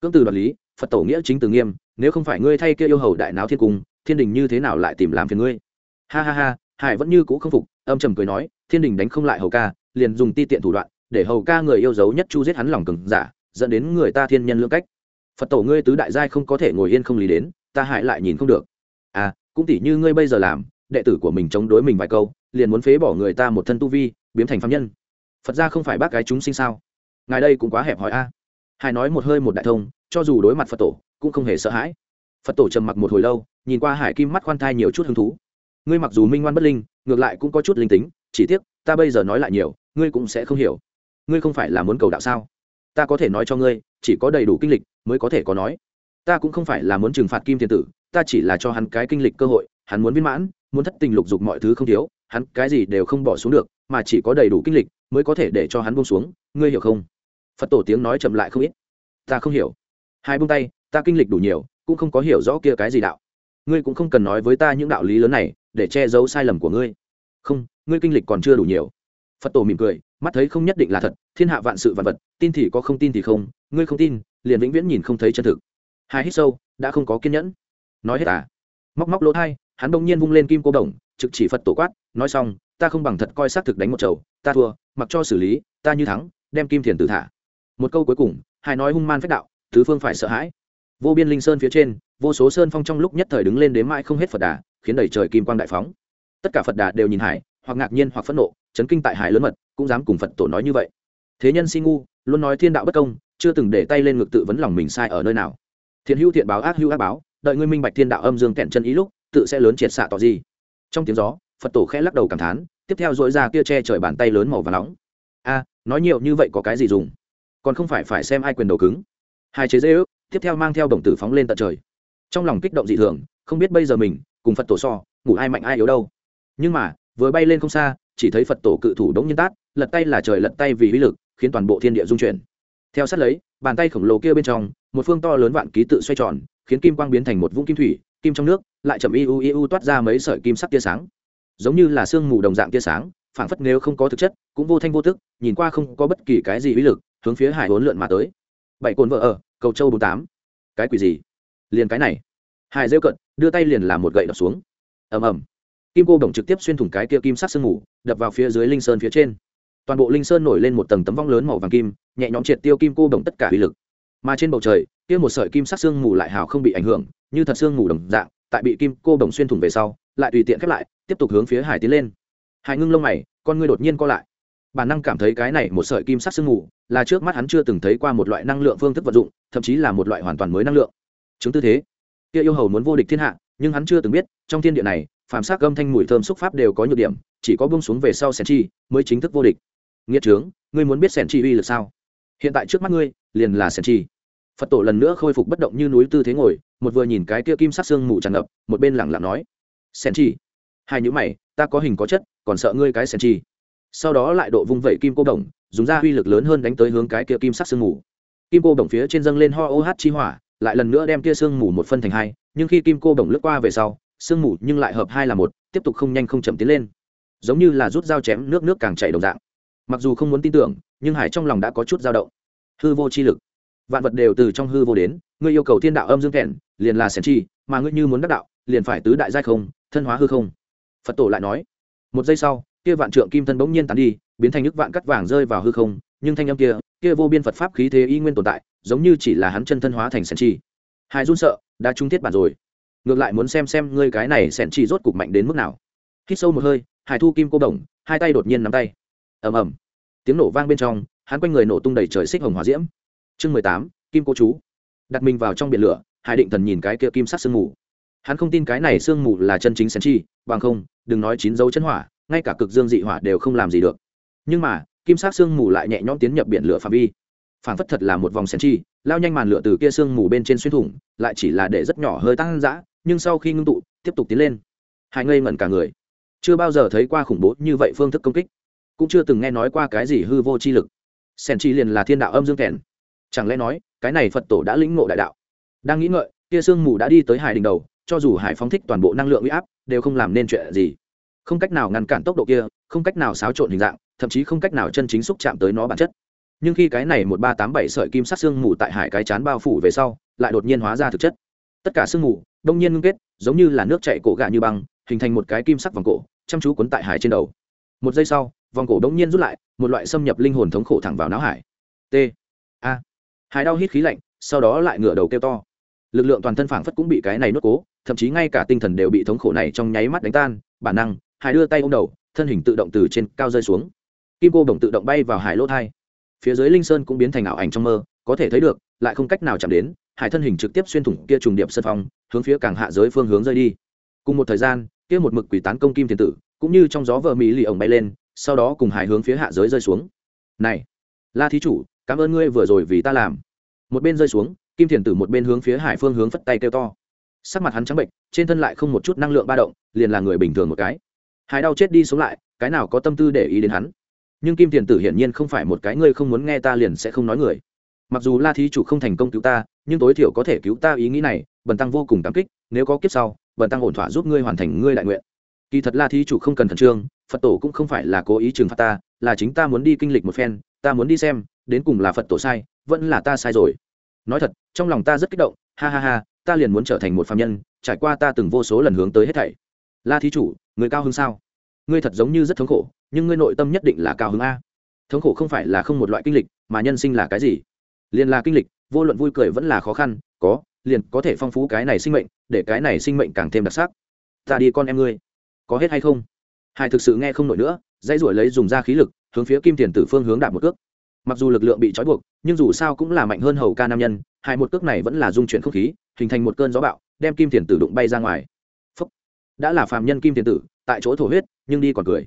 Cưỡng từ đoạt lý, phật tổ nghĩa chính từ nghiêm, nếu không phải ngươi thay kia yêu hầu đại náo thiên cung, thiên đình như thế nào lại tìm làm phiền ngươi? Ha ha ha, hải vẫn như cũ không phục, âm trầm cười nói, thiên đình đánh không lại hầu ca, liền dùng ti tiện thủ đoạn, để hầu ca người yêu dấu nhất chu giết hắn lòng cừng giả, dẫn đến người ta thiên nhân lưỡng cách. Phật tổ ngươi tứ đại giai không có thể ngồi yên không lý đến ta hại lại nhìn không được. À cũng tỉ như ngươi bây giờ làm, đệ tử của mình chống đối mình vài câu, liền muốn phế bỏ người ta một thân tu vi, biến thành phạm nhân. Phật ra không phải bác gái chúng sinh sao? Ngài đây cũng quá hẹp hòi a. À. hải nói một hơi một đại thông, cho dù đối mặt phật tổ, cũng không hề sợ hãi. Phật tổ trầm mặc một hồi lâu, nhìn qua hải kim mắt khoan thai nhiều chút hứng thú. Ngươi mặc dù minh ngoan bất linh, ngược lại cũng có chút linh tính, chỉ tiếc, ta bây giờ nói lại nhiều, ngươi cũng sẽ không hiểu. Ngươi không phải là muốn cầu đạo sao? Ta có thể nói cho ngươi, chỉ có đầy đủ kinh lịch mới có thể có nói ta cũng không phải là muốn trừng phạt kim thiên tử, ta chỉ là cho hắn cái kinh lịch cơ hội, hắn muốn viên mãn, muốn thất tình lục dục mọi thứ không thiếu, hắn cái gì đều không bỏ xuống được, mà chỉ có đầy đủ kinh lịch mới có thể để cho hắn buông xuống, ngươi hiểu không? Phật tổ tiếng nói chậm lại không ít. Ta không hiểu. Hai buông tay, ta kinh lịch đủ nhiều, cũng không có hiểu rõ kia cái gì đạo. Ngươi cũng không cần nói với ta những đạo lý lớn này, để che giấu sai lầm của ngươi. Không, ngươi kinh lịch còn chưa đủ nhiều. Phật tổ mỉm cười, mắt thấy không nhất định là thật, thiên hạ vạn sự vạn vật, tin thì có không tin thì không, ngươi không tin, liền vĩnh viễn nhìn không thấy chân thực hai hít sâu, đã không có kiên nhẫn. Nói hết à? Móc móc lỗ thai, hắn bỗng nhiên vung lên kim cô đồng, trực chỉ phật tổ quát, nói xong, ta không bằng thật coi xác thực đánh một chầu, ta thua, mặc cho xử lý, ta như thắng, đem kim thiền tử thả. Một câu cuối cùng, hai nói hung man phách đạo thứ phương phải sợ hãi. Vô biên linh sơn phía trên, vô số sơn phong trong lúc nhất thời đứng lên đến mãi không hết phật đà, khiến đầy trời kim quang đại phóng. Tất cả phật đà đều nhìn hải, hoặc ngạc nhiên hoặc phẫn nộ, chấn kinh tại hải lớn mật, cũng dám cùng phật tổ nói như vậy. Thế nhân si ngu, luôn nói thiên đạo bất công, chưa từng để tay lên ngực tự vấn lòng mình sai ở nơi nào thiện hữu thiện báo ác hữu ác báo, đợi ngươi minh bạch thiên đạo âm dương kẹn chân ý lúc, tự sẽ lớn triệt xạ tỏ gì. Trong tiếng gió, phật tổ khẽ lắc đầu cảm thán, tiếp theo dỗi ra kia che trời bàn tay lớn màu và nóng. A, nói nhiều như vậy có cái gì dùng? Còn không phải phải xem ai quyền đầu cứng. Hai chế dễ ước, tiếp theo mang theo đồng tử phóng lên tận trời. Trong lòng kích động dị thường, không biết bây giờ mình, cùng phật tổ so, ngủ ai mạnh ai yếu đâu. Nhưng mà, vừa bay lên không xa, chỉ thấy phật tổ cự thủ đống nhiên tát, lật tay là trời lật tay vì uy lực, khiến toàn bộ thiên địa dung chuyển theo sát lấy, bàn tay khổng lồ kia bên trong, một phương to lớn vạn ký tự xoay tròn, khiến kim quang biến thành một vũng kim thủy, kim trong nước, lại chậm iu iu toát ra mấy sợi kim sắc tia sáng. Giống như là sương mù đồng dạng tia sáng, phảng phất nếu không có thực chất, cũng vô thanh vô tức, nhìn qua không có bất kỳ cái gì uy lực, hướng phía hải hốn lượn mà tới. Bảy cồn vợ ở, cầu châu bốn tám. Cái quỷ gì? Liền cái này. Hải rêu cận, đưa tay liền làm một gậy đập xuống. Ầm ầm. Kim cô đồng trực tiếp xuyên thủng cái kia kim sắc sương mù, đập vào phía dưới linh sơn phía trên toàn bộ linh sơn nổi lên một tầng tấm vong lớn màu vàng kim, nhẹ nhõm triệt tiêu kim cô đồng tất cả uy lực. Mà trên bầu trời, kia một sợi kim sắc sương mù lại hào không bị ảnh hưởng, như thật sương mù đồng dạng, tại bị kim cô đồng xuyên thủng về sau, lại tùy tiện khép lại, tiếp tục hướng phía hải tiến lên. Hải ngưng lông mày, con ngươi đột nhiên co lại. Bản năng cảm thấy cái này một sợi kim sắc sương mù là trước mắt hắn chưa từng thấy qua một loại năng lượng phương thức vật dụng, thậm chí là một loại hoàn toàn mới năng lượng. Chứng tư thế, kia yêu hầu muốn vô địch thiên hạ, nhưng hắn chưa từng biết, trong thiên địa này, phàm sắc âm thanh mùi thơm xúc pháp đều có nhược điểm, chỉ có bông xuống về sau sẻn chi, mới chính thức vô địch nghĩa trướng, ngươi muốn biết sẻn chi uy lực sao? Hiện tại trước mắt ngươi, liền là sẻn chi. Phật tổ lần nữa khôi phục bất động như núi tư thế ngồi, một vừa nhìn cái kia kim sắc xương mù tràn ngập, một bên lẳng lặng nói, sẻn chi? Hai nhữ mày, ta có hình có chất, còn sợ ngươi cái sẻn chi. Sau đó lại độ vung vẩy kim cô đồng, dùng ra uy lực lớn hơn đánh tới hướng cái kia kim sắc xương mù. Kim cô đồng phía trên dâng lên ho ô hát chi hỏa, lại lần nữa đem kia xương mù một phân thành hai, nhưng khi kim cô đồng lướt qua về sau, xương mù nhưng lại hợp hai là một, tiếp tục không nhanh không chậm tiến lên. Giống như là rút dao chém nước nước càng chảy đồng dạng mặc dù không muốn tin tưởng, nhưng hải trong lòng đã có chút dao động. Hư vô chi lực. Vạn vật đều từ trong hư vô đến, ngươi yêu cầu thiên đạo âm dương kẹn liền là sẻn chi, mà ngươi như muốn đắc đạo, liền phải tứ đại giai không, thân hóa hư không. Phật tổ lại nói, một giây sau, kia vạn trượng kim thân bỗng nhiên tán đi, biến thành nước vạn cắt vàng rơi vào hư không, nhưng thanh âm kia kia vô biên phật pháp khí thế y nguyên tồn tại, giống như chỉ là hắn chân thân hóa thành sẻn chi. Hai run sợ, đã trung thiết bản rồi. Ngược lại muốn xem xem ngươi cái này sẻn chi rốt cục mạnh đến mức nào. Hít sâu một hơi, hải thu kim cô đồng, hai tay đột nhiên nắm tay ầm ầm. Tiếng nổ vang bên trong, hắn quanh người nổ tung đầy trời xích hồng hỏa diễm. Chương mười tám, kim cô chú. Đặt mình vào trong biển lửa, hải định thần nhìn cái kia kim sắc sương mù. Hắn không tin cái này sương mù là chân chính sen chi, bằng không, đừng nói chín dấu chân hỏa, ngay cả cực dương dị hỏa đều không làm gì được. Nhưng mà, kim sắc sương mù lại nhẹ nhõm tiến nhập biển lửa phạm vi. Phản phất thật là một vòng sen chi, lao nhanh màn lửa từ kia sương mù bên trên xuyên thủng, lại chỉ là để rất nhỏ hơi tăng dã, nhưng sau khi ngưng tụ, tiếp tục tiến lên. Hai ngây ngẩn cả người. Chưa bao giờ thấy qua khủng bố như vậy phương thức công kích cũng chưa từng nghe nói qua cái gì hư vô chi lực. Sen chi liền là thiên đạo âm dương kèn. Chẳng lẽ nói, cái này phật tổ đã lĩnh ngộ đại đạo? Đang nghĩ ngợi kia sương mù đã đi tới hải đỉnh đầu, cho dù hải phóng thích toàn bộ năng lượng uy áp, đều không làm nên chuyện gì. Không cách nào ngăn cản tốc độ kia, không cách nào xáo trộn hình dạng, thậm chí không cách nào chân chính xúc chạm tới nó bản chất. Nhưng khi cái này một ba tám bảy sợi kim sắc xương mù tại hải cái chán bao phủ về sau, lại đột nhiên hóa ra thực chất. Tất cả xương mù, đông nhiên ngưng kết, giống như là nước chạy cổ gà như băng, hình thành một cái kim sắc vòng cổ, chăm chú cuốn tại hải trên đầu. Một giây sau vòng cổ đống nhiên rút lại, một loại xâm nhập linh hồn thống khổ thẳng vào não hải. T. A. Hải đau hít khí lạnh, sau đó lại ngửa đầu kêu to. Lực lượng toàn thân phảng phất cũng bị cái này nuốt cố, thậm chí ngay cả tinh thần đều bị thống khổ này trong nháy mắt đánh tan, bản năng, hải đưa tay ôm đầu, thân hình tự động từ trên cao rơi xuống. Kim cô đồng tự động bay vào hải lỗ thai. Phía dưới linh sơn cũng biến thành ảo ảnh trong mơ, có thể thấy được, lại không cách nào chạm đến, hải thân hình trực tiếp xuyên thủng kia trùng điệp sân phong, hướng phía càng hạ giới phương hướng rơi đi. Cùng một thời gian, kia một mực quỷ tán công kim thiên tử, cũng như trong gió vợ mỹ lì ổng bay lên sau đó cùng hải hướng phía hạ giới rơi xuống. Này, la thí chủ, cảm ơn ngươi vừa rồi vì ta làm. Một bên rơi xuống, kim thiền tử một bên hướng phía hải phương hướng phất tay kêu to. Sắc mặt hắn trắng bệnh, trên thân lại không một chút năng lượng ba động, liền là người bình thường một cái. Hải đau chết đi sống lại, cái nào có tâm tư để ý đến hắn? Nhưng kim thiền tử hiển nhiên không phải một cái ngươi không muốn nghe ta liền sẽ không nói người. Mặc dù la thí chủ không thành công cứu ta, nhưng tối thiểu có thể cứu ta ý nghĩ này, bần tăng vô cùng cảm kích, nếu có kiếp sau, bần tăng ổn thỏa giúp ngươi hoàn thành ngươi đại nguyện. Kỳ thật la thí chủ không cần khẩn trương phật tổ cũng không phải là cố ý trừng phạt ta, là chính ta muốn đi kinh lịch một phen, ta muốn đi xem, đến cùng là phật tổ sai, vẫn là ta sai rồi. Nói thật, trong lòng ta rất kích động, ha ha ha, ta liền muốn trở thành một phạm nhân, trải qua ta từng vô số lần hướng tới hết thảy. La thí chủ, người cao hơn sao? Ngươi thật giống như rất thống khổ, nhưng ngươi nội tâm nhất định là cao hứng a. Thống khổ không phải là không một loại kinh lịch, mà nhân sinh là cái gì? Liền là kinh lịch, vô luận vui cười vẫn là khó khăn, có, liền có thể phong phú cái này sinh mệnh, để cái này sinh mệnh càng thêm đặc sắc. Ta đi con em ngươi. Có hết hay không? Hải thực sự nghe không nổi nữa, dãy ruổi lấy dùng ra khí lực, hướng phía kim tiền tử phương hướng đạp một cước. Mặc dù lực lượng bị trói buộc, nhưng dù sao cũng là mạnh hơn hầu ca nam nhân hai một cước này vẫn là dung chuyển không khí, hình thành một cơn gió bạo, đem kim tiền tử đụng bay ra ngoài. Phúc. đã là phàm nhân kim tiền tử, tại chỗ thổ huyết, nhưng đi còn cười.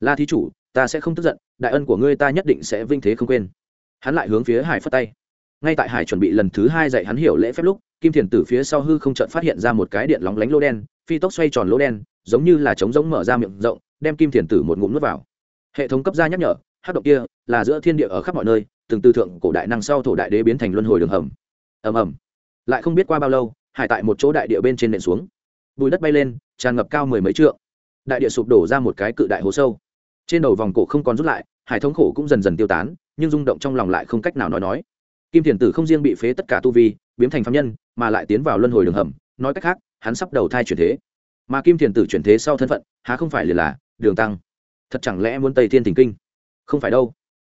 La thí chủ, ta sẽ không tức giận, đại ân của ngươi ta nhất định sẽ vinh thế không quên. Hắn lại hướng phía hải phất tay. Ngay tại hải chuẩn bị lần thứ hai dạy hắn hiểu lễ phép lúc, kim thiền tử phía sau hư không chợt phát hiện ra một cái điện lóng lánh lỗ đen, phi tốc xoay tròn lỗ đen, giống như là trống giống mở ra miệng rộng đem kim thiền tử một ngụm nuốt vào. Hệ thống cấp ra nhắc nhở, hát động kia là giữa thiên địa ở khắp mọi nơi, từng từ thượng cổ đại năng sau thổ đại đế biến thành luân hồi đường hầm. Ầm ầm. Lại không biết qua bao lâu, hải tại một chỗ đại địa bên trên nền xuống. Bùi đất bay lên, tràn ngập cao mười mấy trượng. Đại địa sụp đổ ra một cái cự đại hố sâu. Trên đầu vòng cổ không còn rút lại, hải thống khổ cũng dần dần tiêu tán, nhưng rung động trong lòng lại không cách nào nói nói. Kim thiền tử không riêng bị phế tất cả tu vi, biến thành phạm nhân, mà lại tiến vào luân hồi đường hầm. Nói cách khác, hắn sắp đầu thai chuyển thế. Mà kim thiền tử chuyển thế sau thân phận, há không phải liền là đường tăng. Thật chẳng lẽ muốn tây thiên thỉnh kinh? Không phải đâu.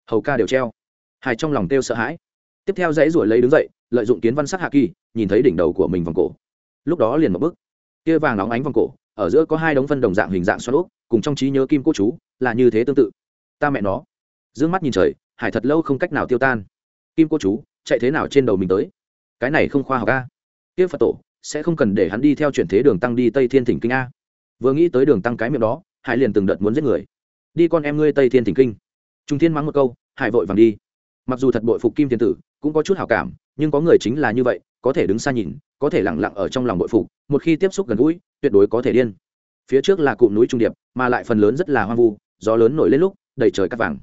Hầu ca đều treo. Hải trong lòng kêu sợ hãi. Tiếp theo dãy ruổi lấy đứng dậy, lợi dụng kiến văn sắc hạ kỳ, nhìn thấy đỉnh đầu của mình vòng cổ. Lúc đó liền một bức kia vàng óng ánh vòng cổ, ở giữa có hai đống phân đồng dạng hình dạng xoắn úp, cùng trong trí nhớ kim cô chú, là như thế tương tự. Ta mẹ nó. D ư ơ n g mắt nhìn trời, hải thật lâu không cách nào tiêu tan. Kim cô chú, chạy thế nào trên đầu mình tới? Cái này không khoa học a. Kia phật tổ, sẽ không cần để hắn đi theo chuyển thế đường tăng đi tây thiên thỉnh kinh a. Vừa nghĩ tới đường tăng cái miệng đó hải liền từng đợt muốn giết người. Đi con em ngươi tây thiên thỉnh kinh. Trung thiên mắng một câu, hải vội vàng đi. Mặc dù thật bội phục kim thiên tử, cũng có chút hảo cảm, nhưng có người chính là như vậy, có thể đứng xa nhìn, có thể lẳng lặng ở trong lòng bội phục, một khi tiếp xúc gần gũi, tuyệt đối có thể điên. Phía trước là cụm núi trung điệp, mà lại phần lớn rất là hoang vu, gió lớn nổi lên lúc, đầy trời cắt vàng.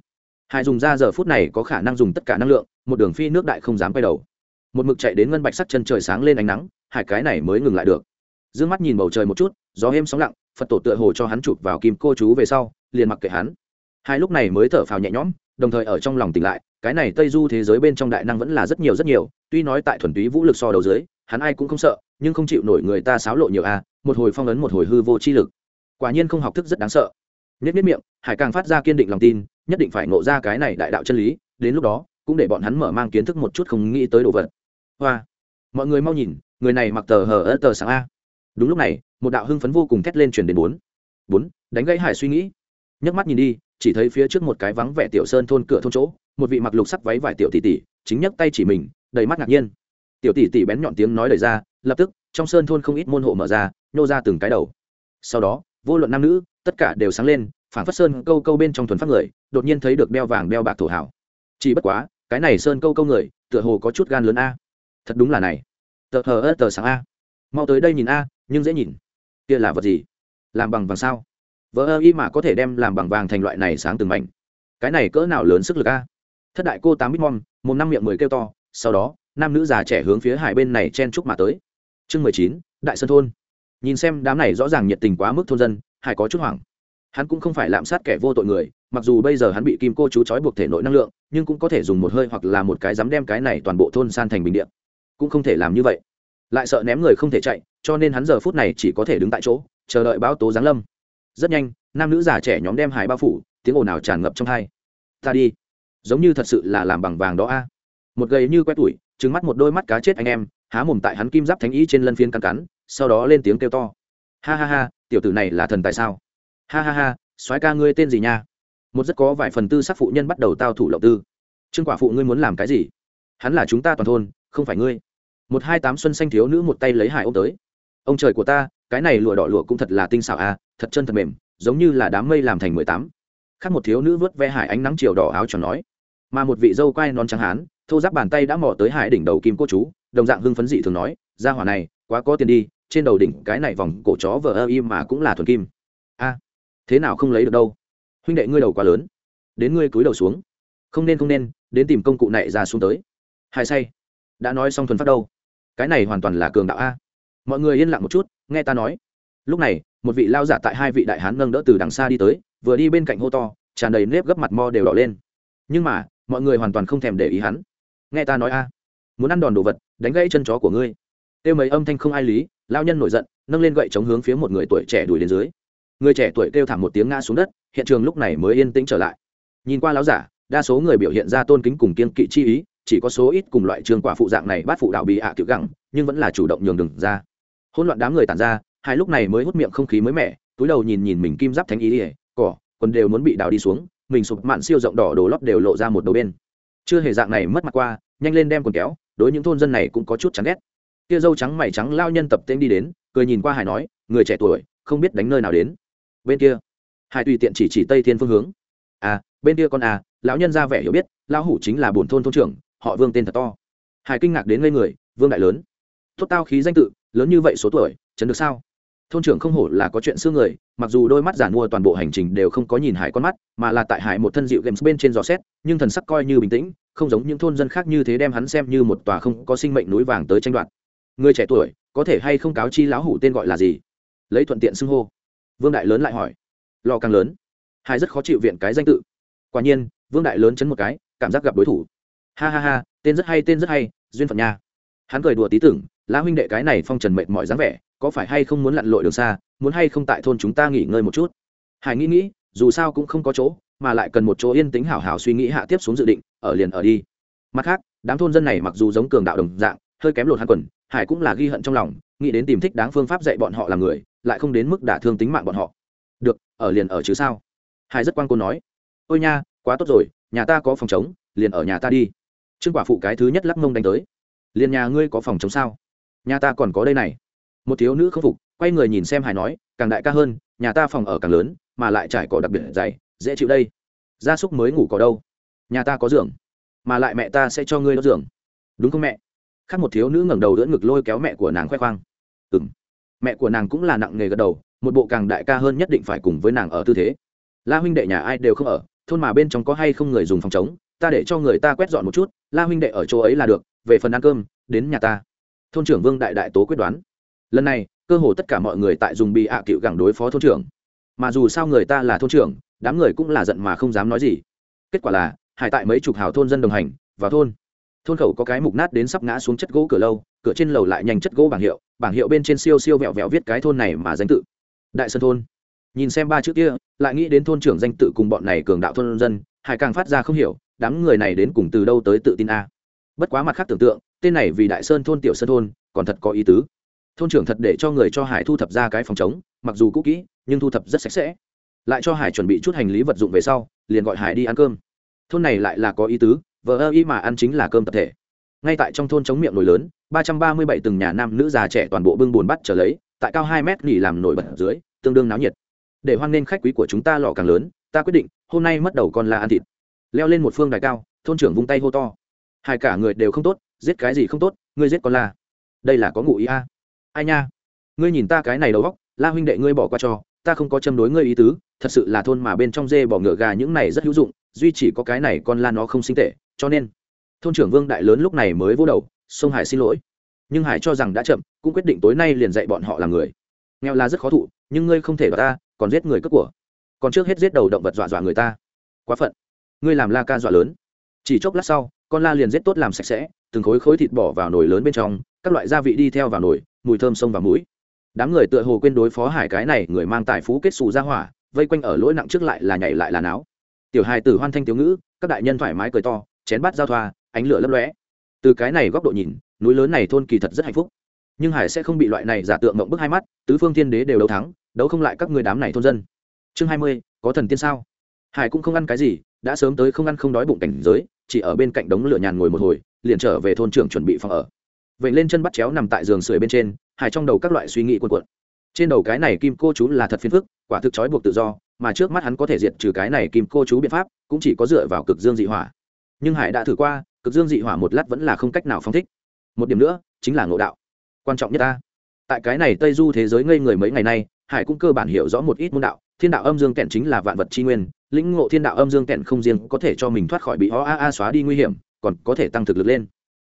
Hải dùng ra giờ phút này có khả năng dùng tất cả năng lượng, một đường phi nước đại không dám quay đầu. Một mực chạy đến ngân bạch sắc chân trời sáng lên ánh nắng, hải cái này mới ngừng lại được. D ư ơ n g mắt nhìn bầu trời một chút, gió êm sóng lặng phật tổ tựa hồ cho hắn chụp vào kim cô chú về sau, liền mặc kệ hắn. Hai lúc này mới thở phào nhẹ nhõm, đồng thời ở trong lòng tỉnh lại, cái này tây du thế giới bên trong đại năng vẫn là rất nhiều rất nhiều, tuy nói tại thuần túy vũ lực so đầu dưới, hắn ai cũng không sợ, nhưng không chịu nổi người ta xáo lộ nhiều a, một hồi phong ấn một hồi hư vô chi lực. Quả nhiên không học thức rất đáng sợ. Nhất nhất miệng, hải càng phát ra kiên định lòng tin, nhất định phải ngộ ra cái này đại đạo chân lý, đến lúc đó, cũng để bọn hắn mở mang kiến thức một chút không nghĩ tới đồ vật. Hoa. Mọi người mau nhìn, người này mặc tờ hờ ớt tờ sáng a. Đúng lúc này một đạo hưng phấn vô cùng thét lên truyền đến bốn. Bốn, đánh gãy hải suy nghĩ. Nhấc mắt nhìn đi, chỉ thấy phía trước một cái vắng vẻ tiểu sơn thôn cửa thôn chỗ, một vị mặc lục sắc váy vải tiểu tỷ tỷ, chính nhấc tay chỉ mình, đầy mắt ngạc nhiên. Tiểu tỷ tỷ bén nhọn tiếng nói lời ra, lập tức, trong sơn thôn không ít môn hộ mở ra, nhô ra từng cái đầu. Sau đó, vô luận nam nữ, tất cả đều sáng lên phản phất sơn câu câu bên trong thuần phát người, đột nhiên thấy được đeo vàng đeo bạc thổ hảo chỉ bất quá, cái này sơn câu câu người, tựa hồ có chút gan lớn a. Thật đúng là này. Tờ hờ ớt tờ sáng a. Mau tới đây nhìn a, nhưng dễ nhìn kia là vật gì? Làm bằng vàng sao? Vỡ ơ y mà có thể đem làm bằng vàng thành loại này sáng từng mảnh. Cái này cỡ nào lớn sức lực a? Thất đại cô tám bít mom một năm miệng mười kêu to, sau đó, nam nữ già trẻ hướng phía hải bên này chen chúc mà tới. Chương mười chín, đại sơn thôn. Nhìn xem đám này rõ ràng nhiệt tình quá mức thôn dân, hải có chút hoảng. Hắn cũng không phải lạm sát kẻ vô tội người, mặc dù bây giờ hắn bị kim cô chú trói buộc thể nội năng lượng, nhưng cũng có thể dùng một hơi hoặc là một cái dám đem cái này toàn bộ thôn san thành bình điện cũng không thể làm như vậy. Lại sợ ném người không thể chạy cho nên hắn giờ phút này chỉ có thể đứng tại chỗ, chờ đợi báo tố giáng lâm. Rất nhanh, nam nữ già trẻ nhóm đem hải bao phủ, tiếng ồn ào tràn ngập trong hai. Ta đi. Giống như thật sự là làm bằng vàng đó a. Một gầy như quét tuổi trứng mắt một đôi mắt cá chết anh em, há mồm tại hắn kim giáp thánh ý trên lân phiên cắn cắn, sau đó lên tiếng kêu to. Ha ha ha, tiểu tử này là thần tại sao? Ha ha ha, soái ca ngươi tên gì nha? Một rất có vài phần tư sắc phụ nhân bắt đầu tao thủ lộng tư. Trương quả phụ ngươi muốn làm cái gì? Hắn là chúng ta toàn thôn, không phải ngươi. Một hai tám xuân xanh thiếu nữ một tay lấy hải ôm tới ông trời của ta, cái này lụa đỏ lụa cũng thật là tinh xảo à thật chân thật mềm, giống như là đám mây làm thành mười tám. Khác một thiếu nữ vớt ve hải ánh nắng chiều đỏ áo tròn nói. Mà một vị dâu quai non trắng hán, thô giáp bàn tay đã mò tới hải đỉnh đầu kim cô chú, đồng dạng hưng phấn dị thường nói ra hỏa này, quá có tiền đi, trên đầu đỉnh cái này vòng cổ chó vờ ơ im mà cũng là thuần kim. A, thế nào không lấy được đâu? Huynh đệ ngươi đầu quá lớn, đến ngươi cúi đầu xuống. Không nên không nên, đến tìm công cụ này ra xuống tới. Hai say, đã nói xong thuần phát đâu, cái này hoàn toàn là cường đạo a mọi người yên lặng một chút, nghe ta nói. Lúc này, một vị lao giả tại hai vị đại hán nâng đỡ từ đằng xa đi tới, vừa đi bên cạnh hô to, tràn đầy nếp gấp mặt mo đều đỏ lên. Nhưng mà, mọi người hoàn toàn không thèm để ý hắn. Nghe ta nói a, muốn ăn đòn đồ vật, đánh gãy chân chó của ngươi. Kêu mấy âm thanh không ai lý, lao nhân nổi giận, nâng lên gậy chống hướng phía một người tuổi trẻ đuổi đến dưới. Người trẻ tuổi kêu thảm một tiếng ngã xuống đất, hiện trường lúc này mới yên tĩnh trở lại. Nhìn qua láo giả, đa số người biểu hiện ra tôn kính cùng kiên kỵ chi ý, chỉ có số ít cùng loại trường quả phụ dạng này bắt phụ đạo bị ạ à tiểu gẳng, nhưng vẫn là chủ động nhường đường ra hỗn loạn đám người tản ra, hai lúc này mới hút miệng không khí mới mẻ, túi đầu nhìn nhìn mình kim giáp thánh ý ỉa, cỏ, quần đều muốn bị đào đi xuống, mình sụp mạn siêu rộng đỏ đồ lót đều lộ ra một đầu bên. Chưa hề dạng này mất mặt qua, nhanh lên đem quần kéo, đối những thôn dân này cũng có chút chán ghét. Kia dâu trắng mày trắng lao nhân tập tên đi đến, cười nhìn qua hải nói, người trẻ tuổi, không biết đánh nơi nào đến. Bên kia, hải tùy tiện chỉ chỉ tây thiên phương hướng. À bên kia con à lão nhân ra vẻ hiểu biết, lão hủ chính là bổn thôn thôn trưởng, họ vương tên thật to. Hải kinh ngạc đến ngây người, vương đại lớn. Tốt tao khí danh tự lớn như vậy số tuổi, chấn được sao? Thôn trưởng không hổ là có chuyện xưa người, mặc dù đôi mắt giản mua toàn bộ hành trình đều không có nhìn hải con mắt, mà là tại hải một thân dịu games bên trên giò xét, nhưng thần sắc coi như bình tĩnh, không giống những thôn dân khác như thế đem hắn xem như một tòa không có sinh mệnh núi vàng tới tranh đoạt. Người trẻ tuổi, có thể hay không cáo chi lão hủ tên gọi là gì? Lấy thuận tiện xưng hô. Vương đại lớn lại hỏi. Lò càng lớn. Hải rất khó chịu viện cái danh tự. Quả nhiên, vương đại lớn chấn một cái, cảm giác gặp đối thủ. Ha ha ha, tên rất hay, tên rất hay, duyên phận nha hắn cười đùa tí tưởng, lá huynh đệ cái này phong trần mệt mỏi dáng vẻ, có phải hay không muốn lặn lội đường xa, muốn hay không tại thôn chúng ta nghỉ ngơi một chút? Hải nghĩ nghĩ, dù sao cũng không có chỗ, mà lại cần một chỗ yên tĩnh hảo hảo suy nghĩ hạ tiếp xuống dự định, ở liền ở đi. Mặt khác, đám thôn dân này mặc dù giống cường đạo đồng dạng, hơi kém lột hắn quần, hải cũng là ghi hận trong lòng, nghĩ đến tìm thích đáng phương pháp dạy bọn họ làm người, lại không đến mức đả thương tính mạng bọn họ. Được, ở liền ở chứ sao? Hải rất quan cô nói. Ôi nha, quá tốt rồi, nhà ta có phòng chống liền ở nhà ta đi. Trương quả phụ cái thứ nhất lắc mông đánh tới liền nhà ngươi có phòng chống sao? Nhà ta còn có đây này. Một thiếu nữ không phục, quay người nhìn xem hải nói, càng đại ca hơn, nhà ta phòng ở càng lớn, mà lại trải cỏ đặc biệt dày, dễ chịu đây. Gia súc mới ngủ có đâu? Nhà ta có giường, mà lại mẹ ta sẽ cho ngươi đỡ giường. Đúng không mẹ? Khác một thiếu nữ ngẩng đầu đỡ ngực lôi kéo mẹ của nàng khoe khoang. Ừ m mẹ của nàng cũng là nặng nghề gật đầu, một bộ càng đại ca hơn nhất định phải cùng với nàng ở tư thế. La huynh đệ nhà ai đều không ở, thôn mà bên trong có hay không người dùng phòng chống, ta để cho người ta quét dọn một chút, la huynh đệ ở chỗ ấy là được về phần ăn cơm, đến nhà ta. Thôn trưởng vương đại đại tố quyết đoán. Lần này, cơ hồ tất cả mọi người tại dùng bị ạ cựu gẳng đối phó thôn trưởng. Mà dù sao người ta là thôn trưởng, đám người cũng là giận mà không dám nói gì. Kết quả là, hải tại mấy chục hào thôn dân đồng hành, vào thôn. Thôn khẩu có cái mục nát đến sắp ngã xuống chất gỗ cửa lâu, cửa trên lầu lại nhanh chất gỗ bảng hiệu bảng hiệu bên trên siêu siêu vẹo vẹo viết cái thôn này mà danh tự. Đại sơn thôn. Nhìn xem ba chữ kia, lại nghĩ đến thôn trưởng danh tự cùng bọn này cường đạo thôn dân, hải càng phát ra không hiểu, đám người này đến cùng từ đâu tới tự tin a? Bất quá mặt khác tưởng tượng, tên này vì đại sơn thôn, tiểu sơn thôn, còn thật có ý tứ. Thôn trưởng thật để cho người cho hải thu thập ra cái phòng chống mặc dù cũ kỹ, nhưng thu thập rất sạch sẽ. Lại cho hải chuẩn bị chút hành lý vật dụng về sau, liền gọi hải đi ăn cơm. Thôn này lại là có ý tứ vợ ơ y mà ăn chính là cơm tập thể. Ngay tại trong thôn chống miệng nồi lớn, ba trăm ba mươi bảy từng nhà nam nữ già trẻ toàn bộ bưng bùn bắt trở lấy, tại cao hai mét nghỉ làm nổi bật dưới, tương đương náo nhiệt. Để hoan nghênh khách quý của chúng ta lò càng lớn, ta quyết định, hôm nay mất đầu con là ăn thịt. Leo lên một phương đài cao, thôn trưởng vung tay hô to hai cả người đều không tốt, giết cái gì không tốt, ngươi giết con la. Đây là có ngụ ý a. Ai nha? Ngươi nhìn ta cái này đầu góc la huynh đệ ngươi bỏ qua cho, ta không có châm đối ngươi ý tứ, thật sự là thôn mà bên trong dê bỏ ngựa gà những này rất hữu dụng, duy chỉ có cái này con la nó không sinh tệ, cho nên, thôn trưởng vương đại lớn lúc này mới vô đầu, sông hải xin lỗi. Nhưng hải cho rằng đã chậm, cũng quyết định tối nay liền dạy bọn họ làm người. Nghèo là rất khó thụ, nhưng ngươi không thể đ ta, còn giết người cướp của. Còn trước hết giết đầu động vật dọa dọa người ta. Quá phận. Ngươi làm la ca dọa lớn. Chỉ chốc lát sau con la liền giết tốt làm sạch sẽ, từng khối khối thịt bỏ vào nồi lớn bên trong, các loại gia vị đi theo vào nồi, mùi thơm sông và mũi. Đám người tựa hồ quên đối phó hải cái này, người mang tài phú kết xù ra hỏa, vây quanh ở lỗi nặng trước lại là nhảy lại là náo. Tiểu hài tử hoan thanh tiểu ngữ, các đại nhân thoải mái cười to, chén bát giao thoa, ánh lửa lấp lóe. Từ cái này góc độ nhìn, núi lớn này thôn kỳ thật rất hạnh phúc. Nhưng hải sẽ không bị loại này giả tượng mộng bức hai mắt, tứ phương thiên đế đều đấu thắng, đấu không lại các người đám này thôn dân. Chương hai mươi, có thần tiên sao? Hải cũng không ăn cái gì đã sớm tới không ăn không đói bụng cảnh giới, chỉ ở bên cạnh đống lửa nhàn ngồi một hồi, liền trở về thôn trưởng chuẩn bị phòng ở. Vậy lên chân bắt chéo nằm tại giường sưởi bên trên hải trong đầu các loại suy nghĩ cuồn cuộn. Trên đầu cái này kim cô chú là thật phiền phức, quả thực trói buộc tự do, mà trước mắt hắn có thể diệt trừ cái này kim cô chú biện pháp, cũng chỉ có dựa vào cực dương dị hỏa. Nhưng hải đã thử qua, cực dương dị hỏa một lát vẫn là không cách nào phong thích. Một điểm nữa, chính là ngộ đạo. Quan trọng nhất ta. Tại cái này tây du thế giới ngây người mấy ngày nay, hải cũng cơ bản hiểu rõ một ít môn đạo, thiên đạo âm dương kẹn chính là vạn vật tri nguyên lĩnh ngộ thiên đạo âm dương kẹn không riêng có thể cho mình thoát khỏi bị ho a a xóa đi nguy hiểm, còn có thể tăng thực lực lên.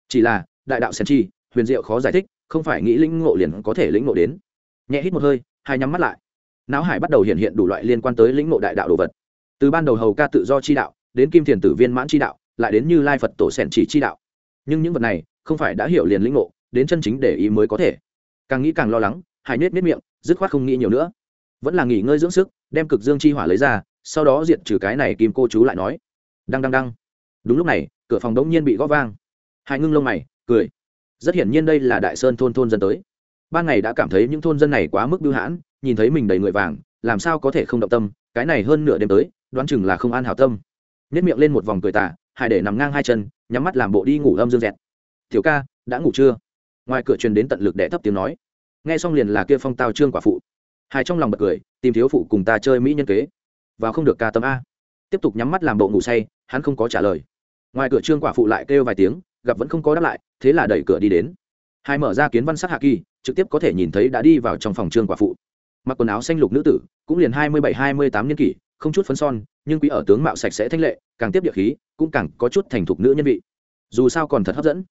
Chỉ là, đại đạo sen chi, huyền diệu khó giải thích, không phải nghĩ lĩnh ngộ liền có thể lĩnh ngộ đến. Nhẹ hít một hơi, hai nhắm mắt lại. Não hải bắt đầu hiện hiện đủ loại liên quan tới lĩnh ngộ đại đạo đồ vật. Từ ban đầu hầu ca tự do chi đạo, đến kim thiền tử viên mãn chi đạo, lại đến như lai phật tổ sẻn chỉ chi đạo. Nhưng những vật này, không phải đã hiểu liền lĩnh ngộ, đến chân chính để ý mới có thể. Càng nghĩ càng lo lắng, hải nết nết miệng, dứt khoát không nghĩ nhiều nữa. Vẫn là nghỉ ngơi dưỡng sức, đem cực dương chi hỏa lấy ra sau đó diệt trừ cái này kim cô chú lại nói. Đăng đăng đăng. Đúng lúc này, cửa phòng đống nhiên bị gõ vang. Hải ngưng lông mày, cười. Rất hiển nhiên đây là đại sơn thôn thôn dân tới. Ban ngày đã cảm thấy những thôn dân này quá mức bưu hãn, nhìn thấy mình đầy người vàng, làm sao có thể không động tâm, cái này hơn nửa đêm tới, đoán chừng là không an hảo tâm. Nhét miệng lên một vòng cười tà hải để nằm ngang hai chân, nhắm mắt làm bộ đi ngủ âm dương dẹt. Tiểu ca, đã ngủ chưa? Ngoài cửa truyền đến tận lực đẻ thấp tiếng nói. Nghe xong liền là kia phong tao trương quả phụ. Hải trong lòng bật cười, tìm thiếu phụ cùng ta chơi mỹ nhân kế vào không được ca tâm a. Tiếp tục nhắm mắt làm bộ ngủ say, hắn không có trả lời. Ngoài cửa trương quả phụ lại kêu vài tiếng, gặp vẫn không có đáp lại, thế là đẩy cửa đi đến. Hai mở ra kiến văn sắc hạ kỳ, trực tiếp có thể nhìn thấy đã đi vào trong phòng trương quả phụ. Mặc quần áo xanh lục nữ tử, cũng liền hai mươi bảy, hai mươi tám niên kỷ, không chút phấn son, nhưng quý ở tướng mạo sạch sẽ thanh lệ, càng tiếp địa khí, cũng càng có chút thành thục nữ nhân vị. Dù sao còn thật hấp dẫn.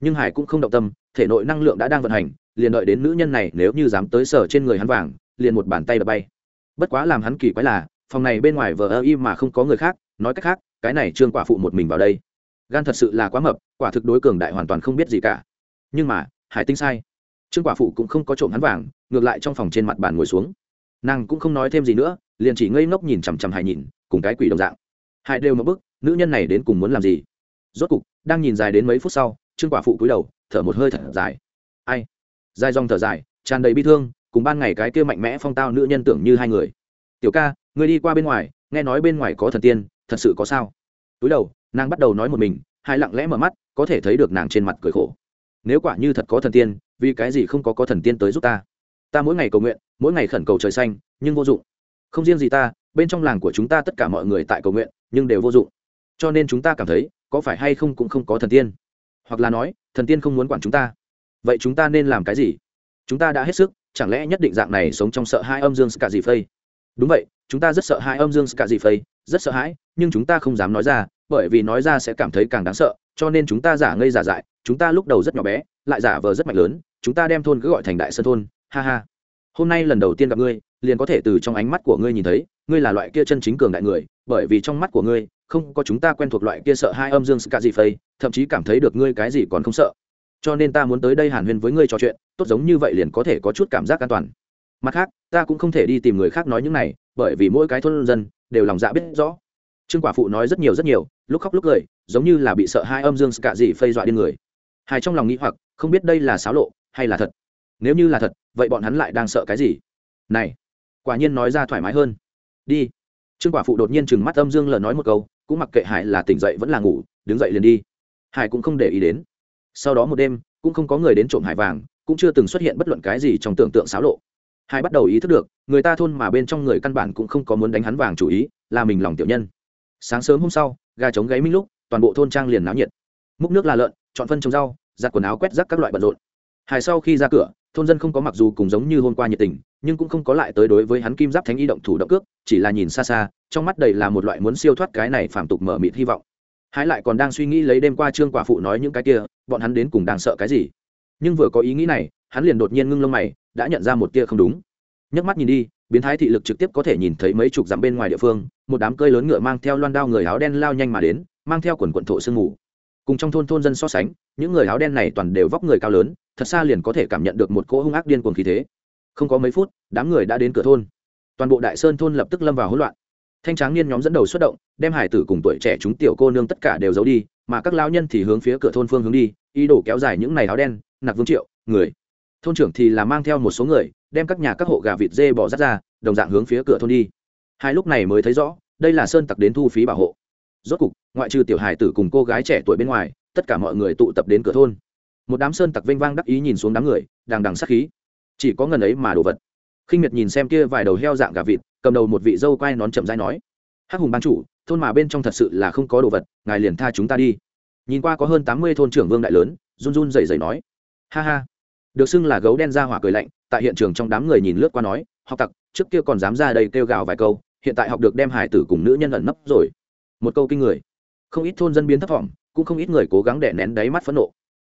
Nhưng hải cũng không động tâm, thể nội năng lượng đã đang vận hành, liền đợi đến nữ nhân này nếu như dám tới sở trên người hắn vàng, liền một bàn tay đập bay. Bất quá làm hắn kỳ quái là phòng này bên ngoài vờ ơ y mà không có người khác, nói cách khác, cái này trương quả phụ một mình vào đây. Gan thật sự là quá mập, quả thực đối cường đại hoàn toàn không biết gì cả. Nhưng mà, hải tinh sai. Trương quả phụ cũng không có trộm hắn vàng, ngược lại trong phòng trên mặt bàn ngồi xuống. Nàng cũng không nói thêm gì nữa, liền chỉ ngây ngốc nhìn chằm chằm hải nhìn, cùng cái quỷ đồng dạng. Hải đều một bức, nữ nhân này đến cùng muốn làm gì? Rốt cục, đang nhìn dài đến mấy phút sau, trương quả phụ cúi đầu, thở một hơi thật dài. Ai? Dài dòng thở dài, tràn đầy bi thương, cùng ban ngày cái kia mạnh mẽ phong tao nữ nhân tưởng như hai người. Tiểu ca người đi qua bên ngoài, nghe nói bên ngoài có thần tiên, thật sự có sao? Túi đầu, nàng bắt đầu nói một mình, hai lặng lẽ mở mắt, có thể thấy được nàng trên mặt cười khổ. Nếu quả như thật có thần tiên, vì cái gì không có có thần tiên tới giúp ta? Ta mỗi ngày cầu nguyện, mỗi ngày khẩn cầu trời xanh, nhưng vô dụng. Không riêng gì ta, bên trong làng của chúng ta tất cả mọi người tại cầu nguyện, nhưng đều vô dụng. Cho nên chúng ta cảm thấy, có phải hay không cũng không có thần tiên? Hoặc là nói, thần tiên không muốn quản chúng ta. Vậy chúng ta nên làm cái gì? Chúng ta đã hết sức, chẳng lẽ nhất định dạng này sống trong sợ hai âm dương cả gì phây? Đúng vậy chúng ta rất sợ hai âm dương cả gì phây, rất sợ hãi, nhưng chúng ta không dám nói ra, bởi vì nói ra sẽ cảm thấy càng đáng sợ, cho nên chúng ta giả ngây giả dại, chúng ta lúc đầu rất nhỏ bé, lại giả vờ rất mạnh lớn, chúng ta đem thôn cứ gọi thành đại sơn thôn, ha ha. Hôm nay lần đầu tiên gặp ngươi, liền có thể từ trong ánh mắt của ngươi nhìn thấy, ngươi là loại kia chân chính cường đại người, bởi vì trong mắt của ngươi, không có chúng ta quen thuộc loại kia sợ hai âm dương ska gì phây, thậm chí cảm thấy được ngươi cái gì còn không sợ. Cho nên ta muốn tới đây hàn huyên với ngươi trò chuyện, tốt giống như vậy liền có thể có chút cảm giác an toàn. Mặt khác, ta cũng không thể đi tìm người khác nói những này bởi vì mỗi cái thôn dân đều lòng dạ biết rõ. Trương quả phụ nói rất nhiều rất nhiều, lúc khóc lúc cười, giống như là bị sợ hai âm dương cạ gì phây dọa điên người. Hai trong lòng nghĩ hoặc, không biết đây là xáo lộ hay là thật. Nếu như là thật, vậy bọn hắn lại đang sợ cái gì? Này, quả nhiên nói ra thoải mái hơn. Đi. Trương quả phụ đột nhiên chừng mắt âm dương lờ nói một câu, cũng mặc kệ hải là tỉnh dậy vẫn là ngủ, đứng dậy liền đi. Hải cũng không để ý đến. Sau đó một đêm, cũng không có người đến trộm hải vàng, cũng chưa từng xuất hiện bất luận cái gì trong tưởng tượng xáo lộ hải bắt đầu ý thức được, người ta thôn mà bên trong người căn bản cũng không có muốn đánh hắn vàng chủ ý, là mình lòng tiểu nhân. Sáng sớm hôm sau, gà trống gáy minh lúc, toàn bộ thôn trang liền náo nhiệt. Múc nước là lợn, chọn phân trồng rau, giặt quần áo quét rác các loại bận rộn. Hải sau khi ra cửa, thôn dân không có mặc dù cùng giống như hôm qua nhiệt tình, nhưng cũng không có lại tới đối với hắn kim giáp thánh y động thủ động cước, chỉ là nhìn xa xa, trong mắt đầy là một loại muốn siêu thoát cái này phản tục mở mịt hy vọng. Hái lại còn đang suy nghĩ lấy đêm qua trương quả phụ nói những cái kia, bọn hắn đến cùng đang sợ cái gì? Nhưng vừa có ý nghĩ này hắn liền đột nhiên ngưng lông mày, đã nhận ra một tia không đúng. Nhấc mắt nhìn đi, biến thái thị lực trực tiếp có thể nhìn thấy mấy chục dặm bên ngoài địa phương, một đám cơi lớn ngựa mang theo loan đao người áo đen lao nhanh mà đến, mang theo quần quận thổ sương mù. Cùng trong thôn thôn dân so sánh, những người áo đen này toàn đều vóc người cao lớn, thật xa liền có thể cảm nhận được một cỗ hung ác điên cuồng khí thế. Không có mấy phút, đám người đã đến cửa thôn. Toàn bộ đại sơn thôn lập tức lâm vào hỗn loạn. Thanh tráng niên nhóm dẫn đầu xuất động, đem hải tử cùng tuổi trẻ chúng tiểu cô nương tất cả đều giấu đi, mà các lao nhân thì hướng phía cửa thôn phương hướng đi, ý đồ kéo dài những này áo đen, nặc vương triệu, người thôn trưởng thì là mang theo một số người, đem các nhà các hộ gà vịt dê bỏ rắt ra, đồng dạng hướng phía cửa thôn đi. Hai lúc này mới thấy rõ, đây là sơn tặc đến thu phí bảo hộ. Rốt cục, ngoại trừ tiểu hải tử cùng cô gái trẻ tuổi bên ngoài, tất cả mọi người tụ tập đến cửa thôn. Một đám sơn tặc vênh vang đắc ý nhìn xuống đám người đang đằng sắc khí. Chỉ có ngần ấy mà đồ vật. Khinh miệt nhìn xem kia vài đầu heo dạng gà vịt, cầm đầu một vị dâu quai nón chậm dai nói, hắc hùng ban chủ, thôn mà bên trong thật sự là không có đồ vật, ngài liền tha chúng ta đi. Nhìn qua có hơn tám mươi thôn trưởng vương đại lớn, run run rẩy rẩy nói, ha ha được xưng là gấu đen ra hỏa cười lạnh, tại hiện trường trong đám người nhìn lướt qua nói, học tặc, trước kia còn dám ra đây kêu gào vài câu, hiện tại học được đem hải tử cùng nữ nhân ẩn nấp rồi. Một câu kinh người. Không ít thôn dân biến thấp thỏm, cũng không ít người cố gắng đè nén đáy mắt phẫn nộ.